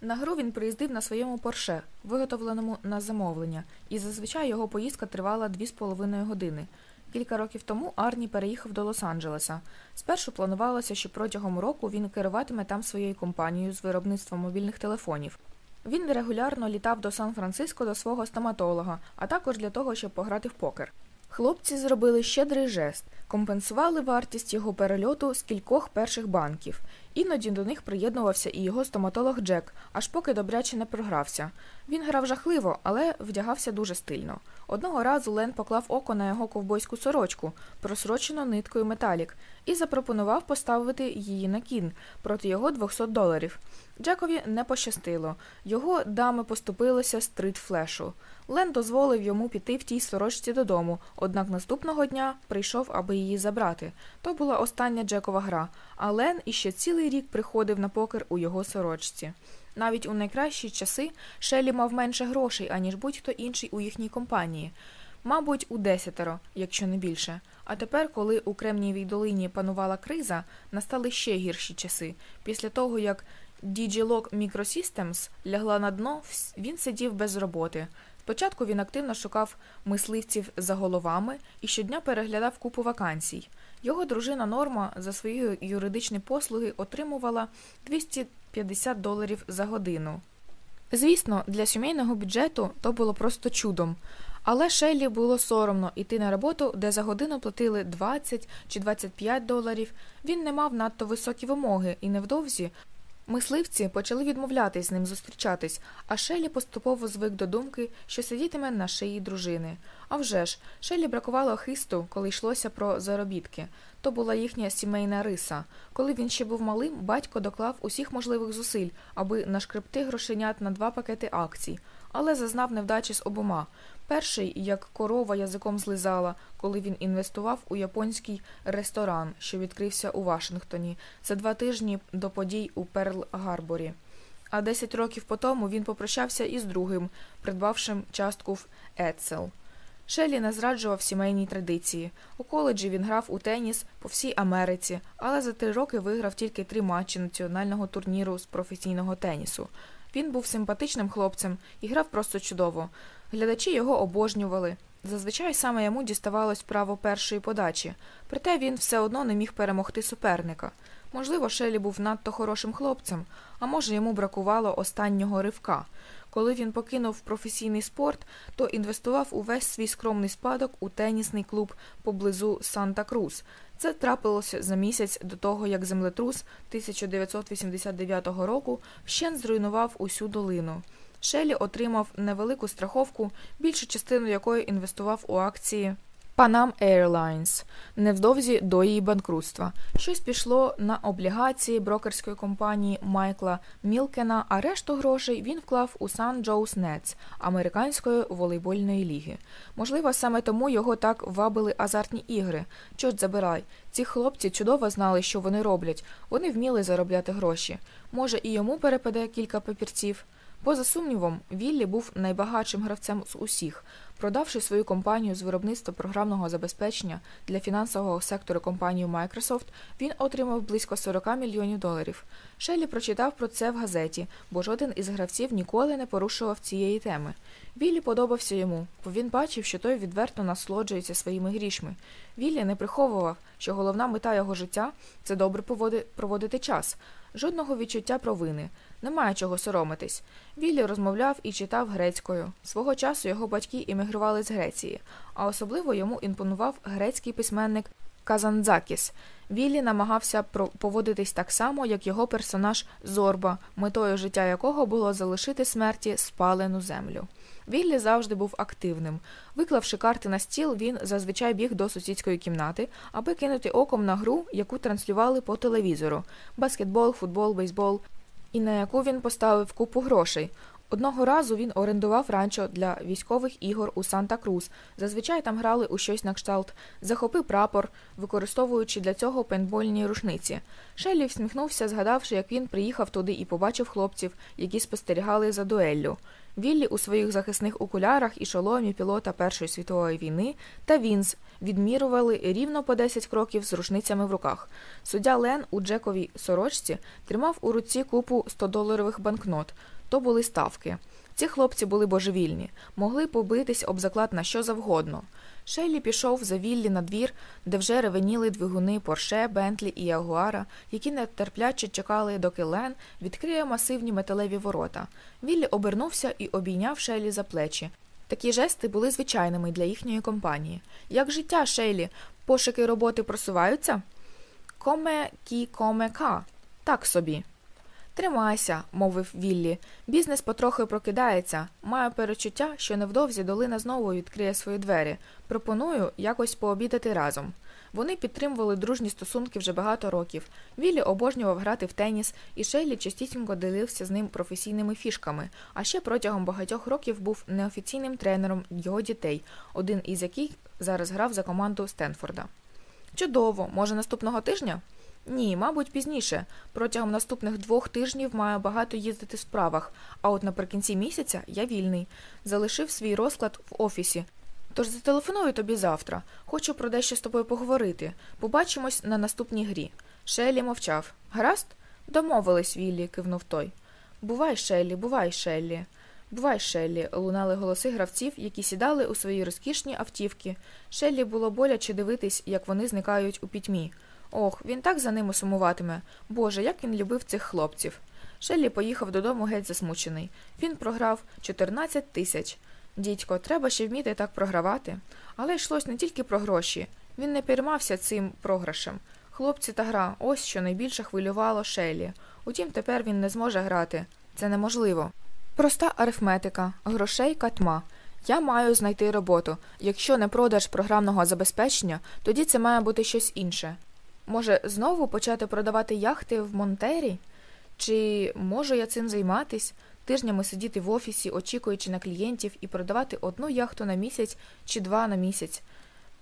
[SPEAKER 1] На гру він приїздив на своєму порше, виготовленому на замовлення, і зазвичай його поїздка тривала 2,5 години. Кілька років тому Арні переїхав до Лос-Анджелеса. Спершу планувалося, що протягом року він керуватиме там своєю компанією з виробництва мобільних телефонів. Він регулярно літав до Сан-Франциско до свого стоматолога, а також для того, щоб пограти в покер. Хлопці зробили щедрий жест, компенсували вартість його перельоту з кількох перших банків, Іноді до них приєднувався і його стоматолог Джек, аж поки добряче не програвся. Він грав жахливо, але вдягався дуже стильно. Одного разу Лен поклав око на його ковбойську сорочку, просрочену ниткою металік, і запропонував поставити її на кін проти його 200 доларів. Джекові не пощастило. Його дами поступилися стрит флешу. Лен дозволив йому піти в тій сорочці додому, однак наступного дня прийшов, аби її забрати. То була остання Джекова гра, а Лен іще цілий. Новий рік приходив на покер у його сорочці. Навіть у найкращі часи Шелі мав менше грошей, аніж будь-хто інший у їхній компанії. Мабуть, у десятеро, якщо не більше. А тепер, коли у Кремнієвій долині панувала криза, настали ще гірші часи. Після того, як DigiLog Microsystems лягла на дно, він сидів без роботи. Спочатку він активно шукав мисливців за головами і щодня переглядав купу вакансій. Його дружина Норма за свої юридичні послуги отримувала 250 доларів за годину. Звісно, для сімейного бюджету то було просто чудом, але Шеллі було соромно йти на роботу, де за годину платили 20 чи 25 доларів. Він не мав надто високі вимоги і невдовзі. Мисливці почали відмовлятись з ним зустрічатись, а Шелі поступово звик до думки, що сидітиме на шиї дружини. А вже ж, Шелі бракувало хисту, коли йшлося про заробітки. То була їхня сімейна риса. Коли він ще був малим, батько доклав усіх можливих зусиль, аби нашкребти грошенят на два пакети акцій, але зазнав невдачі з обома. Перший, як корова язиком злизала, коли він інвестував у японський ресторан, що відкрився у Вашингтоні, за два тижні до подій у Перл Гарборі. А 10 років потому він попрощався із другим, придбавшим частку в Ецел. Шелі не зраджував сімейні традиції. У коледжі він грав у теніс по всій Америці, але за три роки виграв тільки три матчі національного турніру з професійного тенісу. Він був симпатичним хлопцем і грав просто чудово. Глядачі його обожнювали. Зазвичай саме йому діставалось право першої подачі, проте він все одно не міг перемогти суперника. Можливо, Шелі був надто хорошим хлопцем, а може йому бракувало останнього ривка. Коли він покинув професійний спорт, то інвестував увесь свій скромний спадок у тенісний клуб поблизу Санта-Крус. Це трапилося за місяць до того, як землетрус 1989 року ще зруйнував усю долину. Шелі отримав невелику страховку, більшу частину якої інвестував у акції Панам Airlines невдовзі до її банкрутства. Щось пішло на облігації брокерської компанії Майкла Мілкена, а решту грошей він вклав у Сан Джоус Нетс американської волейбольної ліги. Можливо, саме тому його так вабили азартні ігри. Чорт забирай, ці хлопці чудово знали, що вони роблять. Вони вміли заробляти гроші. Може, і йому перепаде кілька папірців. Поза сумнівом, Віллі був найбагатшим гравцем з усіх. Продавши свою компанію з виробництва програмного забезпечення для фінансового сектору компанії Microsoft, він отримав близько 40 мільйонів доларів. Шелі прочитав про це в газеті, бо жоден із гравців ніколи не порушував цієї теми. Віллі подобався йому, бо він бачив, що той відверто насолоджується своїми грішми. Віллі не приховував, що головна мета його життя це добре проводити час. Жодного відчуття провини. Немає чого соромитись. Віллі розмовляв і читав грецькою. Свого часу його батьки іммігрували з Греції, а особливо йому імпонував грецький письменник Казандзакіс. Віллі намагався поводитись так само, як його персонаж Зорба, метою життя якого було залишити смерті спалену землю. Віллі завжди був активним. Виклавши карти на стіл, він зазвичай біг до сусідської кімнати, аби кинути оком на гру, яку транслювали по телевізору баскетбол, футбол, бейсбол, і на яку він поставив купу грошей. Одного разу він орендував ранчо для військових ігор у Санта Крус. Зазвичай там грали у щось на кшталт, захопи прапор, використовуючи для цього пейнтбольні рушниці. Шеллі всміхнувся, згадавши, як він приїхав туди і побачив хлопців, які спостерігали за дуеллю. Віллі у своїх захисних окулярах і шоломі пілота Першої світової війни та Вінс відмірували рівно по 10 кроків з рушницями в руках. Суддя Лен у Джековій сорочці тримав у руці купу 100-доларових банкнот. То були ставки. Ці хлопці були божевільні, могли побитись об заклад на що завгодно. Шейлі пішов за Віллі на двір, де вже ревеніли двигуни Порше, Бентлі і Ягуара, які нетерпляче чекали, доки Лен відкриє масивні металеві ворота. Віллі обернувся і обійняв Шейлі за плечі. Такі жести були звичайними для їхньої компанії. Як життя Шейлі, пошуки роботи просуваються? Коме кі коме ка. Так собі. Тримайся, мовив Віллі. Бізнес потрохи прокидається. Маю перечуття, що невдовзі долина знову відкриє свої двері. Пропоную якось пообідати разом. Вони підтримували дружні стосунки вже багато років. Віллі обожнював грати в теніс, і Шейлі частісінько делився з ним професійними фішками, а ще протягом багатьох років був неофіційним тренером його дітей, один із яких зараз грав за команду Стенфорда. Чудово, може, наступного тижня? Ні, мабуть, пізніше. Протягом наступних двох тижнів маю багато їздити в справах, а от наприкінці місяця я вільний. Залишив свій розклад в офісі. Тож зателефоную тобі завтра. Хочу про дещо з тобою поговорити. Побачимось на наступній грі. Шелі мовчав. Гаразд? Домовились, Віллі, кивнув той. Бувай, Шеллі, бувай, Шеллі. Бувай, Шеллі, лунали голоси гравців, які сідали у свої розкішні автівки. Шеллі було боляче дивитись, як вони зникають у пітьмі. Ох, він так за ними сумуватиме. Боже, як він любив цих хлопців. Шеллі поїхав додому геть засмучений. Він програв 14 тисяч. Дідько, треба ще вміти так програвати. Але йшлось не тільки про гроші. Він не пірмався цим програшем. Хлопці та гра ось що найбільше хвилювало Шеллі. Утім, тепер він не зможе грати. Це неможливо. Проста арифметика, грошей катма. Я маю знайти роботу. Якщо не продаж програмного забезпечення, тоді це має бути щось інше. Може, знову почати продавати яхти в Монтері? Чи можу я цим займатися, тижнями сидіти в офісі, очікуючи на клієнтів і продавати одну яхту на місяць чи два на місяць?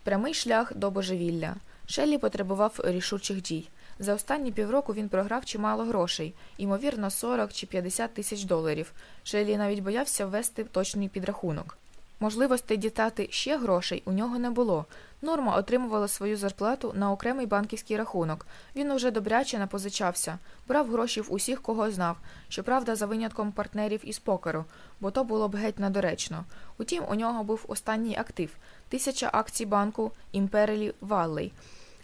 [SPEAKER 1] Прямий шлях до божевілля. Шеллі потребував рішучих дій. За останні півроку він програв чимало грошей, ймовірно, 40 чи 50 тисяч доларів. Шеллі навіть боявся ввести точний підрахунок. Можливості дітати ще грошей у нього не було, Норма отримувала свою зарплату на окремий банківський рахунок. Він уже добряче напозичався, брав гроші в усіх, кого знав, щоправда, за винятком партнерів із покеру, бо то було б геть надоречно. Утім, у нього був останній актив тисяча акцій банку Імперелі Валлей,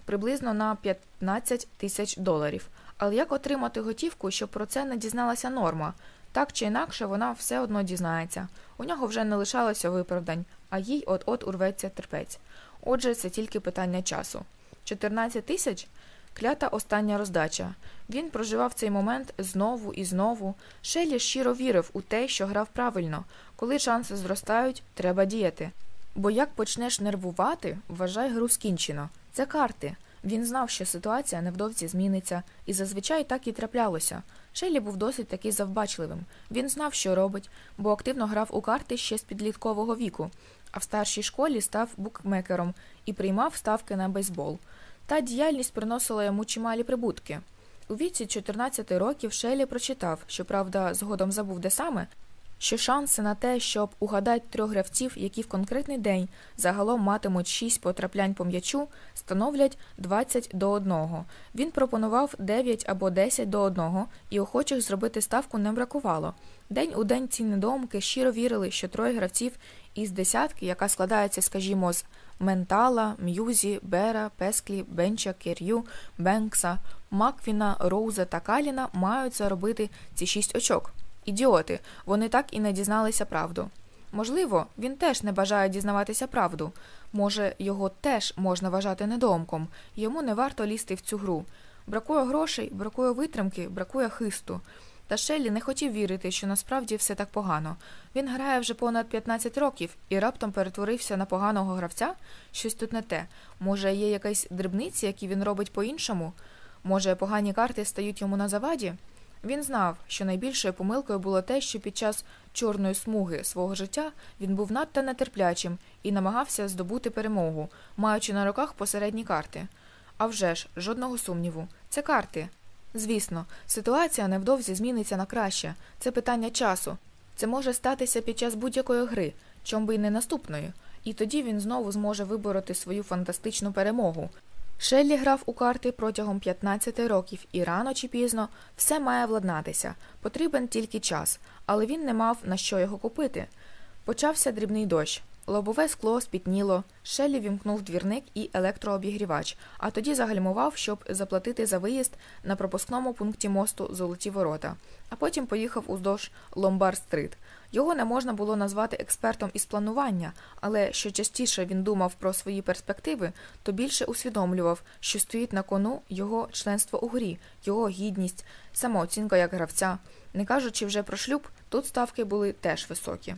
[SPEAKER 1] приблизно на 15 тисяч доларів. Але як отримати готівку, щоб про це не дізналася норма? Так чи інакше вона все одно дізнається. У нього вже не лишалося виправдань, а їй от от урветься терпець. Отже, це тільки питання часу. 14 тисяч клята остання роздача. Він проживав цей момент знову і знову. Шелі щиро вірив у те, що грав правильно. Коли шанси зростають, треба діяти. Бо як почнеш нервувати, вважай гру скінчено. Це карти. Він знав, що ситуація невдовзі зміниться, і зазвичай так і траплялося. Шелі був досить таки завбачливим. Він знав, що робить, бо активно грав у карти ще з підліткового віку а в старшій школі став букмекером і приймав ставки на бейсбол. Та діяльність приносила йому чималі прибутки. У віці 14 років Шелі прочитав, що правда згодом забув де саме, що шанси на те, щоб угадати трьох гравців, які в конкретний день загалом матимуть 6 потраплянь по м'ячу, становлять 20 до 1. Він пропонував 9 або 10 до 1, і охочих зробити ставку не бракувало. День у день ці недоумки щиро вірили, що троє гравців із десятки, яка складається, скажімо, з Ментала, М'юзі, Бера, Песклі, Бенча, Кер'ю, Бенкса, Маквіна, Роуза та Каліна, мають заробити ці шість очок. Ідіоти, вони так і не дізналися правду. Можливо, він теж не бажає дізнаватися правду. Може, його теж можна вважати недомком, йому не варто лізти в цю гру. Бракує грошей, бракує витримки, бракує хисту. Та Шеллі не хотів вірити, що насправді все так погано. Він грає вже понад 15 років і раптом перетворився на поганого гравця. Щось тут не те. Може, є якась дрібниця, які він робить по іншому? Може, погані карти стають йому на заваді? Він знав, що найбільшою помилкою було те, що під час чорної смуги свого життя він був надто нетерплячим і намагався здобути перемогу, маючи на руках посередні карти. А вже ж, жодного сумніву, це карти. Звісно, ситуація невдовзі зміниться на краще, це питання часу. Це може статися під час будь-якої гри, чом би й не наступної, і тоді він знову зможе вибороти свою фантастичну перемогу. Шеллі грав у карти протягом 15 років і рано чи пізно все має владнатися, потрібен тільки час, але він не мав на що його купити. Почався дрібний дощ. Лобове скло спітніло. Шеллі вімкнув двірник і електрообігрівач, а тоді загальмував, щоб заплатити за виїзд на пропускному пункті мосту Золоті Ворота а потім поїхав уздовж Ломбар-стрит. Його не можна було назвати експертом із планування, але що частіше він думав про свої перспективи, то більше усвідомлював, що стоїть на кону його членство у грі, його гідність, самооцінка як гравця. Не кажучи вже про шлюб, тут ставки були теж високі.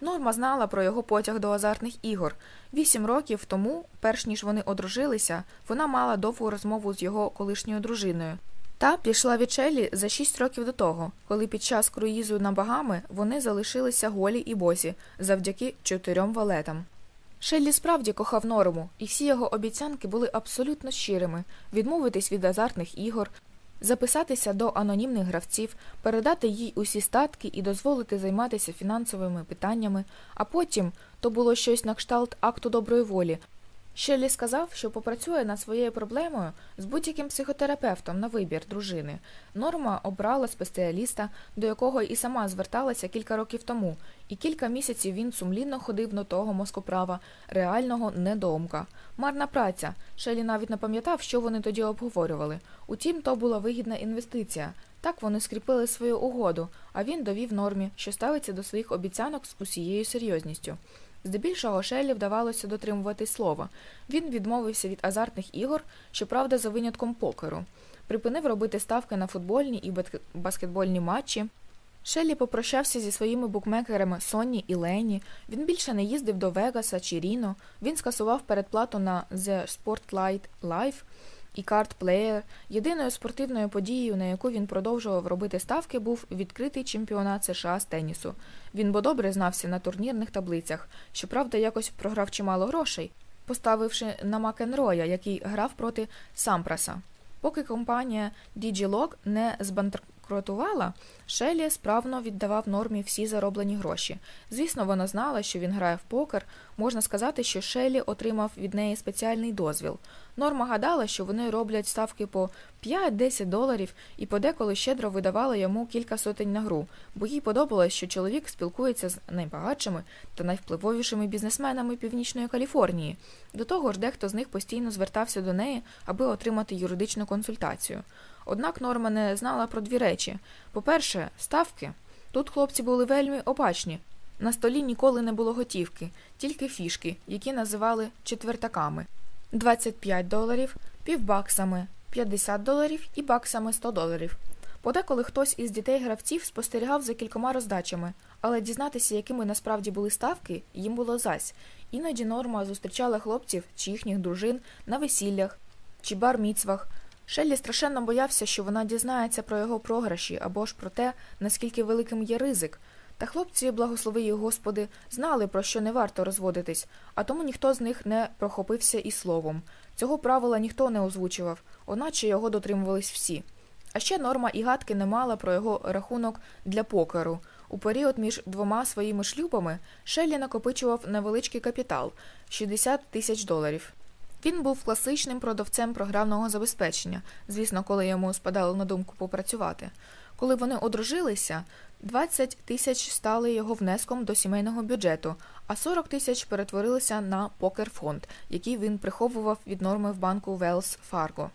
[SPEAKER 1] Норма знала про його потяг до азартних ігор. Вісім років тому, перш ніж вони одружилися, вона мала довгу розмову з його колишньою дружиною. Та пішла від Шелі за шість років до того, коли під час круїзу на багами вони залишилися голі і босі завдяки чотирьом валетам. Шеллі справді кохав норму, і всі його обіцянки були абсолютно щирими відмовитись від азартних ігор, записатися до анонімних гравців, передати їй усі статки і дозволити займатися фінансовими питаннями, а потім то було щось на кшталт акту доброї волі. Шеллі сказав, що попрацює над своєю проблемою з будь-яким психотерапевтом на вибір дружини. Норма обрала спеціаліста, до якого і сама зверталася кілька років тому, і кілька місяців він сумлінно ходив до того мозкоправа, реального недомка. Марна праця. Шеллі навіть не пам'ятав, що вони тоді обговорювали. Утім, то була вигідна інвестиція. Так вони скріпили свою угоду, а він довів нормі, що ставиться до своїх обіцянок з усією серйозністю. Здебільшого Шелі вдавалося дотримувати слова. Він відмовився від азартних ігор, щоправда, за винятком покеру, припинив робити ставки на футбольні і баскетбольні матчі. Шеллі попрощався зі своїми букмекерами Сонні і Лені. Він більше не їздив до Вегаса чи Ріно. Він скасував передплату на The Sportlight Life і карт-плеєр. Єдиною спортивною подією, на яку він продовжував робити ставки, був відкритий чемпіонат США з тенісу. Він бо добре знався на турнірних таблицях, щоправда, якось програв чимало грошей, поставивши на Макенроя, який грав проти Сампраса. Поки компанія DigiLog не збанкрутувала банкрутувала, Шелі справно віддавав нормі всі зароблені гроші. Звісно, вона знала, що він грає в покер. Можна сказати, що Шелі отримав від неї спеціальний дозвіл. Норма гадала, що вони роблять ставки по 5-10 доларів і подеколи щедро видавала йому кілька сотень на гру, бо їй подобалось, що чоловік спілкується з найбагатшими та найвпливовішими бізнесменами Північної Каліфорнії. До того ж, дехто з них постійно звертався до неї, аби отримати юридичну консультацію. Однак норма не знала про дві речі по-перше, ставки. Тут хлопці були вельми опачні. На столі ніколи не було готівки, тільки фішки, які називали четвертаками 25 доларів, півбаксами, 50 доларів і баксами 100 доларів. Подеколи хтось із дітей гравців спостерігав за кількома роздачами, але дізнатися, якими насправді були ставки, їм було зась. Іноді норма зустрічала хлопців чи їхніх дружин на весіллях чи бар-міцвах, Шеллі страшенно боявся, що вона дізнається про його програші або ж про те, наскільки великим є ризик. Та хлопці, благослови її господи, знали, про що не варто розводитись, а тому ніхто з них не прохопився і словом. Цього правила ніхто не озвучував, одначе його дотримувались всі. А ще норма і гадки не мала про його рахунок для покеру. У період між двома своїми шлюбами Шеллі накопичував невеличкий капітал 60 тисяч доларів. Він був класичним продавцем програмного забезпечення, звісно, коли йому спадало на думку попрацювати. Коли вони одружилися, 20 тисяч стали його внеском до сімейного бюджету, а 40 тисяч перетворилися на покер фонд, який він приховував від норми в банку Wells Fargo.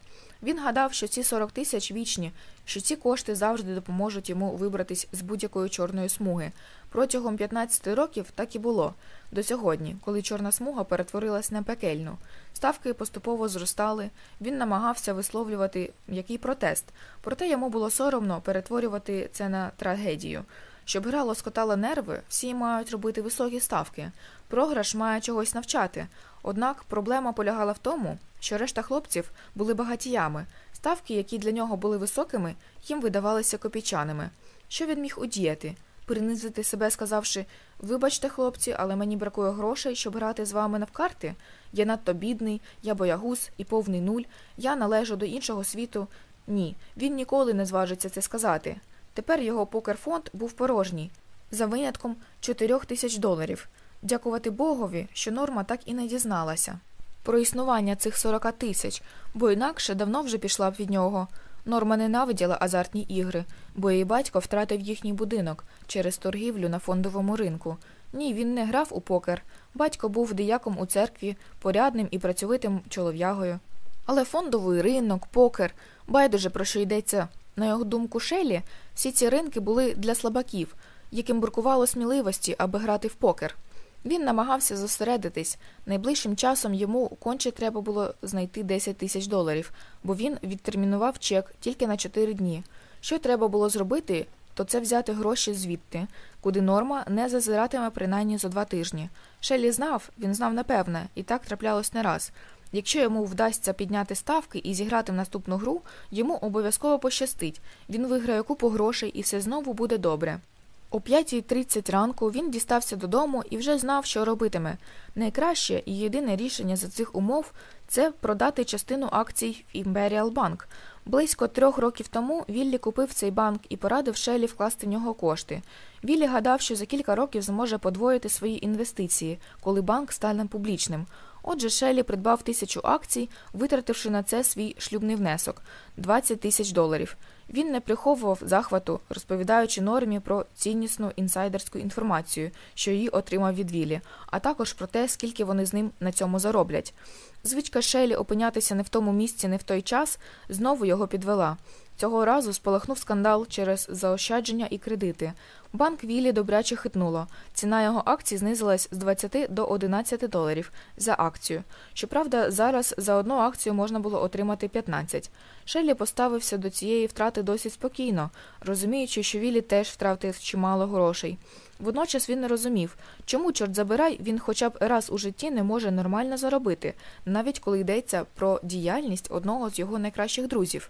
[SPEAKER 1] Він гадав, що ці 40 тисяч вічні, що ці кошти завжди допоможуть йому вибратись з будь-якої чорної смуги, Протягом 15 років так і було до сьогодні, коли чорна смуга перетворилась на пекельну. Ставки поступово зростали, він намагався висловлювати який протест, проте йому було соромно перетворювати це на трагедію. Щоб гра лоскотала нерви, всі мають робити високі ставки. Програш має чогось навчати. Однак проблема полягала в тому, що решта хлопців були багатіями. Ставки, які для нього були високими, їм видавалися копійчаними. Що він міг удіяти? принизити себе, сказавши Вибачте, хлопці, але мені бракує грошей, щоб грати з вами в карти. Я надто бідний, я боягуз і повний нуль, я належу до іншого світу. Ні, він ніколи не зважиться це сказати. Тепер його покерфонд був порожній, за винятком чотирьох тисяч доларів. Дякувати Богові, що норма так і не дізналася. Про існування цих сорока тисяч, бо інакше давно вже пішла б від нього. Норма ненавиділа азартні ігри, бо її батько втратив їхній будинок через торгівлю на фондовому ринку. Ні, він не грав у покер. Батько був дияком у церкві, порядним і працьовитим чолов'ягою. Але фондовий ринок, покер, байдуже про що йдеться. На його думку, Шелі, всі ці ринки були для слабаків, яким буркувало сміливості, аби грати в покер. Він намагався зосередитись. Найближчим часом йому конче треба було знайти 10 тисяч доларів, бо він відтермінував чек тільки на 4 дні. Що треба було зробити, то це взяти гроші звідти, куди норма не зазиратиме принаймні за два тижні. Шелі знав, він знав напевне, і так траплялось не раз. Якщо йому вдасться підняти ставки і зіграти в наступну гру, йому обов'язково пощастить він виграє купу грошей і все знову буде добре. О 5.30 ранку він дістався додому і вже знав, що робитиме. Найкраще і єдине рішення за цих умов це продати частину акцій в Imperial Bank. Близько трьох років тому Віллі купив цей банк і порадив Шелі вкласти в нього кошти. Віллі гадав, що за кілька років зможе подвоїти свої інвестиції, коли банк стане публічним. Отже, Шелі придбав тисячу акцій, витративши на це свій шлюбний внесок 20 тисяч доларів. Він не приховував захвату, розповідаючи нормі про ціннісну інсайдерську інформацію, що її отримав від Вілі, а також про те, скільки вони з ним на цьому зароблять. Звичка Шелі опинятися не в тому місці, не в той час знову його підвела. Цього разу спалахнув скандал через заощадження і кредити, Банк Вілі добряче хитнуло. Ціна його акцій знизилась з 20 до 11 доларів за акцію. Щоправда, зараз за одну акцію можна було отримати 15. Шеллі поставився до цієї втрати досить спокійно, розуміючи, що Вілі теж втратив чимало грошей. Водночас він не розумів, чому, чорт забирай, він хоча б раз у житті не може нормально заробити, навіть коли йдеться про діяльність одного з його найкращих друзів.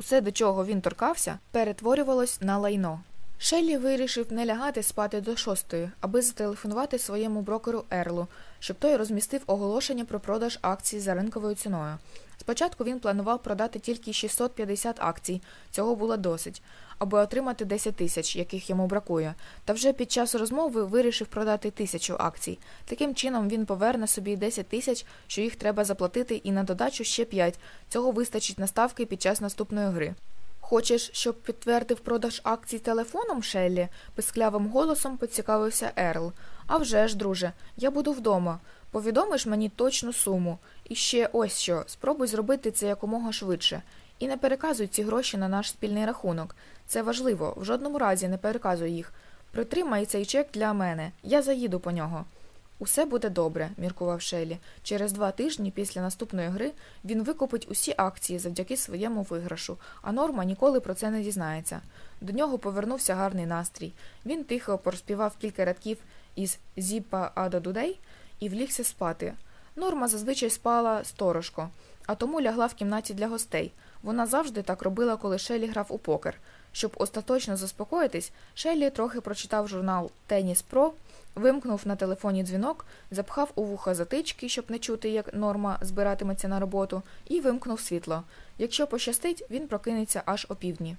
[SPEAKER 1] Усе, до чого він торкався, перетворювалось на лайно. Шеллі вирішив не лягати спати до шостої, аби зателефонувати своєму брокеру Ерлу, щоб той розмістив оголошення про продаж акцій за ринковою ціною. Спочатку він планував продати тільки 650 акцій, цього було досить, аби отримати 10 тисяч, яких йому бракує, та вже під час розмови вирішив продати тисячу акцій. Таким чином він поверне собі 10 тисяч, що їх треба заплатити, і на додачу ще 5. Цього вистачить на ставки під час наступної гри. Хочеш, щоб підтвердив продаж акцій телефоном, Шеллі? писклявим голосом поцікавився Ерл. «А вже ж, друже, я буду вдома. Повідомиш мені точну суму. І ще ось що спробуй зробити це якомога швидше. І не переказуй ці гроші на наш спільний рахунок. Це важливо, в жодному разі не переказуй їх. Притримай цей чек для мене. Я заїду по нього. Усе буде добре, міркував Шелі. Через два тижні після наступної гри він викупить усі акції завдяки своєму виграшу, а норма ніколи про це не дізнається. До нього повернувся гарний настрій. Він тихо проспівав кілька рядків із Зіпа Ада Дудей і влігся спати. Норма зазвичай спала сторожко, а тому лягла в кімнаті для гостей. Вона завжди так робила, коли Шелі грав у покер. Щоб остаточно заспокоїтись, Шелі трохи прочитав журнал Теніс Про Вимкнув на телефоні дзвінок, запхав у вуха затички, щоб не чути, як норма збиратиметься на роботу, і вимкнув світло. Якщо пощастить, він прокинеться аж опівдні.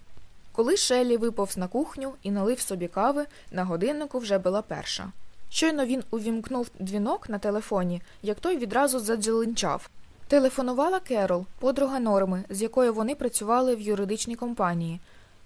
[SPEAKER 1] Коли Шеллі виповз на кухню і налив собі кави, на годиннику вже була перша. Щойно він увімкнув дзвінок на телефоні, як той відразу задзеленчав. Телефонувала Керол, подруга норми, з якою вони працювали в юридичній компанії.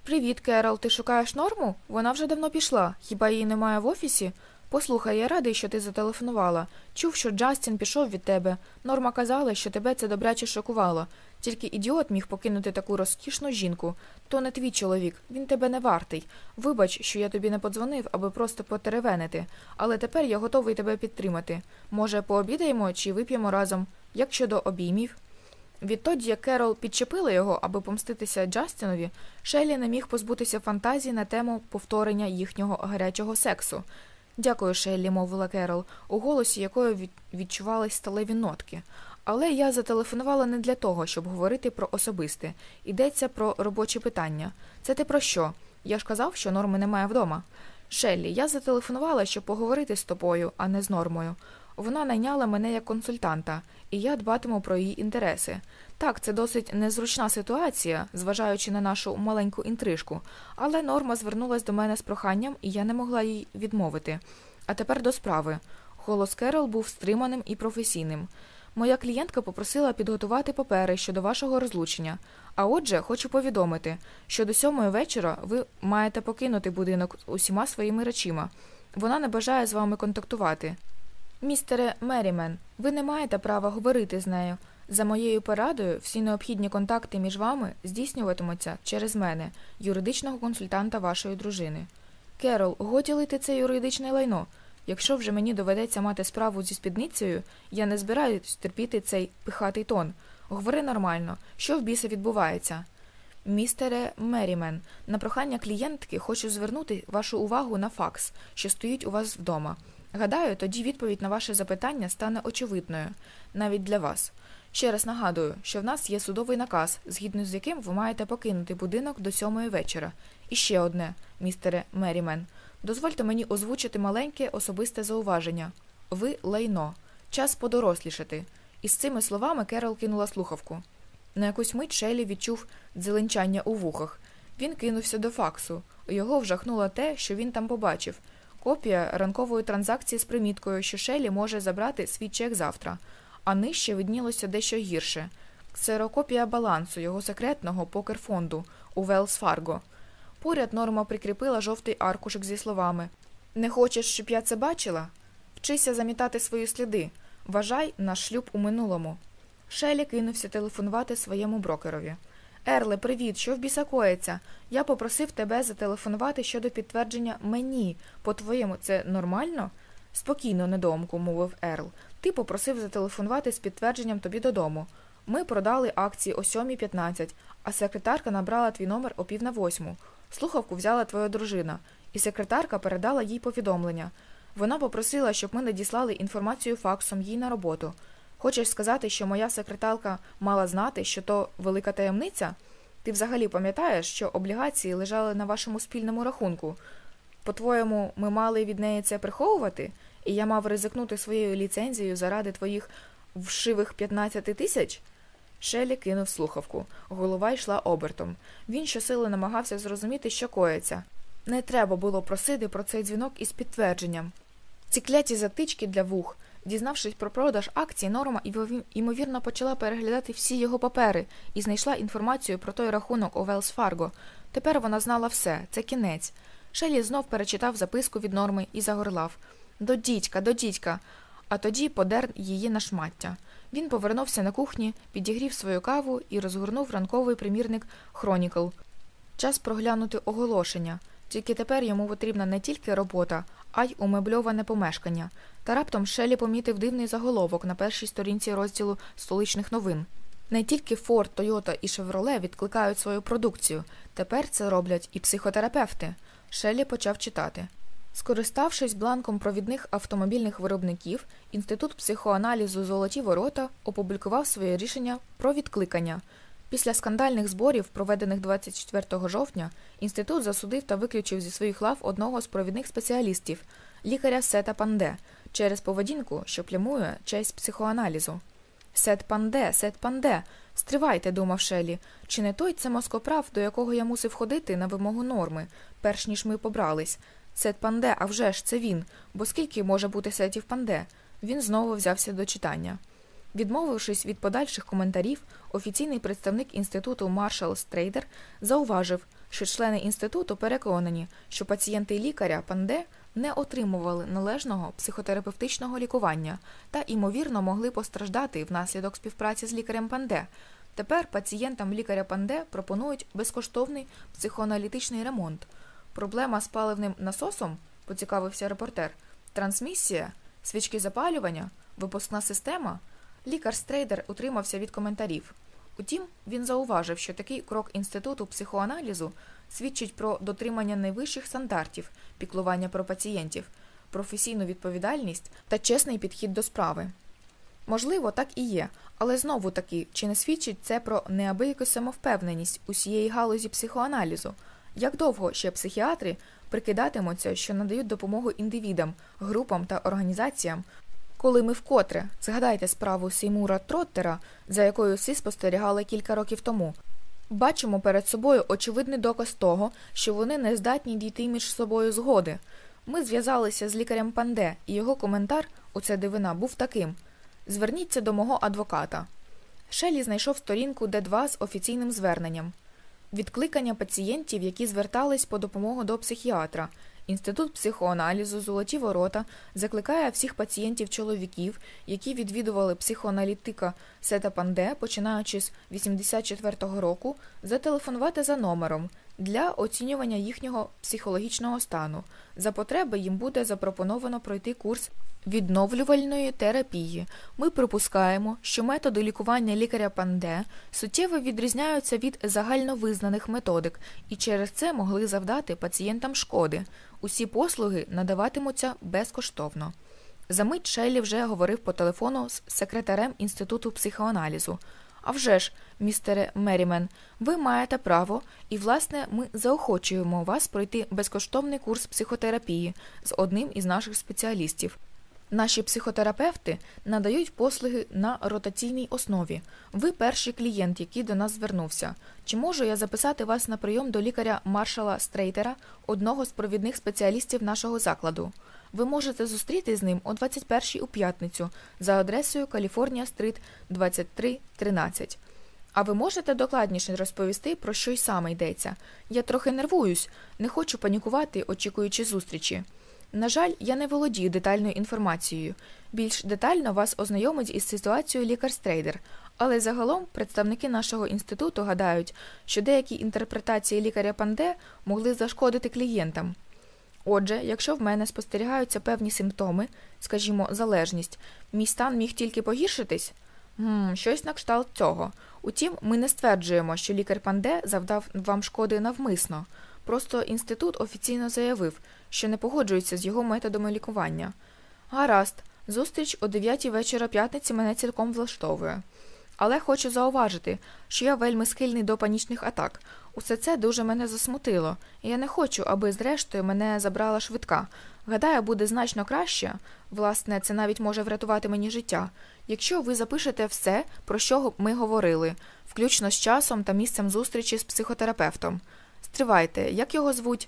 [SPEAKER 1] Привіт, Керол, ти шукаєш норму? Вона вже давно пішла. Хіба її немає в офісі? Послухай, я радий, що ти зателефонувала. Чув, що Джастін пішов від тебе. Норма казала, що тебе це добряче шокувало. Тільки ідіот міг покинути таку розкішну жінку. То не твій чоловік, він тебе не вартий. Вибач, що я тобі не подзвонив, аби просто потеревенити, але тепер я готовий тебе підтримати. Може, пообідаємо чи вип'ємо разом, як щодо обіймів. Відтоді, як Керол підчепила його, аби помститися Джастінові, Шелі не міг позбутися фантазії на тему повторення їхнього гарячого сексу. Дякую, Шеллі, мовила Керол, у голосі якої відчувались сталеві нотки. Але я зателефонувала не для того, щоб говорити про особисте. Йдеться про робочі питання. Це ти про що? Я ж казав, що норми немає вдома. Шеллі, я зателефонувала, щоб поговорити з тобою, а не з нормою. Вона найняла мене як консультанта і я дбатиму про її інтереси. Так, це досить незручна ситуація, зважаючи на нашу маленьку інтрижку, але норма звернулася до мене з проханням, і я не могла їй відмовити. А тепер до справи. Голос Керол був стриманим і професійним. Моя клієнтка попросила підготувати папери щодо вашого розлучення. А отже, хочу повідомити, що до сьомої вечора ви маєте покинути будинок з усіма своїми речима. Вона не бажає з вами контактувати. Містере Мерімен, ви не маєте права говорити з нею. За моєю порадою, всі необхідні контакти між вами здійснюватимуться через мене, юридичного консультанта вашої дружини. Керол, годі ли ти це юридичне лайно. Якщо вже мені доведеться мати справу зі спідницею, я не збираюсь терпіти цей пихатий тон. Говори нормально, що в біса відбувається. Містере Мерімен, на прохання клієнтки хочу звернути вашу увагу на факс, що стоїть у вас вдома. Гадаю, тоді відповідь на ваше запитання стане очевидною навіть для вас. Ще раз нагадую, що в нас є судовий наказ, згідно з яким ви маєте покинути будинок до сьомої вечора. І ще одне, містере Мерімен, дозвольте мені озвучити маленьке особисте зауваження ви лайно, час подорослішати. І з цими словами Керол кинула слухавку. На якусь мить Шелі відчув дзеленчання у вухах. Він кинувся до факсу. Його вжахнуло те, що він там побачив копія ранкової транзакції з приміткою, що Шелі може забрати свій чек завтра, а нижче виднілося дещо гірше ксерокопія балансу його секретного покерфонду у Велс Фарго. Поряд норма прикріпила жовтий аркушик зі словами Не хочеш, щоб я це бачила? Вчися замітати свої сліди. Вважай наш шлюб у минулому. Шелі кинувся телефонувати своєму брокерові. Ерле, привіт, що в біса Я попросив тебе зателефонувати щодо підтвердження мені. По твоєму це нормально? Спокійно, недомку, мовив Ерл. Ти попросив зателефонувати з підтвердженням тобі додому. Ми продали акції о 7.15, а секретарка набрала твій номер о пів на восьму. Слухавку взяла твоя дружина, і секретарка передала їй повідомлення. Вона попросила, щоб ми надіслали інформацію факсом їй на роботу. Хочеш сказати, що моя секретарка мала знати, що то велика таємниця? Ти взагалі пам'ятаєш, що облігації лежали на вашому спільному рахунку? По-твоєму, ми мали від неї це приховувати, і я мав ризикнути своєю ліцензією заради твоїх вшивих 15 тисяч? Шелі кинув слухавку. Голова йшла обертом. Він щосили намагався зрозуміти, що коїться. Не треба було просити про цей дзвінок із підтвердженням. Ці кляті затички для вух. Дізнавшись про продаж акцій, Норма ймовірно почала переглядати всі його папери і знайшла інформацію про той рахунок у Велс Фарго. Тепер вона знала все це кінець. Шелі знов перечитав записку від норми і загорлав До дідька, до дідька. А тоді подер її на шмаття. Він повернувся на кухні, підігрів свою каву і розгорнув ранковий примірник Хронікл. Час проглянути оголошення. Тільки тепер йому потрібна не тільки робота, а й умебльоване помешкання. Та раптом Шелі помітив дивний заголовок на першій сторінці розділу столичних новин. Не тільки Форд, Тойота і Шевроле відкликають свою продукцію, тепер це роблять і психотерапевти. Шелі почав читати. Скориставшись бланком провідних автомобільних виробників, інститут психоаналізу Золоті ворота опублікував своє рішення про відкликання. Після скандальних зборів, проведених 24 жовтня, інститут засудив та виключив зі своїх лав одного з провідних спеціалістів лікаря Сета Панде через поведінку, що плямує честь психоаналізу. Сет панде, сет панде. Стривайте, думав Шелі, чи не той це москоправ, до якого я мусив ходити на вимогу норми, перш ніж ми побрались. Сет панде, а вже ж це він, бо скільки може бути сетів панде? Він знову взявся до читання. Відмовившись від подальших коментарів, офіційний представник інституту Маршал Стрейдер зауважив, що члени інституту переконані, що пацієнти лікаря панде не отримували належного психотерапевтичного лікування та, ймовірно, могли постраждати внаслідок співпраці з лікарем Панде. Тепер пацієнтам лікаря Панде пропонують безкоштовний психоаналітичний ремонт. Проблема з паливним насосом, поцікавився репортер, трансмісія, свічки запалювання, випускна система. Лікар Стрейдер утримався від коментарів. Утім, він зауважив, що такий крок інституту психоаналізу свідчить про дотримання найвищих стандартів, піклування про пацієнтів, професійну відповідальність та чесний підхід до справи. Можливо, так і є, але знову таки, чи не свідчить це про неабияку самовпевненість усієї галузі психоаналізу? Як довго ще психіатри прикидатимуться, що надають допомогу індивідам, групам та організаціям? Коли ми вкотре згадайте справу Сеймура Троттера, за якою всі спостерігали кілька років тому, Бачимо перед собою очевидний доказ того, що вони не здатні дійти між собою згоди. Ми зв'язалися з лікарем Панде, і його коментар, у це дивина, був таким: Зверніться до мого адвоката. Шелі знайшов сторінку Д2 з офіційним зверненням відкликання пацієнтів, які звертались по допомогу до психіатра, Інститут психоаналізу Золоті ворота закликає всіх пацієнтів чоловіків, які відвідували психоаналітика Сета Панде, починаючи з 84-го року, зателефонувати за номером для оцінювання їхнього психологічного стану. За потреби їм буде запропоновано пройти курс відновлювальної терапії. Ми припускаємо, що методи лікування лікаря панде суттєво відрізняються від загальновизнаних методик і через це могли завдати пацієнтам шкоди. Усі послуги надаватимуться безкоштовно. За мить Шейлі вже говорив по телефону з секретарем Інституту психоаналізу. «А вже ж, містере Мерімен, ви маєте право, і, власне, ми заохочуємо вас пройти безкоштовний курс психотерапії з одним із наших спеціалістів. Наші психотерапевти надають послуги на ротаційній основі. Ви перший клієнт, який до нас звернувся. Чи можу я записати вас на прийом до лікаря маршала Стрейтера, одного з провідних спеціалістів нашого закладу? Ви можете зустріти з ним о 21-й у п'ятницю за адресою Каліфорнія Стрит 2313. А ви можете докладніше розповісти, про що й саме йдеться? Я трохи нервуюсь, не хочу панікувати, очікуючи зустрічі. На жаль, я не володію детальною інформацією. Більш детально вас ознайомить із ситуацією лікар-стрейдер, але загалом представники нашого інституту гадають, що деякі інтерпретації лікаря панде могли зашкодити клієнтам. Отже, якщо в мене спостерігаються певні симптоми, скажімо, залежність, мій стан міг тільки погіршитись? Гм, щось на кшталт цього. Утім, ми не стверджуємо, що лікар панде завдав вам шкоди навмисно. Просто інститут офіційно заявив, що не погоджуються з його методами лікування. Гаразд, зустріч о 9 вечора п'ятниці мене цілком влаштовує. Але хочу зауважити, що я вельми схильний до панічних атак. Усе це дуже мене засмутило, і я не хочу, аби, зрештою, мене забрала швидка. Гадаю, буде значно краще власне, це навіть може врятувати мені життя, якщо ви запишете все, про що ми говорили, включно з часом та місцем зустрічі з психотерапевтом. Стривайте, як його звуть?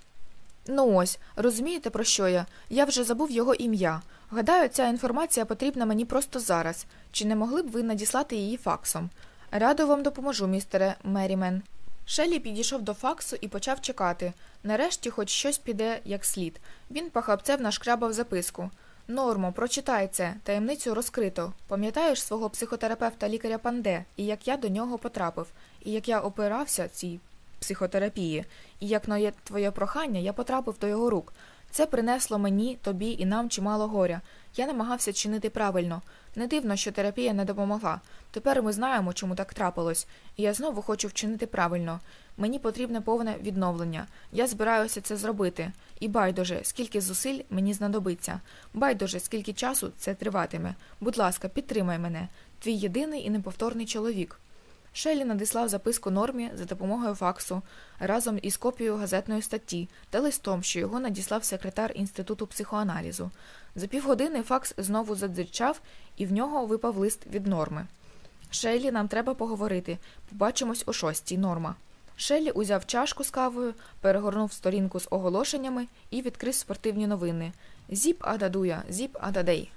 [SPEAKER 1] Ну ось, розумієте, про що я? Я вже забув його ім'я. Гадаю, ця інформація потрібна мені просто зараз. Чи не могли б ви надіслати її факсом? Радо вам допоможу, містере Мерімен. Шелі підійшов до факсу і почав чекати. Нарешті, хоч щось піде як слід. Він похапцев нашкрябав записку. Нормо, прочитай це, таємницю розкрито. Пам'ятаєш свого психотерапевта лікаря Панде, і як я до нього потрапив, і як я опирався цій психотерапії, і як на твоє прохання я потрапив до його рук. Це принесло мені, тобі і нам чимало горя. Я намагався чинити правильно. Не дивно, що терапія не допомогла. Тепер ми знаємо, чому так трапилось, і я знову хочу вчинити правильно. Мені потрібне повне відновлення. Я збираюся це зробити. І байдуже, скільки зусиль мені знадобиться. Байдуже, скільки часу це триватиме. Будь ласка, підтримай мене. Твій єдиний і неповторний чоловік. Шеллі надіслав записку нормі за допомогою факсу разом із копією газетної статті та листом, що його надіслав секретар інституту психоаналізу. За півгодини факс знову задзирчав, і в нього випав лист від норми. Шеллі, нам треба поговорити. Побачимось о шостій норма. Шеллі узяв чашку з кавою, перегорнув сторінку з оголошеннями і відкрив спортивні новини. Зіп Ададуя, зіп Ададей.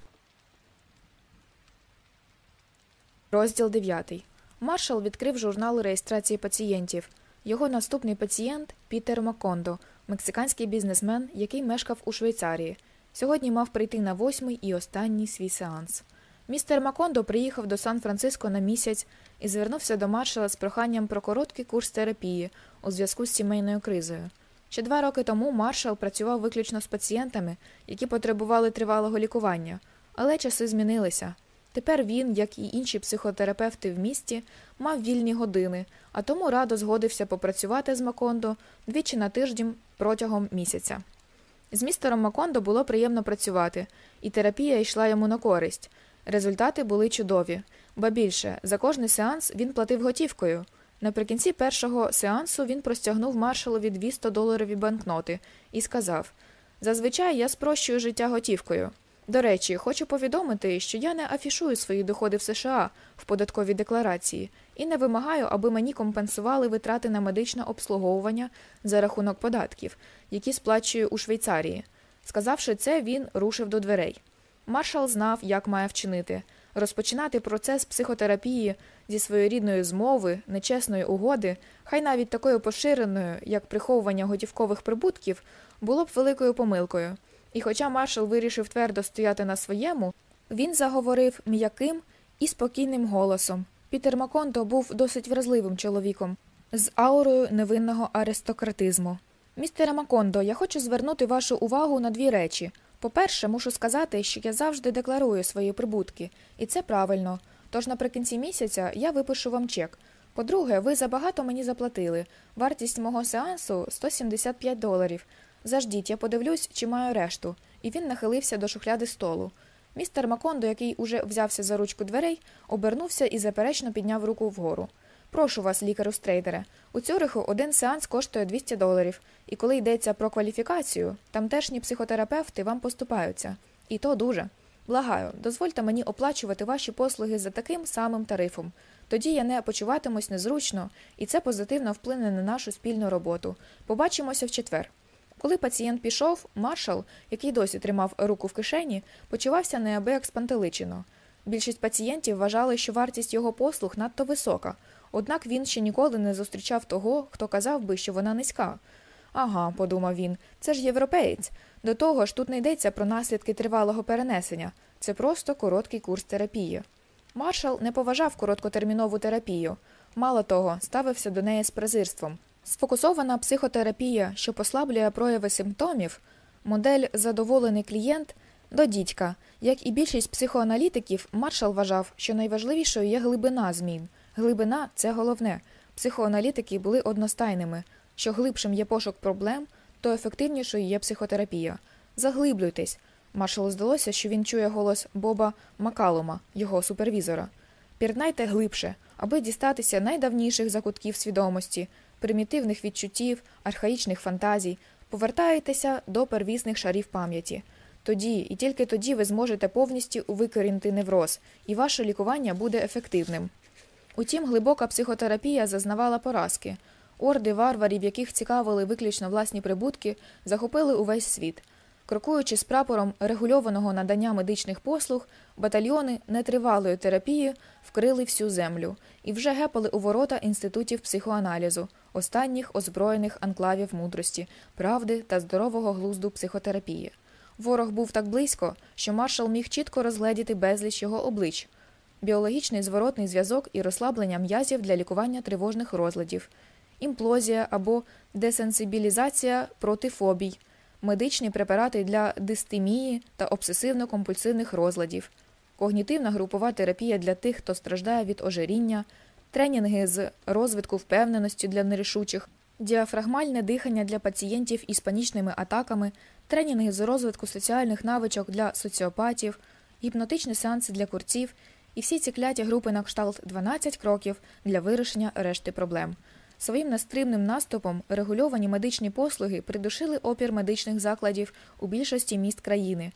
[SPEAKER 1] Розділ 9. Маршал відкрив журнал реєстрації пацієнтів. Його наступний пацієнт Пітер Макондо, мексиканський бізнесмен, який мешкав у Швейцарії. Сьогодні мав прийти на восьмий і останній свій сеанс. Містер Макондо приїхав до Сан-Франциско на місяць і звернувся до маршала з проханням про короткий курс терапії у зв'язку з сімейною кризою. Ще два роки тому маршал працював виключно з пацієнтами, які потребували тривалого лікування, але часи змінилися. Тепер він, як і інші психотерапевти в місті, мав вільні години, а тому радо згодився попрацювати з Макондо двічі на тиждень протягом місяця. З містером Макондо було приємно працювати, і терапія йшла йому на користь. Результати були чудові, ба більше за кожний сеанс він платив готівкою. Наприкінці першого сеансу він простягнув маршалові 200 доларові банкноти і сказав Зазвичай я спрощую життя готівкою. До речі, хочу повідомити, що я не афішую свої доходи в США в податковій декларації і не вимагаю, аби мені компенсували витрати на медичне обслуговування за рахунок податків, які сплачую у Швейцарії. Сказавши це, він рушив до дверей. Маршал знав, як має вчинити розпочинати процес психотерапії зі своєрідної змови, нечесної угоди, хай навіть такою поширеною, як приховування готівкових прибутків, було б великою помилкою. І хоча маршал вирішив твердо стояти на своєму, він заговорив м'яким і спокійним голосом. Пітер Маконто був досить вразливим чоловіком, з аурою невинного аристократизму. Містере Макондо, я хочу звернути вашу увагу на дві речі. По-перше, мушу сказати, що я завжди декларую свої прибутки, і це правильно. Тож наприкінці місяця я випишу вам чек. По-друге, ви забагато мені заплатили. Вартість мого сеансу 175 доларів. Заждіть, я подивлюсь, чи маю решту, і він нахилився до шухляди столу. Містер Макондо, який уже взявся за ручку дверей, обернувся і заперечно підняв руку вгору. Прошу вас, лікару стрейдере. У Цюриху один сеанс коштує 200 доларів, і коли йдеться про кваліфікацію, тамтешні психотерапевти вам поступаються. І то дуже. Благаю, дозвольте мені оплачувати ваші послуги за таким самим тарифом. Тоді я не почуватимусь незручно, і це позитивно вплине на нашу спільну роботу. Побачимося в четвер. Коли пацієнт пішов, маршал, який досі тримав руку в кишені, почувався неабияк спантеличено. Більшість пацієнтів вважали, що вартість його послуг надто висока, однак він ще ніколи не зустрічав того, хто казав би, що вона низька. Ага, подумав він, це ж європеєць. До того ж, тут не йдеться про наслідки тривалого перенесення, це просто короткий курс терапії. Маршал не поважав короткотермінову терапію, мало того, ставився до неї з презирством. Сфокусована психотерапія, що послаблює прояви симптомів, модель задоволений клієнт до дідька. Як і більшість психоаналітиків, маршал вважав, що найважливішою є глибина змін. Глибина це головне. Психоаналітики були одностайними. Що глибшим є пошук проблем, то ефективнішою є психотерапія. Заглиблюйтесь. Маршалу здалося, що він чує голос Боба Макалома, його супервізора. Пірнайте глибше, аби дістатися найдавніших закутків свідомості, примітивних відчуттів, архаїчних фантазій, повертаєтеся до первісних шарів пам'яті. Тоді і тільки тоді ви зможете повністю викорінити невроз, і ваше лікування буде ефективним. Утім, глибока психотерапія зазнавала поразки орди варварів, яких цікавили виключно власні прибутки, захопили увесь світ. Крокуючи з прапором регульованого надання медичних послуг, батальйони нетривалої терапії вкрили всю землю і вже гепали у ворота інститутів психоаналізу, останніх озброєних анклавів мудрості, правди та здорового глузду психотерапії. Ворог був так близько, що маршал міг чітко розгледіти безліч його облич, біологічний зворотний зв'язок і розслаблення м'язів для лікування тривожних розладів, імплозія або десенсибілізація проти фобій медичні препарати для дистемії та обсесивно-компульсивних розладів, когнітивна групова терапія для тих, хто страждає від ожиріння, тренінги з розвитку впевненості для нерішучих, діафрагмальне дихання для пацієнтів із панічними атаками, тренінги з розвитку соціальних навичок для соціопатів, гіпнотичні сеанси для курців і всі ці кляті групи на кшталт 12 кроків для вирішення решти проблем. Своїм нестримним наступом регульовані медичні послуги придушили опір медичних закладів у більшості міст країни.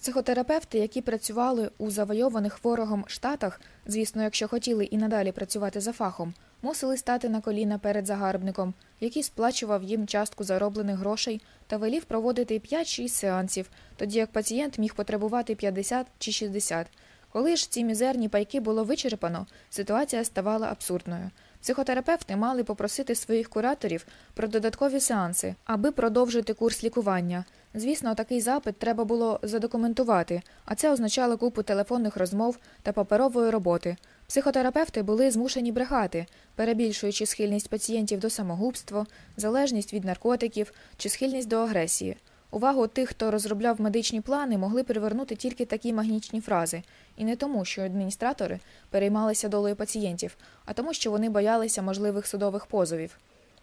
[SPEAKER 1] Психотерапевти, які працювали у завойованих ворогом штатах, звісно, якщо хотіли і надалі працювати за фахом, мусили стати на коліна перед загарбником, який сплачував їм частку зароблених грошей та велів проводити 5-6 сеансів, тоді як пацієнт міг потребувати 50 чи 60. Коли ж ці мізерні пайки було вичерпано, ситуація ставала абсурдною. Психотерапевти мали попросити своїх кураторів про додаткові сеанси, аби продовжити курс лікування. Звісно, такий запит треба було задокументувати, а це означало купу телефонних розмов та паперової роботи. Психотерапевти були змушені брехати, перебільшуючи схильність пацієнтів до самогубства, залежність від наркотиків чи схильність до агресії. Увагу тих, хто розробляв медичні плани, могли привернути тільки такі магнічні фрази, і не тому, що адміністратори переймалися долею пацієнтів, а тому, що вони боялися можливих судових позовів.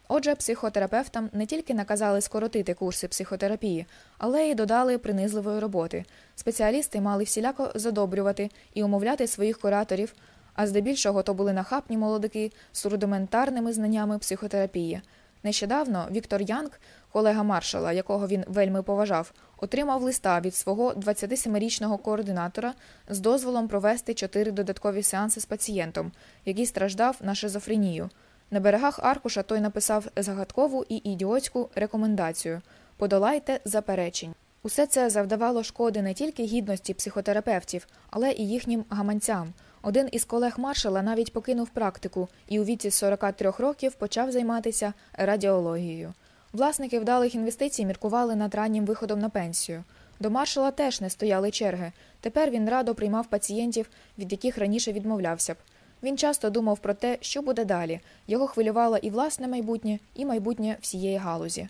[SPEAKER 1] Отже, психотерапевтам не тільки наказали скоротити курси психотерапії, але й додали принизливої роботи. Спеціалісти мали всіляко задобрювати і умовляти своїх кураторів, а здебільшого то були нахапні молодики з рудиментарними знаннями психотерапії. Нещодавно Віктор Янг, колега маршала, якого він вельми поважав, отримав листа від свого 27-річного координатора з дозволом провести чотири додаткові сеанси з пацієнтом, який страждав на шизофренію. На берегах аркуша той написав загадкову і ідіотську рекомендацію подолайте заперечень. Усе це завдавало шкоди не тільки гідності психотерапевтів, але і їхнім гаманцям. Один із колег маршала навіть покинув практику і у віці 43 років почав займатися радіологією. Власники вдалих інвестицій міркували над раннім виходом на пенсію. До маршала теж не стояли черги. Тепер він радо приймав пацієнтів, від яких раніше відмовлявся б. Він часто думав про те, що буде далі. Його хвилювало і власне майбутнє, і майбутнє всієї галузі.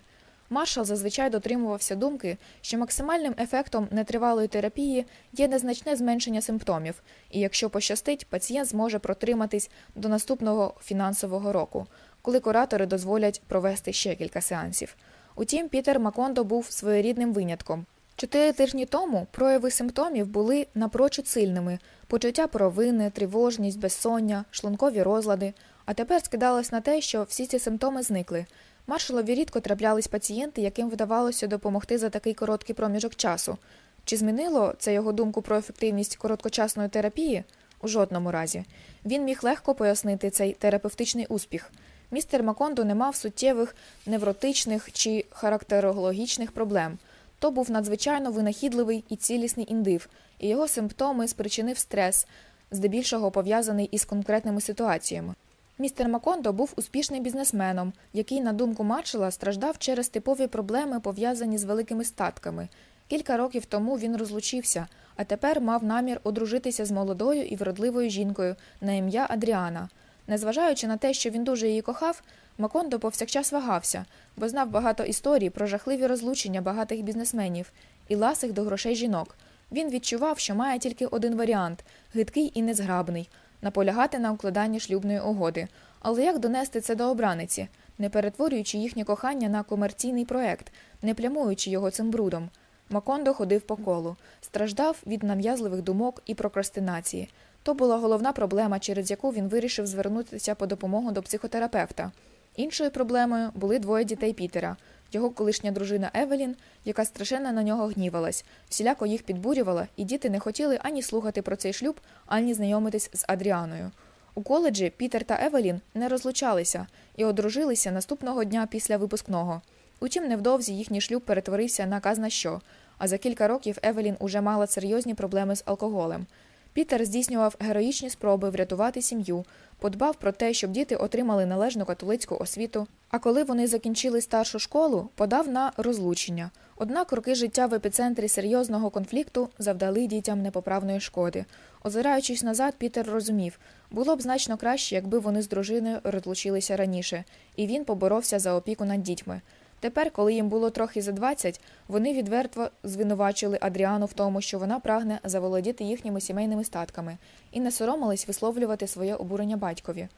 [SPEAKER 1] Маршал зазвичай дотримувався думки, що максимальним ефектом нетривалої терапії є незначне зменшення симптомів, і якщо пощастить, пацієнт зможе протриматись до наступного фінансового року, коли куратори дозволять провести ще кілька сеансів. Утім, Пітер Макондо був своєрідним винятком. Чотири тижні тому прояви симптомів були напрочуд сильними: почуття провини, тривожність, безсоння, шлункові розлади. А тепер скидалось на те, що всі ці симптоми зникли. Маршалові рідко траплялись пацієнти, яким вдавалося допомогти за такий короткий проміжок часу. Чи змінило це його думку про ефективність короткочасної терапії? У жодному разі. Він міг легко пояснити цей терапевтичний успіх. Містер Макондо не мав суттєвих невротичних чи характерологічних проблем. То був надзвичайно винахідливий і цілісний індив, і його симптоми спричинив стрес, здебільшого пов'язаний із конкретними ситуаціями. Містер Макондо був успішним бізнесменом, який, на думку Маршала, страждав через типові проблеми, пов'язані з великими статками. Кілька років тому він розлучився, а тепер мав намір одружитися з молодою і вродливою жінкою на ім'я Адріана. Незважаючи на те, що він дуже її кохав, Макондо повсякчас вагався, бо знав багато історій про жахливі розлучення багатих бізнесменів і ласих до грошей жінок. Він відчував, що має тільки один варіант гидкий і незграбний наполягати на укладанні шлюбної угоди. Але як донести це до обраниці, не перетворюючи їхнє кохання на комерційний проект, не плямуючи його цим брудом? Макондо ходив по колу, страждав від нав'язливих думок і прокрастинації. То була головна проблема, через яку він вирішив звернутися по допомогу до психотерапевта. Іншою проблемою були двоє дітей Пітера його колишня дружина Евелін, яка страшенно на нього гнівалась, всіляко їх підбурювала, і діти не хотіли ані слухати про цей шлюб, ані знайомитись з Адріаною. У коледжі Пітер та Евелін не розлучалися і одружилися наступного дня після випускного. Утім, невдовзі їхній шлюб перетворився на казна що, а за кілька років Евелін уже мала серйозні проблеми з алкоголем. Пітер здійснював героїчні спроби врятувати сім'ю, подбав про те, щоб діти отримали належну католицьку освіту. А коли вони закінчили старшу школу, подав на розлучення. Однак роки життя в епіцентрі серйозного конфлікту завдали дітям непоправної шкоди. Озираючись назад, Пітер розумів, було б значно краще, якби вони з дружиною розлучилися раніше, і він поборовся за опіку над дітьми. Тепер, коли їм було трохи за 20, вони відверто звинувачили Адріану в тому, що вона прагне заволодіти їхніми сімейними статками, і не соромились висловлювати своє обурення батькові.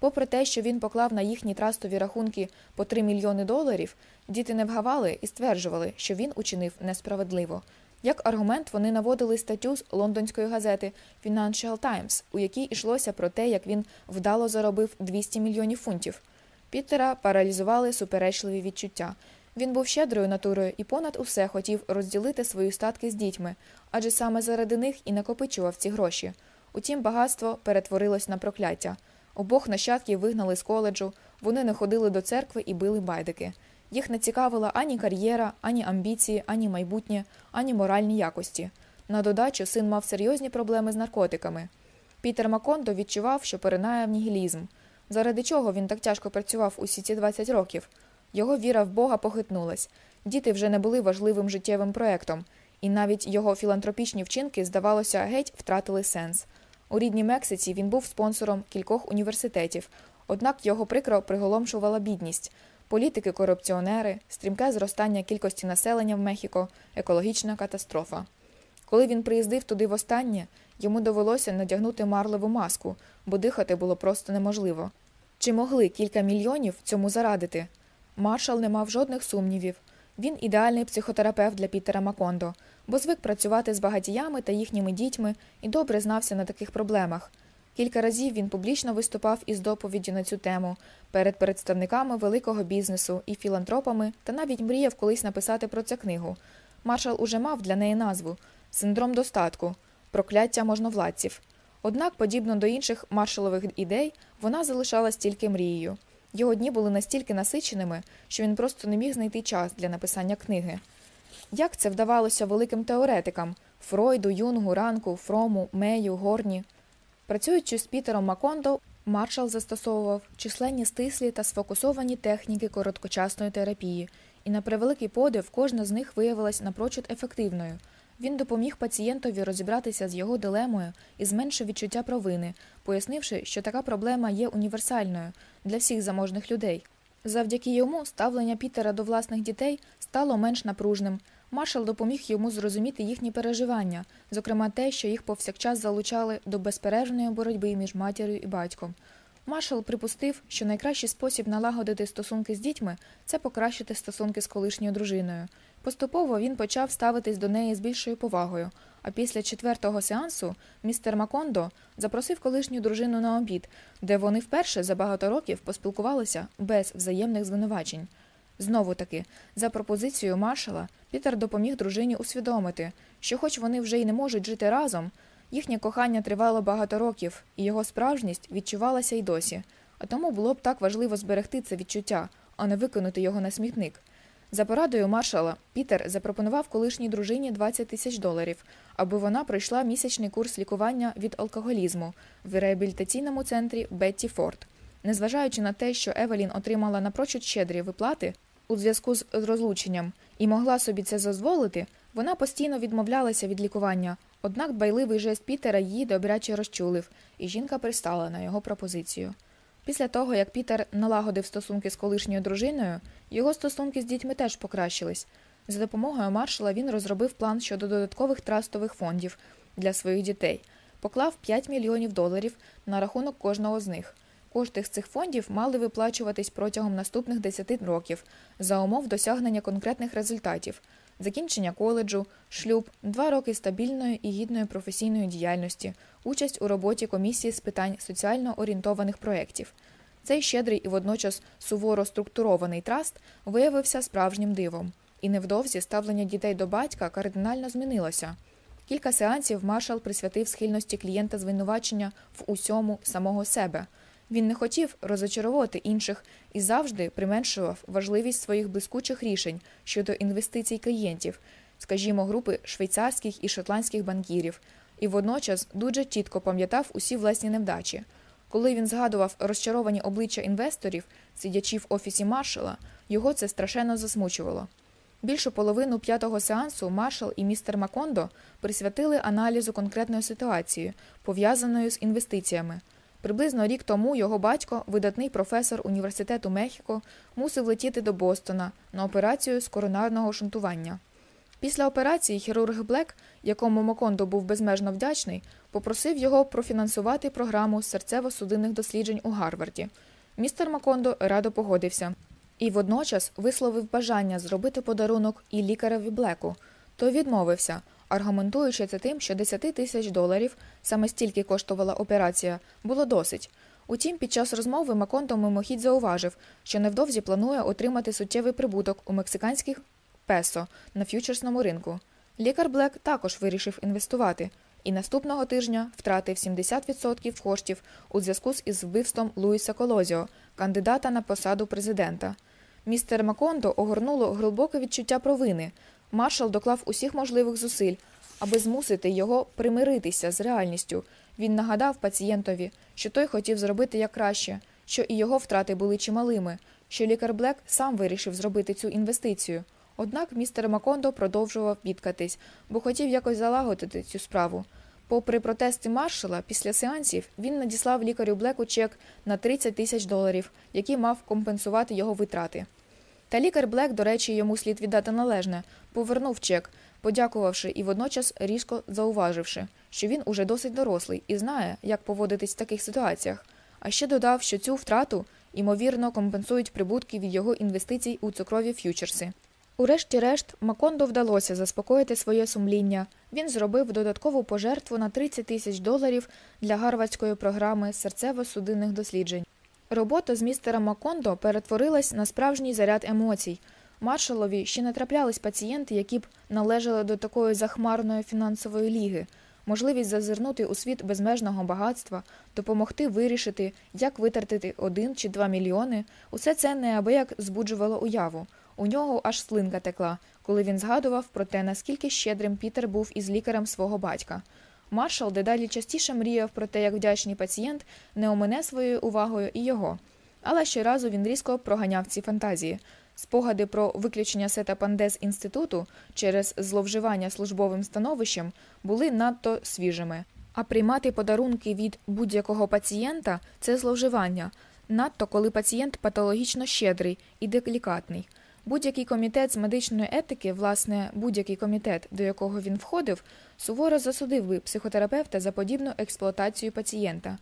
[SPEAKER 1] Попри те, що він поклав на їхні трастові рахунки по 3 мільйони доларів, діти не вгавали і стверджували, що він учинив несправедливо. Як аргумент вони наводили статтю з лондонської газети Financial Times, у якій йшлося про те, як він вдало заробив 200 мільйонів фунтів. Пітера паралізували суперечливі відчуття. Він був щедрою натурою і понад усе хотів розділити свої статки з дітьми, адже саме заради них і накопичував ці гроші. Утім, багатство перетворилось на прокляття. Обох нащадків вигнали з коледжу, вони не ходили до церкви і били байдики. Їх не цікавила ані кар'єра, ані амбіції, ані майбутнє, ані моральні якості. На додачу син мав серйозні проблеми з наркотиками. Пітер Макондо відчував, що перенає в нігілізм. Заради чого він так тяжко працював усі ці 20 років? Його віра в Бога похитнулась. Діти вже не були важливим життєвим проектом, і навіть його філантропічні вчинки, здавалося, геть втратили сенс. У рідній Мексиці він був спонсором кількох університетів, однак його прикро приголомшувала бідність. Політики, корупціонери, стрімке зростання кількості населення в Мехіко, екологічна катастрофа. Коли він приїздив туди востаннє, Йому довелося надягнути марливу маску, бо дихати було просто неможливо. Чи могли кілька мільйонів цьому зарадити? Маршал не мав жодних сумнівів. Він ідеальний психотерапевт для Пітера Макондо, бо звик працювати з багатіями та їхніми дітьми і добре знався на таких проблемах. Кілька разів він публічно виступав із доповіді на цю тему перед представниками великого бізнесу і філантропами та навіть мріяв колись написати про це книгу. Маршал уже мав для неї назву синдром достатку прокляття можновладців. Однак, подібно до інших маршалових ідей, вона залишалась тільки мрією. Його дні були настільки насиченими, що він просто не міг знайти час для написання книги. Як це вдавалося великим теоретикам Фройду, Юнгу, Ранку, Фрому, Мею, Горні. Працюючи з Пітером Макондо, маршал застосовував численні стислі та сфокусовані техніки короткочасної терапії, і, на превеликий подив, кожна з них виявилась напрочуд ефективною. Він допоміг пацієнтові розібратися з його дилемою і зменшив відчуття провини, пояснивши, що така проблема є універсальною для всіх заможних людей. Завдяки йому ставлення Пітера до власних дітей стало менш напружним. Маршал допоміг йому зрозуміти їхні переживання, зокрема те, що їх повсякчас залучали до безперервної боротьби між матір'ю і батьком. Маршал припустив, що найкращий спосіб налагодити стосунки з дітьми це покращити стосунки з колишньою дружиною. Поступово він почав ставитись до неї з більшою повагою. А після четвертого сеансу містер Макондо запросив колишню дружину на обід, де вони вперше за багато років поспілкувалися без взаємних звинувачень. Знову таки, за пропозицією маршала, Пітер допоміг дружині усвідомити, що, хоч вони вже й не можуть жити разом, їхнє кохання тривало багато років, і його справжність відчувалася й досі. А тому було б так важливо зберегти це відчуття, а не викинути його на смітник. За порадою маршала Пітер запропонував колишній дружині 20 тисяч доларів, аби вона пройшла місячний курс лікування від алкоголізму в реабілітаційному центрі Бетті Форд. Незважаючи на те, що Евелін отримала напрочуд щедрі виплати у зв'язку з розлученням і могла собі це дозволити, вона постійно відмовлялася від лікування. Однак байливий жест Пітера її добряче розчулив, і жінка пристала на його пропозицію. Після того, як Пітер налагодив стосунки з колишньою дружиною, його стосунки з дітьми теж покращились. За допомогою маршала він розробив план щодо додаткових трастових фондів для своїх дітей, поклав 5 мільйонів доларів на рахунок кожного з них. Кошти з цих фондів мали виплачуватись протягом наступних 10 років за умов досягнення конкретних результатів закінчення коледжу, шлюб, два роки стабільної і гідної професійної діяльності, участь у роботі комісії з питань соціально орієнтованих проєктів. Цей щедрий і водночас суворо структурований траст виявився справжнім дивом, і невдовзі ставлення дітей до батька кардинально змінилося. Кілька сеансів маршал присвятив схильності клієнта звинувачення в усьому самого себе. Він не хотів розочарувати інших і завжди применшував важливість своїх блискучих рішень щодо інвестицій клієнтів, скажімо, групи швейцарських і шотландських банкірів, і водночас дуже чітко пам'ятав усі власні невдачі. Коли він згадував розчаровані обличчя інвесторів, сидячи в офісі маршала, його це страшенно засмучувало. Більшу половину п'ятого сеансу маршал і містер Макондо присвятили аналізу конкретної ситуації, пов'язаної з інвестиціями. Приблизно рік тому його батько, видатний професор університету Мехіко, мусив летіти до Бостона на операцію з коронарного шунтування. Після операції хірург Блек, якому Макондо був безмежно вдячний, попросив його профінансувати програму серцево-судинних досліджень у Гарварді. Містер Макондо радо погодився і водночас висловив бажання зробити подарунок і лікареві Блеку, Той відмовився аргументуючи це тим, що 10 тисяч доларів саме стільки коштувала операція, було досить. Утім, під час розмови Маконто мимохідь зауважив, що невдовзі планує отримати суттєвий прибуток у мексиканських песо на ф'ючерсному ринку. Лікар Блек також вирішив інвестувати і наступного тижня втратив 70% коштів у зв'язку із вбивством Луїса Колозіо, кандидата на посаду президента. Містер Маконто огорнуло глибоке відчуття провини, маршал доклав усіх можливих зусиль, аби змусити його примиритися з реальністю. Він нагадав пацієнтові, що той хотів зробити як краще, що і його втрати були чималими, що лікар Блек сам вирішив зробити цю інвестицію. Однак містер Макондо продовжував бідкатись, бо хотів якось залагодити цю справу. Попри протести маршала, після сеансів він надіслав лікарю Блеку чек на 30 тисяч доларів, який мав компенсувати його витрати. Та лікар Блек, до речі, йому слід віддати належне, повернув чек, подякувавши і водночас різко зауваживши, що він уже досить дорослий і знає, як поводитись в таких ситуаціях. А ще додав, що цю втрату, ймовірно, компенсують прибутки від його інвестицій у цукрові ф'ючерси. Урешті-решт, Макондо вдалося заспокоїти своє сумління. Він зробив додаткову пожертву на 30 тисяч доларів для гарвардської програми серцево-судинних досліджень. Робота з містером Макондо перетворилась на справжній заряд емоцій. Маршалові ще не траплялись пацієнти, які б належали до такої захмарної фінансової ліги. Можливість зазирнути у світ безмежного багатства, допомогти вирішити, як витратити один чи два мільйони. Усе це неабияк збуджувало уяву. У нього аж слинка текла, коли він згадував про те, наскільки щедрим Пітер був із лікарем свого батька. Маршал дедалі частіше мріяв про те, як вдячний пацієнт не омине своєю увагою і його. Але щоразу він різко проганяв ці фантазії. Спогади про виключення сета панде з інституту через зловживання службовим становищем були надто свіжими. А приймати подарунки від будь-якого пацієнта це зловживання, надто коли пацієнт патологічно щедрий і делікатний. Будь-який комітет з медичної етики, власне, будь-який комітет, до якого він входив, суворо засудив би психотерапевта за подібну експлуатацію пацієнта.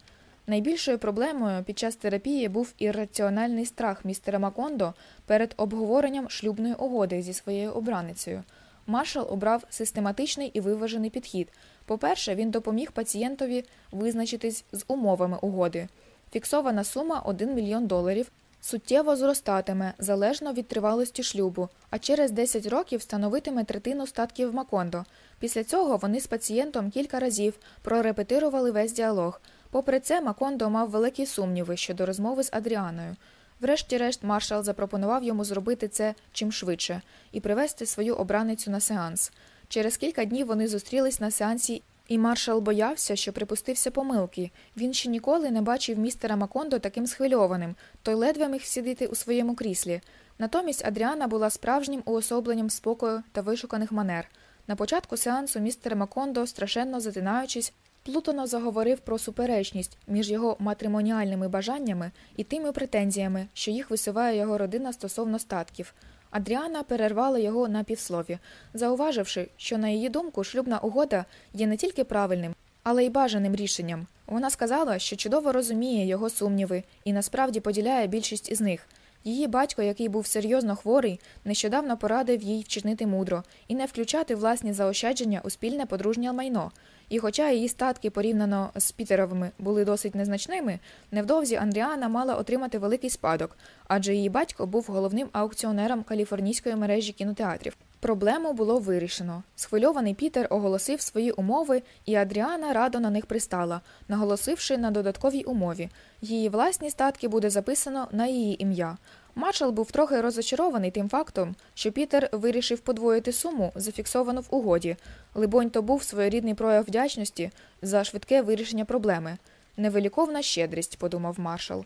[SPEAKER 1] Найбільшою проблемою під час терапії був ірраціональний страх містера Макондо перед обговоренням шлюбної угоди зі своєю обраницею. Маршал обрав систематичний і виважений підхід. По-перше, він допоміг пацієнтові визначитись з умовами угоди. Фіксована сума 1 мільйон доларів суттєво зростатиме залежно від тривалості шлюбу, а через 10 років встановитиме третину статків Макондо. Після цього вони з пацієнтом кілька разів прорепетирували весь діалог. Попри це, Макондо мав великі сумніви щодо розмови з Адріаною. Врешті-решт, маршал запропонував йому зробити це чим швидше і привезти свою обраницю на сеанс. Через кілька днів вони зустрілись на сеансі і маршал боявся, що припустився помилки. Він ще ніколи не бачив містера Макондо таким схвильованим, той ледве міг сидіти у своєму кріслі. Натомість Адріана була справжнім уособленням спокою та вишуканих манер. На початку сеансу містер Макондо, страшенно затинаючись, плутано заговорив про суперечність між його матримоніальними бажаннями і тими претензіями, що їх висуває його родина стосовно статків. Адріана перервала його на півслові, зауваживши, що, на її думку, шлюбна угода є не тільки правильним, але й бажаним рішенням. Вона сказала, що чудово розуміє його сумніви і насправді поділяє більшість із них. Її батько, який був серйозно хворий, нещодавно порадив їй вчинити мудро і не включати власні заощадження у спільне подружнє майно. І, хоча її статки, порівняно з Пітеровими, були досить незначними, невдовзі Андріана мала отримати великий спадок, адже її батько був головним аукціонером каліфорнійської мережі кінотеатрів. Проблему було вирішено. Схвильований Пітер оголосив свої умови, і Адріана радо на них пристала, наголосивши на додатковій умові її власні статки буде записано на її ім'я. Маршал був трохи розочарований тим фактом, що Пітер вирішив подвоїти суму, зафіксовану в угоді. Либонь, то був своєрідний прояв вдячності за швидке вирішення проблеми. Невеликовна щедрість, подумав маршал.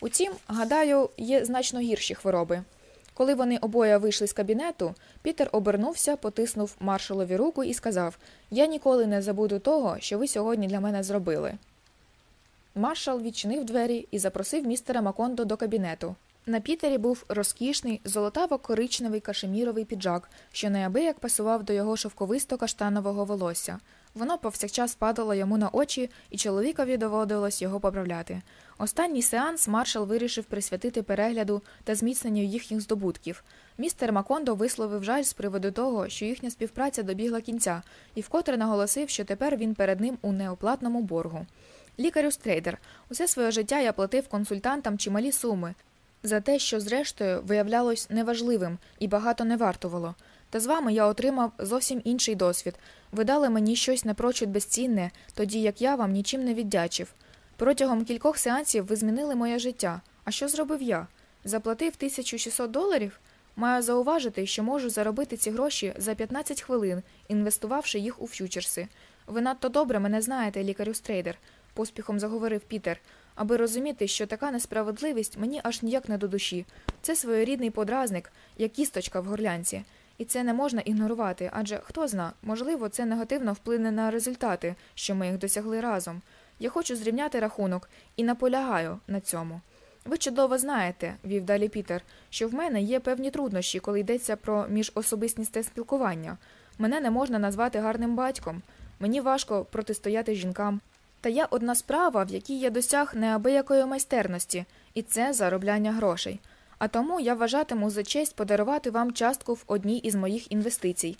[SPEAKER 1] Утім, гадаю, є значно гірші хвороби. Коли вони обоє вийшли з кабінету, Пітер обернувся, потиснув маршалові руку і сказав Я ніколи не забуду того, що ви сьогодні для мене зробили. Маршал відчинив двері і запросив містера Макондо до кабінету. На Пітері був розкішний, золотаво коричневий кашеміровий піджак, що неабияк пасував до його шовковисто каштанового волосся. Воно повсякчас падало йому на очі, і чоловікові доводилось його поправляти. Останній сеанс маршал вирішив присвятити перегляду та зміцненню їхніх здобутків. Містер Макондо висловив жаль з приводу того, що їхня співпраця добігла кінця, і вкотре наголосив, що тепер він перед ним у неоплатному боргу. Лікарю Стрейдер, усе своє життя я платив консультантам чималі суми за те, що, зрештою, виявлялось неважливим і багато не вартувало. Та з вами я отримав зовсім інший досвід. Ви дали мені щось напрочуд безцінне, тоді як я вам нічим не віддячив. Протягом кількох сеансів ви змінили моє життя. А що зробив я? Заплатив 1600 доларів? Маю зауважити, що можу заробити ці гроші за 15 хвилин, інвестувавши їх у ф'ючерси. Ви надто добре мене знаєте, лікарю стрейдер, поспіхом заговорив Пітер, аби розуміти, що така несправедливість мені аж ніяк не до душі. Це своєрідний подразник, як кісточка в горлянці. І це не можна ігнорувати, адже хто зна, можливо, це негативно вплине на результати, що ми їх досягли разом. Я хочу зрівняти рахунок і наполягаю на цьому. Ви чудово знаєте, вів далі Пітер, що в мене є певні труднощі, коли йдеться про міжособисність спілкування. Мене не можна назвати гарним батьком, мені важко протистояти жінкам. Та я одна справа, в якій я досяг неабиякої майстерності, і це заробляння грошей. А тому я вважатиму за честь подарувати вам частку в одній із моїх інвестицій.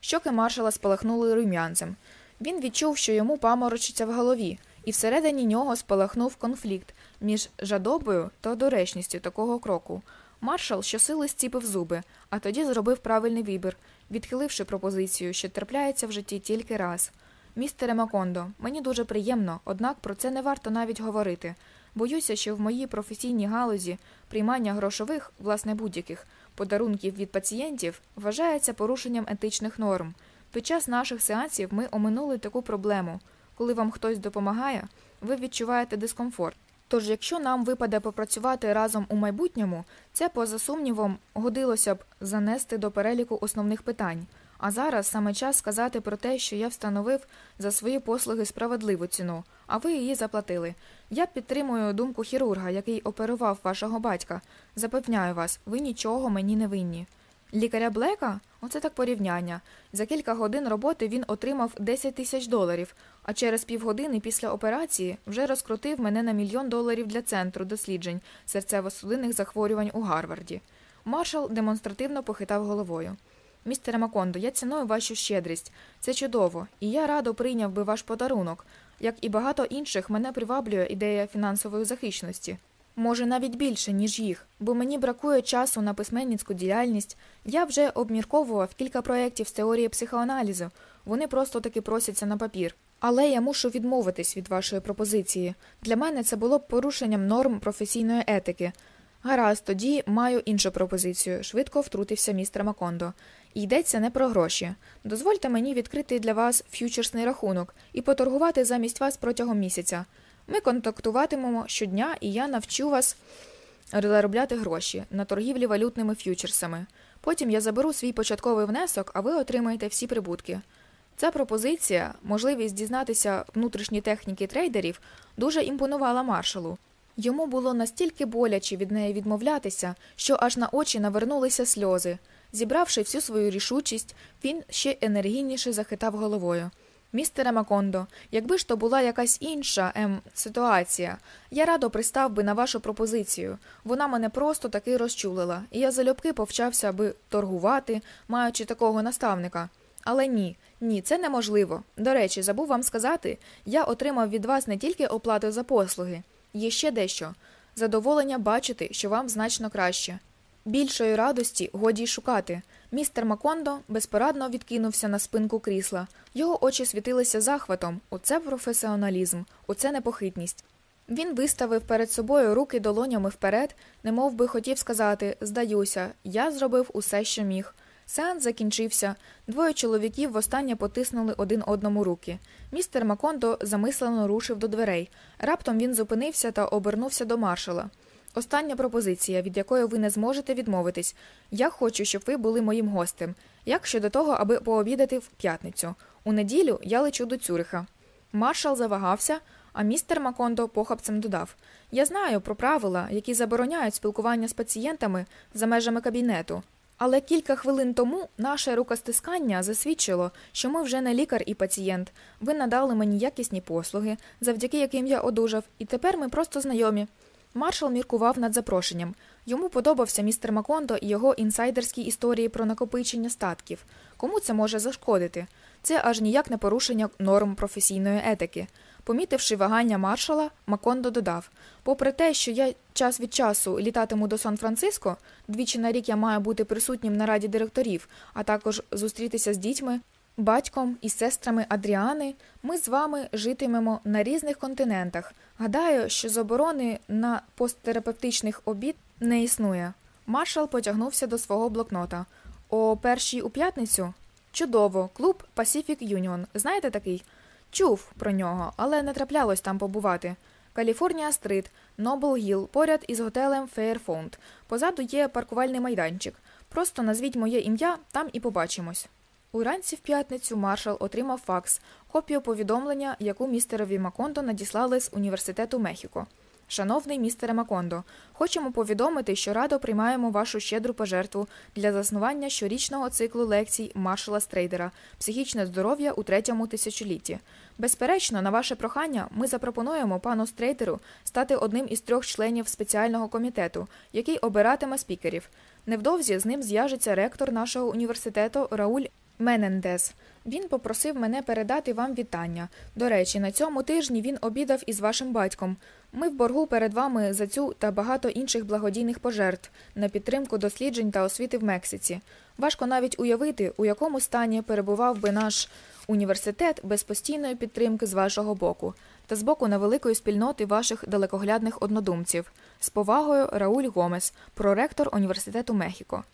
[SPEAKER 1] Щоки маршала спалахнули рум'янцем. Він відчув, що йому паморочиться в голові і всередині нього спалахнув конфлікт між жадобою та доречністю такого кроку. Маршал щосили стіпив зуби, а тоді зробив правильний вибір, відхиливши пропозицію, що трапляється в житті тільки раз. Містере Макондо, мені дуже приємно, однак про це не варто навіть говорити. Боюся, що в моїй професійній галузі приймання грошових, власне будь-яких, подарунків від пацієнтів вважається порушенням етичних норм. Під час наших сеансів ми оминули таку проблему коли вам хтось допомагає, ви відчуваєте дискомфорт. Тож, якщо нам випаде попрацювати разом у майбутньому, це, поза сумнівом, годилося б занести до переліку основних питань. А зараз саме час сказати про те, що я встановив за свої послуги справедливу ціну, а ви її заплатили. Я підтримую думку хірурга, який оперував вашого батька. Запевняю вас, ви нічого мені не винні. Лікаря Блека оце так порівняння. За кілька годин роботи він отримав 10 тисяч доларів, а через півгодини після операції вже розкрутив мене на мільйон доларів для центру досліджень серцево-судинних захворювань у Гарварді. Маршал демонстративно похитав головою. Містер Макондо, я ціную вашу щедрість. Це чудово, і я радо прийняв би ваш подарунок. Як і багато інших, мене приваблює ідея фінансової захищеності може навіть більше, ніж їх, бо мені бракує часу на письменницьку діяльність. Я вже обмірковував кілька проєктів з теорії психоаналізу, вони просто таки просяться на папір. Але я мушу відмовитись від вашої пропозиції. Для мене це було б порушенням норм професійної етики. Гаразд, тоді маю іншу пропозицію, швидко втрутився містер Макондо. Йдеться не про гроші. Дозвольте мені відкрити для вас ф'ючерсний рахунок і поторгувати замість вас протягом місяця. Ми контактуватимемо щодня, і я навчу вас заробляти гроші на торгівлі валютними ф'ючерсами. Потім я заберу свій початковий внесок, а ви отримаєте всі прибутки. Ця пропозиція, можливість дізнатися внутрішні техніки трейдерів, дуже імпонувала маршалу. Йому було настільки боляче від неї відмовлятися, що аж на очі навернулися сльози. Зібравши всю свою рішучість, він ще енергійніше захитав головою. Містере Макондо, якби ж то була якась інша ем, ситуація, я радо пристав би на вашу пропозицію. Вона мене просто таки розчулила, і я залюбки повчався би торгувати, маючи такого наставника. Але ні, ні, це неможливо. До речі, забув вам сказати, я отримав від вас не тільки оплату за послуги, є ще дещо задоволення бачити, що вам значно краще. Більшої радості годі й шукати. Містер Макондо безпорадно відкинувся на спинку крісла. Його очі світилися захватом оце професіоналізм, оце непохитність. Він виставив перед собою руки долонями вперед, немов би хотів сказати Здаюся, я зробив усе, що міг. Сеанс закінчився. Двоє чоловіків востаннє потиснули один одному руки. Містер Макондо замислено рушив до дверей. Раптом він зупинився та обернувся до маршала. Остання пропозиція, від якої ви не зможете відмовитись. Я хочу, щоб ви були моїм гостем. Як щодо того, аби пообідати в п'ятницю. У неділю я лечу до Цюриха. Маршал завагався, а містер Макондо похапцем додав Я знаю про правила, які забороняють спілкування з пацієнтами за межами кабінету. Але кілька хвилин тому наше рукостискання засвідчило, що ми вже не лікар і пацієнт. Ви надали мені якісні послуги, завдяки яким я одужав, і тепер ми просто знайомі. Маршал міркував над запрошенням. Йому подобався містер Макондо і його інсайдерські історії про накопичення статків. Кому це може зашкодити? Це аж ніяк не порушення норм професійної етики. Помітивши вагання маршала, Макондо додав попри те, що я час від часу літатиму до Сан Франциско, двічі на рік я маю бути присутнім на раді директорів, а також зустрітися з дітьми, Батьком і сестрами Адріани ми з вами житимемо на різних континентах. Гадаю, що заборони на посттерапевтичних обід не існує. Маршал потягнувся до свого блокнота. О першій у п'ятницю? Чудово, клуб Pacific Union. Знаєте такий? Чув про нього, але не траплялось там побувати. Каліфорнія Стрит, Нобл Гіл, поряд із готелем Фейерфонд. Позаду є паркувальний майданчик. Просто назвіть моє ім'я, там і побачимось. Уранці в п'ятницю маршал отримав факс, копію повідомлення, яку містерові Макондо надіслали з університету Мехіко. Шановний містере Макондо, хочемо повідомити, що радо приймаємо вашу щедру пожертву для заснування щорічного циклу лекцій маршала Стрейдера Психічне здоров'я у третьому тисячолітті. Безперечно, на ваше прохання, ми запропонуємо пану Стрейдеру стати одним із трьох членів спеціального комітету, який обиратиме спікерів. Невдовзі з ним зв'яжеться ректор нашого університету Рауль Менендес. Він попросив мене передати вам вітання. До речі, на цьому тижні він обідав із вашим батьком. Ми в боргу перед вами за цю та багато інших благодійних пожертв на підтримку досліджень та освіти в Мексиці. Важко навіть уявити, у якому стані перебував би наш університет без постійної підтримки з вашого боку та з боку невеликої спільноти ваших далекоглядних однодумців. З повагою Рауль Гомес, проректор університету Мехіко.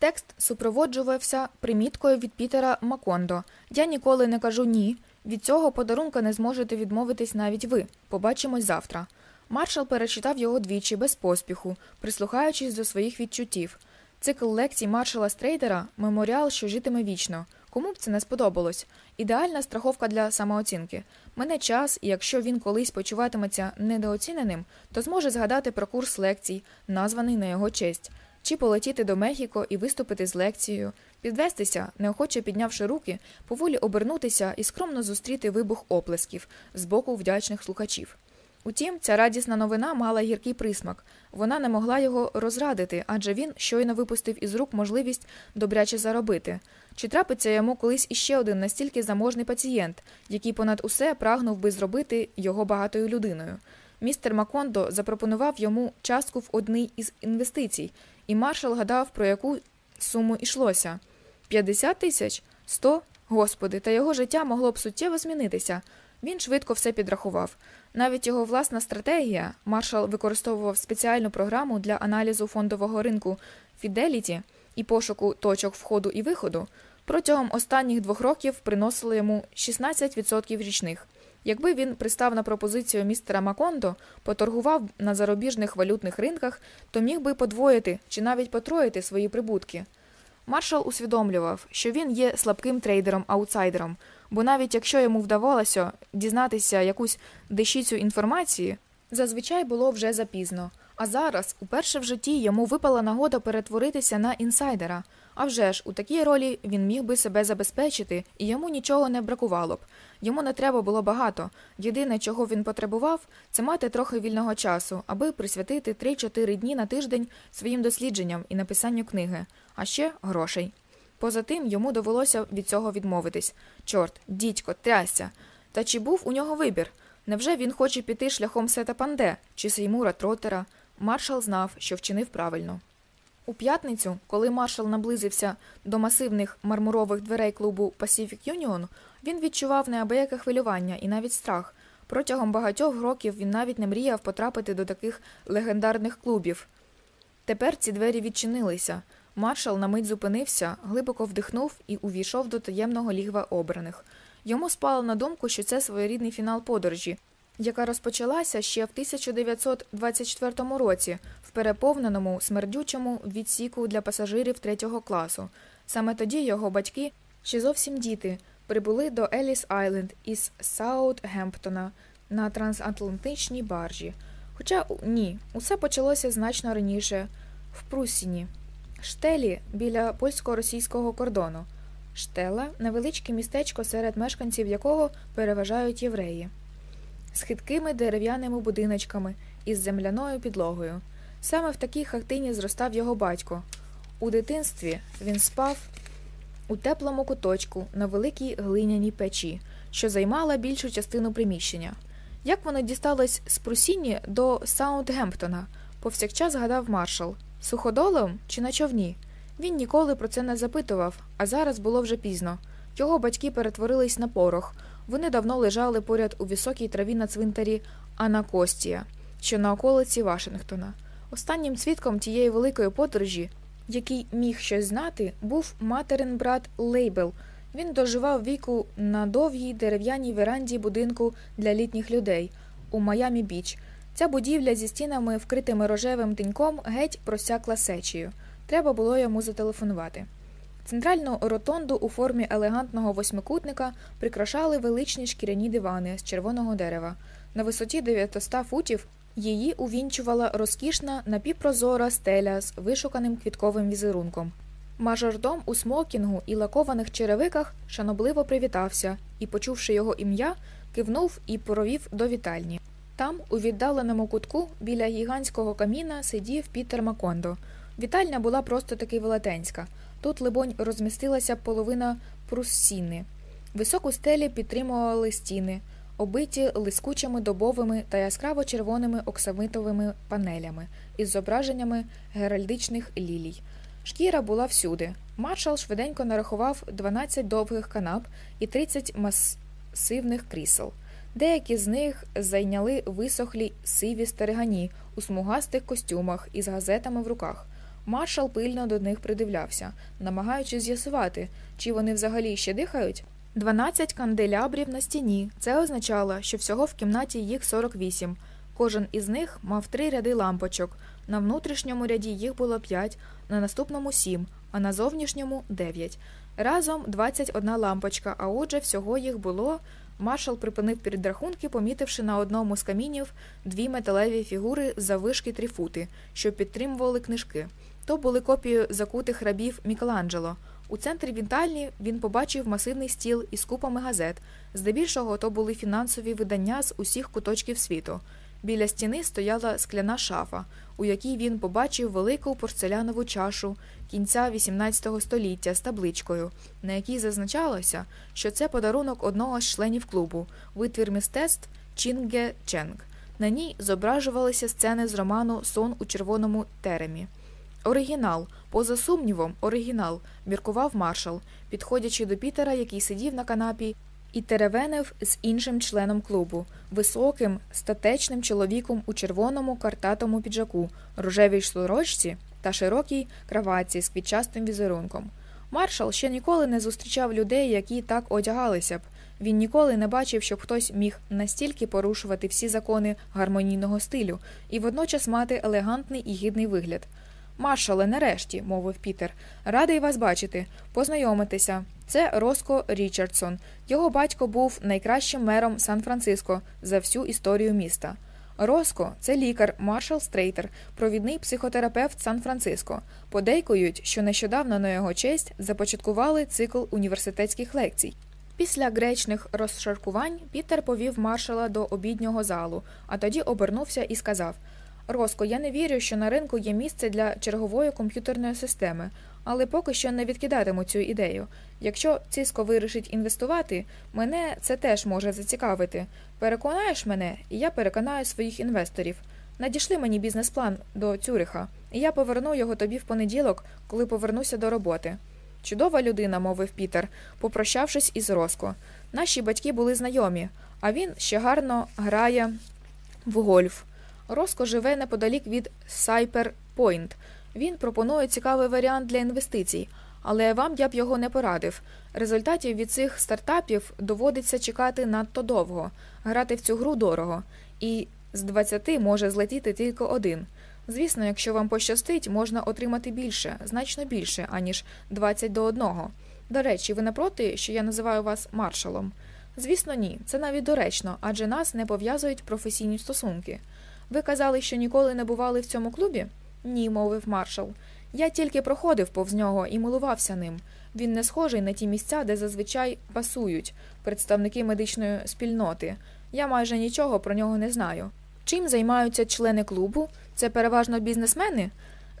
[SPEAKER 1] Текст супроводжувався приміткою від Пітера Макондо Я ніколи не кажу ні. Від цього подарунка не зможете відмовитись навіть ви. Побачимось завтра. Маршал перечитав його двічі без поспіху, прислухаючись до своїх відчуттів. Цикл лекцій маршала Стрейдера меморіал, що житиме вічно. Кому б це не сподобалось? Ідеальна страховка для самооцінки. Мене час, і якщо він колись почуватиметься недооціненим, то зможе згадати про курс лекцій, названий на його честь чи полетіти до Мехіко і виступити з лекцією, підвестися, неохоче піднявши руки, поволі обернутися і скромно зустріти вибух оплесків з боку вдячних слухачів. Утім, ця радісна новина мала гіркий присмак. Вона не могла його розрадити, адже він щойно випустив із рук можливість добряче заробити. Чи трапиться йому колись іще один настільки заможний пацієнт, який понад усе прагнув би зробити його багатою людиною? Містер Макондо запропонував йому частку в одній із інвестицій, і маршал гадав, про яку суму йшлося 50 тисяч, 100 господи, та його життя могло б суттєво змінитися. Він швидко все підрахував. Навіть його власна стратегія маршал використовував спеціальну програму для аналізу фондового ринку Fidelity і пошуку точок входу і виходу протягом останніх двох років приносили йому 16% річних. Якби він пристав на пропозицію містера Макондо, поторгував на зарубіжних валютних ринках, то міг би подвоїти чи навіть потроїти свої прибутки. Маршал усвідомлював, що він є слабким трейдером-аутсайдером, бо навіть якщо йому вдавалося дізнатися якусь дещицю інформації, зазвичай було вже запізно. А зараз, уперше в житті, йому випала нагода перетворитися на інсайдера. А вже ж, у такій ролі він міг би себе забезпечити, і йому нічого не бракувало б. Йому не треба було багато. Єдине, чого він потребував, це мати трохи вільного часу, аби присвятити 3-4 дні на тиждень своїм дослідженням і написанню книги, а ще грошей. Поза тим йому довелося від цього відмовитись чорт, дідько, трясся. Та чи був у нього вибір? Невже він хоче піти шляхом сета панде чи Сеймура Тротера? Маршал знав, що вчинив правильно. У п'ятницю, коли маршал наблизився до масивних мармурових дверей клубу Pacific Union, він відчував неабияке хвилювання і навіть страх. Протягом багатьох років він навіть не мріяв потрапити до таких легендарних клубів. Тепер ці двері відчинилися. Маршал на мить зупинився, глибоко вдихнув і увійшов до таємного лігва обраних. Йому спало на думку, що це своєрідний фінал подорожі, яка розпочалася ще в 1924 році в переповненому смердючому відсіку для пасажирів третього класу. Саме тоді його батьки ще зовсім діти прибули до Еліс Айленд із Саутгемптона на трансатлантичній баржі. Хоча ні, усе почалося значно раніше в Прусіні, штелі біля польсько-російського кордону. Штела невеличке містечко, серед мешканців якого переважають євреї, з хиткими дерев'яними будиночками із земляною підлогою. Саме в такій хатині зростав його батько. У дитинстві він спав у теплому куточку на великій глиняній печі, що займала більшу частину приміщення. Як воно дісталось з Прусіні до Саутгемптона, повсякчас згадав маршал суходолом чи на човні? Він ніколи про це не запитував, а зараз було вже пізно. Його батьки перетворились на порох. Вони давно лежали поряд у високій траві на цвинтарі Анакостія, що на околиці Вашингтона. Останнім свідком тієї великої подорожі який міг щось знати, був материн брат Лейбел. Він доживав віку на довгій дерев'яній веранді будинку для літніх людей у Майамі Біч. Ця будівля зі стінами, вкритими рожевим тиньком, геть просякла сечею. Треба було йому зателефонувати. Центральну ротонду у формі елегантного восьмикутника прикрашали величні шкіряні дивани з червоного дерева. На висоті 900 футів Її увінчувала розкішна напівпрозора стеля з вишуканим квітковим візерунком. Мажордом у смокінгу і лакованих черевиках шанобливо привітався і, почувши його ім'я, кивнув і провів до вітальні. Там, у віддаленому кутку, біля гігантського каміна, сидів Пітер Макондо. Вітальня була просто таки велетенська. Тут, либонь, розмістилася половина пруссіни. Високу стелі підтримували стіни. Обиті лискучими добовими та яскраво червоними оксамитовими панелями із зображеннями геральдичних лілій. Шкіра була всюди. Маршал швиденько нарахував 12 довгих канап і 30 масивних крісел. Деякі з них зайняли висохлі сиві старигані у смугастих костюмах із газетами в руках. Маршал пильно до них придивлявся, намагаючись з'ясувати, чи вони взагалі ще дихають. 12 канделябрів на стіні. Це означало, що всього в кімнаті їх 48. Кожен із них мав три ряди лампочок. На внутрішньому ряді їх було 5, на наступному 7, а на зовнішньому 9. Разом 21 лампочка, а отже, всього їх було. Маршал припинив підрахунки, помітивши на одному з камінів дві металеві фігури завишки три фути, що підтримували книжки. То були копії закутих рабів Мікеланджело. У центрі вінтальні він побачив масивний стіл із купами газет. Здебільшого то були фінансові видання з усіх куточків світу. Біля стіни стояла скляна шафа, у якій він побачив велику порцелянову чашу кінця XVIII століття з табличкою, на якій зазначалося, що це подарунок одного з членів клубу, витвір мистецтв Чінге Ченг. На ній зображувалися сцени з роману Сон у червоному теремі. Оригінал, поза сумнівом, оригінал, міркував маршал, підходячи до Пітера, який сидів на канапі, і теревенев з іншим членом клубу, високим, статечним чоловіком у червоному картатому піджаку, рожевій сорочці та широкій краватці з квітчастим візерунком. Маршал ще ніколи не зустрічав людей, які так одягалися б. Він ніколи не бачив, щоб хтось міг настільки порушувати всі закони гармонійного стилю і водночас мати елегантний і гідний вигляд. Маршале, нарешті, мовив Пітер. Радий вас бачити, познайомитися. Це Роско Річардсон. Його батько був найкращим мером Сан-Франциско за всю історію міста. Роско це лікар Маршал Стрейтер, провідний психотерапевт Сан-Франциско. Подейкують, що нещодавно на його честь започаткували цикл університетських лекцій. Після гречних розшаркувань Пітер повів маршала до обіднього залу, а тоді обернувся і сказав. Роско, я не вірю, що на ринку є місце для чергової комп'ютерної системи, але поки що не відкидатиму цю ідею. Якщо циско вирішить інвестувати, мене це теж може зацікавити. Переконаєш мене, і я переконаю своїх інвесторів. Надійшли мені бізнес-план до Цюриха, і я поверну його тобі в понеділок, коли повернуся до роботи. Чудова людина, мовив Пітер, попрощавшись із Роско. Наші батьки були знайомі, а він ще гарно грає в гольф. Роско живе неподалік від Сайпер Пойнт. Він пропонує цікавий варіант для інвестицій, але вам я б його не порадив. Результатів від цих стартапів доводиться чекати надто довго, грати в цю гру дорого, і з 20 може злетіти тільки один. Звісно, якщо вам пощастить, можна отримати більше, значно більше, аніж 20 до 1. До речі, ви не проти, що я називаю вас маршалом? Звісно, ні, це навіть доречно, адже нас не пов'язують професійні стосунки. Ви казали, що ніколи не бували в цьому клубі? Ні, мовив маршал. Я тільки проходив повз нього і милувався ним. Він не схожий на ті місця, де зазвичай пасують представники медичної спільноти. Я майже нічого про нього не знаю. Чим займаються члени клубу? Це переважно бізнесмени?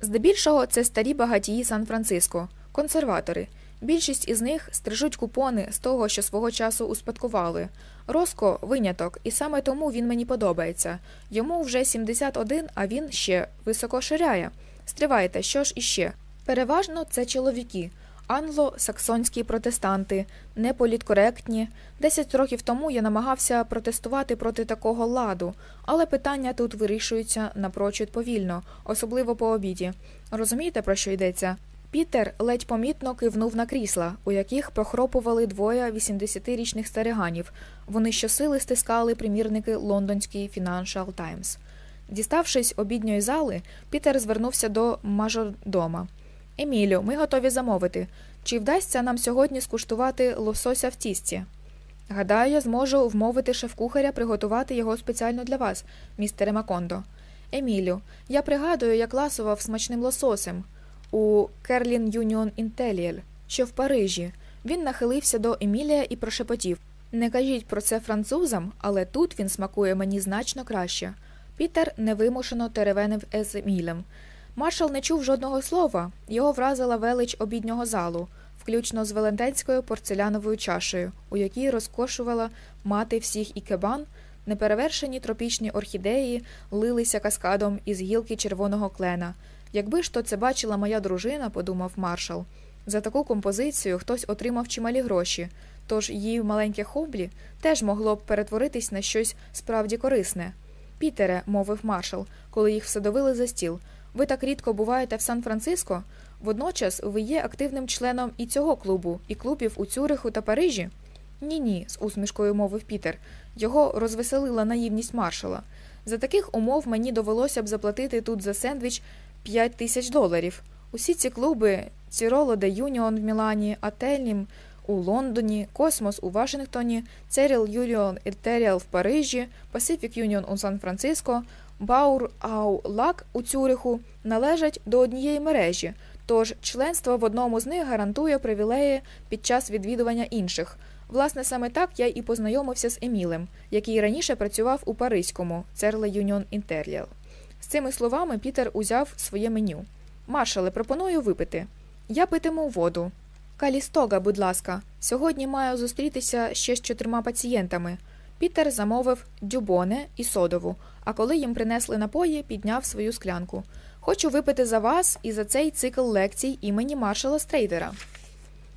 [SPEAKER 1] Здебільшого це старі багатії Сан-Франциско, консерватори. Більшість із них стрижуть купони з того, що свого часу успадкували. Роско виняток, і саме тому він мені подобається. Йому вже 71, а він ще високо ширяє. Стривайте, що ж іще? Переважно це чоловіки. Англо-саксонські протестанти, неполіткоректні. Десять років тому я намагався протестувати проти такого ладу, але питання тут вирішуються напрочуд повільно, особливо по обіді. Розумієте, про що йдеться? Пітер ледь помітно кивнув на крісла, у яких прохропували двоє 80-річних стариганів. Вони щосили стискали примірники лондонський Financial Times. Діставшись обідньої зали, Пітер звернувся до мажордома. Емілю, ми готові замовити. Чи вдасться нам сьогодні скуштувати лосося в тісті? Гадаю, я зможу вмовити шеф-кухаря приготувати його спеціально для вас, містере Макондо. Емілю, я пригадую, як ласував смачним лососем у Керлін Юніон Інтеліель, що в Парижі. Він нахилився до Емілія і прошепотів Не кажіть про це французам, але тут він смакує мені значно краще. Пітер невимушено теревенив з Емілем. Маршал не чув жодного слова, його вразила велич обіднього залу, включно з велентенською порцеляновою чашею, у якій розкошувала мати всіх і кебан. неперевершені тропічні орхідеї лилися каскадом із гілки червоного клена. Якби ж то це бачила моя дружина, подумав маршал, за таку композицію хтось отримав чималі гроші, тож її маленьке хоблі теж могло б перетворитись на щось справді корисне. Пітере, мовив маршал, коли їх всадовили за стіл. Ви так рідко буваєте в Сан Франциско? Водночас ви є активним членом і цього клубу, і клубів у Цюриху та Парижі? Ні, ні, з усмішкою мовив Пітер. Його розвеселила наївність маршала. За таких умов мені довелося б заплатити тут за сендвіч 5 тисяч доларів. Усі ці клуби Ціроло де Юніон в Мілані, Ательнім у Лондоні, Космос у Вашингтоні, Церіл Юніон Етеріал в Парижі, Пасифік Юніон у Сан-Франциско, Баур Ау Лак у Цюриху належать до однієї мережі, тож членство в одному з них гарантує привілеї під час відвідування інших. Власне, саме так я і познайомився з Емілем, який раніше працював у Паризькому Церле Юніон Інтерліал. З цими словами Пітер узяв своє меню. Маршале, пропоную випити. Я питиму воду. Калістога, будь ласка, сьогодні маю зустрітися ще з чотирма пацієнтами. Пітер замовив дюбоне і содову, а коли їм принесли напої, підняв свою склянку. Хочу випити за вас і за цей цикл лекцій імені маршала Стрейдера.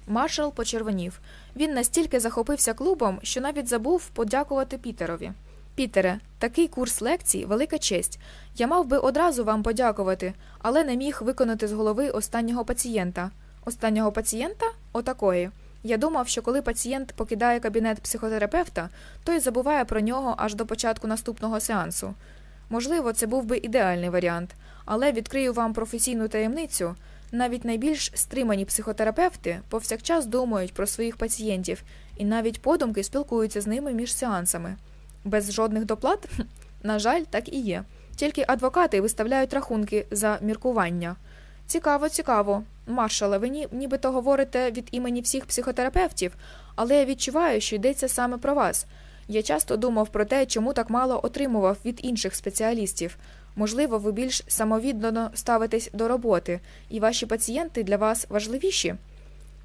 [SPEAKER 1] Маршал почервонів. Він настільки захопився клубом, що навіть забув подякувати Пітерові. Пітере, такий курс лекцій велика честь. Я мав би одразу вам подякувати, але не міг виконати з голови останнього пацієнта. Останнього пацієнта? Отакої. Я думав, що коли пацієнт покидає кабінет психотерапевта, той забуває про нього аж до початку наступного сеансу. Можливо, це був би ідеальний варіант, але відкрию вам професійну таємницю. Навіть найбільш стримані психотерапевти повсякчас думають про своїх пацієнтів і навіть подумки спілкуються з ними між сеансами без жодних доплат? На жаль, так і є. Тільки адвокати виставляють рахунки за міркування. Цікаво, цікаво. Маршале, ви нібито говорите від імені всіх психотерапевтів, але я відчуваю, що йдеться саме про вас. Я часто думав про те, чому так мало отримував від інших спеціалістів. Можливо, ви більш самовіддано ставитесь до роботи, і ваші пацієнти для вас важливіші.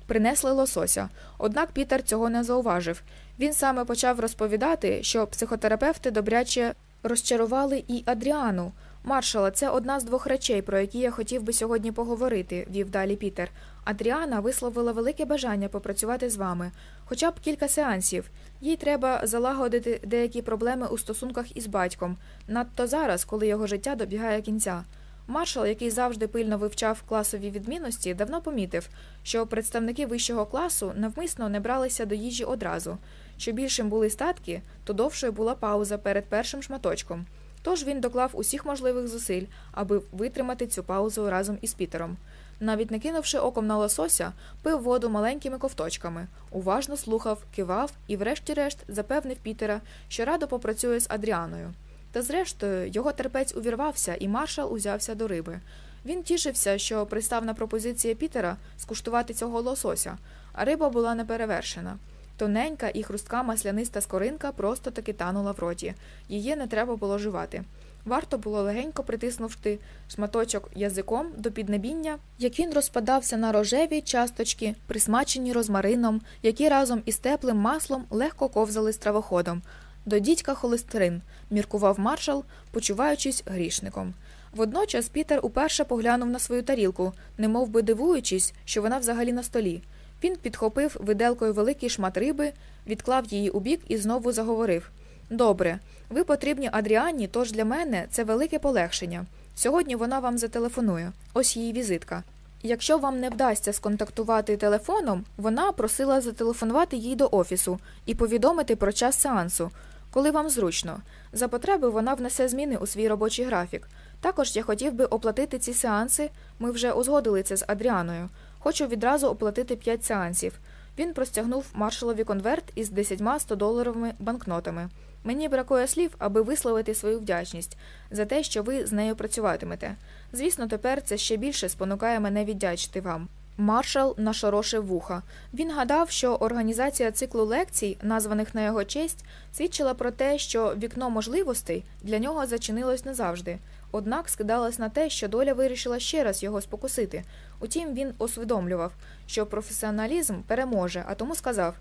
[SPEAKER 1] Принесли лосося, однак Пітер цього не зауважив. Він саме почав розповідати, що психотерапевти добряче розчарували і Адріану. Маршала, це одна з двох речей, про які я хотів би сьогодні поговорити, вів далі Пітер. Адріана висловила велике бажання попрацювати з вами, хоча б кілька сеансів. Їй треба залагодити деякі проблеми у стосунках із батьком, надто зараз, коли його життя добігає кінця. Маршал, який завжди пильно вивчав класові відмінності, давно помітив, що представники вищого класу навмисно не бралися до їжі одразу. Що більшим були статки, то довшою була пауза перед першим шматочком. Тож він доклав усіх можливих зусиль, аби витримати цю паузу разом із Пітером. Навіть не кинувши оком на лосося, пив воду маленькими ковточками, уважно слухав, кивав і, врешті-решт, запевнив Пітера, що радо попрацює з Адріаною. Та, зрештою, його терпець увірвався, і маршал узявся до риби. Він тішився, що пристав на пропозиція Пітера скуштувати цього лосося, а риба була неперевершена. Тоненька і хрустка масляниста скоринка просто таки танула в роті. Її не треба було жувати. Варто було легенько притиснувши шматочок язиком до піднебіння, як він розпадався на рожеві часточки, присмачені розмарином, які разом із теплим маслом легко ковзали з травоходом. До дідька холестерин, міркував маршал, почуваючись грішником. Водночас Пітер уперше поглянув на свою тарілку, немов би дивуючись, що вона взагалі на столі. Він підхопив виделкою великий шмат риби, відклав її у бік і знову заговорив Добре, ви потрібні Адріані, тож для мене це велике полегшення. Сьогодні вона вам зателефонує, ось її візитка. Якщо вам не вдасться сконтактувати телефоном, вона просила зателефонувати їй до офісу і повідомити про час сеансу, коли вам зручно. За потреби вона внесе зміни у свій робочий графік. Також я хотів би оплатити ці сеанси, ми вже узгодили це з Адріаною. Хочу відразу оплатити 5 сеансів. Він простягнув маршалові конверт із 10 100-доларовими банкнотами. Мені бракує слів, аби висловити свою вдячність за те, що ви з нею працюватимете. Звісно, тепер це ще більше спонукає мене віддячити вам. Маршал нашорошив вуха. Він гадав, що організація циклу лекцій, названих на його честь, свідчила про те, що вікно можливостей для нього зачинилось назавжди. Однак скидалось на те, що доля вирішила ще раз його спокусити. Утім, він усвідомлював, що професіоналізм переможе, а тому сказав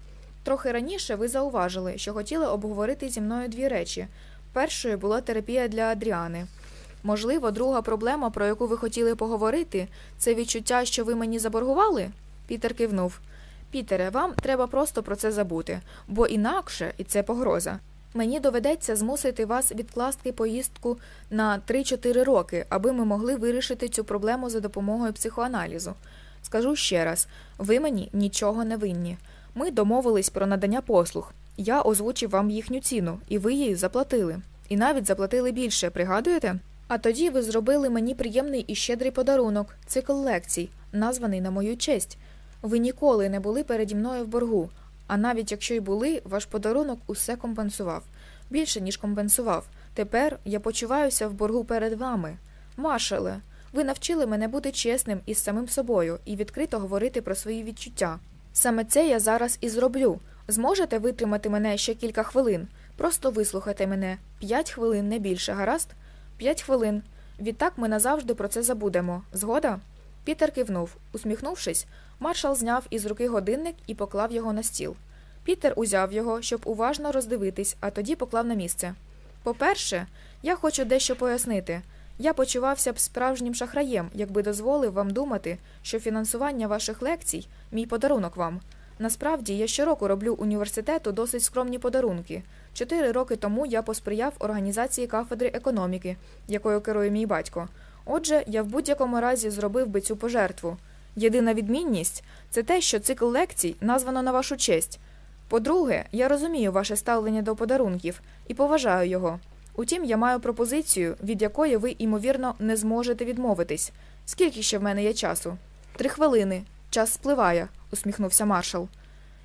[SPEAKER 1] трохи раніше ви зауважили, що хотіли обговорити зі мною дві речі. Першою була терапія для Адріани. Можливо, друга проблема, про яку ви хотіли поговорити, це відчуття, що ви мені заборгували? Пітер кивнув. Пітере, вам треба просто про це забути, бо інакше і це погроза. Мені доведеться змусити вас відкласти поїздку на 3-4 роки, аби ми могли вирішити цю проблему за допомогою психоаналізу. Скажу ще раз ви мені нічого не винні. Ми домовились про надання послуг. Я озвучив вам їхню ціну, і ви її заплатили. І навіть заплатили більше, пригадуєте? А тоді ви зробили мені приємний і щедрий подарунок цикл лекцій, названий на мою честь. Ви ніколи не були переді мною в боргу. А навіть якщо й були, ваш подарунок усе компенсував. Більше, ніж компенсував. Тепер я почуваюся в боргу перед вами. Машеле, ви навчили мене бути чесним із самим собою і відкрито говорити про свої відчуття. Саме це я зараз і зроблю. Зможете витримати мене ще кілька хвилин. Просто вислухайте мене п'ять хвилин не більше, гаразд? П'ять хвилин. Відтак ми назавжди про це забудемо. Згода? Пітер кивнув. Усміхнувшись, Маршал зняв із руки годинник і поклав його на стіл. Пітер узяв його, щоб уважно роздивитись, а тоді поклав на місце. По-перше, я хочу дещо пояснити. Я почувався б справжнім шахраєм, якби дозволив вам думати, що фінансування ваших лекцій мій подарунок вам. Насправді, я щороку роблю університету досить скромні подарунки. Чотири роки тому я посприяв організації кафедри економіки, якою керує мій батько. Отже, я в будь-якому разі зробив би цю пожертву. Єдина відмінність це те, що цикл лекцій названо на вашу честь. По-друге, я розумію ваше ставлення до подарунків і поважаю його. Утім, я маю пропозицію, від якої ви, ймовірно, не зможете відмовитись. Скільки ще в мене є часу? Три хвилини. Час спливає, усміхнувся маршал.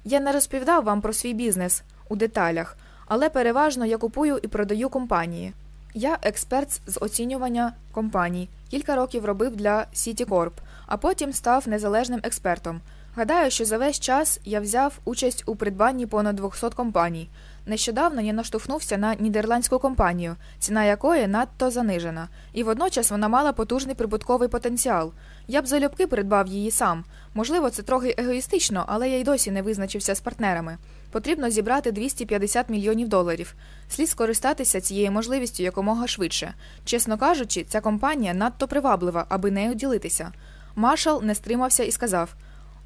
[SPEAKER 1] Я не розповідав вам про свій бізнес у деталях, але переважно я купую і продаю компанії. Я експерт з оцінювання компаній, кілька років робив для Citicorp – а потім став незалежним експертом. Гадаю, що за весь час я взяв участь у придбанні понад 200 компаній. Нещодавно я наштовхнувся на нідерландську компанію, ціна якої надто занижена, і водночас вона мала потужний прибутковий потенціал. Я б залюбки придбав її сам. Можливо, це трохи егоїстично, але я й досі не визначився з партнерами. Потрібно зібрати 250 мільйонів доларів. Слід скористатися цією можливістю якомога швидше. Чесно кажучи, ця компанія надто приваблива, аби нею ділитися. Маршал не стримався і сказав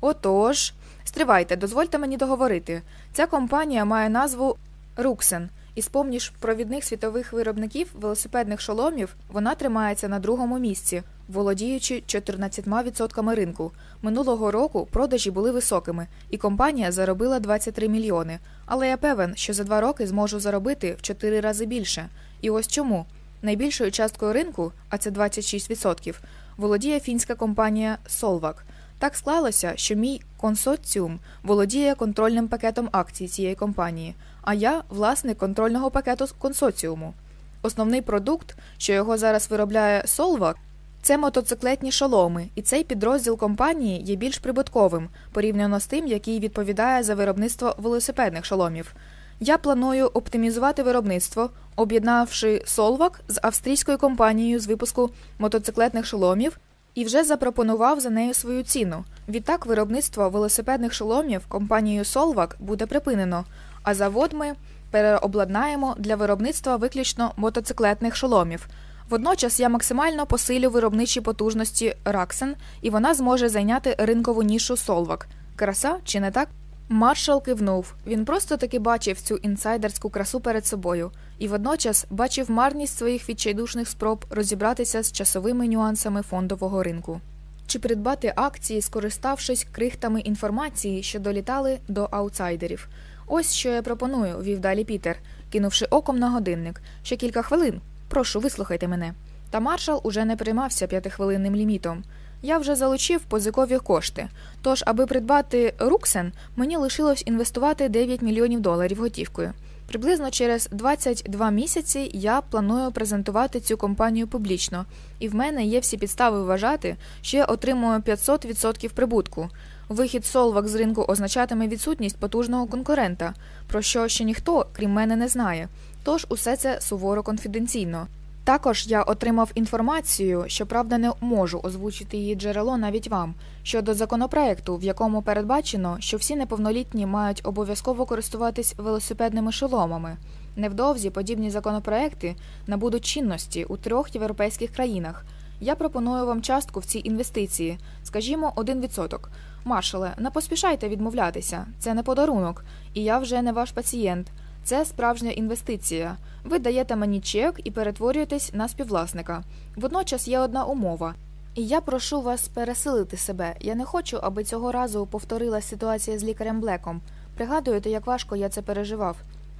[SPEAKER 1] Отож, стривайте, дозвольте мені договорити. Ця компанія має назву Руксен, і з поміж провідних світових виробників велосипедних шоломів вона тримається на другому місці, володіючи 14% ринку. Минулого року продажі були високими, і компанія заробила 23 мільйони. Але я певен, що за два роки зможу заробити в 4 рази більше. І ось чому найбільшою часткою ринку, а це 26%, володіє фінська компанія Солвак. Так склалося, що мій консорціум володіє контрольним пакетом акцій цієї компанії, а я власник контрольного пакету консорціуму. Основний продукт, що його зараз виробляє Solvac, це мотоциклетні шоломи, і цей підрозділ компанії є більш прибутковим порівняно з тим, який відповідає за виробництво велосипедних шоломів. Я планую оптимізувати виробництво, об'єднавши Solvak з австрійською компанією з випуску мотоциклетних шоломів і вже запропонував за нею свою ціну. Відтак виробництво велосипедних шоломів компанією Solvak буде припинено, а завод ми переобладнаємо для виробництва виключно мотоциклетних шоломів. Водночас я максимально посилю виробничі потужності Раксен, і вона зможе зайняти ринкову нішу Solvak. Краса чи не так? Маршал кивнув. Він просто таки бачив цю інсайдерську красу перед собою і водночас бачив марність своїх відчайдушних спроб розібратися з часовими нюансами фондового ринку. Чи придбати акції, скориставшись крихтами інформації, що долітали до аутсайдерів? Ось що я пропоную, вів далі Пітер, кинувши оком на годинник. Ще кілька хвилин. Прошу, вислухайте мене. Та маршал уже не приймався п'ятихвилинним лімітом. Я вже залучив позикові кошти. Тож, аби придбати Руксен, мені лишилось інвестувати 9 мільйонів доларів готівкою. Приблизно через 22 місяці я планую презентувати цю компанію публічно, і в мене є всі підстави вважати, що я отримую 500% прибутку. Вихід Солвак з ринку означатиме відсутність потужного конкурента, про що ще ніхто, крім мене, не знає. Тож усе це суворо конфіденційно. Також я отримав інформацію, що правда не можу озвучити її джерело навіть вам щодо законопроекту, в якому передбачено, що всі неповнолітні мають обов'язково користуватись велосипедними шоломами. Невдовзі подібні законопроекти набудуть чинності у трьох європейських країнах. Я пропоную вам частку в цій інвестиції, скажімо, 1%. Маршале, не поспішайте відмовлятися, це не подарунок, і я вже не ваш пацієнт. Це справжня інвестиція. Ви даєте мені чек і перетворюєтесь на співвласника. Водночас є одна умова. І я прошу вас пересилити себе. Я не хочу, аби цього разу повторилась ситуація з лікарем Блеком. Пригадуєте, як важко я це переживав.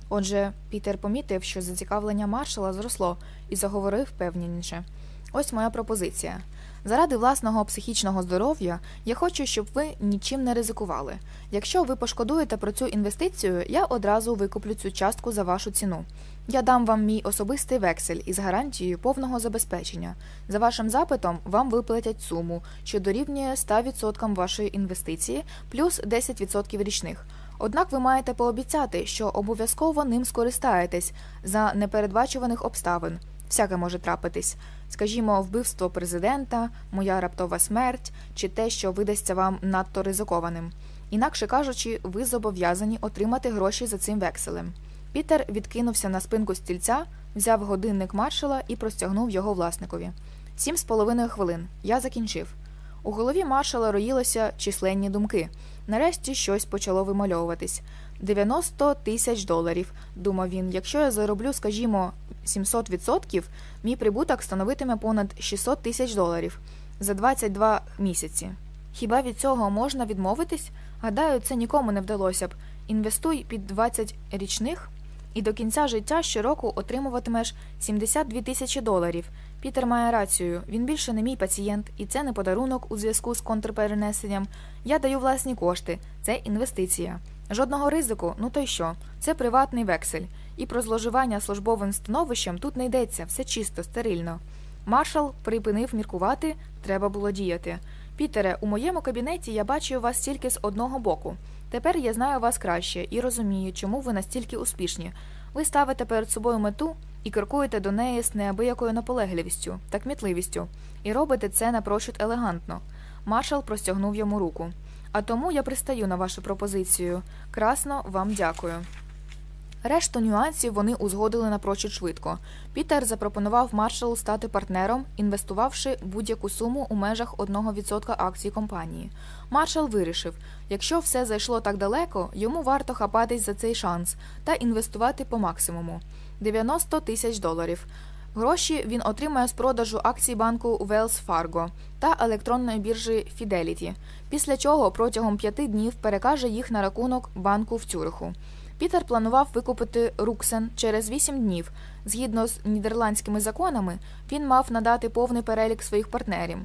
[SPEAKER 1] Отже, Пітер помітив, що зацікавлення маршала зросло, і заговорив певніше. Ось моя пропозиція. Заради власного психічного здоров'я я хочу, щоб ви нічим не ризикували. Якщо ви пошкодуєте про цю інвестицію, я одразу викуплю цю частку за вашу ціну. Я дам вам мій особистий вексель із гарантією повного забезпечення. За вашим запитом вам виплатять суму, що дорівнює 100% вашої інвестиції плюс 10% річних. Однак ви маєте пообіцяти, що обов'язково ним скористаєтесь за непередбачуваних обставин. Всяке може трапитись скажімо, вбивство президента, моя раптова смерть чи те, що видасться вам надто ризикованим. Інакше кажучи, ви зобов'язані отримати гроші за цим векселем. Пітер відкинувся на спинку стільця, взяв годинник маршала і простягнув його власникові. Сім з половиною хвилин я закінчив. У голові маршала роїлися численні думки. Нарешті щось почало вимальовуватись. 90 тисяч доларів, думав він. Якщо я зароблю, скажімо, 700%, Мій прибуток становитиме понад 600 тисяч доларів за 22 місяці. Хіба від цього можна відмовитись? Гадаю, це нікому не вдалося б. Інвестуй під 20 річних і до кінця життя щороку отримуватимеш 72 тисячі доларів. Пітер має рацію, він більше не мій пацієнт, і це не подарунок у зв'язку з контрперенесенням. Я даю власні кошти, це інвестиція. Жодного ризику, ну то й що? Це приватний вексель. І про зложивання службовим становищем тут не йдеться, все чисто, стерильно. Маршал припинив міркувати, треба було діяти. Пітере, у моєму кабінеті я бачу вас тільки з одного боку. Тепер я знаю вас краще і розумію, чому ви настільки успішні. Ви ставите перед собою мету і крокуєте до неї з неабиякою наполегливістю та кмітливістю, і робите це напрочуд елегантно. Маршал простягнув йому руку. А тому я пристаю на вашу пропозицію. Красно вам дякую. Решту нюансів вони узгодили напрочуд швидко. Пітер запропонував маршалу стати партнером, інвестувавши будь-яку суму у межах 1% акцій компанії. Маршал вирішив, якщо все зайшло так далеко, йому варто хапатись за цей шанс та інвестувати по максимуму 90 тисяч доларів. Гроші він отримає з продажу акцій банку Wells Fargo та електронної біржі Fidelity, після чого протягом п'яти днів перекаже їх на рахунок банку в Цюриху. Пітер планував викупити Руксен через вісім днів. Згідно з нідерландськими законами, він мав надати повний перелік своїх партнерів.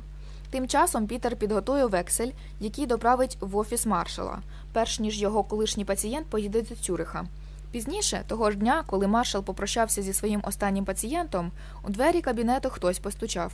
[SPEAKER 1] Тим часом Пітер підготує вексель, який доправить в офіс маршала, перш ніж його колишній пацієнт поїде до Цюриха. Пізніше, того ж дня, коли маршал попрощався зі своїм останнім пацієнтом, у двері кабінету хтось постучав.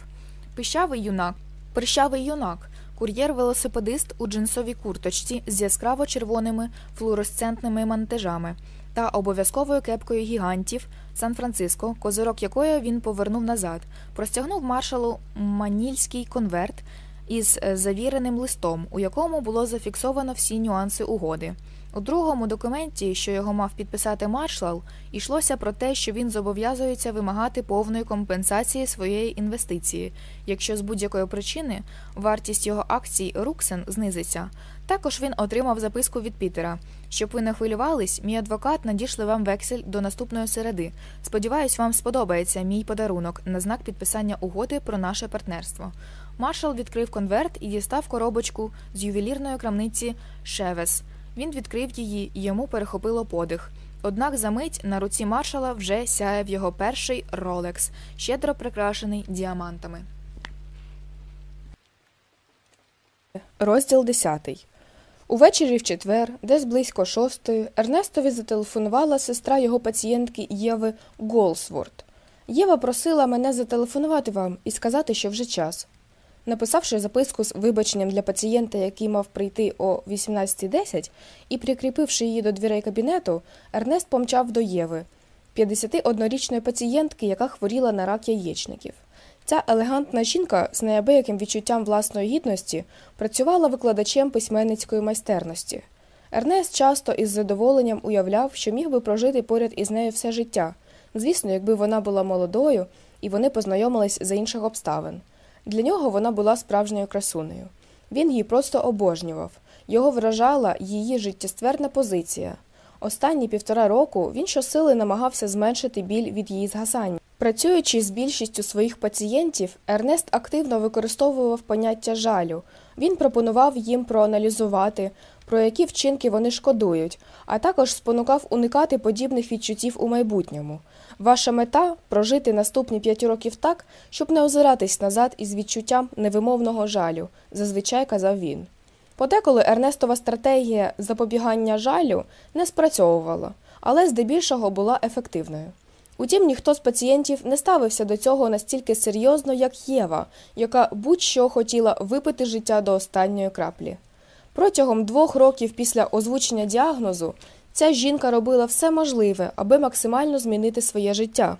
[SPEAKER 1] Пищавий юнак, прищавий юнак Кур'єр-велосипедист у джинсовій курточці з яскраво червоними флуоресцентними мантежами та обов'язковою кепкою гігантів Сан-Франциско, козирок якої він повернув назад, простягнув маршалу манільський конверт із е, завіреним листом, у якому було зафіксовано всі нюанси угоди. У другому документі, що його мав підписати маршал, йшлося про те, що він зобов'язується вимагати повної компенсації своєї інвестиції, якщо з будь-якої причини вартість його акцій Руксен знизиться. Також він отримав записку від Пітера. Щоб ви не хвилювались, мій адвокат надішле вам вексель до наступної середи. Сподіваюсь, вам сподобається мій подарунок на знак підписання угоди про наше партнерство. Маршал відкрив конверт і дістав коробочку з ювелірної крамниці Шевес. Він відкрив її і йому перехопило подих. Однак за мить на руці маршала вже сяяв його перший ролекс, щедро прикрашений діамантами. Розділ 10. Увечері в четвер, десь близько шостої, Ернестові зателефонувала сестра його пацієнтки Єви Голсворд. Єва просила мене зателефонувати вам і сказати, що вже час. Написавши записку з вибаченням для пацієнта, який мав прийти о 18.10, і прикріпивши її до дверей кабінету, Ернест помчав до Єви, 51-річної пацієнтки, яка хворіла на рак яєчників. Ця елегантна жінка з неабияким відчуттям власної гідності працювала викладачем письменницької майстерності. Ернест часто із задоволенням уявляв, що міг би прожити поряд із нею все життя, звісно, якби вона була молодою і вони познайомились за інших обставин. Для нього вона була справжньою красунею. Він її просто обожнював, його вражала її життєстверна позиція. Останні півтора року він щосили намагався зменшити біль від її згасання. Працюючи з більшістю своїх пацієнтів, Ернест активно використовував поняття жалю. Він пропонував їм проаналізувати, про які вчинки вони шкодують, а також спонукав уникати подібних відчуттів у майбутньому. Ваша мета прожити наступні п'ять років так, щоб не озиратись назад із відчуттям невимовного жалю, зазвичай казав він. Подеколи Ернестова стратегія запобігання жалю не спрацьовувала, але здебільшого була ефективною. Утім, ніхто з пацієнтів не ставився до цього настільки серйозно, як Єва, яка будь-що хотіла випити життя до останньої краплі. Протягом двох років після озвучення діагнозу Ця жінка робила все можливе, аби максимально змінити своє життя.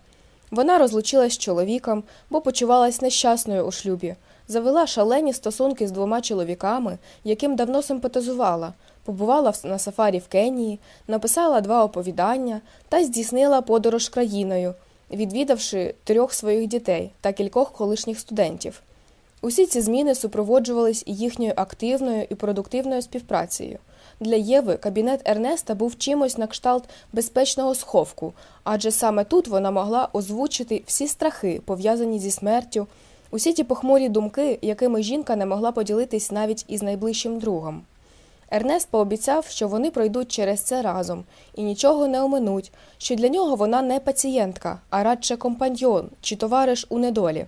[SPEAKER 1] Вона розлучилась з чоловіком, бо почувалась нещасною у шлюбі, завела шалені стосунки з двома чоловіками, яким давно симпатизувала, побувала на сафарі в Кенії, написала два оповідання та здійснила подорож країною, відвідавши трьох своїх дітей та кількох колишніх студентів. Усі ці зміни супроводжувались їхньою активною і продуктивною співпрацею. Для Єви кабінет Ернеста був чимось на кшталт безпечного сховку, адже саме тут вона могла озвучити всі страхи, пов'язані зі смертю, усі ті похмурі думки, якими жінка не могла поділитись навіть із найближчим другом. Ернест пообіцяв, що вони пройдуть через це разом і нічого не оминуть, що для нього вона не пацієнтка, а радше компаньйон чи товариш у недолі.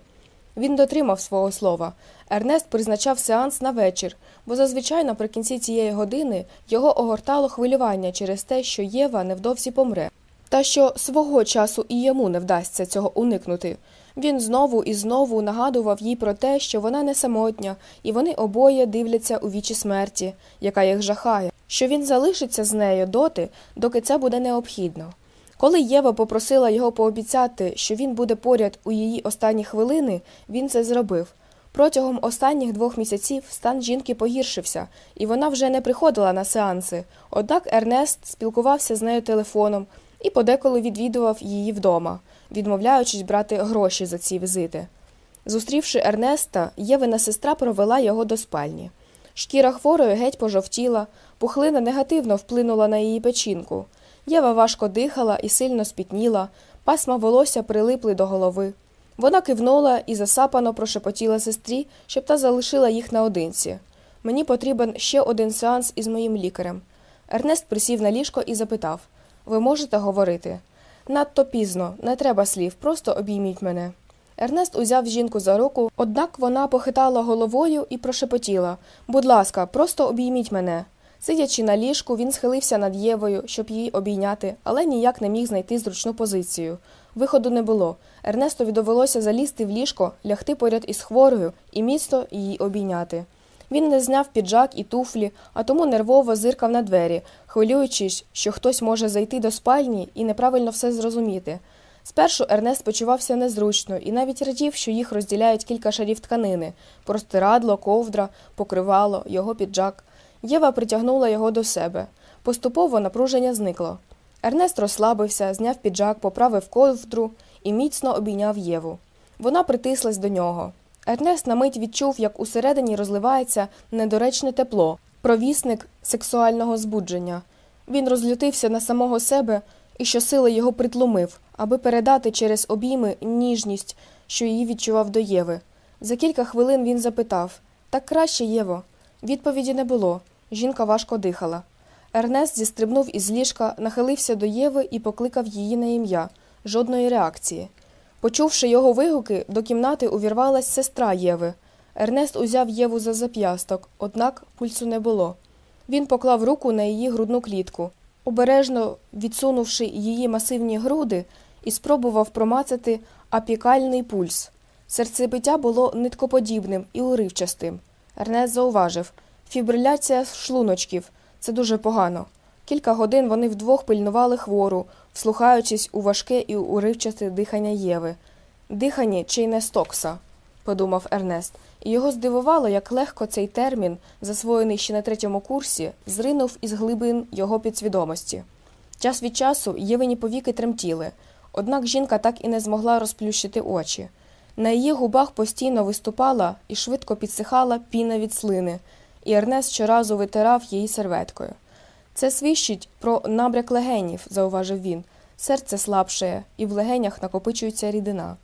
[SPEAKER 1] Він дотримав свого слова. Ернест призначав сеанс на вечір, бо зазвичай наприкінці цієї години його огортало хвилювання через те, що Єва невдовзі помре. Та що свого часу і йому не вдасться цього уникнути. Він знову і знову нагадував їй про те, що вона не самотня, і вони обоє дивляться у вічі смерті, яка їх жахає, що він залишиться з нею доти, доки це буде необхідно. Коли Єва попросила його пообіцяти, що він буде поряд у її останні хвилини, він це зробив. Протягом останніх двох місяців стан жінки погіршився, і вона вже не приходила на сеанси. Однак Ернест спілкувався з нею телефоном і подеколи відвідував її вдома, відмовляючись брати гроші за ці візити. Зустрівши Ернеста, Євина сестра провела його до спальні. Шкіра хворої геть пожовтіла, пухлина негативно вплинула на її печінку. Єва важко дихала і сильно спітніла, пасма волосся прилипли до голови. Вона кивнула і засапано прошепотіла сестрі, щоб та залишила їх наодинці. Мені потрібен ще один сеанс із моїм лікарем. Ернест присів на ліжко і запитав Ви можете говорити? Надто пізно, не треба слів, просто обійміть мене. Ернест узяв жінку за руку, однак вона похитала головою і прошепотіла Будь ласка, просто обійміть мене. Сидячи на ліжку, він схилився над Євою, щоб її обійняти, але ніяк не міг знайти зручну позицію. Виходу не було. Ернестові довелося залізти в ліжко, лягти поряд із хворою і місто її обійняти. Він не зняв піджак і туфлі, а тому нервово зиркав на двері, хвилюючись, що хтось може зайти до спальні і неправильно все зрозуміти. Спершу Ернест почувався незручно і навіть радів, що їх розділяють кілька шарів тканини простирадло, ковдра, покривало, його піджак. Єва притягнула його до себе. Поступово напруження зникло. Ернест розслабився, зняв піджак, поправив ковдру і міцно обійняв Єву. Вона притислась до нього. Ернест на мить відчув, як усередині розливається недоречне тепло, провісник сексуального збудження. Він розлютився на самого себе і щосили його притлумив, аби передати через обійми ніжність, що її відчував до Єви. За кілька хвилин він запитав так краще, Єво. Відповіді не було. Жінка важко дихала. Ернест зістрибнув із ліжка, нахилився до Єви і покликав її на ім'я, жодної реакції. Почувши його вигуки, до кімнати увірвалась сестра Єви. Ернест узяв Єву за зап'ясток, однак пульсу не було. Він поклав руку на її грудну клітку. Обережно відсунувши її масивні груди, і спробував промацати апікальний пульс. Серцебиття було ниткоподібним і уривчастим. Ернест зауважив фібриляція шлуночків це дуже погано. Кілька годин вони вдвох пильнували хвору, вслухаючись у важке і уривчасте дихання Єви. Дихання чи не стокса, подумав Ернест, і його здивувало, як легко цей термін, засвоєний ще на третьому курсі, зринув із глибин його підсвідомості. Час від часу Євині повіки тремтіли, однак жінка так і не змогла розплющити очі. На її губах постійно виступала і швидко підсихала піна від слини, і Ернест щоразу витирав її серветкою. Це свищить про набряк легенів, зауважив він. Серце слабшає, і в легенях накопичується рідина.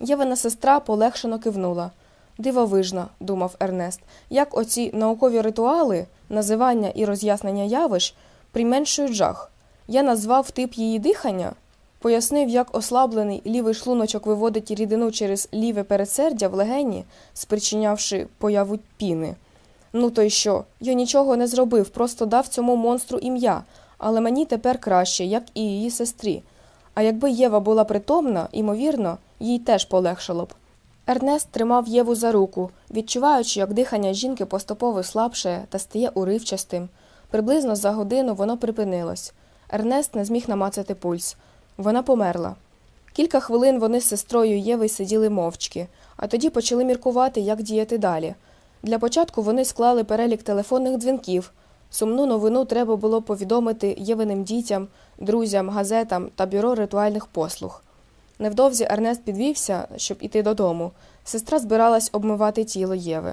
[SPEAKER 1] Євина сестра полегшено кивнула. Дивовижно, думав Ернест, як оці наукові ритуали, називання і роз'яснення явищ применшують жах. Я назвав тип її дихання пояснив, як ослаблений лівий шлуночок виводить рідину через ліве пересердя в легені, спричинявши появу піни. Ну то й що? Я нічого не зробив, просто дав цьому монстру ім'я, але мені тепер краще, як і її сестрі. А якби Єва була притомна, ймовірно, їй теж полегшало б. Ернест тримав Єву за руку, відчуваючи, як дихання жінки поступово слабшає та стає уривчастим. Приблизно за годину воно припинилось. Ернест не зміг намацати пульс. Вона померла. Кілька хвилин вони з сестрою Єви сиділи мовчки, а тоді почали міркувати, як діяти далі. Для початку вони склали перелік телефонних дзвінків. Сумну новину треба було повідомити Євиним дітям, друзям, газетам та бюро ритуальних послуг. Невдовзі Ернест підвівся, щоб іти додому. Сестра збиралась обмивати тіло Єви.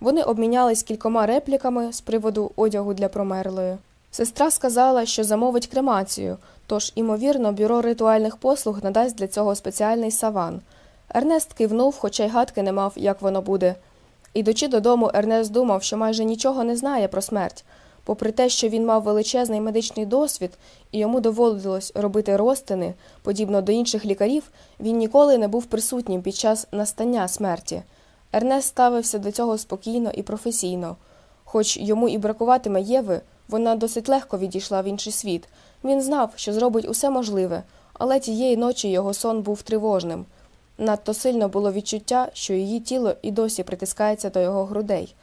[SPEAKER 1] Вони обмінялись кількома репліками з приводу одягу для промерлої. Сестра сказала, що замовить кремацію, тож, імовірно, бюро ритуальних послуг надасть для цього спеціальний саван. Ернест кивнув, хоча й гадки не мав, як воно буде. Ідучи додому, Ернест думав, що майже нічого не знає про смерть. Попри те, що він мав величезний медичний досвід і йому доводилось робити розтини, подібно до інших лікарів, він ніколи не був присутнім під час настання смерті. Ернест ставився до цього спокійно і професійно, хоч йому і бракуватиме Єви. Вона досить легко відійшла в інший світ. Він знав, що зробить усе можливе, але тієї ночі його сон був тривожним. Надто сильно було відчуття, що її тіло і досі притискається до його грудей.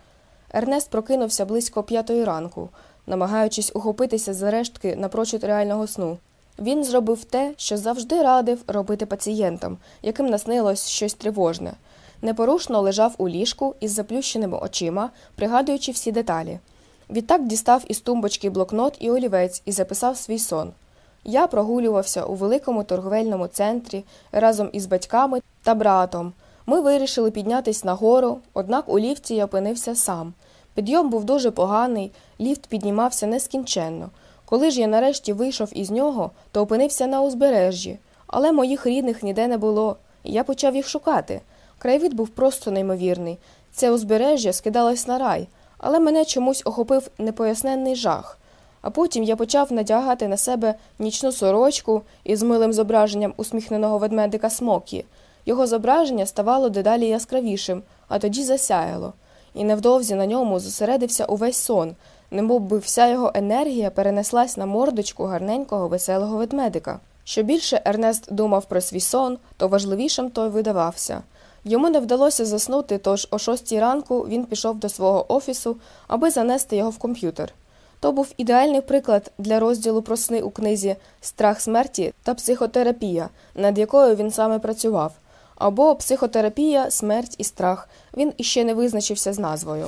[SPEAKER 1] Ернест прокинувся близько п'ятої ранку, намагаючись ухопитися за рештки напрочуд реального сну. Він зробив те, що завжди радив робити пацієнтам, яким наснилось щось тривожне. Непорушно лежав у ліжку із заплющеними очима, пригадуючи всі деталі. Відтак дістав із тумбочки блокнот і олівець і записав свій сон. Я прогулювався у великому торговельному центрі разом із батьками та братом. Ми вирішили піднятись нагору, однак у ліфті я опинився сам. Підйом був дуже поганий, ліфт піднімався нескінченно. Коли ж я нарешті вийшов із нього, то опинився на узбережжі, але моїх рідних ніде не було, і я почав їх шукати. Краєвид був просто неймовірний. Це узбережжя скидалось на рай але мене чомусь охопив непоясненний жах, а потім я почав надягати на себе нічну сорочку із милим зображенням усміхненого ведмедика Смокі. Його зображення ставало дедалі яскравішим, а тоді засяяло, і невдовзі на ньому зосередився увесь сон, немов би вся його енергія перенеслась на мордочку гарненького веселого ведмедика. Що більше Ернест думав про свій сон, то важливішим той видавався. Йому не вдалося заснути, тож о 6 ранку він пішов до свого офісу, аби занести його в комп'ютер. То був ідеальний приклад для розділу про сни у книзі Страх смерті та психотерапія, над якою він саме працював, або Психотерапія, смерть і страх. Він іще не визначився з назвою.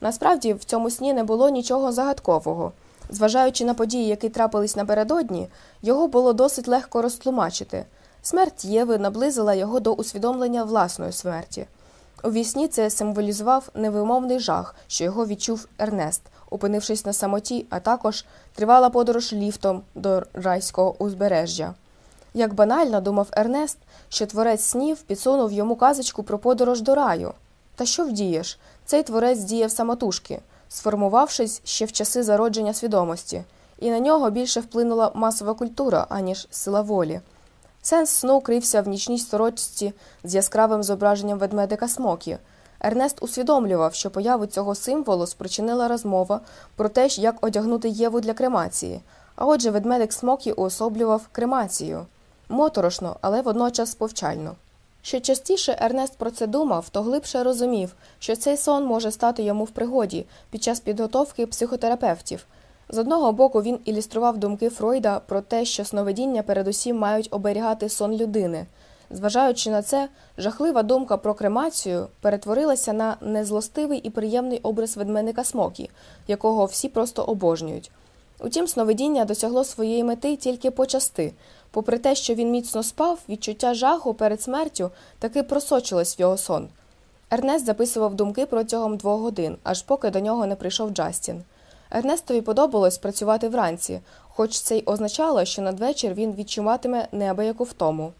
[SPEAKER 1] Насправді, в цьому сні не було нічого загадкового. Зважаючи на події, які трапились напередодні, його було досить легко розтлумачити. Смерть Єви наблизила його до усвідомлення власної смерті. У вісні це символізував невимовний жах, що його відчув Ернест, опинившись на самоті, а також тривала подорож ліфтом до райського узбережжя. Як банально думав Ернест, що творець снів підсунув йому казочку про подорож до раю. Та що вдієш? Цей творець діяв самотужки, сформувавшись ще в часи зародження свідомості, і на нього більше вплинула масова культура, аніж сила волі. Сенс сну крився в нічній сорочці з яскравим зображенням ведмедика Смокі. Ернест усвідомлював, що появу цього символу спричинила розмова про те, як одягнути Єву для кремації, а отже, ведмедик Смокі уособлював кремацію. Моторошно, але водночас повчально. Що частіше Ернест про це думав, то глибше розумів, що цей сон може стати йому в пригоді під час підготовки психотерапевтів. З одного боку він ілюстрував думки Фройда про те, що сновидіння передусім мають оберігати сон людини. Зважаючи на це, жахлива думка про кремацію перетворилася на незлостивий і приємний образ ведменика Смокі, якого всі просто обожнюють. Утім, сновидіння досягло своєї мети тільки почасти. Попри те, що він міцно спав, відчуття жаху перед смертю таки просочилось в його сон. Ернест записував думки протягом двох годин, аж поки до нього не прийшов Джастін. Ернестові подобалось працювати вранці, хоч це й означало, що надвечір він відчуватиме неабияку втому.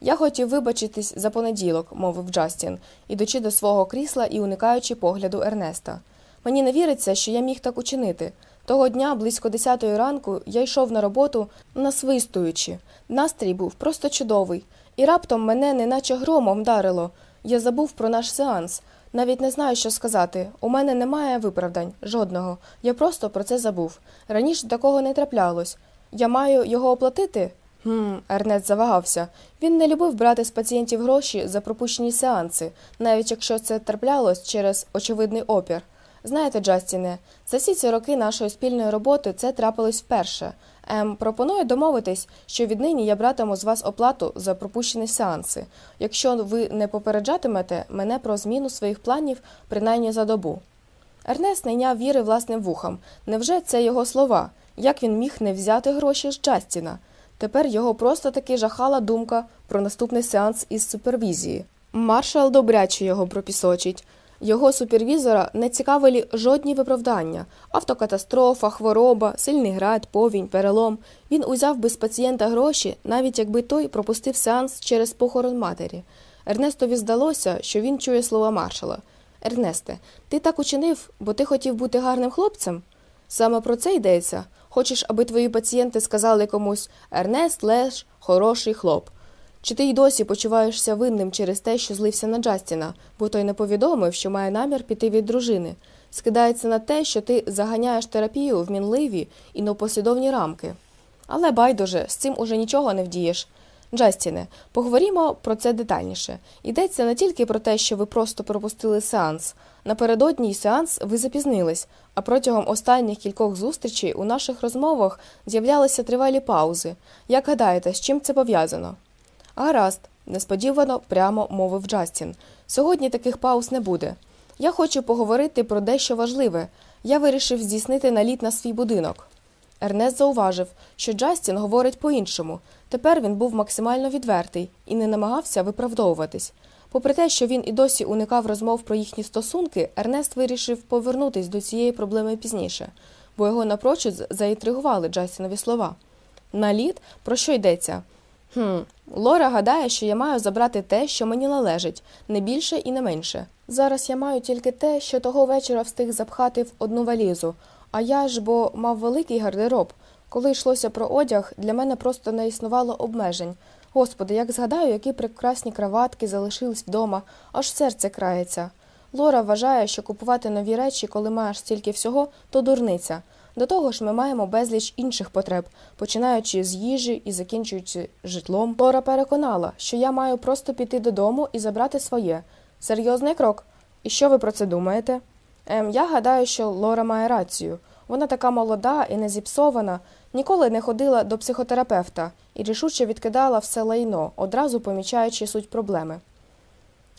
[SPEAKER 1] Я хотів вибачитись за понеділок, мовив Джастін, ідучи до свого крісла і уникаючи погляду Ернеста. Мені не віриться, що я міг так учинити. Того дня, близько десятої ранку, я йшов на роботу, насвистуючи. Настрій був просто чудовий, і раптом мене неначе громом вдарило. Я забув про наш сеанс, навіть не знаю, що сказати. У мене немає виправдань, жодного. Я просто про це забув. Раніше такого не траплялось. Я маю його оплатити? Хм, Ернест завагався. Він не любив брати з пацієнтів гроші за пропущені сеанси, навіть якщо це траплялось через очевидний опір. Знаєте, Джастіне, за всі ці роки нашої спільної роботи це трапилось вперше. Ем, Пропоную домовитись, що віднині я братиму з вас оплату за пропущені сеанси, якщо ви не попереджатимете мене про зміну своїх планів, принаймні за добу. Ернест найняв віри власним вухам. Невже це його слова? Як він міг не взяти гроші з Джастіна? Тепер його просто таки жахала думка про наступний сеанс із супервізії. Маршал добряче його пропісочить. Його супервізора не цікавили жодні виправдання автокатастрофа, хвороба, сильний град, повінь, перелом. Він узяв би з пацієнта гроші, навіть якби той пропустив сеанс через похорон матері. Ернестові здалося, що він чує слова маршала. Ернесте, ти так учинив, бо ти хотів бути гарним хлопцем? Саме про це йдеться. Хочеш, аби твої пацієнти сказали комусь Ернест Леш, хороший хлоп. Чи ти й досі почуваєшся винним через те, що злився на Джастіна, бо той не повідомив, що має намір піти від дружини? Скидається на те, що ти заганяєш терапію в мінливі і непослідовні рамки. Але байдуже, з цим уже нічого не вдієш. Джастіне, поговоримо про це детальніше. Йдеться не тільки про те, що ви просто пропустили сеанс. Напередодній сеанс ви запізнились, а протягом останніх кількох зустрічей у наших розмовах з'являлися тривалі паузи. Як гадаєте, з чим це пов'язано? Гаразд, несподівано прямо мовив Джастін. Сьогодні таких пауз не буде. Я хочу поговорити про дещо важливе. Я вирішив здійснити наліт на свій будинок. Ернест зауважив, що Джастін говорить по іншому. Тепер він був максимально відвертий і не намагався виправдовуватись. Попри те, що він і досі уникав розмов про їхні стосунки, Ернест вирішив повернутись до цієї проблеми пізніше, бо його напрочуд заінтригували Джастінові слова. Наліт про що йдеться? Хм, Лора гадає, що я маю забрати те, що мені належить, не більше і не менше. Зараз я маю тільки те, що того вечора встиг запхати в одну валізу, а я ж бо мав великий гардероб. Коли йшлося про одяг, для мене просто не існувало обмежень. Господи, як згадаю, які прекрасні краватки залишились вдома, аж серце крається. Лора вважає, що купувати нові речі, коли маєш стільки всього, то дурниця. До того ж, ми маємо безліч інших потреб, починаючи з їжі і закінчуючи житлом. Лора переконала, що я маю просто піти додому і забрати своє. Серйозний крок. І що ви про це думаєте? Ем, Я гадаю, що Лора має рацію. Вона така молода і не зіпсована, ніколи не ходила до психотерапевта і рішуче відкидала все лайно, одразу помічаючи суть проблеми.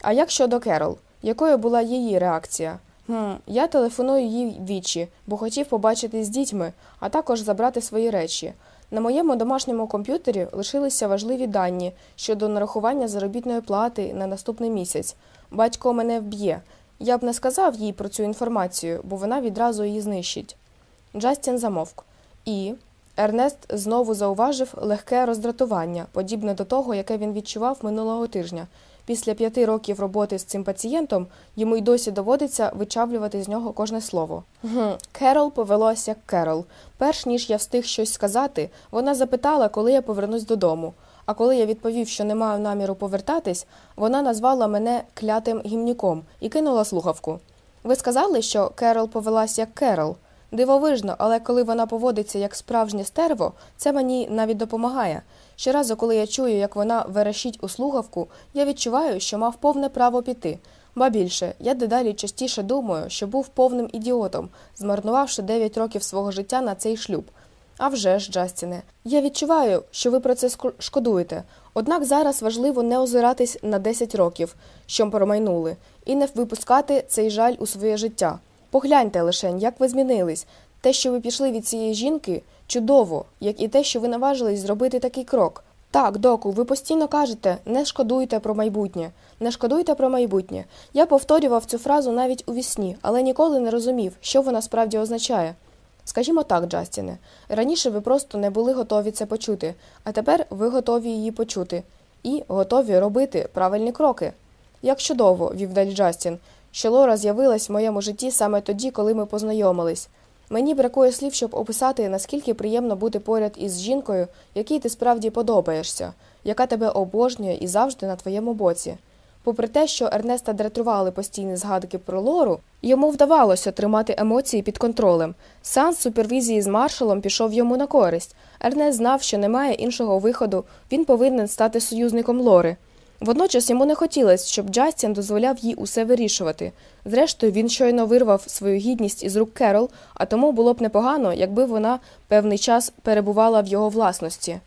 [SPEAKER 1] А як щодо Керол, якою була її реакція? Хм, Я телефоную їй вічі, бо хотів побачити з дітьми, а також забрати свої речі. На моєму домашньому комп'ютері лишилися важливі дані щодо нарахування заробітної плати на наступний місяць. Батько мене вб'є. Я б не сказав їй про цю інформацію, бо вона відразу її знищить. Джастін замовк. І Ернест знову зауважив легке роздратування, подібне до того, яке він відчував минулого тижня. Після п'яти років роботи з цим пацієнтом йому й досі доводиться вичавлювати з нього кожне слово. Керол повелося як Керол. Перш ніж я встиг щось сказати, вона запитала, коли я повернусь додому. А коли я відповів, що не маю наміру повертатись, вона назвала мене клятим гімніком і кинула слухавку. Ви сказали, що Керол повелась як Керол. Дивовижно, але коли вона поводиться як справжнє стерво, це мені навіть допомагає. Щоразу, коли я чую, як вона верещить у слухавку, я відчуваю, що мав повне право піти. Ба більше, я дедалі частіше думаю, що був повним ідіотом, змарнувавши 9 років свого життя на цей шлюб. А вже ж, Джастіне, я відчуваю, що ви про це шкодуєте. Однак зараз важливо не озиратись на 10 років, що промайнули, і не випускати цей жаль у своє життя. Погляньте лише, як ви змінились. Те, що ви пішли від цієї жінки, Чудово, як і те, що ви наважились зробити такий крок. Так, доку, ви постійно кажете не шкодуйте про майбутнє, не шкодуйте про майбутнє. Я повторював цю фразу навіть у вісні, але ніколи не розумів, що вона справді означає. Скажімо так, Джастіне, раніше ви просто не були готові це почути, а тепер ви готові її почути і готові робити правильні кроки. Як чудово, вівдаль Джастін, що Лора з'явилась в моєму житті саме тоді, коли ми познайомились. Мені бракує слів, щоб описати, наскільки приємно бути поряд із жінкою, якій ти справді подобаєшся, яка тебе обожнює і завжди на твоєму боці. Попри те, що Ернеста дратували постійні згадки про Лору, йому вдавалося тримати емоції під контролем. Сеанс супервізії з маршалом пішов йому на користь. Ернест знав, що немає іншого виходу, він повинен стати союзником Лори. Водночас йому не хотілося, щоб Джастін дозволяв їй усе вирішувати. Зрештою, він щойно вирвав свою гідність із рук Керол, а тому було б непогано, якби вона певний час перебувала в його власності.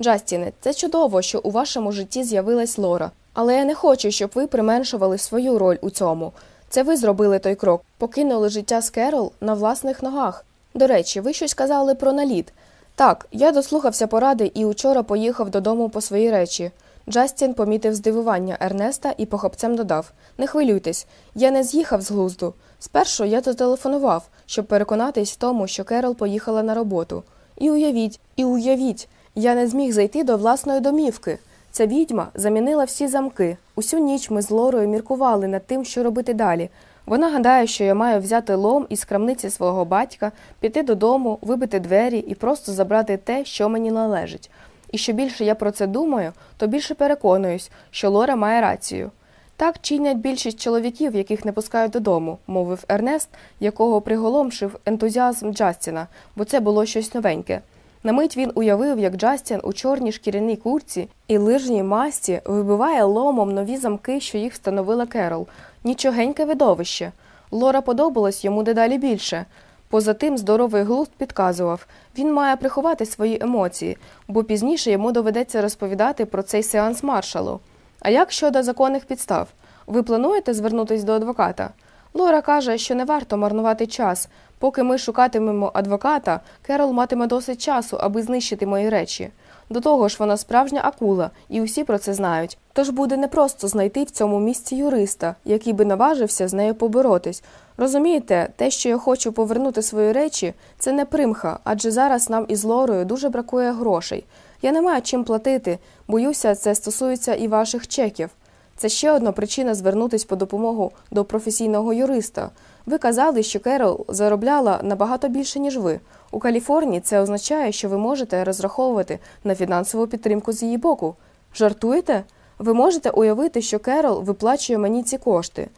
[SPEAKER 1] Джастіне, це чудово, що у вашому житті з'явилась Лора, але я не хочу, щоб ви применшували свою роль у цьому. Це ви зробили той крок, покинули життя з Керол на власних ногах. До речі, ви щось казали про наліт. Так, я дослухався поради і учора поїхав додому по свої речі. Джастін помітив здивування Ернеста і похопцем додав Не хвилюйтесь, я не з'їхав з глузду. Спершу я зателефонував, щоб переконатись в тому, що Керол поїхала на роботу. І уявіть, і уявіть, я не зміг зайти до власної домівки. Ця відьма замінила всі замки. Усю ніч ми з Лорою міркували над тим, що робити далі. Вона гадає, що я маю взяти лом із крамниці свого батька, піти додому, вибити двері і просто забрати те, що мені належить. І що більше я про це думаю, то більше переконуюсь, що Лора має рацію. Так чинять більшість чоловіків, яких не пускають додому, мовив Ернест, якого приголомшив ентузіазм Джастіна, бо це було щось новеньке. На мить він уявив, як Джастін у чорній шкіряній курці і лижній масті вибиває ломом нові замки, що їх встановила Керол. Нічогеньке видовище. Лора подобалось йому дедалі більше, Поза тим, здоровий глузд підказував, він має приховати свої емоції, бо пізніше йому доведеться розповідати про цей сеанс маршалу. А як щодо законних підстав? Ви плануєте звернутися до адвоката? Лора каже, що не варто марнувати час. Поки ми шукатимемо адвоката, Керол матиме досить часу, аби знищити мої речі. До того ж, вона справжня акула, і усі про це знають. Тож буде непросто знайти в цьому місці юриста, який би наважився з нею поборотись, Розумієте, те, що я хочу повернути свої речі, це не примха, адже зараз нам із Лорою дуже бракує грошей. Я не маю чим платити, боюся, це стосується і ваших чеків. Це ще одна причина звернутися по допомогу до професійного юриста. Ви казали, що Керол заробляла набагато більше, ніж ви. У Каліфорнії це означає, що ви можете розраховувати на фінансову підтримку з її боку. Жартуєте? Ви можете уявити, що Керол виплачує мені ці кошти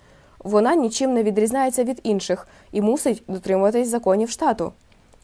[SPEAKER 1] вона нічим не відрізняється від інших і мусить дотримуватись законів штату.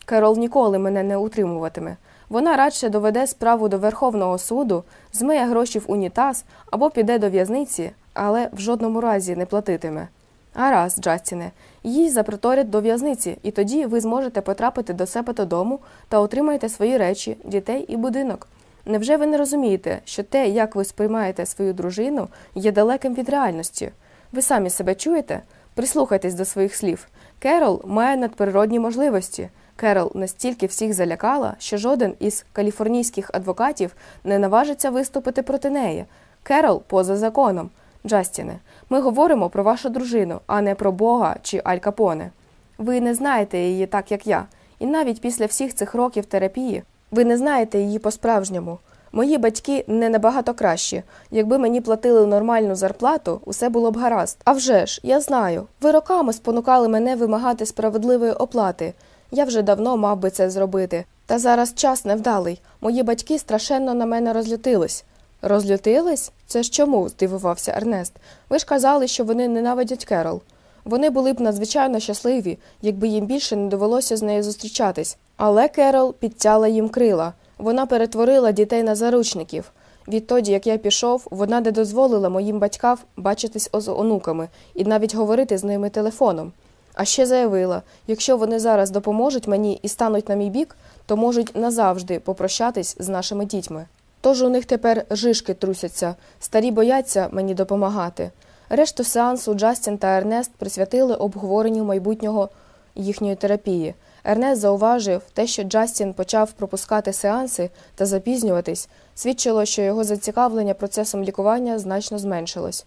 [SPEAKER 1] Керол ніколи мене не утримуватиме. Вона радше доведе справу до Верховного суду, змиє гроші в унітаз або піде до в'язниці, але в жодному разі не платитиме. Гаразд, Джастіне, їй запроторять до в'язниці, і тоді ви зможете потрапити до себе додому та отримаєте свої речі, дітей і будинок. Невже ви не розумієте, що те, як ви сприймаєте свою дружину, є далеким від реальності? Ви самі себе чуєте? Прислухайтесь до своїх слів. Керол має надприродні можливості. Керол настільки всіх залякала, що жоден із каліфорнійських адвокатів не наважиться виступити проти неї. Керол поза законом. Джастіне, ми говоримо про вашу дружину, а не про Бога чи Аль Капоне. Ви не знаєте її так, як я, і навіть після всіх цих років терапії ви не знаєте її по-справжньому. Мої батьки не набагато кращі. Якби мені платили нормальну зарплату, усе було б гаразд. А вже ж, я знаю. Ви роками спонукали мене вимагати справедливої оплати. Я вже давно мав би це зробити. Та зараз час невдалий. Мої батьки страшенно на мене розлютились. Розлютились? Це ж чому? здивувався Ернест. Ви ж казали, що вони ненавидять Керол. Вони були б надзвичайно щасливі, якби їм більше не довелося з нею зустрічатись. Але Керол підтяла їм крила. Вона перетворила дітей на заручників. Відтоді, як я пішов, вона не дозволила моїм батькам бачитись з онуками і навіть говорити з ними телефоном. А ще заявила, якщо вони зараз допоможуть мені і стануть на мій бік, то можуть назавжди попрощатись з нашими дітьми. Тож у них тепер жишки трусяться, старі бояться мені допомагати. Решту сеансу Джастін та Ернест присвятили обговоренню майбутнього їхньої терапії. Ернест зауважив, те, що Джастін почав пропускати сеанси та запізнюватись, свідчило, що його зацікавлення процесом лікування значно зменшилось.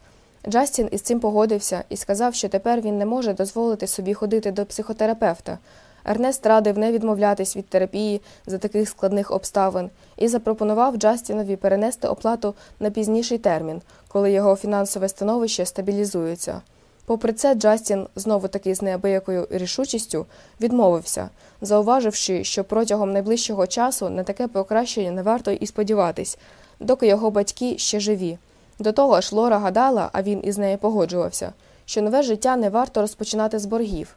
[SPEAKER 1] Джастін із цим погодився і сказав, що тепер він не може дозволити собі ходити до психотерапевта. Ернест радив не відмовлятись від терапії за таких складних обставин і запропонував Джастінові перенести оплату на пізніший термін, коли його фінансове становище стабілізується. Попри це, Джастін знову таки з неабиякою рішучістю відмовився, зауваживши, що протягом найближчого часу на таке покращення не варто і сподіватись, доки його батьки ще живі. До того ж, Лора гадала, а він із нею погоджувався, що нове життя не варто розпочинати з боргів.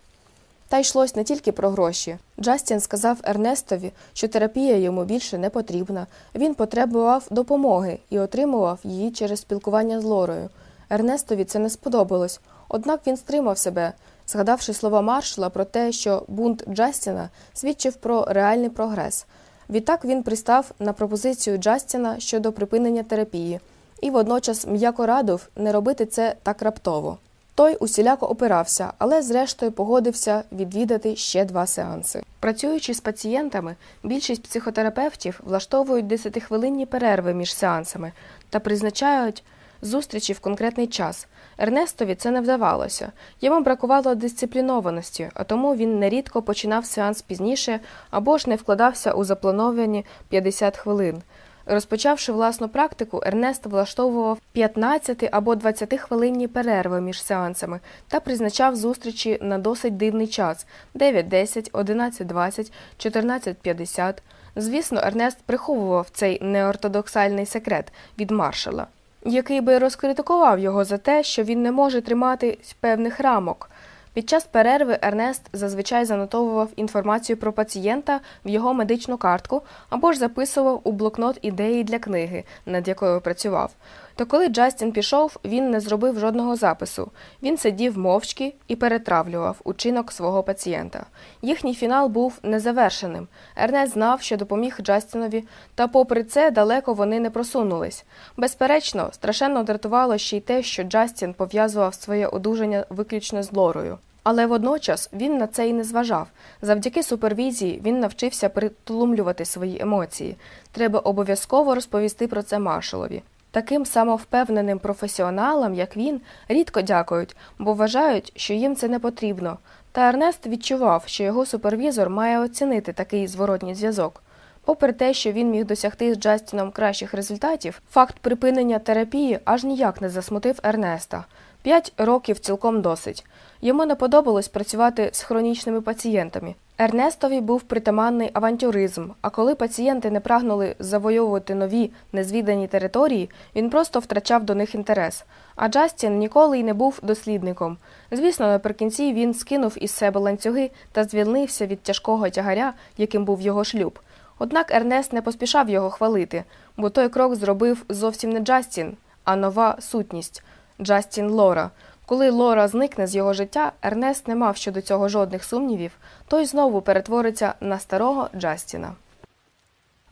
[SPEAKER 1] Та йшлось не тільки про гроші. Джастін сказав Ернестові, що терапія йому більше не потрібна. Він потребував допомоги і отримував її через спілкування з Лорою. Ернестові це не сподобалось. Однак він стримав себе, згадавши слова маршала про те, що бунт Джастіна свідчив про реальний прогрес. Відтак він пристав на пропозицію Джастіна щодо припинення терапії і водночас м'яко радив не робити це так раптово. Той усіляко опирався, але зрештою погодився відвідати ще два сеанси. Працюючи з пацієнтами, більшість психотерапевтів влаштовують 10-хвилинні перерви між сеансами та призначають зустрічі в конкретний час. Ернестові це не вдавалося. Йому бракувало дисциплінованості, а тому він нерідко починав сеанс пізніше або ж не вкладався у заплановані 50 хвилин. Розпочавши власну практику, Ернест влаштовував 15 або 20 хвилинні перерви між сеансами та призначав зустрічі на досить дивний час 9.10, 11.20, 14.50. Звісно, Ернест приховував цей неортодоксальний секрет від маршала який би розкритикував його за те, що він не може тримати певних рамок. Під час перерви Ернест зазвичай занотовував інформацію про пацієнта в його медичну картку або ж записував у блокнот ідеї для книги, над якою працював. То коли Джастін пішов, він не зробив жодного запису. Він сидів мовчки і перетравлював учинок свого пацієнта. Їхній фінал був незавершеним. Ернест знав, що допоміг Джастінові, та, попри це, далеко вони не просунулись. Безперечно, страшенно дратувало ще й те, що Джастін пов'язував своє одужання виключно з лорою. Але водночас він на це і не зважав. Завдяки супервізії він навчився притулумлювати свої емоції. Треба обов'язково розповісти про це маршалові. Таким самовпевненим професіоналам, як він, рідко дякують, бо вважають, що їм це не потрібно. Та Ернест відчував, що його супервізор має оцінити такий зворотній зв'язок. Попри те, що він міг досягти з Джастіном кращих результатів, факт припинення терапії аж ніяк не засмутив Ернеста. П'ять років цілком досить. Йому не подобалось працювати з хронічними пацієнтами. Ернестові був притаманний авантюризм, а коли пацієнти не прагнули завойовувати нові незвідані території, він просто втрачав до них інтерес. А Джастін ніколи й не був дослідником. Звісно, наприкінці він скинув із себе ланцюги та звільнився від тяжкого тягаря, яким був його шлюб. Однак Ернест не поспішав його хвалити, бо той крок зробив зовсім не Джастін, а нова сутність Джастін Лора. Коли Лора зникне з його життя, Ернест не мав щодо цього жодних сумнівів, той знову перетвориться на старого Джастіна.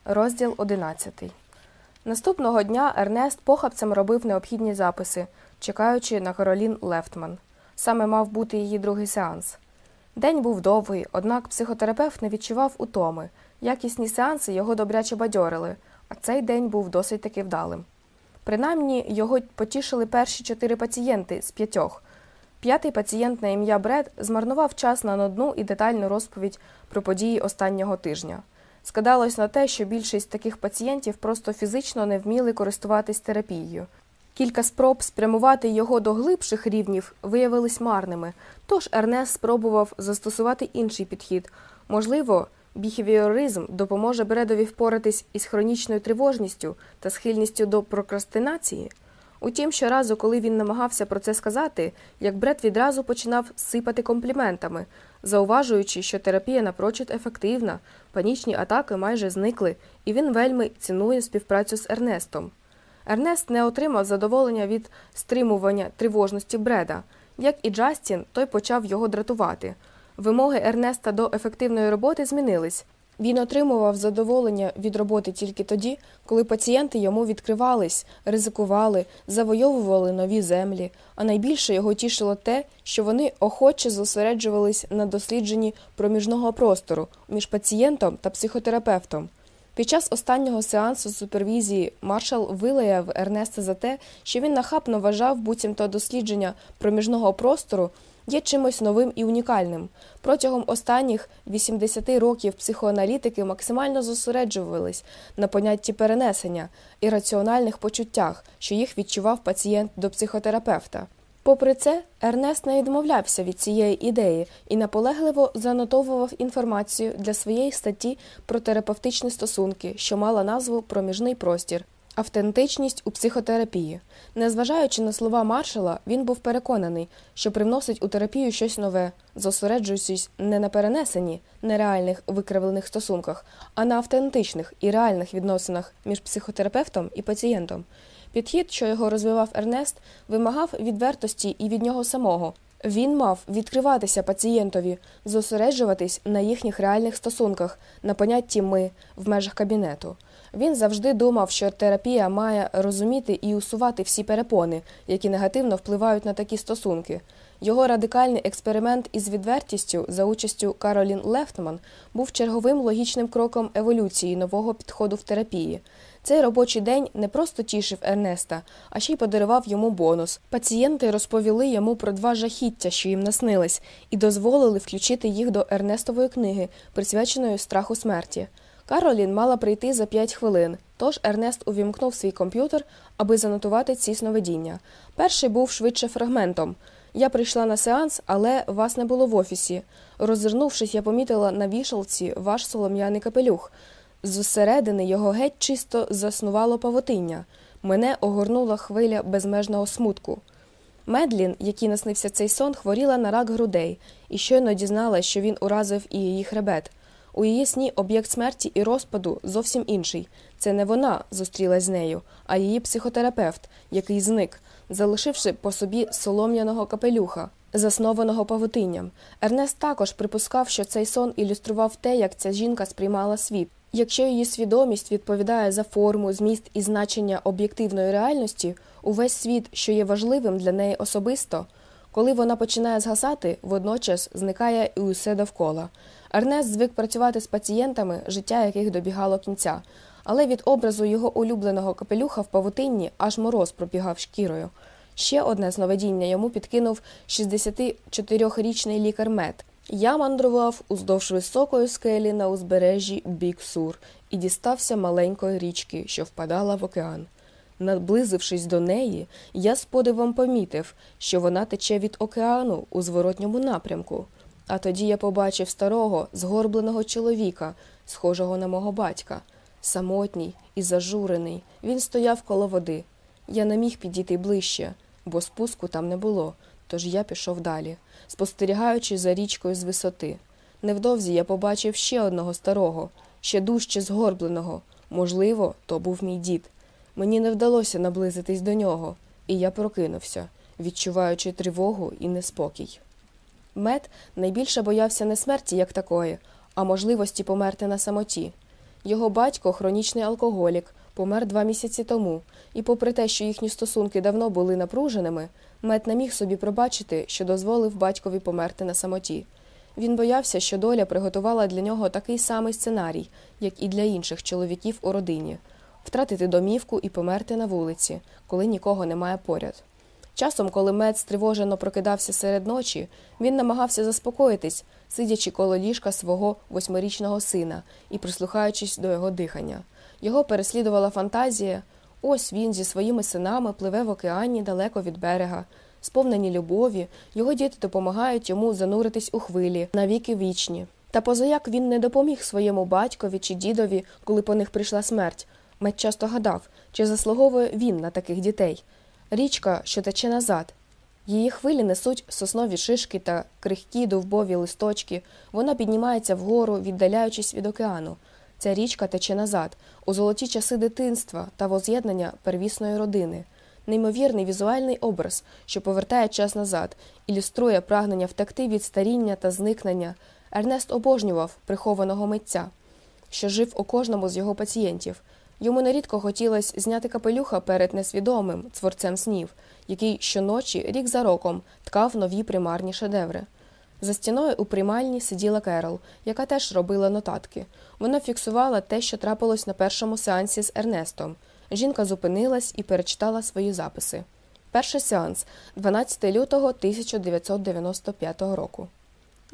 [SPEAKER 1] Розділ 11 Наступного дня Ернест похапцем робив необхідні записи, чекаючи на Каролін Лефтман. Саме мав бути її другий сеанс. День був довгий, однак психотерапевт не відчував утоми. Якісні сеанси його добряче бадьорили, а цей день був досить таки вдалим. Принаймні його потішили перші чотири пацієнти з п'ятьох. П'ятий пацієнт на ім'я Бред змарнував час на одну і детальну розповідь про події останнього тижня. Скидалось на те, що більшість таких пацієнтів просто фізично не вміли користуватись терапією. Кілька спроб спрямувати його до глибших рівнів виявились марними, тож Ернес спробував застосувати інший підхід можливо, Біхевіоризм допоможе Бредові впоратись із хронічною тривожністю та схильністю до прокрастинації. Утім, щоразу, коли він намагався про це сказати, як Бред відразу починав сипати компліментами, зауважуючи, що терапія напрочуд ефективна, панічні атаки майже зникли, і він вельми цінує співпрацю з Ернестом. Ернест не отримав задоволення від стримування тривожності Бреда. Як і Джастін, той почав його дратувати. Вимоги Ернеста до ефективної роботи змінились. Він отримував задоволення від роботи тільки тоді, коли пацієнти йому відкривались, ризикували, завойовували нові землі. А найбільше його тішило те, що вони охоче зосереджувались на дослідженні проміжного простору між пацієнтом та психотерапевтом. Під час останнього сеансу супервізії маршал вилаяв Ернеста за те, що він нахапно вважав буцімто дослідження проміжного простору є чимось новим і унікальним. Протягом останніх 80 років психоаналітики максимально зосереджувались на понятті перенесення і раціональних почуттях, що їх відчував пацієнт до психотерапевта. Попри це, Ернест не відмовлявся від цієї ідеї і наполегливо занотовував інформацію для своєї статті про терапевтичні стосунки, що мала назву Проміжний простір. Автентичність у психотерапії. Незважаючи на слова маршала, він був переконаний, що привносить у терапію щось нове, зосереджуючись не на перенесенні нереальних викривлених стосунках, а на автентичних і реальних відносинах між психотерапевтом і пацієнтом. Підхід, що його розвивав Ернест, вимагав відвертості і від нього самого. Він мав відкриватися пацієнтові, зосереджуватись на їхніх реальних стосунках, на понятті ми в межах кабінету. Він завжди думав, що терапія має розуміти і усувати всі перепони, які негативно впливають на такі стосунки. Його радикальний експеримент із відвертістю за участю Каролін Лефтман був черговим логічним кроком еволюції нового підходу в терапії. Цей робочий день не просто тішив Ернеста, а ще й подарував йому бонус. Пацієнти розповіли йому про два жахіття, що їм наснились, і дозволили включити їх до Ернестової книги, присвяченої страху смерті. Каролін мала прийти за п'ять хвилин, тож Ернест увімкнув свій комп'ютер, аби занотувати ці сновидіння. Перший був швидше фрагментом. Я прийшла на сеанс, але вас не було в офісі. Роззирнувшись, я помітила на вішалці ваш солом'яний капелюх. Зсередини його геть чисто заснувало павутиння. Мене огорнула хвиля безмежного смутку. Медлін, який наснився цей сон, хворіла на рак грудей і щойно дізналася, що він уразив і її хребет. У її сні об'єкт смерті і розпаду зовсім інший. Це не вона зустрілась з нею, а її психотерапевт, який зник, залишивши по собі солом'яного капелюха, заснованого павутинням. Ернест також припускав, що цей сон ілюстрував те, як ця жінка сприймала світ. Якщо її свідомість відповідає за форму, зміст і значення об'єктивної реальності, увесь світ, що є важливим для неї особисто, коли вона починає згасати, водночас зникає і усе довкола. Арнес звик працювати з пацієнтами, життя яких добігало кінця, але від образу його улюбленого капелюха в павутинні аж мороз пробігав шкірою. Ще одне сновидіння йому підкинув 64-річний лікар мед. Я мандрував уздовж високої скелі на узбережжі Біксур і дістався маленької річки, що впадала в океан. Наблизившись до неї, я з подивом помітив, що вона тече від океану у зворотньому напрямку. А тоді я побачив старого, згорбленого чоловіка, схожого на мого батька. Самотній і зажурений, він стояв коло води. Я не міг підійти ближче, бо спуску там не було, тож я пішов далі, спостерігаючи за річкою з висоти. Невдовзі я побачив ще одного старого, ще дужче згорбленого. Можливо, то був мій дід. Мені не вдалося наблизитись до нього, і я прокинувся, відчуваючи тривогу і неспокій. Мед найбільше боявся не смерті як такої, а можливості померти на самоті. Його батько, хронічний алкоголік, помер два місяці тому, і, попри те, що їхні стосунки давно були напруженими, мед не міг собі пробачити, що дозволив батькові померти на самоті. Він боявся, що доля приготувала для нього такий самий сценарій, як і для інших чоловіків у родині втратити домівку і померти на вулиці, коли нікого немає поряд. Часом, коли мед стривожено прокидався серед ночі, він намагався заспокоїтись, сидячи коло ліжка свого восьмирічного сина і прислухаючись до його дихання. Його переслідувала фантазія ось він зі своїми синами пливе в океані далеко від берега. Сповнені любові, його діти допомагають йому зануритись у хвилі навіки вічні. Та позаяк він не допоміг своєму батькові чи дідові, коли по них прийшла смерть. Мед часто гадав, чи заслуговує він на таких дітей річка, що тече назад. Її хвилі несуть соснові шишки та крихкі довбові листочки. Вона піднімається вгору, віддаляючись від океану. Ця річка тече назад, у золоті часи дитинства та воз'єднання первісної родини. Неймовірний візуальний образ, що повертає час назад, ілюструє прагнення втекти від старіння та зникнення. Ернест обожнював прихованого митця, що жив у кожному з його пацієнтів. Йому нерідко хотілося зняти капелюха перед несвідомим творцем снів, який щоночі, рік за роком, ткав нові примарні шедеври. За стіною у приймальні сиділа Керол, яка теж робила нотатки. Вона фіксувала те, що трапилось на першому сеансі з Ернестом. Жінка зупинилась і перечитала свої записи. Перший сеанс 12 лютого 1995 року.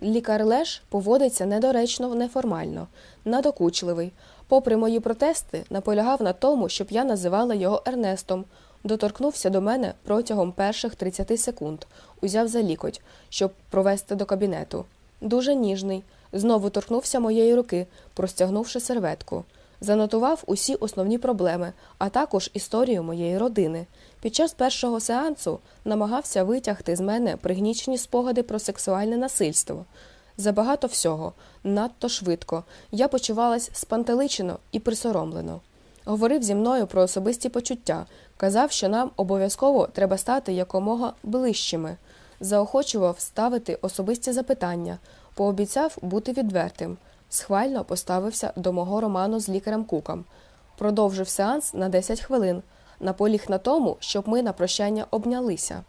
[SPEAKER 1] Лікар Леш поводиться недоречно неформально, надокучливий. Попри мої протести, наполягав на тому, щоб я називала його Ернестом. Доторкнувся до мене протягом перших 30 секунд, узяв за лікоть, щоб провести до кабінету. Дуже ніжний. Знову торкнувся моєї руки, простягнувши серветку. Занотував усі основні проблеми, а також історію моєї родини. Під час першого сеансу намагався витягти з мене пригнічені спогади про сексуальне насильство. Забагато всього, надто швидко, я почувалась спантеличено і присоромлено. Говорив зі мною про особисті почуття, казав, що нам обов'язково треба стати якомога ближчими, заохочував ставити особисті запитання, пообіцяв бути відвертим, схвально поставився до мого роману з лікарем Куком. Продовжив сеанс на 10 хвилин наполіг на тому, щоб ми на прощання обнялися.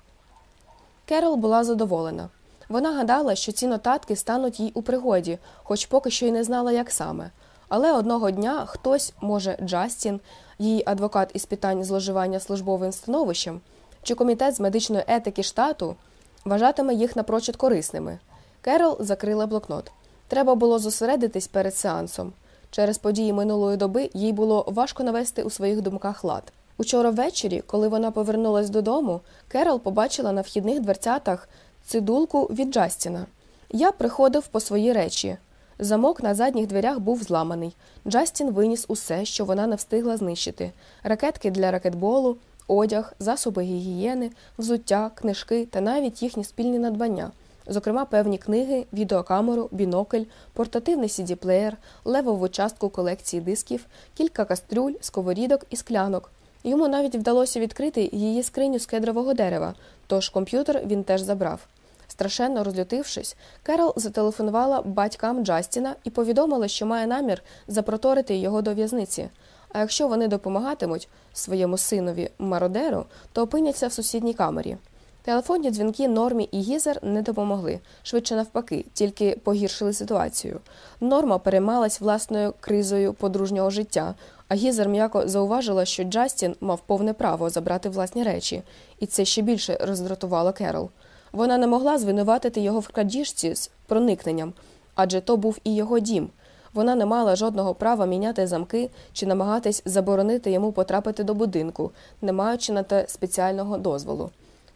[SPEAKER 1] Керол була задоволена. Вона гадала, що ці нотатки стануть їй у пригоді, хоч поки що й не знала, як саме. Але одного дня хтось, може, Джастін, її адвокат із питань зловживання службовим становищем, чи комітет з медичної етики штату вважатиме їх напрочуд корисними. Керол закрила блокнот. Треба було зосередитись перед сеансом. Через події минулої доби їй було важко навести у своїх думках лад. Учора ввечері, коли вона повернулась додому, Керол побачила на вхідних дверцятах цидулку від Джастіна. Я приходив по свої речі. Замок на задніх дверях був зламаний. Джастін виніс усе, що вона не встигла знищити: ракетки для ракетболу, одяг, засоби гігієни, взуття, книжки та навіть їхні спільні надбання, зокрема, певні книги, відеокамеру, бінокль, портативний CD-плеєр, левову частку колекції дисків, кілька кастрюль, сковорідок і склянок. Йому навіть вдалося відкрити її скриню з кедрового дерева, тож комп'ютер він теж забрав. Страшенно розлютившись, Керол зателефонувала батькам Джастіна і повідомила, що має намір запроторити його до в'язниці. А якщо вони допомагатимуть своєму синові мародеру, то опиняться в сусідній камері. Телефонні дзвінки Нормі і Гізер не допомогли, швидше навпаки, тільки погіршили ситуацію. Норма переймалась власною кризою подружнього життя, Гізер м'яко зауважила, що Джастін мав повне право забрати власні речі, і це ще більше роздратувало Керол. Вона не могла звинуватити його в крадіжці з проникненням, адже то був і його дім. Вона не мала жодного права міняти замки чи намагатись заборонити йому потрапити до будинку, не маючи на те спеціального дозволу.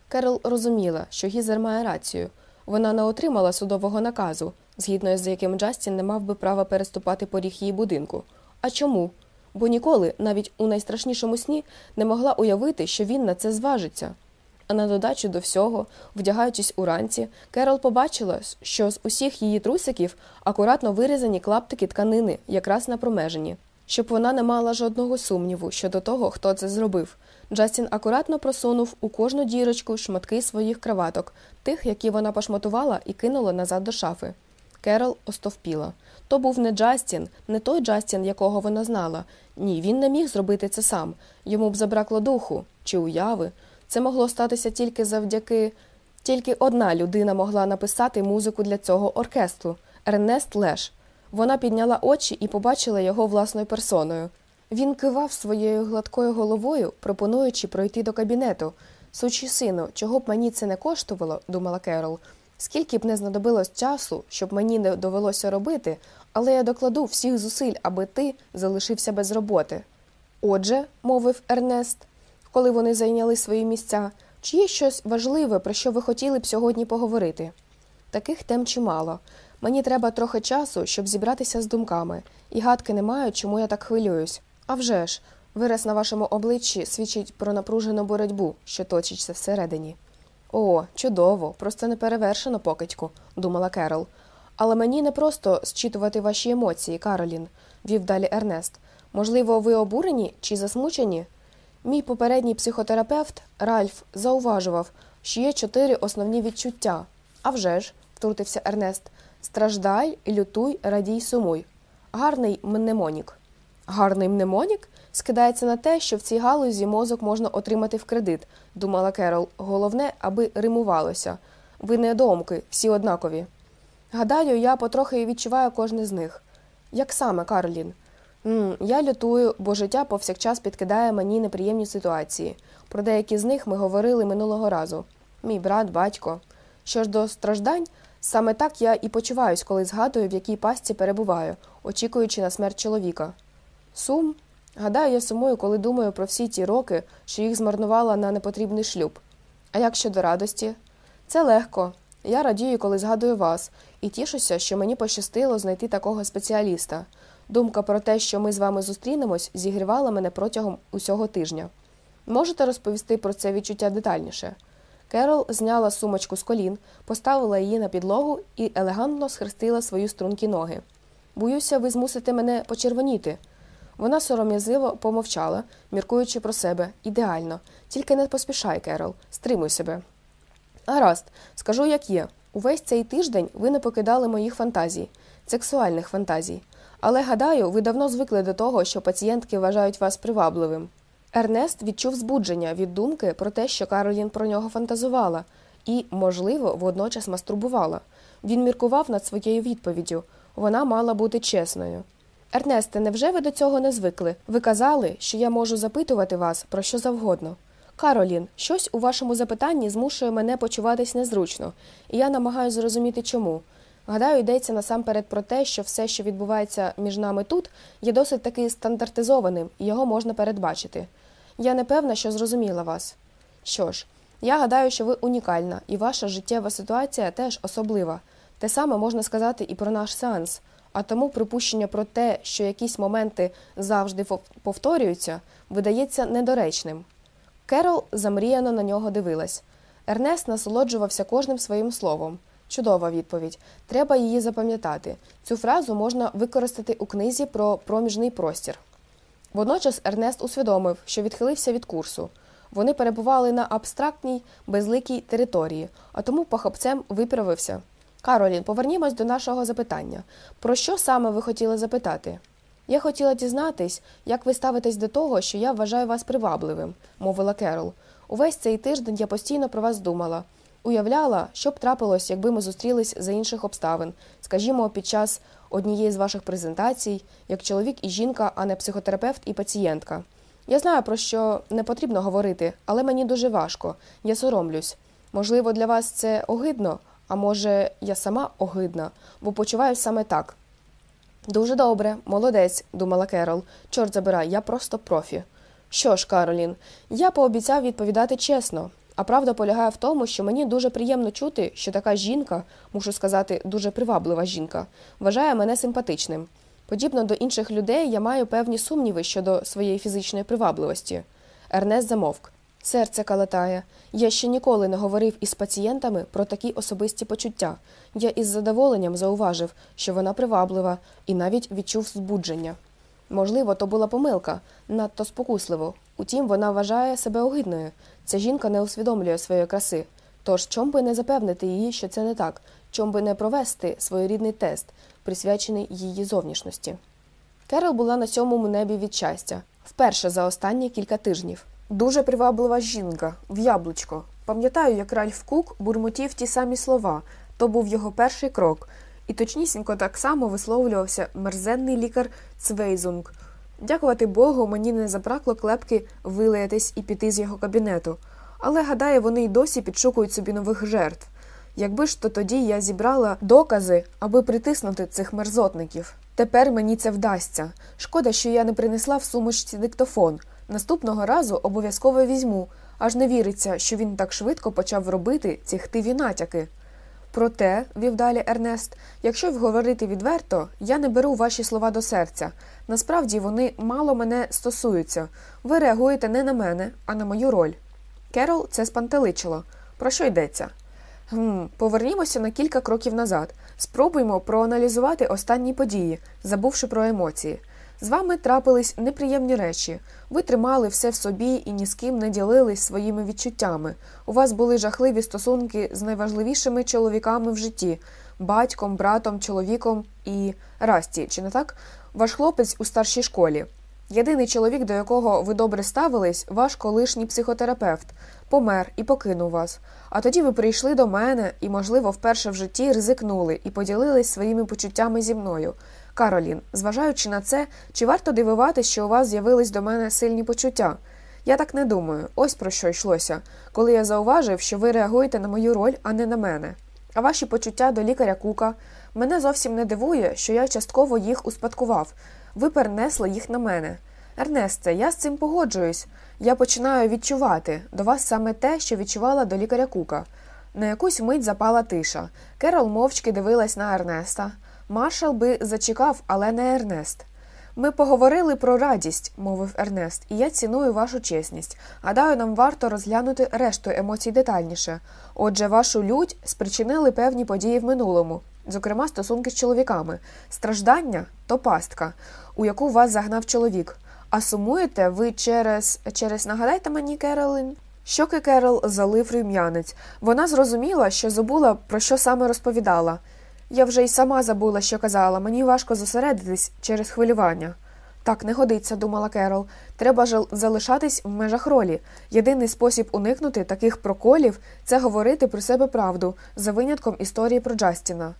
[SPEAKER 1] Керол розуміла, що Гізер має рацію. Вона не отримала судового наказу, згідно з яким Джастін не мав би права переступати поріг її будинку. А чому? бо ніколи, навіть у найстрашнішому сні, не могла уявити, що він на це зважиться. А на додачу до всього, вдягаючись уранці, Керол побачила, що з усіх її трусиків акуратно вирізані клаптики тканини, якраз на промежині. Щоб вона не мала жодного сумніву щодо того, хто це зробив. Джастін акуратно просунув у кожну дірочку шматки своїх краваток, тих, які вона пошматувала і кинула назад до шафи. Керол остовпіла. То був не Джастін, не той Джастін, якого вона знала. Ні, він не міг зробити це сам. Йому б забракло духу чи уяви. Це могло статися тільки завдяки. Тільки одна людина могла написати музику для цього оркестру Ернест Леш. Вона підняла очі і побачила його власною персоною. Він кивав своєю гладкою головою, пропонуючи пройти до кабінету. Сучі сину, чого б мені це не коштувало, думала Керол. Скільки б не знадобилось часу, щоб мені не довелося робити, але я докладу всіх зусиль, аби ти залишився без роботи. Отже, мовив Ернест, коли вони зайняли свої місця, чи є щось важливе, про що ви хотіли б сьогодні поговорити? Таких тем чимало. Мені треба трохи часу, щоб зібратися з думками, і гадки не немає, чому я так хвилююсь. А вже ж, вираз на вашому обличчі свідчить про напружену боротьбу, що точиться всередині. О, чудово, просто неперевершено покидьку, думала Керол. Але мені не просто зчитувати ваші емоції, Каролін, вів далі Ернест. Можливо, ви обурені чи засмучені? Мій попередній психотерапевт Ральф зауважував, що є чотири основні відчуття. «А вже ж», – втрутився Ернест, страждай, лютуй, радій, сумуй. Гарний мнемонік. Гарний мнемонік? скидається на те, що в цій галузі мозок можна отримати в кредит, думала Керол. Головне, аби римувалося. Ви не домки, всі однакові. Гадаю, я потрохи відчуваю кожне з них. Як саме, Карлін? М -м, я лютую, бо життя повсякчас підкидає мені неприємні ситуації. Про деякі з них ми говорили минулого разу. Мій брат, батько. Що ж до страждань, саме так я і почуваюсь, коли згадую, в якій пастці перебуваю, очікуючи на смерть чоловіка. Сум Гадаю, я сумую, коли думаю про всі ті роки, що їх змарнувала на непотрібний шлюб. А як щодо радості? Це легко. Я радію, коли згадую вас, і тішуся, що мені пощастило знайти такого спеціаліста. Думка про те, що ми з вами зустрінемось, зігрівала мене протягом усього тижня. Можете розповісти про це відчуття детальніше? Керол зняла сумочку з колін, поставила її на підлогу і елегантно схрестила свої струнки ноги. Боюся, ви змусите мене почервоніти. Вона сором'язливо помовчала, міркуючи про себе ідеально. Тільки не поспішай, Керол, стримуй себе. Гаразд, скажу, як є. Увесь цей тиждень ви не покидали моїх фантазій, сексуальних фантазій. Але гадаю, ви давно звикли до того, що пацієнтки вважають вас привабливим. Ернест відчув збудження від думки про те, що Каролін про нього фантазувала, і, можливо, водночас мастурбувала. Він міркував над своєю відповіддю вона мала бути чесною. Ернесте, невже ви до цього не звикли? Ви казали, що я можу запитувати вас про що завгодно. Каролін, щось у вашому запитанні змушує мене почуватись незручно, і я намагаюся зрозуміти чому. Гадаю, йдеться насамперед про те, що все, що відбувається між нами тут, є досить таки стандартизованим, і його можна передбачити. Я не певна, що зрозуміла вас. Що ж, я гадаю, що ви унікальна, і ваша життєва ситуація теж особлива. Те саме можна сказати і про наш сеанс. А тому припущення про те, що якісь моменти завжди повторюються, видається недоречним. Керол замріяно на нього дивилась. Ернест насолоджувався кожним своїм словом. Чудова відповідь. Треба її запам'ятати. Цю фразу можна використати у книзі про проміжний простір. Водночас Ернест усвідомив, що відхилився від курсу. Вони перебували на абстрактній, безликій території, а тому похопцем виправився. Каролін, повернімось до нашого запитання. Про що саме ви хотіли запитати? Я хотіла дізнатись, як ви ставитесь до того, що я вважаю вас привабливим, мовила Керол. Увесь цей тиждень я постійно про вас думала. Уявляла, що б трапилось, якби ми зустрілись за інших обставин, скажімо, під час однієї з ваших презентацій, як чоловік і жінка, а не психотерапевт і пацієнтка. Я знаю, про що не потрібно говорити, але мені дуже важко, я соромлюсь. Можливо, для вас це огидно, а може, я сама огидна, бо почуваю саме так. Дуже добре, молодець, думала Керол. Чорт забирай, я просто профі. Що ж, Каролін, я пообіцяв відповідати чесно, а правда полягає в тому, що мені дуже приємно чути, що така жінка, мушу сказати, дуже приваблива жінка, вважає мене симпатичним. Подібно до інших людей, я маю певні сумніви щодо своєї фізичної привабливості. Ернест замовк. Серце калатає. Я ще ніколи не говорив із пацієнтами про такі особисті почуття. Я із задоволенням зауважив, що вона приваблива, і навіть відчув збудження. Можливо, то була помилка, надто спокусливо. Утім, вона вважає себе огидною. Ця жінка не усвідомлює своєї краси. Тож чом би не запевнити її, що це не так, чом би не провести своєрідний тест, присвячений її зовнішності. Керол була на сьомому небі від щастя вперше за останні кілька тижнів. Дуже приваблива жінка в яблучко. Пам'ятаю, як Ральф Кук бурмотів ті самі слова, то був його перший крок, і точнісінько так само висловлювався мерзенний лікар Цвейзунг. Дякувати Богу, мені не забракло клепки вилаятись і піти з його кабінету. Але, гадаю, вони й досі підшукують собі нових жертв. Якби ж то тоді я зібрала докази, аби притиснути цих мерзотників. Тепер мені це вдасться. Шкода, що я не принесла в сумочці диктофон. Наступного разу обов'язково візьму, аж не віриться, що він так швидко почав робити ці хтиві натяки. Проте, вів далі Ернест, якщо говорити відверто, я не беру ваші слова до серця. Насправді вони мало мене стосуються. Ви реагуєте не на мене, а на мою роль. Керол це спантеличило. Про що йдеться? Гм, Повернімося на кілька кроків назад. Спробуймо проаналізувати останні події, забувши про емоції. З вами трапились неприємні речі. Ви тримали все в собі і ні з ким не ділились своїми відчуттями. У вас були жахливі стосунки з найважливішими чоловіками в житті батьком, братом, чоловіком і Расті, чи не так? Ваш хлопець у старшій школі. Єдиний чоловік, до якого ви добре ставились, ваш колишній психотерапевт, помер і покинув вас. А тоді ви прийшли до мене і, можливо, вперше в житті ризикнули і поділились своїми почуттями зі мною. Каролін, зважаючи на це, чи варто дивуватися, що у вас з'явились до мене сильні почуття? Я так не думаю, ось про що йшлося, коли я зауважив, що ви реагуєте на мою роль, а не на мене. А ваші почуття до лікаря Кука мене зовсім не дивує, що я частково їх успадкував. Ви перенесли їх на мене. Ернесте, я з цим погоджуюсь. Я починаю відчувати до вас саме те, що відчувала до лікаря Кука. На якусь мить запала тиша. Керол мовчки дивилась на Ернеста. Маршал би зачекав, але не Ернест. Ми поговорили про радість, мовив Ернест, і я ціную вашу чесність. Гадаю, нам варто розглянути решту емоцій детальніше. Отже, вашу лють спричинили певні події в минулому, зокрема, стосунки з чоловіками, страждання то пастка, у яку вас загнав чоловік. А сумуєте ви через через нагадайте мені, Керолин? Щоки Керол залив рум'янець. Вона зрозуміла, що забула, про що саме розповідала. Я вже й сама забула, що казала, мені важко зосередитись через хвилювання. Так не годиться, думала Керол. Треба ж залишатись в межах ролі. Єдиний спосіб уникнути таких проколів це говорити про себе правду, за винятком історії про Джастіна.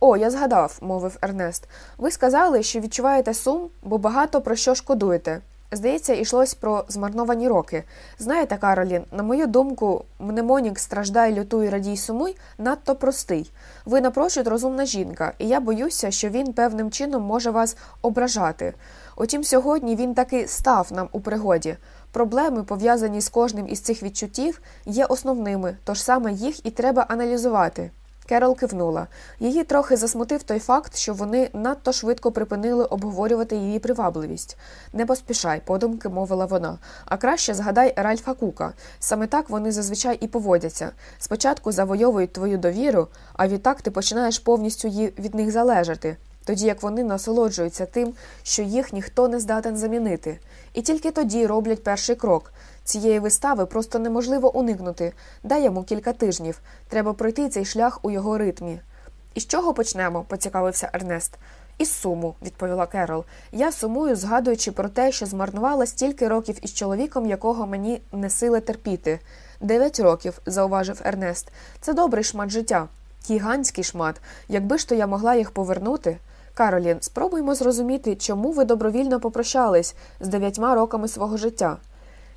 [SPEAKER 1] О, я згадав, мовив Ернест. Ви сказали, що відчуваєте сум, бо багато про що шкодуєте. Здається, йшлось про змарновані роки. Знаєте, Каролін, на мою думку, мнемонік страждай, лютуй, радій, сумуй надто простий. Ви напрочуд розумна жінка, і я боюся, що він певним чином може вас ображати. Утім, сьогодні він таки став нам у пригоді. Проблеми, пов'язані з кожним із цих відчуттів, є основними, тож саме їх і треба аналізувати. Керол кивнула. Її трохи засмутив той факт, що вони надто швидко припинили обговорювати її привабливість. Не поспішай, подумки мовила вона. А краще згадай Ральфа Кука. Саме так вони зазвичай і поводяться. Спочатку завойовують твою довіру, а відтак ти починаєш повністю від них залежати. Тоді як вони насолоджуються тим, що їх ніхто не здатен замінити, і тільки тоді роблять перший крок, Цієї вистави просто неможливо уникнути. Дай йому кілька тижнів. Треба пройти цей шлях у його ритмі. І з чого почнемо? поцікавився Ернест. Із суму, відповіла Керол. Я сумую, згадуючи про те, що змарнувала стільки років із чоловіком, якого мені не сили терпіти. Дев'ять років, зауважив Ернест. Це добрий шмат життя. Гігантський шмат. Якби ж то я могла їх повернути. Каролін, спробуймо зрозуміти, чому ви добровільно попрощались з дев'ятьма роками свого життя.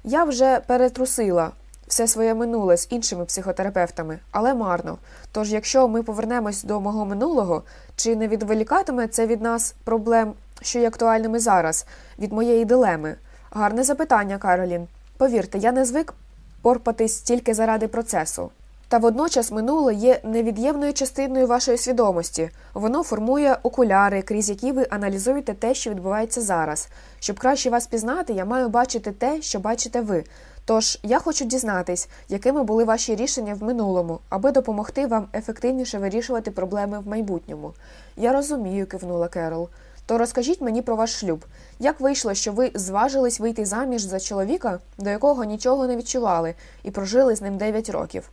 [SPEAKER 1] Я вже перетрусила все своє минуле з іншими психотерапевтами, але марно. Тож, якщо ми повернемось до мого минулого, чи не відволікатиме це від нас проблем, що є актуальними зараз, від моєї дилеми? Гарне запитання, Каролін. Повірте, я не звик порпатись тільки заради процесу. Та водночас минуле є невід'ємною частиною вашої свідомості. Воно формує окуляри, крізь які ви аналізуєте те, що відбувається зараз. Щоб краще вас пізнати, я маю бачити те, що бачите ви. Тож я хочу дізнатись, якими були ваші рішення в минулому, аби допомогти вам ефективніше вирішувати проблеми в майбутньому. Я розумію, кивнула Керол. То розкажіть мені про ваш шлюб. Як вийшло, що ви зважились вийти заміж за чоловіка, до якого нічого не відчували, і прожили з ним 9 років?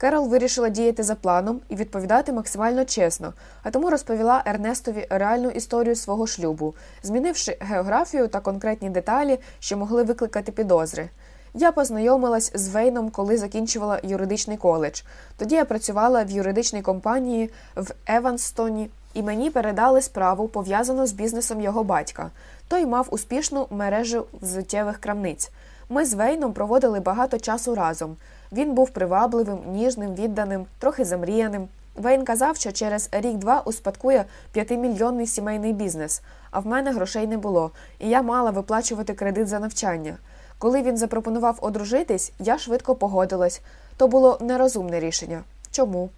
[SPEAKER 1] Керол вирішила діяти за планом і відповідати максимально чесно, а тому розповіла Ернестові реальну історію свого шлюбу, змінивши географію та конкретні деталі, що могли викликати підозри. Я познайомилась з Вейном, коли закінчувала юридичний коледж. Тоді я працювала в юридичній компанії в Еванстоні, і мені передали справу, пов'язану з бізнесом його батька. Той мав успішну мережу взуттєвих крамниць. Ми з Вейном проводили багато часу разом. Він був привабливим, ніжним, відданим, трохи замріяним. Вейн казав, що через рік-два успадкує п'ятимільйонний сімейний бізнес, а в мене грошей не було, і я мала виплачувати кредит за навчання. Коли він запропонував одружитись, я швидко погодилась. То було нерозумне рішення. Чому?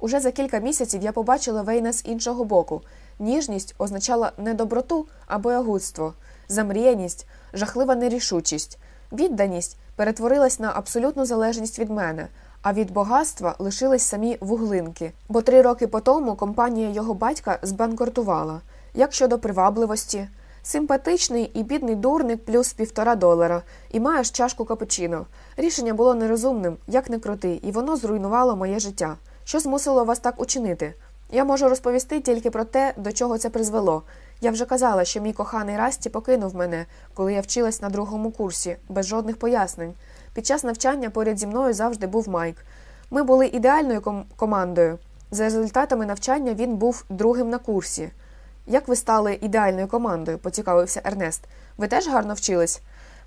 [SPEAKER 1] Уже за кілька місяців я побачила Вейна з іншого боку. Ніжність означала не доброту, а боягудство, замріяність, жахлива нерішучість, відданість перетворилась на абсолютну залежність від мене, а від богатства лишились самі вуглинки. Бо три роки по тому компанія його батька збанкортувала. Як щодо привабливості, симпатичний і бідний дурник плюс півтора долара, і маєш чашку капучино. Рішення було нерозумним, як не крути, і воно зруйнувало моє життя. Що змусило вас так учинити? Я можу розповісти тільки про те, до чого це призвело. Я вже казала, що мій коханий Расті покинув мене, коли я вчилась на другому курсі, без жодних пояснень. Під час навчання поряд зі мною завжди був Майк. Ми були ідеальною ком командою. За результатами навчання він був другим на курсі. Як ви стали ідеальною командою? поцікавився Ернест. Ви теж гарно вчились?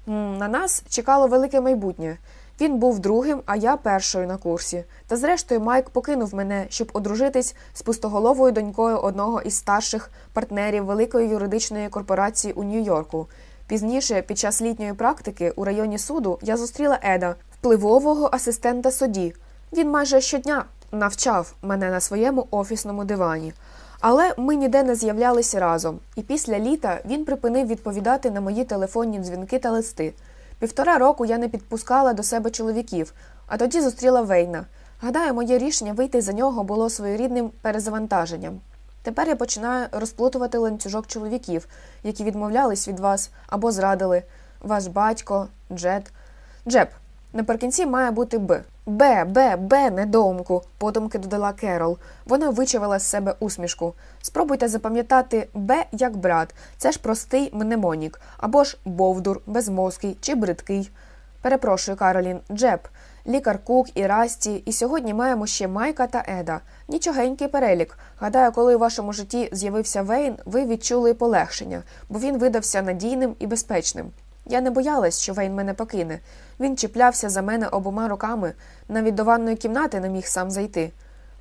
[SPEAKER 1] На нас чекало велике майбутнє. Він був другим, а я першою на курсі. Та зрештою Майк покинув мене, щоб одружитись з пустоголовою донькою одного із старших партнерів великої юридичної корпорації у Нью-Йорку. Пізніше, під час літньої практики, у районі суду я зустріла Еда, впливового асистента суді. Він майже щодня навчав мене на своєму офісному дивані. Але ми ніде не з'являлися разом, і після літа він припинив відповідати на мої телефонні дзвінки та листи. Півтора року я не підпускала до себе чоловіків, а тоді зустріла Вейна. Гадаю, моє рішення вийти за нього було своєрідним перезавантаженням. Тепер я починаю розплутувати ланцюжок чоловіків, які відмовлялись від вас або зрадили. Ваш батько, Джет. Джеб. Наприкінці має бути Б. Бе, бе, бе, недоумку, подумки додала Керол. Вона вичавила з себе усмішку. Спробуйте запам'ятати Бе як брат, це ж простий мнемонік, або ж бовдур, безмозкий чи бридкий. Перепрошую, Каролін, Джеб, лікар Кук і Расті, і сьогодні маємо ще Майка та Еда. Нічогенький перелік. Гадаю, коли у вашому житті з'явився Вейн, ви відчули полегшення, бо він видався надійним і безпечним. Я не боялась, що Вейн мене покине. Він чіплявся за мене обома руками, навіть до ванної кімнати не міг сам зайти.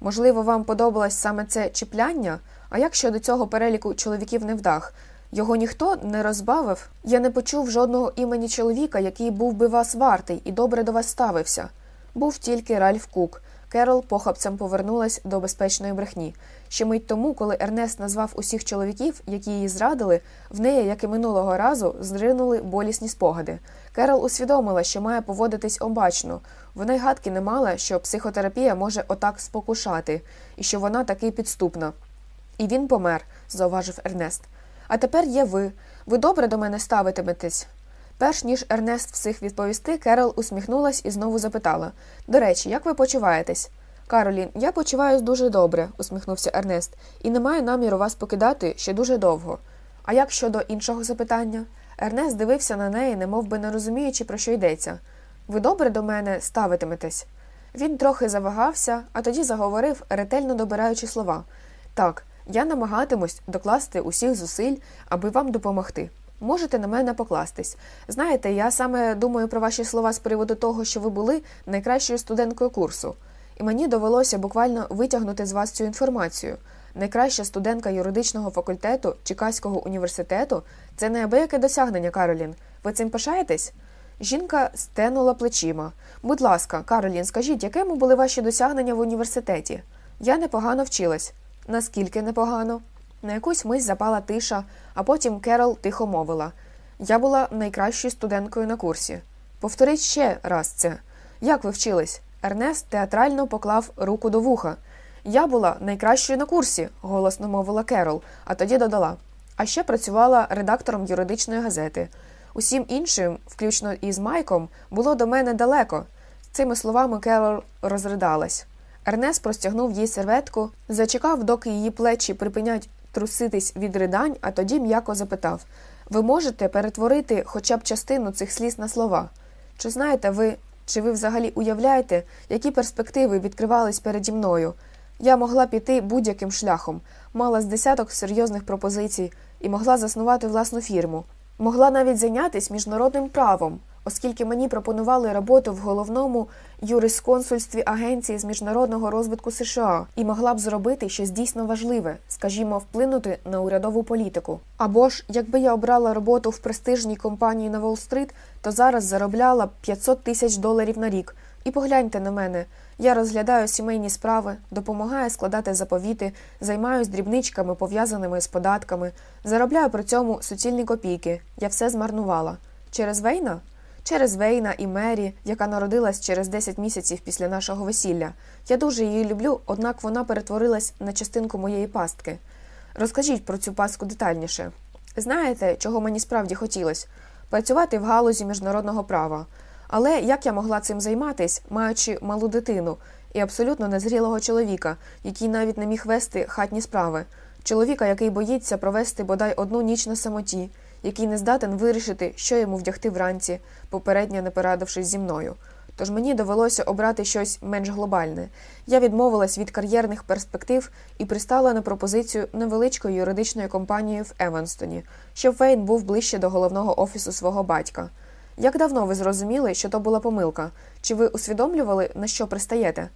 [SPEAKER 1] Можливо, вам подобалось саме це чіпляння, а як щодо цього переліку чоловіків невдах? Його ніхто не розбавив. Я не почув жодного імені чоловіка, який був би вас вартий і добре до вас ставився. Був тільки Ральф Кук. Керол похапцем повернулась до безпечної брехні. Ще мить тому, коли Ернест назвав усіх чоловіків, які її зрадили, в неї, як і минулого разу, зринули болісні спогади. Керол усвідомила, що має поводитись обачно. Вона й гадки не мала, що психотерапія може отак спокушати, і що вона таки підступна. І він помер, зауважив Ернест. А тепер є ви. Ви добре до мене ставитиметесь. Перш ніж Ернест всіх відповісти, Керол усміхнулась і знову запитала До речі, як ви почуваєтесь? Каролін, я почуваюсь дуже добре, усміхнувся Ернест, і не маю наміру вас покидати ще дуже довго. А як щодо іншого запитання? Ернест дивився на неї, немов би не розуміючи, про що йдеться. Ви добре до мене ставитиметесь? Він трохи завагався, а тоді заговорив, ретельно добираючи слова. Так, я намагатимусь докласти усіх зусиль, аби вам допомогти. Можете на мене покластись. Знаєте, я саме думаю про ваші слова з приводу того, що ви були найкращою студенткою курсу і мені довелося буквально витягнути з вас цю інформацію. Найкраща студентка юридичного факультету Чикаського університету це неабияке досягнення, Каролін. Ви цим пишаєтесь? Жінка стенула плечима. Будь ласка, Каролін, скажіть, якими були ваші досягнення в університеті? Я непогано вчилась. Наскільки непогано? На якусь мись запала тиша, а потім Керол тихо мовила. Я була найкращою студенткою на курсі. Повторіть ще раз це. Як ви вчились? Ернест театрально поклав руку до вуха. Я була найкращою на курсі, голосно мовила Керол, а тоді додала. А ще працювала редактором юридичної газети. Усім іншим, включно із Майком, було до мене далеко. Цими словами Керол розридалась. Ернест простягнув їй серветку, зачекав, доки її плечі припинять труситись від ридань, а тоді м'яко запитав: Ви можете перетворити хоча б частину цих сліз на слова? Чи знаєте ви, чи ви взагалі уявляєте, які перспективи відкривались переді мною? Я могла піти будь-яким шляхом, мала з десяток серйозних пропозицій і могла заснувати власну фірму, могла навіть зайнятися міжнародним правом оскільки мені пропонували роботу в головному юрисконсульстві Агенції з міжнародного розвитку США і могла б зробити щось дійсно важливе, скажімо, вплинути на урядову політику. Або ж, якби я обрала роботу в престижній компанії на Уолл-стріт, то зараз заробляла б 500 тисяч доларів на рік. І погляньте на мене. Я розглядаю сімейні справи, допомагаю складати заповіти, займаюсь дрібничками, пов'язаними з податками, заробляю при цьому суцільні копійки. Я все змарнувала. Через Вейна? через Вейна і Мері, яка народилась через 10 місяців після нашого весілля. Я дуже її люблю, однак вона перетворилась на частинку моєї пастки. Розкажіть про цю пастку детальніше. Знаєте, чого мені справді хотілося? Працювати в галузі міжнародного права. Але як я могла цим займатись, маючи малу дитину і абсолютно незрілого чоловіка, який навіть не міг вести хатні справи, чоловіка, який боїться провести бодай одну ніч на самоті який не здатен вирішити, що йому вдягти вранці, попередньо не порадившись зі мною. Тож мені довелося обрати щось менш глобальне. Я відмовилась від кар'єрних перспектив і пристала на пропозицію невеличкої юридичної компанії в Еванстоні, щоб Вейн був ближче до головного офісу свого батька. Як давно ви зрозуміли, що то була помилка? Чи ви усвідомлювали, на що пристаєте?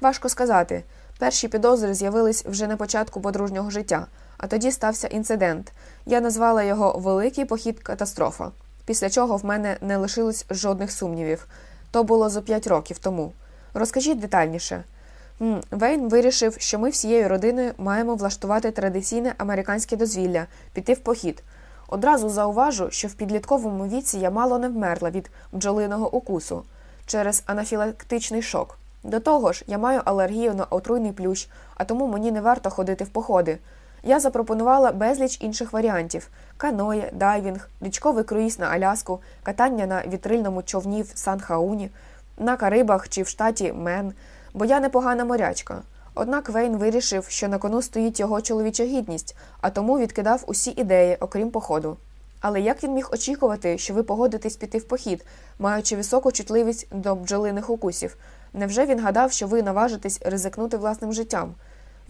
[SPEAKER 1] Важко сказати. Перші підозри з'явились вже на початку подружнього життя. А тоді стався інцидент. Я назвала його Великий похід катастрофа, після чого в мене не лишилось жодних сумнівів. То було за п'ять років тому. Розкажіть детальніше. Вейн вирішив, що ми всією родиною маємо влаштувати традиційне американське дозвілля, піти в похід. Одразу зауважу, що в підлітковому віці я мало не вмерла від бджолиного укусу через анафілактичний шок. До того ж, я маю алергію на отруйний плющ, а тому мені не варто ходити в походи. Я запропонувала безліч інших варіантів: каноє, дайвінг, річковий круїз на Аляску, катання на вітрильному човні в Сан-Хауні, на Карибах чи в штаті Мен, бо я непогана морячка. Однак Вейн вирішив, що на кону стоїть його чоловіча гідність, а тому відкидав усі ідеї, окрім походу. Але як він міг очікувати, що ви погодитесь піти в похід, маючи високу чутливість до бджолиних укусів? Невже він гадав, що ви наважитесь ризикнути власним життям?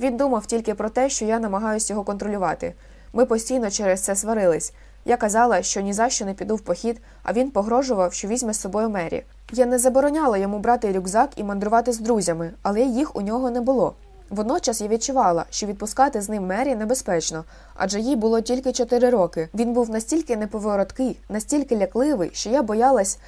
[SPEAKER 1] Він думав тільки про те, що я намагаюся його контролювати. Ми постійно через це сварились. Я казала, що ні за що не піду в похід, а він погрожував, що візьме з собою мері. Я не забороняла йому брати рюкзак і мандрувати з друзями, але їх у нього не було. Водночас я відчувала, що відпускати з ним мері небезпечно, адже їй було тільки 4 роки. Він був настільки неповороткий, настільки лякливий, що я боялась,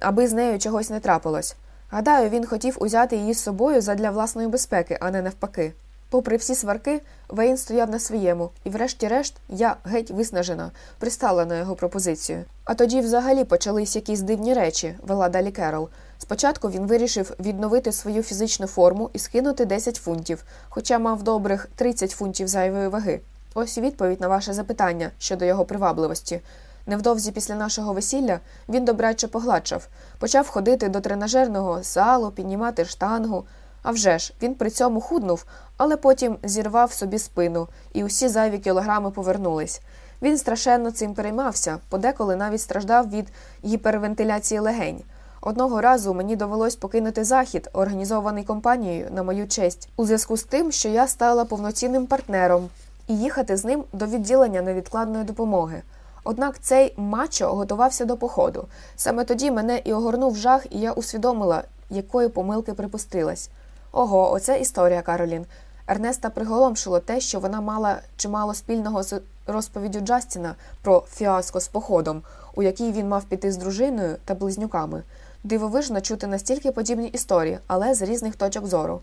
[SPEAKER 1] аби з нею чогось не трапилось. Гадаю, він хотів узяти її з собою задля власної безпеки, а не навпаки. Попри всі сварки, Вейн стояв на своєму, і, врешті-решт, я геть виснажена, пристала на його пропозицію. А тоді взагалі почались якісь дивні речі, вела далі Керол. Спочатку він вирішив відновити свою фізичну форму і скинути 10 фунтів, хоча мав добрих 30 фунтів зайвої ваги. Ось відповідь на ваше запитання щодо його привабливості. Невдовзі після нашого весілля він добряче погладшав, почав ходити до тренажерного залу, піднімати штангу. А вже ж, він при цьому худнув, але потім зірвав собі спину, і усі зайві кілограми повернулись. Він страшенно цим переймався, подеколи навіть страждав від гіпервентиляції легень. Одного разу мені довелось покинути захід, організований компанією на мою честь, у зв'язку з тим, що я стала повноцінним партнером, і їхати з ним до відділення невідкладної допомоги. Однак цей мачо готувався до походу. Саме тоді мене і огорнув жах, і я усвідомила, якої помилки припустилась. Ого, оце історія, Каролін. Ернеста приголомшило те, що вона мала чимало спільного з розповіддю Джастіна про фіаско з походом, у який він мав піти з дружиною та близнюками. Дивовижно чути настільки подібні історії, але з різних точок зору.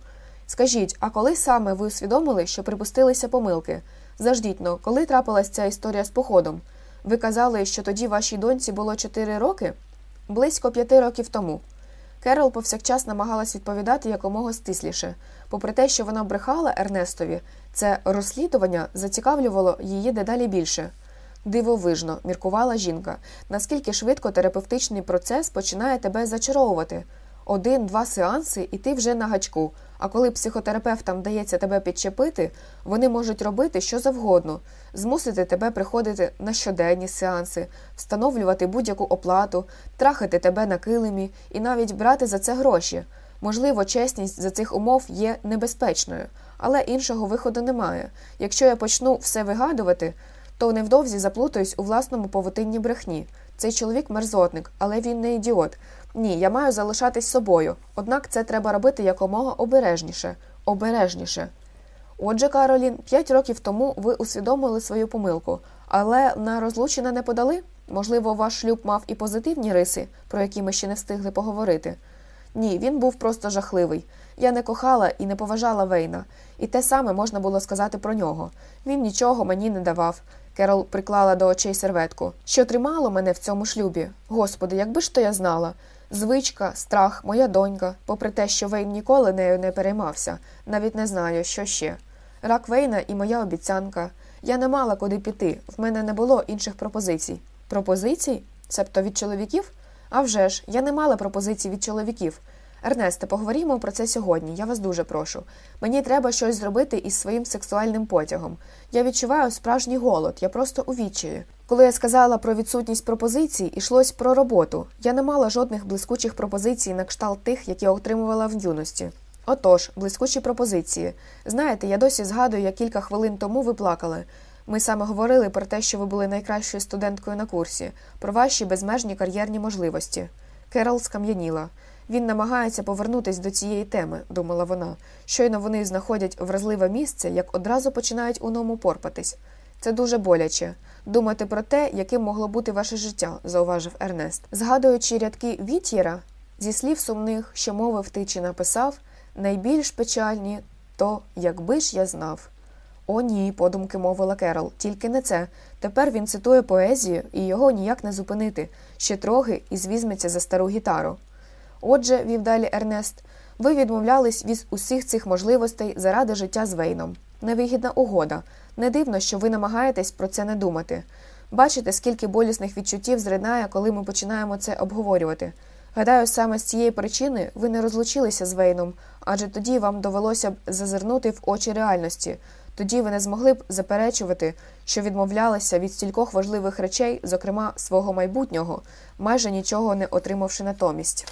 [SPEAKER 1] Скажіть, а коли саме ви усвідомили, що припустилися помилки? Заждіть-но, ну, коли трапилася ця історія з походом? Ви казали, що тоді вашій доньці було 4 роки? Близько 5 років тому. Керол повсякчас намагалась відповідати якомога стисліше. Попри те, що вона брехала Ернестові, це розслідування зацікавлювало її дедалі більше. Дивовижно, міркувала жінка, наскільки швидко терапевтичний процес починає тебе зачаровувати один-два сеанси, і ти вже на гачку. А коли психотерапевтам вдається тебе підчепити, вони можуть робити що завгодно, змусити тебе приходити на щоденні сеанси, встановлювати будь-яку оплату, трахати тебе на килимі і навіть брати за це гроші. Можливо, чесність за цих умов є небезпечною, але іншого виходу немає. Якщо я почну все вигадувати, то невдовзі заплутаюсь у власному повутинні брехні. Цей чоловік мерзотник, але він не ідіот. Ні, я маю залишатись собою, однак це треба робити якомога обережніше, обережніше. Отже, Каролін, п'ять років тому ви усвідомили свою помилку, але на розлучення не подали? Можливо, ваш шлюб мав і позитивні риси, про які ми ще не встигли поговорити. Ні, він був просто жахливий. Я не кохала і не поважала Вейна, і те саме можна було сказати про нього. Він нічого мені не давав. Керол приклала до очей серветку, що тримало мене в цьому шлюбі. Господи, якби ж то я знала. Звичка, страх, моя донька, попри те, що Вейн ніколи нею не переймався, навіть не знаю, що ще. Рак Вейна і моя обіцянка. Я не мала куди піти, в мене не було інших пропозицій. Пропозицій? Себто від чоловіків? А вже ж, я не мала пропозицій від чоловіків. Ернесте, поговоримо про це сьогодні, я вас дуже прошу. Мені треба щось зробити із своїм сексуальним потягом. Я відчуваю справжній голод, я просто увічую. Коли я сказала про відсутність пропозицій, ішлось про роботу. Я не мала жодних блискучих пропозицій на кшталт тих, які отримувала в юності. Отож, блискучі пропозиції. Знаєте, я досі згадую, як кілька хвилин тому ви плакали. Ми саме говорили про те, що ви були найкращою студенткою на курсі, про ваші безмежні кар'єрні можливості. Керол скам'яніла. Він намагається повернутися до цієї теми, думала вона. Щойно вони знаходять вразливе місце, як одразу починають у ньому порпатись. Це дуже боляче. Думати про те, яким могло бути ваше життя, зауважив Ернест. Згадуючи рядки Віт'єра, зі слів сумних, що мовив ти чи написав, найбільш печальні то якби ж я знав. О, ні, подумки мовила Керол, тільки не це. Тепер він цитує поезію і його ніяк не зупинити, ще трохи і звізметься за стару гітару. Отже, вів далі Ернест, ви відмовлялись від усіх цих можливостей заради життя з Вейном. Невигідна угода. Не дивно, що ви намагаєтесь про це не думати. Бачите, скільки болісних відчуттів зринає, коли ми починаємо це обговорювати. Гадаю, саме з цієї причини ви не розлучилися з Вейном, адже тоді вам довелося б зазирнути в очі реальності. Тоді ви не змогли б заперечувати, що відмовлялися від стількох важливих речей, зокрема свого майбутнього, майже нічого не отримавши натомість.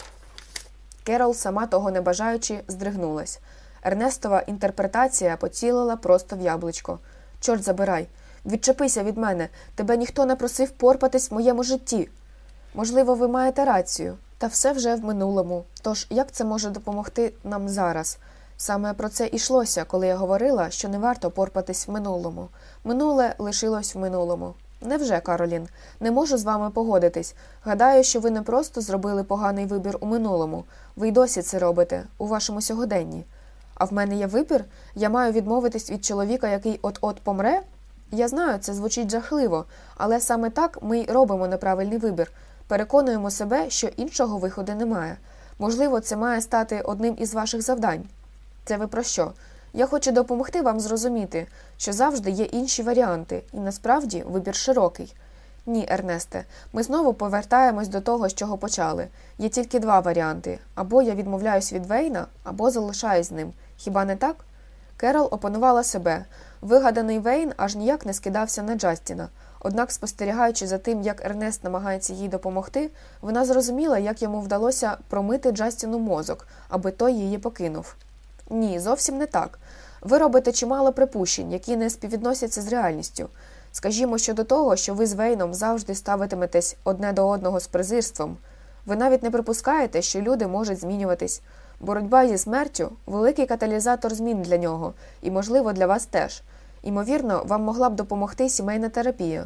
[SPEAKER 1] Керол, сама того не бажаючи, здригнулась. Ернестова інтерпретація поцілила просто в яблучко. Чорт забирай, відчепися від мене, тебе ніхто не просив порпатись в моєму житті. Можливо, ви маєте рацію, та все вже в минулому. Тож як це може допомогти нам зараз? Саме про це йшлося, коли я говорила, що не варто порпатись в минулому. Минуле лишилось в минулому. Невже, Каролін, не можу з вами погодитись. Гадаю, що ви не просто зробили поганий вибір у минулому. Ви й досі це робите, у вашому сьогоденні. А в мене є вибір? Я маю відмовитись від чоловіка, який от-от помре? Я знаю, це звучить жахливо, але саме так ми й робимо неправильний вибір. Переконуємо себе, що іншого виходу немає. Можливо, це має стати одним із ваших завдань. Це ви про що? Я хочу допомогти вам зрозуміти, що завжди є інші варіанти, і насправді вибір широкий. Ні, Ернесте, ми знову повертаємось до того, з чого почали. Є тільки два варіанти або я відмовляюсь від Вейна, або залишаюсь з ним. Хіба не так? Керол опанувала себе. Вигаданий Вейн аж ніяк не скидався на Джастіна. Однак, спостерігаючи за тим, як Ернест намагається їй допомогти, вона зрозуміла, як йому вдалося промити Джастіну мозок, аби той її покинув. Ні, зовсім не так. Ви робите чимало припущень, які не співвідносяться з реальністю. Скажімо, щодо того, що ви з Вейном завжди ставитиметесь одне до одного з презирством. Ви навіть не припускаєте, що люди можуть змінюватись. Боротьба зі смертю великий каталізатор змін для нього, і, можливо, для вас теж. Імовірно, вам могла б допомогти сімейна терапія.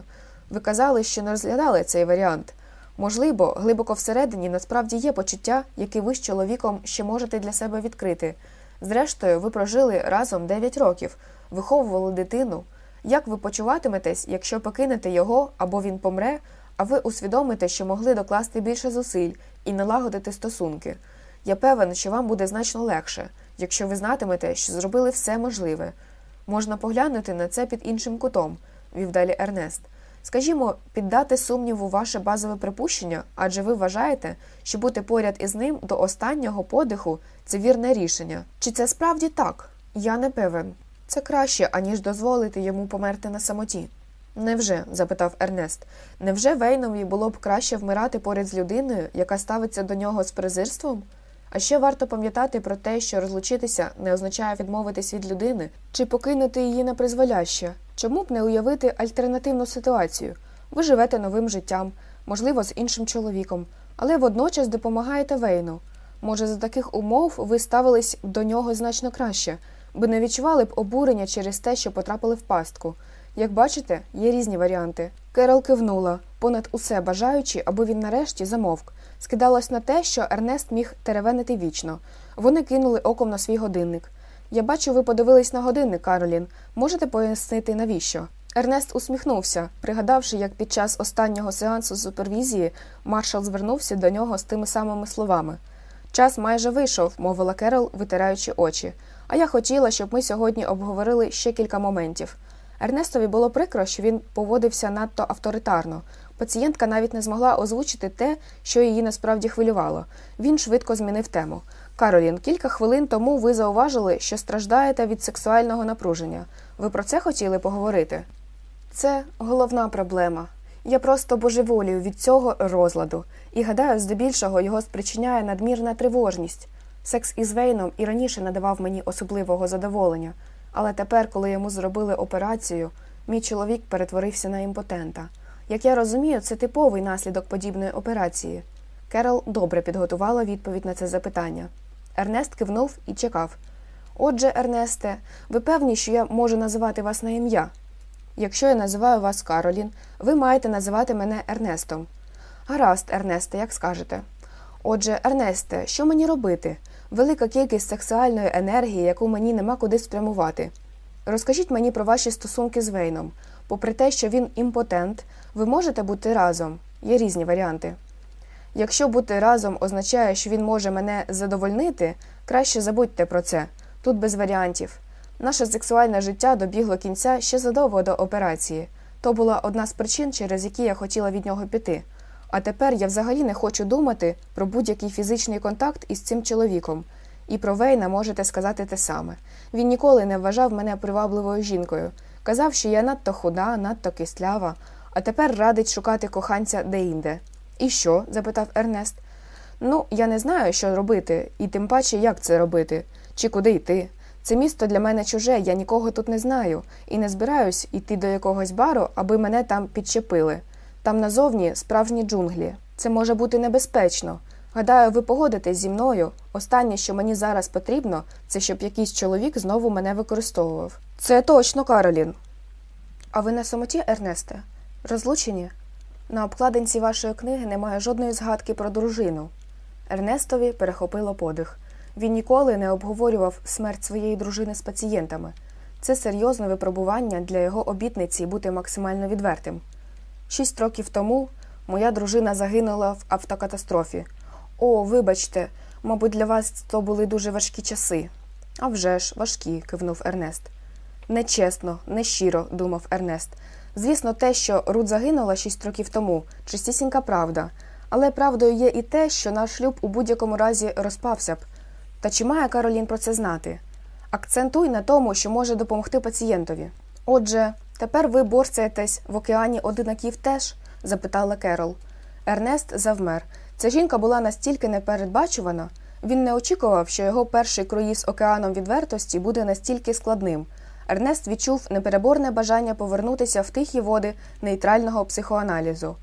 [SPEAKER 1] Ви казали, що не розглядали цей варіант. Можливо, глибоко всередині насправді є почуття, які ви з чоловіком ще можете для себе відкрити. Зрештою, ви прожили разом 9 років, виховували дитину. Як ви почуватиметесь, якщо покинете його або він помре, а ви усвідомите, що могли докласти більше зусиль і налагодити стосунки? Я певен, що вам буде значно легше, якщо ви знатимете, що зробили все можливе. Можна поглянути на це під іншим кутом, вів далі Ернест. Скажімо, піддати сумніву ваше базове припущення, адже ви вважаєте, що бути поряд із ним до останнього подиху це вірне рішення. Чи це справді так? Я не певен. Це краще, аніж дозволити йому померти на самоті. Невже? запитав Ернест. Невже Вейнові було б краще вмирати поряд з людиною, яка ставиться до нього з презирством? А ще варто пам'ятати про те, що розлучитися не означає відмовитись від людини чи покинути її на призволяще. Чому б не уявити альтернативну ситуацію? Ви живете новим життям, можливо, з іншим чоловіком, але водночас допомагаєте Вейну. Може, за таких умов ви ставились до нього значно краще, бо не відчували б обурення через те, що потрапили в пастку. Як бачите, є різні варіанти. Керол кивнула, понад усе бажаючи, аби він нарешті замовк. Скидалось на те, що Ернест міг теревенити вічно. Вони кинули оком на свій годинник. Я бачу, ви подивились на годинник, Каролін. Можете пояснити, навіщо? Ернест усміхнувся, пригадавши, як під час останнього сеансу супервізії маршал звернувся до нього з тими самими словами. Час майже вийшов, мовила Керол, витираючи очі. А я хотіла, щоб ми сьогодні обговорили ще кілька моментів. Ернестові було прикро, що він поводився надто авторитарно. Пацієнтка навіть не змогла озвучити те, що її насправді хвилювало. Він швидко змінив тему. Каролін, кілька хвилин тому ви зауважили, що страждаєте від сексуального напруження. Ви про це хотіли поговорити? Це головна проблема. Я просто божеволію від цього розладу і гадаю, здебільшого його спричиняє надмірна тривожність. Секс із Вейном і раніше надавав мені особливого задоволення, але тепер, коли йому зробили операцію, мій чоловік перетворився на імпотента. Як я розумію, це типовий наслідок подібної операції. Керол добре підготувала відповідь на це запитання. Ернест кивнув і чекав. Отже, Ернесте, ви певні, що я можу називати вас на ім'я? Якщо я називаю вас Каролін, ви маєте називати мене Ернестом. Гаразд, Ернесте, як скажете. Отже, Ернесте, що мені робити? Велика кількість сексуальної енергії, яку мені нема куди спрямувати. Розкажіть мені про ваші стосунки з Вейном. Попри те, що він імпотент, ви можете бути разом. Є різні варіанти. Якщо бути разом означає, що він може мене задовольнити, краще забудьте про це тут без варіантів. Наше сексуальне життя добігло кінця ще задовго до операції. То була одна з причин, через які я хотіла від нього піти. А тепер я взагалі не хочу думати про будь-який фізичний контакт із цим чоловіком. І про Вейна можете сказати те саме. Він ніколи не вважав мене привабливою жінкою. Казав, що я надто худа, надто кислява, а тепер радить шукати коханця деінде. І що? запитав Ернест. Ну, я не знаю, що робити, і тим паче, як це робити, чи куди йти. Це місто для мене чуже, я нікого тут не знаю, і не збираюсь йти до якогось бару, аби мене там підчепили. Там назовні справжні джунглі. Це може бути небезпечно. Гадаю, ви погодитесь зі мною. Останнє, що мені зараз потрібно, це щоб якийсь чоловік знову мене використовував. Це точно, Каролін. А ви на самоті, Ернесте? Розлучені? На обкладинці вашої книги немає жодної згадки про дружину. Ернестові перехопило подих. Він ніколи не обговорював смерть своєї дружини з пацієнтами. Це серйозне випробування для його обітниці бути максимально відвертим. Шість років тому моя дружина загинула в автокатастрофі. О, вибачте, мабуть, для вас то були дуже важкі часи. «А вже ж, важкі, кивнув Ернест. Нечесно, нещиро, думав Ернест, Звісно, те, що Рут загинула 6 років тому, чистісінька правда. Але правдою є і те, що наш шлюб у будь-якому разі розпався б. Та чи має Каролін про це знати? Акцентуй на тому, що може допомогти пацієнтові. Отже, тепер ви борцяєтесь в океані одинаків теж? запитала Керол. Ернест завмер. Ця жінка була настільки непередбачувана, він не очікував, що його перший круїз океаном відвертості буде настільки складним. Ернест відчув непереборне бажання повернутися в тихі води нейтрального психоаналізу.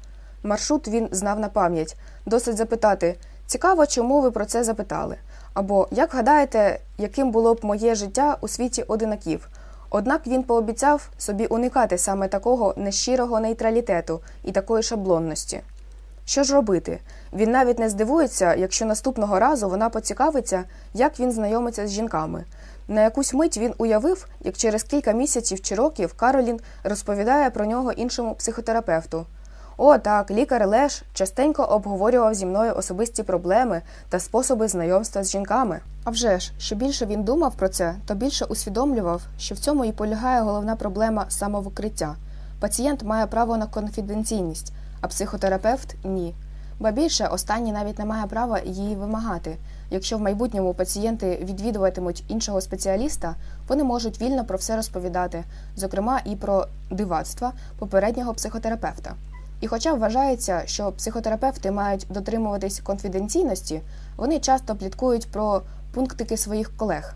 [SPEAKER 1] Маршрут він знав на пам'ять, досить запитати цікаво, чому ви про це запитали. Або як гадаєте, яким було б моє життя у світі одинаків. Однак він пообіцяв собі уникати саме такого нещирого нейтралітету і такої шаблонності. Що ж робити? Він навіть не здивується, якщо наступного разу вона поцікавиться, як він знайомиться з жінками. На якусь мить він уявив, як через кілька місяців чи років Каролін розповідає про нього іншому психотерапевту. О, так, лікар Леш частенько обговорював зі мною особисті проблеми та способи знайомства з жінками. А вже ж, що більше він думав про це, то більше усвідомлював, що в цьому і полягає головна проблема самовикриття. Пацієнт має право на конфіденційність, а психотерапевт ні. Ба більше останній навіть не має права її вимагати. Якщо в майбутньому пацієнти відвідуватимуть іншого спеціаліста, вони можуть вільно про все розповідати, зокрема і про дивацтва попереднього психотерапевта. І, хоча вважається, що психотерапевти мають дотримуватись конфіденційності, вони часто пліткують про пунктики своїх колег.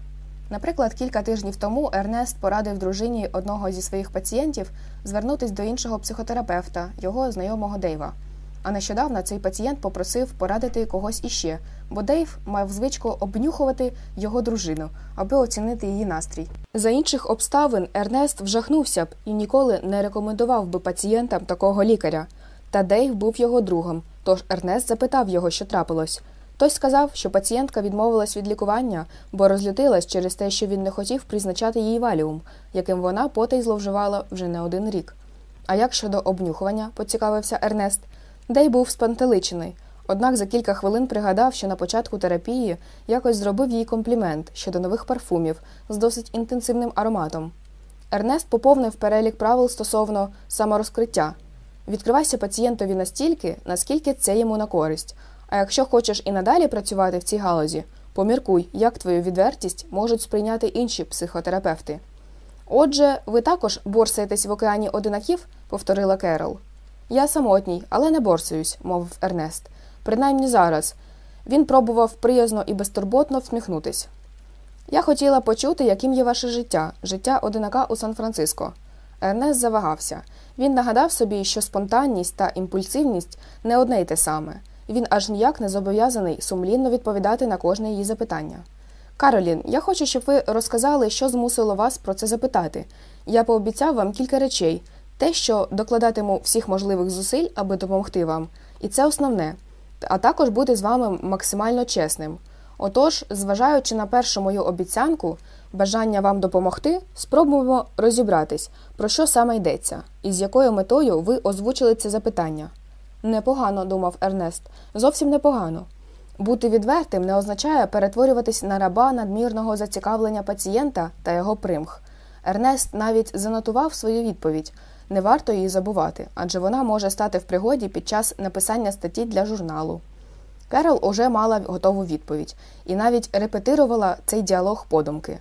[SPEAKER 1] Наприклад, кілька тижнів тому Ернест порадив дружині одного зі своїх пацієнтів звернутися до іншого психотерапевта, його знайомого Дейва. А нещодавно цей пацієнт попросив порадити когось іще, бо Дейв мав звичку обнюхувати його дружину, аби оцінити її настрій. За інших обставин Ернест вжахнувся б і ніколи не рекомендував би пацієнтам такого лікаря. Та Дейв був його другом, тож Ернест запитав його, що трапилось. Той сказав, що пацієнтка відмовилась від лікування, бо розлютилась через те, що він не хотів призначати їй валіум, яким вона потай зловживала вже не один рік. А як щодо обнюхування, поцікавився Ернест. Дей був спантеличений, однак за кілька хвилин пригадав, що на початку терапії якось зробив їй комплімент щодо нових парфумів з досить інтенсивним ароматом. Ернест поповнив перелік правил стосовно саморозкриття відкривайся пацієнтові настільки, наскільки це йому на користь. А якщо хочеш і надалі працювати в цій галузі, поміркуй, як твою відвертість можуть сприйняти інші психотерапевти. Отже, ви також борсаєтесь в океані одинаків, повторила Керол. Я самотній, але не борсуюсь, мовив Ернест. Принаймні зараз. Він пробував приязно і безтурботно всміхнутись. Я хотіла почути, яким є ваше життя, життя одинака у Сан-Франциско. Ернест завагався. Він нагадав собі, що спонтанність та імпульсивність не одне й те саме. Він аж ніяк не зобов'язаний сумлінно відповідати на кожне її запитання. Каролін, я хочу, щоб ви розказали, що змусило вас про це запитати. Я пообіцяв вам кілька речей, те, що докладатиму всіх можливих зусиль, аби допомогти вам, і це основне, а також бути з вами максимально чесним. Отож, зважаючи на першу мою обіцянку, бажання вам допомогти, спробуємо розібратись, про що саме йдеться, і з якою метою ви озвучили це запитання. Непогано, думав Ернест, зовсім непогано. Бути відвертим не означає перетворюватись на раба надмірного зацікавлення пацієнта та його примх. Ернест навіть занотував свою відповідь, не варто її забувати, адже вона може стати в пригоді під час написання статті для журналу. Керол уже мала готову відповідь і навіть репетирувала цей діалог подумки.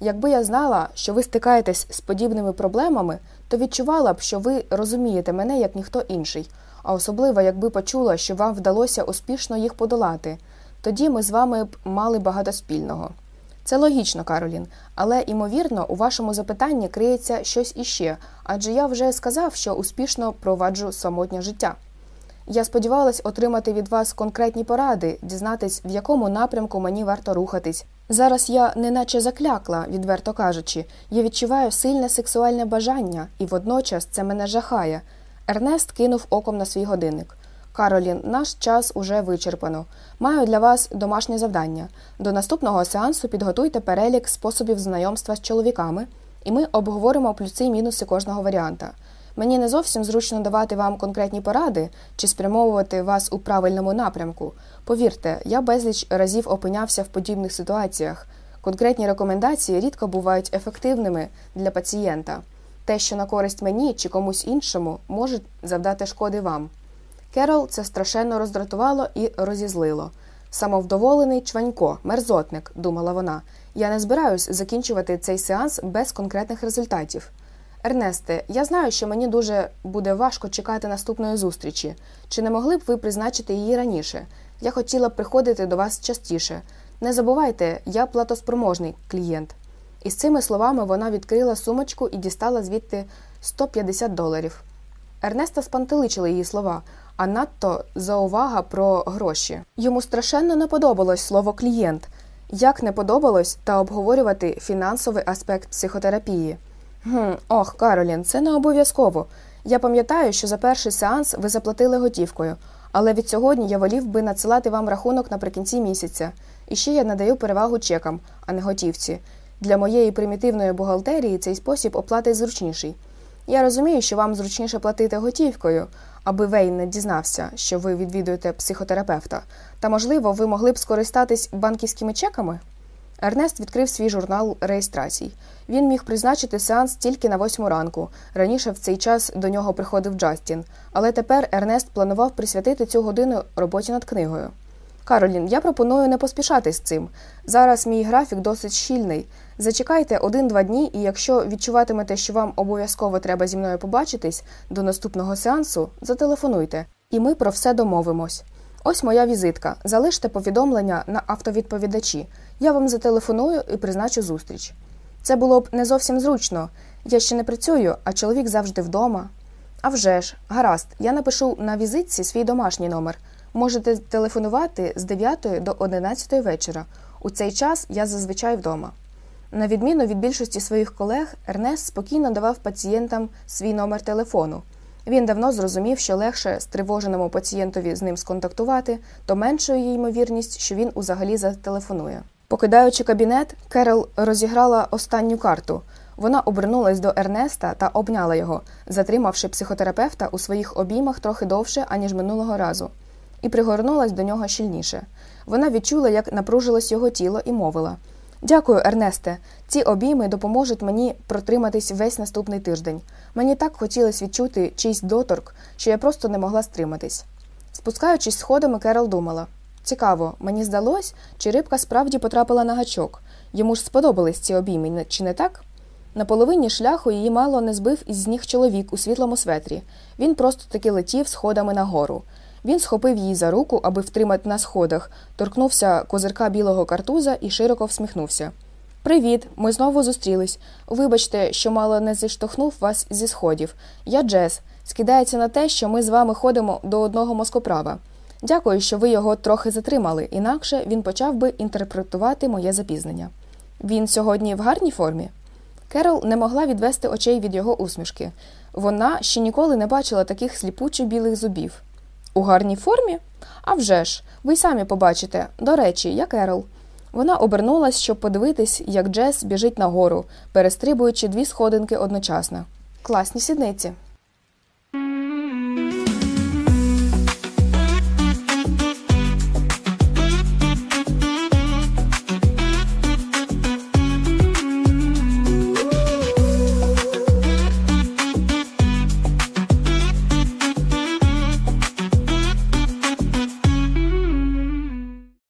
[SPEAKER 1] Якби я знала, що ви стикаєтесь з подібними проблемами, то відчувала б, що ви розумієте мене як ніхто інший, а особливо якби почула, що вам вдалося успішно їх подолати. Тоді ми з вами б мали багато спільного. Це логічно, Каролін, але ймовірно, у вашому запитанні криється щось іще, адже я вже сказав, що успішно проваджу самотнє життя. Я сподівалась отримати від вас конкретні поради, дізнатись, в якому напрямку мені варто рухатись. Зараз я неначе заклякла, відверто кажучи, я відчуваю сильне сексуальне бажання, і водночас це мене жахає. Ернест кинув оком на свій годинник. Каролін, наш час уже вичерпано. Маю для вас домашнє завдання. До наступного сеансу підготуйте перелік способів знайомства з чоловіками, і ми обговоримо плюси і мінуси кожного варіанта. Мені не зовсім зручно давати вам конкретні поради чи спрямовувати вас у правильному напрямку. Повірте, я безліч разів опинявся в подібних ситуаціях. Конкретні рекомендації рідко бувають ефективними для пацієнта. Те, що на користь мені чи комусь іншому, може завдати шкоди вам. Керол це страшенно роздратувало і розізлило. Самовдоволений чванько, мерзотник, думала вона. Я не збираюсь закінчувати цей сеанс без конкретних результатів. Ернесте, я знаю, що мені дуже буде важко чекати наступної зустрічі. Чи не могли б ви призначити її раніше? Я хотіла б приходити до вас частіше. Не забувайте, я платоспроможний клієнт. Із цими словами вона відкрила сумочку і дістала звідти 150 доларів. Ернеста спантеличили її слова а надто заувага про гроші. Йому страшенно не подобалось слово клієнт, як не подобалось та обговорювати фінансовий аспект психотерапії. «Хм, Ох, Каролін, це не обов'язково. Я пам'ятаю, що за перший сеанс ви заплатили готівкою, але від сьогодні я волів би надсилати вам рахунок наприкінці місяця. І ще я надаю перевагу чекам, а не готівці. Для моєї примітивної бухгалтерії цей спосіб оплати зручніший. Я розумію, що вам зручніше платити готівкою, аби Вейн не дізнався, що ви відвідуєте психотерапевта, та, можливо, ви могли б скористатись банківськими чеками? Ернест відкрив свій журнал реєстрацій. Він міг призначити сеанс тільки на восьму ранку. Раніше в цей час до нього приходив Джастін, але тепер Ернест планував присвятити цю годину роботі над книгою. Каролін, я пропоную не поспішати з цим. Зараз мій графік досить щільний. Зачекайте один-два дні, і якщо відчуватимете, що вам обов'язково треба зі мною побачитись до наступного сеансу, зателефонуйте, і ми про все домовимось. Ось моя візитка. Залиште повідомлення на автовідповідачі. Я вам зателефоную і призначу зустріч. Це було б не зовсім зручно. Я ще не працюю, а чоловік завжди вдома. А вже ж, гаразд, я напишу на візитці свій домашній номер. Можете телефонувати з 9 до 11 вечора. У цей час я зазвичай вдома. На відміну від більшості своїх колег, Ернест спокійно давав пацієнтам свій номер телефону. Він давно зрозумів, що легше стривоженому пацієнтові з ним сконтактувати, то меншою є ймовірність, що він узагалі зателефонує. Покидаючи кабінет, Керол розіграла останню карту. Вона обернулась до Ернеста та обняла його, затримавши психотерапевта у своїх обіймах трохи довше, аніж минулого разу, і пригорнулась до нього щільніше. Вона відчула, як напружилось його тіло, і мовила. Дякую, Ернесте. Ці обійми допоможуть мені протриматись весь наступний тиждень. Мені так хотілося відчути чийсь доторк, що я просто не могла стриматись. Спускаючись сходами, Керол думала цікаво, мені здалось, чи рибка справді потрапила на гачок. Йому ж сподобались ці обійми, чи не так? На половині шляху її мало не збив із ніг чоловік у світлому светрі. Він просто таки летів сходами нагору. Він схопив її за руку, аби втримати на сходах, торкнувся козирка білого картуза і широко всміхнувся. Привіт, ми знову зустрілись. Вибачте, що мало не зіштовхнув вас зі сходів. Я Джес. Скидається на те, що ми з вами ходимо до одного москоправа. Дякую, що ви його трохи затримали, інакше він почав би інтерпретувати моє запізнення. Він сьогодні в гарній формі. Керол не могла відвести очей від його усмішки. Вона ще ніколи не бачила таких сліпучо білих зубів. У гарній формі? А вже ж, ви й самі побачите. До речі, як Ерл. Вона обернулась, щоб подивитись, як Джес біжить нагору, перестрибуючи дві сходинки одночасно. Класні сідниці.